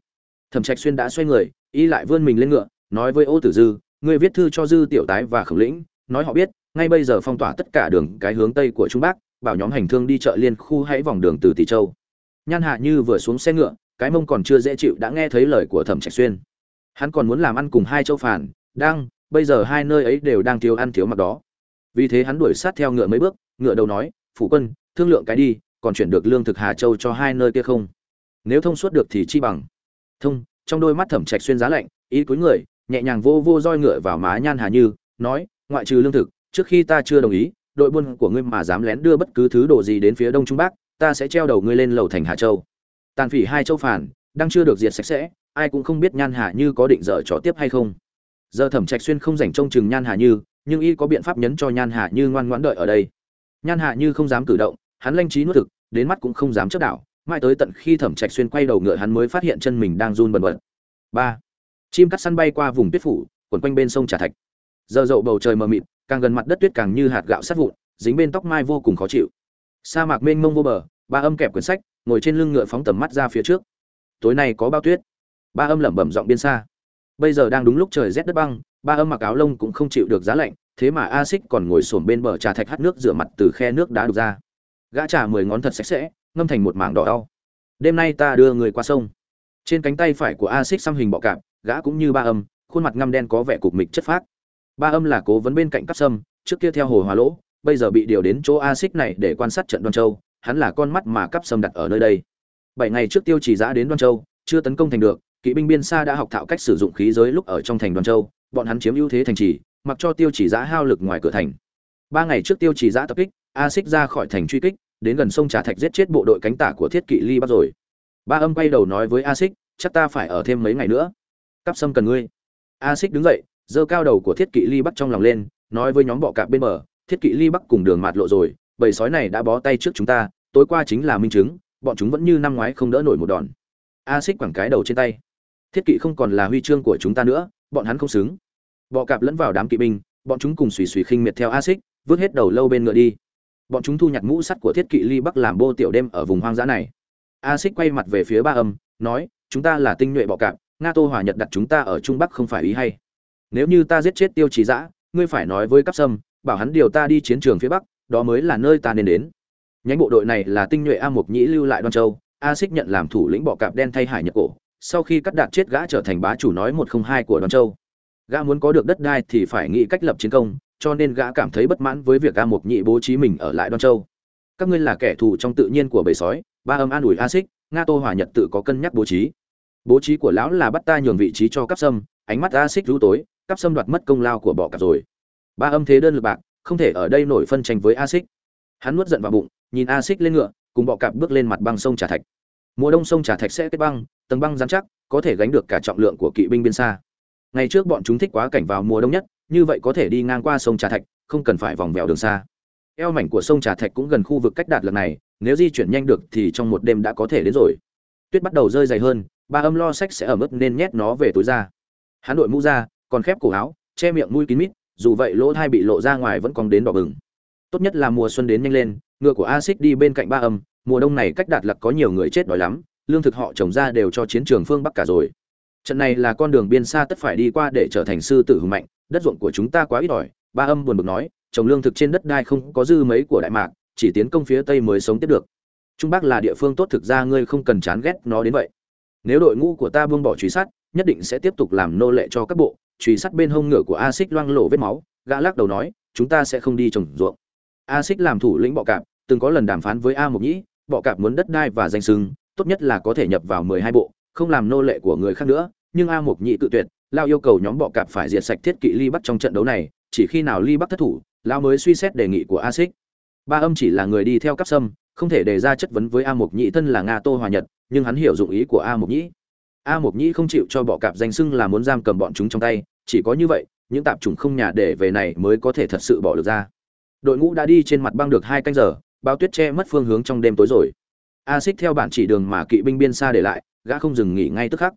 Thẩm trạch xuyên đã xoay người, y lại vươn mình lên ngựa, nói với ô tử dư người viết thư cho dư tiểu tái và khổng lĩnh, nói họ biết, ngay bây giờ phong tỏa tất cả đường cái hướng tây của trung bắc, bảo nhóm hành thương đi chợ liên khu hãy vòng đường từ tỷ châu. Nhan hạ như vừa xuống xe ngựa cái mông còn chưa dễ chịu đã nghe thấy lời của thẩm trạch xuyên. Hắn còn muốn làm ăn cùng hai châu phản đang, bây giờ hai nơi ấy đều đang thiếu ăn thiếu mặc đó. Vì thế hắn đuổi sát theo ngựa mấy bước, ngựa đầu nói, phủ quân, thương lượng cái đi, còn chuyển được lương thực hà châu cho hai nơi kia không? Nếu thông suốt được thì chi bằng? Thông, trong đôi mắt thẩm trạch xuyên giá lạnh, ý cúi người, nhẹ nhàng vô vô roi ngựa vào má nhan hà như, nói, ngoại trừ lương thực, trước khi ta chưa đồng ý, đội buôn của ngươi mà dám lén đưa bất cứ thứ đồ gì đến phía đông trung bắc, ta sẽ treo đầu ngươi lên lầu thành hà châu tàn phỉ hai châu phản, đang chưa được diệt sạch sẽ, ai cũng không biết nhan hà như có định dở trò tiếp hay không. Giờ thẩm trạch xuyên không dành trông chừng nhan hà như, nhưng y có biện pháp nhấn cho nhan hà như ngoan ngoãn đợi ở đây. Nhan hà như không dám cử động, hắn lanh trí nuốt thực, đến mắt cũng không dám chấp đảo, mãi tới tận khi thẩm trạch xuyên quay đầu ngựa hắn mới phát hiện chân mình đang run bần bật. Ba. Chim cắt săn bay qua vùng tuyết phủ, quẩn quanh bên sông trà thạch. Giờ dậu bầu trời mờ mịt, càng gần mặt đất tuyết càng như hạt gạo sát vụn, dính bên tóc mai vô cùng khó chịu. Sa mạc mênh mông vô bờ, ba âm kẹp quyển sách ngồi trên lưng ngựa phóng tầm mắt ra phía trước. Tối nay có bao tuyết. Ba âm lẩm bẩm giọng biên xa. Bây giờ đang đúng lúc trời rét đất băng, ba âm mặc áo lông cũng không chịu được giá lạnh, thế mà a xích còn ngồi xổm bên bờ trà thạch hắt nước rửa mặt từ khe nước đá đục ra. Gã trà mười ngón thật sạch sẽ, ngâm thành một mảng đỏ đau. Đêm nay ta đưa người qua sông. Trên cánh tay phải của a xích xăm hình bọ cạp, gã cũng như ba âm, khuôn mặt ngăm đen có vẻ cục mịch chất phác. Ba âm là cố vấn bên cạnh cắp sâm, trước kia theo hồ hòa lỗ, bây giờ bị điều đến chỗ a xích này để quan sát trận đoan châu hắn là con mắt mà cắp sâm đặt ở nơi đây. Bảy ngày trước tiêu chỉ giã đến đoan châu, chưa tấn công thành được, kỵ binh biên xa đã học thạo cách sử dụng khí giới lúc ở trong thành đoan châu, bọn hắn chiếm ưu thế thành trì, mặc cho tiêu chỉ giã hao lực ngoài cửa thành. Ba ngày trước tiêu chỉ giã tập kích a xích ra khỏi thành truy kích, đến gần sông trà thạch giết chết bộ đội cánh tả của thiết kỵ ly bắt rồi. Ba âm quay đầu nói với a xích chắc ta phải ở thêm mấy ngày nữa. Cắp sâm cần ngươi. A xích đứng dậy, giơ cao đầu của thiết kỵ ly bắt trong lòng lên, nói với nhóm bọ cạp bên bờ, thiết kỵ ly bắc cùng đường mạt lộ rồi bầy sói này đã bó tay trước chúng ta, tối qua chính là minh chứng, bọn chúng vẫn như năm ngoái không đỡ nổi một đòn. A xích quẳng cái đầu trên tay. Thiết kỵ không còn là huy chương của chúng ta nữa, bọn hắn không xứng. Bọ cạp lẫn vào đám kỵ binh, bọn chúng cùng xùy xùy khinh miệt theo a xích vứt hết đầu lâu bên ngựa đi. Bọn chúng thu nhặt mũ sắt của thiết kỵ ly bắc làm bô tiểu đêm ở vùng hoang dã này. A xích quay mặt về phía ba âm, nói, chúng ta là tinh nhuệ bọ cạp nga tô hòa nhật đặt chúng ta ở trung bắc không phải ý hay. Nếu như ta giết chết tiêu trí dã ngươi phải nói với cắp sâm, bảo hắn điều ta đi chiến trường phía bắc đó mới là nơi ta nên đến. Nhánh bộ đội này là tinh nhuệ a mục nhĩ lưu lại đoan châu, a xích nhận làm thủ lĩnh bọ cạp đen thay hải nhật cổ, sau khi cắt đạt chết gã trở thành bá chủ nói một không hai của đoan châu. Gã muốn có được đất đai thì phải nghĩ cách lập chiến công, cho nên gã cảm thấy bất mãn với việc a mục Nhĩ bố trí mình ở lại đoan châu. Các ngươi là kẻ thù trong tự nhiên của bầy sói, ba âm an ủi a xích, nga tô hòa nhật tự có cân nhắc bố trí. Bố trí của lão là bắt ta nhường vị trí cho cắp sâm, ánh mắt a xích rú tối cắp sâm đoạt mất công lao của bọ cạp rồi. Ba âm thế đơn lực bạc không thể ở đây nổi phân tranh với a xích. Hắn nuốt giận vào bụng, nhìn a xích lên ngựa, cùng bọ cạp bước lên mặt băng sông trà thạch. Mùa đông sông trà thạch sẽ kết băng, tầng băng dán chắc, có thể gánh được cả trọng lượng của kỵ binh biên xa. Ngày trước bọn chúng thích quá cảnh vào mùa đông nhất, như vậy có thể đi ngang qua sông trà thạch, không cần phải vòng vèo đường xa. Eo mảnh của sông trà thạch cũng gần khu vực cách đạt lần này, nếu di chuyển nhanh được thì trong một đêm đã có thể đến rồi. Tuyết bắt đầu rơi dày hơn, ba âm lo sách sẽ ẩm ướt nên nhét nó về túi ra. Hắn đội mũ ra, còn khép cổ áo, che miệng mũi kín mít dù vậy lỗ thai bị lộ ra ngoài vẫn còn đến đỏ bừng. Tốt nhất là mùa xuân đến nhanh lên, ngựa của a xích đi bên cạnh ba âm, mùa đông này cách đạt lặc có nhiều người chết đói lắm, lương thực họ trồng ra đều cho chiến trường phương bắc cả rồi. Trận này là con đường biên xa tất phải đi qua để trở thành sư tử hùng mạnh, đất ruộng của chúng ta quá ít ỏi, ba âm buồn bực nói, trồng lương thực trên đất đai không có dư mấy của đại mạc, chỉ tiến công phía tây mới sống tiếp được. Trung bắc là địa phương tốt thực ra ngươi không cần chán ghét nó đến vậy. Nếu đội ngũ của ta buông bỏ truy sát, nhất định sẽ tiếp tục làm nô lệ cho các bộ truy sát bên hông ngựa của a xích loang lổ vết máu, gã lắc đầu nói, chúng ta sẽ không đi trồng ruộng. A xích làm thủ lĩnh bọ cạp, từng có lần đàm phán với a mộc nhĩ, bọ cạp muốn đất đai và danh sưng tốt nhất là có thể nhập vào mười hai bộ, không làm nô lệ của người khác nữa. Nhưng a mộc nhĩ tự tuyệt, lao yêu cầu nhóm bọ cạp phải diệt sạch thiết kỵ ly bắc trong trận đấu này, chỉ khi nào ly bắc thất thủ, lao mới suy xét đề nghị của a xích ba âm chỉ là người đi theo cấp sâm, không thể đề ra chất vấn với a mộc nhĩ thân là nga tô hòa nhật, nhưng hắn hiểu dụng ý của a mộc nhĩ a mộc nhĩ không chịu cho bọ cạp danh sưng là muốn giam cầm bọn chúng trong tay, chỉ có như vậy, những tạp chủng không nhà để về này mới có thể thật sự bỏ được ra. Đội ngũ đã đi trên mặt băng được hai canh giờ, bao tuyết che mất phương hướng trong đêm tối rồi. A xích theo bản chỉ đường mà kỵ binh biên xa để lại, gã không dừng nghỉ ngay tức khắc.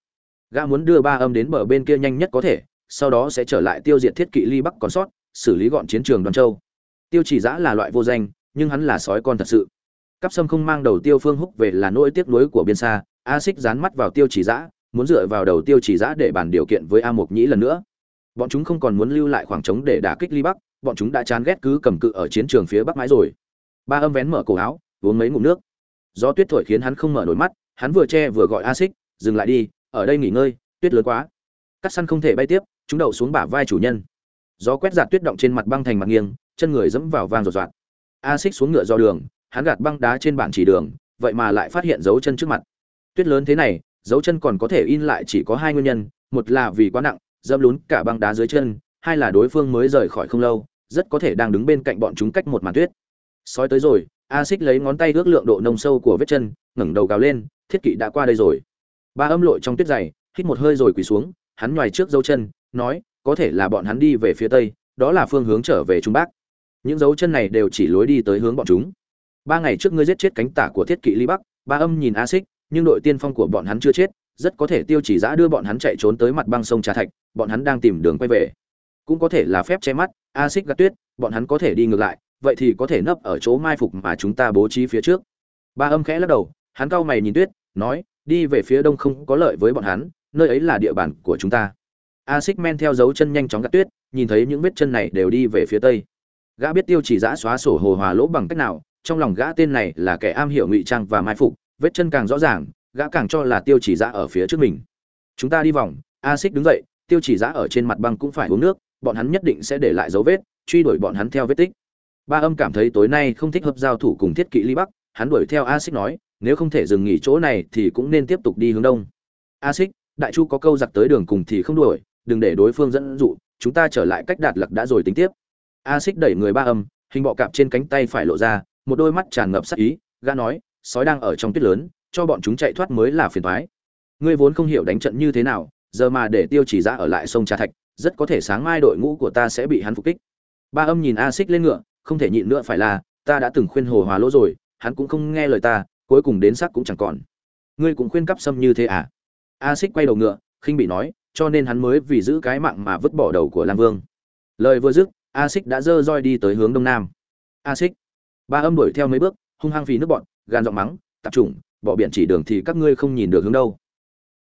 Gã muốn đưa ba âm đến bờ bên kia nhanh nhất có thể, sau đó sẽ trở lại tiêu diệt thiết kỵ ly bắc còn sót, xử lý gọn chiến trường đoàn châu. Tiêu chỉ giã là loại vô danh, nhưng hắn là sói con thật sự. Cắp sâm không mang đầu tiêu phương húc về là nỗi tiếc nuối của biên xa a xích dán mắt vào tiêu chỉ giã muốn dựa vào đầu tiêu chỉ giã để bàn điều kiện với a mộc nhĩ lần nữa. Bọn chúng không còn muốn lưu lại khoảng trống để đả kích ly bắc, bọn chúng đã chán ghét cứ cầm cự ở chiến trường phía bắc mãi rồi. Ba âm vén mở cổ áo, uống mấy ngụm nước. Gió tuyết thổi khiến hắn không mở nổi mắt, hắn vừa che vừa gọi a xích, dừng lại đi, ở đây nghỉ ngơi, tuyết lớn quá. Cắt săn không thể bay tiếp, chúng đậu xuống bả vai chủ nhân. Gió quét giạt tuyết động trên mặt băng thành mặt nghiêng, chân người dẫm vào vang rột rạt a xích xuống ngựa do đường, hắn gạt băng đá trên bản chỉ đường, vậy mà lại phát hiện dấu chân trước mặt. Tuyết lớn thế này dấu chân còn có thể in lại chỉ có hai nguyên nhân, một là vì quá nặng dâm lún cả băng đá dưới chân, hai là đối phương mới rời khỏi không lâu, rất có thể đang đứng bên cạnh bọn chúng cách một màn tuyết. Sói tới rồi a xích lấy ngón tay ước lượng độ nông sâu của vết chân, ngẩng đầu gào lên, thiết kỵ đã qua đây rồi. Ba âm lội trong tuyết dày, hít một hơi rồi quỳ xuống, hắn ngoài trước dấu chân, nói, có thể là bọn hắn đi về phía tây, đó là phương hướng trở về trung bắc. Những dấu chân này đều chỉ lối đi tới hướng bọn chúng. Ba ngày trước ngươi giết chết cánh tả của thiết kỵ ly bắc. Ba âm nhìn a xích nhưng đội tiên phong của bọn hắn chưa chết, rất có thể tiêu chỉ giã đưa bọn hắn chạy trốn tới mặt băng sông trà thạch, bọn hắn đang tìm đường quay về. Cũng có thể là phép che mắt a xích gạt tuyết, bọn hắn có thể đi ngược lại, vậy thì có thể nấp ở chỗ mai phục mà chúng ta bố trí phía trước. Ba âm khẽ lắc đầu, hắn cau mày nhìn tuyết, nói, đi về phía đông không có lợi với bọn hắn, nơi ấy là địa bàn của chúng ta. A xích men theo dấu chân nhanh chóng gạt tuyết, nhìn thấy những vết chân này đều đi về phía tây. Gã biết tiêu chỉ giã xóa sổ hồ hòa lỗ bằng cách nào, trong lòng gã tên này là kẻ am hiểu ngụy trang và mai phục vết chân càng rõ ràng, gã càng cho là tiêu chỉ giã ở phía trước mình. Chúng ta đi vòng a xích đứng dậy, tiêu chỉ giã ở trên mặt băng cũng phải uống nước, bọn hắn nhất định sẽ để lại dấu vết, truy đuổi bọn hắn theo vết tích. Ba âm cảm thấy tối nay không thích hợp giao thủ cùng thiết kỵ ly bắc, hắn đuổi theo a xích nói, nếu không thể dừng nghỉ chỗ này thì cũng nên tiếp tục đi hướng đông. A xích đại chu có câu giặc tới đường cùng thì không đuổi, đừng để đối phương dẫn dụ, chúng ta trở lại cách đạt lặc đã rồi tính tiếp. A xích đẩy người ba âm, hình bọ cạp trên cánh tay phải lộ ra, một đôi mắt tràn ngập sắc ý, gã nói sói đang ở trong tuyết lớn, cho bọn chúng chạy thoát mới là phiền toái. Ngươi vốn không hiểu đánh trận như thế nào, giờ mà để tiêu chỉ ra ở lại sông trà thạch, rất có thể sáng mai đội ngũ của ta sẽ bị hắn phục kích. Ba âm nhìn a xích lên ngựa, không thể nhịn nữa phải là, ta đã từng khuyên hồ hòa lỗ rồi, hắn cũng không nghe lời ta, cuối cùng đến xác cũng chẳng còn. Ngươi cũng khuyên cắp xâm như thế à? A xích quay đầu ngựa, khinh bị nói, cho nên hắn mới vì giữ cái mạng mà vứt bỏ đầu của lam vương. Lời vừa dứt, a xích đã dơ roi đi tới hướng đông nam. A xích, ba âm đuổi theo mấy bước, hung hăng phì nước bọn gan giọng mắng tập trung bỏ biển chỉ đường thì các ngươi không nhìn được hướng đâu.